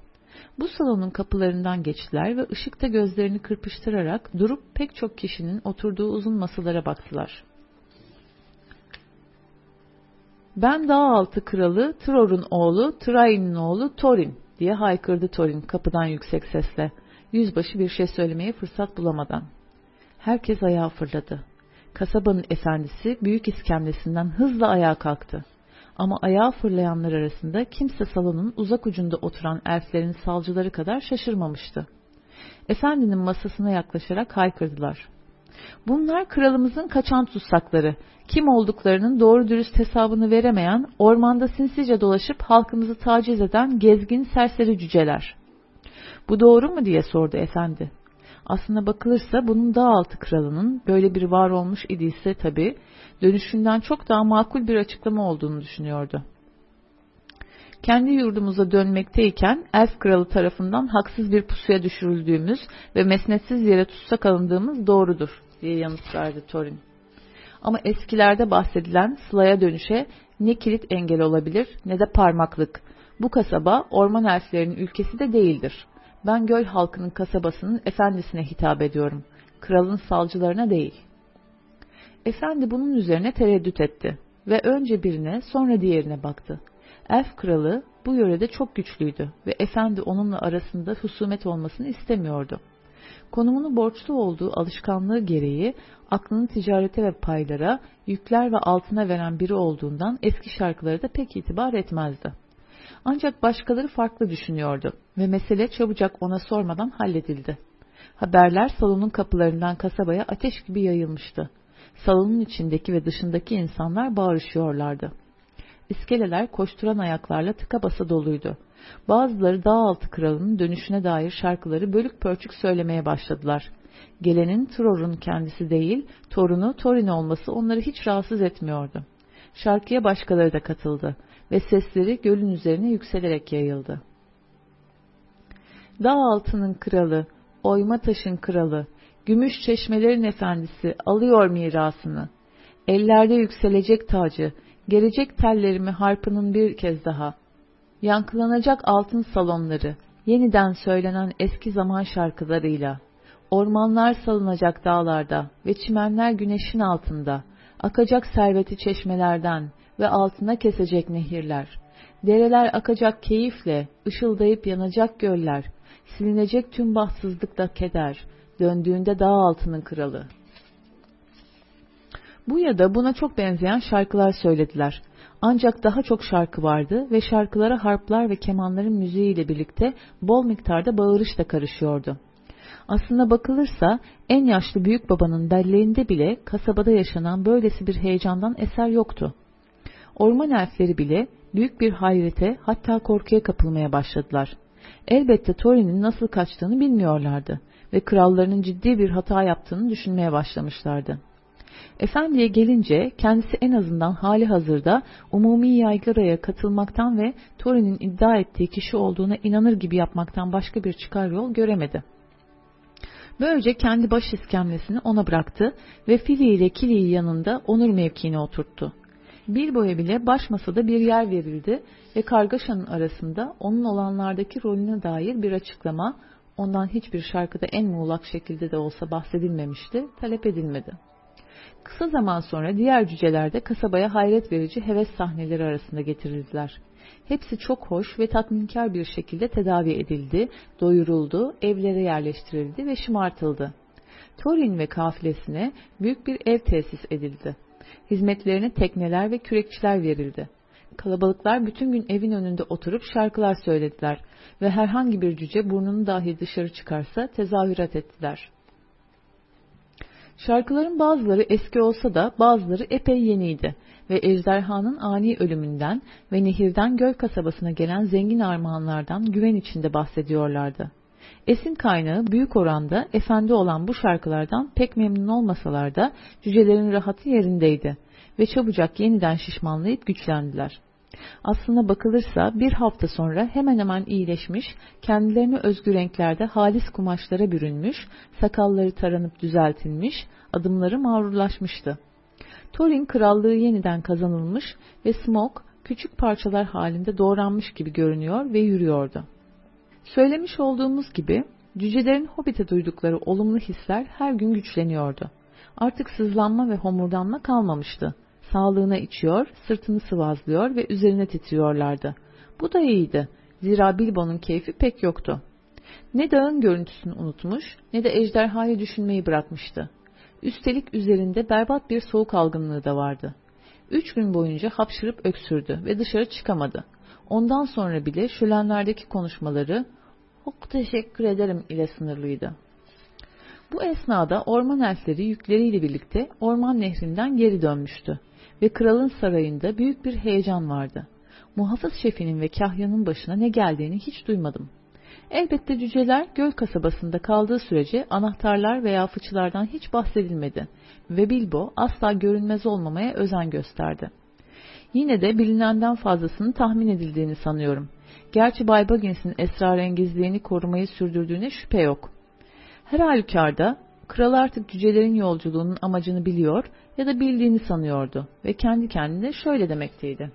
Bu salonun kapılarından geçtiler ve ışıkta gözlerini kırpıştırarak durup pek çok kişinin oturduğu uzun masalara baktılar. Ben dağ altı kralı Tror'un oğlu Train'in oğlu Thorin diye haykırdı Thorin kapıdan yüksek sesle. Yüzbaşı bir şey söylemeye fırsat bulamadan. Herkes ayağa fırladı. Kasabanın efendisi büyük iskemlesinden hızla ayağa kalktı. Ama ayağa fırlayanlar arasında kimse salonun uzak ucunda oturan elflerin salcıları kadar şaşırmamıştı. Efendinin masasına yaklaşarak haykırdılar. Bunlar kralımızın kaçan tutsakları, kim olduklarının doğru dürüst hesabını veremeyen, ormanda sinsice dolaşıp halkımızı taciz eden gezgin serseri cüceler. Bu doğru mu diye sordu efendi. Aslına bakılırsa bunun dağ altı kralının böyle bir var olmuş idiyse tabi dönüşünden çok daha makul bir açıklama olduğunu düşünüyordu. Kendi yurdumuza dönmekteyken Elf Kralı tarafından haksız bir pusuya düşürüldüğümüz ve mesnetsiz yere tutsak alındığımız doğrudur diye yanıt verdi Thorin. Ama eskilerde bahsedilen sılaya dönüşe ne kilit engel olabilir ne de parmaklık. Bu kasaba orman elflerinin ülkesi de değildir. Ben göl halkının kasabasının efendisine hitap ediyorum. Kralın salcılarına değil. Efendi bunun üzerine tereddüt etti ve önce birine sonra diğerine baktı. Elf kralı bu yörede çok güçlüydü ve efendi onunla arasında husumet olmasını istemiyordu. Konumunu borçlu olduğu alışkanlığı gereği aklını ticarete ve paylara, yükler ve altına veren biri olduğundan eski şarkıları da pek itibar etmezdi. Ancak başkaları farklı düşünüyordu ve mesele çabucak ona sormadan halledildi. Haberler salonun kapılarından kasabaya ateş gibi yayılmıştı. Salonun içindeki ve dışındaki insanlar bağırışıyorlardı. İskeleler koşturan ayaklarla tıka basa doluydu. Bazıları dağaltı kralının dönüşüne dair şarkıları bölük pörçük söylemeye başladılar. Gelenin Tror'un kendisi değil, torunu Thorin olması onları hiç rahatsız etmiyordu. Şarkıya başkaları da katıldı ve sesleri gölün üzerine yükselerek yayıldı. Dağ altının kralı, oyma taşın kralı, gümüş çeşmelerin efendisi alıyor mirasını. Ellerde yükselecek tacı, gelecek tellerimi harpının bir kez daha. Yankılanacak altın salonları, yeniden söylenen eski zaman şarkılarıyla. Ormanlar salınacak dağlarda ve çimenler güneşin altında. Akacak serveti çeşmelerden ve altına kesecek nehirler. Dereler akacak keyifle, ışıldayıp yanacak göller. Silinecek tüm bahtsızlıkla keder, döndüğünde dağ altının kralı. Bu ya da buna çok benzeyen şarkılar söylediler. Ancak daha çok şarkı vardı ve şarkılara harplar ve kemanların müziğiyle birlikte bol miktarda bağırış da karışıyordu. Aslında bakılırsa en yaşlı büyük babanın belleğinde bile kasabada yaşanan böylesi bir heyecandan eser yoktu. Orman elfleri bile büyük bir hayrete hatta korkuya kapılmaya başladılar. Elbette Thorin'in nasıl kaçtığını bilmiyorlardı ve krallarının ciddi bir hata yaptığını düşünmeye başlamışlardı. Efendiye gelince kendisi en azından hali hazırda umumi yaygaraya katılmaktan ve Thorin'in iddia ettiği kişi olduğuna inanır gibi yapmaktan başka bir çıkar yol göremedi. Böylece kendi baş iskemlesini ona bıraktı ve Fili ile Kili'yi yanında onur mevkiine oturttu. Bilbo'ya bile baş masada bir yer verildi ve kargaşanın arasında onun olanlardaki rolüne dair bir açıklama, ondan hiçbir şarkıda en muğlak şekilde de olsa bahsedilmemişti, talep edilmedi. Kısa zaman sonra diğer cüceler de kasabaya hayret verici heves sahneleri arasında getirildiler. Hepsi çok hoş ve tatminkar bir şekilde tedavi edildi, doyuruldu, evlere yerleştirildi ve şımartıldı. Torin ve kafilesine büyük bir ev tesis edildi. Hizmetlerine tekneler ve kürekçiler verildi. Kalabalıklar bütün gün evin önünde oturup şarkılar söylediler ve herhangi bir cüce burnunu dahi dışarı çıkarsa tezahürat ettiler. Şarkıların bazıları eski olsa da bazıları epey yeniydi ve ejderhanın ani ölümünden ve nehirden göl kasabasına gelen zengin armağanlardan güven içinde bahsediyorlardı. Esin kaynağı büyük oranda efendi olan bu şarkılardan pek memnun olmasalar da cücelerin rahatı yerindeydi ve çabucak yeniden şişmanlayıp güçlendiler. Aslına bakılırsa bir hafta sonra hemen hemen iyileşmiş, kendilerini özgür renklerde halis kumaşlara bürünmüş, sakalları taranıp düzeltilmiş, adımları mağrurlaşmıştı. Thorin krallığı yeniden kazanılmış ve Smoke küçük parçalar halinde doğranmış gibi görünüyor ve yürüyordu. Söylemiş olduğumuz gibi cücelerin Hobbit'e duydukları olumlu hisler her gün güçleniyordu. Artık sızlanma ve homurdanma kalmamıştı. Sağlığına içiyor, sırtını sıvazlıyor ve üzerine titriyorlardı. Bu da iyiydi. Zira Bilbo'nun keyfi pek yoktu. Ne dağın görüntüsünü unutmuş ne de ejderhayı düşünmeyi bırakmıştı. Üstelik üzerinde berbat bir soğuk algınlığı da vardı. Üç gün boyunca hapşırıp öksürdü ve dışarı çıkamadı. Ondan sonra bile şölenlerdeki konuşmaları çok teşekkür ederim ile sınırlıydı. Bu esnada orman elfleri yükleriyle birlikte orman nehrinden geri dönmüştü ve kralın sarayında büyük bir heyecan vardı. Muhafız şefinin ve kahyanın başına ne geldiğini hiç duymadım. Elbette cüceler göl kasabasında kaldığı sürece anahtarlar veya fıçılardan hiç bahsedilmedi ve Bilbo asla görünmez olmamaya özen gösterdi. Yine de bilinenden fazlasını tahmin edildiğini sanıyorum. Gerçi Bay Baggins'in esrarengizliğini korumayı sürdürdüğüne şüphe yok. Her halükarda kral artık cücelerin yolculuğunun amacını biliyor ya da bildiğini sanıyordu ve kendi kendine şöyle demekteydi.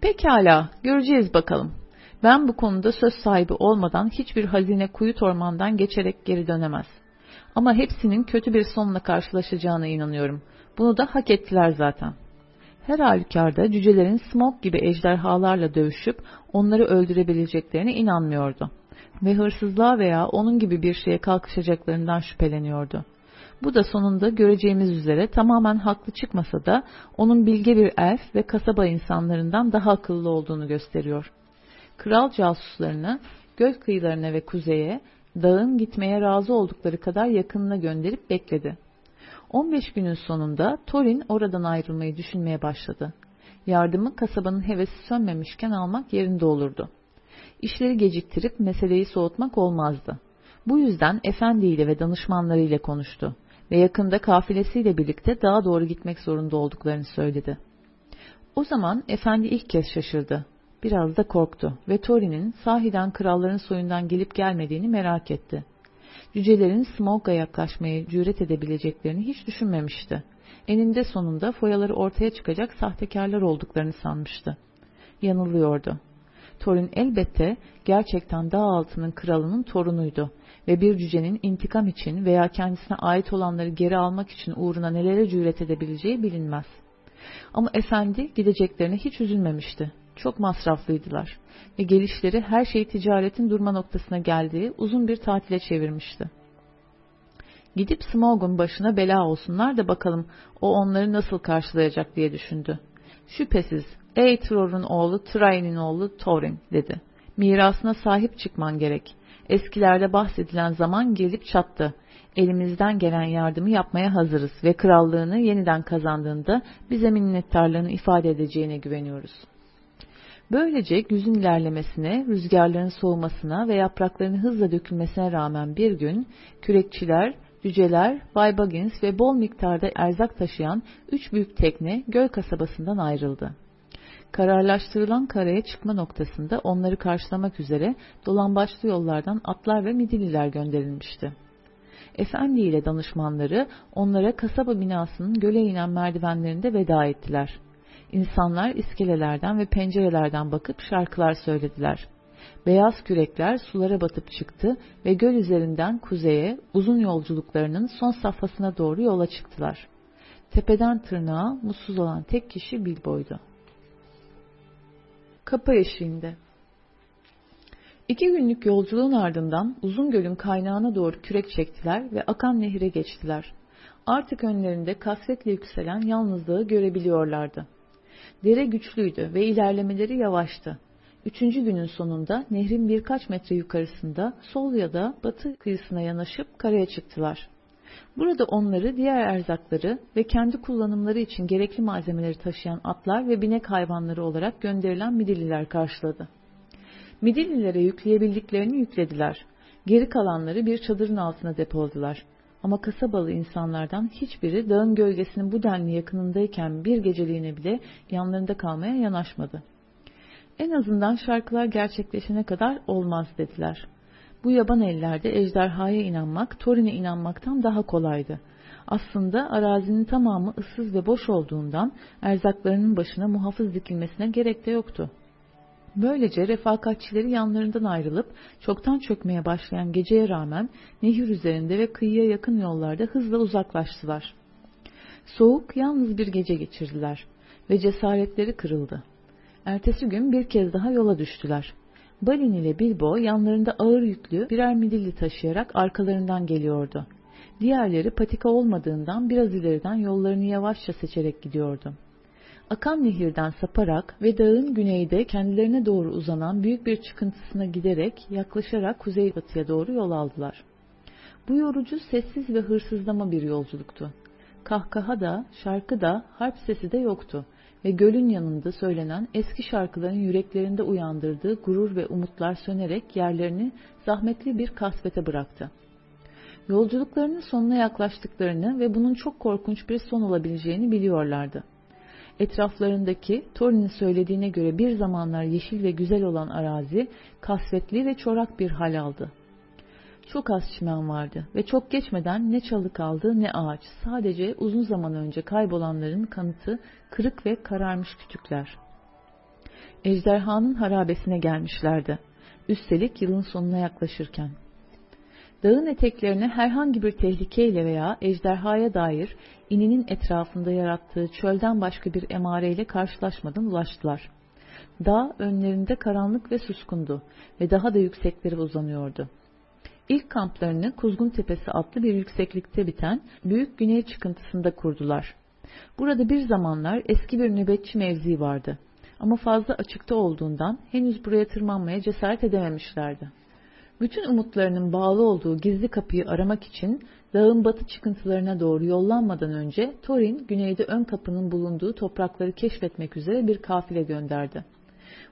Pekala, göreceğiz bakalım. Ben bu konuda söz sahibi olmadan hiçbir hazine kuyut ormandan geçerek geri dönemez. Ama hepsinin kötü bir sonla karşılaşacağına inanıyorum. Bunu da hak ettiler zaten. Her halükarda cücelerin smok gibi ejderhalarla dövüşüp onları öldürebileceklerine inanmıyordu. Ve hırsızlığa veya onun gibi bir şeye kalkışacaklarından şüpheleniyordu. Bu da sonunda göreceğimiz üzere tamamen haklı çıkmasa da onun bilge bir elf ve kasaba insanlarından daha akıllı olduğunu gösteriyor. Kral casuslarını göl kıyılarına ve kuzeye, dağın gitmeye razı oldukları kadar yakınına gönderip bekledi. 15 günün sonunda Thorin oradan ayrılmayı düşünmeye başladı. Yardımı kasabanın hevesi sönmemişken almak yerinde olurdu. İşleri geciktirip meseleyi soğutmak olmazdı. Bu yüzden efendiyle ve danışmanlarıyla konuştu ve yakında kafilesiyle birlikte daha doğru gitmek zorunda olduklarını söyledi. O zaman efendi ilk kez şaşırdı. Biraz da korktu ve Tori'nin sahiden kralların soyundan gelip gelmediğini merak etti. Cücelerin Smaug'a yaklaşmayı cüret edebileceklerini hiç düşünmemişti. Eninde sonunda foyaları ortaya çıkacak sahtekarlar olduklarını sanmıştı. Yanılıyordu. Thorin elbette gerçekten dağ altının kralının torunuydu ve bir cücenin intikam için veya kendisine ait olanları geri almak için uğruna nelere cüret edebileceği bilinmez. Ama efendi gideceklerine hiç üzülmemişti. Çok masraflıydılar ve gelişleri her şeyi ticaretin durma noktasına geldiği uzun bir tatile çevirmişti. Gidip Smaug'un başına bela olsunlar da bakalım o onları nasıl karşılayacak diye düşündü. Şüphesiz ey Tror'un oğlu Train'in oğlu Thorin dedi. Mirasına sahip çıkman gerek. Eskilerde bahsedilen zaman gelip çattı. Elimizden gelen yardımı yapmaya hazırız ve krallığını yeniden kazandığında bize minnettarlığını ifade edeceğine güveniyoruz. Böylece güzün ilerlemesine, rüzgarların soğumasına ve yaprakların hızla dökülmesine rağmen bir gün kürekçiler, cüceler, Bay Buggins ve bol miktarda erzak taşıyan üç büyük tekne göl kasabasından ayrıldı. Kararlaştırılan karaya çıkma noktasında onları karşılamak üzere dolambaçlı yollardan atlar ve midilliler gönderilmişti. Efendi ile danışmanları onlara kasaba binasının göle inen merdivenlerinde veda ettiler. İnsanlar iskelelerden ve pencerelerden bakıp şarkılar söylediler. Beyaz kürekler sulara batıp çıktı ve göl üzerinden kuzeye uzun yolculuklarının son safhasına doğru yola çıktılar. Tepeden tırnağa mutsuz olan tek kişi Bilbo'ydu. Kapı eşiğinde İki günlük yolculuğun ardından uzun gölün kaynağına doğru kürek çektiler ve akan nehire geçtiler. Artık önlerinde kasvetle yükselen yalnızlığı görebiliyorlardı. Dere güçlüydü ve ilerlemeleri yavaştı. Üçüncü günün sonunda nehrin birkaç metre yukarısında sol ya da batı kıyısına yanaşıp karaya çıktılar. Burada onları diğer erzakları ve kendi kullanımları için gerekli malzemeleri taşıyan atlar ve binek hayvanları olarak gönderilen Midilliler karşıladı. Midillilere yükleyebildiklerini yüklediler. Geri kalanları bir çadırın altına depoladılar. Ama kasabalı insanlardan hiçbiri dağın gölgesinin bu denli yakınındayken bir geceliğine bile yanlarında kalmaya yanaşmadı. En azından şarkılar gerçekleşene kadar olmaz dediler. Bu yaban ellerde ejderhaya inanmak, Torin'e inanmaktan daha kolaydı. Aslında arazinin tamamı ıssız ve boş olduğundan erzaklarının başına muhafız dikilmesine gerek de yoktu. Böylece refakatçileri yanlarından ayrılıp çoktan çökmeye başlayan geceye rağmen nehir üzerinde ve kıyıya yakın yollarda hızla uzaklaştılar. Soğuk yalnız bir gece geçirdiler ve cesaretleri kırıldı. Ertesi gün bir kez daha yola düştüler. Balin ile Bilbo yanlarında ağır yüklü birer midilli taşıyarak arkalarından geliyordu. Diğerleri patika olmadığından biraz ileriden yollarını yavaşça seçerek gidiyordu. Akan nehirden saparak ve dağın güneyde kendilerine doğru uzanan büyük bir çıkıntısına giderek yaklaşarak kuzeybatıya doğru yol aldılar. Bu yorucu sessiz ve hırsızlama bir yolculuktu. Kahkaha da, şarkı da, harp sesi de yoktu ve gölün yanında söylenen eski şarkıların yüreklerinde uyandırdığı gurur ve umutlar sönerek yerlerini zahmetli bir kasvete bıraktı. Yolculuklarının sonuna yaklaştıklarını ve bunun çok korkunç bir son olabileceğini biliyorlardı. Etraflarındaki Thorin'in söylediğine göre bir zamanlar yeşil ve güzel olan arazi kasvetli ve çorak bir hal aldı. Çok az çimen vardı ve çok geçmeden ne çalı kaldı ne ağaç. Sadece uzun zaman önce kaybolanların kanıtı kırık ve kararmış kütükler. Ejderhanın harabesine gelmişlerdi. Üstelik yılın sonuna yaklaşırken. Dağın eteklerine herhangi bir tehlikeyle veya ejderhaya dair ininin etrafında yarattığı çölden başka bir emareyle karşılaşmadan ulaştılar. Dağ önlerinde karanlık ve suskundu ve daha da yükseklere uzanıyordu. İlk kamplarını Kuzgun Tepesi adlı bir yükseklikte biten büyük güney çıkıntısında kurdular. Burada bir zamanlar eski bir nöbetçi mevzi vardı. Ama fazla açıkta olduğundan henüz buraya tırmanmaya cesaret edememişlerdi. Bütün umutlarının bağlı olduğu gizli kapıyı aramak için dağın batı çıkıntılarına doğru yollanmadan önce Thorin güneyde ön kapının bulunduğu toprakları keşfetmek üzere bir kafile gönderdi.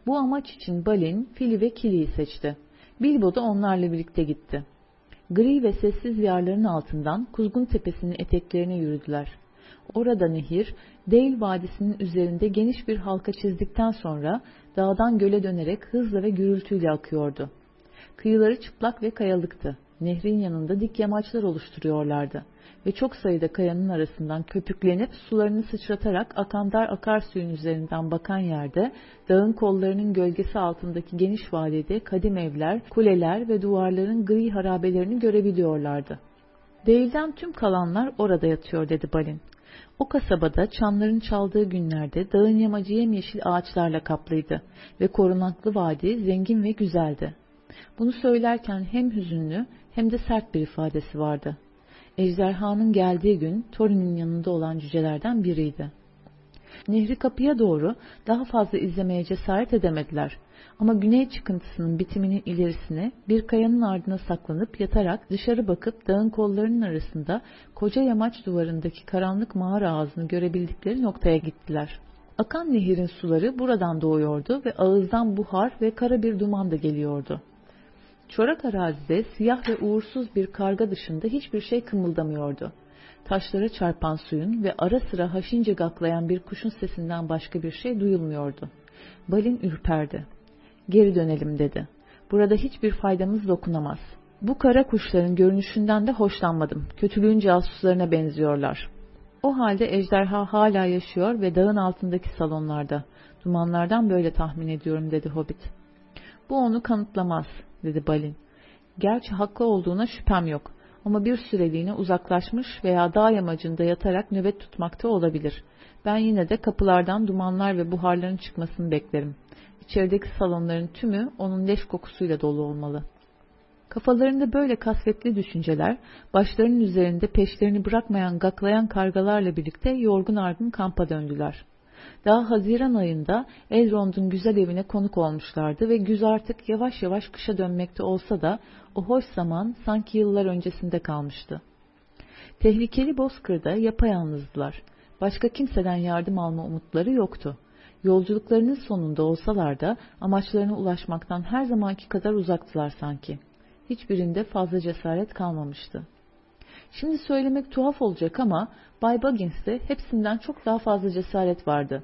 Bu amaç için Balin, Fili ve Kili'yi seçti. Bilbo da onlarla birlikte gitti. Gri ve sessiz yarların altından Kuzgun Tepesi'nin eteklerine yürüdüler. Orada nehir, Değil Vadisi'nin üzerinde geniş bir halka çizdikten sonra dağdan göle dönerek hızla ve gürültüyle akıyordu. Kıyıları çıplak ve kayalıktı. Nehrin yanında dik yamaçlar oluşturuyorlardı ve çok sayıda kayanın arasından köpüklenip sularını sıçratarak akan dar akarsuyun üzerinden bakan yerde dağın kollarının gölgesi altındaki geniş vadide kadim evler, kuleler ve duvarların gri harabelerini görebiliyorlardı. Değilden tüm kalanlar orada yatıyor dedi Balin. O kasabada çanların çaldığı günlerde dağın yamacı yemyeşil ağaçlarla kaplıydı ve korunaklı vadi zengin ve güzeldi. Bunu söylerken hem hüzünlü hem de sert bir ifadesi vardı. Ejderhanın geldiği gün Thorin'in yanında olan cücelerden biriydi. Nehri kapıya doğru daha fazla izlemeye cesaret edemediler. Ama güney çıkıntısının bitiminin ilerisine bir kayanın ardına saklanıp yatarak dışarı bakıp dağın kollarının arasında koca yamaç duvarındaki karanlık mağara ağzını görebildikleri noktaya gittiler. Akan nehirin suları buradan doğuyordu ve ağızdan buhar ve kara bir duman da geliyordu. Çorak arazide siyah ve uğursuz bir karga dışında hiçbir şey kımıldamıyordu. Taşlara çarpan suyun ve ara sıra haşince gaklayan bir kuşun sesinden başka bir şey duyulmuyordu. Balin ürperdi. Geri dönelim dedi. Burada hiçbir faydamız dokunamaz. Bu kara kuşların görünüşünden de hoşlanmadım. Kötülüğün casuslarına benziyorlar. O halde ejderha hala yaşıyor ve dağın altındaki salonlarda. Dumanlardan böyle tahmin ediyorum dedi Hobbit. Bu onu kanıtlamaz dedi Balin. Gerçi haklı olduğuna şüphem yok ama bir süreliğine uzaklaşmış veya dağ yamacında yatarak nöbet tutmakta olabilir. Ben yine de kapılardan dumanlar ve buharların çıkmasını beklerim. İçerideki salonların tümü onun leş kokusuyla dolu olmalı. Kafalarında böyle kasvetli düşünceler, başlarının üzerinde peşlerini bırakmayan gaklayan kargalarla birlikte yorgun argın kampa döndüler. Daha Haziran ayında Elrond'un güzel evine konuk olmuşlardı ve güz artık yavaş yavaş kışa dönmekte olsa da o hoş zaman sanki yıllar öncesinde kalmıştı. Tehlikeli Bozkır'da yapayalnızdılar. Başka kimseden yardım alma umutları yoktu. Yolculuklarının sonunda olsalar da amaçlarına ulaşmaktan her zamanki kadar uzaktılar sanki. Hiçbirinde fazla cesaret kalmamıştı. Şimdi söylemek tuhaf olacak ama Bay Baggins'te hepsinden çok daha fazla cesaret vardı.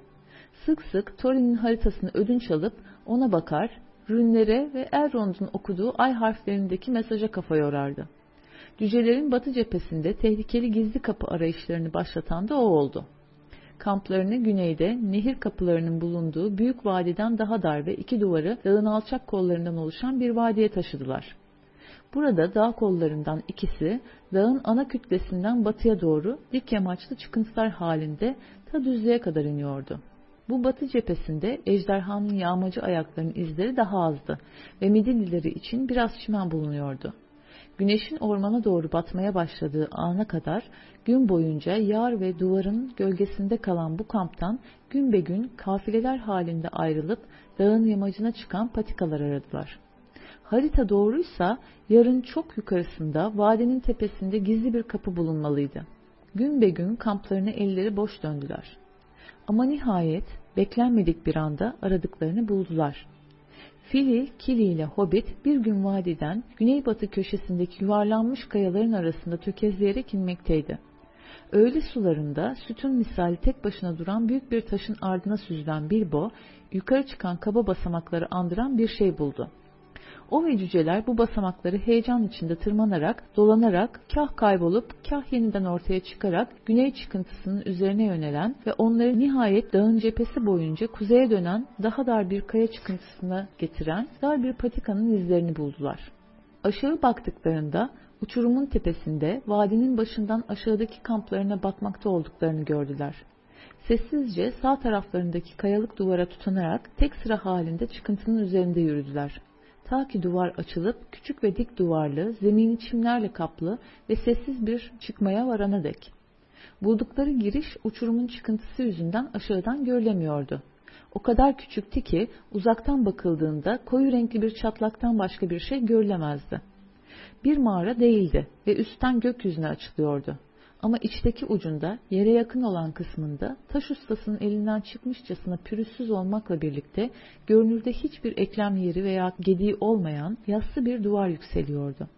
Sık sık Thorin'in haritasını ödünç alıp ona bakar, rünlere ve Elrond'un okuduğu ay harflerindeki mesaja kafa yorardı. Cücelerin batı cephesinde tehlikeli gizli kapı arayışlarını başlatan da o oldu. Kamplarını güneyde nehir kapılarının bulunduğu büyük vadiden daha dar ve iki duvarı dağın alçak kollarından oluşan bir vadiye taşıdılar. Burada dağ kollarından ikisi dağın ana kütlesinden batıya doğru dik yamaçlı çıkıntılar halinde ta düzlüğe kadar iniyordu. Bu batı cephesinde ejderhanın yağmacı ayaklarının izleri daha azdı ve Midillileri için biraz çimen bulunuyordu. Güneşin ormana doğru batmaya başladığı ana kadar gün boyunca yar ve duvarın gölgesinde kalan bu kamptan gün be gün kafileler halinde ayrılıp dağın yamacına çıkan patikalar aradılar. Harita doğruysa yarın çok yukarısında vadenin tepesinde gizli bir kapı bulunmalıydı. Gün be gün kamplarına elleri boş döndüler. Ama nihayet beklenmedik bir anda aradıklarını buldular. Fili, Kili ile Hobbit bir gün vadiden güneybatı köşesindeki yuvarlanmış kayaların arasında tökezleyerek inmekteydi. Öğle sularında sütun misali tek başına duran büyük bir taşın ardına süzülen Bilbo, yukarı çıkan kaba basamakları andıran bir şey buldu. O ve cüceler bu basamakları heyecan içinde tırmanarak, dolanarak, kah kaybolup, kah yeniden ortaya çıkarak güney çıkıntısının üzerine yönelen ve onları nihayet dağın cephesi boyunca kuzeye dönen daha dar bir kaya çıkıntısına getiren dar bir patikanın izlerini buldular. Aşağı baktıklarında uçurumun tepesinde vadinin başından aşağıdaki kamplarına bakmakta olduklarını gördüler. Sessizce sağ taraflarındaki kayalık duvara tutunarak tek sıra halinde çıkıntının üzerinde yürüdüler. Ta ki duvar açılıp küçük ve dik duvarlı, zemini çimlerle kaplı ve sessiz bir çıkmaya varana dek. Buldukları giriş uçurumun çıkıntısı yüzünden aşağıdan görülemiyordu. O kadar küçüktü ki uzaktan bakıldığında koyu renkli bir çatlaktan başka bir şey görülemezdi. Bir mağara değildi ve üstten gökyüzüne açılıyordu. Ama içteki ucunda, yere yakın olan kısmında taş ustasının elinden çıkmışçasına pürüzsüz olmakla birlikte görünürde hiçbir eklem yeri veya gediği olmayan yassı bir duvar yükseliyordu.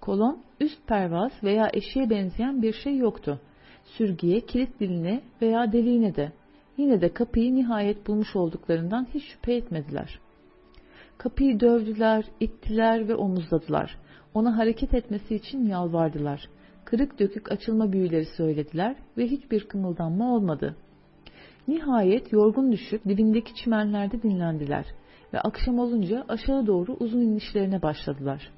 Kolon, üst pervaz veya eşiğe benzeyen bir şey yoktu. Sürgüye, kilit diline veya deliğine de. Yine de kapıyı nihayet bulmuş olduklarından hiç şüphe etmediler. Kapıyı dövdüler, ittiler ve omuzladılar. Ona hareket etmesi için yalvardılar kırık dökük açılma büyüleri söylediler ve hiçbir kımıldanma olmadı. Nihayet yorgun düşüp dibindeki çimenlerde dinlendiler ve akşam olunca aşağı doğru uzun inişlerine başladılar.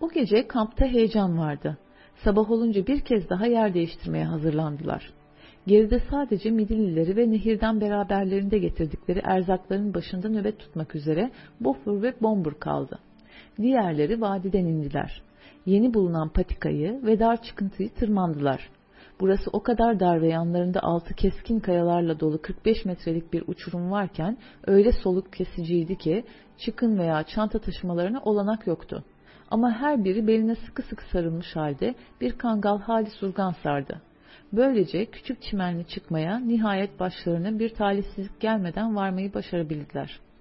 O gece kampta heyecan vardı. Sabah olunca bir kez daha yer değiştirmeye hazırlandılar. Geride sadece Midillileri ve nehirden beraberlerinde getirdikleri erzakların başında nöbet tutmak üzere Bofur ve Bombur kaldı. Diğerleri vadiden indiler yeni bulunan patikayı ve dar çıkıntıyı tırmandılar. Burası o kadar dar ve yanlarında altı keskin kayalarla dolu 45 metrelik bir uçurum varken öyle soluk kesiciydi ki çıkın veya çanta taşımalarına olanak yoktu. Ama her biri beline sıkı sıkı sarılmış halde bir kangal hali surgan sardı. Böylece küçük çimenli çıkmaya nihayet başlarına bir talihsizlik gelmeden varmayı başarabildiler.''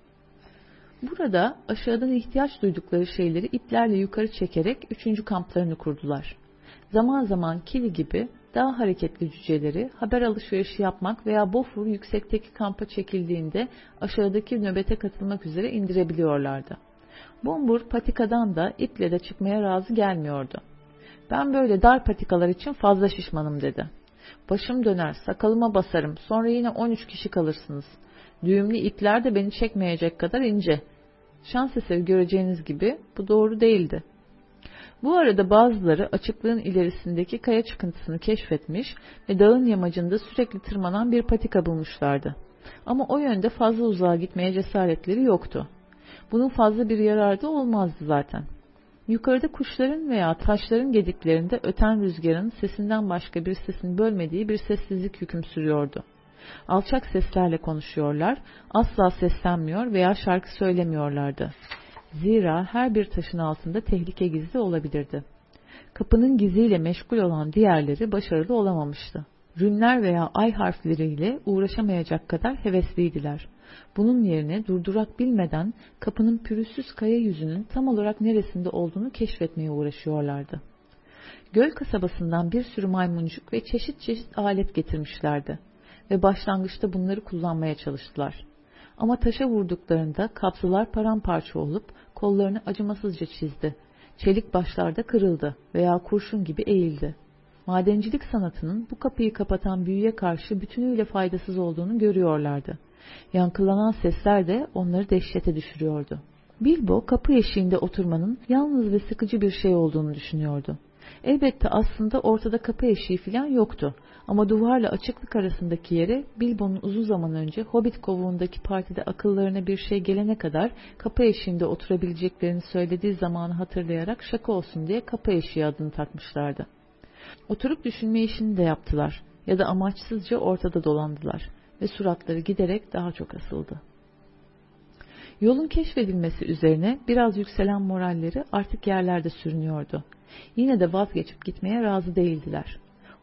Burada aşağıdan ihtiyaç duydukları şeyleri iplerle yukarı çekerek üçüncü kamplarını kurdular. Zaman zaman Kili gibi daha hareketli cüceleri haber alışverişi yapmak veya Bofur yüksekteki kampa çekildiğinde aşağıdaki nöbete katılmak üzere indirebiliyorlardı. Bombur patikadan da iple de çıkmaya razı gelmiyordu. Ben böyle dar patikalar için fazla şişmanım dedi. Başım döner, sakalıma basarım, sonra yine 13 kişi kalırsınız. Düğümlü ipler de beni çekmeyecek kadar ince. Şans eseri göreceğiniz gibi bu doğru değildi. Bu arada bazıları açıklığın ilerisindeki kaya çıkıntısını keşfetmiş ve dağın yamacında sürekli tırmanan bir patika bulmuşlardı. Ama o yönde fazla uzağa gitmeye cesaretleri yoktu. Bunun fazla bir yararı da olmazdı zaten. Yukarıda kuşların veya taşların gediklerinde öten rüzgarın sesinden başka bir sesin bölmediği bir sessizlik hüküm sürüyordu. Alçak seslerle konuşuyorlar, asla seslenmiyor veya şarkı söylemiyorlardı. Zira her bir taşın altında tehlike gizli olabilirdi. Kapının giziyle meşgul olan diğerleri başarılı olamamıştı. Rünler veya ay harfleriyle uğraşamayacak kadar hevesliydiler. Bunun yerine durdurak bilmeden kapının pürüzsüz kaya yüzünün tam olarak neresinde olduğunu keşfetmeye uğraşıyorlardı. Göl kasabasından bir sürü maymuncuk ve çeşit çeşit alet getirmişlerdi ve başlangıçta bunları kullanmaya çalıştılar. Ama taşa vurduklarında kapsılar paramparça olup kollarını acımasızca çizdi. Çelik başlarda kırıldı veya kurşun gibi eğildi. Madencilik sanatının bu kapıyı kapatan büyüye karşı bütünüyle faydasız olduğunu görüyorlardı. Yankılanan sesler de onları dehşete düşürüyordu. Bilbo kapı eşiğinde oturmanın yalnız ve sıkıcı bir şey olduğunu düşünüyordu. Elbette aslında ortada kapı eşiği falan yoktu. Ama duvarla açıklık arasındaki yere Bilbo'nun uzun zaman önce Hobbit kovuğundaki partide akıllarına bir şey gelene kadar kapı eşiğinde oturabileceklerini söylediği zamanı hatırlayarak şaka olsun diye kapı eşiği adını takmışlardı. Oturup düşünme işini de yaptılar ya da amaçsızca ortada dolandılar ve suratları giderek daha çok asıldı. Yolun keşfedilmesi üzerine biraz yükselen moralleri artık yerlerde sürünüyordu. Yine de vazgeçip gitmeye razı değildiler.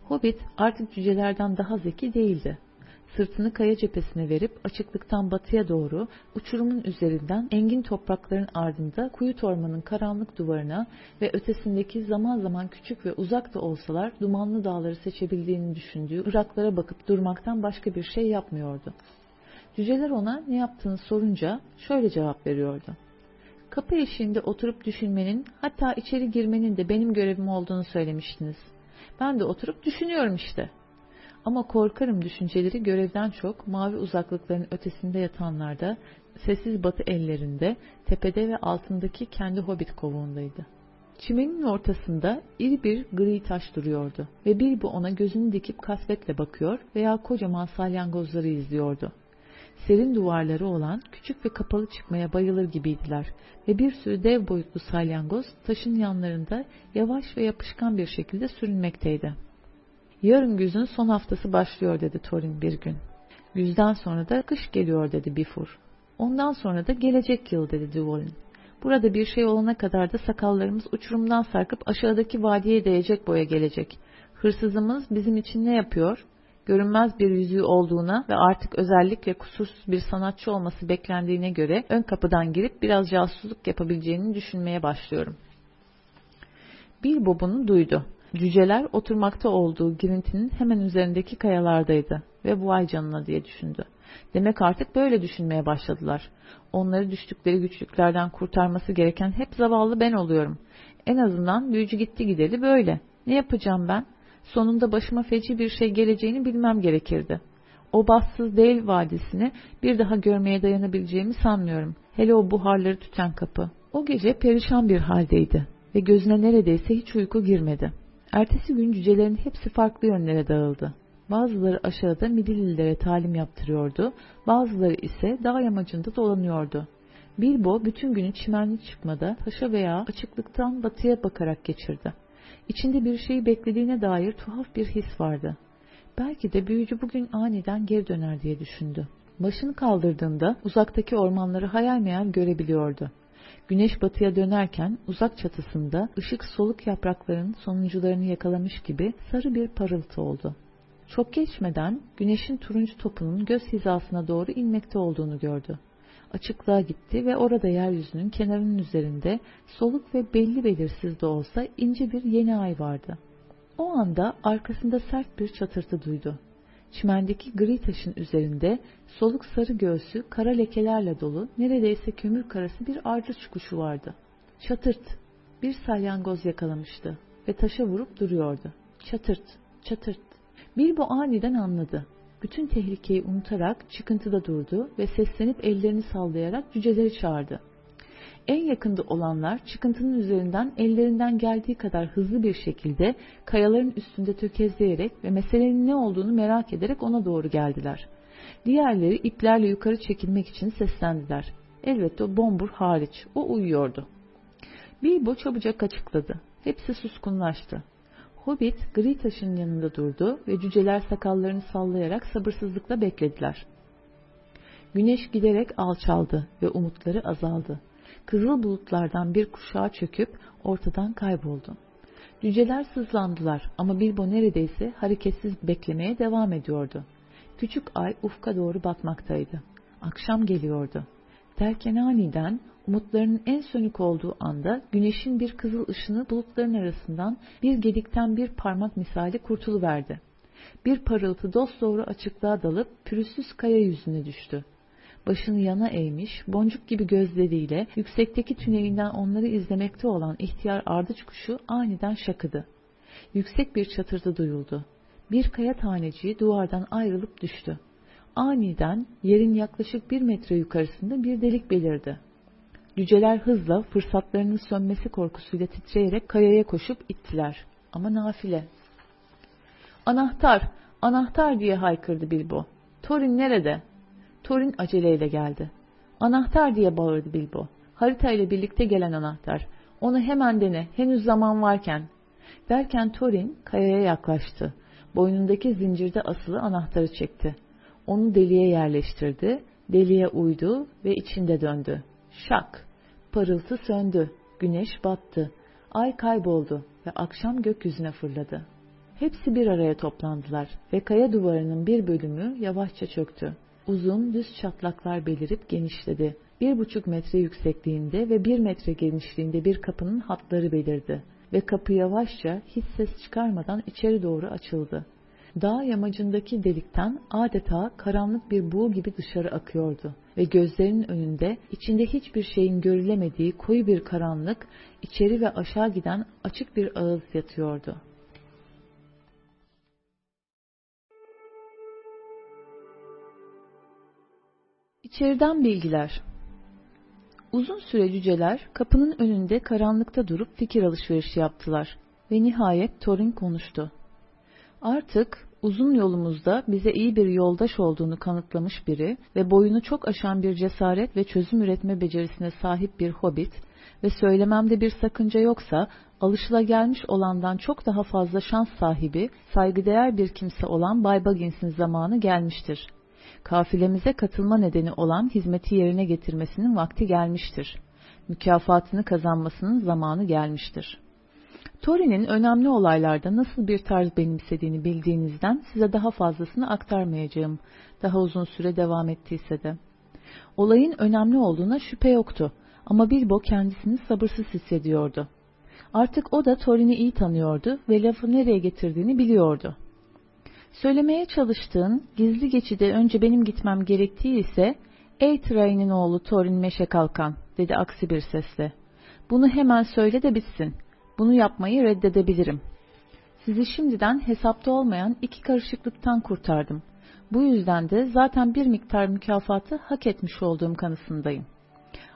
Hobbit artık cücelerden daha zeki değildi. Sırtını kaya cephesine verip açıklıktan batıya doğru uçurumun üzerinden engin toprakların ardında kuyu tormanın karanlık duvarına ve ötesindeki zaman zaman küçük ve uzak da olsalar dumanlı dağları seçebildiğini düşündüğü ıraklara bakıp durmaktan başka bir şey yapmıyordu. Cüceler ona ne yaptığını sorunca şöyle cevap veriyordu. Kapı eşiğinde oturup düşünmenin hatta içeri girmenin de benim görevim olduğunu söylemiştiniz. Ben de oturup düşünüyorum işte. Ama korkarım düşünceleri görevden çok mavi uzaklıkların ötesinde yatanlarda, sessiz batı ellerinde, tepede ve altındaki kendi hobbit kovuğundaydı. Çimenin ortasında iri bir gri taş duruyordu ve Bilbo ona gözünü dikip kasvetle bakıyor veya kocaman salyangozları izliyordu. Serin duvarları olan küçük ve kapalı çıkmaya bayılır gibiydiler ve bir sürü dev boyutlu salyangoz taşın yanlarında yavaş ve yapışkan bir şekilde sürünmekteydi. Yarın güzün son haftası başlıyor dedi Thorin bir gün. Güzden sonra da kış geliyor dedi Bifur. Ondan sonra da gelecek yıl dedi Duvalin. Burada bir şey olana kadar da sakallarımız uçurumdan sarkıp aşağıdaki vadiye değecek boya gelecek. Hırsızımız bizim için ne yapıyor? Görünmez bir yüzüğü olduğuna ve artık özellikle kusursuz bir sanatçı olması beklendiğine göre ön kapıdan girip biraz casusluk yapabileceğini düşünmeye başlıyorum. Bilbo bunu duydu. Cüceler oturmakta olduğu girintinin hemen üzerindeki kayalardaydı ve vay canına diye düşündü. Demek artık böyle düşünmeye başladılar. Onları düştükleri güçlüklerden kurtarması gereken hep zavallı ben oluyorum. En azından büyücü gitti gideli böyle. Ne yapacağım ben? Sonunda başıma feci bir şey geleceğini bilmem gerekirdi. O bassız değil vadisini bir daha görmeye dayanabileceğimi sanmıyorum. Hele o buharları tüten kapı. O gece perişan bir haldeydi ve gözüne neredeyse hiç uyku girmedi. Ertesi gün cücelerin hepsi farklı yönlere dağıldı. Bazıları aşağıda Midillilere talim yaptırıyordu, bazıları ise dağ yamacında dolanıyordu. Bilbo bütün günü çimenli çıkmada taşa veya açıklıktan batıya bakarak geçirdi. İçinde bir şeyi beklediğine dair tuhaf bir his vardı. Belki de büyücü bugün aniden geri döner diye düşündü. Başını kaldırdığında uzaktaki ormanları hayal meyal görebiliyordu. Güneş batıya dönerken uzak çatısında ışık soluk yaprakların sonuncularını yakalamış gibi sarı bir parıltı oldu. Çok geçmeden güneşin turuncu topunun göz hizasına doğru inmekte olduğunu gördü. Açıklığa gitti ve orada yeryüzünün kenarının üzerinde soluk ve belli belirsiz de olsa ince bir yeni ay vardı. O anda arkasında sert bir çatırtı duydu. Çimendeki gri taşın üzerinde soluk sarı göğsü kara lekelerle dolu neredeyse kömür karası bir ardıç kuşu vardı. Çatırt, bir salyangoz yakalamıştı ve taşa vurup duruyordu. Çatırt, çatırt. Bilbo aniden anladı. Bütün tehlikeyi unutarak çıkıntıda durdu ve seslenip ellerini sallayarak cüceleri çağırdı. En yakında olanlar çıkıntının üzerinden ellerinden geldiği kadar hızlı bir şekilde kayaların üstünde tökezleyerek ve meselenin ne olduğunu merak ederek ona doğru geldiler. Diğerleri iplerle yukarı çekilmek için seslendiler. Elbette o bombur hariç. O uyuyordu. Bilbo çabucak açıkladı. Hepsi suskunlaştı. Hobbit gri taşın yanında durdu ve cüceler sakallarını sallayarak sabırsızlıkla beklediler. Güneş giderek alçaldı ve umutları azaldı. Kızıl bulutlardan bir kuşağı çöküp ortadan kayboldu. Cüceler sızlandılar ama Bilbo neredeyse hareketsiz beklemeye devam ediyordu. Küçük ay ufka doğru batmaktaydı. Akşam geliyordu. Derken aniden umutlarının en sönük olduğu anda güneşin bir kızıl ışını bulutların arasından bir gedikten bir parmak misali kurtuluverdi. Bir parıltı dosdoğru açıklığa dalıp pürüzsüz kaya yüzüne düştü. Başını yana eğmiş, boncuk gibi gözleriyle yüksekteki tünelinden onları izlemekte olan ihtiyar ardıç kuşu aniden şakıdı. Yüksek bir çatırtı duyuldu. Bir kaya taneciği duvardan ayrılıp düştü. Aniden yerin yaklaşık bir metre yukarısında bir delik belirdi. Cüceler hızla fırsatlarının sönmesi korkusuyla titreyerek kayaya koşup ittiler. Ama nafile. Anahtar, anahtar diye haykırdı Bilbo. Thorin nerede? Thorin aceleyle geldi. Anahtar diye bağırdı Bilbo. Harita ile birlikte gelen anahtar. Onu hemen dene, henüz zaman varken. Derken Thorin kayaya yaklaştı. Boynundaki zincirde asılı anahtarı çekti. Onu deliğe yerleştirdi, deliğe uydu ve içinde döndü. Şak! Parıltı söndü, güneş battı, ay kayboldu ve akşam gökyüzüne fırladı. Hepsi bir araya toplandılar ve kaya duvarının bir bölümü yavaşça çöktü. Uzun düz çatlaklar belirip genişledi. Bir buçuk metre yüksekliğinde ve bir metre genişliğinde bir kapının hatları belirdi ve kapı yavaşça hiç ses çıkarmadan içeri doğru açıldı. Dağ yamacındaki delikten adeta karanlık bir buğu gibi dışarı akıyordu ve gözlerinin önünde içinde hiçbir şeyin görülemediği koyu bir karanlık içeri ve aşağı giden açık bir ağız yatıyordu. İçeriden bilgiler Uzun süre cüceler kapının önünde karanlıkta durup fikir alışverişi yaptılar ve nihayet Thorin konuştu. Artık uzun yolumuzda bize iyi bir yoldaş olduğunu kanıtlamış biri ve boyunu çok aşan bir cesaret ve çözüm üretme becerisine sahip bir hobbit ve söylememde bir sakınca yoksa alışılagelmiş olandan çok daha fazla şans sahibi, saygıdeğer bir kimse olan Bay Baggins'in zamanı gelmiştir. Kafilemize katılma nedeni olan hizmeti yerine getirmesinin vakti gelmiştir. Mükafatını kazanmasının zamanı gelmiştir.'' Tori'nin önemli olaylarda nasıl bir tarz benimsediğini bildiğinizden size daha fazlasını aktarmayacağım, daha uzun süre devam ettiyse de. Olayın önemli olduğuna şüphe yoktu ama Bilbo kendisini sabırsız hissediyordu. Artık o da Thorin'i iyi tanıyordu ve lafı nereye getirdiğini biliyordu. Söylemeye çalıştığın gizli geçide önce benim gitmem gerektiği ise ''Ey Train'in oğlu Thorin Meşe Kalkan'' dedi aksi bir sesle. ''Bunu hemen söyle de bitsin. Bunu yapmayı reddedebilirim. Sizi şimdiden hesapta olmayan iki karışıklıktan kurtardım. Bu yüzden de zaten bir miktar mükafatı hak etmiş olduğum kanısındayım.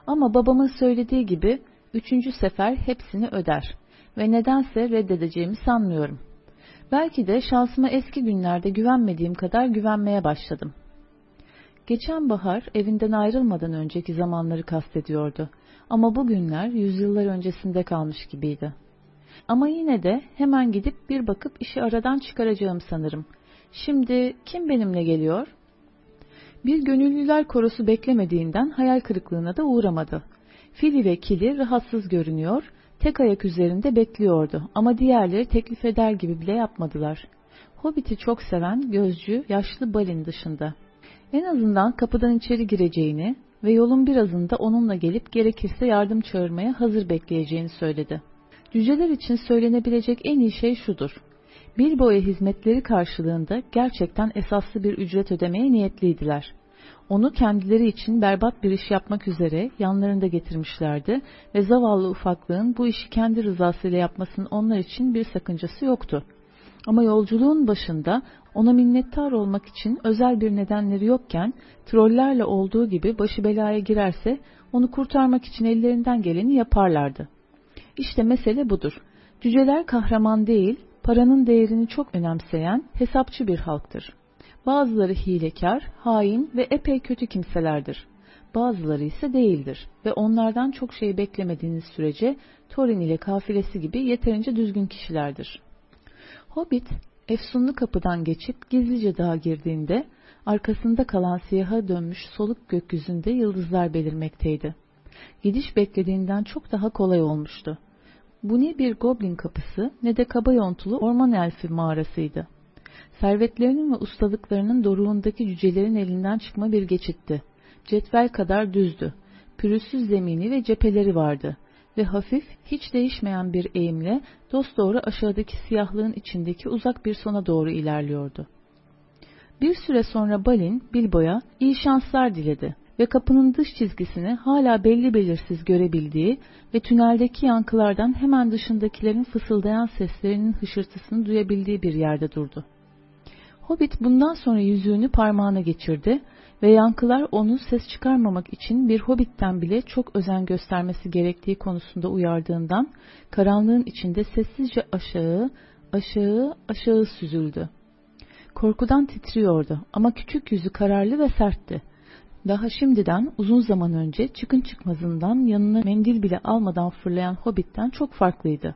Ama babamın söylediği gibi üçüncü sefer hepsini öder ve nedense reddedeceğimi sanmıyorum. Belki de şansıma eski günlerde güvenmediğim kadar güvenmeye başladım. Geçen bahar evinden ayrılmadan önceki zamanları kastediyordu ama bu günler yüzyıllar öncesinde kalmış gibiydi. Ama yine de hemen gidip bir bakıp işi aradan çıkaracağım sanırım. Şimdi kim benimle geliyor? Bir gönüllüler korosu beklemediğinden hayal kırıklığına da uğramadı. Fili ve Kili rahatsız görünüyor, tek ayak üzerinde bekliyordu ama diğerleri teklif eder gibi bile yapmadılar. Hobbit'i çok seven gözcü, yaşlı Balin dışında. En azından kapıdan içeri gireceğini ve yolun birazında onunla gelip gerekirse yardım çağırmaya hazır bekleyeceğini söyledi. Cüceler için söylenebilecek en iyi şey şudur. Bilbo'ya hizmetleri karşılığında gerçekten esaslı bir ücret ödemeye niyetliydiler. Onu kendileri için berbat bir iş yapmak üzere yanlarında getirmişlerdi ve zavallı ufaklığın bu işi kendi rızasıyla yapmasının onlar için bir sakıncası yoktu. Ama yolculuğun başında ona minnettar olmak için özel bir nedenleri yokken trollerle olduğu gibi başı belaya girerse onu kurtarmak için ellerinden geleni yaparlardı. İşte mesele budur. Cüceler kahraman değil, paranın değerini çok önemseyen hesapçı bir halktır. Bazıları hilekar, hain ve epey kötü kimselerdir. Bazıları ise değildir ve onlardan çok şey beklemediğiniz sürece Thorin ile kafilesi gibi yeterince düzgün kişilerdir. Hobbit, efsunlu kapıdan geçip gizlice dağa girdiğinde arkasında kalan siyaha dönmüş soluk gökyüzünde yıldızlar belirmekteydi. Gidiş beklediğinden çok daha kolay olmuştu. Bu ne bir goblin kapısı ne de kaba yontulu orman elfi mağarasıydı. Servetlerinin ve ustalıklarının doruğundaki cücelerin elinden çıkma bir geçitti. Cetvel kadar düzdü. Pürüzsüz zemini ve cepheleri vardı ve hafif, hiç değişmeyen bir eğimle dosdoğru aşağıdaki siyahlığın içindeki uzak bir sona doğru ilerliyordu. Bir süre sonra Balin, Bilbo'ya iyi şanslar diledi ve kapının dış çizgisini hala belli belirsiz görebildiği ve tüneldeki yankılardan hemen dışındakilerin fısıldayan seslerinin hışırtısını duyabildiği bir yerde durdu. Hobbit bundan sonra yüzüğünü parmağına geçirdi ve yankılar onu ses çıkarmamak için bir hobbitten bile çok özen göstermesi gerektiği konusunda uyardığından karanlığın içinde sessizce aşağı, aşağı, aşağı süzüldü. Korkudan titriyordu ama küçük yüzü kararlı ve sertti daha şimdiden uzun zaman önce çıkın çıkmazından yanına mendil bile almadan fırlayan Hobbit'ten çok farklıydı.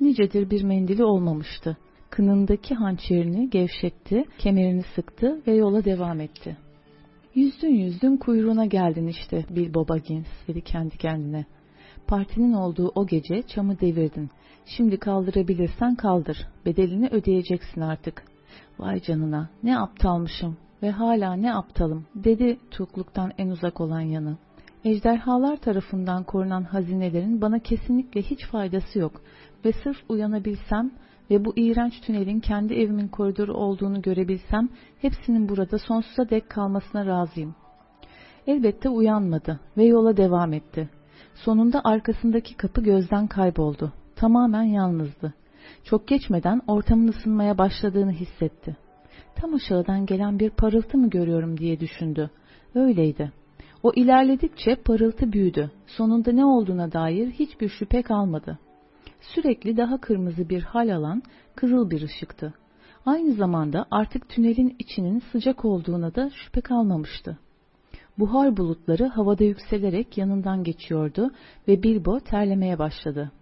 Nicedir bir mendili olmamıştı. Kınındaki hançerini gevşetti, kemerini sıktı ve yola devam etti. Yüzdün yüzdün kuyruğuna geldin işte Bilbo Baggins dedi kendi kendine. Partinin olduğu o gece çamı devirdin. Şimdi kaldırabilirsen kaldır. Bedelini ödeyeceksin artık. Vay canına ne aptalmışım ve hala ne aptalım dedi tukluktan en uzak olan yanı. Ejderhalar tarafından korunan hazinelerin bana kesinlikle hiç faydası yok ve sırf uyanabilsem ve bu iğrenç tünelin kendi evimin koridoru olduğunu görebilsem hepsinin burada sonsuza dek kalmasına razıyım. Elbette uyanmadı ve yola devam etti. Sonunda arkasındaki kapı gözden kayboldu. Tamamen yalnızdı. Çok geçmeden ortamın ısınmaya başladığını hissetti tam aşağıdan gelen bir parıltı mı görüyorum diye düşündü. Öyleydi. O ilerledikçe parıltı büyüdü. Sonunda ne olduğuna dair hiçbir şüphe kalmadı. Sürekli daha kırmızı bir hal alan kızıl bir ışıktı. Aynı zamanda artık tünelin içinin sıcak olduğuna da şüphe kalmamıştı. Buhar bulutları havada yükselerek yanından geçiyordu ve Bilbo terlemeye başladı.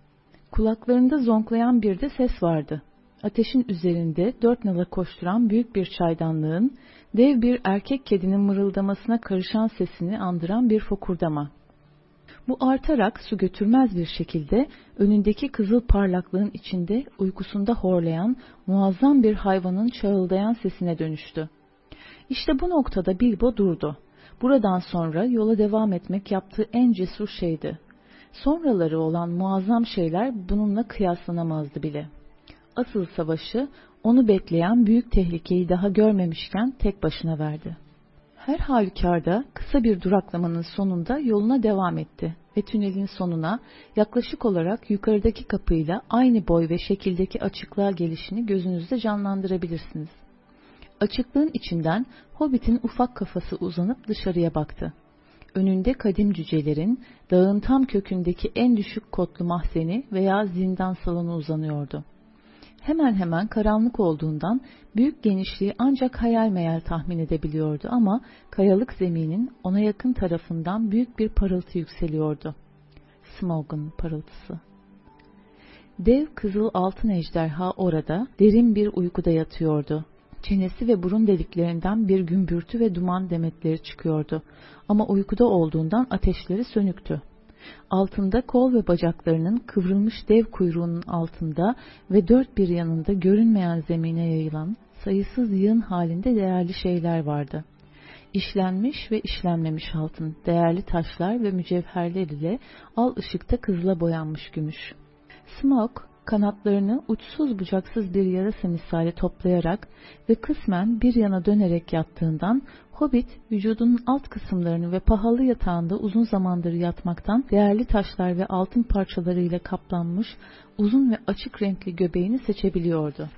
Kulaklarında zonklayan bir de ses vardı. Ateşin üzerinde dört nala koşturan büyük bir çaydanlığın, dev bir erkek kedinin mırıldamasına karışan sesini andıran bir fokurdama. Bu artarak su götürmez bir şekilde önündeki kızıl parlaklığın içinde uykusunda horlayan muazzam bir hayvanın çağıldayan sesine dönüştü. İşte bu noktada Bilbo durdu. Buradan sonra yola devam etmek yaptığı en cesur şeydi. Sonraları olan muazzam şeyler bununla kıyaslanamazdı bile. Asıl savaşı onu bekleyen büyük tehlikeyi daha görmemişken tek başına verdi. Her halükarda kısa bir duraklamanın sonunda yoluna devam etti ve tünelin sonuna yaklaşık olarak yukarıdaki kapıyla aynı boy ve şekildeki açıklığa gelişini gözünüzde canlandırabilirsiniz. Açıklığın içinden Hobbit'in ufak kafası uzanıp dışarıya baktı. Önünde kadim cücelerin dağın tam kökündeki en düşük kotlu mahzeni veya zindan salonu uzanıyordu. Hemen hemen karanlık olduğundan büyük genişliği ancak hayal meyal tahmin edebiliyordu ama kayalık zeminin ona yakın tarafından büyük bir parıltı yükseliyordu. Smoug'un parıltısı. Dev kızıl altın ejderha orada derin bir uykuda yatıyordu. Çenesi ve burun deliklerinden bir gümbürtü ve duman demetleri çıkıyordu. Ama uykuda olduğundan ateşleri sönüktü. Altında kol ve bacaklarının kıvrılmış dev kuyruğunun altında ve dört bir yanında görünmeyen zemine yayılan sayısız yığın halinde değerli şeyler vardı. İşlenmiş ve işlenmemiş altın, değerli taşlar ve mücevherler ile al ışıkta kızıla boyanmış gümüş. Smoke, kanatlarını uçsuz bucaksız bir yarasa misali toplayarak ve kısmen bir yana dönerek yattığından Hobbit vücudunun alt kısımlarını ve pahalı yatağında uzun zamandır yatmaktan değerli taşlar ve altın parçalarıyla kaplanmış uzun ve açık renkli göbeğini seçebiliyordu.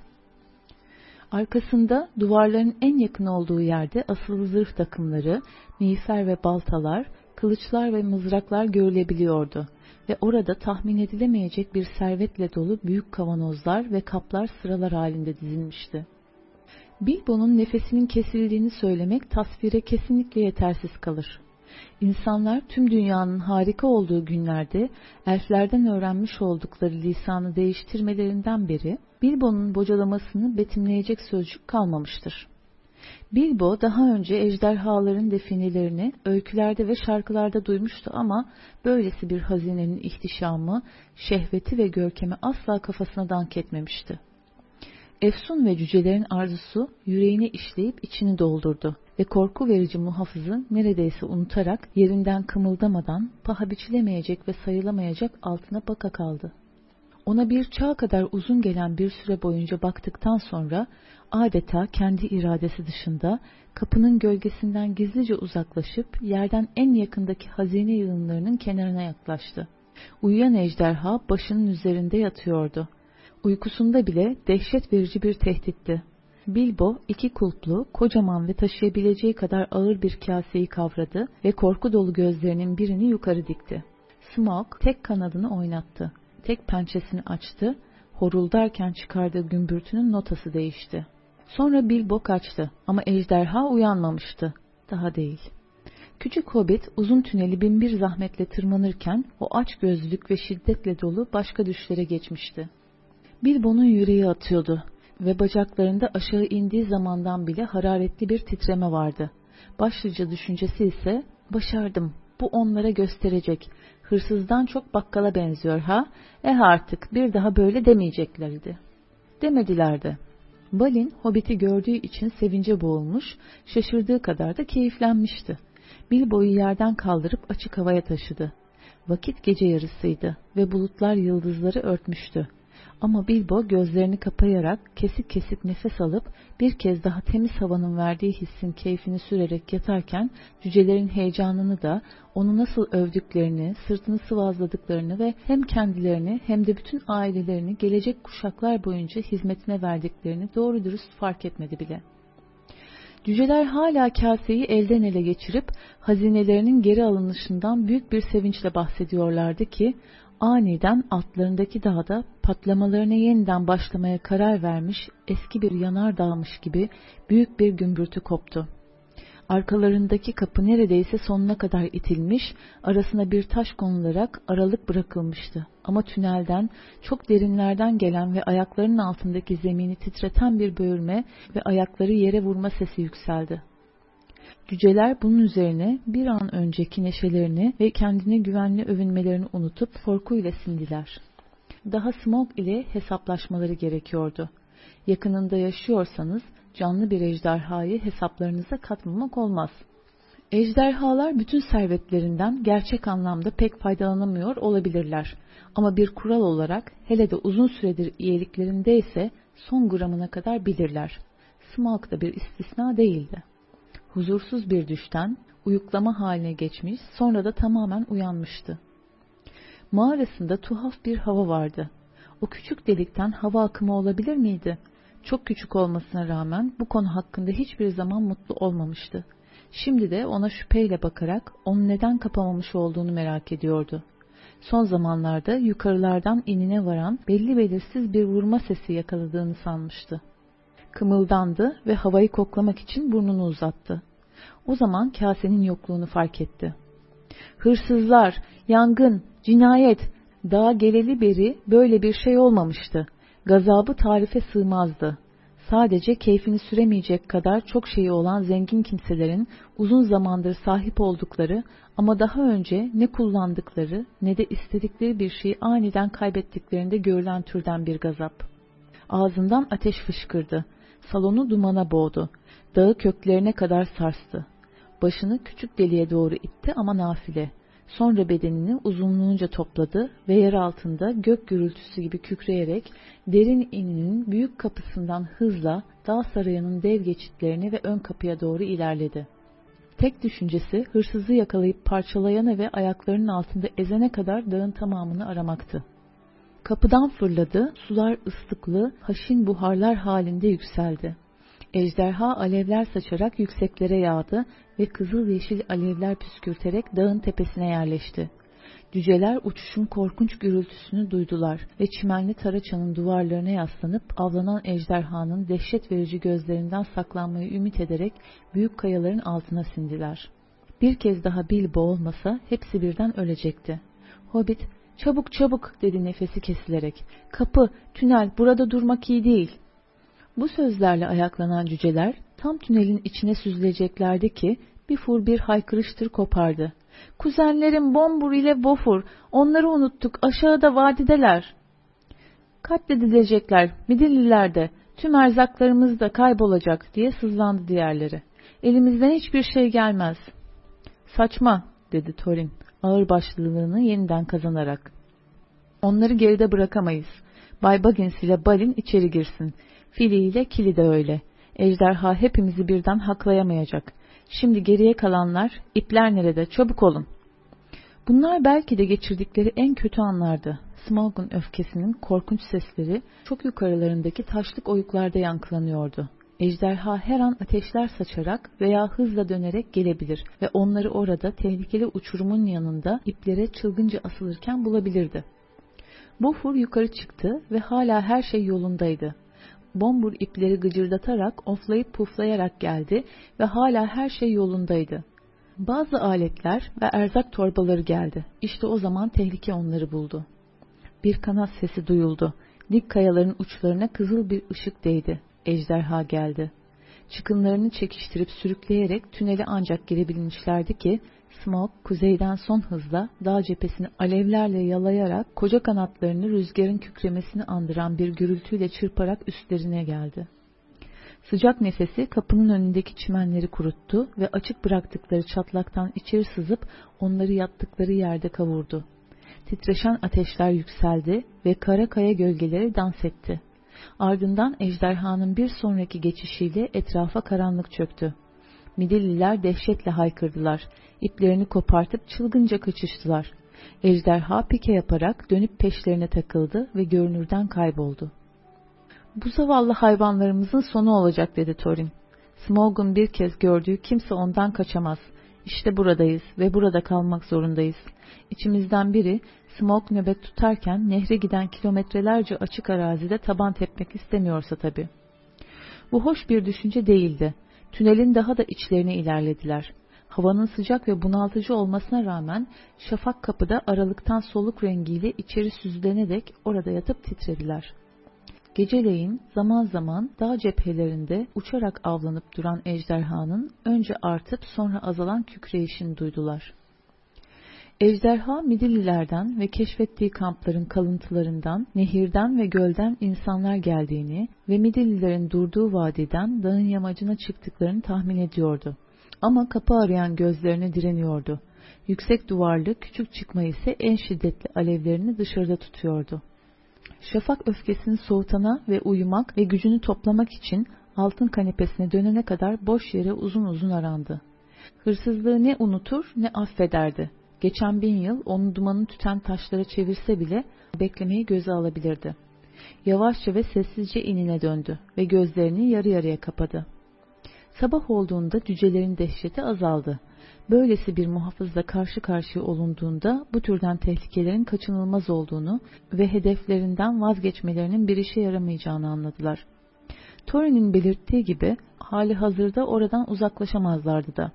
Arkasında duvarların en yakın olduğu yerde asılı zırh takımları, miğfer ve baltalar, kılıçlar ve mızraklar görülebiliyordu ve orada tahmin edilemeyecek bir servetle dolu büyük kavanozlar ve kaplar sıralar halinde dizilmişti. Bilbo'nun nefesinin kesildiğini söylemek tasvire kesinlikle yetersiz kalır. İnsanlar tüm dünyanın harika olduğu günlerde elflerden öğrenmiş oldukları lisanı değiştirmelerinden beri Bilbo'nun bocalamasını betimleyecek sözcük kalmamıştır. Bilbo daha önce ejderhaların definelerini öykülerde ve şarkılarda duymuştu ama böylesi bir hazinenin ihtişamı, şehveti ve görkemi asla kafasına dank etmemişti. Efsun ve cücelerin arzusu yüreğine işleyip içini doldurdu ve korku verici muhafızı neredeyse unutarak yerinden kımıldamadan paha biçilemeyecek ve sayılamayacak altına baka kaldı. Ona bir çağ kadar uzun gelen bir süre boyunca baktıktan sonra adeta kendi iradesi dışında kapının gölgesinden gizlice uzaklaşıp yerden en yakındaki hazine yığınlarının kenarına yaklaştı. Uyuyan ejderha başının üzerinde yatıyordu. Uykusunda bile dehşet verici bir tehditti. Bilbo iki kulplu, kocaman ve taşıyabileceği kadar ağır bir kaseyi kavradı ve korku dolu gözlerinin birini yukarı dikti. Smoke tek kanadını oynattı. Tek pençesini açtı, horuldarken çıkardığı gümbürtünün notası değişti. Sonra Bilbo kaçtı ama ejderha uyanmamıştı. Daha değil. Küçük hobbit uzun tüneli binbir zahmetle tırmanırken o aç gözlülük ve şiddetle dolu başka düşlere geçmişti. Bilbo'nun yüreği atıyordu ve bacaklarında aşağı indiği zamandan bile hararetli bir titreme vardı. Başlıca düşüncesi ise başardım, bu onlara gösterecek. Hırsızdan çok bakkala benziyor ha? Eh artık bir daha böyle demeyeceklerdi. Demediler de. Balin Hobbit'i gördüğü için sevince boğulmuş, şaşırdığı kadar da keyiflenmişti. Bilbo'yu yerden kaldırıp açık havaya taşıdı. Vakit gece yarısıydı ve bulutlar yıldızları örtmüştü. Ama Bilbo gözlerini kapayarak kesik kesik nefes alıp bir kez daha temiz havanın verdiği hissin keyfini sürerek yatarken cücelerin heyecanını da onu nasıl övdüklerini, sırtını sıvazladıklarını ve hem kendilerini hem de bütün ailelerini gelecek kuşaklar boyunca hizmetine verdiklerini doğru dürüst fark etmedi bile. Cüceler hala kaseyi elden ele geçirip hazinelerinin geri alınışından büyük bir sevinçle bahsediyorlardı ki aniden altlarındaki dağda patlamalarına yeniden başlamaya karar vermiş eski bir yanar dağmış gibi büyük bir gümbürtü koptu. Arkalarındaki kapı neredeyse sonuna kadar itilmiş, arasına bir taş konularak aralık bırakılmıştı. Ama tünelden, çok derinlerden gelen ve ayaklarının altındaki zemini titreten bir böğürme ve ayakları yere vurma sesi yükseldi. Cüceler bunun üzerine bir an önceki neşelerini ve kendine güvenli övünmelerini unutup korkuyla sindiler. Daha Smoke ile hesaplaşmaları gerekiyordu. Yakınında yaşıyorsanız canlı bir ejderhayı hesaplarınıza katmamak olmaz. Ejderhalar bütün servetlerinden gerçek anlamda pek faydalanamıyor olabilirler. Ama bir kural olarak hele de uzun süredir iyiliklerinde ise son gramına kadar bilirler. Smaug da bir istisna değildi. Huzursuz bir düşten uyuklama haline geçmiş sonra da tamamen uyanmıştı. Mağarasında tuhaf bir hava vardı. O küçük delikten hava akımı olabilir miydi? Çok küçük olmasına rağmen bu konu hakkında hiçbir zaman mutlu olmamıştı. Şimdi de ona şüpheyle bakarak onu neden kapamamış olduğunu merak ediyordu. Son zamanlarda yukarılardan inine varan belli belirsiz bir vurma sesi yakaladığını sanmıştı. Kımıldandı ve havayı koklamak için burnunu uzattı. O zaman kasenin yokluğunu fark etti. Hırsızlar, yangın, cinayet, daha geleli beri böyle bir şey olmamıştı. Gazabı tarife sığmazdı. Sadece keyfini süremeyecek kadar çok şeyi olan zengin kimselerin uzun zamandır sahip oldukları ama daha önce ne kullandıkları ne de istedikleri bir şeyi aniden kaybettiklerinde görülen türden bir gazap. Ağzından ateş fışkırdı. Salonu dumana boğdu. Dağı köklerine kadar sarstı. Başını küçük deliğe doğru itti ama nafile. Sonra bedenini uzunluğunca topladı ve yer altında gök gürültüsü gibi kükreyerek derin ininin büyük kapısından hızla dağ sarayının dev geçitlerini ve ön kapıya doğru ilerledi. Tek düşüncesi hırsızı yakalayıp parçalayana ve ayaklarının altında ezene kadar dağın tamamını aramaktı. Kapıdan fırladı, sular ıslıklı, haşin buharlar halinde yükseldi. Ejderha alevler saçarak yükseklere yağdı ve kızıl yeşil alevler püskürterek dağın tepesine yerleşti. Cüceler uçuşun korkunç gürültüsünü duydular ve çimenli taraçanın duvarlarına yaslanıp avlanan ejderhanın dehşet verici gözlerinden saklanmayı ümit ederek büyük kayaların altına sindiler. Bir kez daha Bilbo olmasa hepsi birden ölecekti. Hobbit, çabuk çabuk dedi nefesi kesilerek. Kapı, tünel, burada durmak iyi değil. Bu sözlerle ayaklanan cüceler tam tünelin içine süzüleceklerdi ki bir fur bir haykırıştır kopardı. Kuzenlerim Bombur ile Bofur, onları unuttuk, aşağıda vadideler. Katledilecekler, Midilliler de, tüm erzaklarımız da kaybolacak diye sızlandı diğerleri. Elimizden hiçbir şey gelmez. Saçma, dedi Thorin, ağır başlılığını yeniden kazanarak. Onları geride bırakamayız. Bay Baggins ile Balin içeri girsin. Fili ile Kili de öyle. Ejderha hepimizi birden haklayamayacak. Şimdi geriye kalanlar, ipler nerede, çabuk olun. Bunlar belki de geçirdikleri en kötü anlardı. Smaug'un öfkesinin korkunç sesleri çok yukarılarındaki taşlık oyuklarda yankılanıyordu. Ejderha her an ateşler saçarak veya hızla dönerek gelebilir ve onları orada tehlikeli uçurumun yanında iplere çılgınca asılırken bulabilirdi. Bofur yukarı çıktı ve hala her şey yolundaydı bombur ipleri gıcırdatarak, oflayıp puflayarak geldi ve hala her şey yolundaydı. Bazı aletler ve erzak torbaları geldi. İşte o zaman tehlike onları buldu. Bir kanat sesi duyuldu. Dik kayaların uçlarına kızıl bir ışık değdi. Ejderha geldi. Çıkınlarını çekiştirip sürükleyerek tüneli ancak girebilmişlerdi ki Smoke kuzeyden son hızla dağ cephesini alevlerle yalayarak koca kanatlarını rüzgarın kükremesini andıran bir gürültüyle çırparak üstlerine geldi. Sıcak nefesi kapının önündeki çimenleri kuruttu ve açık bıraktıkları çatlaktan içeri sızıp onları yattıkları yerde kavurdu. Titreşen ateşler yükseldi ve kara kaya gölgeleri dans etti. Ardından ejderhanın bir sonraki geçişiyle etrafa karanlık çöktü. Midilliler dehşetle haykırdılar. İplerini kopartıp çılgınca kaçıştılar. Ejderha pike yaparak dönüp peşlerine takıldı ve görünürden kayboldu. Bu zavallı hayvanlarımızın sonu olacak dedi Thorin. Smaug'un bir kez gördüğü kimse ondan kaçamaz. İşte buradayız ve burada kalmak zorundayız. İçimizden biri Smaug nöbet tutarken nehre giden kilometrelerce açık arazide taban tepmek istemiyorsa tabii. Bu hoş bir düşünce değildi. Tünelin daha da içlerine ilerlediler. Havanın sıcak ve bunaltıcı olmasına rağmen şafak kapıda aralıktan soluk rengiyle içeri süzülenerek orada yatıp titrediler. Geceleyin zaman zaman dağ cephelerinde uçarak avlanıp duran ejderhanın önce artıp sonra azalan kükreyişini duydular. Ejderha Midillilerden ve keşfettiği kampların kalıntılarından, nehirden ve gölden insanlar geldiğini ve Midillilerin durduğu vadiden dağın yamacına çıktıklarını tahmin ediyordu. Ama kapı arayan gözlerine direniyordu. Yüksek duvarlı küçük çıkma ise en şiddetli alevlerini dışarıda tutuyordu. Şafak öfkesini soğutana ve uyumak ve gücünü toplamak için altın kanepesine dönene kadar boş yere uzun uzun arandı. Hırsızlığı ne unutur ne affederdi. Geçen bin yıl onun dumanı tüten taşlara çevirse bile beklemeyi göze alabilirdi. Yavaşça ve sessizce inine döndü ve gözlerini yarı yarıya kapadı. Sabah olduğunda cücelerin dehşeti azaldı. Böylesi bir muhafızla karşı karşıya olunduğunda bu türden tehlikelerin kaçınılmaz olduğunu ve hedeflerinden vazgeçmelerinin bir işe yaramayacağını anladılar. Thorin'in belirttiği gibi hali hazırda oradan uzaklaşamazlardı da.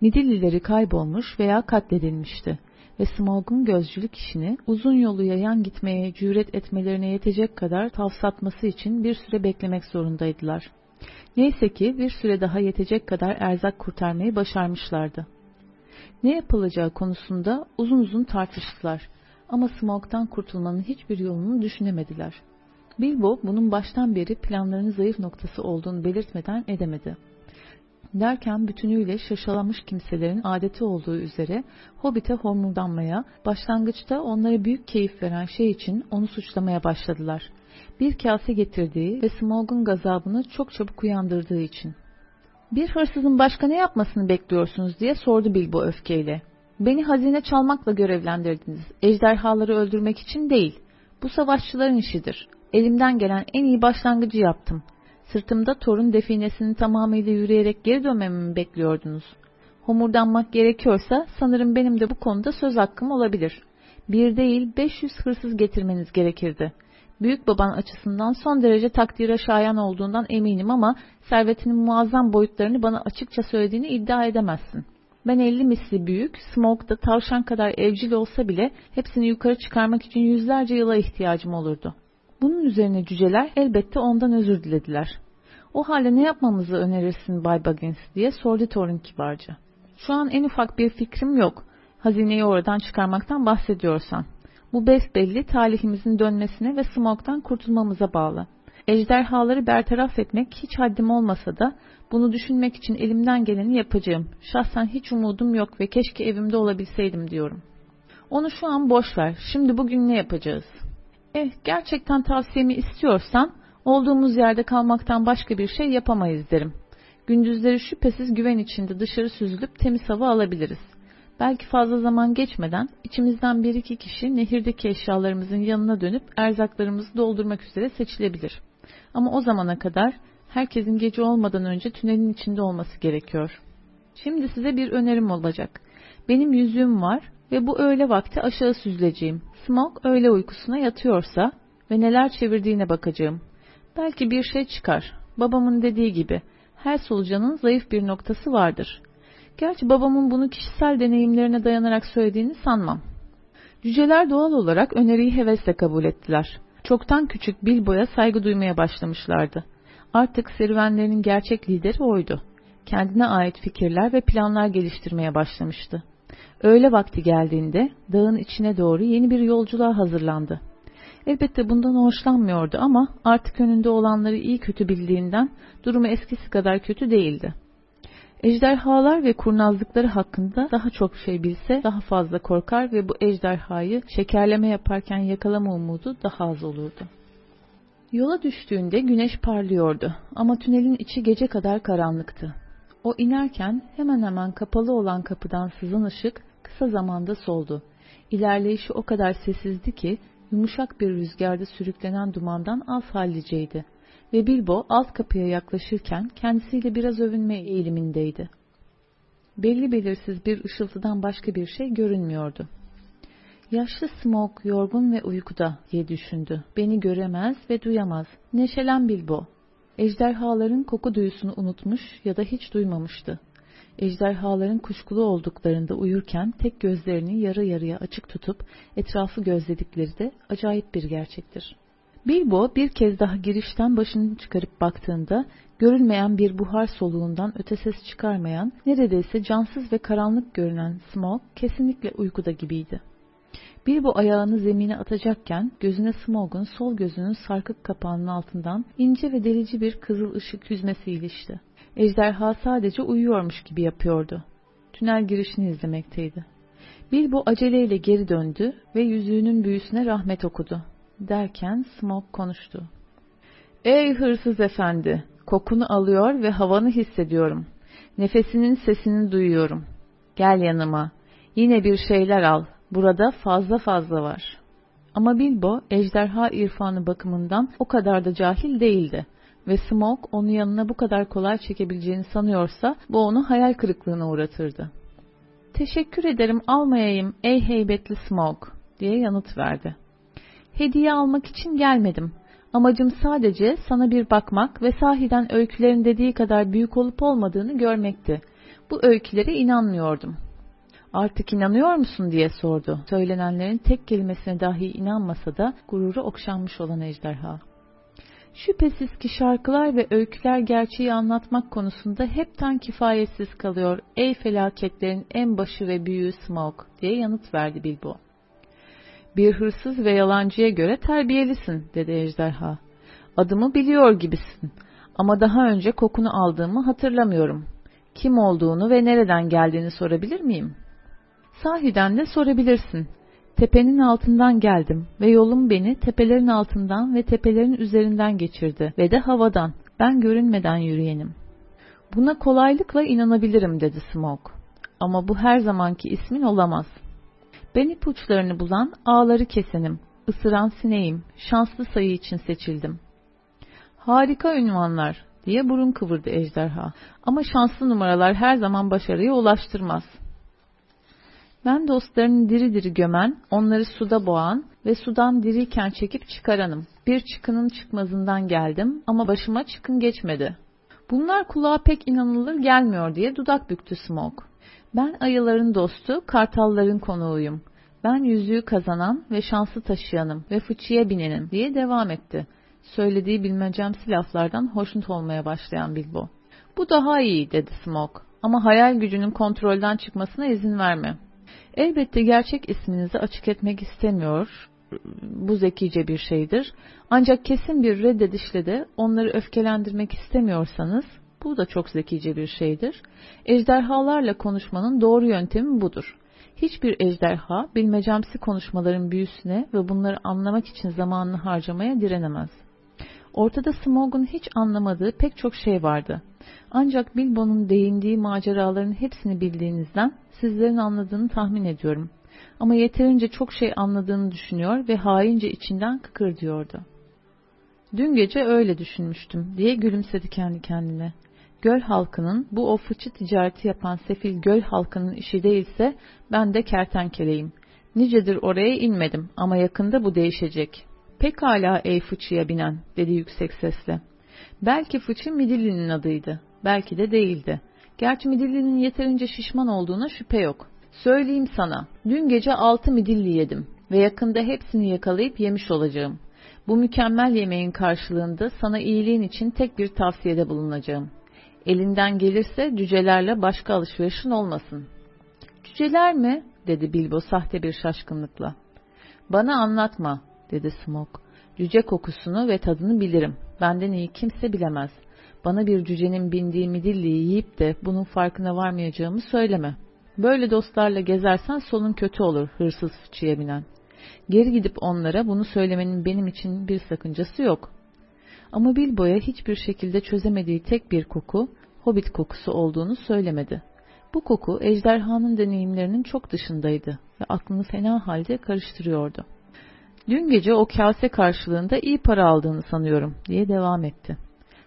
Midillileri kaybolmuş veya katledilmişti ve Smaug'un gözcülük işini uzun yolu yayan gitmeye cüret etmelerine yetecek kadar tavsatması için bir süre beklemek zorundaydılar. Neyse ki bir süre daha yetecek kadar erzak kurtarmayı başarmışlardı. Ne yapılacağı konusunda uzun uzun tartıştılar ama Smaug'dan kurtulmanın hiçbir yolunu düşünemediler. Bilbo bunun baştan beri planlarının zayıf noktası olduğunu belirtmeden edemedi. Derken bütünüyle şaşalamış kimselerin adeti olduğu üzere Hobbit'e homurdanmaya, başlangıçta onlara büyük keyif veren şey için onu suçlamaya başladılar. Bir kase getirdiği ve Smaug'un gazabını çok çabuk uyandırdığı için. Bir hırsızın başka ne yapmasını bekliyorsunuz diye sordu Bilbo öfkeyle. Beni hazine çalmakla görevlendirdiniz. Ejderhaları öldürmek için değil. Bu savaşçıların işidir. Elimden gelen en iyi başlangıcı yaptım. Sırtımda torun definesini tamamıyla yürüyerek geri dönmemi mi bekliyordunuz? Homurdanmak gerekiyorsa sanırım benim de bu konuda söz hakkım olabilir. Bir değil 500 hırsız getirmeniz gerekirdi. Büyük baban açısından son derece takdire şayan olduğundan eminim ama servetinin muazzam boyutlarını bana açıkça söylediğini iddia edemezsin. Ben 50 misli büyük, Smoke'da tavşan kadar evcil olsa bile hepsini yukarı çıkarmak için yüzlerce yıla ihtiyacım olurdu. Bunun üzerine cüceler elbette ondan özür dilediler. O halde ne yapmamızı önerirsin Bay Baggins diye sordu Thorin kibarca. Şu an en ufak bir fikrim yok. Hazineyi oradan çıkarmaktan bahsediyorsan. Bu besbelli talihimizin dönmesine ve Smoke'dan kurtulmamıza bağlı. Ejderhaları bertaraf etmek hiç haddim olmasa da bunu düşünmek için elimden geleni yapacağım. Şahsen hiç umudum yok ve keşke evimde olabilseydim diyorum. Onu şu an boş ver. Şimdi bugün ne yapacağız? Eh, gerçekten tavsiyemi istiyorsan olduğumuz yerde kalmaktan başka bir şey yapamayız derim. Gündüzleri şüphesiz güven içinde dışarı süzülüp temiz hava alabiliriz. Belki fazla zaman geçmeden içimizden bir iki kişi nehirdeki eşyalarımızın yanına dönüp erzaklarımızı doldurmak üzere seçilebilir. Ama o zamana kadar herkesin gece olmadan önce tünelin içinde olması gerekiyor. Şimdi size bir önerim olacak. Benim yüzüğüm var ve bu öğle vakti aşağı süzüleceğim. Smoke öğle uykusuna yatıyorsa ve neler çevirdiğine bakacağım. Belki bir şey çıkar. Babamın dediği gibi her solucanın zayıf bir noktası vardır. Gerçi babamın bunu kişisel deneyimlerine dayanarak söylediğini sanmam. Cüceler doğal olarak öneriyi hevesle kabul ettiler. Çoktan küçük Bilbo'ya saygı duymaya başlamışlardı. Artık serüvenlerinin gerçek lideri oydu. Kendine ait fikirler ve planlar geliştirmeye başlamıştı. Öğle vakti geldiğinde dağın içine doğru yeni bir yolculuğa hazırlandı. Elbette bundan hoşlanmıyordu ama artık önünde olanları iyi kötü bildiğinden durumu eskisi kadar kötü değildi. Ejderhalar ve kurnazlıkları hakkında daha çok şey bilse daha fazla korkar ve bu ejderhayı şekerleme yaparken yakalama umudu daha az olurdu. Yola düştüğünde güneş parlıyordu ama tünelin içi gece kadar karanlıktı. O inerken hemen hemen kapalı olan kapıdan sızan ışık kısa zamanda soldu. İlerleyişi o kadar sessizdi ki yumuşak bir rüzgarda sürüklenen dumandan az halliceydi ve Bilbo alt kapıya yaklaşırken kendisiyle biraz övünme eğilimindeydi. Belli belirsiz bir ışıltıdan başka bir şey görünmüyordu. Yaşlı Smoke yorgun ve uykuda diye düşündü. Beni göremez ve duyamaz. Neşelen Bilbo. Ejderhaların koku duyusunu unutmuş ya da hiç duymamıştı. Ejderhaların kuşkulu olduklarında uyurken tek gözlerini yarı yarıya açık tutup etrafı gözledikleri de acayip bir gerçektir. Bilbo bir kez daha girişten başını çıkarıp baktığında görülmeyen bir buhar soluğundan öte ses çıkarmayan, neredeyse cansız ve karanlık görünen Smoke kesinlikle uykuda gibiydi. Bilbo ayağını zemine atacakken gözüne Smoke'un sol gözünün sarkık kapağının altından ince ve delici bir kızıl ışık yüzmesi ilişti. Ejderha sadece uyuyormuş gibi yapıyordu. Tünel girişini izlemekteydi. Bilbo aceleyle geri döndü ve yüzüğünün büyüsüne rahmet okudu. Derken Smoke konuştu. Ey hırsız efendi, kokunu alıyor ve havanı hissediyorum. Nefesinin sesini duyuyorum. Gel yanıma. Yine bir şeyler al. Burada fazla fazla var. Ama Bilbo ejderha irfanı bakımından o kadar da cahil değildi ve Smoke onu yanına bu kadar kolay çekebileceğini sanıyorsa bu onu hayal kırıklığına uğratırdı. Teşekkür ederim almayayım ey heybetli Smoke diye yanıt verdi. Hediye almak için gelmedim. Amacım sadece sana bir bakmak ve sahiden öykülerin dediği kadar büyük olup olmadığını görmekti. Bu öykülere inanmıyordum. Artık inanıyor musun diye sordu. Söylenenlerin tek kelimesine dahi inanmasa da gururu okşanmış olan ejderha. Şüphesiz ki şarkılar ve öyküler gerçeği anlatmak konusunda hepten kifayetsiz kalıyor. Ey felaketlerin en başı ve büyüğü Smoke diye yanıt verdi Bilbo. Bir hırsız ve yalancıya göre terbiyelisin dedi ejderha. Adımı biliyor gibisin ama daha önce kokunu aldığımı hatırlamıyorum. Kim olduğunu ve nereden geldiğini sorabilir miyim? Sahiden de sorabilirsin. Tepenin altından geldim ve yolum beni tepelerin altından ve tepelerin üzerinden geçirdi ve de havadan. Ben görünmeden yürüyenim. Buna kolaylıkla inanabilirim dedi Smoke. Ama bu her zamanki ismin olamaz. Ben ipuçlarını bulan ağları kesenim, ısıran sineğim, şanslı sayı için seçildim. Harika ünvanlar diye burun kıvırdı ejderha. Ama şanslı numaralar her zaman başarıya ulaştırmaz. Ben dostlarını diri diri gömen, onları suda boğan ve sudan diriyken çekip çıkaranım. Bir çıkının çıkmazından geldim ama başıma çıkın geçmedi. Bunlar kulağa pek inanılır gelmiyor diye dudak büktü Smoke. Ben ayıların dostu, kartalların konuğuyum. Ben yüzüğü kazanan ve şansı taşıyanım ve fıçıya binenim diye devam etti. Söylediği bilmecemsi laflardan hoşnut olmaya başlayan Bilbo. Bu daha iyi dedi Smoke ama hayal gücünün kontrolden çıkmasına izin verme. Elbette gerçek isminizi açık etmek istemiyor. Bu zekice bir şeydir. Ancak kesin bir reddedişle de onları öfkelendirmek istemiyorsanız bu da çok zekice bir şeydir. Ejderhalarla konuşmanın doğru yöntemi budur. Hiçbir ejderha bilmecemsi konuşmaların büyüsüne ve bunları anlamak için zamanını harcamaya direnemez. Ortada Smaug'un hiç anlamadığı pek çok şey vardı. Ancak Bilbo'nun değindiği maceraların hepsini bildiğinizden sizlerin anladığını tahmin ediyorum. Ama yeterince çok şey anladığını düşünüyor ve haince içinden kıkır diyordu. Dün gece öyle düşünmüştüm diye gülümsedi kendi kendine. Göl halkının bu o fıçı ticareti yapan sefil göl halkının işi değilse ben de kertenkeleyim. Nicedir oraya inmedim ama yakında bu değişecek. Pekala ey fıçıya binen dedi yüksek sesle. Belki fıçı Midilli'nin adıydı. Belki de değildi. Gerçi Midilli'nin yeterince şişman olduğuna şüphe yok. Söyleyeyim sana, dün gece altı midilli yedim ve yakında hepsini yakalayıp yemiş olacağım. Bu mükemmel yemeğin karşılığında sana iyiliğin için tek bir tavsiyede bulunacağım. Elinden gelirse cücelerle başka alışverişin olmasın. Cüceler mi? dedi Bilbo sahte bir şaşkınlıkla. Bana anlatma, dedi Smoke. Cüce kokusunu ve tadını bilirim. Benden iyi kimse bilemez. Bana bir cücenin bindiği midilliyi yiyip de bunun farkına varmayacağımı söyleme. Böyle dostlarla gezersen sonun kötü olur hırsız fıçıya binen. Geri gidip onlara bunu söylemenin benim için bir sakıncası yok. Ama Bilbo'ya hiçbir şekilde çözemediği tek bir koku, hobbit kokusu olduğunu söylemedi. Bu koku ejderhanın deneyimlerinin çok dışındaydı ve aklını fena halde karıştırıyordu. Dün gece o kase karşılığında iyi para aldığını sanıyorum diye devam etti.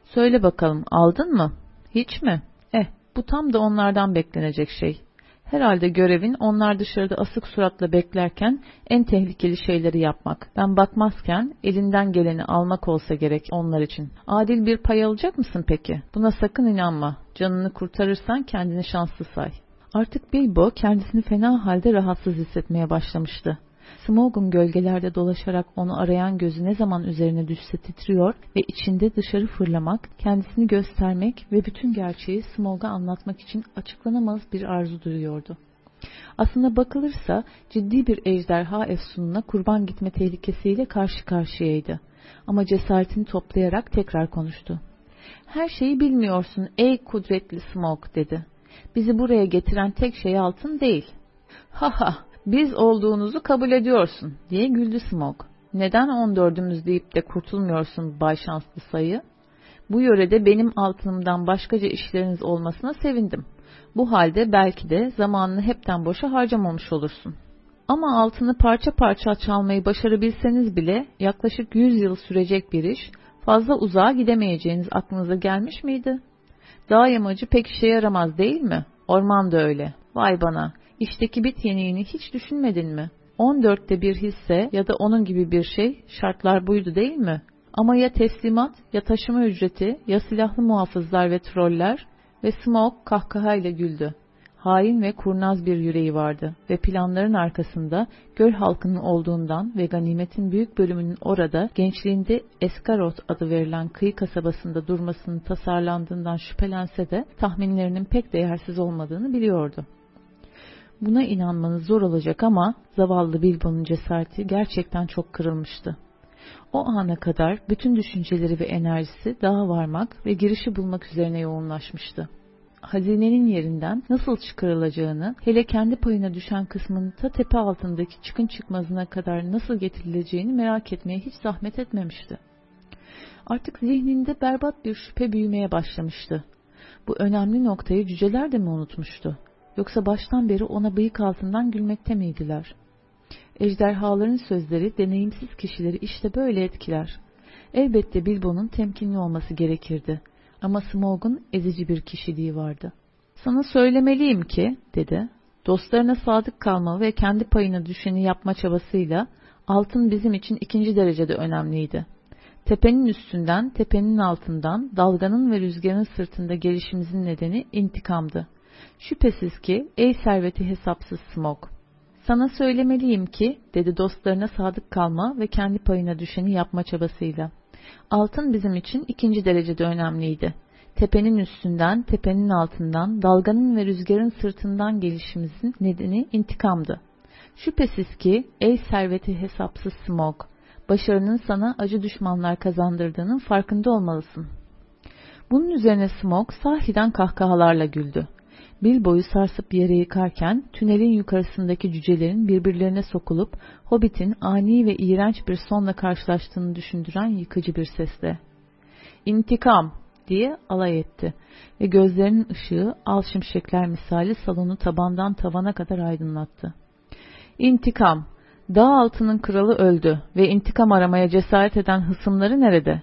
Söyle bakalım aldın mı? Hiç mi? Eh bu tam da onlardan beklenecek şey. Herhalde görevin onlar dışarıda asık suratla beklerken en tehlikeli şeyleri yapmak. Ben bakmazken elinden geleni almak olsa gerek onlar için. Adil bir pay alacak mısın peki? Buna sakın inanma. Canını kurtarırsan kendini şanslı say. Artık Bilbo kendisini fena halde rahatsız hissetmeye başlamıştı. Smoug'un gölgelerde dolaşarak onu arayan gözü ne zaman üzerine düşse titriyor ve içinde dışarı fırlamak, kendisini göstermek ve bütün gerçeği Smoug'a anlatmak için açıklanamaz bir arzu duyuyordu. Aslında bakılırsa ciddi bir ejderha efsununa kurban gitme tehlikesiyle karşı karşıyaydı. Ama cesaretini toplayarak tekrar konuştu. Her şeyi bilmiyorsun ey kudretli Smoke dedi. Bizi buraya getiren tek şey altın değil. Ha ha biz olduğunuzu kabul ediyorsun diye güldü Smog. Neden on dördümüz deyip de kurtulmuyorsun Bay Şanslı Sayı? Bu yörede benim altınımdan başkaca işleriniz olmasına sevindim. Bu halde belki de zamanını hepten boşa harcamamış olursun. Ama altını parça parça çalmayı başarabilseniz bile yaklaşık yüz yıl sürecek bir iş, fazla uzağa gidemeyeceğiniz aklınıza gelmiş miydi? Dağ yamacı pek işe yaramaz değil mi? Orman da öyle. Vay bana, İşteki bit yeniğini hiç düşünmedin mi? 14'te bir hisse ya da onun gibi bir şey şartlar buydu değil mi? Ama ya teslimat, ya taşıma ücreti, ya silahlı muhafızlar ve troller ve Smoke kahkahayla güldü. Hain ve kurnaz bir yüreği vardı ve planların arkasında göl halkının olduğundan ve ganimetin büyük bölümünün orada gençliğinde Eskarot adı verilen kıyı kasabasında durmasının tasarlandığından şüphelense de tahminlerinin pek değersiz olmadığını biliyordu. Buna inanmanız zor olacak ama zavallı Bilbo'nun cesareti gerçekten çok kırılmıştı. O ana kadar bütün düşünceleri ve enerjisi dağa varmak ve girişi bulmak üzerine yoğunlaşmıştı. Hazinenin yerinden nasıl çıkarılacağını, hele kendi payına düşen kısmının ta tepe altındaki çıkın çıkmazına kadar nasıl getirileceğini merak etmeye hiç zahmet etmemişti. Artık zihninde berbat bir şüphe büyümeye başlamıştı. Bu önemli noktayı cüceler de mi unutmuştu? Yoksa baştan beri ona bıyık altından gülmekte miydiler? Ejderhaların sözleri deneyimsiz kişileri işte böyle etkiler. Elbette Bilbo'nun temkinli olması gerekirdi. Ama Smaug'un ezici bir kişiliği vardı. Sana söylemeliyim ki, dedi, dostlarına sadık kalma ve kendi payına düşeni yapma çabasıyla altın bizim için ikinci derecede önemliydi. Tepenin üstünden, tepenin altından, dalganın ve rüzgarın sırtında gelişimizin nedeni intikamdı. Şüphesiz ki ey serveti hesapsız Smog. Sana söylemeliyim ki dedi dostlarına sadık kalma ve kendi payına düşeni yapma çabasıyla. Altın bizim için ikinci derecede önemliydi. Tepenin üstünden, tepenin altından, dalganın ve rüzgarın sırtından gelişimizin nedeni intikamdı. Şüphesiz ki ey serveti hesapsız Smog, başarının sana acı düşmanlar kazandırdığının farkında olmalısın. Bunun üzerine Smog sahiden kahkahalarla güldü. Bilbo'yu sarsıp yere yıkarken tünelin yukarısındaki cücelerin birbirlerine sokulup Hobbit'in ani ve iğrenç bir sonla karşılaştığını düşündüren yıkıcı bir sesle. İntikam diye alay etti ve gözlerinin ışığı al şimşekler misali salonu tabandan tavana kadar aydınlattı. İntikam, dağ altının kralı öldü ve intikam aramaya cesaret eden hısımları nerede?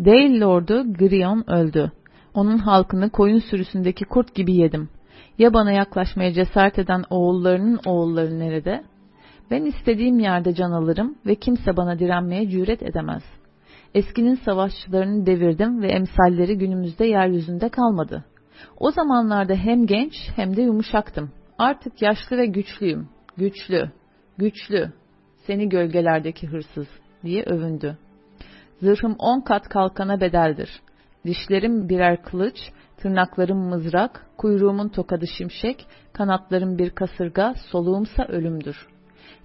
Dale Lord'u Grion öldü. Onun halkını koyun sürüsündeki kurt gibi yedim. Ya bana yaklaşmaya cesaret eden oğullarının oğulları nerede? Ben istediğim yerde can alırım ve kimse bana direnmeye cüret edemez. Eskinin savaşçılarını devirdim ve emsalleri günümüzde yeryüzünde kalmadı. O zamanlarda hem genç hem de yumuşaktım. Artık yaşlı ve güçlüyüm. Güçlü, güçlü. Seni gölgelerdeki hırsız diye övündü. Zırhım on kat kalkana bedeldir. Dişlerim birer kılıç, Tırnaklarım mızrak, kuyruğumun tokadı şimşek, kanatlarım bir kasırga, soluğumsa ölümdür.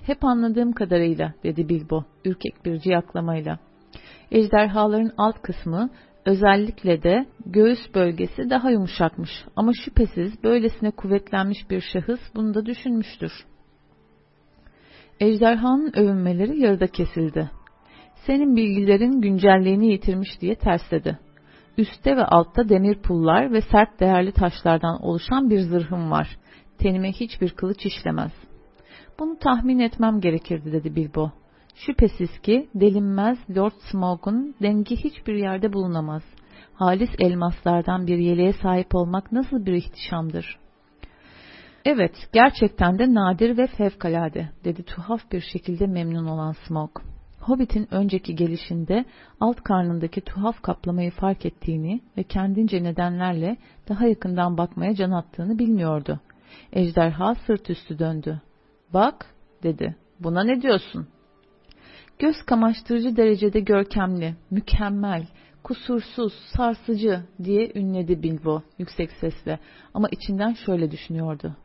Hep anladığım kadarıyla, dedi Bilbo, ürkek bir ciyaklamayla. Ejderhaların alt kısmı, özellikle de göğüs bölgesi daha yumuşakmış ama şüphesiz böylesine kuvvetlenmiş bir şahıs bunu da düşünmüştür. Ejderhanın övünmeleri yarıda kesildi. Senin bilgilerin güncelliğini yitirmiş diye tersledi. Üste ve altta demir pullar ve sert değerli taşlardan oluşan bir zırhım var. Tenime hiçbir kılıç işlemez. Bunu tahmin etmem gerekirdi dedi Bilbo. Şüphesiz ki delinmez Lord Smoke'un dengi hiçbir yerde bulunamaz. Halis elmaslardan bir yeleğe sahip olmak nasıl bir ihtişamdır. Evet, gerçekten de nadir ve fevkalade, dedi tuhaf bir şekilde memnun olan Smoke. Hobbit'in önceki gelişinde alt karnındaki tuhaf kaplamayı fark ettiğini ve kendince nedenlerle daha yakından bakmaya can attığını bilmiyordu. Ejderha sırt üstü döndü. Bak, dedi. Buna ne diyorsun? Göz kamaştırıcı derecede görkemli, mükemmel, kusursuz, sarsıcı diye ünledi Bilbo yüksek sesle ama içinden şöyle düşünüyordu.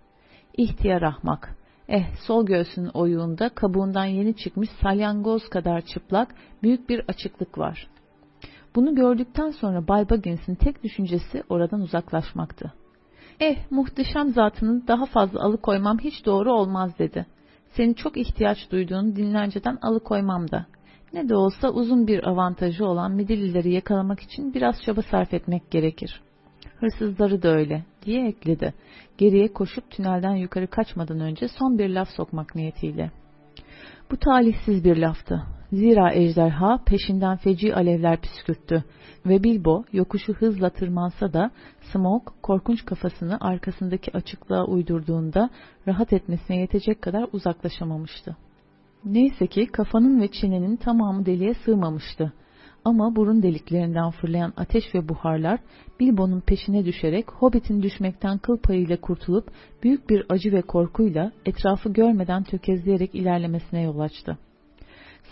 İhtiyar ahmak. Eh, sol göğsünün oyuğunda kabuğundan yeni çıkmış salyangoz kadar çıplak büyük bir açıklık var. Bunu gördükten sonra Bay Baggins'in tek düşüncesi oradan uzaklaşmaktı. Eh, muhteşem zatını daha fazla alıkoymam hiç doğru olmaz dedi. Seni çok ihtiyaç duyduğun dinlenceden alıkoymam da. Ne de olsa uzun bir avantajı olan midillileri yakalamak için biraz çaba sarf etmek gerekir. Hırsızları da öyle diye ekledi. Geriye koşup tünelden yukarı kaçmadan önce son bir laf sokmak niyetiyle. Bu talihsiz bir laftı. Zira ejderha peşinden feci alevler püskürttü ve Bilbo yokuşu hızla tırmansa da Smoke korkunç kafasını arkasındaki açıklığa uydurduğunda rahat etmesine yetecek kadar uzaklaşamamıştı. Neyse ki kafanın ve çenenin tamamı deliğe sığmamıştı. Ama burun deliklerinden fırlayan ateş ve buharlar Bilbo'nun peşine düşerek Hobbit'in düşmekten kıl payıyla kurtulup büyük bir acı ve korkuyla etrafı görmeden tökezleyerek ilerlemesine yol açtı.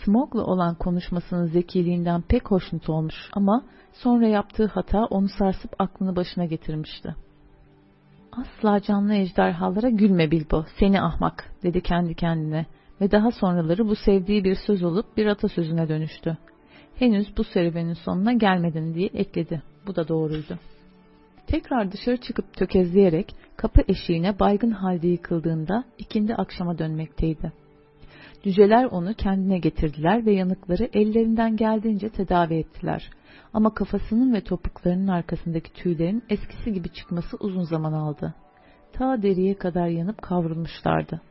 Smoke'la olan konuşmasının zekiliğinden pek hoşnut olmuş ama sonra yaptığı hata onu sarsıp aklını başına getirmişti. Asla canlı ejderhalara gülme Bilbo, seni ahmak, dedi kendi kendine ve daha sonraları bu sevdiği bir söz olup bir atasözüne dönüştü. Henüz bu serüvenin sonuna gelmedin diye ekledi. Bu da doğruydu. Tekrar dışarı çıkıp tökezleyerek kapı eşiğine baygın halde yıkıldığında ikindi akşama dönmekteydi. Cüceler onu kendine getirdiler ve yanıkları ellerinden geldiğince tedavi ettiler. Ama kafasının ve topuklarının arkasındaki tüylerin eskisi gibi çıkması uzun zaman aldı. Ta deriye kadar yanıp kavrulmuşlardı.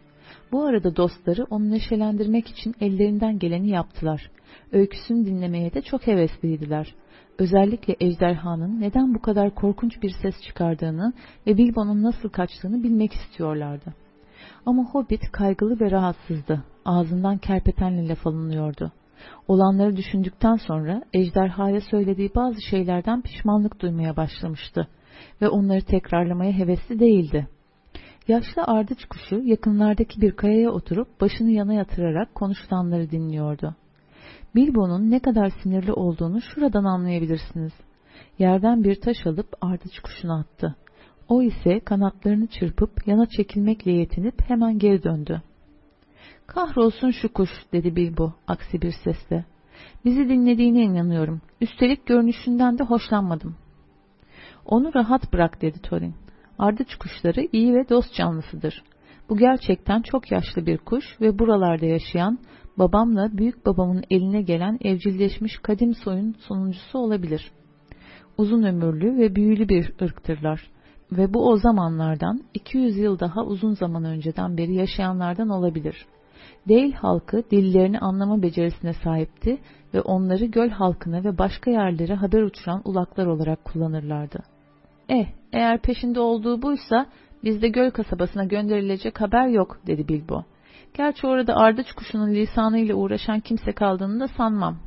Bu arada dostları onu neşelendirmek için ellerinden geleni yaptılar. Öyküsünü dinlemeye de çok hevesliydiler. Özellikle ejderhanın neden bu kadar korkunç bir ses çıkardığını ve Bilbo'nun nasıl kaçtığını bilmek istiyorlardı. Ama Hobbit kaygılı ve rahatsızdı. Ağzından kerpetenle laf alınıyordu. Olanları düşündükten sonra ejderhaya söylediği bazı şeylerden pişmanlık duymaya başlamıştı ve onları tekrarlamaya hevesli değildi. Yaşlı ardıç kuşu yakınlardaki bir kayaya oturup başını yana yatırarak konuşulanları dinliyordu. Bilbo'nun ne kadar sinirli olduğunu şuradan anlayabilirsiniz. Yerden bir taş alıp ardıç kuşuna attı. O ise kanatlarını çırpıp yana çekilmekle yetinip hemen geri döndü. Kahrolsun şu kuş dedi Bilbo aksi bir sesle. Bizi dinlediğine inanıyorum. Üstelik görünüşünden de hoşlanmadım. Onu rahat bırak dedi Thorin. Ardıç kuşları iyi ve dost canlısıdır. Bu gerçekten çok yaşlı bir kuş ve buralarda yaşayan babamla büyük babamın eline gelen evcilleşmiş kadim soyun sonuncusu olabilir. Uzun ömürlü ve büyülü bir ırktırlar ve bu o zamanlardan 200 yıl daha uzun zaman önceden beri yaşayanlardan olabilir. Değil halkı dillerini anlama becerisine sahipti ve onları göl halkına ve başka yerlere haber uçuran ulaklar olarak kullanırlardı. Eh, eğer peşinde olduğu buysa bizde göl kasabasına gönderilecek haber yok, dedi Bilbo. Gerçi orada ardıç kuşunun lisanıyla uğraşan kimse kaldığını da sanmam.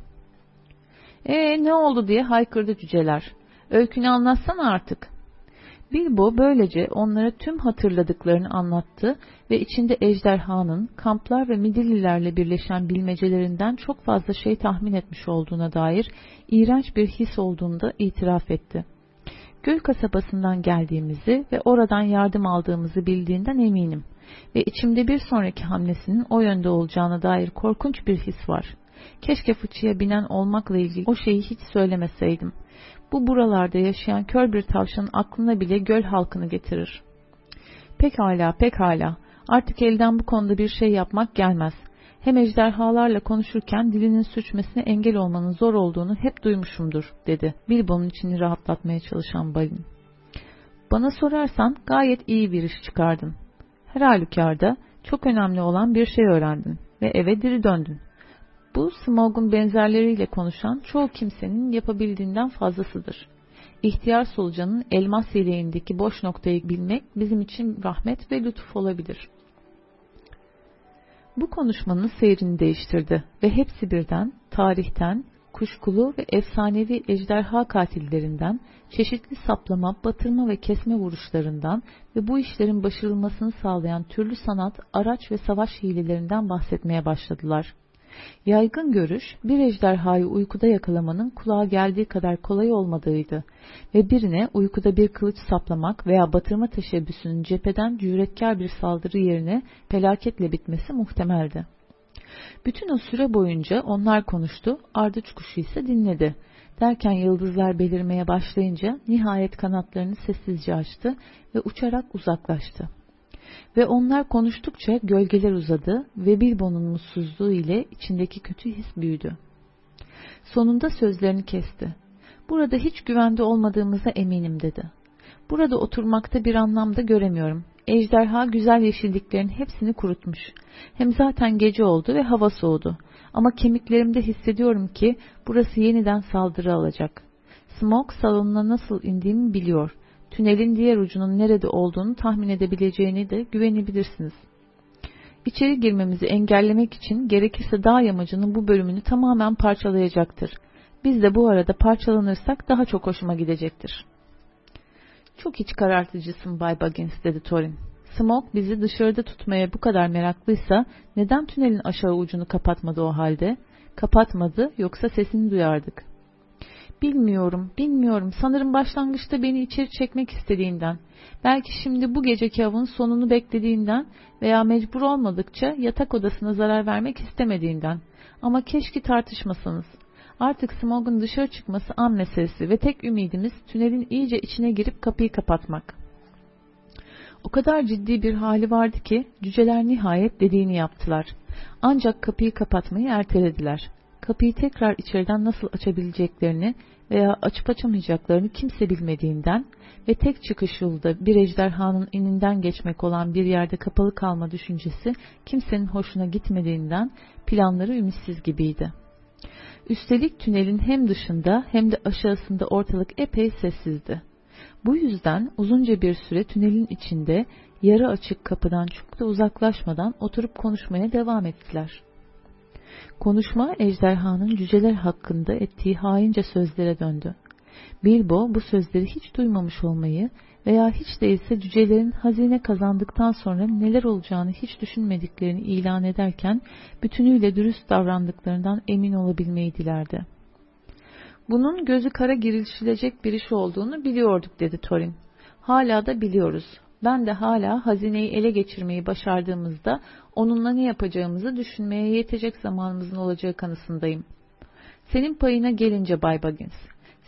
E ne oldu diye haykırdı cüceler. Öykünü anlatsana artık. Bilbo böylece onlara tüm hatırladıklarını anlattı ve içinde ejderhanın, kamplar ve midillilerle birleşen bilmecelerinden çok fazla şey tahmin etmiş olduğuna dair iğrenç bir his olduğunu da itiraf etti. Göl kasabasından geldiğimizi ve oradan yardım aldığımızı bildiğinden eminim ve içimde bir sonraki hamlesinin o yönde olacağına dair korkunç bir his var. Keşke fıçıya binen olmakla ilgili o şeyi hiç söylemeseydim. Bu buralarda yaşayan kör bir tavşanın aklına bile göl halkını getirir. Pekala, pekala. Artık elden bu konuda bir şey yapmak gelmez. Hem ejderhalarla konuşurken dilinin sürçmesine engel olmanın zor olduğunu hep duymuşumdur, dedi Bilbo'nun içini rahatlatmaya çalışan Balin. Bana sorarsan gayet iyi bir iş çıkardın. Her halükarda çok önemli olan bir şey öğrendin ve eve diri döndün. Bu Smaug'un benzerleriyle konuşan çoğu kimsenin yapabildiğinden fazlasıdır. İhtiyar solucanın elmas yeleğindeki boş noktayı bilmek bizim için rahmet ve lütuf olabilir. Bu konuşmanın seyrini değiştirdi ve hepsi birden tarihten, kuşkulu ve efsanevi ejderha katillerinden, çeşitli saplama, batırma ve kesme vuruşlarından ve bu işlerin başarılmasını sağlayan türlü sanat, araç ve savaş hilelerinden bahsetmeye başladılar. Yaygın görüş bir ejderhayı uykuda yakalamanın kulağa geldiği kadar kolay olmadığıydı ve birine uykuda bir kılıç saplamak veya batırma teşebbüsünün cepheden cüretkar bir saldırı yerine felaketle bitmesi muhtemeldi. Bütün o süre boyunca onlar konuştu, ardıç kuşu ise dinledi. Derken yıldızlar belirmeye başlayınca nihayet kanatlarını sessizce açtı ve uçarak uzaklaştı. Ve onlar konuştukça gölgeler uzadı ve Bilbo'nun mutsuzluğu ile içindeki kötü his büyüdü. Sonunda sözlerini kesti. Burada hiç güvende olmadığımıza eminim dedi. Burada oturmakta bir anlamda göremiyorum. Ejderha güzel yeşilliklerin hepsini kurutmuş. Hem zaten gece oldu ve hava soğudu. Ama kemiklerimde hissediyorum ki burası yeniden saldırı alacak. Smoke salonuna nasıl indiğimi biliyor tünelin diğer ucunun nerede olduğunu tahmin edebileceğini de güvenebilirsiniz. İçeri girmemizi engellemek için gerekirse dağ yamacının bu bölümünü tamamen parçalayacaktır. Biz de bu arada parçalanırsak daha çok hoşuma gidecektir. Çok iç karartıcısın Bay Buggins dedi Thorin. Smoke bizi dışarıda tutmaya bu kadar meraklıysa neden tünelin aşağı ucunu kapatmadı o halde? Kapatmadı yoksa sesini duyardık. Bilmiyorum, bilmiyorum. Sanırım başlangıçta beni içeri çekmek istediğinden, belki şimdi bu geceki avın sonunu beklediğinden veya mecbur olmadıkça yatak odasına zarar vermek istemediğinden. Ama keşke tartışmasanız. Artık Smog'un dışarı çıkması an meselesi ve tek ümidimiz tünelin iyice içine girip kapıyı kapatmak. O kadar ciddi bir hali vardı ki cüceler nihayet dediğini yaptılar. Ancak kapıyı kapatmayı ertelediler kapıyı tekrar içeriden nasıl açabileceklerini veya açıp açamayacaklarını kimse bilmediğinden ve tek çıkış yolu da bir ejderhanın ininden geçmek olan bir yerde kapalı kalma düşüncesi kimsenin hoşuna gitmediğinden planları ümitsiz gibiydi. Üstelik tünelin hem dışında hem de aşağısında ortalık epey sessizdi. Bu yüzden uzunca bir süre tünelin içinde yarı açık kapıdan çok da uzaklaşmadan oturup konuşmaya devam ettiler. Konuşma ejderhanın cüceler hakkında ettiği haince sözlere döndü. Bilbo bu sözleri hiç duymamış olmayı veya hiç değilse cücelerin hazine kazandıktan sonra neler olacağını hiç düşünmediklerini ilan ederken bütünüyle dürüst davrandıklarından emin olabilmeyi dilerdi. Bunun gözü kara girişilecek bir iş olduğunu biliyorduk dedi Thorin. Hala da biliyoruz. Ben de hala hazineyi ele geçirmeyi başardığımızda onunla ne yapacağımızı düşünmeye yetecek zamanımızın olacağı kanısındayım. Senin payına gelince Bay Buggins,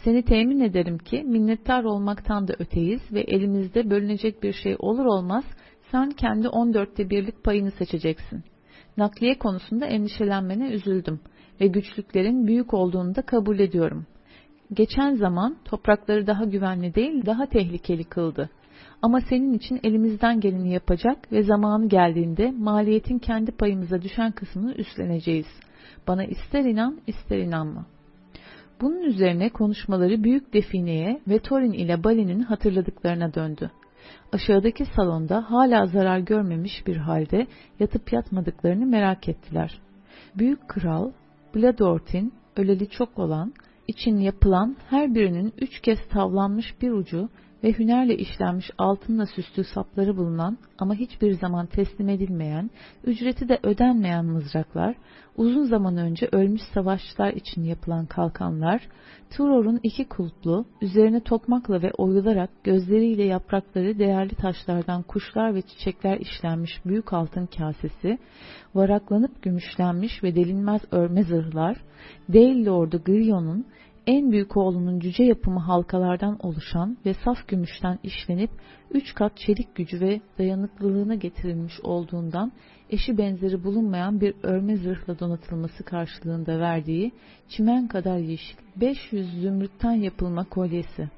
seni temin ederim ki minnettar olmaktan da öteyiz ve elimizde bölünecek bir şey olur olmaz sen kendi on dörtte birlik payını seçeceksin. Nakliye konusunda endişelenmene üzüldüm ve güçlüklerin büyük olduğunu da kabul ediyorum. Geçen zaman toprakları daha güvenli değil daha tehlikeli kıldı. Ama senin için elimizden geleni yapacak ve zamanı geldiğinde maliyetin kendi payımıza düşen kısmını üstleneceğiz. Bana ister inan ister inanma. Bunun üzerine konuşmaları büyük defineye ve Torin ile Balin'in hatırladıklarına döndü. Aşağıdaki salonda hala zarar görmemiş bir halde yatıp yatmadıklarını merak ettiler. Büyük kral, Bladort'in öleli çok olan, için yapılan her birinin üç kez tavlanmış bir ucu ve hünerle işlenmiş altınla süslü sapları bulunan ama hiçbir zaman teslim edilmeyen, ücreti de ödenmeyen mızraklar, uzun zaman önce ölmüş savaşçılar için yapılan kalkanlar, Turor'un iki kulplu, üzerine tokmakla ve oyularak gözleriyle yaprakları değerli taşlardan kuşlar ve çiçekler işlenmiş büyük altın kasesi, varaklanıp gümüşlenmiş ve delinmez örme zırhlar, Dale Lord'u Grion'un en büyük oğlunun cüce yapımı halkalardan oluşan ve saf gümüşten işlenip üç kat çelik gücü ve dayanıklılığına getirilmiş olduğundan eşi benzeri bulunmayan bir örme zırhla donatılması karşılığında verdiği çimen kadar yeşil 500 zümrütten yapılma kolyesi.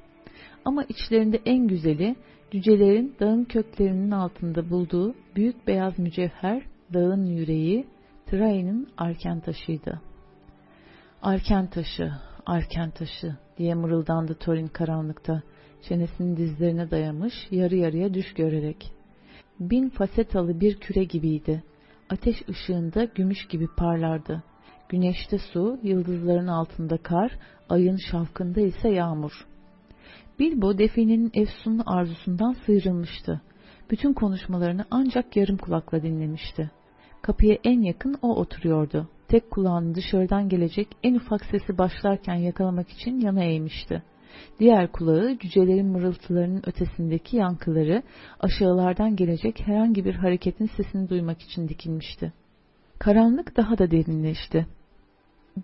Ama içlerinde en güzeli cücelerin dağın köklerinin altında bulduğu büyük beyaz mücevher dağın yüreği Train'in arken taşıydı. Arken taşı, arken taşı diye mırıldandı Thorin karanlıkta. Çenesini dizlerine dayamış, yarı yarıya düş görerek. Bin fasetalı bir küre gibiydi. Ateş ışığında gümüş gibi parlardı. Güneşte su, yıldızların altında kar, ayın şavkında ise yağmur. Bilbo Define'nin efsunlu arzusundan sıyrılmıştı. Bütün konuşmalarını ancak yarım kulakla dinlemişti. Kapıya en yakın o oturuyordu. Tek kulağını dışarıdan gelecek en ufak sesi başlarken yakalamak için yana eğmişti. Diğer kulağı cücelerin mırıltılarının ötesindeki yankıları aşağılardan gelecek herhangi bir hareketin sesini duymak için dikilmişti. Karanlık daha da derinleşti.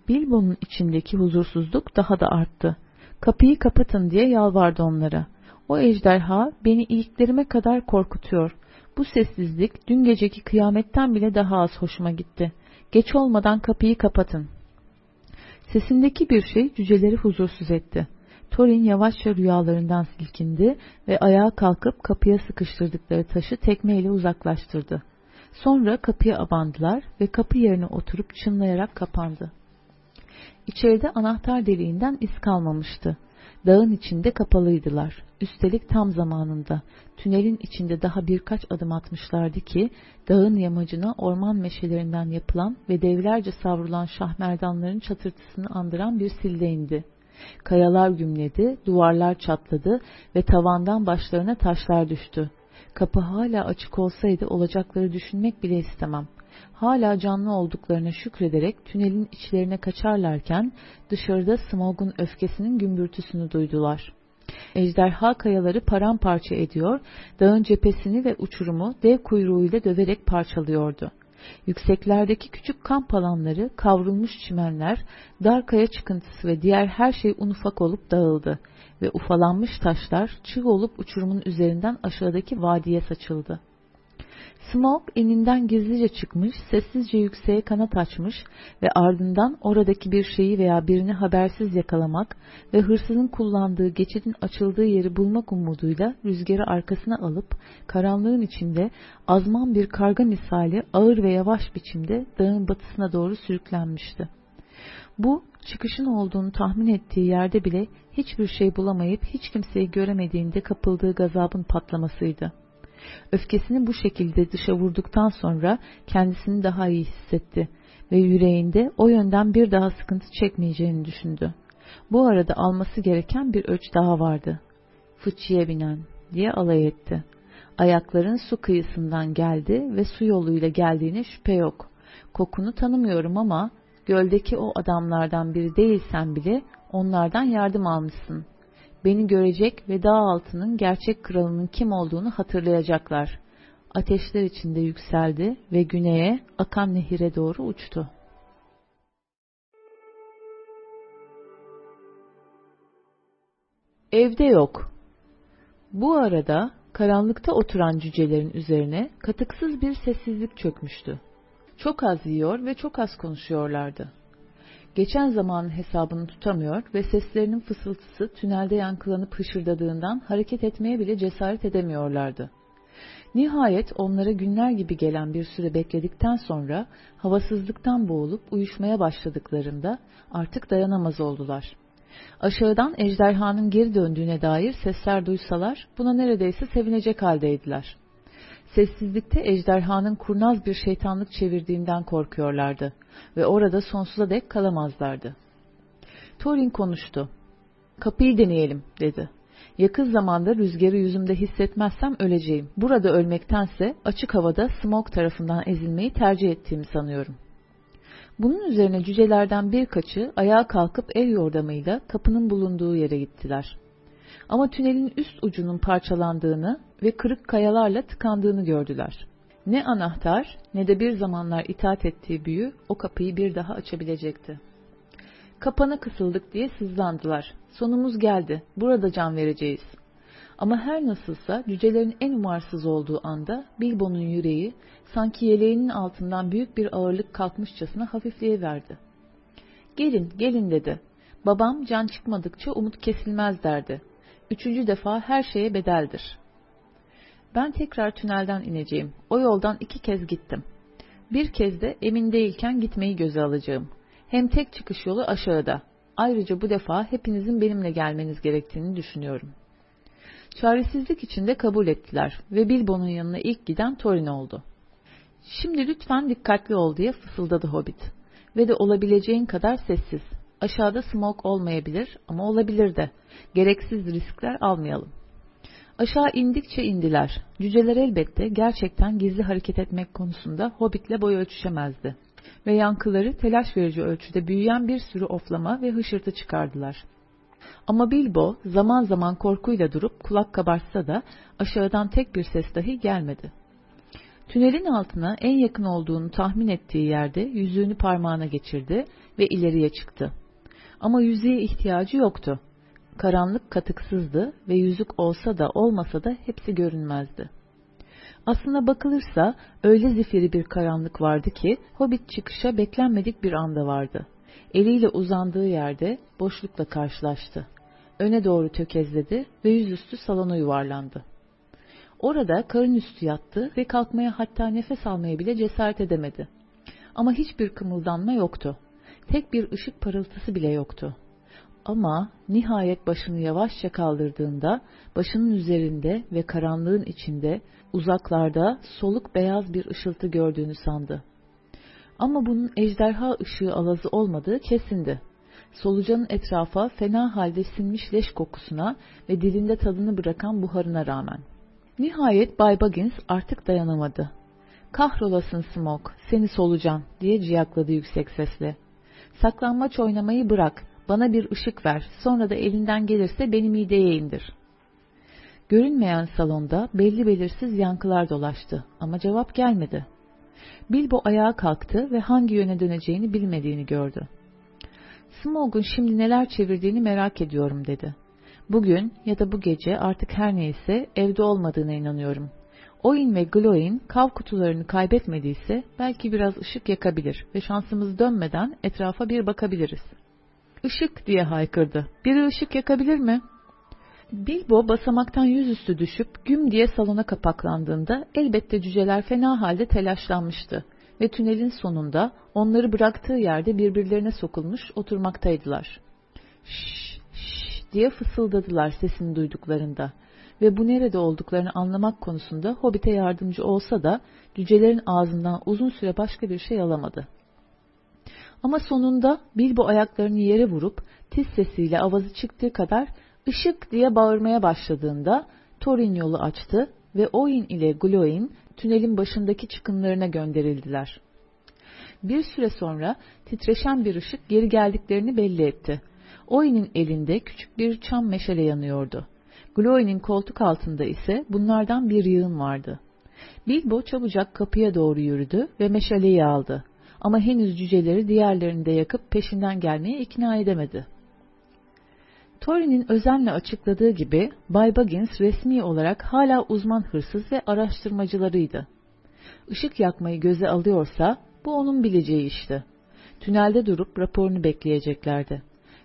Bilbo'nun içindeki huzursuzluk daha da arttı. Kapıyı kapatın diye yalvardı onlara. O ejderha beni iliklerime kadar korkutuyor. Bu sessizlik dün geceki kıyametten bile daha az hoşuma gitti. Geç olmadan kapıyı kapatın. Sesindeki bir şey cüceleri huzursuz etti. Thorin yavaşça rüyalarından silkindi ve ayağa kalkıp kapıya sıkıştırdıkları taşı tekmeyle uzaklaştırdı. Sonra kapıya abandılar ve kapı yerine oturup çınlayarak kapandı. İçeride anahtar deliğinden iz kalmamıştı. Dağın içinde kapalıydılar. Üstelik tam zamanında. Tünelin içinde daha birkaç adım atmışlardı ki dağın yamacına orman meşelerinden yapılan ve devlerce savrulan şahmerdanların çatırtısını andıran bir sille indi. Kayalar gümledi, duvarlar çatladı ve tavandan başlarına taşlar düştü. Kapı hala açık olsaydı olacakları düşünmek bile istemem. Hala canlı olduklarına şükrederek tünelin içlerine kaçarlarken dışarıda Smog'un öfkesinin gümbürtüsünü duydular. Ejderha kayaları paramparça ediyor, dağın cephesini ve uçurumu dev kuyruğuyla döverek parçalıyordu. Yükseklerdeki küçük kamp alanları, kavrulmuş çimenler, dar kaya çıkıntısı ve diğer her şey un ufak olup dağıldı ve ufalanmış taşlar çığ olup uçurumun üzerinden aşağıdaki vadiye saçıldı. Smoke eninden gizlice çıkmış, sessizce yükseğe kanat açmış ve ardından oradaki bir şeyi veya birini habersiz yakalamak ve hırsızın kullandığı geçidin açıldığı yeri bulmak umuduyla rüzgarı arkasına alıp karanlığın içinde azman bir karga misali ağır ve yavaş biçimde dağın batısına doğru sürüklenmişti. Bu çıkışın olduğunu tahmin ettiği yerde bile hiçbir şey bulamayıp hiç kimseyi göremediğinde kapıldığı gazabın patlamasıydı. Öfkesini bu şekilde dışa vurduktan sonra kendisini daha iyi hissetti ve yüreğinde o yönden bir daha sıkıntı çekmeyeceğini düşündü. Bu arada alması gereken bir ölç daha vardı. Fıçıya binen diye alay etti. Ayakların su kıyısından geldi ve su yoluyla geldiğine şüphe yok. Kokunu tanımıyorum ama göldeki o adamlardan biri değilsen bile onlardan yardım almışsın beni görecek ve dağ altının gerçek kralının kim olduğunu hatırlayacaklar. Ateşler içinde yükseldi ve güneye akan nehire doğru uçtu. Evde yok. Bu arada karanlıkta oturan cücelerin üzerine katıksız bir sessizlik çökmüştü. Çok az yiyor ve çok az konuşuyorlardı geçen zamanın hesabını tutamıyor ve seslerinin fısıltısı tünelde yankılanıp hışırdadığından hareket etmeye bile cesaret edemiyorlardı. Nihayet onlara günler gibi gelen bir süre bekledikten sonra havasızlıktan boğulup uyuşmaya başladıklarında artık dayanamaz oldular. Aşağıdan ejderhanın geri döndüğüne dair sesler duysalar buna neredeyse sevinecek haldeydiler. Sessizlikte ejderhanın kurnaz bir şeytanlık çevirdiğinden korkuyorlardı ve orada sonsuza dek kalamazlardı. Thorin konuştu. Kapıyı deneyelim dedi. Yakın zamanda rüzgarı yüzümde hissetmezsem öleceğim. Burada ölmektense açık havada Smoke tarafından ezilmeyi tercih ettiğimi sanıyorum. Bunun üzerine cücelerden birkaçı ayağa kalkıp el yordamıyla kapının bulunduğu yere gittiler. Ama tünelin üst ucunun parçalandığını ve kırık kayalarla tıkandığını gördüler. Ne anahtar ne de bir zamanlar itaat ettiği büyü o kapıyı bir daha açabilecekti. Kapana kısıldık diye sızlandılar. Sonumuz geldi. Burada can vereceğiz. Ama her nasılsa cücelerin en umarsız olduğu anda Bilbo'nun yüreği sanki yeleğinin altından büyük bir ağırlık kalkmışçasına hafifleyiverdi. Gelin, gelin dedi. Babam can çıkmadıkça umut kesilmez derdi. Üçüncü defa her şeye bedeldir. Ben tekrar tünelden ineceğim. O yoldan iki kez gittim. Bir kez de emin değilken gitmeyi göze alacağım. Hem tek çıkış yolu aşağıda. Ayrıca bu defa hepinizin benimle gelmeniz gerektiğini düşünüyorum. Çaresizlik içinde kabul ettiler ve Bilbo'nun yanına ilk giden Thorin oldu. Şimdi lütfen dikkatli ol diye fısıldadı Hobbit. Ve de olabileceğin kadar sessiz. Aşağıda smoke olmayabilir ama olabilir de. Gereksiz riskler almayalım. Aşağı indikçe indiler. Cüceler elbette gerçekten gizli hareket etmek konusunda Hobbit'le boy ölçüşemezdi. Ve yankıları telaş verici ölçüde büyüyen bir sürü oflama ve hışırtı çıkardılar. Ama Bilbo zaman zaman korkuyla durup kulak kabartsa da aşağıdan tek bir ses dahi gelmedi. Tünelin altına en yakın olduğunu tahmin ettiği yerde yüzüğünü parmağına geçirdi ve ileriye çıktı. Ama yüzüğe ihtiyacı yoktu. Karanlık katıksızdı ve yüzük olsa da olmasa da hepsi görünmezdi. Aslına bakılırsa öyle zifiri bir karanlık vardı ki Hobbit çıkışa beklenmedik bir anda vardı. Eliyle uzandığı yerde boşlukla karşılaştı. Öne doğru tökezledi ve yüzüstü salona yuvarlandı. Orada karın üstü yattı ve kalkmaya hatta nefes almaya bile cesaret edemedi. Ama hiçbir kımıldanma yoktu. Tek bir ışık parıltısı bile yoktu. Ama nihayet başını yavaşça kaldırdığında başının üzerinde ve karanlığın içinde uzaklarda soluk beyaz bir ışıltı gördüğünü sandı. Ama bunun ejderha ışığı alazı olmadığı kesindi. Solucanın etrafa fena halde sinmiş leş kokusuna ve dilinde tadını bırakan buharına rağmen. Nihayet Bay Buggins artık dayanamadı. Kahrolasın Smoke, seni solucan diye ciyakladı yüksek sesle. Saklanmaç oynamayı bırak, bana bir ışık ver, sonra da elinden gelirse beni mideye indir. Görünmeyen salonda belli belirsiz yankılar dolaştı ama cevap gelmedi. Bilbo ayağa kalktı ve hangi yöne döneceğini bilmediğini gördü. Smoke'un şimdi neler çevirdiğini merak ediyorum dedi. Bugün ya da bu gece artık her neyse evde olmadığına inanıyorum. Oin ve Gloin kav kutularını kaybetmediyse belki biraz ışık yakabilir ve şansımız dönmeden etrafa bir bakabiliriz. Işık diye haykırdı. Biri ışık yakabilir mi? Bilbo basamaktan yüzüstü düşüp güm diye salona kapaklandığında elbette cüceler fena halde telaşlanmıştı ve tünelin sonunda onları bıraktığı yerde birbirlerine sokulmuş oturmaktaydılar. Şşş şş diye fısıldadılar sesini duyduklarında ve bu nerede olduklarını anlamak konusunda Hobbit'e yardımcı olsa da cücelerin ağzından uzun süre başka bir şey alamadı. Ama sonunda Bilbo ayaklarını yere vurup tiz sesiyle avazı çıktığı kadar ışık diye bağırmaya başladığında Thorin yolu açtı ve Oin ile Gloin tünelin başındaki çıkınlarına gönderildiler. Bir süre sonra titreşen bir ışık geri geldiklerini belli etti. Oin'in elinde küçük bir çam meşale yanıyordu. Gloin'in koltuk altında ise bunlardan bir yığın vardı. Bilbo çabucak kapıya doğru yürüdü ve meşaleyi aldı. Ama henüz cüceleri diğerlerini de yakıp peşinden gelmeye ikna edemedi. Tory'nin özenle açıkladığı gibi Bay Buggins resmi olarak hala uzman hırsız ve araştırmacılarıydı. Işık yakmayı göze alıyorsa bu onun bileceği işti. Tünelde durup raporunu bekleyeceklerdi.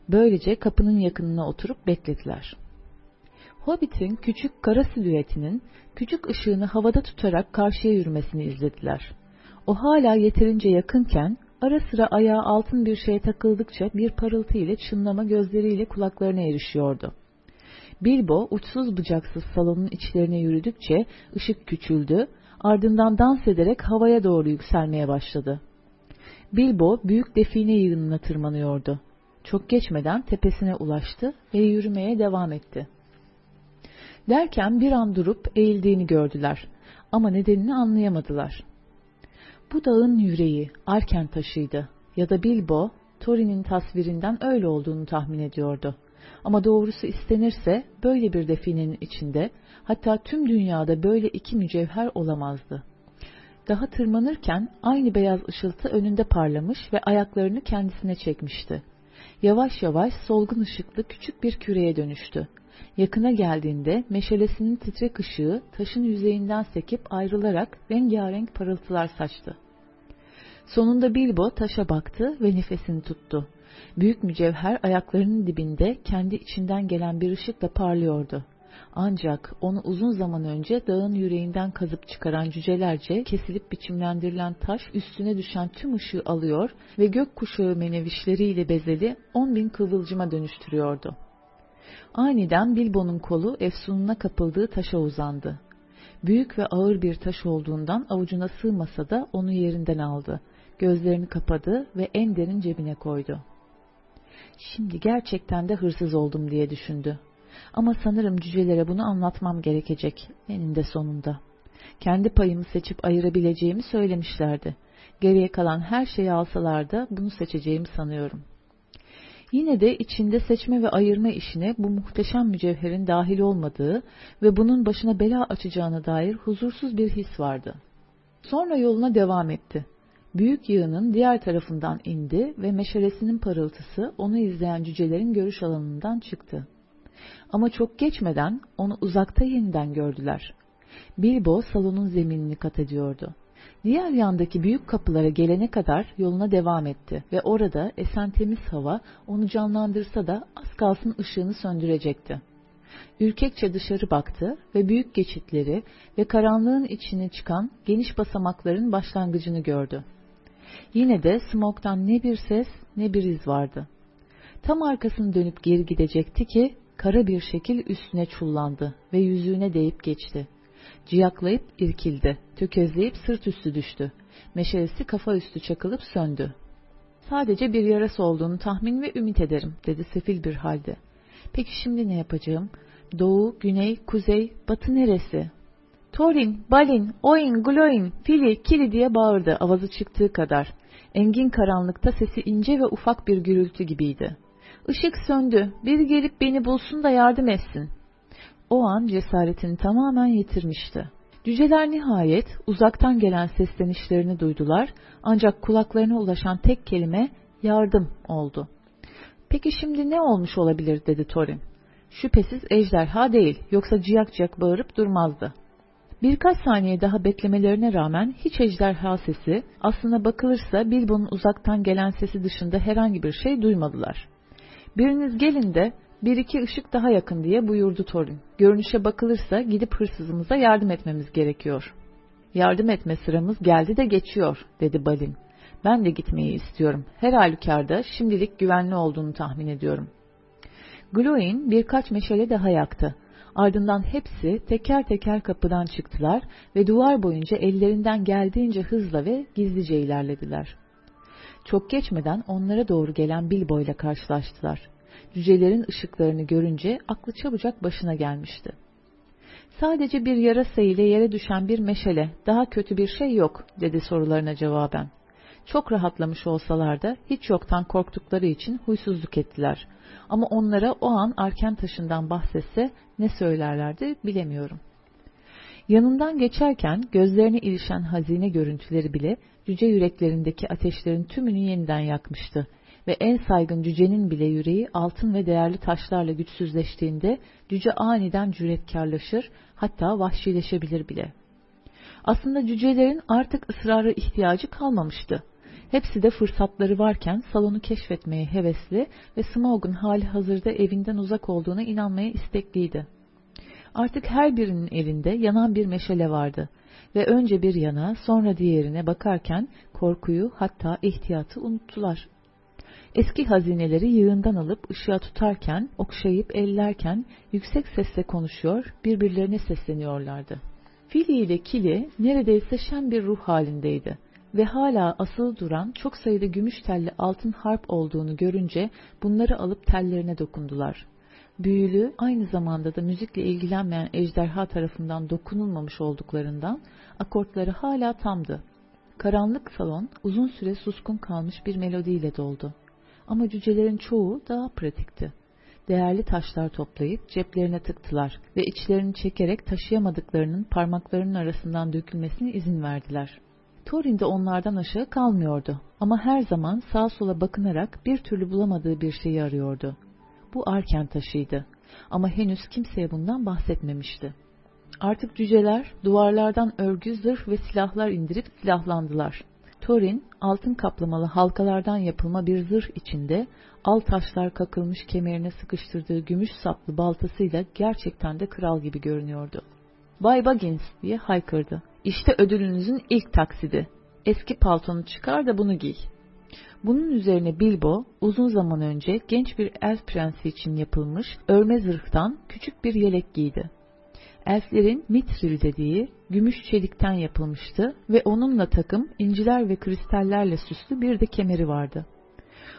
Böylece kapının yakınına oturup beklediler. Hobbit'in küçük kara silüetinin küçük ışığını havada tutarak karşıya yürümesini izlediler. O hala yeterince yakınken ara sıra ayağı altın bir şeye takıldıkça bir parıltı ile çınlama gözleriyle kulaklarına erişiyordu. Bilbo uçsuz bucaksız salonun içlerine yürüdükçe ışık küçüldü, ardından dans ederek havaya doğru yükselmeye başladı. Bilbo büyük define yığınına tırmanıyordu. Çok geçmeden tepesine ulaştı ve yürümeye devam etti. Derken bir an durup eğildiğini gördüler ama nedenini anlayamadılar. Bu dağın yüreği Arken taşıydı ya da Bilbo, Thorin'in tasvirinden öyle olduğunu tahmin ediyordu. Ama doğrusu istenirse böyle bir definenin içinde hatta tüm dünyada böyle iki mücevher olamazdı. Daha tırmanırken aynı beyaz ışıltı önünde parlamış ve ayaklarını kendisine çekmişti. Yavaş yavaş solgun ışıklı küçük bir küreye dönüştü. Yakına geldiğinde meşalesinin titrek ışığı taşın yüzeyinden sekip ayrılarak rengarenk parıltılar saçtı. Sonunda Bilbo taşa baktı ve nefesini tuttu. Büyük mücevher ayaklarının dibinde kendi içinden gelen bir ışıkla parlıyordu. Ancak onu uzun zaman önce dağın yüreğinden kazıp çıkaran cücelerce kesilip biçimlendirilen taş üstüne düşen tüm ışığı alıyor ve gök kuşağı menevişleriyle bezeli on bin kıvılcıma dönüştürüyordu. Aniden Bilbo'nun kolu efsununa kapıldığı taşa uzandı. Büyük ve ağır bir taş olduğundan avucuna sığmasa da onu yerinden aldı. Gözlerini kapadı ve en derin cebine koydu. Şimdi gerçekten de hırsız oldum diye düşündü. Ama sanırım cücelere bunu anlatmam gerekecek eninde sonunda. Kendi payımı seçip ayırabileceğimi söylemişlerdi. Geriye kalan her şeyi alsalar da bunu seçeceğimi sanıyorum. Yine de içinde seçme ve ayırma işine bu muhteşem mücevherin dahil olmadığı ve bunun başına bela açacağına dair huzursuz bir his vardı. Sonra yoluna devam etti. Büyük yığının diğer tarafından indi ve meşalesinin parıltısı onu izleyen cücelerin görüş alanından çıktı. Ama çok geçmeden onu uzakta yeniden gördüler. Bilbo salonun zeminini kat ediyordu. Diğer yandaki büyük kapılara gelene kadar yoluna devam etti ve orada esen temiz hava onu canlandırsa da az kalsın ışığını söndürecekti. Ürkekçe dışarı baktı ve büyük geçitleri ve karanlığın içine çıkan geniş basamakların başlangıcını gördü. Yine de Smoke'tan ne bir ses ne bir iz vardı. Tam arkasını dönüp geri gidecekti ki kara bir şekil üstüne çullandı ve yüzüğüne değip geçti. Ciyaklayıp irkildi, tökezleyip sırt üstü düştü. Meşalesi kafa üstü çakılıp söndü. Sadece bir yarası olduğunu tahmin ve ümit ederim, dedi sefil bir halde. Peki şimdi ne yapacağım? Doğu, güney, kuzey, batı neresi? Thorin, Balin, Oin, Gloin, Fili, Kili diye bağırdı avazı çıktığı kadar. Engin karanlıkta sesi ince ve ufak bir gürültü gibiydi. Işık söndü, biri gelip beni bulsun da yardım etsin. O an cesaretini tamamen yitirmişti. Cüceler nihayet uzaktan gelen seslenişlerini duydular ancak kulaklarına ulaşan tek kelime yardım oldu. Peki şimdi ne olmuş olabilir dedi Thorin. Şüphesiz ejderha değil yoksa ciyak ciyak bağırıp durmazdı. Birkaç saniye daha beklemelerine rağmen hiç ejderha sesi, aslına bakılırsa Bilbo'nun uzaktan gelen sesi dışında herhangi bir şey duymadılar. Biriniz gelin de bir iki ışık daha yakın diye buyurdu Thorin. Görünüşe bakılırsa gidip hırsızımıza yardım etmemiz gerekiyor. Yardım etme sıramız geldi de geçiyor dedi Balin. Ben de gitmeyi istiyorum. Her halükarda şimdilik güvenli olduğunu tahmin ediyorum. Gloin birkaç meşale daha yaktı. Ardından hepsi teker teker kapıdan çıktılar ve duvar boyunca ellerinden geldiğince hızla ve gizlice ilerlediler. Çok geçmeden onlara doğru gelen Bilbo ile karşılaştılar. Cücelerin ışıklarını görünce aklı çabucak başına gelmişti. Sadece bir yarasa ile yere düşen bir meşale, daha kötü bir şey yok, dedi sorularına cevaben. Çok rahatlamış olsalar da hiç yoktan korktukları için huysuzluk ettiler. Ama onlara o an arken taşından bahsetse ne söylerlerdi bilemiyorum. Yanından geçerken gözlerine ilişen hazine görüntüleri bile cüce yüreklerindeki ateşlerin tümünü yeniden yakmıştı ve en saygın cücenin bile yüreği altın ve değerli taşlarla güçsüzleştiğinde cüce aniden cüretkarlaşır hatta vahşileşebilir bile. Aslında cücelerin artık ısrarı ihtiyacı kalmamıştı. Hepsi de fırsatları varken salonu keşfetmeye hevesli ve Smaug'un hali hazırda evinden uzak olduğuna inanmaya istekliydi. Artık her birinin elinde yanan bir meşale vardı ve önce bir yana sonra diğerine bakarken korkuyu hatta ihtiyatı unuttular. Eski hazineleri yığından alıp ışığa tutarken, okşayıp ellerken yüksek sesle konuşuyor, birbirlerine sesleniyorlardı. Fili ile Kili neredeyse şen bir ruh halindeydi ve hala asılı duran çok sayıda gümüş telli altın harp olduğunu görünce bunları alıp tellerine dokundular. Büyülü aynı zamanda da müzikle ilgilenmeyen ejderha tarafından dokunulmamış olduklarından akortları hala tamdı. Karanlık salon uzun süre suskun kalmış bir melodiyle doldu. Ama cücelerin çoğu daha pratikti. Değerli taşlar toplayıp ceplerine tıktılar ve içlerini çekerek taşıyamadıklarının parmaklarının arasından dökülmesine izin verdiler. Thorin de onlardan aşağı kalmıyordu ama her zaman sağa sola bakınarak bir türlü bulamadığı bir şeyi arıyordu. Bu arken taşıydı ama henüz kimseye bundan bahsetmemişti. Artık cüceler duvarlardan örgü, zırh ve silahlar indirip silahlandılar. Thorin, altın kaplamalı halkalardan yapılma bir zırh içinde, al taşlar kakılmış kemerine sıkıştırdığı gümüş saplı baltasıyla gerçekten de kral gibi görünüyordu. Bay Baggins diye haykırdı. İşte ödülünüzün ilk taksidi. Eski paltonu çıkar da bunu giy. Bunun üzerine Bilbo uzun zaman önce genç bir elf prensi için yapılmış örme zırhtan küçük bir yelek giydi. Elflerin mitril dediği gümüş çelikten yapılmıştı ve onunla takım inciler ve kristallerle süslü bir de kemeri vardı.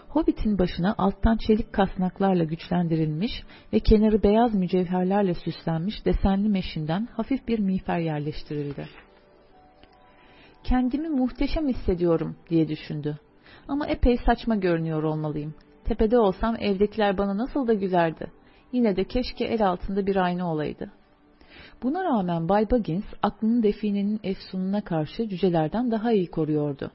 Hobbit'in başına alttan çelik kasnaklarla güçlendirilmiş ve kenarı beyaz mücevherlerle süslenmiş desenli meşinden hafif bir miğfer yerleştirildi. Kendimi muhteşem hissediyorum diye düşündü. Ama epey saçma görünüyor olmalıyım. Tepede olsam evdekiler bana nasıl da gülerdi. Yine de keşke el altında bir ayna olaydı. Buna rağmen Bay Baggins aklının definenin efsununa karşı cücelerden daha iyi koruyordu.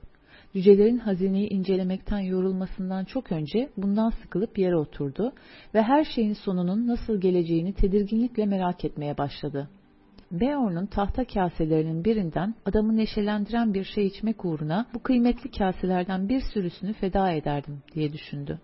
Cücelerin hazineyi incelemekten yorulmasından çok önce bundan sıkılıp yere oturdu ve her şeyin sonunun nasıl geleceğini tedirginlikle merak etmeye başladı. Beorn'un tahta kaselerinin birinden adamı neşelendiren bir şey içmek uğruna bu kıymetli kaselerden bir sürüsünü feda ederdim diye düşündü.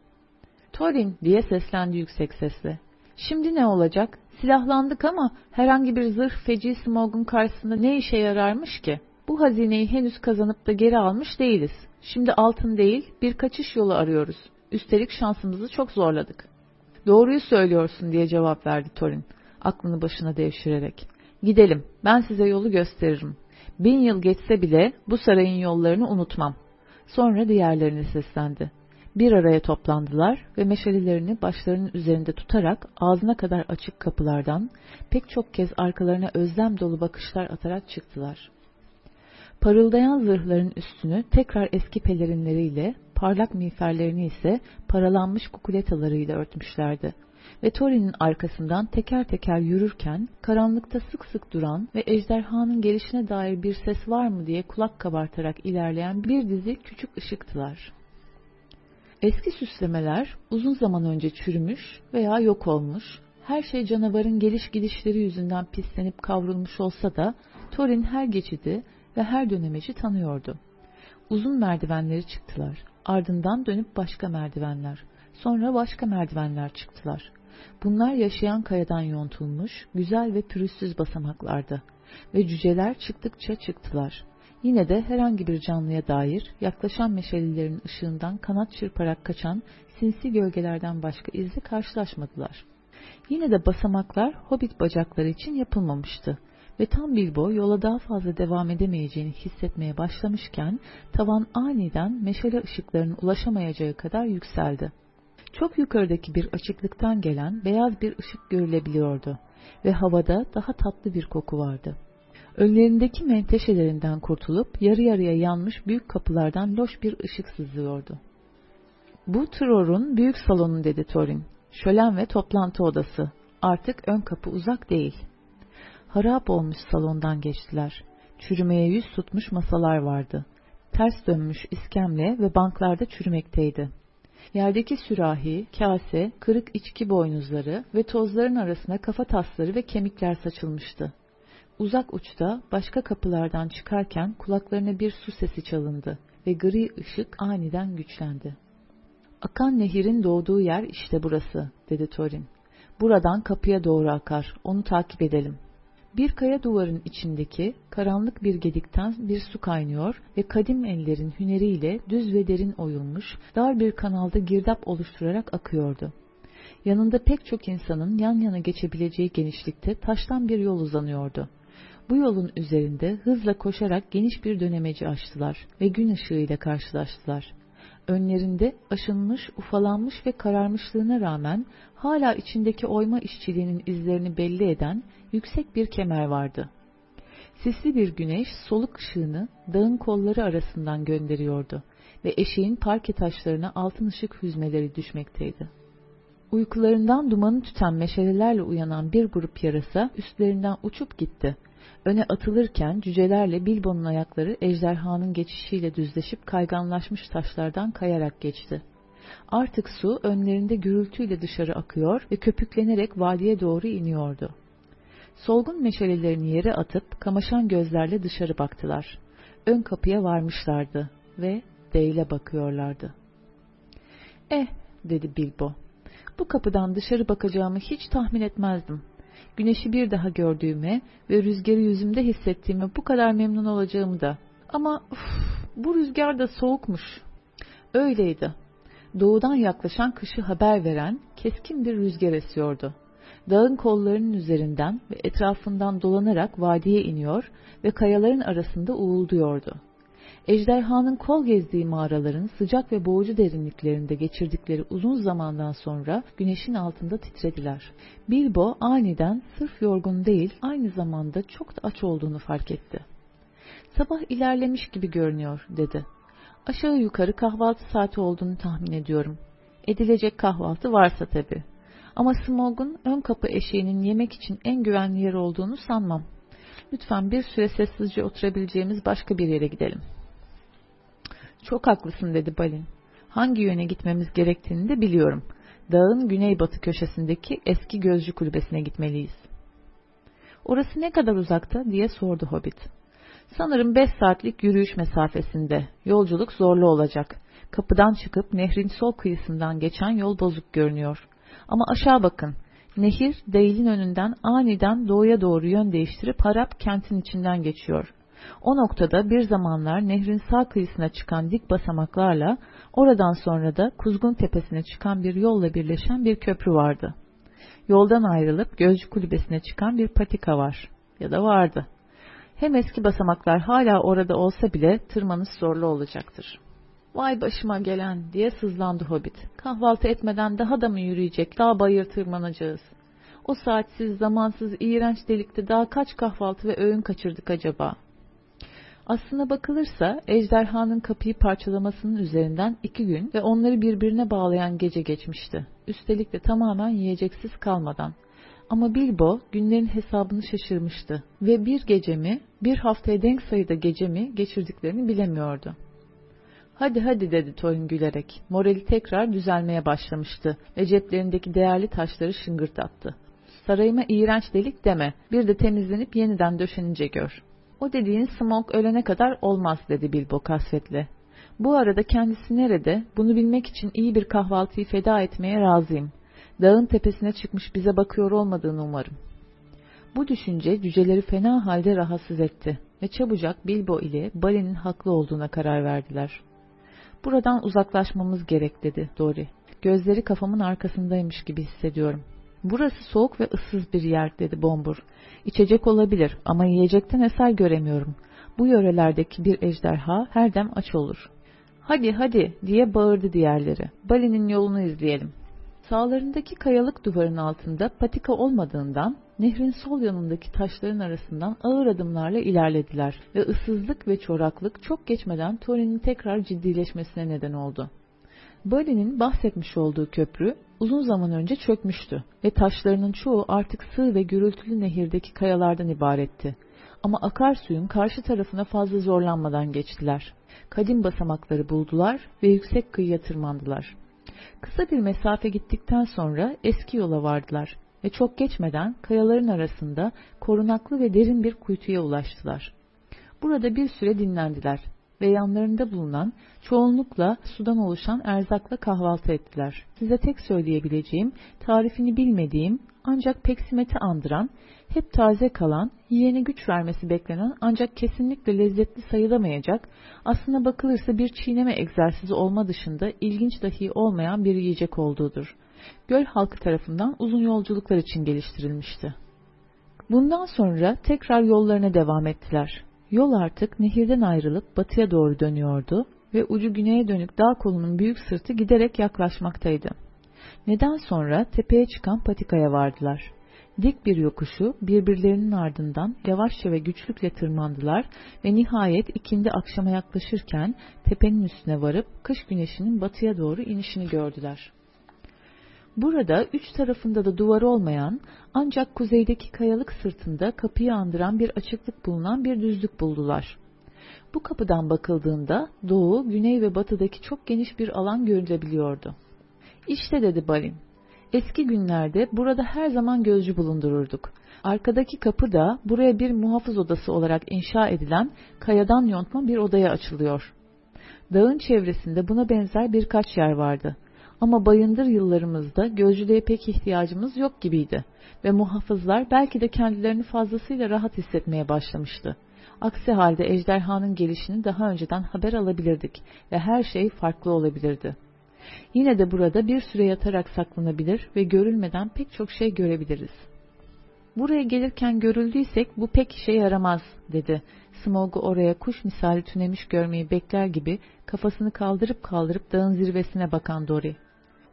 Thorin diye seslendi yüksek sesle. Şimdi ne olacak? Silahlandık ama herhangi bir zırh feci Smaug'un karşısında ne işe yararmış ki? Bu hazineyi henüz kazanıp da geri almış değiliz. Şimdi altın değil, bir kaçış yolu arıyoruz. Üstelik şansımızı çok zorladık. Doğruyu söylüyorsun diye cevap verdi Thorin, aklını başına devşirerek. Gidelim, ben size yolu gösteririm. Bin yıl geçse bile bu sarayın yollarını unutmam. Sonra diğerlerini seslendi. Bir araya toplandılar ve meşalelerini başlarının üzerinde tutarak ağzına kadar açık kapılardan pek çok kez arkalarına özlem dolu bakışlar atarak çıktılar. Parıldayan zırhların üstünü tekrar eski pelerinleriyle, parlak miğferlerini ise paralanmış kukuletalarıyla örtmüşlerdi ve Thorin'in arkasından teker teker yürürken karanlıkta sık sık duran ve ejderhanın gelişine dair bir ses var mı diye kulak kabartarak ilerleyen bir dizi küçük ışıktılar. Eski süslemeler uzun zaman önce çürümüş veya yok olmuş, her şey canavarın geliş gidişleri yüzünden pislenip kavrulmuş olsa da Thorin her geçidi ve her dönemeci tanıyordu. Uzun merdivenleri çıktılar. Ardından dönüp başka merdivenler. Sonra başka merdivenler çıktılar. Bunlar yaşayan kayadan yontulmuş, güzel ve pürüzsüz basamaklardı. Ve cüceler çıktıkça çıktılar. Yine de herhangi bir canlıya dair yaklaşan meşalelerin ışığından kanat çırparak kaçan sinsi gölgelerden başka izle karşılaşmadılar. Yine de basamaklar hobbit bacakları için yapılmamıştı ve tam Bilbo yola daha fazla devam edemeyeceğini hissetmeye başlamışken tavan aniden meşale ışıklarının ulaşamayacağı kadar yükseldi. Çok yukarıdaki bir açıklıktan gelen beyaz bir ışık görülebiliyordu ve havada daha tatlı bir koku vardı. Önlerindeki menteşelerinden kurtulup yarı yarıya yanmış büyük kapılardan loş bir ışık sızıyordu. Bu Tror'un büyük salonu dedi Thorin. Şölen ve toplantı odası. Artık ön kapı uzak değil. Harap olmuş salondan geçtiler. Çürümeye yüz tutmuş masalar vardı. Ters dönmüş iskemle ve banklarda çürümekteydi. Yerdeki sürahi, kase, kırık içki boynuzları ve tozların arasına kafa tasları ve kemikler saçılmıştı. Uzak uçta başka kapılardan çıkarken kulaklarına bir su sesi çalındı ve gri ışık aniden güçlendi. Akan nehirin doğduğu yer işte burası, dedi Thorin. Buradan kapıya doğru akar, onu takip edelim. Bir kaya duvarın içindeki karanlık bir gedikten bir su kaynıyor ve kadim ellerin hüneriyle düz ve derin oyulmuş, dar bir kanalda girdap oluşturarak akıyordu. Yanında pek çok insanın yan yana geçebileceği genişlikte taştan bir yol uzanıyordu. Bu yolun üzerinde hızla koşarak geniş bir dönemeci açtılar ve gün ışığıyla karşılaştılar. Önlerinde aşınmış, ufalanmış ve kararmışlığına rağmen hala içindeki oyma işçiliğinin izlerini belli eden yüksek bir kemer vardı. Sisli bir güneş soluk ışığını dağın kolları arasından gönderiyordu ve eşeğin parke taşlarına altın ışık hüzmeleri düşmekteydi. Uykularından dumanı tüten meşalelerle uyanan bir grup yarasa üstlerinden uçup gitti Öne atılırken cücelerle Bilbo'nun ayakları ejderhanın geçişiyle düzleşip kayganlaşmış taşlardan kayarak geçti. Artık su önlerinde gürültüyle dışarı akıyor ve köpüklenerek vadiye doğru iniyordu. Solgun meşalelerini yere atıp kamaşan gözlerle dışarı baktılar. Ön kapıya varmışlardı. ve Dale'e bakıyorlardı. Eh, dedi Bilbo. Bu kapıdan dışarı bakacağımı hiç tahmin etmezdim. Güneşi bir daha gördüğüme ve rüzgarı yüzümde hissettiğime bu kadar memnun olacağımı da. Ama uf, bu rüzgar da soğukmuş. Öyleydi. Doğudan yaklaşan kışı haber veren keskin bir rüzgar esiyordu. Dağın kollarının üzerinden ve etrafından dolanarak vadiye iniyor ve kayaların arasında uğulduyordu. Ejderhanın kol gezdiği mağaraların sıcak ve boğucu derinliklerinde geçirdikleri uzun zamandan sonra güneşin altında titrediler. Bilbo aniden sırf yorgun değil, aynı zamanda çok da aç olduğunu fark etti. Sabah ilerlemiş gibi görünüyor, dedi. Aşağı yukarı kahvaltı saati olduğunu tahmin ediyorum. Edilecek kahvaltı varsa tabi. Ama Smog'un ön kapı eşeğinin yemek için en güvenli yer olduğunu sanmam. Lütfen bir süre sessizce oturabileceğimiz başka bir yere gidelim. Çok haklısın dedi Balin. Hangi yöne gitmemiz gerektiğini de biliyorum. Dağın güneybatı köşesindeki eski gözcü kulübesine gitmeliyiz. Orası ne kadar uzakta diye sordu Hobbit. Sanırım beş saatlik yürüyüş mesafesinde. Yolculuk zorlu olacak. Kapıdan çıkıp nehrin sol kıyısından geçen yol bozuk görünüyor. Ama aşağı bakın. Nehir Dale'in önünden aniden doğuya doğru yön değiştirip Harap kentin içinden geçiyor. O noktada bir zamanlar nehrin sağ kıyısına çıkan dik basamaklarla oradan sonra da Kuzgun tepesine çıkan bir yolla birleşen bir köprü vardı. Yoldan ayrılıp Gözcü Kulübesi'ne çıkan bir patika var. Ya da vardı. Hem eski basamaklar hala orada olsa bile tırmanış zorlu olacaktır. Vay başıma gelen diye sızlandı Hobbit. Kahvaltı etmeden daha da mı yürüyecek, daha bayır tırmanacağız. O saatsiz, zamansız, iğrenç delikte daha kaç kahvaltı ve öğün kaçırdık acaba? Aslına bakılırsa ejderhanın kapıyı parçalamasının üzerinden iki gün ve onları birbirine bağlayan gece geçmişti. Üstelik de tamamen yiyeceksiz kalmadan. Ama Bilbo günlerin hesabını şaşırmıştı ve bir gece mi, bir haftaya denk sayıda gece mi geçirdiklerini bilemiyordu. Hadi hadi dedi Thorin gülerek. Morali tekrar düzelmeye başlamıştı ve ceplerindeki değerli taşları şıngırtattı. Sarayıma iğrenç delik deme, bir de temizlenip yeniden döşenince gör. O dediğin Smok ölene kadar olmaz dedi Bilbo kasvetle. Bu arada kendisi nerede, bunu bilmek için iyi bir kahvaltıyı feda etmeye razıyım. Dağın tepesine çıkmış bize bakıyor olmadığını umarım. Bu düşünce cüceleri fena halde rahatsız etti ve çabucak Bilbo ile Balin'in haklı olduğuna karar verdiler. Buradan uzaklaşmamız gerek dedi Dori. Gözleri kafamın arkasındaymış gibi hissediyorum. Burası soğuk ve ıssız bir yer dedi Bombur. İçecek olabilir ama yiyecekten eser göremiyorum. Bu yörelerdeki bir ejderha her dem aç olur. Hadi hadi diye bağırdı diğerleri. Balin'in yolunu izleyelim. Sağlarındaki kayalık duvarın altında patika olmadığından nehrin sol yanındaki taşların arasından ağır adımlarla ilerlediler ve ıssızlık ve çoraklık çok geçmeden Thorin'in tekrar ciddileşmesine neden oldu. Balin'in bahsetmiş olduğu köprü uzun zaman önce çökmüştü ve taşlarının çoğu artık sığ ve gürültülü nehirdeki kayalardan ibaretti. Ama akarsuyun karşı tarafına fazla zorlanmadan geçtiler. Kadim basamakları buldular ve yüksek kıyıya tırmandılar. Kısa bir mesafe gittikten sonra eski yola vardılar ve çok geçmeden kayaların arasında korunaklı ve derin bir kuytuya ulaştılar. Burada bir süre dinlendiler ve yanlarında bulunan çoğunlukla sudan oluşan erzakla kahvaltı ettiler. Size tek söyleyebileceğim, tarifini bilmediğim ancak peksimeti andıran, hep taze kalan, yiyene güç vermesi beklenen ancak kesinlikle lezzetli sayılamayacak, aslına bakılırsa bir çiğneme egzersizi olma dışında ilginç dahi olmayan bir yiyecek olduğudur. Göl halkı tarafından uzun yolculuklar için geliştirilmişti. Bundan sonra tekrar yollarına devam ettiler. Yol artık nehirden ayrılıp batıya doğru dönüyordu ve ucu güneye dönük dağ kolunun büyük sırtı giderek yaklaşmaktaydı. Neden sonra tepeye çıkan patikaya vardılar. Dik bir yokuşu birbirlerinin ardından yavaşça ve güçlükle tırmandılar ve nihayet ikindi akşama yaklaşırken tepenin üstüne varıp kış güneşinin batıya doğru inişini gördüler. Burada üç tarafında da duvar olmayan ancak kuzeydeki kayalık sırtında kapıyı andıran bir açıklık bulunan bir düzlük buldular. Bu kapıdan bakıldığında doğu, güney ve batıdaki çok geniş bir alan görülebiliyordu. İşte dedi Balin, eski günlerde burada her zaman gözcü bulundururduk. Arkadaki kapı da buraya bir muhafız odası olarak inşa edilen kayadan yontma bir odaya açılıyor. Dağın çevresinde buna benzer birkaç yer vardı. Ama bayındır yıllarımızda gözcülüğe pek ihtiyacımız yok gibiydi ve muhafızlar belki de kendilerini fazlasıyla rahat hissetmeye başlamıştı. Aksi halde ejderhanın gelişini daha önceden haber alabilirdik ve her şey farklı olabilirdi. Yine de burada bir süre yatarak saklanabilir ve görülmeden pek çok şey görebiliriz. Buraya gelirken görüldüysek bu pek işe yaramaz, dedi. Smog'u oraya kuş misali tünemiş görmeyi bekler gibi kafasını kaldırıp kaldırıp dağın zirvesine bakan Dory.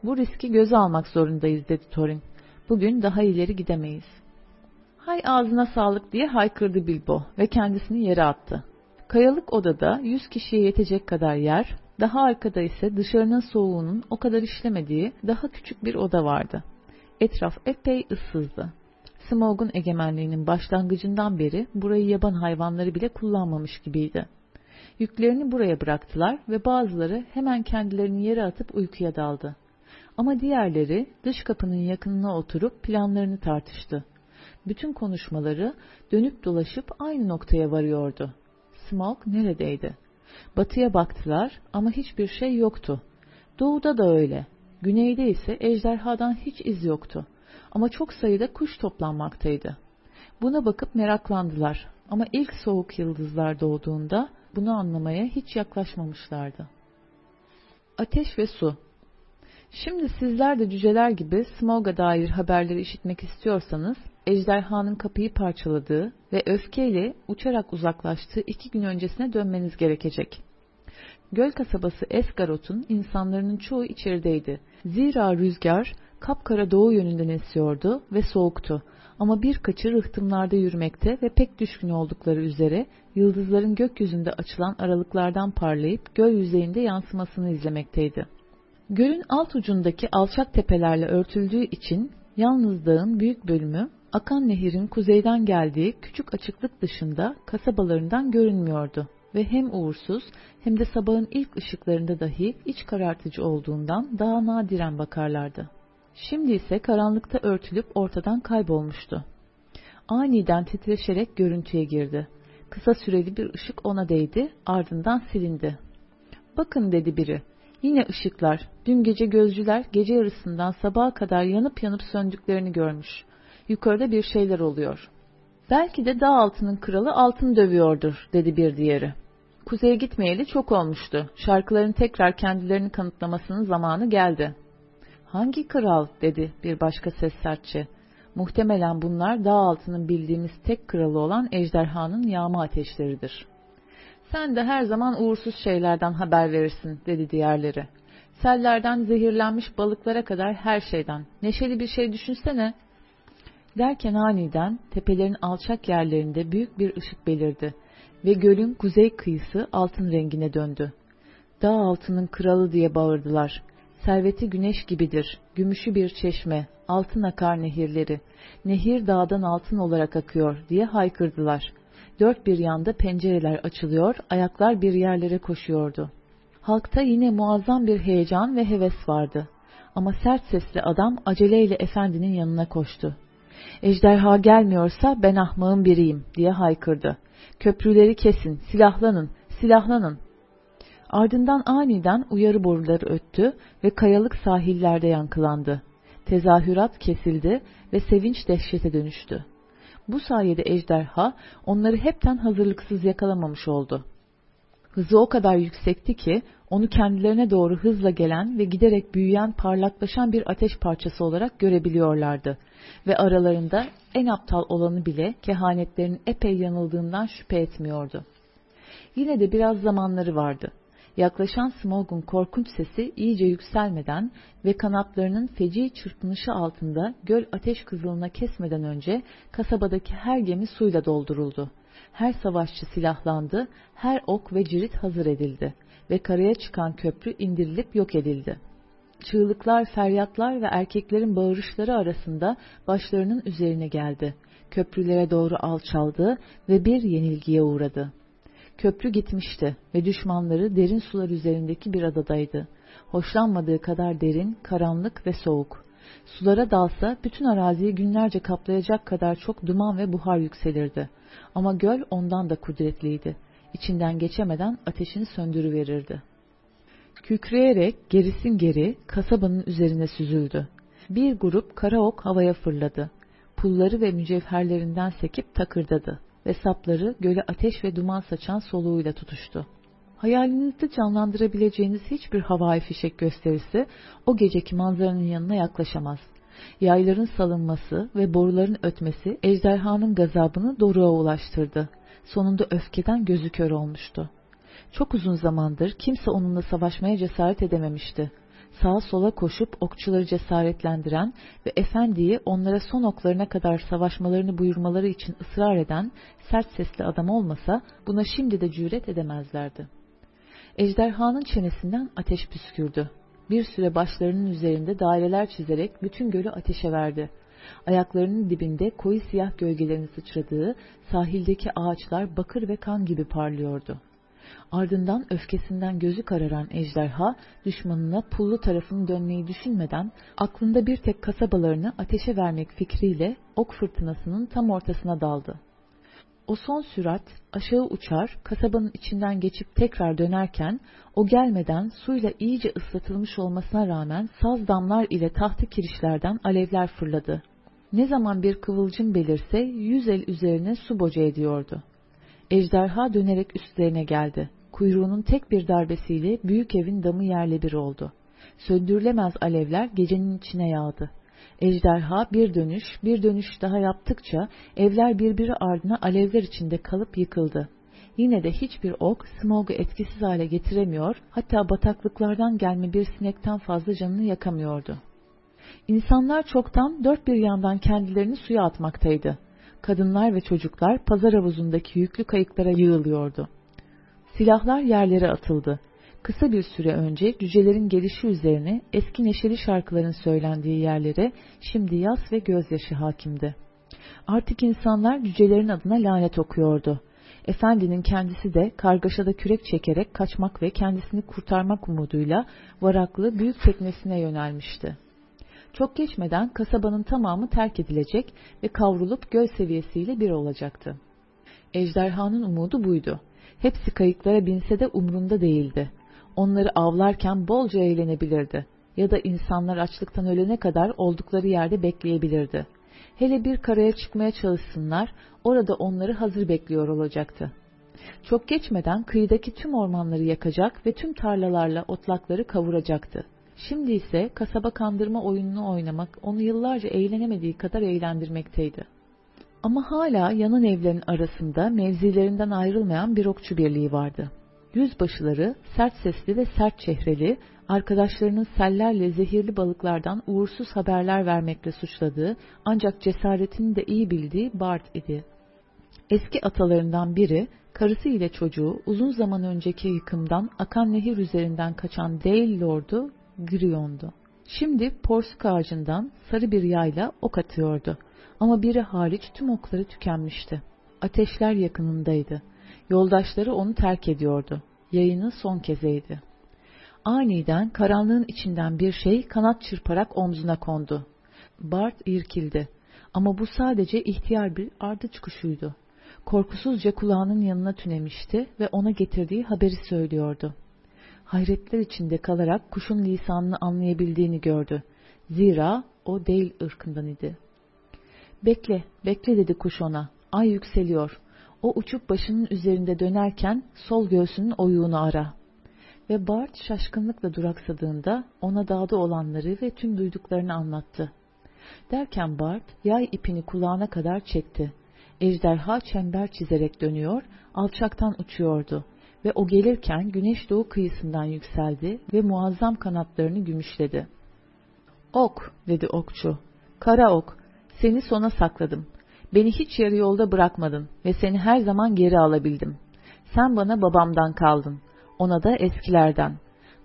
Bu riski göze almak zorundayız, dedi Thorin. Bugün daha ileri gidemeyiz. Hay ağzına sağlık diye haykırdı Bilbo ve kendisini yere attı. Kayalık odada yüz kişiye yetecek kadar yer, daha arkada ise dışarının soğuğunun o kadar işlemediği daha küçük bir oda vardı. Etraf epey ıssızdı. Smoug'un egemenliğinin başlangıcından beri burayı yaban hayvanları bile kullanmamış gibiydi. Yüklerini buraya bıraktılar ve bazıları hemen kendilerini yere atıp uykuya daldı. Ama diğerleri dış kapının yakınına oturup planlarını tartıştı. Bütün konuşmaları dönüp dolaşıp aynı noktaya varıyordu. Smoke neredeydi? Batıya baktılar ama hiçbir şey yoktu. Doğuda da öyle. Güneyde ise ejderhadan hiç iz yoktu. Ama çok sayıda kuş toplanmaktaydı. Buna bakıp meraklandılar ama ilk soğuk yıldızlar doğduğunda bunu anlamaya hiç yaklaşmamışlardı. Ateş ve su Şimdi sizler de cüceler gibi Smaug'a dair haberleri işitmek istiyorsanız, ejderhanın kapıyı parçaladığı ve öfkeyle uçarak uzaklaştığı iki gün öncesine dönmeniz gerekecek. Göl kasabası Esgarot'un insanların çoğu içerideydi. Zira rüzgar kapkara doğu yönünden esiyordu ve soğuktu. Ama birkaçı rıhtımlarda yürümekte ve pek düşkün oldukları üzere yıldızların gökyüzünde açılan aralıklardan parlayıp göl yüzeyinde yansımasını izlemekteydi. Gölün alt ucundaki alçak tepelerle örtüldüğü için yalnız dağın büyük bölümü akan nehirin kuzeyden geldiği küçük açıklık dışında kasabalarından görünmüyordu ve hem uğursuz hem de sabahın ilk ışıklarında dahi iç karartıcı olduğundan daha nadiren bakarlardı. Şimdi ise karanlıkta örtülüp ortadan kaybolmuştu. Aniden titreşerek görüntüye girdi. Kısa süreli bir ışık ona değdi, ardından silindi. Bakın dedi biri, Yine ışıklar, dün gece gözcüler gece yarısından sabaha kadar yanıp yanıp söndüklerini görmüş. Yukarıda bir şeyler oluyor. Belki de dağ altının kralı altın dövüyordur, dedi bir diğeri. Kuzeye gitmeyeli çok olmuştu. Şarkıların tekrar kendilerini kanıtlamasının zamanı geldi. Hangi kral, dedi bir başka ses sertçe. Muhtemelen bunlar dağ altının bildiğimiz tek kralı olan ejderhanın yağma ateşleridir.'' Sen de her zaman uğursuz şeylerden haber verirsin, dedi diğerleri. Sellerden zehirlenmiş balıklara kadar her şeyden. Neşeli bir şey düşünsene. Derken aniden tepelerin alçak yerlerinde büyük bir ışık belirdi ve gölün kuzey kıyısı altın rengine döndü. Dağ altının kralı diye bağırdılar. Serveti güneş gibidir, gümüşü bir çeşme, altın akar nehirleri. Nehir dağdan altın olarak akıyor diye haykırdılar.'' Dört bir yanda pencereler açılıyor, ayaklar bir yerlere koşuyordu. Halkta yine muazzam bir heyecan ve heves vardı. Ama sert sesli adam aceleyle efendinin yanına koştu. Ejderha gelmiyorsa ben ahmağın biriyim diye haykırdı. Köprüleri kesin, silahlanın, silahlanın. Ardından aniden uyarı boruları öttü ve kayalık sahillerde yankılandı. Tezahürat kesildi ve sevinç dehşete dönüştü. Bu sayede ejderha onları hepten hazırlıksız yakalamamış oldu. Hızı o kadar yüksekti ki onu kendilerine doğru hızla gelen ve giderek büyüyen parlaklaşan bir ateş parçası olarak görebiliyorlardı ve aralarında en aptal olanı bile kehanetlerinin epey yanıldığından şüphe etmiyordu. Yine de biraz zamanları vardı. Yaklaşan Smaug'un korkunç sesi iyice yükselmeden ve kanatlarının feci çırpınışı altında göl ateş kızılına kesmeden önce kasabadaki her gemi suyla dolduruldu. Her savaşçı silahlandı, her ok ve cirit hazır edildi ve karaya çıkan köprü indirilip yok edildi. Çığlıklar, feryatlar ve erkeklerin bağırışları arasında başlarının üzerine geldi. Köprülere doğru alçaldı ve bir yenilgiye uğradı. Köprü gitmişti ve düşmanları derin sular üzerindeki bir adadaydı. Hoşlanmadığı kadar derin, karanlık ve soğuk. Sulara dalsa bütün araziyi günlerce kaplayacak kadar çok duman ve buhar yükselirdi. Ama göl ondan da kudretliydi. İçinden geçemeden ateşini söndürüverirdi. Kükreyerek gerisin geri kasabanın üzerine süzüldü. Bir grup kara ok havaya fırladı. Pulları ve mücevherlerinden sekip takırdadı ve sapları göle ateş ve duman saçan soluğuyla tutuştu. Hayalinizde canlandırabileceğiniz hiçbir havai fişek gösterisi o geceki manzaranın yanına yaklaşamaz. Yayların salınması ve boruların ötmesi ejderhanın gazabını doruğa ulaştırdı. Sonunda öfkeden gözü kör olmuştu. Çok uzun zamandır kimse onunla savaşmaya cesaret edememişti. Sağa sola koşup okçuları cesaretlendiren ve efendiyi onlara son oklarına kadar savaşmalarını buyurmaları için ısrar eden sert sesli adam olmasa buna şimdi de cüret edemezlerdi. Ejderhanın çenesinden ateş püskürdü. Bir süre başlarının üzerinde daireler çizerek bütün gölü ateşe verdi. Ayaklarının dibinde koyu siyah gölgelerin sıçradığı sahildeki ağaçlar bakır ve kan gibi parlıyordu. Ardından öfkesinden gözü kararan ejderha düşmanına pullu tarafını dönmeyi düşünmeden aklında bir tek kasabalarını ateşe vermek fikriyle ok fırtınasının tam ortasına daldı. O son sürat aşağı uçar, kasabanın içinden geçip tekrar dönerken o gelmeden suyla iyice ıslatılmış olmasına rağmen saz damlar ile tahtı kirişlerden alevler fırladı. Ne zaman bir kıvılcım belirse yüz el üzerine su boca ediyordu. Ejderha dönerek üstlerine geldi. Kuyruğunun tek bir darbesiyle büyük evin damı yerle bir oldu. Söndürülemez alevler gecenin içine yağdı. Ejderha bir dönüş, bir dönüş daha yaptıkça evler birbiri ardına alevler içinde kalıp yıkıldı. Yine de hiçbir ok smogu etkisiz hale getiremiyor, hatta bataklıklardan gelme bir sinekten fazla canını yakamıyordu. İnsanlar çoktan dört bir yandan kendilerini suya atmaktaydı. Kadınlar ve çocuklar pazar havuzundaki yüklü kayıklara yığılıyordu. Silahlar yerlere atıldı. Kısa bir süre önce cücelerin gelişi üzerine eski neşeli şarkıların söylendiği yerlere şimdi yas ve gözyaşı hakimdi. Artık insanlar cücelerin adına lanet okuyordu. Efendinin kendisi de kargaşada kürek çekerek kaçmak ve kendisini kurtarmak umuduyla varaklı büyük teknesine yönelmişti. Çok geçmeden kasabanın tamamı terk edilecek ve kavrulup göl seviyesiyle bir olacaktı. Ejderhanın umudu buydu. Hepsi kayıklara binse de umrunda değildi. Onları avlarken bolca eğlenebilirdi ya da insanlar açlıktan ölene kadar oldukları yerde bekleyebilirdi. Hele bir karaya çıkmaya çalışsınlar, orada onları hazır bekliyor olacaktı. Çok geçmeden kıyıdaki tüm ormanları yakacak ve tüm tarlalarla otlakları kavuracaktı. Şimdi ise kasaba kandırma oyununu oynamak onu yıllarca eğlenemediği kadar eğlendirmekteydi. Ama hala yanan evlerin arasında mevzilerinden ayrılmayan bir okçu birliği vardı. Yüzbaşıları sert sesli ve sert çehreli, arkadaşlarının sellerle zehirli balıklardan uğursuz haberler vermekle suçladığı ancak cesaretini de iyi bildiği Bart idi. Eski atalarından biri, karısı ile çocuğu uzun zaman önceki yıkımdan akan nehir üzerinden kaçan Dale Lord'u Grion'du. Şimdi porsuk ağacından sarı bir yayla ok atıyordu. Ama biri hariç tüm okları tükenmişti. Ateşler yakınındaydı. Yoldaşları onu terk ediyordu. Yayını son kezeydi. Aniden karanlığın içinden bir şey kanat çırparak omzuna kondu. Bart irkildi. Ama bu sadece ihtiyar bir ardıç kuşuydu. Korkusuzca kulağının yanına tünemişti ve ona getirdiği haberi söylüyordu. Hayretler içinde kalarak kuşun lisanını anlayabildiğini gördü. Zira o değil ırkından idi. Bekle, bekle dedi kuş ona. Ay yükseliyor. O uçup başının üzerinde dönerken sol göğsünün oyuğunu ara. Ve Bart şaşkınlıkla duraksadığında ona dağda olanları ve tüm duyduklarını anlattı. Derken Bart yay ipini kulağına kadar çekti. Ejderha çember çizerek dönüyor, alçaktan uçuyordu ve o gelirken güneş doğu kıyısından yükseldi ve muazzam kanatlarını gümüşledi. Ok, dedi okçu, kara ok, seni sona sakladım. Beni hiç yarı yolda bırakmadın ve seni her zaman geri alabildim. Sen bana babamdan kaldın, ona da eskilerden.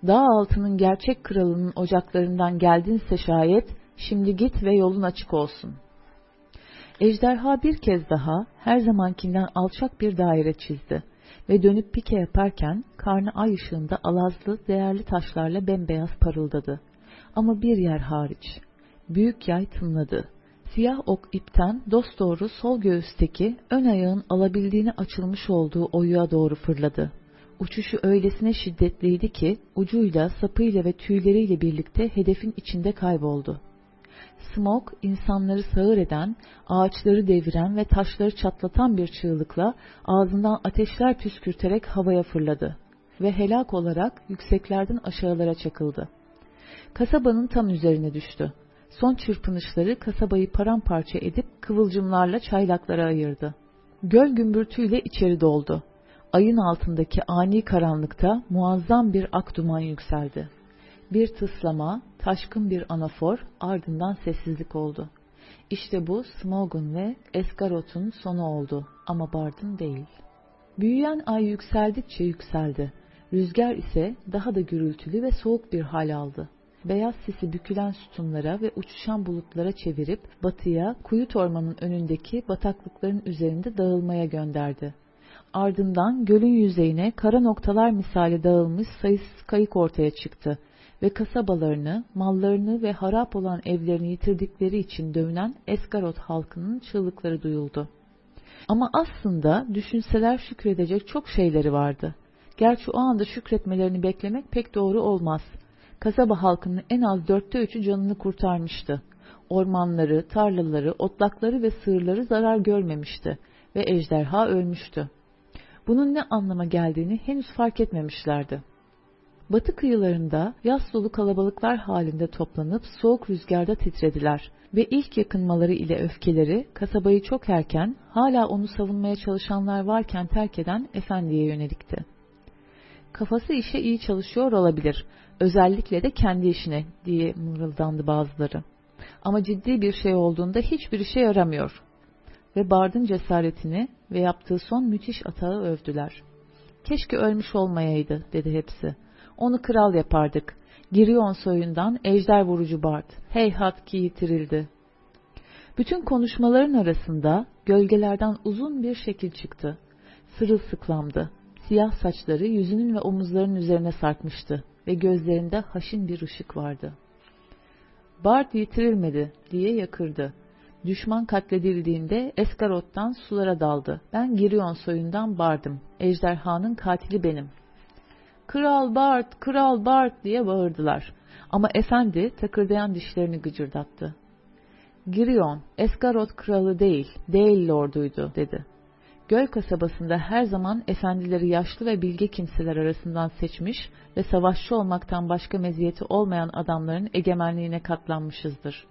Dağ altının gerçek kralının ocaklarından geldinse şayet, şimdi git ve yolun açık olsun. Ejderha bir kez daha her zamankinden alçak bir daire çizdi ve dönüp pike yaparken karnı ay ışığında alazlı değerli taşlarla bembeyaz parıldadı. Ama bir yer hariç. Büyük yay tınladı. Siyah ok ipten dosdoğru sol göğüsteki ön ayağın alabildiğini açılmış olduğu oyuğa doğru fırladı. Uçuşu öylesine şiddetliydi ki ucuyla, sapıyla ve tüyleriyle birlikte hedefin içinde kayboldu. Smoke insanları sağır eden, ağaçları deviren ve taşları çatlatan bir çığlıkla ağzından ateşler püskürterek havaya fırladı ve helak olarak yükseklerden aşağılara çakıldı. Kasabanın tam üzerine düştü. Son çırpınışları kasabayı paramparça edip kıvılcımlarla çaylaklara ayırdı. Göl gümbürtüyle içeri doldu. Ayın altındaki ani karanlıkta muazzam bir ak duman yükseldi. Bir tıslama, taşkın bir anafor, ardından sessizlik oldu. İşte bu Smogon ve Eskarot'un sonu oldu ama Bard'ın değil. Büyüyen ay yükseldikçe yükseldi. Rüzgar ise daha da gürültülü ve soğuk bir hal aldı. Beyaz sisi bükülen sütunlara ve uçuşan bulutlara çevirip batıya, Kuyut Orman'ın önündeki bataklıkların üzerinde dağılmaya gönderdi. Ardından gölün yüzeyine kara noktalar misali dağılmış sayısız kayık ortaya çıktı ve kasabalarını, mallarını ve harap olan evlerini yitirdikleri için dövünen Eskarot halkının çığlıkları duyuldu. Ama aslında düşünseler şükredecek çok şeyleri vardı. Gerçi o anda şükretmelerini beklemek pek doğru olmaz. Kasaba halkının en az dörtte üçü canını kurtarmıştı. Ormanları, tarlaları, otlakları ve sığırları zarar görmemişti ve ejderha ölmüştü. Bunun ne anlama geldiğini henüz fark etmemişlerdi. Batı kıyılarında yaz dolu kalabalıklar halinde toplanıp soğuk rüzgarda titrediler ve ilk yakınmaları ile öfkeleri kasabayı çok erken hala onu savunmaya çalışanlar varken terk eden efendiye yönelikti. Kafası işe iyi çalışıyor olabilir, özellikle de kendi işine diye mırıldandı bazıları. Ama ciddi bir şey olduğunda hiçbir işe yaramıyor. Ve Bard'ın cesaretini ve yaptığı son müthiş atağı övdüler. Keşke ölmüş olmayaydı dedi hepsi. Onu kral yapardık. Girion soyundan ejder vurucu Bard. Heyhat ki yitirildi. Bütün konuşmaların arasında gölgelerden uzun bir şekil çıktı. Sırılsıklamdı. Siyah saçları yüzünün ve omuzlarının üzerine sarkmıştı ve gözlerinde haşin bir ışık vardı. Bard yitirilmedi diye yakırdı. Düşman katledildiğinde Eskarot'tan sulara daldı. Ben Girion soyundan Bard'ım. Ejderhanın katili benim. Kral Bard, Kral Bard diye bağırdılar. Ama efendi takırdayan dişlerini gıcırdattı. Girion, Eskarot kralı değil, değil lorduydu dedi. Göl kasabasında her zaman efendileri yaşlı ve bilge kimseler arasından seçmiş ve savaşçı olmaktan başka meziyeti olmayan adamların egemenliğine katlanmışızdır.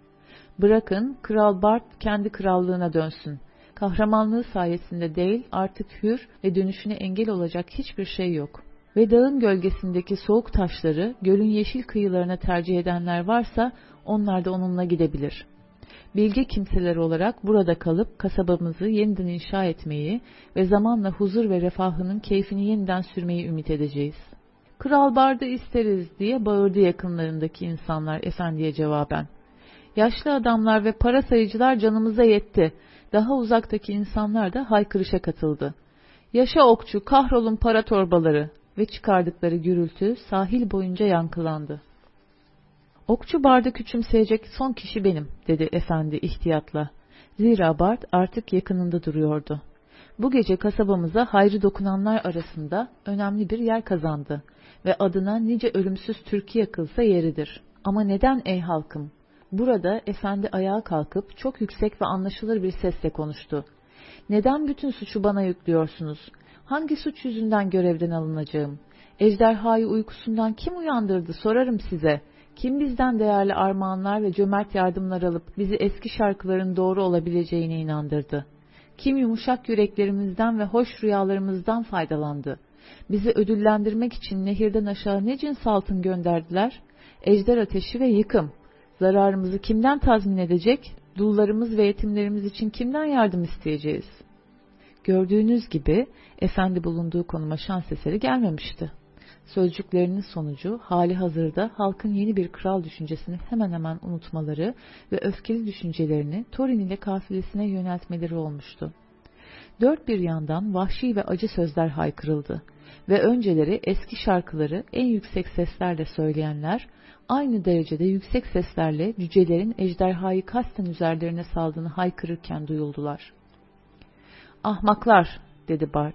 Bırakın Kral Bart kendi krallığına dönsün. Kahramanlığı sayesinde değil artık hür ve dönüşüne engel olacak hiçbir şey yok. Ve dağın gölgesindeki soğuk taşları gölün yeşil kıyılarına tercih edenler varsa onlar da onunla gidebilir. Bilge kimseler olarak burada kalıp kasabamızı yeniden inşa etmeyi ve zamanla huzur ve refahının keyfini yeniden sürmeyi ümit edeceğiz. Kral bardı isteriz diye bağırdı yakınlarındaki insanlar efendiye cevaben. Yaşlı adamlar ve para sayıcılar canımıza yetti. Daha uzaktaki insanlar da haykırışa katıldı. Yaşa okçu, kahrolun para torbaları ve çıkardıkları gürültü sahil boyunca yankılandı. Okçu barda küçümseyecek son kişi benim, dedi efendi ihtiyatla. Zira Bard artık yakınında duruyordu. Bu gece kasabamıza hayrı dokunanlar arasında önemli bir yer kazandı ve adına nice ölümsüz Türkiye yakılsa yeridir. Ama neden ey halkım? Burada efendi ayağa kalkıp çok yüksek ve anlaşılır bir sesle konuştu. Neden bütün suçu bana yüklüyorsunuz? Hangi suç yüzünden görevden alınacağım? Ejderhayı uykusundan kim uyandırdı sorarım size. Kim bizden değerli armağanlar ve cömert yardımlar alıp bizi eski şarkıların doğru olabileceğine inandırdı? Kim yumuşak yüreklerimizden ve hoş rüyalarımızdan faydalandı? Bizi ödüllendirmek için nehirden aşağı ne cins altın gönderdiler? Ejder ateşi ve yıkım. Zararımızı kimden tazmin edecek? Dullarımız ve yetimlerimiz için kimden yardım isteyeceğiz? Gördüğünüz gibi efendi bulunduğu konuma şans eseri gelmemişti. Sözcüklerinin sonucu hali hazırda halkın yeni bir kral düşüncesini hemen hemen unutmaları ve öfkeli düşüncelerini Torin ile kafilesine yöneltmeleri olmuştu. Dört bir yandan vahşi ve acı sözler haykırıldı ve önceleri eski şarkıları en yüksek seslerle söyleyenler, aynı derecede yüksek seslerle cücelerin ejderhayı kasten üzerlerine saldığını haykırırken duyuldular. Ahmaklar, dedi Bart,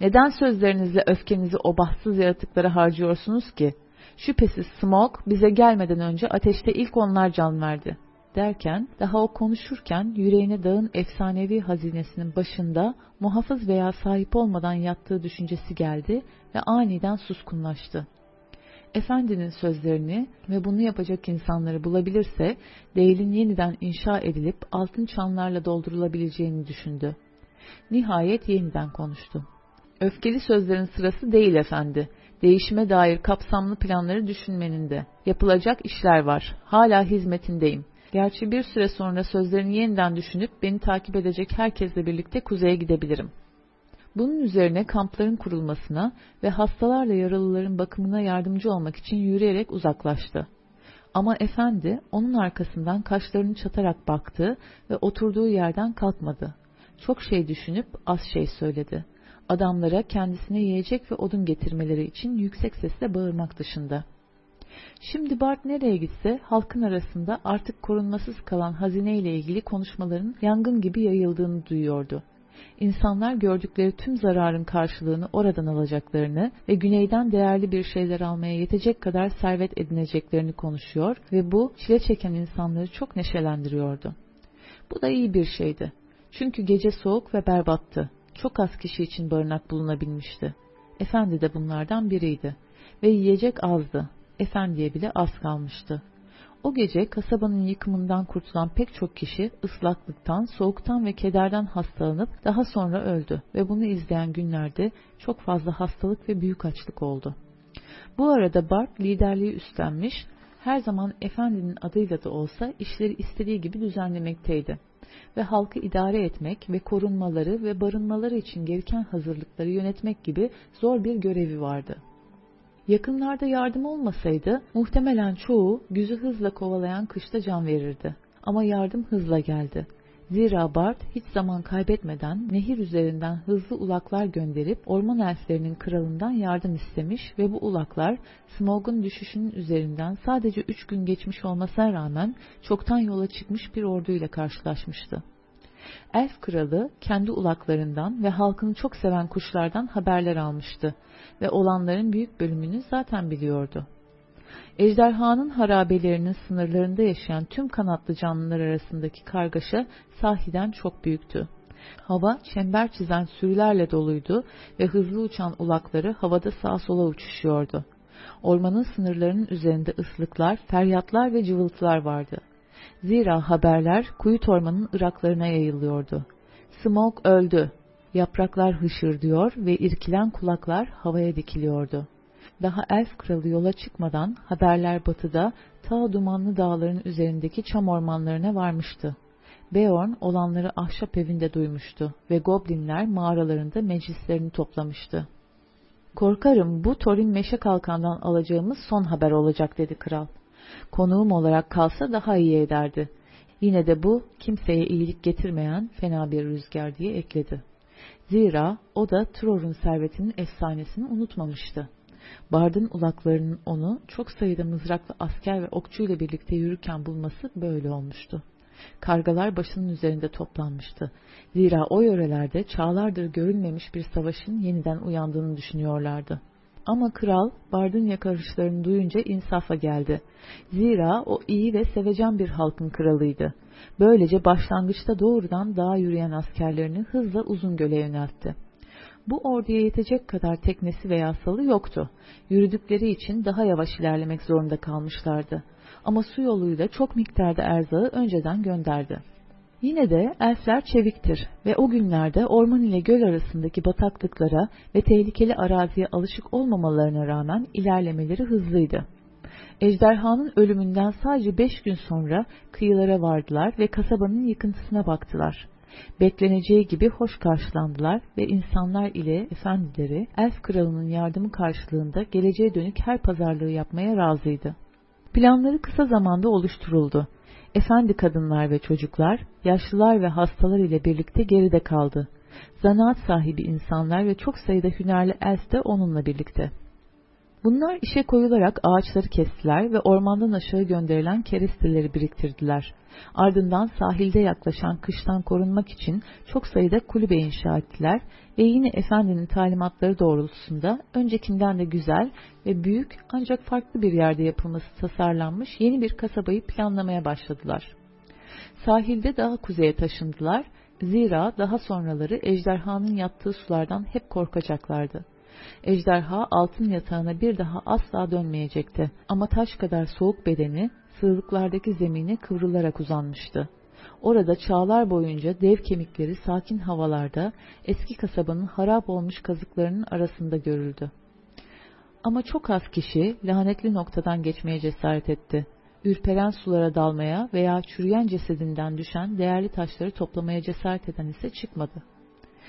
Neden sözlerinizle öfkenizi o bahtsız yaratıklara harcıyorsunuz ki? Şüphesiz Smoke bize gelmeden önce ateşte ilk onlar can verdi. Derken daha o konuşurken yüreğine dağın efsanevi hazinesinin başında muhafız veya sahip olmadan yattığı düşüncesi geldi ve aniden suskunlaştı. Efendinin sözlerini ve bunu yapacak insanları bulabilirse değilin yeniden inşa edilip altın çanlarla doldurulabileceğini düşündü. Nihayet yeniden konuştu. Öfkeli sözlerin sırası değil efendi. Değişime dair kapsamlı planları düşünmenin de. Yapılacak işler var. Hala hizmetindeyim. Gerçi bir süre sonra sözlerini yeniden düşünüp beni takip edecek herkesle birlikte kuzeye gidebilirim. Bunun üzerine kampların kurulmasına ve hastalarla yaralıların bakımına yardımcı olmak için yürüyerek uzaklaştı. Ama efendi onun arkasından kaşlarını çatarak baktı ve oturduğu yerden kalkmadı. Çok şey düşünüp az şey söyledi. Adamlara kendisine yiyecek ve odun getirmeleri için yüksek sesle bağırmak dışında. Şimdi Bart nereye gitse halkın arasında artık korunmasız kalan hazine ile ilgili konuşmaların yangın gibi yayıldığını duyuyordu. İnsanlar gördükleri tüm zararın karşılığını oradan alacaklarını ve güneyden değerli bir şeyler almaya yetecek kadar servet edineceklerini konuşuyor ve bu çile çeken insanları çok neşelendiriyordu. Bu da iyi bir şeydi. Çünkü gece soğuk ve berbattı. Çok az kişi için barınak bulunabilmişti. Efendi de bunlardan biriydi. Ve yiyecek azdı. Efendiye bile az kalmıştı. O gece kasabanın yıkımından kurtulan pek çok kişi ıslaklıktan, soğuktan ve kederden hastalanıp daha sonra öldü ve bunu izleyen günlerde çok fazla hastalık ve büyük açlık oldu. Bu arada Bart liderliği üstlenmiş, her zaman efendinin adıyla da olsa işleri istediği gibi düzenlemekteydi ve halkı idare etmek ve korunmaları ve barınmaları için gereken hazırlıkları yönetmek gibi zor bir görevi vardı. Yakınlarda yardım olmasaydı muhtemelen çoğu güzü hızla kovalayan kışta can verirdi. Ama yardım hızla geldi. Zira Bart hiç zaman kaybetmeden nehir üzerinden hızlı ulaklar gönderip orman elflerinin kralından yardım istemiş ve bu ulaklar Smaug'un düşüşünün üzerinden sadece üç gün geçmiş olmasına rağmen çoktan yola çıkmış bir orduyla karşılaşmıştı. Elf kralı kendi ulaklarından ve halkını çok seven kuşlardan haberler almıştı ve olanların büyük bölümünü zaten biliyordu. Ejderhanın harabelerinin sınırlarında yaşayan tüm kanatlı canlılar arasındaki kargaşa sahiden çok büyüktü. Hava çember çizen sürülerle doluydu ve hızlı uçan ulakları havada sağa sola uçuşuyordu. Ormanın sınırlarının üzerinde ıslıklar, feryatlar ve cıvıltılar vardı. Zira haberler kuyut ormanın ıraklarına yayılıyordu. Smoke öldü. Yapraklar hışırdıyor ve irkilen kulaklar havaya dikiliyordu. Daha elf kralı yola çıkmadan haberler batıda ta dumanlı dağların üzerindeki çam ormanlarına varmıştı. Beorn olanları ahşap evinde duymuştu ve goblinler mağaralarında meclislerini toplamıştı. Korkarım bu Torin meşe kalkandan alacağımız son haber olacak dedi kral konuğum olarak kalsa daha iyi ederdi. Yine de bu kimseye iyilik getirmeyen fena bir rüzgar diye ekledi. Zira o da Tror'un servetinin efsanesini unutmamıştı. Bardın ulaklarının onu çok sayıda mızraklı asker ve okçuyla birlikte yürürken bulması böyle olmuştu. Kargalar başının üzerinde toplanmıştı. Zira o yörelerde çağlardır görülmemiş bir savaşın yeniden uyandığını düşünüyorlardı. Ama kral bardın yakarışlarını duyunca insafa geldi. Zira o iyi ve sevecen bir halkın kralıydı. Böylece başlangıçta doğrudan dağa yürüyen askerlerini hızla uzun göle yöneltti. Bu orduya yetecek kadar teknesi veya salı yoktu. Yürüdükleri için daha yavaş ilerlemek zorunda kalmışlardı. Ama su yoluyla çok miktarda erzağı önceden gönderdi. Yine de elfler çeviktir ve o günlerde orman ile göl arasındaki bataklıklara ve tehlikeli araziye alışık olmamalarına rağmen ilerlemeleri hızlıydı. Ejderhanın ölümünden sadece beş gün sonra kıyılara vardılar ve kasabanın yıkıntısına baktılar. Bekleneceği gibi hoş karşılandılar ve insanlar ile efendileri elf kralının yardımı karşılığında geleceğe dönük her pazarlığı yapmaya razıydı. Planları kısa zamanda oluşturuldu Efendi kadınlar ve çocuklar, yaşlılar ve hastalar ile birlikte geride kaldı. Zanaat sahibi insanlar ve çok sayıda hünerli elf de onunla birlikte. Bunlar işe koyularak ağaçları kestiler ve ormandan aşağı gönderilen keresteleri biriktirdiler. Ardından sahilde yaklaşan kıştan korunmak için çok sayıda kulübe inşa ettiler ve yine efendinin talimatları doğrultusunda öncekinden de güzel ve büyük ancak farklı bir yerde yapılması tasarlanmış yeni bir kasabayı planlamaya başladılar. Sahilde daha kuzeye taşındılar, zira daha sonraları ejderhanın yattığı sulardan hep korkacaklardı. Ejderha altın yatağına bir daha asla dönmeyecekti ama taş kadar soğuk bedeni sığlıklardaki zemine kıvrılarak uzanmıştı. Orada çağlar boyunca dev kemikleri sakin havalarda eski kasabanın harap olmuş kazıklarının arasında görüldü. Ama çok az kişi lanetli noktadan geçmeye cesaret etti. Ürperen sulara dalmaya veya çürüyen cesedinden düşen değerli taşları toplamaya cesaret eden ise çıkmadı.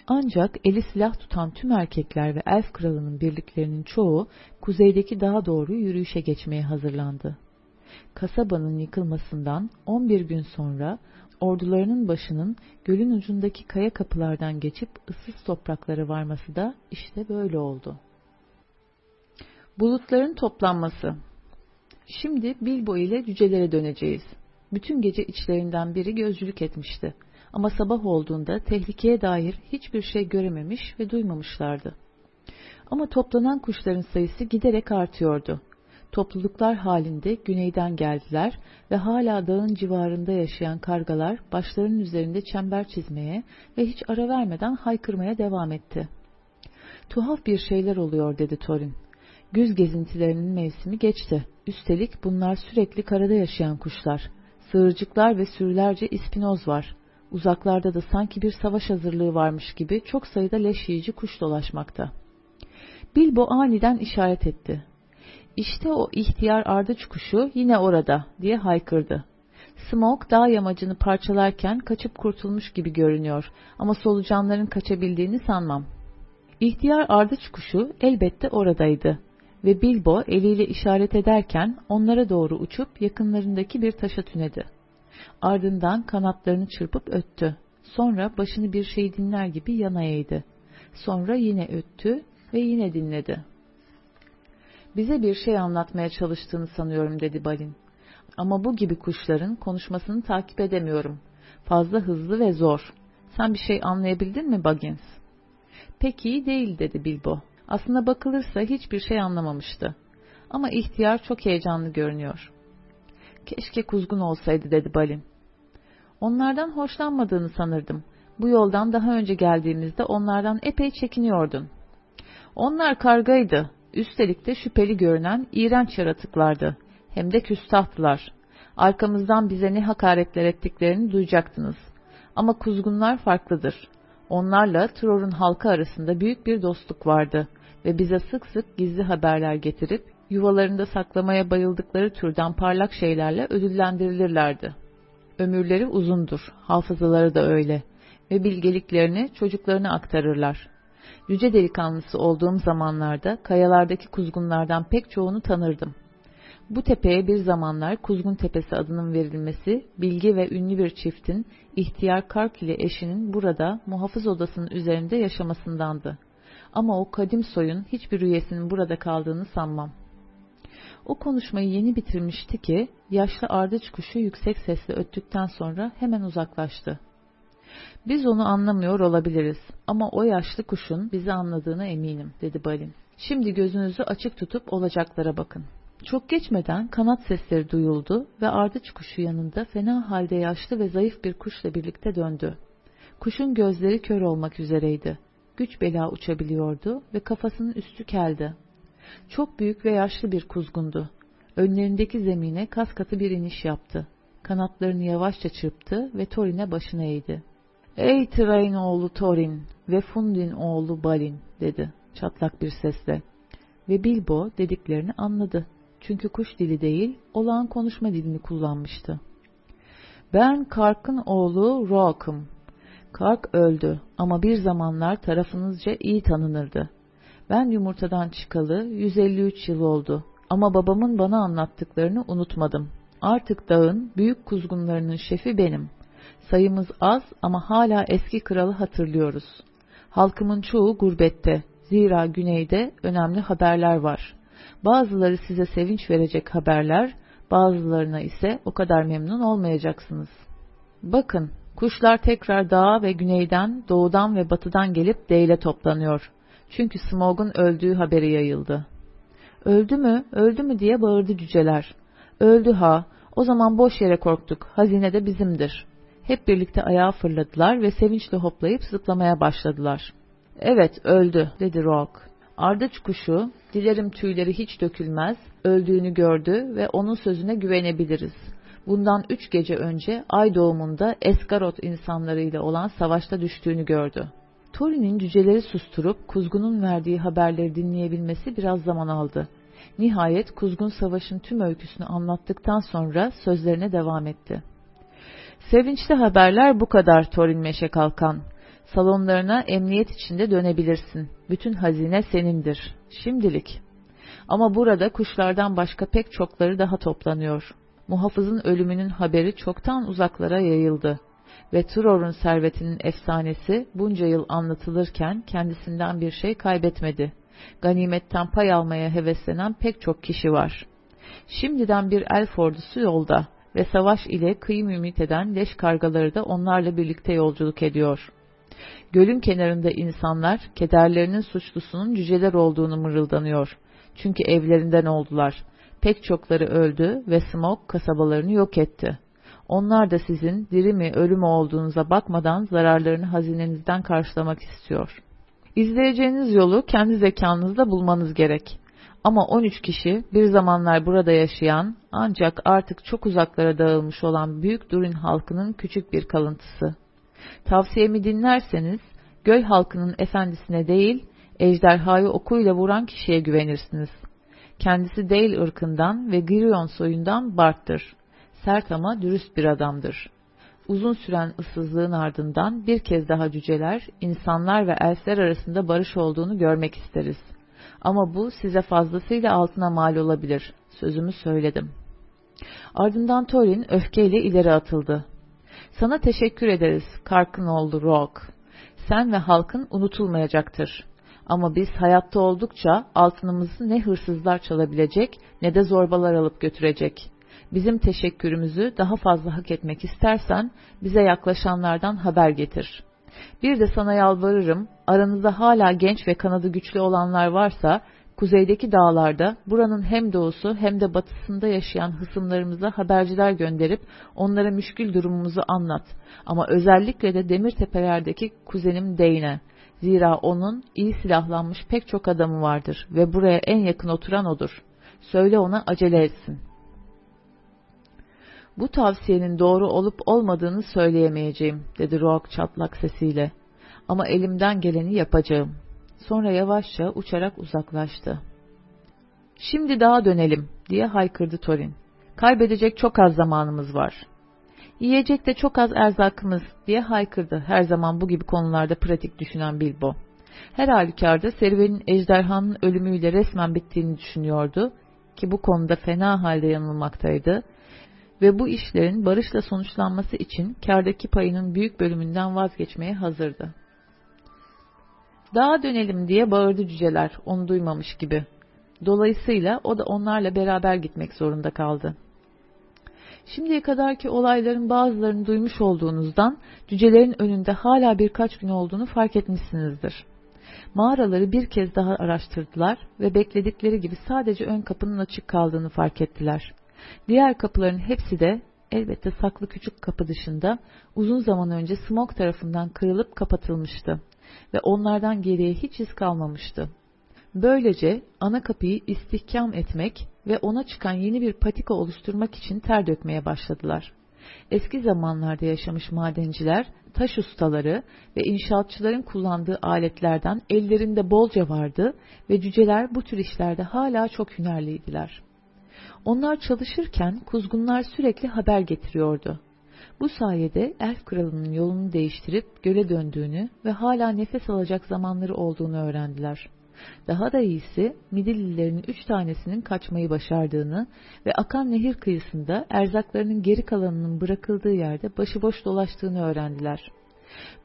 Ancak eli silah tutan tüm erkekler ve elf kralının birliklerinin çoğu kuzeydeki daha doğru yürüyüşe geçmeye hazırlandı. Kasabanın yıkılmasından 11 gün sonra ordularının başının gölün ucundaki kaya kapılardan geçip ıssız topraklara varması da işte böyle oldu. Bulutların toplanması Şimdi Bilbo ile cücelere döneceğiz. Bütün gece içlerinden biri gözcülük etmişti. Ama sabah olduğunda tehlikeye dair hiçbir şey görememiş ve duymamışlardı. Ama toplanan kuşların sayısı giderek artıyordu. Topluluklar halinde güneyden geldiler ve hala dağın civarında yaşayan kargalar başlarının üzerinde çember çizmeye ve hiç ara vermeden haykırmaya devam etti. Tuhaf bir şeyler oluyor dedi Thorin. Güz gezintilerinin mevsimi geçti. Üstelik bunlar sürekli karada yaşayan kuşlar. Sığırcıklar ve sürülerce ispinoz var. Uzaklarda da sanki bir savaş hazırlığı varmış gibi çok sayıda leş yiyici kuş dolaşmakta. Bilbo aniden işaret etti. İşte o ihtiyar ardıç kuşu yine orada diye haykırdı. Smoke dağ yamacını parçalarken kaçıp kurtulmuş gibi görünüyor ama solucanların kaçabildiğini sanmam. İhtiyar ardıç kuşu elbette oradaydı ve Bilbo eliyle işaret ederken onlara doğru uçup yakınlarındaki bir taşa tünedi. Ardından kanatlarını çırpıp öttü. Sonra başını bir şey dinler gibi yana eğdi. Sonra yine öttü ve yine dinledi. Bize bir şey anlatmaya çalıştığını sanıyorum dedi Balin. Ama bu gibi kuşların konuşmasını takip edemiyorum. Fazla hızlı ve zor. Sen bir şey anlayabildin mi Baggins? Pek iyi değil dedi Bilbo. Aslında bakılırsa hiçbir şey anlamamıştı. Ama ihtiyar çok heyecanlı görünüyor. Keşke kuzgun olsaydı dedi Balin. Onlardan hoşlanmadığını sanırdım. Bu yoldan daha önce geldiğimizde onlardan epey çekiniyordun. Onlar kargaydı. Üstelik de şüpheli görünen iğrenç yaratıklardı. Hem de küstahtılar. Arkamızdan bize ne hakaretler ettiklerini duyacaktınız. Ama kuzgunlar farklıdır. Onlarla Tror'un halkı arasında büyük bir dostluk vardı ve bize sık sık gizli haberler getirip yuvalarında saklamaya bayıldıkları türden parlak şeylerle ödüllendirilirlerdi. Ömürleri uzundur, hafızaları da öyle ve bilgeliklerini çocuklarına aktarırlar. Yüce delikanlısı olduğum zamanlarda kayalardaki kuzgunlardan pek çoğunu tanırdım. Bu tepeye bir zamanlar Kuzgun Tepesi adının verilmesi, bilgi ve ünlü bir çiftin ihtiyar Kark ile eşinin burada muhafız odasının üzerinde yaşamasındandı. Ama o kadim soyun hiçbir üyesinin burada kaldığını sanmam. O konuşmayı yeni bitirmişti ki yaşlı ardıç kuşu yüksek sesle öttükten sonra hemen uzaklaştı. Biz onu anlamıyor olabiliriz ama o yaşlı kuşun bizi anladığına eminim dedi Balin. Şimdi gözünüzü açık tutup olacaklara bakın. Çok geçmeden kanat sesleri duyuldu ve ardıç kuşu yanında fena halde yaşlı ve zayıf bir kuşla birlikte döndü. Kuşun gözleri kör olmak üzereydi. Güç bela uçabiliyordu ve kafasının üstü keldi. Çok büyük ve yaşlı bir kuzgundu. Önlerindeki zemine kas katı bir iniş yaptı. Kanatlarını yavaşça çırptı ve Thorin'e başını eğdi. Ey Train oğlu Thorin ve Fundin oğlu Balin dedi çatlak bir sesle. Ve Bilbo dediklerini anladı. Çünkü kuş dili değil, olağan konuşma dilini kullanmıştı. Ben Kark'ın oğlu Rock'um. Kark öldü ama bir zamanlar tarafınızca iyi tanınırdı. Ben yumurtadan çıkalı 153 yıl oldu ama babamın bana anlattıklarını unutmadım. Artık dağın büyük kuzgunlarının şefi benim. Sayımız az ama hala eski kralı hatırlıyoruz. Halkımın çoğu gurbette. Zira güneyde önemli haberler var. Bazıları size sevinç verecek haberler, bazılarına ise o kadar memnun olmayacaksınız. Bakın, kuşlar tekrar dağa ve güneyden, doğudan ve batıdan gelip Deyle toplanıyor. Çünkü Smog'un öldüğü haberi yayıldı. Öldü mü, öldü mü diye bağırdı cüceler. Öldü ha, o zaman boş yere korktuk, hazine de bizimdir. Hep birlikte ayağa fırladılar ve sevinçle hoplayıp zıplamaya başladılar. Evet, öldü, dedi Rock. Ardıç kuşu, dilerim tüyleri hiç dökülmez, öldüğünü gördü ve onun sözüne güvenebiliriz. Bundan üç gece önce ay doğumunda Eskarot insanlarıyla olan savaşta düştüğünü gördü. Tori'nin cüceleri susturup kuzgunun verdiği haberleri dinleyebilmesi biraz zaman aldı. Nihayet kuzgun savaşın tüm öyküsünü anlattıktan sonra sözlerine devam etti. Sevinçli haberler bu kadar Torin Meşe Kalkan. Salonlarına emniyet içinde dönebilirsin. Bütün hazine senindir. Şimdilik. Ama burada kuşlardan başka pek çokları daha toplanıyor. Muhafızın ölümünün haberi çoktan uzaklara yayıldı ve Tror'un servetinin efsanesi bunca yıl anlatılırken kendisinden bir şey kaybetmedi. Ganimetten pay almaya heveslenen pek çok kişi var. Şimdiden bir elf ordusu yolda ve savaş ile kıyım ümit eden leş kargaları da onlarla birlikte yolculuk ediyor. Gölün kenarında insanlar kederlerinin suçlusunun cüceler olduğunu mırıldanıyor. Çünkü evlerinden oldular. Pek çokları öldü ve Smok kasabalarını yok etti. Onlar da sizin diri mi ölü mü olduğunuza bakmadan zararlarını hazinenizden karşılamak istiyor. İzleyeceğiniz yolu kendi zekanızla bulmanız gerek. Ama 13 kişi bir zamanlar burada yaşayan ancak artık çok uzaklara dağılmış olan Büyük Durin halkının küçük bir kalıntısı. Tavsiyemi dinlerseniz göl halkının efendisine değil ejderhayı okuyla vuran kişiye güvenirsiniz. Kendisi değil ırkından ve Girion soyundan Bart'tır. Sert ama dürüst bir adamdır. Uzun süren ıssızlığın ardından bir kez daha cüceler, insanlar ve elfler arasında barış olduğunu görmek isteriz. Ama bu size fazlasıyla altına mal olabilir. Sözümü söyledim. Ardından Thorin öfkeyle ileri atıldı. Sana teşekkür ederiz, Karkın oldu Rock. Sen ve halkın unutulmayacaktır. Ama biz hayatta oldukça altınımızı ne hırsızlar çalabilecek ne de zorbalar alıp götürecek. Bizim teşekkürümüzü daha fazla hak etmek istersen bize yaklaşanlardan haber getir. Bir de sana yalvarırım, aranızda hala genç ve kanadı güçlü olanlar varsa, kuzeydeki dağlarda buranın hem doğusu hem de batısında yaşayan hısımlarımıza haberciler gönderip onlara müşkül durumumuzu anlat. Ama özellikle de demir tepelerdeki kuzenim Deyne. Zira onun iyi silahlanmış pek çok adamı vardır ve buraya en yakın oturan odur. Söyle ona acele etsin. Bu tavsiyenin doğru olup olmadığını söyleyemeyeceğim, dedi Roak çatlak sesiyle. Ama elimden geleni yapacağım. Sonra yavaşça uçarak uzaklaştı. Şimdi daha dönelim, diye haykırdı Torin. Kaybedecek çok az zamanımız var. Yiyecek de çok az erzakımız, diye haykırdı her zaman bu gibi konularda pratik düşünen Bilbo. Her halükarda serüvenin ejderhanın ölümüyle resmen bittiğini düşünüyordu ki bu konuda fena halde yanılmaktaydı ve bu işlerin barışla sonuçlanması için kardaki payının büyük bölümünden vazgeçmeye hazırdı. Dağa dönelim diye bağırdı cüceler, onu duymamış gibi. Dolayısıyla o da onlarla beraber gitmek zorunda kaldı. Şimdiye kadarki olayların bazılarını duymuş olduğunuzdan cücelerin önünde hala birkaç gün olduğunu fark etmişsinizdir. Mağaraları bir kez daha araştırdılar ve bekledikleri gibi sadece ön kapının açık kaldığını fark ettiler. Diğer kapıların hepsi de elbette saklı küçük kapı dışında uzun zaman önce Smok tarafından kırılıp kapatılmıştı ve onlardan geriye hiç iz kalmamıştı. Böylece ana kapıyı istihkam etmek ve ona çıkan yeni bir patika oluşturmak için ter dökmeye başladılar. Eski zamanlarda yaşamış madenciler, taş ustaları ve inşaatçıların kullandığı aletlerden ellerinde bolca vardı ve cüceler bu tür işlerde hala çok hünerliydiler. Onlar çalışırken kuzgunlar sürekli haber getiriyordu. Bu sayede elf kralının yolunu değiştirip göle döndüğünü ve hala nefes alacak zamanları olduğunu öğrendiler. Daha da iyisi Midillilerin üç tanesinin kaçmayı başardığını ve akan nehir kıyısında erzaklarının geri kalanının bırakıldığı yerde başıboş dolaştığını öğrendiler.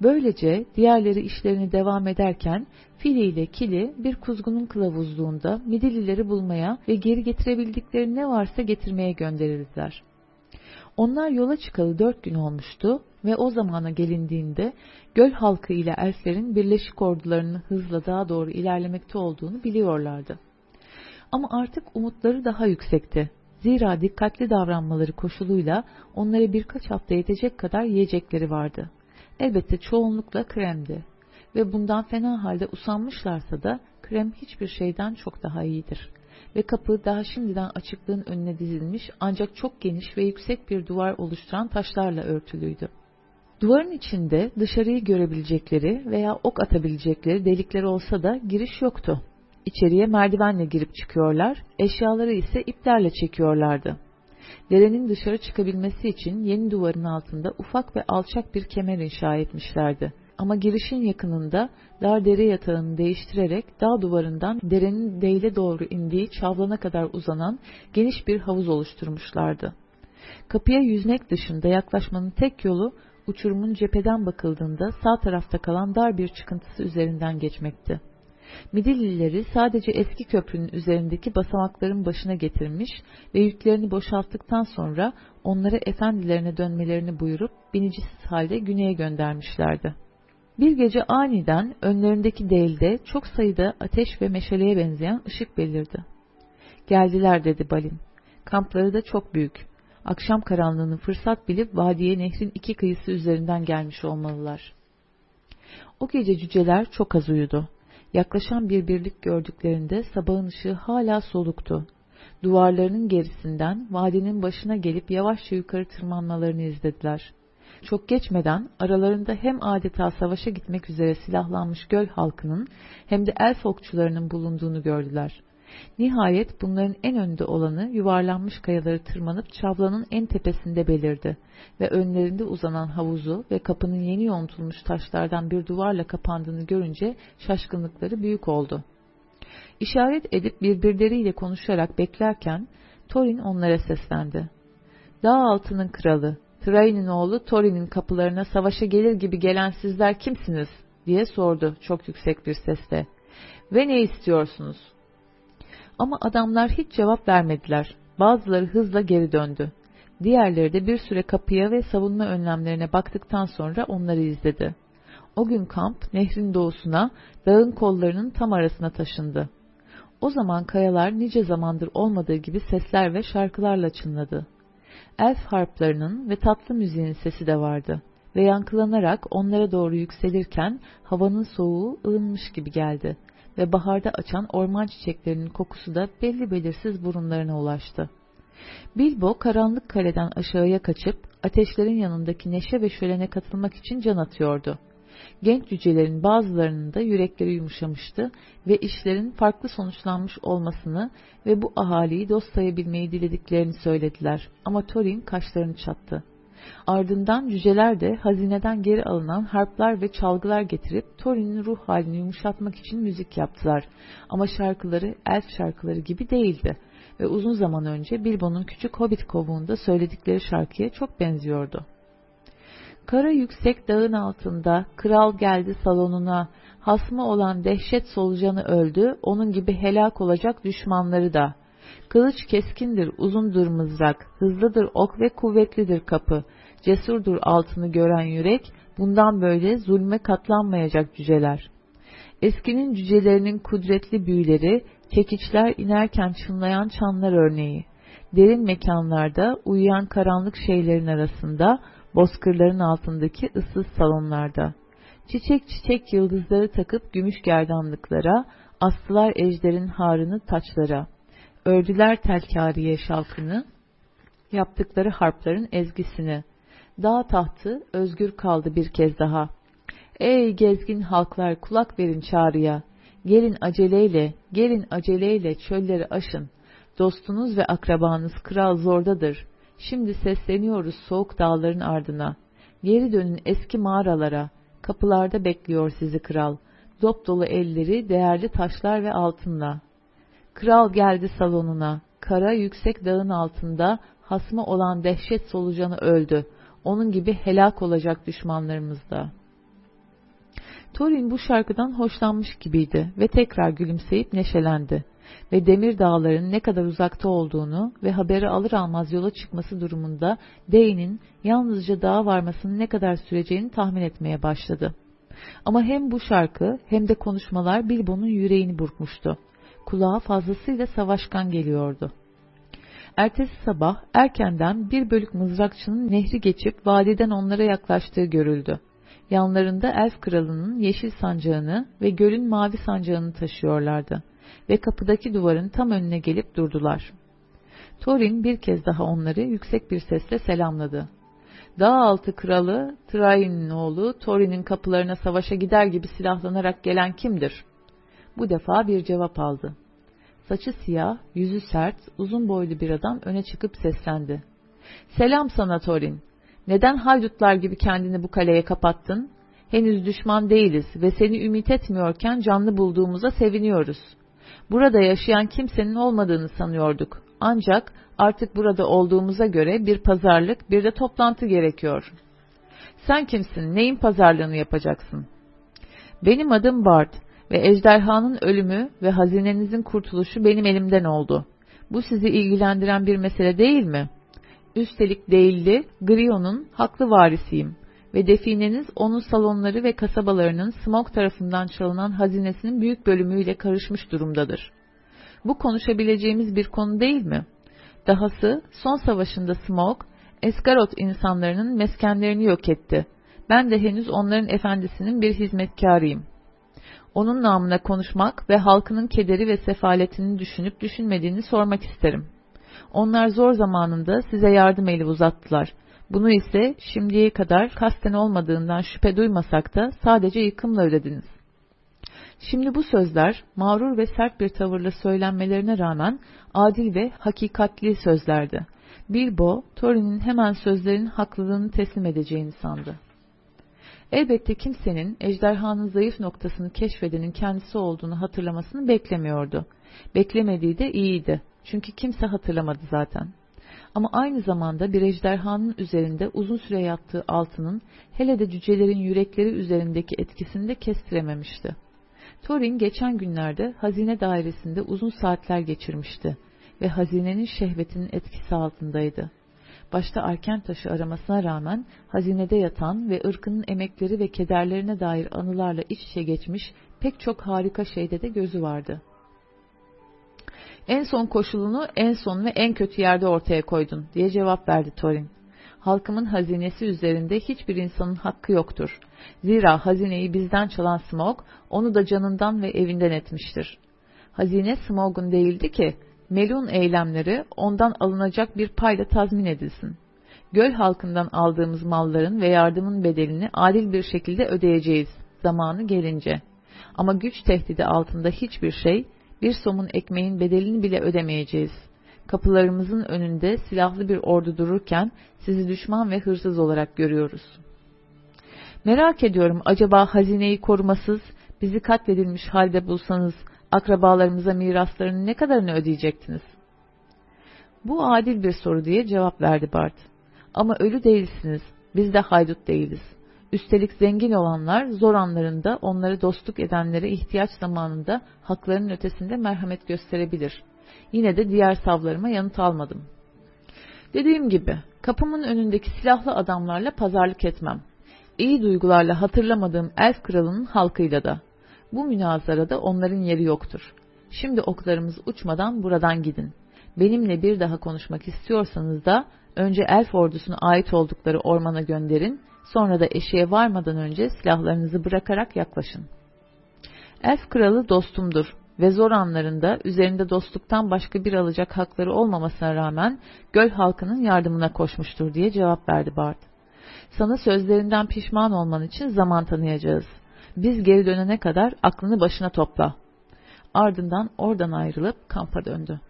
Böylece diğerleri işlerini devam ederken Fili ile Kili bir kuzgunun kılavuzluğunda Midillileri bulmaya ve geri getirebildikleri ne varsa getirmeye gönderildiler. Onlar yola çıkalı dört gün olmuştu ve o zamana gelindiğinde göl halkı ile elflerin birleşik ordularının hızla daha doğru ilerlemekte olduğunu biliyorlardı. Ama artık umutları daha yüksekti. Zira dikkatli davranmaları koşuluyla onlara birkaç hafta yetecek kadar yiyecekleri vardı. Elbette çoğunlukla kremdi ve bundan fena halde usanmışlarsa da krem hiçbir şeyden çok daha iyidir. Ve kapı daha şimdiden açıklığın önüne dizilmiş ancak çok geniş ve yüksek bir duvar oluşturan taşlarla örtülüydü. Duvarın içinde dışarıyı görebilecekleri veya ok atabilecekleri delikler olsa da giriş yoktu. İçeriye merdivenle girip çıkıyorlar, eşyaları ise iplerle çekiyorlardı. Derenin dışarı çıkabilmesi için yeni duvarın altında ufak ve alçak bir kemer inşa etmişlerdi. Ama girişin yakınında dar dere yatağını değiştirerek dağ duvarından derenin deyle doğru indiği çavlana kadar uzanan geniş bir havuz oluşturmuşlardı. Kapıya yüzmek dışında yaklaşmanın tek yolu uçurumun cepheden bakıldığında sağ tarafta kalan dar bir çıkıntısı üzerinden geçmekti. Midillileri sadece eski köprünün üzerindeki basamakların başına getirmiş ve yüklerini boşalttıktan sonra onlara efendilerine dönmelerini buyurup binicisiz halde güneye göndermişlerdi. Bir gece aniden önlerindeki değilde çok sayıda ateş ve meşaleye benzeyen ışık belirdi. Geldiler dedi Balin. Kampları da çok büyük. Akşam karanlığını fırsat bilip vadiye nehrin iki kıyısı üzerinden gelmiş olmalılar. O gece cüceler çok az uyudu. Yaklaşan bir birlik gördüklerinde sabahın ışığı hala soluktu. Duvarlarının gerisinden vadinin başına gelip yavaşça yukarı tırmanmalarını izlediler. Çok geçmeden aralarında hem adeta savaşa gitmek üzere silahlanmış göl halkının hem de elf okçularının bulunduğunu gördüler. Nihayet bunların en önde olanı yuvarlanmış kayaları tırmanıp çavlanın en tepesinde belirdi ve önlerinde uzanan havuzu ve kapının yeni yontulmuş taşlardan bir duvarla kapandığını görünce şaşkınlıkları büyük oldu. İşaret edip birbirleriyle konuşarak beklerken Thorin onlara seslendi. Dağ altının kralı, Thrain'in oğlu Thorin'in kapılarına savaşa gelir gibi gelen sizler kimsiniz? diye sordu çok yüksek bir sesle. Ve ne istiyorsunuz? Ama adamlar hiç cevap vermediler. Bazıları hızla geri döndü. Diğerleri de bir süre kapıya ve savunma önlemlerine baktıktan sonra onları izledi. O gün kamp nehrin doğusuna, dağın kollarının tam arasına taşındı. O zaman kayalar nice zamandır olmadığı gibi sesler ve şarkılarla çınladı. Elf harplarının ve tatlı müziğin sesi de vardı ve yankılanarak onlara doğru yükselirken havanın soğuğu ılınmış gibi geldi ve baharda açan orman çiçeklerinin kokusu da belli belirsiz burunlarına ulaştı. Bilbo karanlık kaleden aşağıya kaçıp ateşlerin yanındaki neşe ve şölene katılmak için can atıyordu. Genç cücelerin bazılarının da yürekleri yumuşamıştı ve işlerin farklı sonuçlanmış olmasını ve bu ahaliyi dost sayabilmeyi dilediklerini söylediler. Ama Thorin kaşlarını çattı. Ardından cüceler de hazineden geri alınan harplar ve çalgılar getirip Thorin'in ruh halini yumuşatmak için müzik yaptılar. Ama şarkıları elf şarkıları gibi değildi ve uzun zaman önce Bilbo'nun küçük hobbit kovuğunda söyledikleri şarkıya çok benziyordu. Kara yüksek dağın altında kral geldi salonuna, hasmı olan dehşet solucanı öldü, onun gibi helak olacak düşmanları da. Kılıç keskindir, uzundur mızrak, hızlıdır ok ve kuvvetlidir kapı. Cesurdur altını gören yürek, bundan böyle zulme katlanmayacak cüceler. Eskinin cücelerinin kudretli büyüleri, çekiçler inerken çınlayan çanlar örneği. Derin mekanlarda, uyuyan karanlık şeylerin arasında, bozkırların altındaki ıssız salonlarda. Çiçek çiçek yıldızları takıp gümüş gerdanlıklara, astılar ejderin harını taçlara. Ördüler telkariye şalkını, yaptıkları harpların ezgisini. Dağ tahtı özgür kaldı bir kez daha. Ey gezgin halklar kulak verin çağrıya. Gelin aceleyle, gelin aceleyle çölleri aşın. Dostunuz ve akrabanız kral zordadır. Şimdi sesleniyoruz soğuk dağların ardına. Geri dönün eski mağaralara. Kapılarda bekliyor sizi kral. Dop dolu elleri değerli taşlar ve altınla. Kral geldi salonuna. Kara yüksek dağın altında hasmı olan dehşet solucanı öldü. Onun gibi helak olacak düşmanlarımız da. Thorin bu şarkıdan hoşlanmış gibiydi ve tekrar gülümseyip neşelendi ve demir dağların ne kadar uzakta olduğunu ve haberi alır almaz yola çıkması durumunda Dane'in yalnızca dağa varmasının ne kadar süreceğini tahmin etmeye başladı. Ama hem bu şarkı hem de konuşmalar Bilbo'nun yüreğini burkmuştu. Kulağa fazlasıyla savaşkan geliyordu. Ertesi sabah erkenden bir bölük mızrakçının nehri geçip vadiden onlara yaklaştığı görüldü. Yanlarında elf kralının yeşil sancağını ve gölün mavi sancağını taşıyorlardı ve kapıdaki duvarın tam önüne gelip durdular. Thorin bir kez daha onları yüksek bir sesle selamladı. Dağ altı kralı Train'in oğlu Thorin'in kapılarına savaşa gider gibi silahlanarak gelen kimdir? Bu defa bir cevap aldı. Saçı siyah, yüzü sert, uzun boylu bir adam öne çıkıp seslendi. Selam sana Thorin. Neden haydutlar gibi kendini bu kaleye kapattın? Henüz düşman değiliz ve seni ümit etmiyorken canlı bulduğumuza seviniyoruz. Burada yaşayan kimsenin olmadığını sanıyorduk. Ancak artık burada olduğumuza göre bir pazarlık, bir de toplantı gerekiyor. Sen kimsin? Neyin pazarlığını yapacaksın? Benim adım Bart ve ejderhanın ölümü ve hazinenizin kurtuluşu benim elimden oldu. Bu sizi ilgilendiren bir mesele değil mi? Üstelik değilli, Grion'un haklı varisiyim ve defineniz onun salonları ve kasabalarının Smog tarafından çalınan hazinesinin büyük bölümüyle karışmış durumdadır. Bu konuşabileceğimiz bir konu değil mi? Dahası son savaşında Smog, Eskarot insanlarının meskenlerini yok etti. Ben de henüz onların efendisinin bir hizmetkarıyım. Onun namına konuşmak ve halkının kederi ve sefaletini düşünüp düşünmediğini sormak isterim. Onlar zor zamanında size yardım eli uzattılar bunu ise şimdiye kadar kasten olmadığından şüphe duymasak da sadece yıkımla ödediniz. Şimdi bu sözler mağrur ve sert bir tavırla söylenmelerine rağmen adil ve hakikatli sözlerdi. Bilbo, Thorin'in hemen sözlerin haklılığını teslim edeceğini sandı. Elbette kimsenin ejderhanın zayıf noktasını keşfedenin kendisi olduğunu hatırlamasını beklemiyordu. Beklemediği de iyiydi. Çünkü kimse hatırlamadı zaten. Ama aynı zamanda bir ejderhanın üzerinde uzun süre yattığı altının hele de cücelerin yürekleri üzerindeki etkisini de kestirememişti. Thorin geçen günlerde hazine dairesinde uzun saatler geçirmişti ve hazinenin şehvetinin etkisi altındaydı. Başta arken taşı aramasına rağmen hazinede yatan ve ırkının emekleri ve kederlerine dair anılarla iç içe geçmiş pek çok harika şeyde de gözü vardı.'' En son koşulunu en son ve en kötü yerde ortaya koydun diye cevap verdi Thorin. Halkımın hazinesi üzerinde hiçbir insanın hakkı yoktur. Zira hazineyi bizden çalan Smog, onu da canından ve evinden etmiştir. Hazine Smog'un değildi ki, Melun eylemleri ondan alınacak bir payla tazmin edilsin. Göl halkından aldığımız malların ve yardımın bedelini adil bir şekilde ödeyeceğiz, zamanı gelince. Ama güç tehdidi altında hiçbir şey, bir somun ekmeğin bedelini bile ödemeyeceğiz. Kapılarımızın önünde silahlı bir ordu dururken sizi düşman ve hırsız olarak görüyoruz. Merak ediyorum acaba hazineyi korumasız, bizi katledilmiş halde bulsanız akrabalarımıza miraslarının ne kadarını ödeyecektiniz? Bu adil bir soru diye cevap verdi Bart. Ama ölü değilsiniz, biz de haydut değiliz. Üstelik zengin olanlar zor anlarında onları dostluk edenlere ihtiyaç zamanında haklarının ötesinde merhamet gösterebilir. Yine de diğer savlarıma yanıt almadım. Dediğim gibi kapımın önündeki silahlı adamlarla pazarlık etmem. İyi duygularla hatırlamadığım elf kralının halkıyla da. Bu münazarada onların yeri yoktur. Şimdi oklarımız uçmadan buradan gidin. Benimle bir daha konuşmak istiyorsanız da önce elf ordusuna ait oldukları ormana gönderin Sonra da eşeğe varmadan önce silahlarınızı bırakarak yaklaşın. Elf kralı dostumdur ve zor anlarında üzerinde dostluktan başka bir alacak hakları olmamasına rağmen göl halkının yardımına koşmuştur diye cevap verdi Bart. Sana sözlerinden pişman olman için zaman tanıyacağız. Biz geri dönene kadar aklını başına topla. Ardından oradan ayrılıp kampa döndü.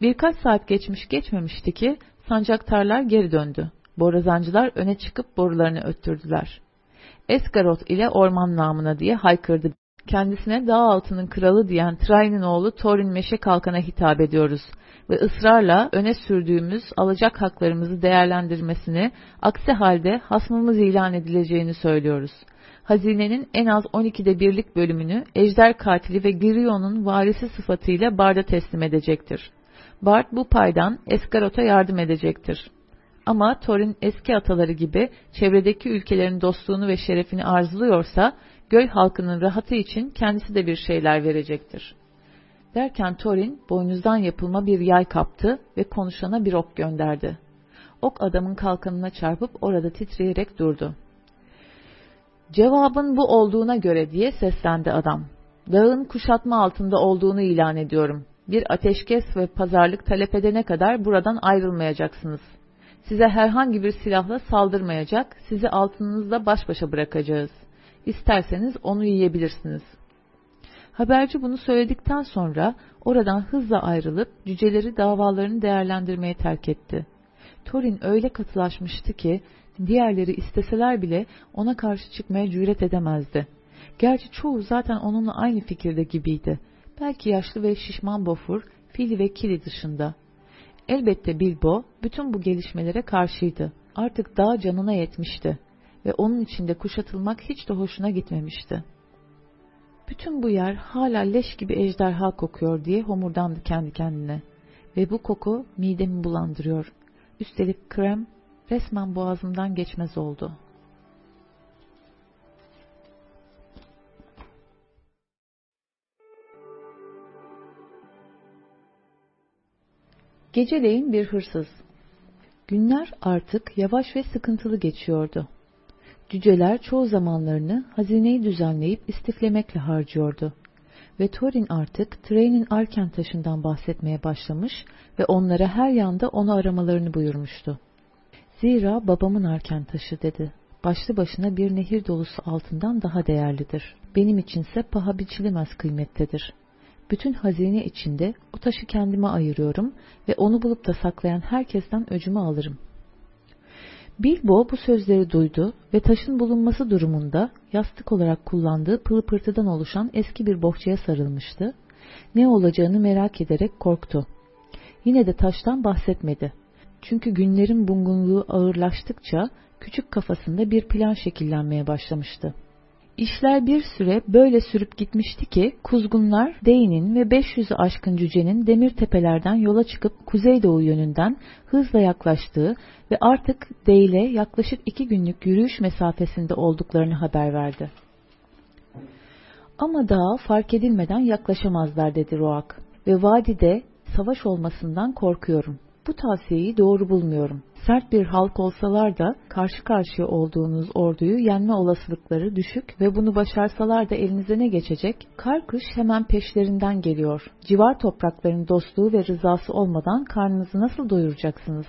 Birkaç saat geçmiş geçmemişti ki sancaktarlar geri döndü. Borazancılar öne çıkıp borularını öttürdüler. Eskarot ile orman namına diye haykırdı. Kendisine dağ altının kralı diyen Train'in oğlu Thorin Meşe Kalkan'a hitap ediyoruz ve ısrarla öne sürdüğümüz alacak haklarımızı değerlendirmesini, aksi halde hasmımız ilan edileceğini söylüyoruz. Hazinenin en az 12'de birlik bölümünü ejder katili ve Girion'un varisi sıfatıyla Bard'a teslim edecektir. Bard bu paydan Eskarot'a yardım edecektir. Ama Thorin eski ataları gibi çevredeki ülkelerin dostluğunu ve şerefini arzuluyorsa, göl halkının rahatı için kendisi de bir şeyler verecektir. Derken Thorin boynuzdan yapılma bir yay kaptı ve konuşana bir ok gönderdi. Ok adamın kalkanına çarpıp orada titreyerek durdu. Cevabın bu olduğuna göre diye seslendi adam. Dağın kuşatma altında olduğunu ilan ediyorum. Bir ateşkes ve pazarlık talep edene kadar buradan ayrılmayacaksınız. Size herhangi bir silahla saldırmayacak, sizi altınızla baş başa bırakacağız. İsterseniz onu yiyebilirsiniz. Haberci bunu söyledikten sonra oradan hızla ayrılıp cüceleri davalarını değerlendirmeye terk etti. Thorin öyle katılaşmıştı ki diğerleri isteseler bile ona karşı çıkmaya cüret edemezdi. Gerçi çoğu zaten onunla aynı fikirde gibiydi. Belki yaşlı ve şişman Bofur, Fili ve Kili dışında. Elbette Bilbo bütün bu gelişmelere karşıydı. Artık daha canına yetmişti ve onun içinde kuşatılmak hiç de hoşuna gitmemişti. Bütün bu yer hala leş gibi ejderha kokuyor diye homurdandı kendi kendine. Ve bu koku midemi bulandırıyor. Üstelik krem resmen boğazımdan geçmez oldu. Geceleyin bir hırsız. Günler artık yavaş ve sıkıntılı geçiyordu. Cüceler çoğu zamanlarını hazineyi düzenleyip istiflemekle harcıyordu. Ve Thorin artık Trey'nin Arken taşından bahsetmeye başlamış ve onlara her yanda onu aramalarını buyurmuştu. Zira babamın Arken taşı dedi. Başlı başına bir nehir dolusu altından daha değerlidir. Benim içinse paha biçilemez kıymettedir. Bütün hazine içinde o taşı kendime ayırıyorum ve onu bulup da saklayan herkesten öcümü alırım. Bilbo bu sözleri duydu ve taşın bulunması durumunda yastık olarak kullandığı pılı pırtıdan oluşan eski bir bohçaya sarılmıştı. Ne olacağını merak ederek korktu. Yine de taştan bahsetmedi. Çünkü günlerin bungunluğu ağırlaştıkça küçük kafasında bir plan şekillenmeye başlamıştı. İşler bir süre böyle sürüp gitmişti ki kuzgunlar Dey'nin ve 500'ü aşkın cücenin demir tepelerden yola çıkıp kuzeydoğu yönünden hızla yaklaştığı ve artık Dey'le yaklaşık iki günlük yürüyüş mesafesinde olduklarını haber verdi. Ama daha fark edilmeden yaklaşamazlar dedi Roak ve vadide savaş olmasından korkuyorum. Bu tavsiyeyi doğru bulmuyorum. Sert bir halk olsalar da karşı karşıya olduğunuz orduyu yenme olasılıkları düşük ve bunu başarsalar da elinize ne geçecek? Kar kış hemen peşlerinden geliyor. Civar toprakların dostluğu ve rızası olmadan karnınızı nasıl doyuracaksınız?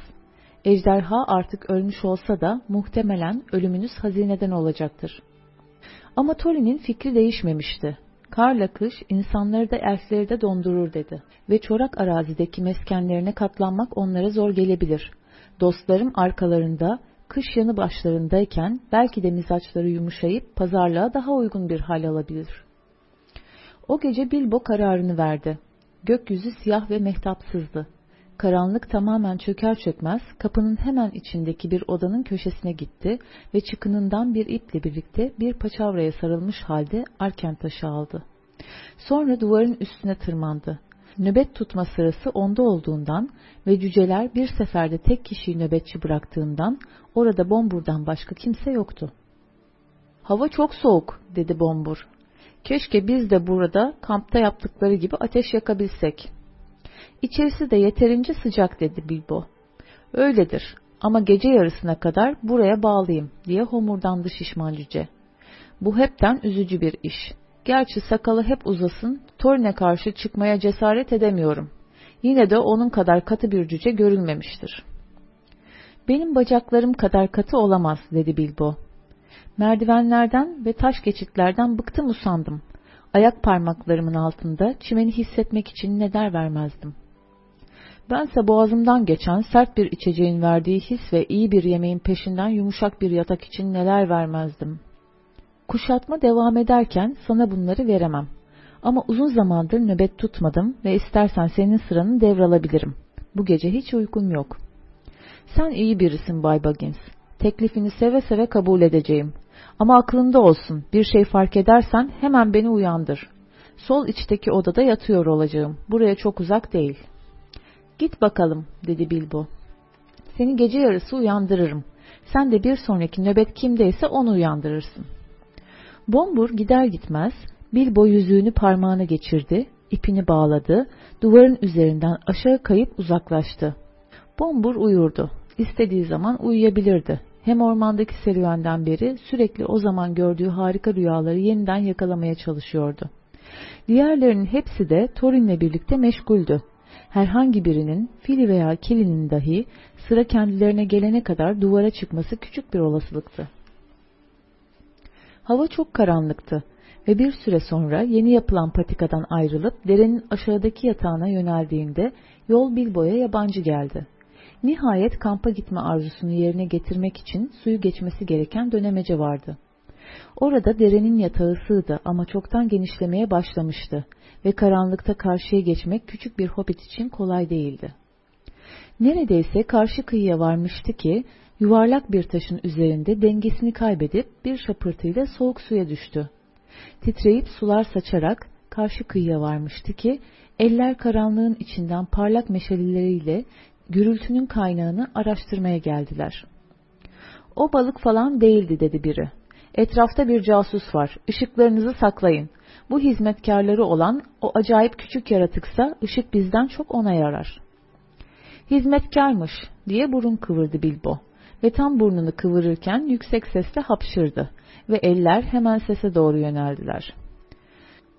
Ejderha artık ölmüş olsa da muhtemelen ölümünüz hazineden olacaktır. Ama Thorin'in fikri değişmemişti. Karla kış insanları da elfleri de dondurur dedi. Ve çorak arazideki meskenlerine katlanmak onlara zor gelebilir. Dostlarım arkalarında, kış yanı başlarındayken belki de mizaçları yumuşayıp pazarlığa daha uygun bir hal alabilir. O gece Bilbo kararını verdi. Gökyüzü siyah ve mehtapsızdı. Karanlık tamamen çöker çökmez kapının hemen içindeki bir odanın köşesine gitti ve çıkınından bir iple birlikte bir paçavraya sarılmış halde arken taşı aldı. Sonra duvarın üstüne tırmandı. Nöbet tutma sırası onda olduğundan ve cüceler bir seferde tek kişiyi nöbetçi bıraktığından orada Bombur'dan başka kimse yoktu. Hava çok soğuk dedi Bombur. Keşke biz de burada kampta yaptıkları gibi ateş yakabilsek. İçerisi de yeterince sıcak dedi Bilbo. Öyledir ama gece yarısına kadar buraya bağlıyım diye homurdandı şişman cüce. Bu hepten üzücü bir iş. Gerçi sakalı hep uzasın, Torine karşı çıkmaya cesaret edemiyorum. Yine de onun kadar katı bir cüce görülmemiştir. Benim bacaklarım kadar katı olamaz dedi Bilbo. Merdivenlerden ve taş geçitlerden bıktım usandım. Ayak parmaklarımın altında çimeni hissetmek için ne der vermezdim. Bense boğazımdan geçen sert bir içeceğin verdiği his ve iyi bir yemeğin peşinden yumuşak bir yatak için neler vermezdim. Kuşatma devam ederken sana bunları veremem. Ama uzun zamandır nöbet tutmadım ve istersen senin sıranı devralabilirim. Bu gece hiç uykum yok. Sen iyi birisin Bay Buggins. Teklifini seve seve kabul edeceğim. Ama aklında olsun, bir şey fark edersen hemen beni uyandır. Sol içteki odada yatıyor olacağım, buraya çok uzak değil. Git bakalım, dedi Bilbo. Seni gece yarısı uyandırırım. Sen de bir sonraki nöbet kimdeyse onu uyandırırsın. Bombur gider gitmez Bilbo yüzüğünü parmağına geçirdi, ipini bağladı, duvarın üzerinden aşağı kayıp uzaklaştı. Bombur uyurdu. İstediği zaman uyuyabilirdi. Hem ormandaki serüvenden beri sürekli o zaman gördüğü harika rüyaları yeniden yakalamaya çalışıyordu. Diğerlerinin hepsi de Thorin'le birlikte meşguldü. Herhangi birinin, fili veya kilinin dahi sıra kendilerine gelene kadar duvara çıkması küçük bir olasılıktı. Hava çok karanlıktı ve bir süre sonra yeni yapılan patikadan ayrılıp derenin aşağıdaki yatağına yöneldiğinde yol Bilbo'ya yabancı geldi. Nihayet kampa gitme arzusunu yerine getirmek için suyu geçmesi gereken dönemece vardı. Orada derenin yatağı sığdı ama çoktan genişlemeye başlamıştı ve karanlıkta karşıya geçmek küçük bir hobbit için kolay değildi. Neredeyse karşı kıyıya varmıştı ki yuvarlak bir taşın üzerinde dengesini kaybedip bir şapırtıyla soğuk suya düştü. Titreyip sular saçarak karşı kıyıya varmıştı ki eller karanlığın içinden parlak meşaleleriyle gürültünün kaynağını araştırmaya geldiler. O balık falan değildi dedi biri. Etrafta bir casus var. Işıklarınızı saklayın. Bu hizmetkarları olan o acayip küçük yaratıksa ışık bizden çok ona yarar. Hizmetkarmış diye burun kıvırdı Bilbo ve tam burnunu kıvırırken yüksek sesle hapşırdı ve eller hemen sese doğru yöneldiler.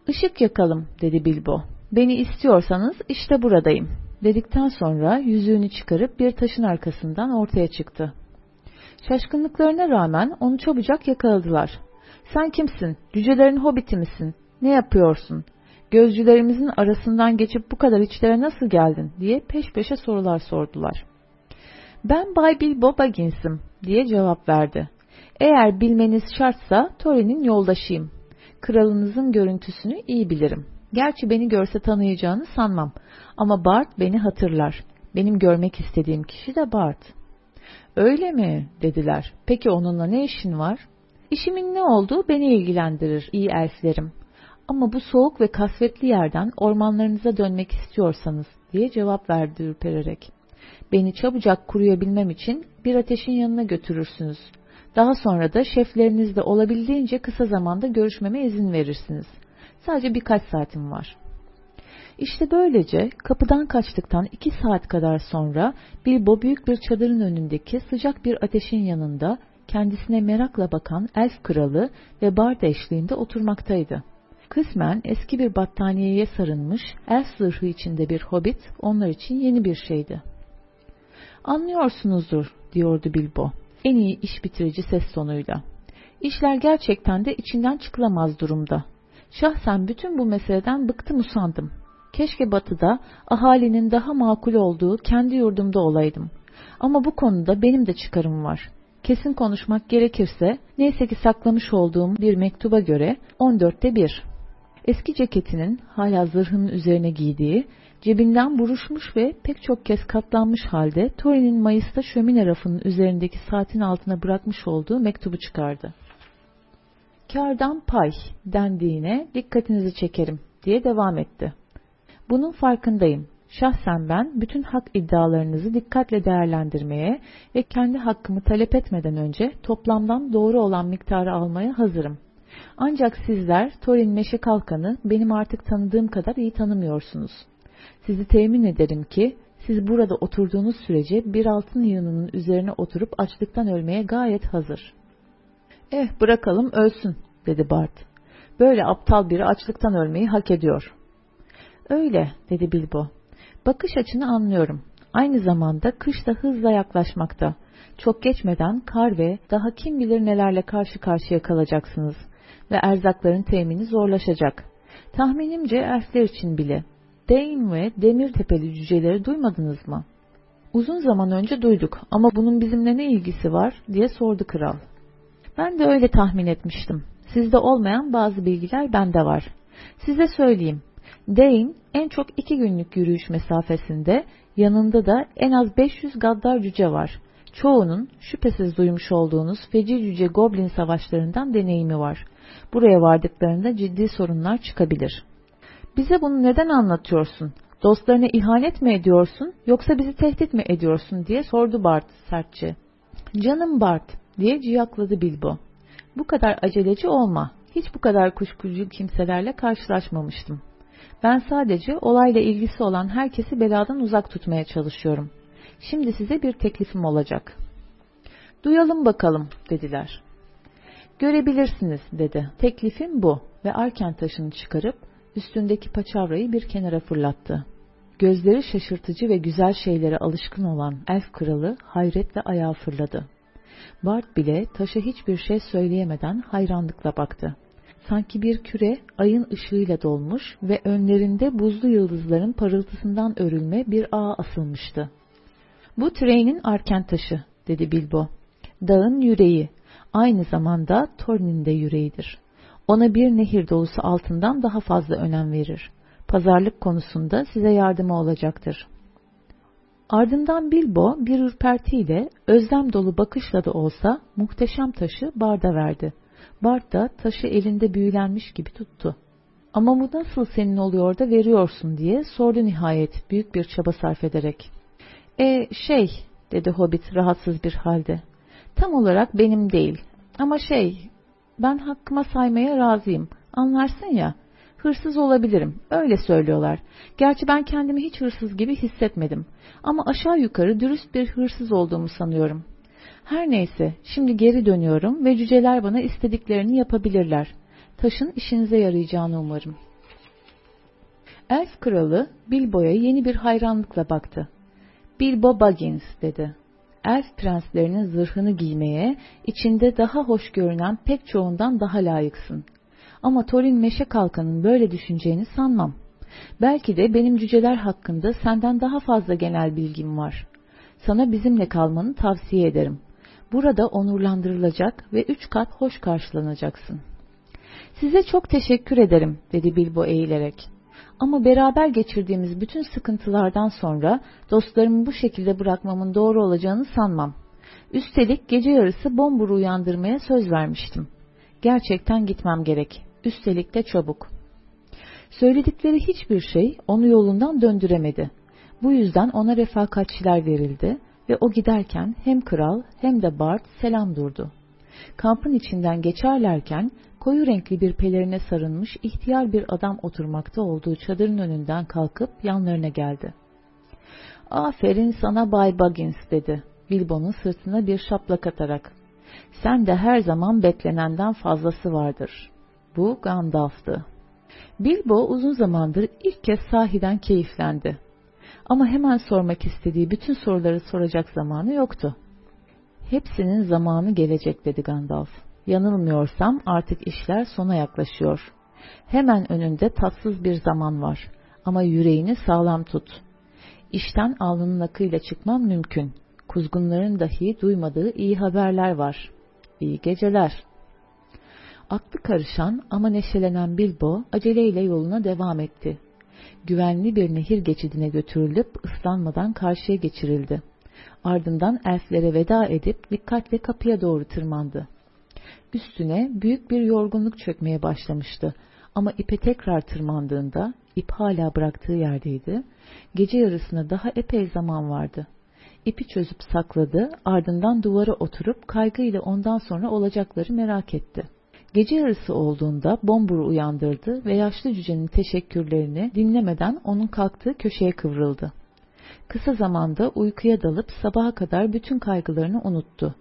Işık yakalım dedi Bilbo. Beni istiyorsanız işte buradayım dedikten sonra yüzüğünü çıkarıp bir taşın arkasından ortaya çıktı. Şaşkınlıklarına rağmen onu çabucak yakaladılar. Sen kimsin? Cücelerin hobiti misin? Ne yapıyorsun? Gözcülerimizin arasından geçip bu kadar içlere nasıl geldin? diye peş peşe sorular sordular. Ben Bay Bilbo Baggins'im diye cevap verdi. Eğer bilmeniz şartsa Tori'nin yoldaşıyım. Kralınızın görüntüsünü iyi bilirim. Gerçi beni görse tanıyacağını sanmam. Ama Bart beni hatırlar. Benim görmek istediğim kişi de Bart. Öyle mi? dediler. Peki onunla ne işin var? İşimin ne olduğu beni ilgilendirir iyi elflerim. Ama bu soğuk ve kasvetli yerden ormanlarınıza dönmek istiyorsanız diye cevap verdi ürpererek. Beni çabucak kuruyabilmem için bir ateşin yanına götürürsünüz. Daha sonra da şeflerinizle olabildiğince kısa zamanda görüşmeme izin verirsiniz. Sadece birkaç saatim var. İşte böylece kapıdan kaçtıktan iki saat kadar sonra Bilbo büyük bir çadırın önündeki sıcak bir ateşin yanında kendisine merakla bakan elf kralı ve bard eşliğinde oturmaktaydı. Kısmen eski bir battaniyeye sarılmış elf zırhı içinde bir hobbit onlar için yeni bir şeydi. Anlıyorsunuzdur diyordu Bilbo en iyi iş bitirici ses tonuyla. İşler gerçekten de içinden çıkılamaz durumda. Şahsen bütün bu meseleden bıktım usandım. Keşke batıda ahalinin daha makul olduğu kendi yurdumda olaydım. Ama bu konuda benim de çıkarım var. Kesin konuşmak gerekirse neyse ki saklamış olduğum bir mektuba göre 14'te 1. Eski ceketinin hala zırhının üzerine giydiği, cebinden buruşmuş ve pek çok kez katlanmış halde Tori'nin Mayıs'ta şömine rafının üzerindeki saatin altına bırakmış olduğu mektubu çıkardı. Kardan pay dendiğine dikkatinizi çekerim diye devam etti. Bunun farkındayım. Şahsen ben bütün hak iddialarınızı dikkatle değerlendirmeye ve kendi hakkımı talep etmeden önce toplamdan doğru olan miktarı almaya hazırım. Ancak sizler Torin Meşe Kalkan'ı benim artık tanıdığım kadar iyi tanımıyorsunuz. Sizi temin ederim ki siz burada oturduğunuz sürece bir altın yığınının üzerine oturup açlıktan ölmeye gayet hazır. Eh bırakalım ölsün dedi Bart. Böyle aptal biri açlıktan ölmeyi hak ediyor. Öyle dedi Bilbo. Bakış açını anlıyorum. Aynı zamanda kış da hızla yaklaşmakta. Çok geçmeden kar ve daha kim bilir nelerle karşı karşıya kalacaksınız ve erzakların temini zorlaşacak. Tahminimce elfler için bile. Dane ve demir tepeli cüceleri duymadınız mı? Uzun zaman önce duyduk ama bunun bizimle ne ilgisi var diye sordu kral. Ben de öyle tahmin etmiştim. Sizde olmayan bazı bilgiler bende var. Size söyleyeyim. Dane en çok iki günlük yürüyüş mesafesinde yanında da en az 500 gaddar cüce var. Çoğunun şüphesiz duymuş olduğunuz feci cüce goblin savaşlarından deneyimi var. Buraya vardıklarında ciddi sorunlar çıkabilir. Bize bunu neden anlatıyorsun? Dostlarına ihanet mi ediyorsun yoksa bizi tehdit mi ediyorsun diye sordu Bart sertçe. Canım Bart diye ciyakladı Bilbo. Bu kadar aceleci olma. Hiç bu kadar kuşkucu kimselerle karşılaşmamıştım. Ben sadece olayla ilgisi olan herkesi beladan uzak tutmaya çalışıyorum. Şimdi size bir teklifim olacak. Duyalım bakalım dediler. Görebilirsiniz dedi. Teklifim bu ve arken taşını çıkarıp üstündeki paçavrayı bir kenara fırlattı. Gözleri şaşırtıcı ve güzel şeylere alışkın olan elf kralı hayretle ayağa fırladı. Bart bile taşa hiçbir şey söyleyemeden hayranlıkla baktı. Sanki bir küre ayın ışığıyla dolmuş ve önlerinde buzlu yıldızların parıltısından örülme bir ağ asılmıştı. Bu Trey'nin arken taşı, dedi Bilbo. Dağın yüreği, aynı zamanda Thorin'in de yüreğidir. Ona bir nehir dolusu altından daha fazla önem verir. Pazarlık konusunda size yardımı olacaktır. Ardından Bilbo bir ürpertiyle, özlem dolu bakışla da olsa muhteşem taşı Bard'a verdi. Bard da taşı elinde büyülenmiş gibi tuttu. Ama bu nasıl senin oluyor da veriyorsun diye sordu nihayet büyük bir çaba sarf ederek. E şey dedi Hobbit rahatsız bir halde. Tam olarak benim değil ama şey ben hakkıma saymaya razıyım anlarsın ya hırsız olabilirim öyle söylüyorlar. Gerçi ben kendimi hiç hırsız gibi hissetmedim ama aşağı yukarı dürüst bir hırsız olduğumu sanıyorum. Her neyse şimdi geri dönüyorum ve cüceler bana istediklerini yapabilirler. Taşın işinize yarayacağını umarım. Elf kralı Bilbo'ya yeni bir hayranlıkla baktı. Bilbo Baggins dedi. Elf prenslerinin zırhını giymeye, içinde daha hoş görünen pek çoğundan daha layıksın. Ama Thorin Meşe Kalkan'ın böyle düşüneceğini sanmam. Belki de benim cüceler hakkında senden daha fazla genel bilgim var. Sana bizimle kalmanı tavsiye ederim. Burada onurlandırılacak ve üç kat hoş karşılanacaksın. Size çok teşekkür ederim, dedi Bilbo eğilerek. Ama beraber geçirdiğimiz bütün sıkıntılardan sonra dostlarımı bu şekilde bırakmamın doğru olacağını sanmam. Üstelik gece yarısı bomburu uyandırmaya söz vermiştim. Gerçekten gitmem gerek. Üstelik de çabuk. Söyledikleri hiçbir şey onu yolundan döndüremedi. Bu yüzden ona refakatçiler verildi ve o giderken hem kral hem de Bart selam durdu. Kampın içinden geçerlerken koyu renkli bir pelerine sarılmış ihtiyar bir adam oturmakta olduğu çadırın önünden kalkıp yanlarına geldi. Aferin sana Bay Buggins dedi Bilbo'nun sırtına bir şaplak atarak. Sen de her zaman beklenenden fazlası vardır. Bu Gandalf'tı. Bilbo uzun zamandır ilk kez sahiden keyiflendi. Ama hemen sormak istediği bütün soruları soracak zamanı yoktu. Hepsinin zamanı gelecek dedi Gandalf. Yanılmıyorsam artık işler sona yaklaşıyor. Hemen önünde tatsız bir zaman var. Ama yüreğini sağlam tut. İşten alnının akıyla çıkman mümkün. Kuzgunların dahi duymadığı iyi haberler var. İyi geceler. Aklı karışan ama neşelenen Bilbo aceleyle yoluna devam etti. Güvenli bir nehir geçidine götürülüp ıslanmadan karşıya geçirildi. Ardından elflere veda edip dikkatle kapıya doğru tırmandı. Üstüne büyük bir yorgunluk çökmeye başlamıştı ama ipe tekrar tırmandığında ip hala bıraktığı yerdeydi. Gece yarısına daha epey zaman vardı. İpi çözüp sakladı, ardından duvara oturup kaygıyla ondan sonra olacakları merak etti. Gece yarısı olduğunda Bombur'u uyandırdı ve yaşlı cücenin teşekkürlerini dinlemeden onun kalktığı köşeye kıvrıldı. Kısa zamanda uykuya dalıp sabaha kadar bütün kaygılarını unuttu.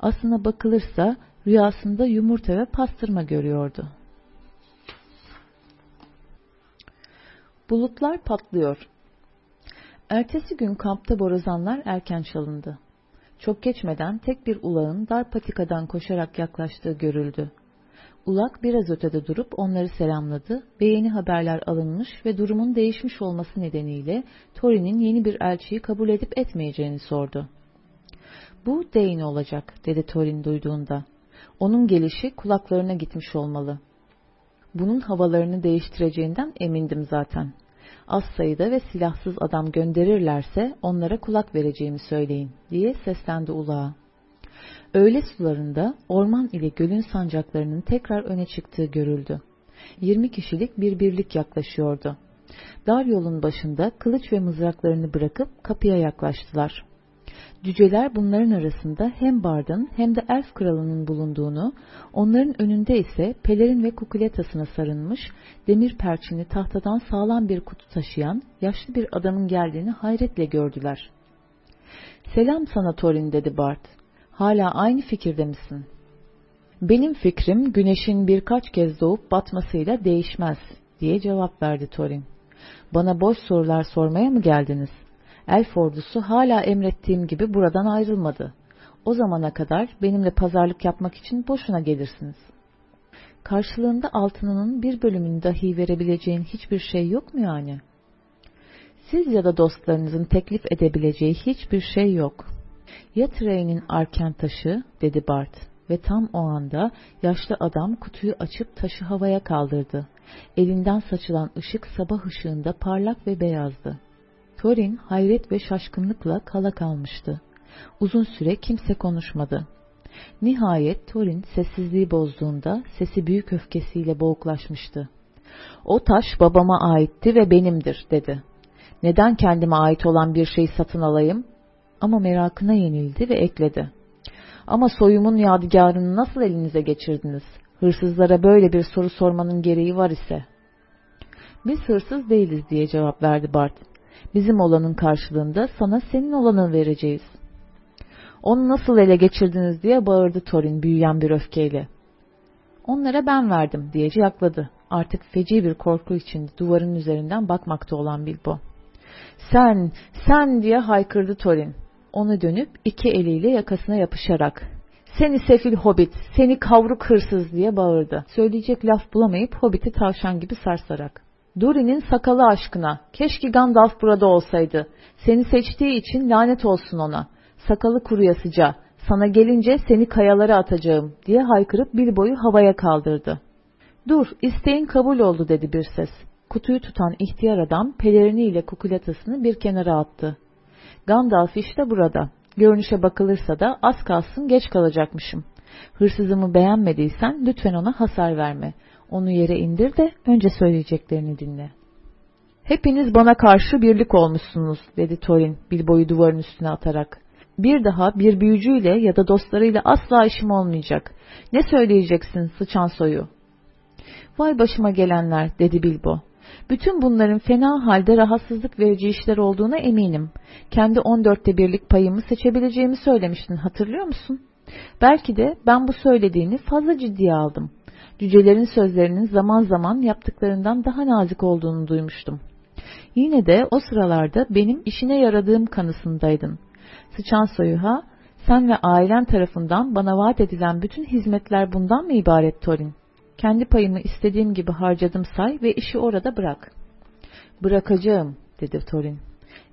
Aslına bakılırsa rüyasında yumurta ve pastırma görüyordu. Bulutlar patlıyor. Ertesi gün kampta borazanlar erken çalındı. Çok geçmeden tek bir ulağın dar patikadan koşarak yaklaştığı görüldü. Ulak biraz ötede durup onları selamladı ve yeni haberler alınmış ve durumun değişmiş olması nedeniyle Tori'nin yeni bir elçiyi kabul edip etmeyeceğini sordu. Bu Dane olacak, dedi Thorin duyduğunda. Onun gelişi kulaklarına gitmiş olmalı. Bunun havalarını değiştireceğinden emindim zaten. Az sayıda ve silahsız adam gönderirlerse onlara kulak vereceğimi söyleyin diye seslendi ulağa. Öğle sularında orman ile gölün sancaklarının tekrar öne çıktığı görüldü. 20 kişilik bir birlik yaklaşıyordu. Dar yolun başında kılıç ve mızraklarını bırakıp kapıya yaklaştılar. Cüceler bunların arasında hem Bard'ın hem de Elf kralının bulunduğunu, onların önünde ise pelerin ve kukuletasına sarılmış, demir perçini tahtadan sağlam bir kutu taşıyan yaşlı bir adamın geldiğini hayretle gördüler. Selam sana Thorin dedi Bard. Hala aynı fikirde misin? Benim fikrim güneşin birkaç kez doğup batmasıyla değişmez diye cevap verdi Thorin. Bana boş sorular sormaya mı geldiniz? Elf ordusu hala emrettiğim gibi buradan ayrılmadı. O zamana kadar benimle pazarlık yapmak için boşuna gelirsiniz. Karşılığında altınının bir bölümünü dahi verebileceğin hiçbir şey yok mu yani? Siz ya da dostlarınızın teklif edebileceği hiçbir şey yok. Ya Trey'nin arken taşı, dedi Bart ve tam o anda yaşlı adam kutuyu açıp taşı havaya kaldırdı. Elinden saçılan ışık sabah ışığında parlak ve beyazdı. Thorin hayret ve şaşkınlıkla kala kalmıştı. Uzun süre kimse konuşmadı. Nihayet Thorin sessizliği bozduğunda sesi büyük öfkesiyle boğuklaşmıştı. O taş babama aitti ve benimdir dedi. Neden kendime ait olan bir şeyi satın alayım? Ama merakına yenildi ve ekledi. Ama soyumun yadigarını nasıl elinize geçirdiniz? Hırsızlara böyle bir soru sormanın gereği var ise. Biz hırsız değiliz diye cevap verdi Bart. Bizim olanın karşılığında sana senin olanı vereceğiz. Onu nasıl ele geçirdiniz diye bağırdı Thorin büyüyen bir öfkeyle. Onlara ben verdim diye yakladı. Artık feci bir korku içinde duvarın üzerinden bakmakta olan Bilbo. Sen, sen diye haykırdı Thorin. Onu dönüp iki eliyle yakasına yapışarak seni sefil hobbit, seni kavruk hırsız diye bağırdı. Söyleyecek laf bulamayıp hobbiti tavşan gibi sarsarak. Duri'nin sakalı aşkına, keşke Gandalf burada olsaydı. Seni seçtiği için lanet olsun ona. Sakalı kuruyasıca, sana gelince seni kayalara atacağım diye haykırıp Bilbo'yu havaya kaldırdı. Dur, isteğin kabul oldu dedi bir ses. Kutuyu tutan ihtiyar adam peleriniyle kukulatasını bir kenara attı. Gandalf işte burada. Görünüşe bakılırsa da az kalsın geç kalacakmışım. Hırsızımı beğenmediysen lütfen ona hasar verme. Onu yere indir de önce söyleyeceklerini dinle. Hepiniz bana karşı birlik olmuşsunuz, dedi Thorin Bilbo'yu duvarın üstüne atarak. Bir daha bir büyücüyle ya da dostlarıyla asla işim olmayacak. Ne söyleyeceksin sıçan soyu? Vay başıma gelenler, dedi Bilbo. Bütün bunların fena halde rahatsızlık verici işler olduğuna eminim. Kendi on dörtte birlik payımı seçebileceğimi söylemiştin, hatırlıyor musun? Belki de ben bu söylediğini fazla ciddiye aldım. Cücelerin sözlerinin zaman zaman yaptıklarından daha nazik olduğunu duymuştum. Yine de o sıralarda benim işine yaradığım kanısındaydın. Sıçan soyuha, sen ve ailen tarafından bana vaat edilen bütün hizmetler bundan mı ibaret Torin? Kendi payımı istediğim gibi harcadım say ve işi orada bırak. Bırakacağım, dedi Torin.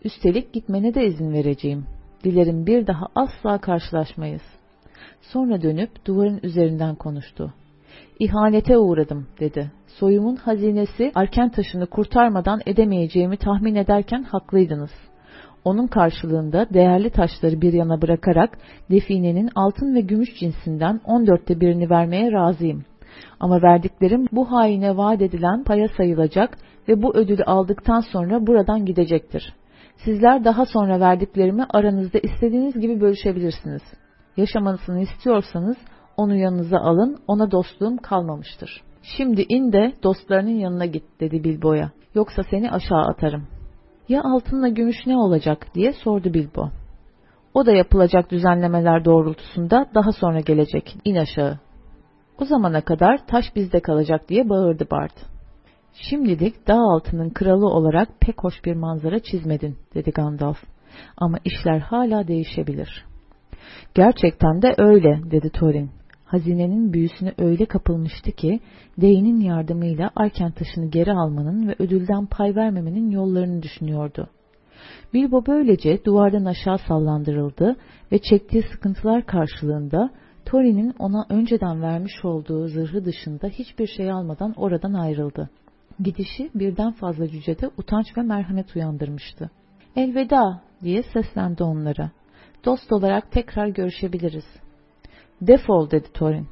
Üstelik gitmene de izin vereceğim. Dilerim bir daha asla karşılaşmayız. Sonra dönüp duvarın üzerinden konuştu. İhanete uğradım dedi. Soyumun hazinesi arken taşını kurtarmadan edemeyeceğimi tahmin ederken haklıydınız. Onun karşılığında değerli taşları bir yana bırakarak definenin altın ve gümüş cinsinden on dörtte birini vermeye razıyım. Ama verdiklerim bu haine vaat edilen paya sayılacak ve bu ödülü aldıktan sonra buradan gidecektir. Sizler daha sonra verdiklerimi aranızda istediğiniz gibi bölüşebilirsiniz. Yaşamasını istiyorsanız onu yanınıza alın, ona dostluğum kalmamıştır. Şimdi in de dostlarının yanına git dedi Bilbo'ya. Yoksa seni aşağı atarım. Ya altınla gümüş ne olacak diye sordu Bilbo. O da yapılacak düzenlemeler doğrultusunda daha sonra gelecek. İn aşağı. O zamana kadar taş bizde kalacak diye bağırdı Bart. Şimdilik dağ altının kralı olarak pek hoş bir manzara çizmedin dedi Gandalf. Ama işler hala değişebilir. Gerçekten de öyle dedi Thorin hazinenin büyüsüne öyle kapılmıştı ki Dey'nin yardımıyla Arken taşını geri almanın ve ödülden pay vermemenin yollarını düşünüyordu. Bilbo böylece duvardan aşağı sallandırıldı ve çektiği sıkıntılar karşılığında Thorin'in ona önceden vermiş olduğu zırhı dışında hiçbir şey almadan oradan ayrıldı. Gidişi birden fazla cücede utanç ve merhamet uyandırmıştı. Elveda diye seslendi onlara. Dost olarak tekrar görüşebiliriz. Defol dedi Thorin.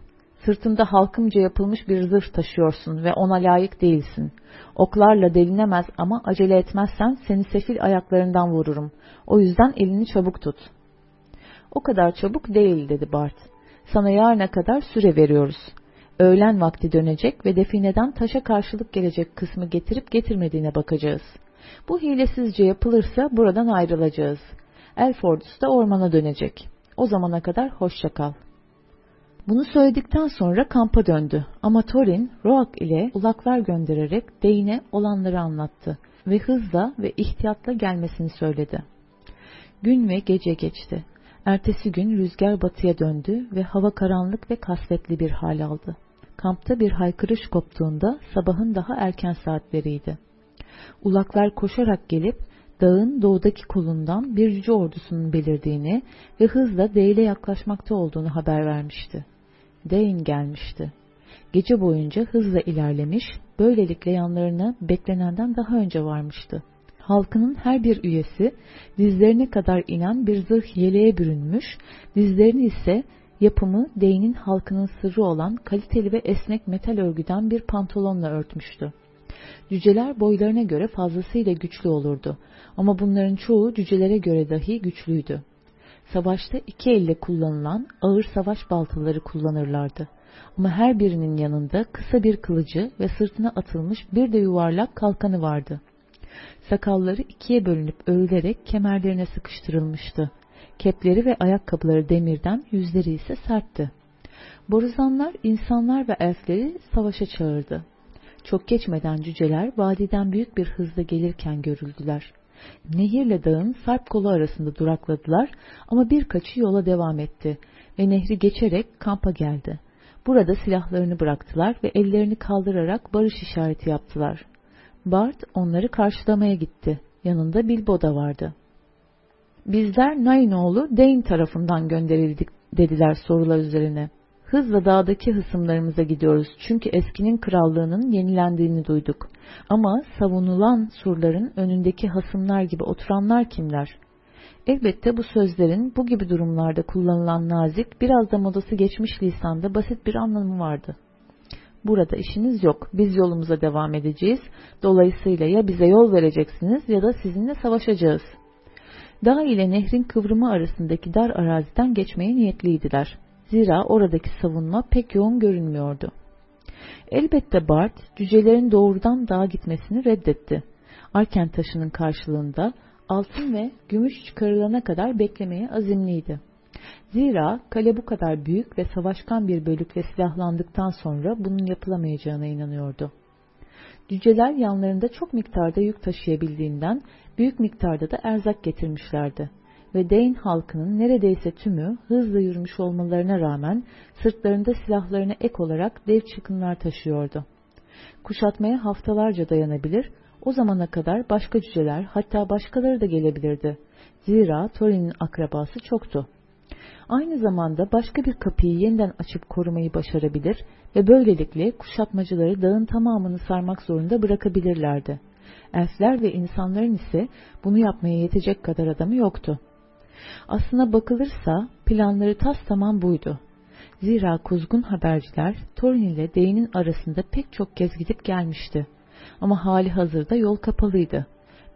Sırtında halkımca yapılmış bir zırh taşıyorsun ve ona layık değilsin. Oklarla delinemez ama acele etmezsen seni sefil ayaklarından vururum. O yüzden elini çabuk tut. O kadar çabuk değil dedi Bart. Sana yarına kadar süre veriyoruz. Öğlen vakti dönecek ve defineden taşa karşılık gelecek kısmı getirip getirmediğine bakacağız. Bu hilesizce yapılırsa buradan ayrılacağız. Elfordus da ormana dönecek. O zamana kadar hoşça kal. Bunu söyledikten sonra kampa döndü ama Thorin, Roak ile ulaklar göndererek Dane'e olanları anlattı ve hızla ve ihtiyatla gelmesini söyledi. Gün ve gece geçti. Ertesi gün rüzgar batıya döndü ve hava karanlık ve kasvetli bir hal aldı. Kampta bir haykırış koptuğunda sabahın daha erken saatleriydi. Ulaklar koşarak gelip dağın doğudaki kolundan bir cüce ordusunun belirdiğini ve hızla Deyle yaklaşmakta olduğunu haber vermişti. Deyn gelmişti. Gece boyunca hızla ilerlemiş, böylelikle yanlarına beklenenden daha önce varmıştı. Halkının her bir üyesi dizlerine kadar inen bir zırh yeleğe bürünmüş, dizlerini ise yapımı Deyn'in halkının sırrı olan kaliteli ve esnek metal örgüden bir pantolonla örtmüştü. Cüceler boylarına göre fazlasıyla güçlü olurdu ama bunların çoğu cücelere göre dahi güçlüydü. Savaşta iki elle kullanılan ağır savaş baltaları kullanırlardı. Ama her birinin yanında kısa bir kılıcı ve sırtına atılmış bir de yuvarlak kalkanı vardı. Sakalları ikiye bölünüp örülerek kemerlerine sıkıştırılmıştı. Kepleri ve ayakkabıları demirden, yüzleri ise sertti. Borazanlar insanlar ve elfleri savaşa çağırdı. Çok geçmeden cüceler vadiden büyük bir hızla gelirken görüldüler. Nehirle dağın sarp kolu arasında durakladılar ama birkaçı yola devam etti ve nehri geçerek kampa geldi. Burada silahlarını bıraktılar ve ellerini kaldırarak barış işareti yaptılar. Bart onları karşılamaya gitti. Yanında Bilbo da vardı. Bizler Nainoğlu Dane tarafından gönderildik dediler sorular üzerine. Hızla dağdaki hısımlarımıza gidiyoruz çünkü eskinin krallığının yenilendiğini duyduk. Ama savunulan surların önündeki hasımlar gibi oturanlar kimler? Elbette bu sözlerin bu gibi durumlarda kullanılan nazik, biraz da modası geçmiş lisanda basit bir anlamı vardı. Burada işiniz yok, biz yolumuza devam edeceğiz, dolayısıyla ya bize yol vereceksiniz ya da sizinle savaşacağız. Dağ ile nehrin kıvrımı arasındaki dar araziden geçmeye niyetliydiler. Zira oradaki savunma pek yoğun görünmüyordu. Elbette Bart, cücelerin doğrudan dağa gitmesini reddetti. Arken taşının karşılığında altın ve gümüş çıkarılana kadar beklemeye azimliydi. Zira kale bu kadar büyük ve savaşkan bir bölükle silahlandıktan sonra bunun yapılamayacağına inanıyordu. Cüceler yanlarında çok miktarda yük taşıyabildiğinden büyük miktarda da erzak getirmişlerdi ve Dane halkının neredeyse tümü hızla yürümüş olmalarına rağmen sırtlarında silahlarına ek olarak dev çıkınlar taşıyordu. Kuşatmaya haftalarca dayanabilir, o zamana kadar başka cüceler hatta başkaları da gelebilirdi. Zira Thorin'in akrabası çoktu. Aynı zamanda başka bir kapıyı yeniden açıp korumayı başarabilir ve böylelikle kuşatmacıları dağın tamamını sarmak zorunda bırakabilirlerdi. Elfler ve insanların ise bunu yapmaya yetecek kadar adamı yoktu. Aslına bakılırsa planları tas tamam buydu. Zira kuzgun haberciler Thorin ile Dane'in arasında pek çok kez gidip gelmişti. Ama hali hazırda yol kapalıydı.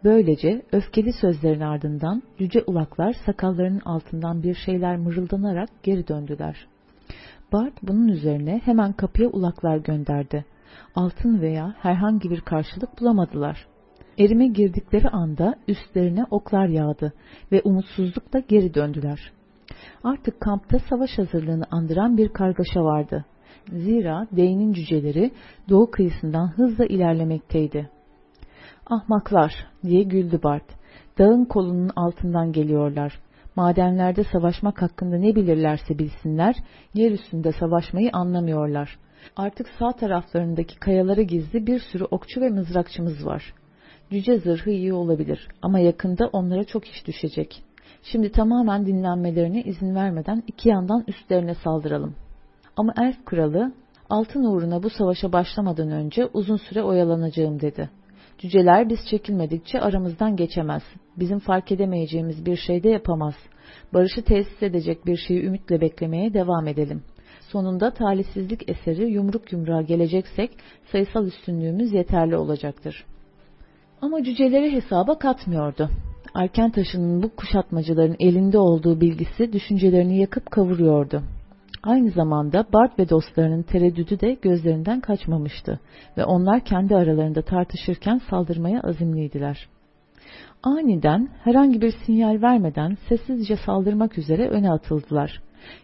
Böylece öfkeli sözlerin ardından cüce ulaklar sakallarının altından bir şeyler mırıldanarak geri döndüler. Bart bunun üzerine hemen kapıya ulaklar gönderdi. Altın veya herhangi bir karşılık bulamadılar. Erime girdikleri anda üstlerine oklar yağdı ve umutsuzlukla geri döndüler. Artık kampta savaş hazırlığını andıran bir kargaşa vardı. Zira Dane'in cüceleri doğu kıyısından hızla ilerlemekteydi. Ahmaklar diye güldü Bart. Dağın kolunun altından geliyorlar. Madenlerde savaşmak hakkında ne bilirlerse bilsinler, yer üstünde savaşmayı anlamıyorlar. Artık sağ taraflarındaki kayalara gizli bir sürü okçu ve mızrakçımız var. Cüce zırhı iyi olabilir ama yakında onlara çok iş düşecek. Şimdi tamamen dinlenmelerine izin vermeden iki yandan üstlerine saldıralım. Ama elf kralı altın uğruna bu savaşa başlamadan önce uzun süre oyalanacağım dedi. Cüceler biz çekilmedikçe aramızdan geçemez. Bizim fark edemeyeceğimiz bir şey de yapamaz. Barışı tesis edecek bir şeyi ümitle beklemeye devam edelim. Sonunda talihsizlik eseri yumruk yumruğa geleceksek sayısal üstünlüğümüz yeterli olacaktır. Ama cüceleri hesaba katmıyordu. Erken taşının bu kuşatmacıların elinde olduğu bilgisi düşüncelerini yakıp kavuruyordu. Aynı zamanda Bart ve dostlarının tereddüdü de gözlerinden kaçmamıştı ve onlar kendi aralarında tartışırken saldırmaya azimliydiler. Aniden herhangi bir sinyal vermeden sessizce saldırmak üzere öne atıldılar.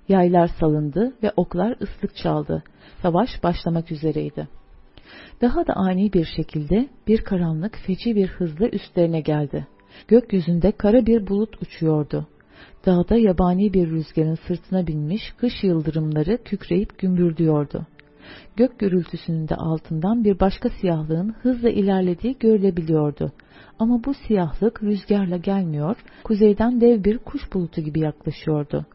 Yaylar salındı ve oklar ıslık çaldı. Savaş başlamak üzereydi. Daha da ani bir şekilde bir karanlık feci bir hızla üstlerine geldi. Gökyüzünde kara bir bulut uçuyordu. Dağda yabani bir rüzgarın sırtına binmiş kış yıldırımları kükreyip gümbürdüyordu. Gök gürültüsünün de altından bir başka siyahlığın hızla ilerlediği görülebiliyordu. Ama bu siyahlık rüzgarla gelmiyor, kuzeyden dev bir kuş bulutu gibi yaklaşıyordu.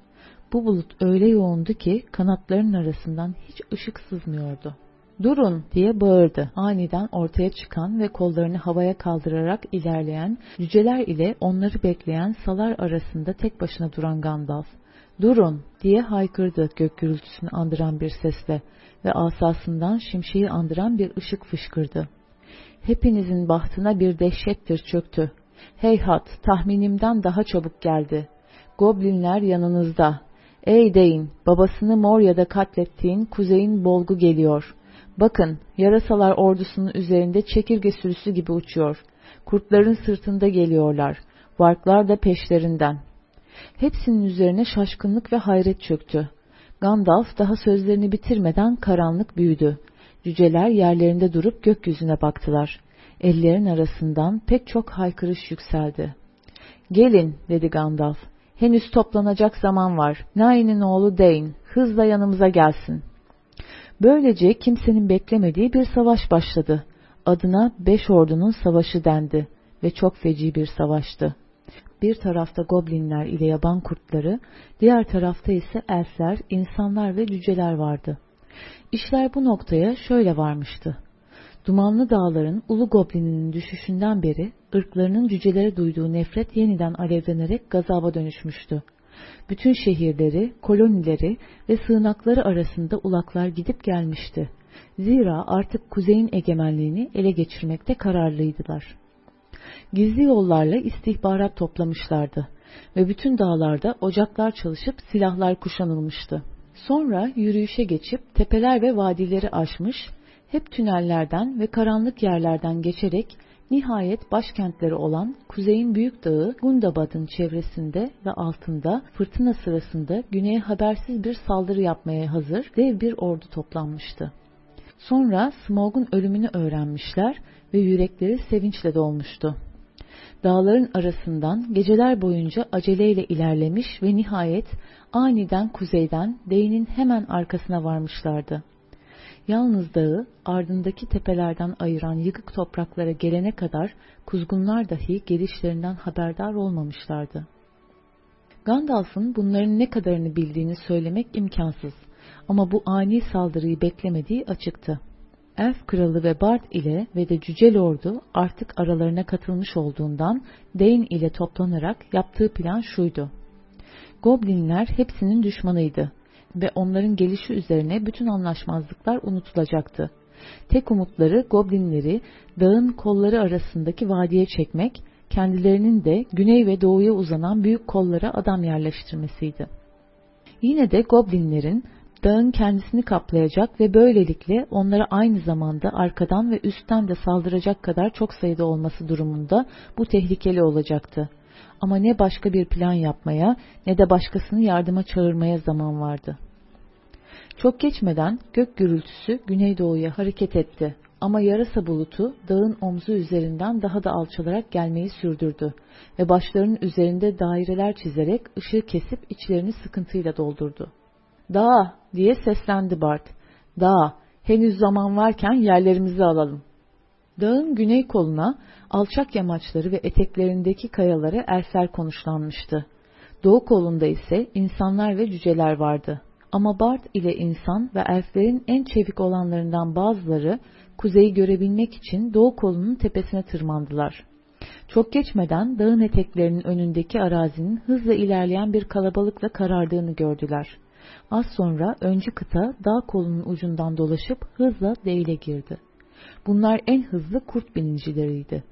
Bu bulut öyle yoğundu ki kanatlarının arasından hiç ışık sızmıyordu. Durun diye bağırdı. Aniden ortaya çıkan ve kollarını havaya kaldırarak ilerleyen cüceler ile onları bekleyen salar arasında tek başına duran Gandalf. Durun diye haykırdı gök gürültüsünü andıran bir sesle ve asasından şimşeği andıran bir ışık fışkırdı. Hepinizin bahtına bir dehşettir çöktü. Heyhat tahminimden daha çabuk geldi. Goblinler yanınızda. Ey deyin babasını Moria'da katlettiğin kuzeyin Bolgu geliyor. Bakın, yarasalar ordusunun üzerinde çekirge sürüsü gibi uçuyor. Kurtların sırtında geliyorlar. Varklar da peşlerinden. Hepsinin üzerine şaşkınlık ve hayret çöktü. Gandalf daha sözlerini bitirmeden karanlık büyüdü. Cüceler yerlerinde durup gökyüzüne baktılar. Ellerin arasından pek çok haykırış yükseldi. Gelin, dedi Gandalf. Henüz toplanacak zaman var. Nain'in oğlu Dain, hızla yanımıza gelsin.'' Böylece kimsenin beklemediği bir savaş başladı. Adına beş ordunun savaşı dendi ve çok feci bir savaştı. Bir tarafta goblinler ile yaban kurtları, diğer tarafta ise elfler, insanlar ve cüceler vardı. İşler bu noktaya şöyle varmıştı. Dumanlı dağların ulu goblininin düşüşünden beri ırklarının cücelere duyduğu nefret yeniden alevlenerek gazaba dönüşmüştü bütün şehirleri, kolonileri ve sığınakları arasında ulaklar gidip gelmişti. Zira artık kuzeyin egemenliğini ele geçirmekte kararlıydılar. Gizli yollarla istihbarat toplamışlardı ve bütün dağlarda ocaklar çalışıp silahlar kuşanılmıştı. Sonra yürüyüşe geçip tepeler ve vadileri aşmış, hep tünellerden ve karanlık yerlerden geçerek Nihayet başkentleri olan kuzeyin büyük dağı Gundabad'ın çevresinde ve altında fırtına sırasında güneye habersiz bir saldırı yapmaya hazır dev bir ordu toplanmıştı. Sonra Smaug'un ölümünü öğrenmişler ve yürekleri sevinçle dolmuştu. Dağların arasından geceler boyunca aceleyle ilerlemiş ve nihayet aniden kuzeyden Dey'nin hemen arkasına varmışlardı. Yalnız dağı ardındaki tepelerden ayıran yıkık topraklara gelene kadar kuzgunlar dahi gelişlerinden haberdar olmamışlardı. Gandalf'ın bunların ne kadarını bildiğini söylemek imkansız ama bu ani saldırıyı beklemediği açıktı. Elf kralı ve Bard ile ve de Cüce Lord'u artık aralarına katılmış olduğundan Dain ile toplanarak yaptığı plan şuydu. Goblinler hepsinin düşmanıydı ve onların gelişi üzerine bütün anlaşmazlıklar unutulacaktı. Tek umutları goblinleri dağın kolları arasındaki vadiye çekmek, kendilerinin de güney ve doğuya uzanan büyük kollara adam yerleştirmesiydi. Yine de goblinlerin dağın kendisini kaplayacak ve böylelikle onlara aynı zamanda arkadan ve üstten de saldıracak kadar çok sayıda olması durumunda bu tehlikeli olacaktı. Ama ne başka bir plan yapmaya ne de başkasını yardıma çağırmaya zaman vardı. Çok geçmeden gök gürültüsü güneydoğuya hareket etti ama yarasa bulutu dağın omzu üzerinden daha da alçalarak gelmeyi sürdürdü ve başlarının üzerinde daireler çizerek ışığı kesip içlerini sıkıntıyla doldurdu. Dağ diye seslendi Bart. Dağ, henüz zaman varken yerlerimizi alalım. Dağın güney koluna alçak yamaçları ve eteklerindeki kayalara elfler konuşlanmıştı. Doğu kolunda ise insanlar ve cüceler vardı. Ama Bard ile insan ve elflerin en çevik olanlarından bazıları kuzeyi görebilmek için doğu kolunun tepesine tırmandılar. Çok geçmeden dağın eteklerinin önündeki arazinin hızla ilerleyen bir kalabalıkla karardığını gördüler. Az sonra öncü kıta dağ kolunun ucundan dolaşıp hızla Deyl'e girdi. Bunlar en hızlı kurt binicileriydi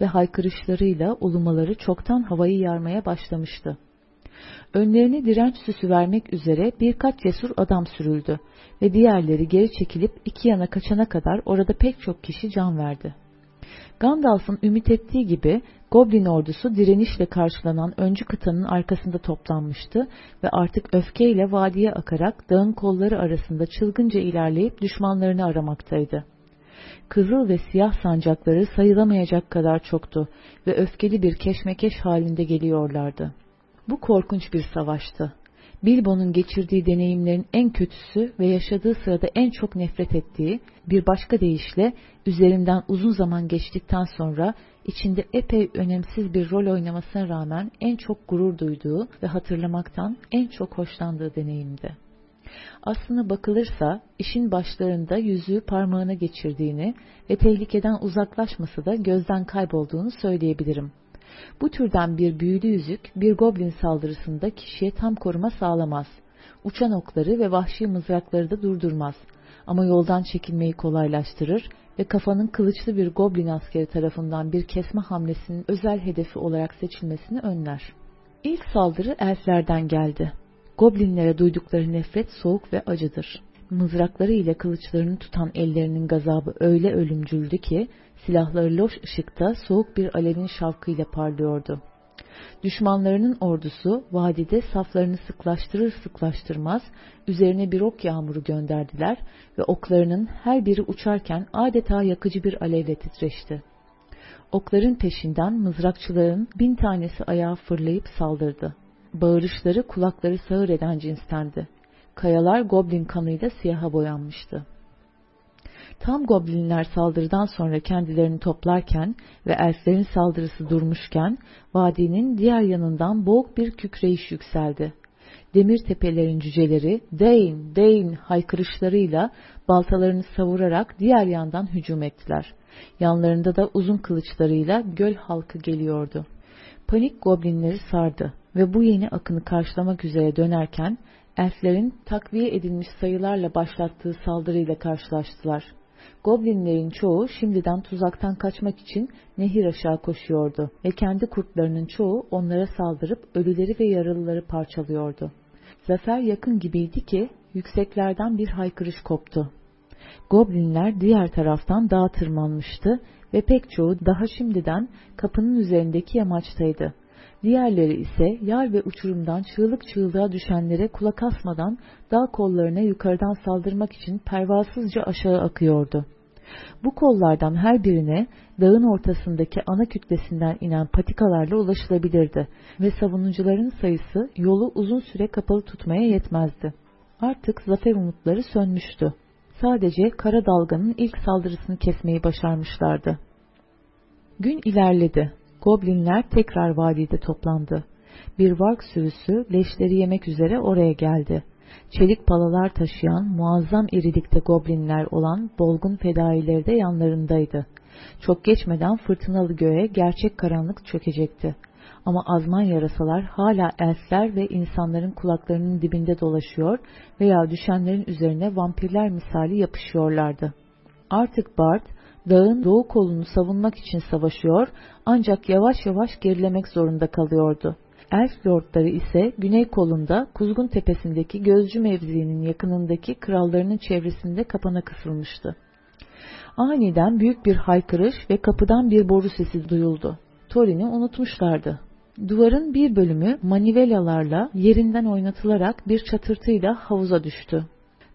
ve haykırışlarıyla ulumaları çoktan havayı yarmaya başlamıştı. Önlerine direnç süsü vermek üzere birkaç cesur adam sürüldü ve diğerleri geri çekilip iki yana kaçana kadar orada pek çok kişi can verdi. Gandalf'ın ümit ettiği gibi Goblin ordusu direnişle karşılanan öncü kıtanın arkasında toplanmıştı ve artık öfkeyle vadiye akarak dağın kolları arasında çılgınca ilerleyip düşmanlarını aramaktaydı. Kızıl ve siyah sancakları sayılamayacak kadar çoktu ve öfkeli bir keşmekeş halinde geliyorlardı. Bu korkunç bir savaştı. Bilbo'nun geçirdiği deneyimlerin en kötüsü ve yaşadığı sırada en çok nefret ettiği, bir başka deyişle üzerinden uzun zaman geçtikten sonra içinde epey önemsiz bir rol oynamasına rağmen en çok gurur duyduğu ve hatırlamaktan en çok hoşlandığı deneyimdi. Aslına bakılırsa işin başlarında yüzüğü parmağına geçirdiğini ve tehlikeden uzaklaşması da gözden kaybolduğunu söyleyebilirim. Bu türden bir büyülü yüzük bir goblin saldırısında kişiye tam koruma sağlamaz. Uçan okları ve vahşi mızrakları da durdurmaz. Ama yoldan çekilmeyi kolaylaştırır ve kafanın kılıçlı bir goblin askeri tarafından bir kesme hamlesinin özel hedefi olarak seçilmesini önler. İlk saldırı elflerden geldi. Goblinlere duydukları nefret soğuk ve acıdır. Mızrakları ile kılıçlarını tutan ellerinin gazabı öyle ölümcüldü ki silahları loş ışıkta soğuk bir alevin şavkıyla parlıyordu. Düşmanlarının ordusu vadide saflarını sıklaştırır sıklaştırmaz üzerine bir ok yağmuru gönderdiler ve oklarının her biri uçarken adeta yakıcı bir alevle titreşti. Okların peşinden mızrakçıların bin tanesi ayağa fırlayıp saldırdı. Bağırışları kulakları sağır eden cinstendi. Kayalar goblin kanıyla siyaha boyanmıştı. Tam goblinler saldırıdan sonra kendilerini toplarken ve elflerin saldırısı durmuşken vadinin diğer yanından boğuk bir kükreyiş yükseldi. Demir tepelerin cüceleri deyin deyin haykırışlarıyla baltalarını savurarak diğer yandan hücum ettiler. Yanlarında da uzun kılıçlarıyla göl halkı geliyordu. Panik goblinleri sardı ve bu yeni akını karşılamak üzere dönerken elflerin takviye edilmiş sayılarla başlattığı saldırıyla karşılaştılar. Goblinlerin çoğu şimdiden tuzaktan kaçmak için nehir aşağı koşuyordu ve kendi kurtlarının çoğu onlara saldırıp ölüleri ve yaralıları parçalıyordu. Zafer yakın gibiydi ki yükseklerden bir haykırış koptu. Goblinler diğer taraftan dağa tırmanmıştı ve pek çoğu daha şimdiden kapının üzerindeki yamaçtaydı. Diğerleri ise yar ve uçurumdan çığlık çığlığa düşenlere kulak asmadan dağ kollarına yukarıdan saldırmak için pervasızca aşağı akıyordu. Bu kollardan her birine dağın ortasındaki ana kütlesinden inen patikalarla ulaşılabilirdi ve savunucuların sayısı yolu uzun süre kapalı tutmaya yetmezdi. Artık zafer umutları sönmüştü. Sadece kara dalganın ilk saldırısını kesmeyi başarmışlardı. Gün ilerledi. Goblinler tekrar vadide toplandı. Bir vark sürüsü leşleri yemek üzere oraya geldi. Çelik palalar taşıyan muazzam irilikte goblinler olan bolgun fedaileri de yanlarındaydı. Çok geçmeden fırtınalı göğe gerçek karanlık çökecekti. Ama azman yarasalar hala elfler ve insanların kulaklarının dibinde dolaşıyor veya düşenlerin üzerine vampirler misali yapışıyorlardı. Artık Bart, dağın doğu kolunu savunmak için savaşıyor ancak yavaş yavaş gerilemek zorunda kalıyordu. Elf lordları ise güney kolunda Kuzgun tepesindeki gözcü mevziinin yakınındaki krallarının çevresinde kapana kısılmıştı. Aniden büyük bir haykırış ve kapıdan bir boru sesi duyuldu. Thorin'i unutmuşlardı. Duvarın bir bölümü manivelalarla yerinden oynatılarak bir çatırtıyla havuza düştü.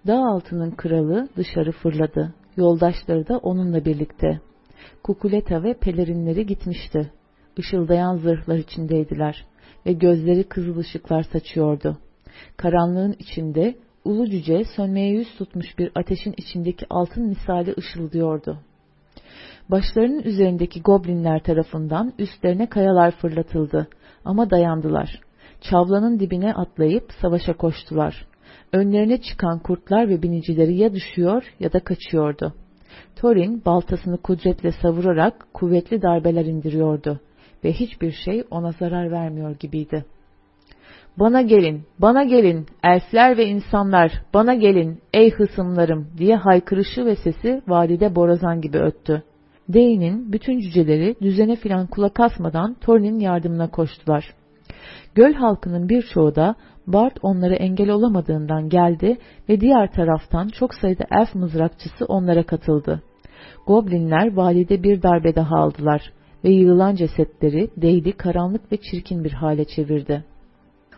Dağ altının kralı dışarı fırladı. Yoldaşları da onunla birlikte. Kukuleta ve pelerinleri gitmişti. Işıldayan zırhlar içindeydiler ve gözleri kızıl ışıklar saçıyordu. Karanlığın içinde ulu cüce sönmeye yüz tutmuş bir ateşin içindeki altın misali ışıldıyordu. Başlarının üzerindeki goblinler tarafından üstlerine kayalar fırlatıldı ama dayandılar. Çavlanın dibine atlayıp savaşa koştular. Önlerine çıkan kurtlar ve binicileri ya düşüyor ya da kaçıyordu. Thorin baltasını kudretle savurarak kuvvetli darbeler indiriyordu ve hiçbir şey ona zarar vermiyor gibiydi. Bana gelin, bana gelin, elfler ve insanlar, bana gelin, ey hısımlarım diye haykırışı ve sesi vadide borazan gibi öttü. Dey'nin bütün cüceleri düzene filan kulak asmadan Thorin'in yardımına koştular. Göl halkının birçoğu da Bart onlara engel olamadığından geldi ve diğer taraftan çok sayıda elf mızrakçısı onlara katıldı. Goblinler valide bir darbe daha aldılar ve yığılan cesetleri değdi karanlık ve çirkin bir hale çevirdi.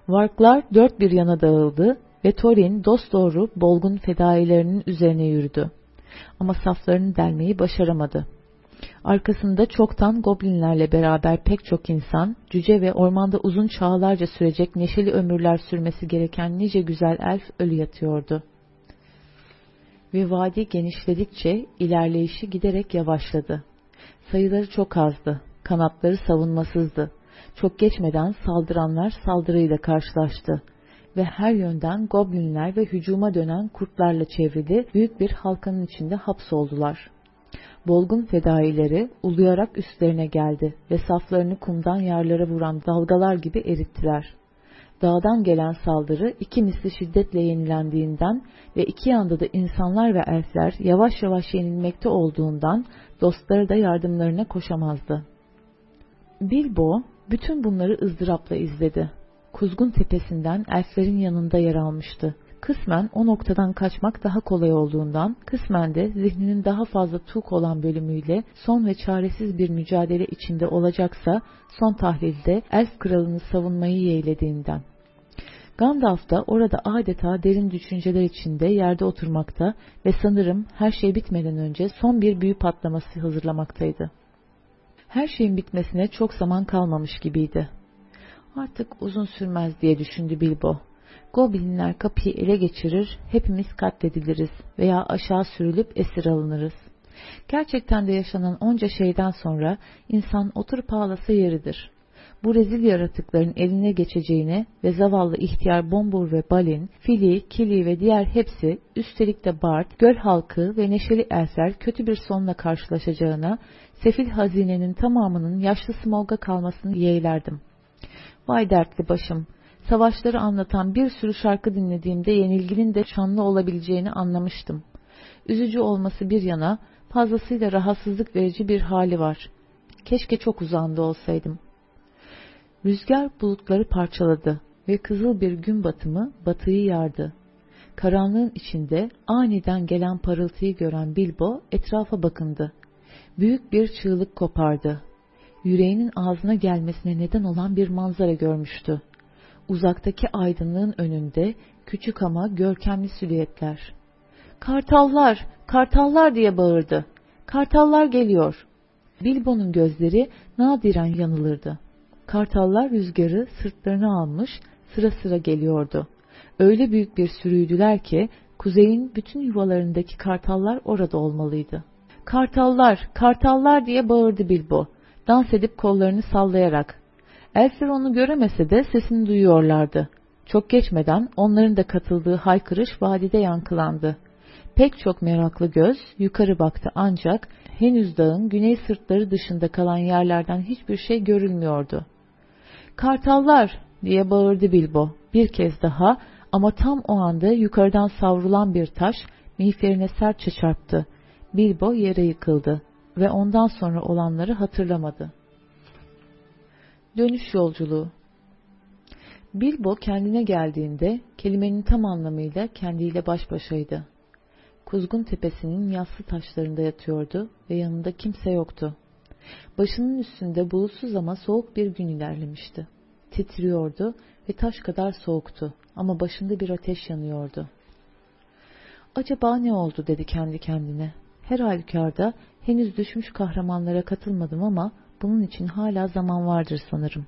Varklar dört bir yana dağıldı ve Thorin dosdoğru bolgun fedailerinin üzerine yürüdü. Ama saflarını delmeyi başaramadı. Arkasında çoktan goblinlerle beraber pek çok insan, cüce ve ormanda uzun çağlarca sürecek neşeli ömürler sürmesi gereken nice güzel elf ölü yatıyordu. Ve vadi genişledikçe ilerleyişi giderek yavaşladı. Sayıları çok azdı, kanatları savunmasızdı. Çok geçmeden saldıranlar saldırıyla karşılaştı ve her yönden goblinler ve hücuma dönen kurtlarla çevrili büyük bir halkanın içinde hapsoldular. Bolgun fedaileri uluyarak üstlerine geldi ve saflarını kumdan yerlere vuran dalgalar gibi erittiler. Dağdan gelen saldırı iki misli şiddetle yenilendiğinden ve iki yanda da insanlar ve elfler yavaş yavaş yenilmekte olduğundan dostları da yardımlarına koşamazdı. Bilbo bütün bunları ızdırapla izledi. Kuzgun tepesinden elflerin yanında yer almıştı. Kısmen o noktadan kaçmak daha kolay olduğundan, kısmen de zihninin daha fazla tuk olan bölümüyle son ve çaresiz bir mücadele içinde olacaksa son tahlilde elf kralını savunmayı yeğlediğinden. Gandalf da orada adeta derin düşünceler içinde yerde oturmakta ve sanırım her şey bitmeden önce son bir büyü patlaması hazırlamaktaydı. Her şeyin bitmesine çok zaman kalmamış gibiydi. Artık uzun sürmez diye düşündü Bilbo. Goblinler kapıyı ele geçirir, hepimiz katlediliriz veya aşağı sürülüp esir alınırız. Gerçekten de yaşanan onca şeyden sonra insan oturup ağlasa yeridir. Bu rezil yaratıkların eline geçeceğine ve zavallı ihtiyar Bombur ve Balin, Fili, Kili ve diğer hepsi, üstelik de Bart, göl halkı ve neşeli elfler kötü bir sonla karşılaşacağına, sefil hazinenin tamamının yaşlı Smog'a kalmasını yeğlerdim. Vay dertli başım, savaşları anlatan bir sürü şarkı dinlediğimde yenilginin de şanlı olabileceğini anlamıştım. Üzücü olması bir yana, fazlasıyla rahatsızlık verici bir hali var. Keşke çok uzağında olsaydım. Rüzgar bulutları parçaladı ve kızıl bir gün batımı batıyı yardı. Karanlığın içinde aniden gelen parıltıyı gören Bilbo etrafa bakındı. Büyük bir çığlık kopardı. Yüreğinin ağzına gelmesine neden olan bir manzara görmüştü uzaktaki aydınlığın önünde küçük ama görkemli silüetler. Kartallar, kartallar diye bağırdı. Kartallar geliyor. Bilbo'nun gözleri nadiren yanılırdı. Kartallar rüzgarı sırtlarına almış sıra sıra geliyordu. Öyle büyük bir sürüydüler ki kuzeyin bütün yuvalarındaki kartallar orada olmalıydı. Kartallar, kartallar diye bağırdı Bilbo. Dans edip kollarını sallayarak Elfler onu göremese de sesini duyuyorlardı. Çok geçmeden onların da katıldığı haykırış vadide yankılandı. Pek çok meraklı göz yukarı baktı ancak henüz dağın güney sırtları dışında kalan yerlerden hiçbir şey görülmüyordu. Kartallar diye bağırdı Bilbo bir kez daha ama tam o anda yukarıdan savrulan bir taş miğferine sertçe çarptı. Bilbo yere yıkıldı ve ondan sonra olanları hatırlamadı. Dönüş yolculuğu Bilbo kendine geldiğinde kelimenin tam anlamıyla kendiyle baş başaydı. Kuzgun tepesinin yassı taşlarında yatıyordu ve yanında kimse yoktu. Başının üstünde bulutsuz ama soğuk bir gün ilerlemişti. Titriyordu ve taş kadar soğuktu ama başında bir ateş yanıyordu. Acaba ne oldu dedi kendi kendine. Her halükarda henüz düşmüş kahramanlara katılmadım ama bunun için hala zaman vardır sanırım.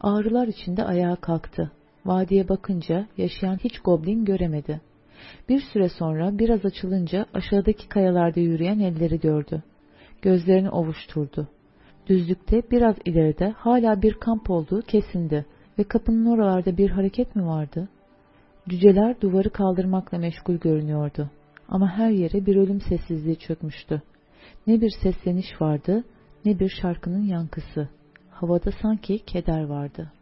Ağrılar içinde ayağa kalktı. Vadiye bakınca yaşayan hiç goblin göremedi. Bir süre sonra biraz açılınca aşağıdaki kayalarda yürüyen elleri gördü. Gözlerini ovuşturdu. Düzlükte biraz ileride hala bir kamp olduğu kesindi ve kapının oralarda bir hareket mi vardı? Cüceler duvarı kaldırmakla meşgul görünüyordu. Ama her yere bir ölüm sessizliği çökmüştü. Ne bir sesleniş vardı, ne bir şarkının yankısı. Havada sanki keder vardı.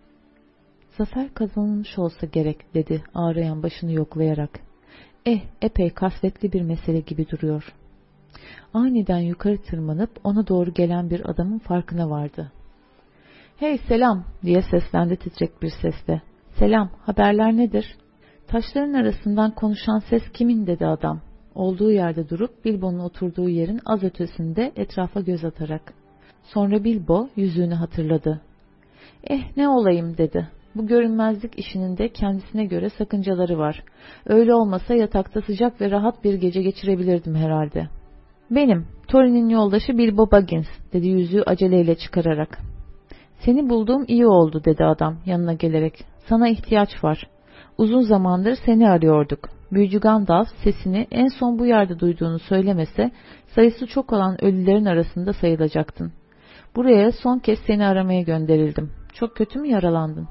Zafer kazanılmış olsa gerek dedi ağrayan başını yoklayarak. Eh epey kasvetli bir mesele gibi duruyor. Aniden yukarı tırmanıp ona doğru gelen bir adamın farkına vardı. Hey selam diye seslendi titrek bir sesle. Selam haberler nedir? Taşların arasından konuşan ses kimin dedi adam. Olduğu yerde durup Bilbo'nun oturduğu yerin az ötesinde etrafa göz atarak. Sonra Bilbo yüzüğünü hatırladı. Eh ne olayım dedi. Bu görünmezlik işinin de kendisine göre sakıncaları var. Öyle olmasa yatakta sıcak ve rahat bir gece geçirebilirdim herhalde. Benim, Thorin'in yoldaşı Bilbo Baggins, dedi yüzüğü aceleyle çıkararak. Seni bulduğum iyi oldu, dedi adam yanına gelerek. Sana ihtiyaç var. Uzun zamandır seni arıyorduk. Büyücü Gandalf sesini en son bu yerde duyduğunu söylemese sayısı çok olan ölülerin arasında sayılacaktın. Buraya son kez seni aramaya gönderildim. Çok kötü mü yaralandın?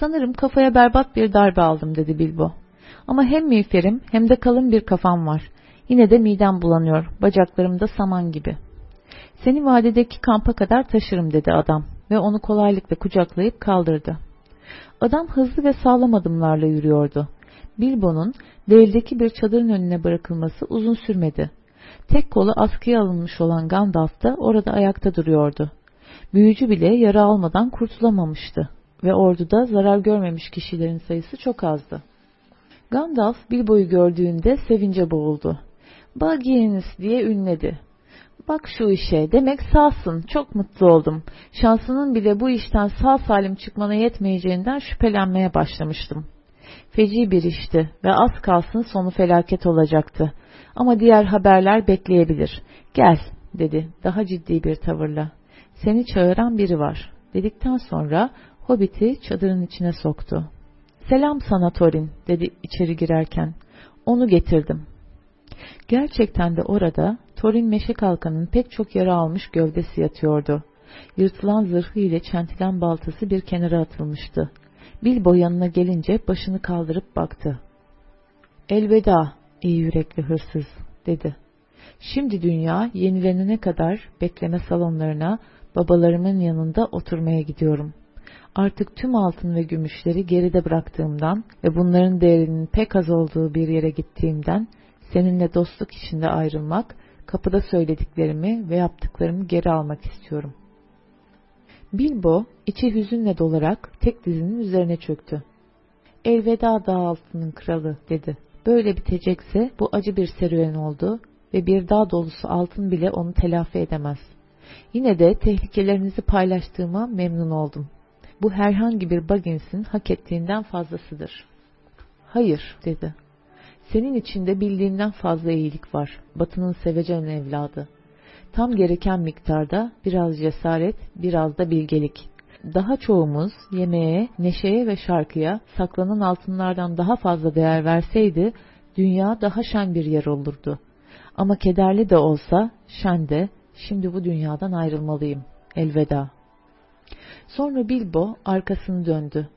Sanırım kafaya berbat bir darbe aldım dedi Bilbo. Ama hem miğferim hem de kalın bir kafam var. Yine de midem bulanıyor, bacaklarımda saman gibi. Seni vadideki kampa kadar taşırım dedi adam ve onu kolaylıkla kucaklayıp kaldırdı. Adam hızlı ve sağlam adımlarla yürüyordu. Bilbo'nun deldeki bir çadırın önüne bırakılması uzun sürmedi. Tek kolu askıya alınmış olan Gandalf da orada ayakta duruyordu. Büyücü bile yara almadan kurtulamamıştı ve orduda zarar görmemiş kişilerin sayısı çok azdı. Gandalf Bilbo'yu gördüğünde sevince boğuldu. Baggins diye ünledi. Bak şu işe, demek sağsın, çok mutlu oldum. Şansının bile bu işten sağ salim çıkmana yetmeyeceğinden şüphelenmeye başlamıştım. Feci bir işti ve az kalsın sonu felaket olacaktı. Ama diğer haberler bekleyebilir. Gel, dedi daha ciddi bir tavırla. Seni çağıran biri var, dedikten sonra Hobbit'i çadırın içine soktu. Selam sana Thorin, dedi içeri girerken. Onu getirdim. Gerçekten de orada Thorin meşe kalkanın pek çok yara almış gövdesi yatıyordu. Yırtılan zırhı ile çentilen baltası bir kenara atılmıştı. Bilbo yanına gelince başını kaldırıp baktı. Elveda iyi yürekli hırsız dedi. Şimdi dünya yenilenene kadar bekleme salonlarına babalarımın yanında oturmaya gidiyorum. Artık tüm altın ve gümüşleri geride bıraktığımdan ve bunların değerinin pek az olduğu bir yere gittiğimden seninle dostluk içinde ayrılmak, kapıda söylediklerimi ve yaptıklarımı geri almak istiyorum. Bilbo içi hüzünle dolarak tek dizinin üzerine çöktü. Elveda dağ altının kralı dedi. Böyle bitecekse bu acı bir serüven oldu ve bir dağ dolusu altın bile onu telafi edemez. Yine de tehlikelerinizi paylaştığıma memnun oldum. Bu herhangi bir Baggins'in hak ettiğinden fazlasıdır. Hayır dedi. Senin içinde bildiğinden fazla iyilik var. Batının sevecen evladı. Tam gereken miktarda biraz cesaret, biraz da bilgelik. Daha çoğumuz yemeğe, neşeye ve şarkıya saklanan altınlardan daha fazla değer verseydi, dünya daha şen bir yer olurdu. Ama kederli de olsa, şen de, şimdi bu dünyadan ayrılmalıyım. Elveda. Sonra Bilbo arkasını döndü.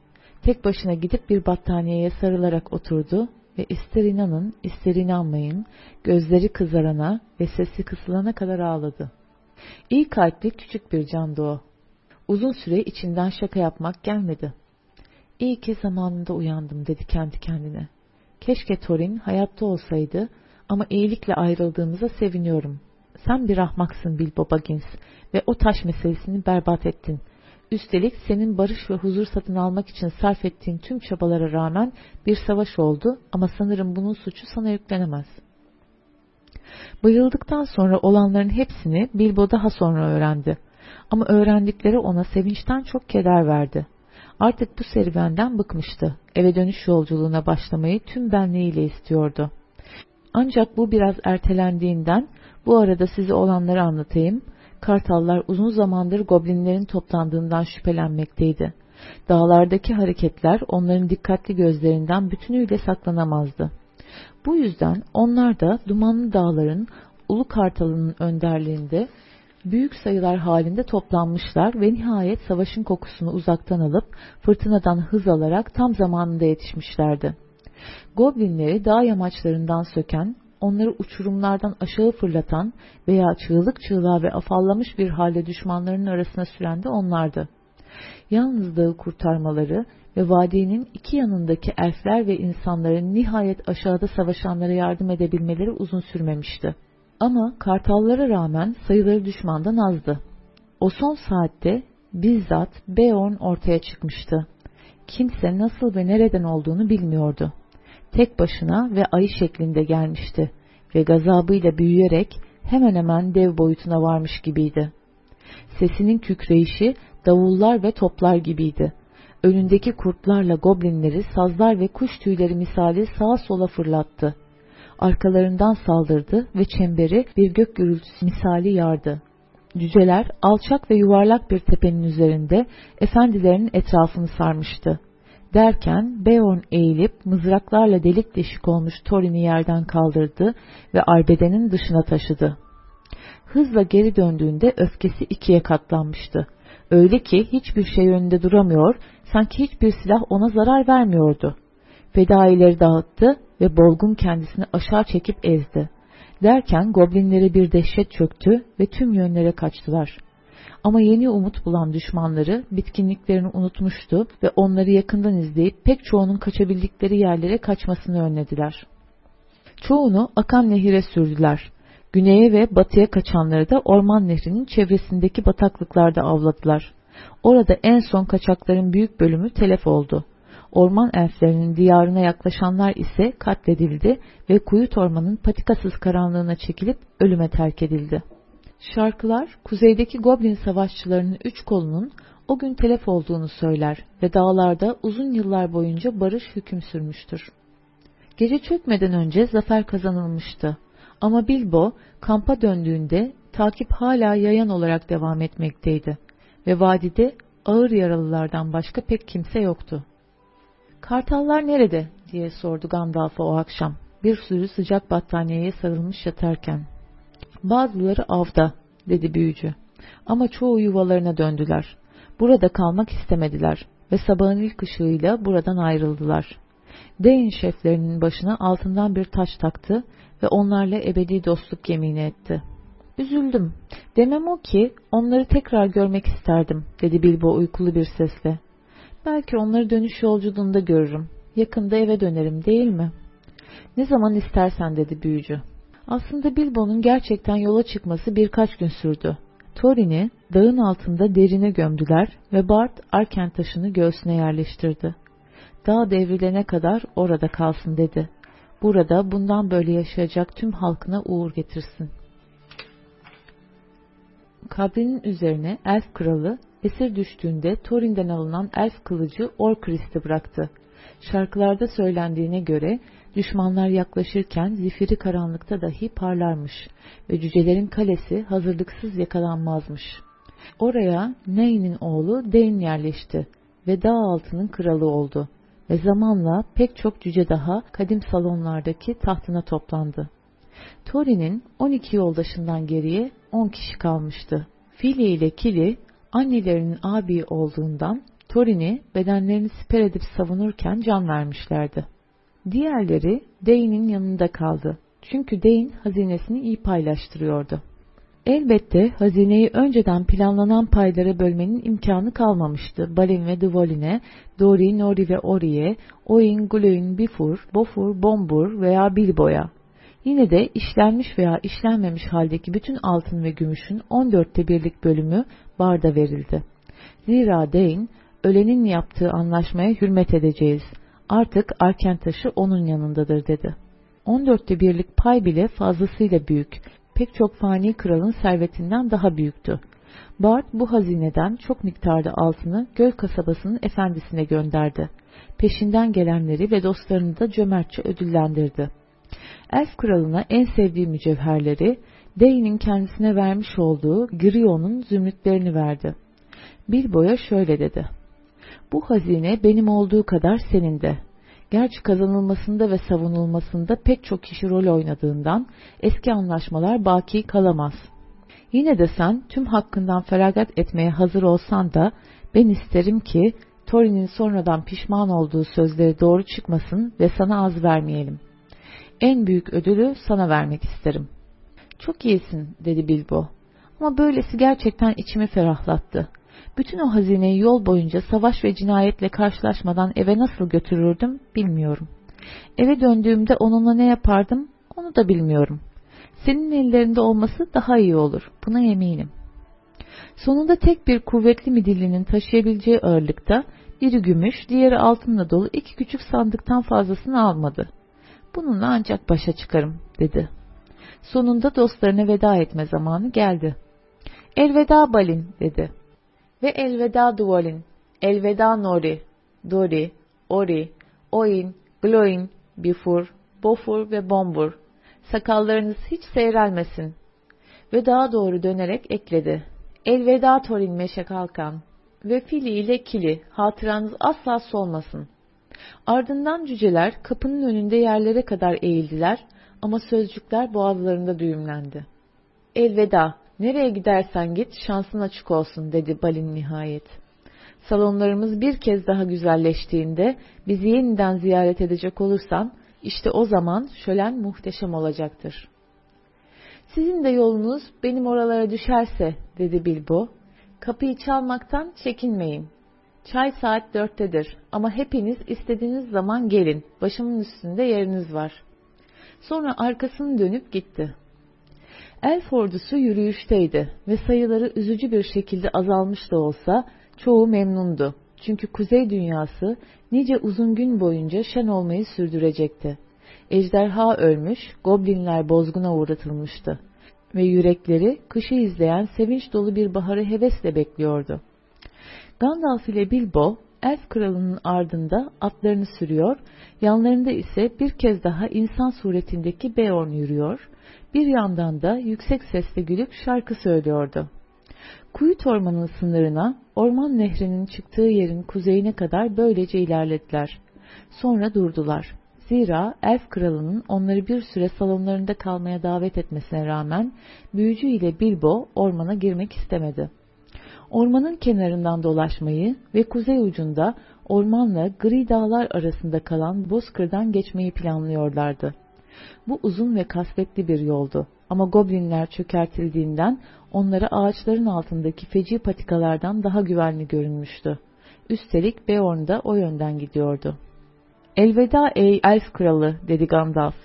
Tek başına gidip bir battaniyeye sarılarak oturdu ve ister inanın ister inanmayın gözleri kızarana ve sesi kısılana kadar ağladı. İyi kalpli küçük bir candı o. Uzun süre içinden şaka yapmak gelmedi. İyi ki zamanında uyandım dedi kendi kendine. Keşke Thorin hayatta olsaydı ama iyilikle ayrıldığımıza seviniyorum. Sen bir ahmaksın Bilbo Baggins ve o taş meselesini berbat ettin. Üstelik senin barış ve huzur satın almak için sarf ettiğin tüm çabalara rağmen bir savaş oldu ama sanırım bunun suçu sana yüklenemez. Bayıldıktan sonra olanların hepsini Bilbo daha sonra öğrendi. Ama öğrendikleri ona sevinçten çok keder verdi. Artık bu serüvenden bıkmıştı. Eve dönüş yolculuğuna başlamayı tüm benliğiyle istiyordu. Ancak bu biraz ertelendiğinden bu arada size olanları anlatayım kartallar uzun zamandır goblinlerin toplandığından şüphelenmekteydi. Dağlardaki hareketler onların dikkatli gözlerinden bütünüyle saklanamazdı. Bu yüzden onlar da dumanlı dağların Ulu Kartalı'nın önderliğinde büyük sayılar halinde toplanmışlar ve nihayet savaşın kokusunu uzaktan alıp fırtınadan hız alarak tam zamanında yetişmişlerdi. Goblinleri dağ yamaçlarından söken, onları uçurumlardan aşağı fırlatan veya çığlık çığlığa ve afallamış bir halde düşmanlarının arasına süren de onlardı. Yalnız dağı kurtarmaları ve vadinin iki yanındaki elfler ve insanların nihayet aşağıda savaşanlara yardım edebilmeleri uzun sürmemişti. Ama kartallara rağmen sayıları düşmandan azdı. O son saatte bizzat Beorn ortaya çıkmıştı. Kimse nasıl ve nereden olduğunu bilmiyordu. Tek başına ve ayı şeklinde gelmişti ve gazabıyla büyüyerek hemen hemen dev boyutuna varmış gibiydi. Sesinin kükreyişi davullar ve toplar gibiydi. Önündeki kurtlarla goblinleri sazlar ve kuş tüyleri misali sağa sola fırlattı. Arkalarından saldırdı ve çemberi bir gök gürültüsü misali yardı. Cüceler alçak ve yuvarlak bir tepenin üzerinde efendilerinin etrafını sarmıştı. Derken Beorn eğilip mızraklarla delik deşik olmuş Thorin'i yerden kaldırdı ve arbedenin dışına taşıdı. Hızla geri döndüğünde öfkesi ikiye katlanmıştı. Öyle ki hiçbir şey önünde duramıyor, sanki hiçbir silah ona zarar vermiyordu. Fedaileri dağıttı ve Bolgun kendisini aşağı çekip ezdi. Derken goblinlere bir dehşet çöktü ve tüm yönlere kaçtılar. Ama yeni umut bulan düşmanları bitkinliklerini unutmuştu ve onları yakından izleyip pek çoğunun kaçabildikleri yerlere kaçmasını önlediler. Çoğunu akan nehire sürdüler. Güneye ve batıya kaçanları da orman nehrinin çevresindeki bataklıklarda avladılar. Orada en son kaçakların büyük bölümü telef oldu. Orman elflerinin diyarına yaklaşanlar ise katledildi ve Kuyut Orman'ın patikasız karanlığına çekilip ölüme terk edildi. Şarkılar, kuzeydeki Goblin savaşçılarının üç kolunun o gün telef olduğunu söyler ve dağlarda uzun yıllar boyunca barış hüküm sürmüştür. Gece çökmeden önce zafer kazanılmıştı. Ama Bilbo kampa döndüğünde takip hala yayan olarak devam etmekteydi ve vadide ağır yaralılardan başka pek kimse yoktu. Kartallar nerede diye sordu Gandalf'a o akşam. Bir sürü sıcak battaniyeye sarılmış yatarken. Bazıları avda dedi büyücü. Ama çoğu yuvalarına döndüler. Burada kalmak istemediler ve sabahın ilk ışığıyla buradan ayrıldılar. Deyin şeflerinin başına altından bir taş taktı ve onlarla ebedi dostluk yemini etti. Üzüldüm. Demem o ki onları tekrar görmek isterdim dedi Bilbo uykulu bir sesle. Belki onları dönüş yolculuğunda görürüm. Yakında eve dönerim değil mi? Ne zaman istersen dedi büyücü. Aslında Bilbo'nun gerçekten yola çıkması birkaç gün sürdü. Thorin'i dağın altında derine gömdüler ve Bart Arken taşını göğsüne yerleştirdi. Dağ devrilene kadar orada kalsın dedi. Burada bundan böyle yaşayacak tüm halkına uğur getirsin. Kabrinin üzerine elf kralı esir düştüğünde Thorin'den alınan elf kılıcı Orkrist'i bıraktı. Şarkılarda söylendiğine göre düşmanlar yaklaşırken zifiri karanlıkta dahi parlarmış ve cücelerin kalesi hazırlıksız yakalanmazmış. Oraya Ney'nin oğlu Dain yerleşti ve dağ altının kralı oldu ve zamanla pek çok cüce daha kadim salonlardaki tahtına toplandı. Tori'nin 12 yoldaşından geriye 10 kişi kalmıştı. Fili ile Kili annelerinin abi olduğundan Torini bedenlerini siper edip savunurken can vermişlerdi. Diğerleri Dane'in yanında kaldı. Çünkü Dane hazinesini iyi paylaştırıyordu. Elbette hazineyi önceden planlanan paylara bölmenin imkanı kalmamıştı. Balin ve Dvolin'e, Dori, Nori ve Ori'ye, Oin, Gluin, Bifur, Bofur, Bombur veya Bilbo'ya. Yine de işlenmiş veya işlenmemiş haldeki bütün altın ve gümüşün 14'te birlik bölümü Barda verildi. Zira Dane, ölenin yaptığı anlaşmaya hürmet edeceğiz. Artık Arken taşı onun yanındadır dedi. 14'te birlik pay bile fazlasıyla büyük. Pek çok fani kralın servetinden daha büyüktü. Bart bu hazineden çok miktarda altını göl kasabasının efendisine gönderdi. Peşinden gelenleri ve dostlarını da cömertçe ödüllendirdi. Elf kralına en sevdiği mücevherleri, Dane'in kendisine vermiş olduğu Grion'un zümrütlerini verdi. Bilbo'ya şöyle dedi. Bu hazine benim olduğu kadar senin de. Gerçi kazanılmasında ve savunulmasında pek çok kişi rol oynadığından eski anlaşmalar baki kalamaz. Yine de sen tüm hakkından feragat etmeye hazır olsan da ben isterim ki Thorin'in sonradan pişman olduğu sözleri doğru çıkmasın ve sana az vermeyelim. En büyük ödülü sana vermek isterim. Çok iyisin dedi Bilbo. Ama böylesi gerçekten içimi ferahlattı. Bütün o hazineyi yol boyunca savaş ve cinayetle karşılaşmadan eve nasıl götürürdüm bilmiyorum. Eve döndüğümde onunla ne yapardım onu da bilmiyorum. Senin ellerinde olması daha iyi olur. Buna eminim. Sonunda tek bir kuvvetli midillinin taşıyabileceği ağırlıkta biri gümüş, diğeri altınla dolu iki küçük sandıktan fazlasını almadı. Bununla ancak başa çıkarım, dedi. Sonunda dostlarına veda etme zamanı geldi. Elveda Balin, dedi. Ve elveda Duvalin, elveda Nori, Dori, Ori, Oin, Gloin, Bifur, Bofur ve Bombur. Sakallarınız hiç seyrelmesin. Ve daha doğru dönerek ekledi. Elveda Torin Meşe Kalkan ve Fili ile Kili, hatıranız asla solmasın. Ardından cüceler kapının önünde yerlere kadar eğildiler ama sözcükler boğazlarında düğümlendi. Elveda, nereye gidersen git şansın açık olsun dedi Balin nihayet. Salonlarımız bir kez daha güzelleştiğinde bizi yeniden ziyaret edecek olursan işte o zaman şölen muhteşem olacaktır. Sizin de yolunuz benim oralara düşerse dedi Bilbo. Kapıyı çalmaktan çekinmeyin. Çay saat dörttedir ama hepiniz istediğiniz zaman gelin. Başımın üstünde yeriniz var. Sonra arkasını dönüp gitti. Elf ordusu yürüyüşteydi ve sayıları üzücü bir şekilde azalmış da olsa çoğu memnundu. Çünkü kuzey dünyası nice uzun gün boyunca şen olmayı sürdürecekti. Ejderha ölmüş, goblinler bozguna uğratılmıştı ve yürekleri kışı izleyen sevinç dolu bir baharı hevesle bekliyordu. Gandalf ile Bilbo, Elf kralının ardında atlarını sürüyor, yanlarında ise bir kez daha insan suretindeki Beorn yürüyor, bir yandan da yüksek sesle gülüp şarkı söylüyordu. Kuyut ormanın sınırına, orman nehrinin çıktığı yerin kuzeyine kadar böylece ilerlediler. Sonra durdular. Zira elf kralının onları bir süre salonlarında kalmaya davet etmesine rağmen büyücü ile Bilbo ormana girmek istemedi. Ormanın kenarından dolaşmayı ve kuzey ucunda ormanla gri dağlar arasında kalan bozkırdan geçmeyi planlıyorlardı. Bu uzun ve kasvetli bir yoldu ama goblinler çökertildiğinden onlara ağaçların altındaki feci patikalardan daha güvenli görünmüştü. Üstelik Beorn da o yönden gidiyordu. Elveda ey elf kralı dedi Gandalf.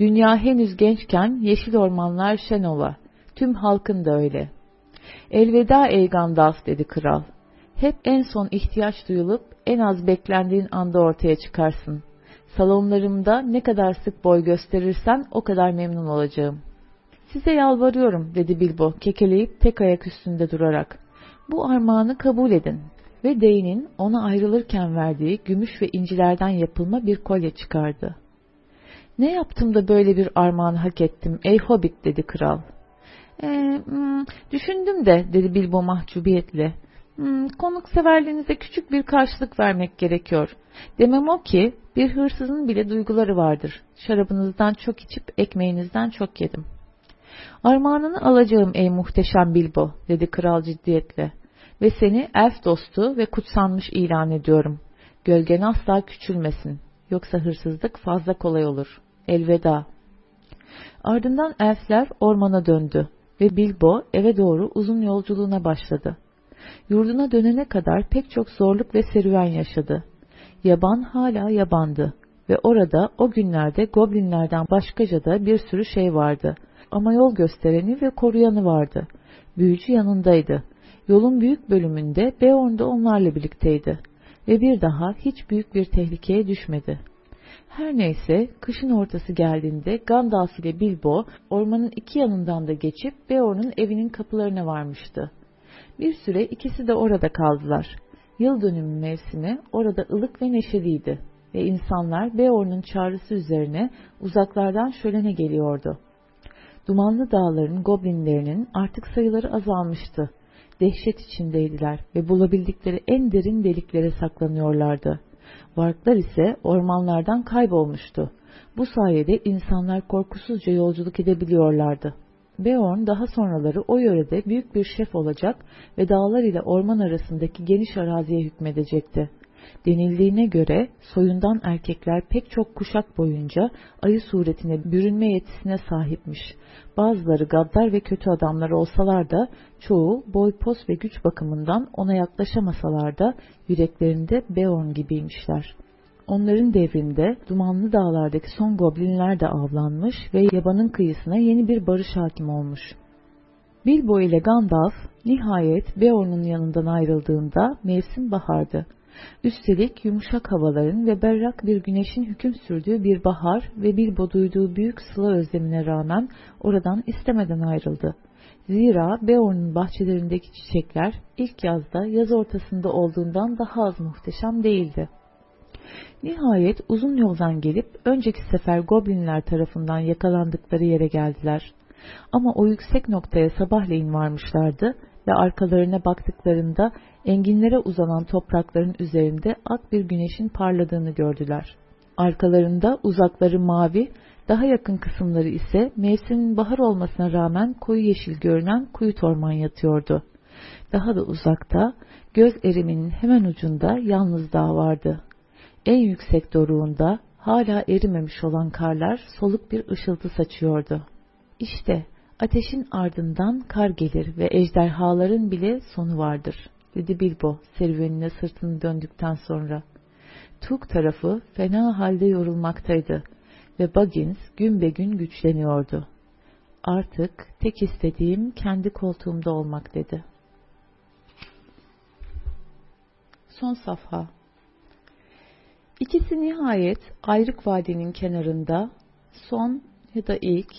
Dünya henüz gençken yeşil ormanlar şenova. Tüm halkın da öyle. Elveda ey Gandalf dedi kral. Hep en son ihtiyaç duyulup en az beklendiğin anda ortaya çıkarsın. Salonlarımda ne kadar sık boy gösterirsen o kadar memnun olacağım. Size yalvarıyorum dedi Bilbo kekeleyip tek ayak üstünde durarak. Bu armağanı kabul edin ve Dane'in ona ayrılırken verdiği gümüş ve incilerden yapılma bir kolye çıkardı. Ne yaptım da böyle bir armağan hak ettim ey hobbit dedi kral. E, hmm, düşündüm de dedi Bilbo mahcubiyetle. Hmm, konukseverliğinize küçük bir karşılık vermek gerekiyor. Demem o ki bir hırsızın bile duyguları vardır. Şarabınızdan çok içip ekmeğinizden çok yedim. Armağanını alacağım ey muhteşem Bilbo dedi kral ciddiyetle ve seni elf dostu ve kutsanmış ilan ediyorum. Gölgen asla küçülmesin. Yoksa hırsızlık fazla kolay olur. Elveda. Ardından elfler ormana döndü ve Bilbo eve doğru uzun yolculuğuna başladı. Yurduna dönene kadar pek çok zorluk ve serüven yaşadı. Yaban hala yabandı ve orada o günlerde goblinlerden başkaca da bir sürü şey vardı. Ama yol göstereni ve koruyanı vardı. Büyücü yanındaydı Yolun büyük bölümünde Beorn da onlarla birlikteydi ve bir daha hiç büyük bir tehlikeye düşmedi. Her neyse kışın ortası geldiğinde Gandalf ile Bilbo ormanın iki yanından da geçip Beorn'un evinin kapılarına varmıştı. Bir süre ikisi de orada kaldılar. Yıl dönümü mevsimi orada ılık ve neşeliydi ve insanlar Beorn'un çağrısı üzerine uzaklardan şölene geliyordu. Dumanlı dağların goblinlerinin artık sayıları azalmıştı dehşet içindeydiler ve bulabildikleri en derin deliklere saklanıyorlardı. Varklar ise ormanlardan kaybolmuştu. Bu sayede insanlar korkusuzca yolculuk edebiliyorlardı. Beorn daha sonraları o yörede büyük bir şef olacak ve dağlar ile orman arasındaki geniş araziye hükmedecekti. Denildiğine göre soyundan erkekler pek çok kuşak boyunca ayı suretine bürünme yetisine sahipmiş. Bazıları gaddar ve kötü adamlar olsalar da çoğu boy pos ve güç bakımından ona yaklaşamasalar da yüreklerinde Beorn gibiymişler. Onların devrinde dumanlı dağlardaki son goblinler de avlanmış ve yabanın kıyısına yeni bir barış hakim olmuş. Bilbo ile Gandalf nihayet Beorn'un yanından ayrıldığında mevsim bahardı. Üstelik yumuşak havaların ve berrak bir güneşin hüküm sürdüğü bir bahar ve Bilbo duyduğu büyük sıla özlemine rağmen oradan istemeden ayrıldı. Zira Beorn'un bahçelerindeki çiçekler ilk yazda yaz ortasında olduğundan daha az muhteşem değildi. Nihayet uzun yoldan gelip önceki sefer goblinler tarafından yakalandıkları yere geldiler. Ama o yüksek noktaya sabahleyin varmışlardı ve arkalarına baktıklarında enginlere uzanan toprakların üzerinde ak bir güneşin parladığını gördüler. Arkalarında uzakları mavi, daha yakın kısımları ise mevsimin bahar olmasına rağmen koyu yeşil görünen kuyu orman yatıyordu. Daha da uzakta, göz eriminin hemen ucunda yalnız dağ vardı. En yüksek doruğunda hala erimemiş olan karlar soluk bir ışıltı saçıyordu. İşte ateşin ardından kar gelir ve ejderhaların bile sonu vardır, dedi Bilbo serüvenine sırtını döndükten sonra. Tug tarafı fena halde yorulmaktaydı ve Baggins gün be gün güçleniyordu. Artık tek istediğim kendi koltuğumda olmak dedi. Son safha İkisi nihayet ayrık vadinin kenarında son ya da ilk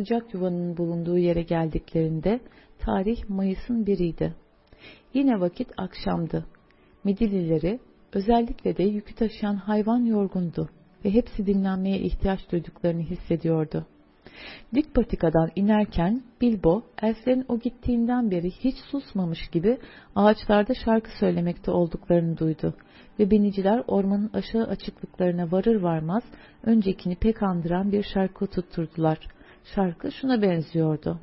sıcak yuvanın bulunduğu yere geldiklerinde tarih Mayıs'ın biriydi. Yine vakit akşamdı. Midillileri özellikle de yükü taşıyan hayvan yorgundu ve hepsi dinlenmeye ihtiyaç duyduklarını hissediyordu. Dik patikadan inerken Bilbo, elflerin o gittiğinden beri hiç susmamış gibi ağaçlarda şarkı söylemekte olduklarını duydu ve biniciler ormanın aşağı açıklıklarına varır varmaz öncekini pek andıran bir şarkı tutturdular. Şarkı şuna benziyordu.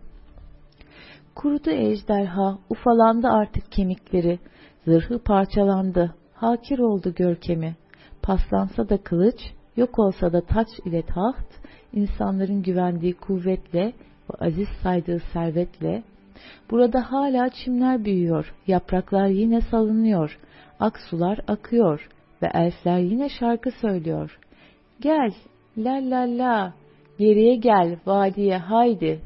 Kurudu ejderha, ufalandı artık kemikleri, zırhı parçalandı, hakir oldu görkemi. Paslansa da kılıç, yok olsa da taç ile taht, insanların güvendiği kuvvetle ve aziz saydığı servetle, burada hala çimler büyüyor, yapraklar yine salınıyor, aksular akıyor ve elfler yine şarkı söylüyor. Gel, la la la, geriye gel, vadiye haydi.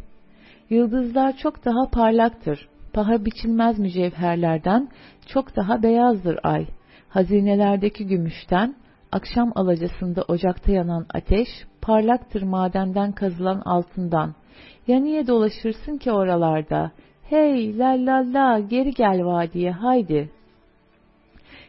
Yıldızlar çok daha parlaktır, paha biçilmez mücevherlerden çok daha beyazdır ay. Hazinelerdeki gümüşten, akşam alacasında ocakta yanan ateş, parlaktır madenden kazılan altından. Ya niye dolaşırsın ki oralarda? Hey la geri gel vadiye haydi.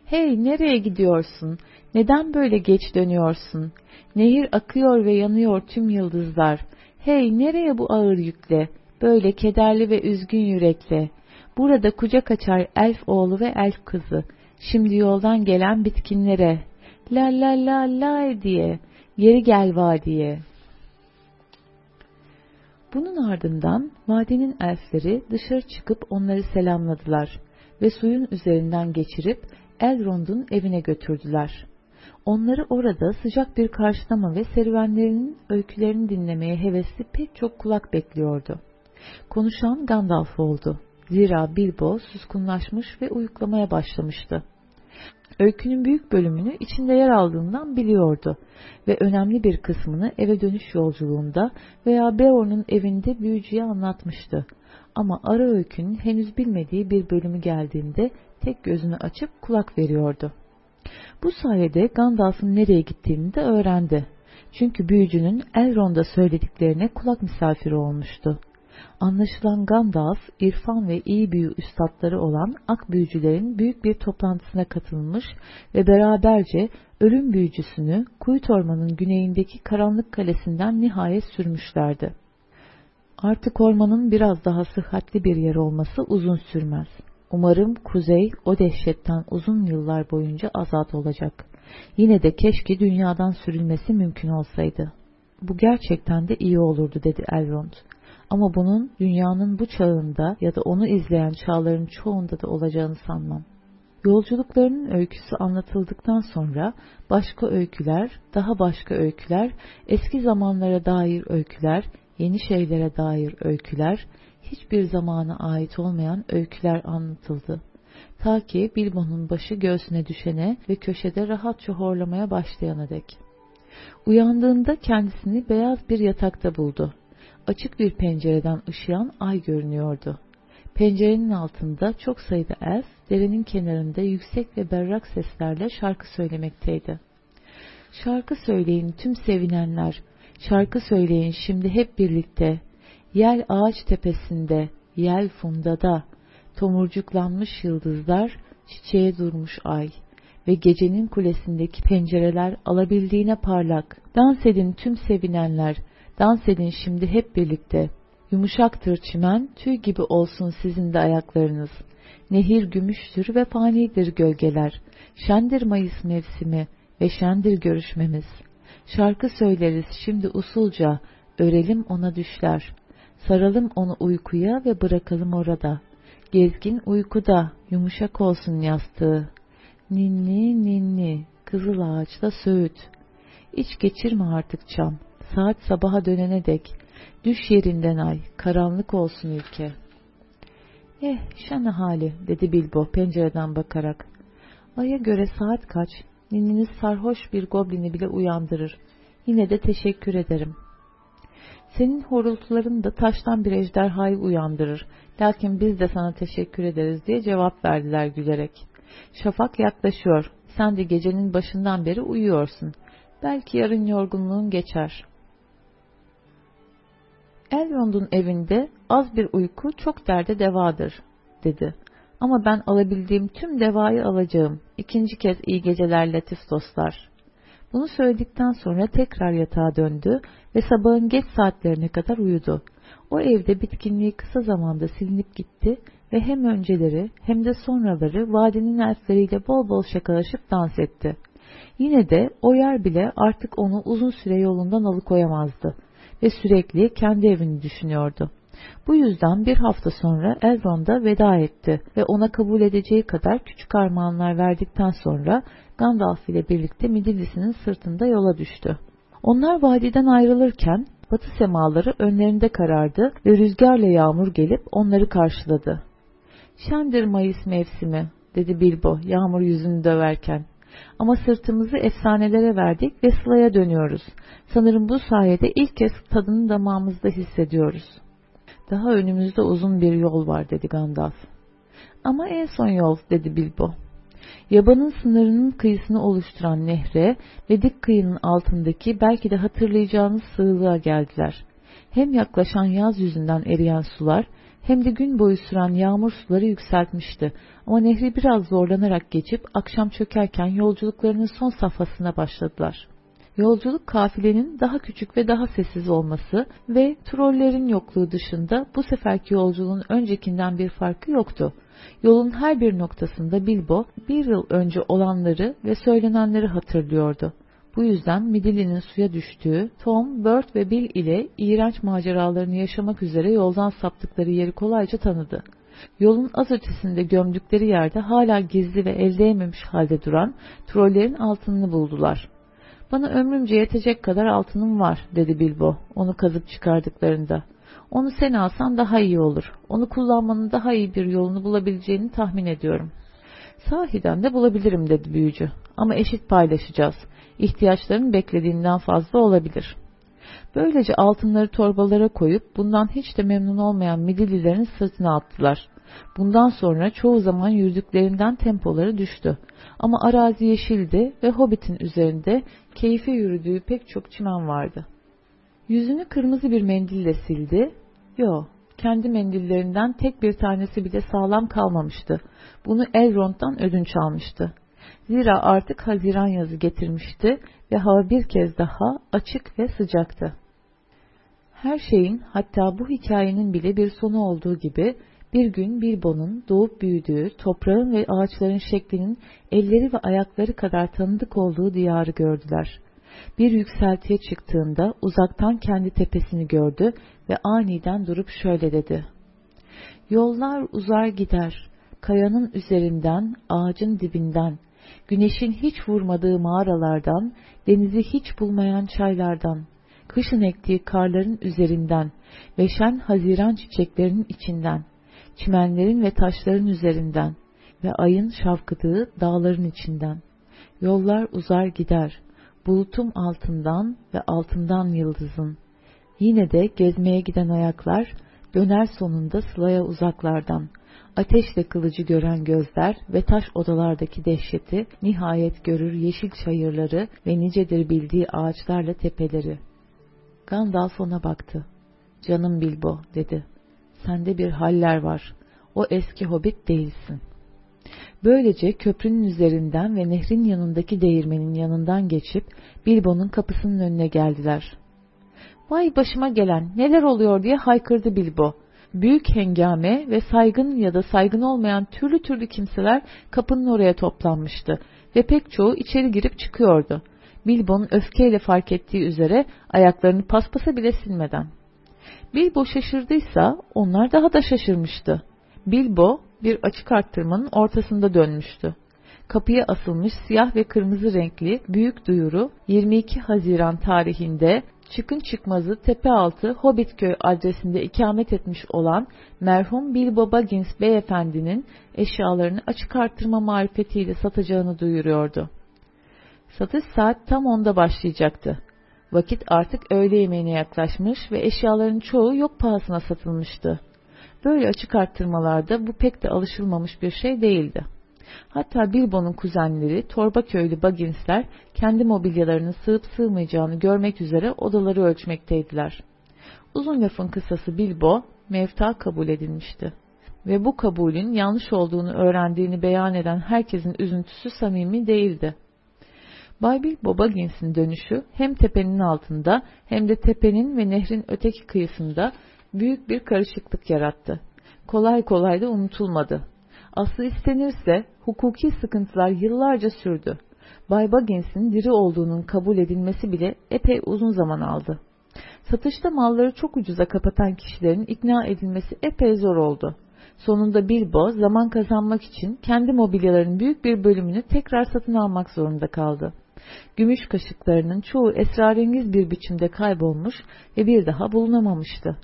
Hey nereye gidiyorsun? Neden böyle geç dönüyorsun? Nehir akıyor ve yanıyor tüm yıldızlar. Hey nereye bu ağır yükle? Böyle kederli ve üzgün yürekle. Burada kucak açar elf oğlu ve elf kızı. Şimdi yoldan gelen bitkinlere. La la la la diye. Geri gel vadiye. Bunun ardından vadinin elfleri dışarı çıkıp onları selamladılar ve suyun üzerinden geçirip Elrond'un evine götürdüler. Onları orada sıcak bir karşılama ve serüvenlerinin öykülerini dinlemeye hevesli pek çok kulak bekliyordu. Konuşan Gandalf oldu. Zira Bilbo suskunlaşmış ve uyuklamaya başlamıştı. Öykünün büyük bölümünü içinde yer aldığından biliyordu ve önemli bir kısmını eve dönüş yolculuğunda veya Beorn'un evinde büyücüye anlatmıştı. Ama ara öykünün henüz bilmediği bir bölümü geldiğinde tek gözünü açıp kulak veriyordu. Bu sayede Gandalf'ın nereye gittiğini de öğrendi. Çünkü büyücünün Elrond'a söylediklerine kulak misafiri olmuştu. Anlaşılan Gandalf, irfan ve iyi büyü üstadları olan ak büyücülerin büyük bir toplantısına katılmış ve beraberce ölüm büyücüsünü Kuyut Orman'ın güneyindeki karanlık kalesinden nihayet sürmüşlerdi. Artık ormanın biraz daha sıhhatli bir yer olması uzun sürmez. Umarım kuzey o dehşetten uzun yıllar boyunca azat olacak. Yine de keşke dünyadan sürülmesi mümkün olsaydı. Bu gerçekten de iyi olurdu dedi Elrond. Ama bunun dünyanın bu çağında ya da onu izleyen çağların çoğunda da olacağını sanmam. Yolculuklarının öyküsü anlatıldıktan sonra başka öyküler, daha başka öyküler, eski zamanlara dair öyküler, yeni şeylere dair öyküler, hiçbir zamana ait olmayan öyküler anlatıldı. Ta ki Bilbo'nun başı göğsüne düşene ve köşede rahatça horlamaya başlayana dek. Uyandığında kendisini beyaz bir yatakta buldu. Açık bir pencereden ışıyan ay görünüyordu. Pencerenin altında çok sayıda elf, derenin kenarında yüksek ve berrak seslerle şarkı söylemekteydi. Şarkı söyleyin tüm sevinenler, şarkı söyleyin şimdi hep birlikte. Yel ağaç tepesinde, yel fundada, tomurcuklanmış yıldızlar, çiçeğe durmuş ay ve gecenin kulesindeki pencereler alabildiğine parlak. Dans edin tüm sevinenler, dans edin şimdi hep birlikte. Yumuşaktır çimen, tüy gibi olsun sizin de ayaklarınız. Nehir gümüştür ve fanidir gölgeler. Şendir Mayıs mevsimi ve şendir görüşmemiz. Şarkı söyleriz şimdi usulca, örelim ona düşler. Saralım onu uykuya ve bırakalım orada. Gezgin uykuda, yumuşak olsun yastığı. Ninni ninni, kızıl ağaçta söğüt. İç geçirme artık çam, saat sabaha dönene dek. Düş yerinden ay, karanlık olsun ülke. Eh, şana hali, dedi Bilbo pencereden bakarak. Aya göre saat kaç, nininiz sarhoş bir goblini bile uyandırır. Yine de teşekkür ederim. Senin horultuların da taştan bir ejderhayı uyandırır. Lakin biz de sana teşekkür ederiz diye cevap verdiler gülerek. Şafak yaklaşıyor. Sen de gecenin başından beri uyuyorsun. Belki yarın yorgunluğun geçer. Elrond'un evinde az bir uyku çok derde devadır, dedi. Ama ben alabildiğim tüm devayı alacağım. İkinci kez iyi geceler latif dostlar. Bunu söyledikten sonra tekrar yatağa döndü ve sabahın geç saatlerine kadar uyudu. O evde bitkinliği kısa zamanda silinip gitti ve hem önceleri hem de sonraları vadinin elfleriyle bol bol şakalaşıp dans etti. Yine de o yer bile artık onu uzun süre yolundan alıkoyamazdı ve sürekli kendi evini düşünüyordu. Bu yüzden bir hafta sonra Elrond'a veda etti ve ona kabul edeceği kadar küçük armağanlar verdikten sonra Gandalf ile birlikte Midillis'inin sırtında yola düştü. Onlar vadiden ayrılırken batı semaları önlerinde karardı ve rüzgarla yağmur gelip onları karşıladı. Şendir Mayıs mevsimi, dedi Bilbo yağmur yüzünü döverken. Ama sırtımızı efsanelere verdik ve Sıla'ya dönüyoruz. Sanırım bu sayede ilk kez tadını damağımızda hissediyoruz. Daha önümüzde uzun bir yol var dedi Gandalf. Ama en son yol dedi Bilbo. Yabanın sınırının kıyısını oluşturan nehre ve dik kıyının altındaki belki de hatırlayacağınız sığlığa geldiler. Hem yaklaşan yaz yüzünden eriyen sular hem de gün boyu süren yağmur suları yükseltmişti. Ama nehri biraz zorlanarak geçip akşam çökerken yolculuklarının son safhasına başladılar. Yolculuk kafilenin daha küçük ve daha sessiz olması ve trollerin yokluğu dışında bu seferki yolculuğun öncekinden bir farkı yoktu. Yolun her bir noktasında Bilbo bir yıl önce olanları ve söylenenleri hatırlıyordu. Bu yüzden Midilli'nin suya düştüğü, Tom, Bert ve Bill ile iğrenç maceralarını yaşamak üzere yoldan saptıkları yeri kolayca tanıdı. Yolun az ötesinde gömdükleri yerde hala gizli ve el değmemiş halde duran trollerin altınını buldular. Bana ömrümce yetecek kadar altınım var, dedi Bilbo, onu kazıp çıkardıklarında. Onu sen alsan daha iyi olur. Onu kullanmanın daha iyi bir yolunu bulabileceğini tahmin ediyorum. Sahiden de bulabilirim, dedi büyücü. Ama eşit paylaşacağız. İhtiyaçların beklediğinden fazla olabilir. Böylece altınları torbalara koyup bundan hiç de memnun olmayan Midillilerin sırtına attılar. Bundan sonra çoğu zaman yürüdüklerinden tempoları düştü. Ama arazi yeşildi ve Hobbit'in üzerinde keyfi yürüdüğü pek çok çimen vardı. Yüzünü kırmızı bir mendille sildi. Yo, kendi mendillerinden tek bir tanesi bile sağlam kalmamıştı. Bunu Elrond'dan ödünç almıştı. Zira artık Haziran yazı getirmişti ve hava bir kez daha açık ve sıcaktı. Her şeyin hatta bu hikayenin bile bir sonu olduğu gibi bir gün Bilbo'nun doğup büyüdüğü, toprağın ve ağaçların şeklinin elleri ve ayakları kadar tanıdık olduğu diyarı gördüler. Bir yükseltiye çıktığında uzaktan kendi tepesini gördü ve aniden durup şöyle dedi. Yollar uzar gider, kayanın üzerinden, ağacın dibinden, güneşin hiç vurmadığı mağaralardan, denizi hiç bulmayan çaylardan, kışın ektiği karların üzerinden ve şen haziran çiçeklerinin içinden, çimenlerin ve taşların üzerinden ve ayın şavkıdığı dağların içinden. Yollar uzar gider, bulutum altından ve altından yıldızın. Yine de gezmeye giden ayaklar, döner sonunda sılaya uzaklardan. Ateşle kılıcı gören gözler ve taş odalardaki dehşeti nihayet görür yeşil çayırları ve nicedir bildiği ağaçlarla tepeleri. Gandalf ona baktı. Canım Bilbo dedi. Sende bir haller var. O eski hobbit değilsin. Böylece köprünün üzerinden ve nehrin yanındaki değirmenin yanından geçip Bilbo'nun kapısının önüne geldiler. Vay başıma gelen neler oluyor diye haykırdı Bilbo. Büyük hengame ve saygın ya da saygın olmayan türlü türlü kimseler kapının oraya toplanmıştı ve pek çoğu içeri girip çıkıyordu. Bilbo'nun öfkeyle fark ettiği üzere ayaklarını paspasa bile silmeden. Bilbo şaşırdıysa onlar daha da şaşırmıştı. Bilbo bir açık arttırmanın ortasında dönmüştü. Kapıya asılmış siyah ve kırmızı renkli büyük duyuru 22 Haziran tarihinde çıkın çıkmazı Tepealtı Hobbitköy adresinde ikamet etmiş olan merhum Bilbo Baggins beyefendinin eşyalarını açık arttırma marifetiyle satacağını duyuruyordu. Satış saat tam onda başlayacaktı. Vakit artık öğle yemeğine yaklaşmış ve eşyaların çoğu yok pahasına satılmıştı. Böyle açık arttırmalarda bu pek de alışılmamış bir şey değildi. Hatta Bilbo'nun kuzenleri torba köylü Bagginsler kendi mobilyalarının sığıp sığmayacağını görmek üzere odaları ölçmekteydiler. Uzun lafın kısası Bilbo mevta kabul edilmişti. Ve bu kabulün yanlış olduğunu öğrendiğini beyan eden herkesin üzüntüsü samimi değildi. Bay Bilbo Baggins'in dönüşü hem tepenin altında hem de tepenin ve nehrin öteki kıyısında büyük bir karışıklık yarattı. Kolay kolay da unutulmadı. Aslı istenirse hukuki sıkıntılar yıllarca sürdü. Bay Baggins'in diri olduğunun kabul edilmesi bile epey uzun zaman aldı. Satışta malları çok ucuza kapatan kişilerin ikna edilmesi epey zor oldu. Sonunda Bilbo zaman kazanmak için kendi mobilyalarının büyük bir bölümünü tekrar satın almak zorunda kaldı. Gümüş kaşıklarının çoğu esrarengiz bir biçimde kaybolmuş ve bir daha bulunamamıştı.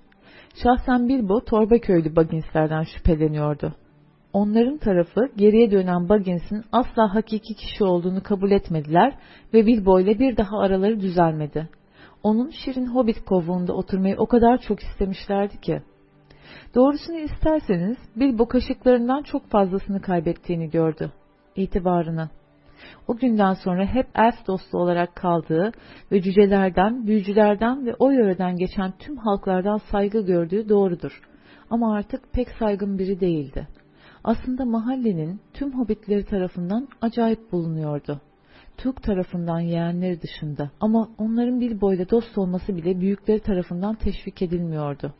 Şahsen Bilbo torba köylü Bagginslerden şüpheleniyordu. Onların tarafı geriye dönen Baggins'in asla hakiki kişi olduğunu kabul etmediler ve Bilbo ile bir daha araları düzelmedi. Onun şirin hobbit kovuğunda oturmayı o kadar çok istemişlerdi ki. Doğrusunu isterseniz Bilbo kaşıklarından çok fazlasını kaybettiğini gördü. İtibarını. O günden sonra hep elf dostu olarak kaldığı ve cücelerden, büyücülerden ve o yöreden geçen tüm halklardan saygı gördüğü doğrudur. Ama artık pek saygın biri değildi. Aslında mahallenin tüm hobbitleri tarafından acayip bulunuyordu. Tuk tarafından yeğenleri dışında ama onların bir boyla dost olması bile büyükleri tarafından teşvik edilmiyordu.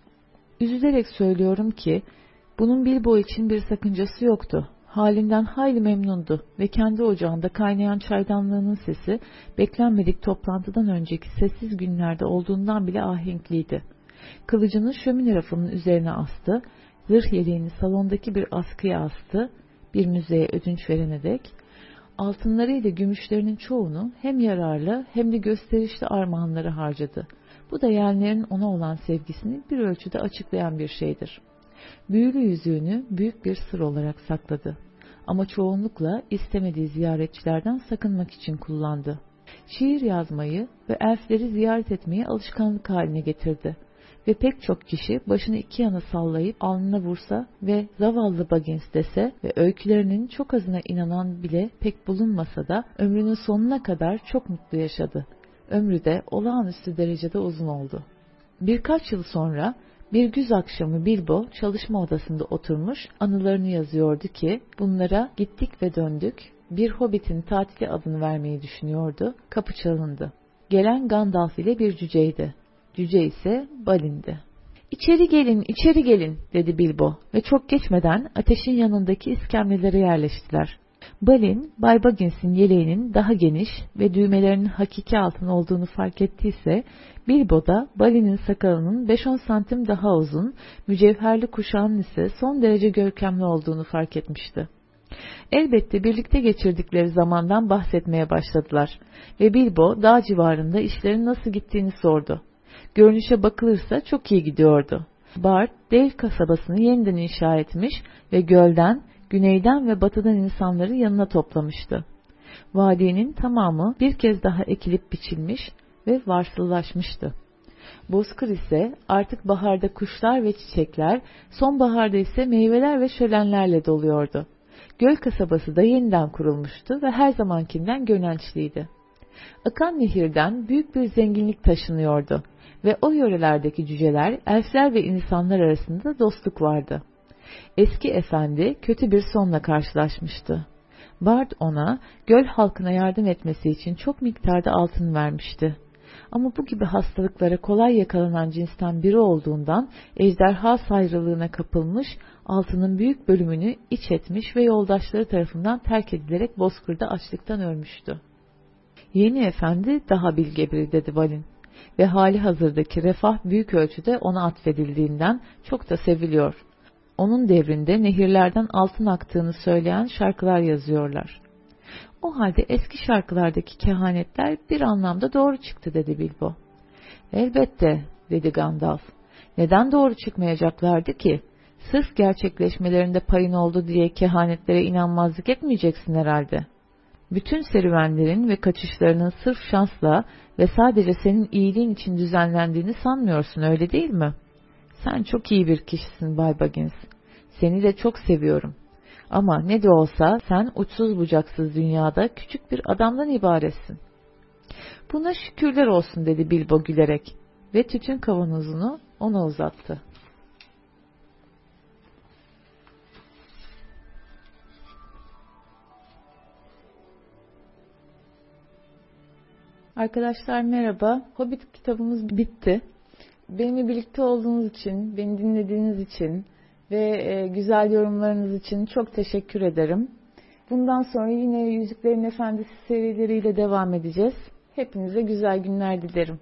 Üzülerek söylüyorum ki bunun Bilbo için bir sakıncası yoktu. Halinden hayli memnundu ve kendi ocağında kaynayan çaydanlığının sesi beklenmedik toplantıdan önceki sessiz günlerde olduğundan bile ahenkliydi. Kılıcını şömine rafının üzerine astı, zırh yeleğini salondaki bir askıya astı, bir müzeye ödünç verene dek, altınlarıyla gümüşlerinin çoğunu hem yararlı hem de gösterişli armağanları harcadı. Bu da yeğenlerin ona olan sevgisini bir ölçüde açıklayan bir şeydir. Büyülü yüzüğünü büyük bir sır olarak sakladı. Ama çoğunlukla istemediği ziyaretçilerden sakınmak için kullandı. Şiir yazmayı ve elfleri ziyaret etmeyi alışkanlık haline getirdi. Ve pek çok kişi başını iki yana sallayıp alnına vursa ve zavallı Baggins dese ve öykülerinin çok azına inanan bile pek bulunmasa da ömrünün sonuna kadar çok mutlu yaşadı. Ömrü de olağanüstü derecede uzun oldu. Birkaç yıl sonra bir güz akşamı Bilbo çalışma odasında oturmuş anılarını yazıyordu ki bunlara gittik ve döndük bir hobbitin tatili adını vermeyi düşünüyordu. Kapı çalındı. Gelen Gandalf ile bir cüceydi. Cüce ise Balin'di. İçeri gelin, içeri gelin dedi Bilbo ve çok geçmeden ateşin yanındaki iskemlelere yerleştiler. Balin, Bay Baggins'in yeleğinin daha geniş ve düğmelerinin hakiki altın olduğunu fark ettiyse, Bilbo da Balin'in sakalının 5-10 santim daha uzun, mücevherli kuşağının ise son derece görkemli olduğunu fark etmişti. Elbette birlikte geçirdikleri zamandan bahsetmeye başladılar ve Bilbo dağ civarında işlerin nasıl gittiğini sordu. Görünüşe bakılırsa çok iyi gidiyordu. Bart, Dale kasabasını yeniden inşa etmiş ve gölden, güneyden ve batıdan insanları yanına toplamıştı. Vadinin tamamı bir kez daha ekilip biçilmiş ve varsıllaşmıştı. Bozkır ise artık baharda kuşlar ve çiçekler, sonbaharda ise meyveler ve şölenlerle doluyordu. Göl kasabası da yeniden kurulmuştu ve her zamankinden gönençliydi. Akan nehirden büyük bir zenginlik taşınıyordu ve o yörelerdeki cüceler, elfler ve insanlar arasında dostluk vardı. Eski efendi kötü bir sonla karşılaşmıştı. Bard ona göl halkına yardım etmesi için çok miktarda altın vermişti. Ama bu gibi hastalıklara kolay yakalanan cinsten biri olduğundan ejderha sayrılığına kapılmış, altının büyük bölümünü iç etmiş ve yoldaşları tarafından terk edilerek bozkırda açlıktan ölmüştü. Yeni efendi daha bilge biri dedi Balin ve hali hazırdaki refah büyük ölçüde ona atfedildiğinden çok da seviliyor. Onun devrinde nehirlerden altın aktığını söyleyen şarkılar yazıyorlar. O halde eski şarkılardaki kehanetler bir anlamda doğru çıktı dedi Bilbo. Elbette dedi Gandalf. Neden doğru çıkmayacaklardı ki? Sırf gerçekleşmelerinde payın oldu diye kehanetlere inanmazlık etmeyeceksin herhalde. Bütün serüvenlerin ve kaçışlarının sırf şansla ve sadece senin iyiliğin için düzenlendiğini sanmıyorsun öyle değil mi? Sen çok iyi bir kişisin Bay Baggins. Seni de çok seviyorum. Ama ne de olsa sen uçsuz bucaksız dünyada küçük bir adamdan ibaretsin. Buna şükürler olsun dedi Bilbo gülerek ve tütün kavanozunu ona uzattı. Arkadaşlar merhaba. Hobbit kitabımız bitti. Benimle birlikte olduğunuz için, beni dinlediğiniz için ve e, güzel yorumlarınız için çok teşekkür ederim. Bundan sonra yine Yüzüklerin Efendisi serileriyle devam edeceğiz. Hepinize güzel günler dilerim.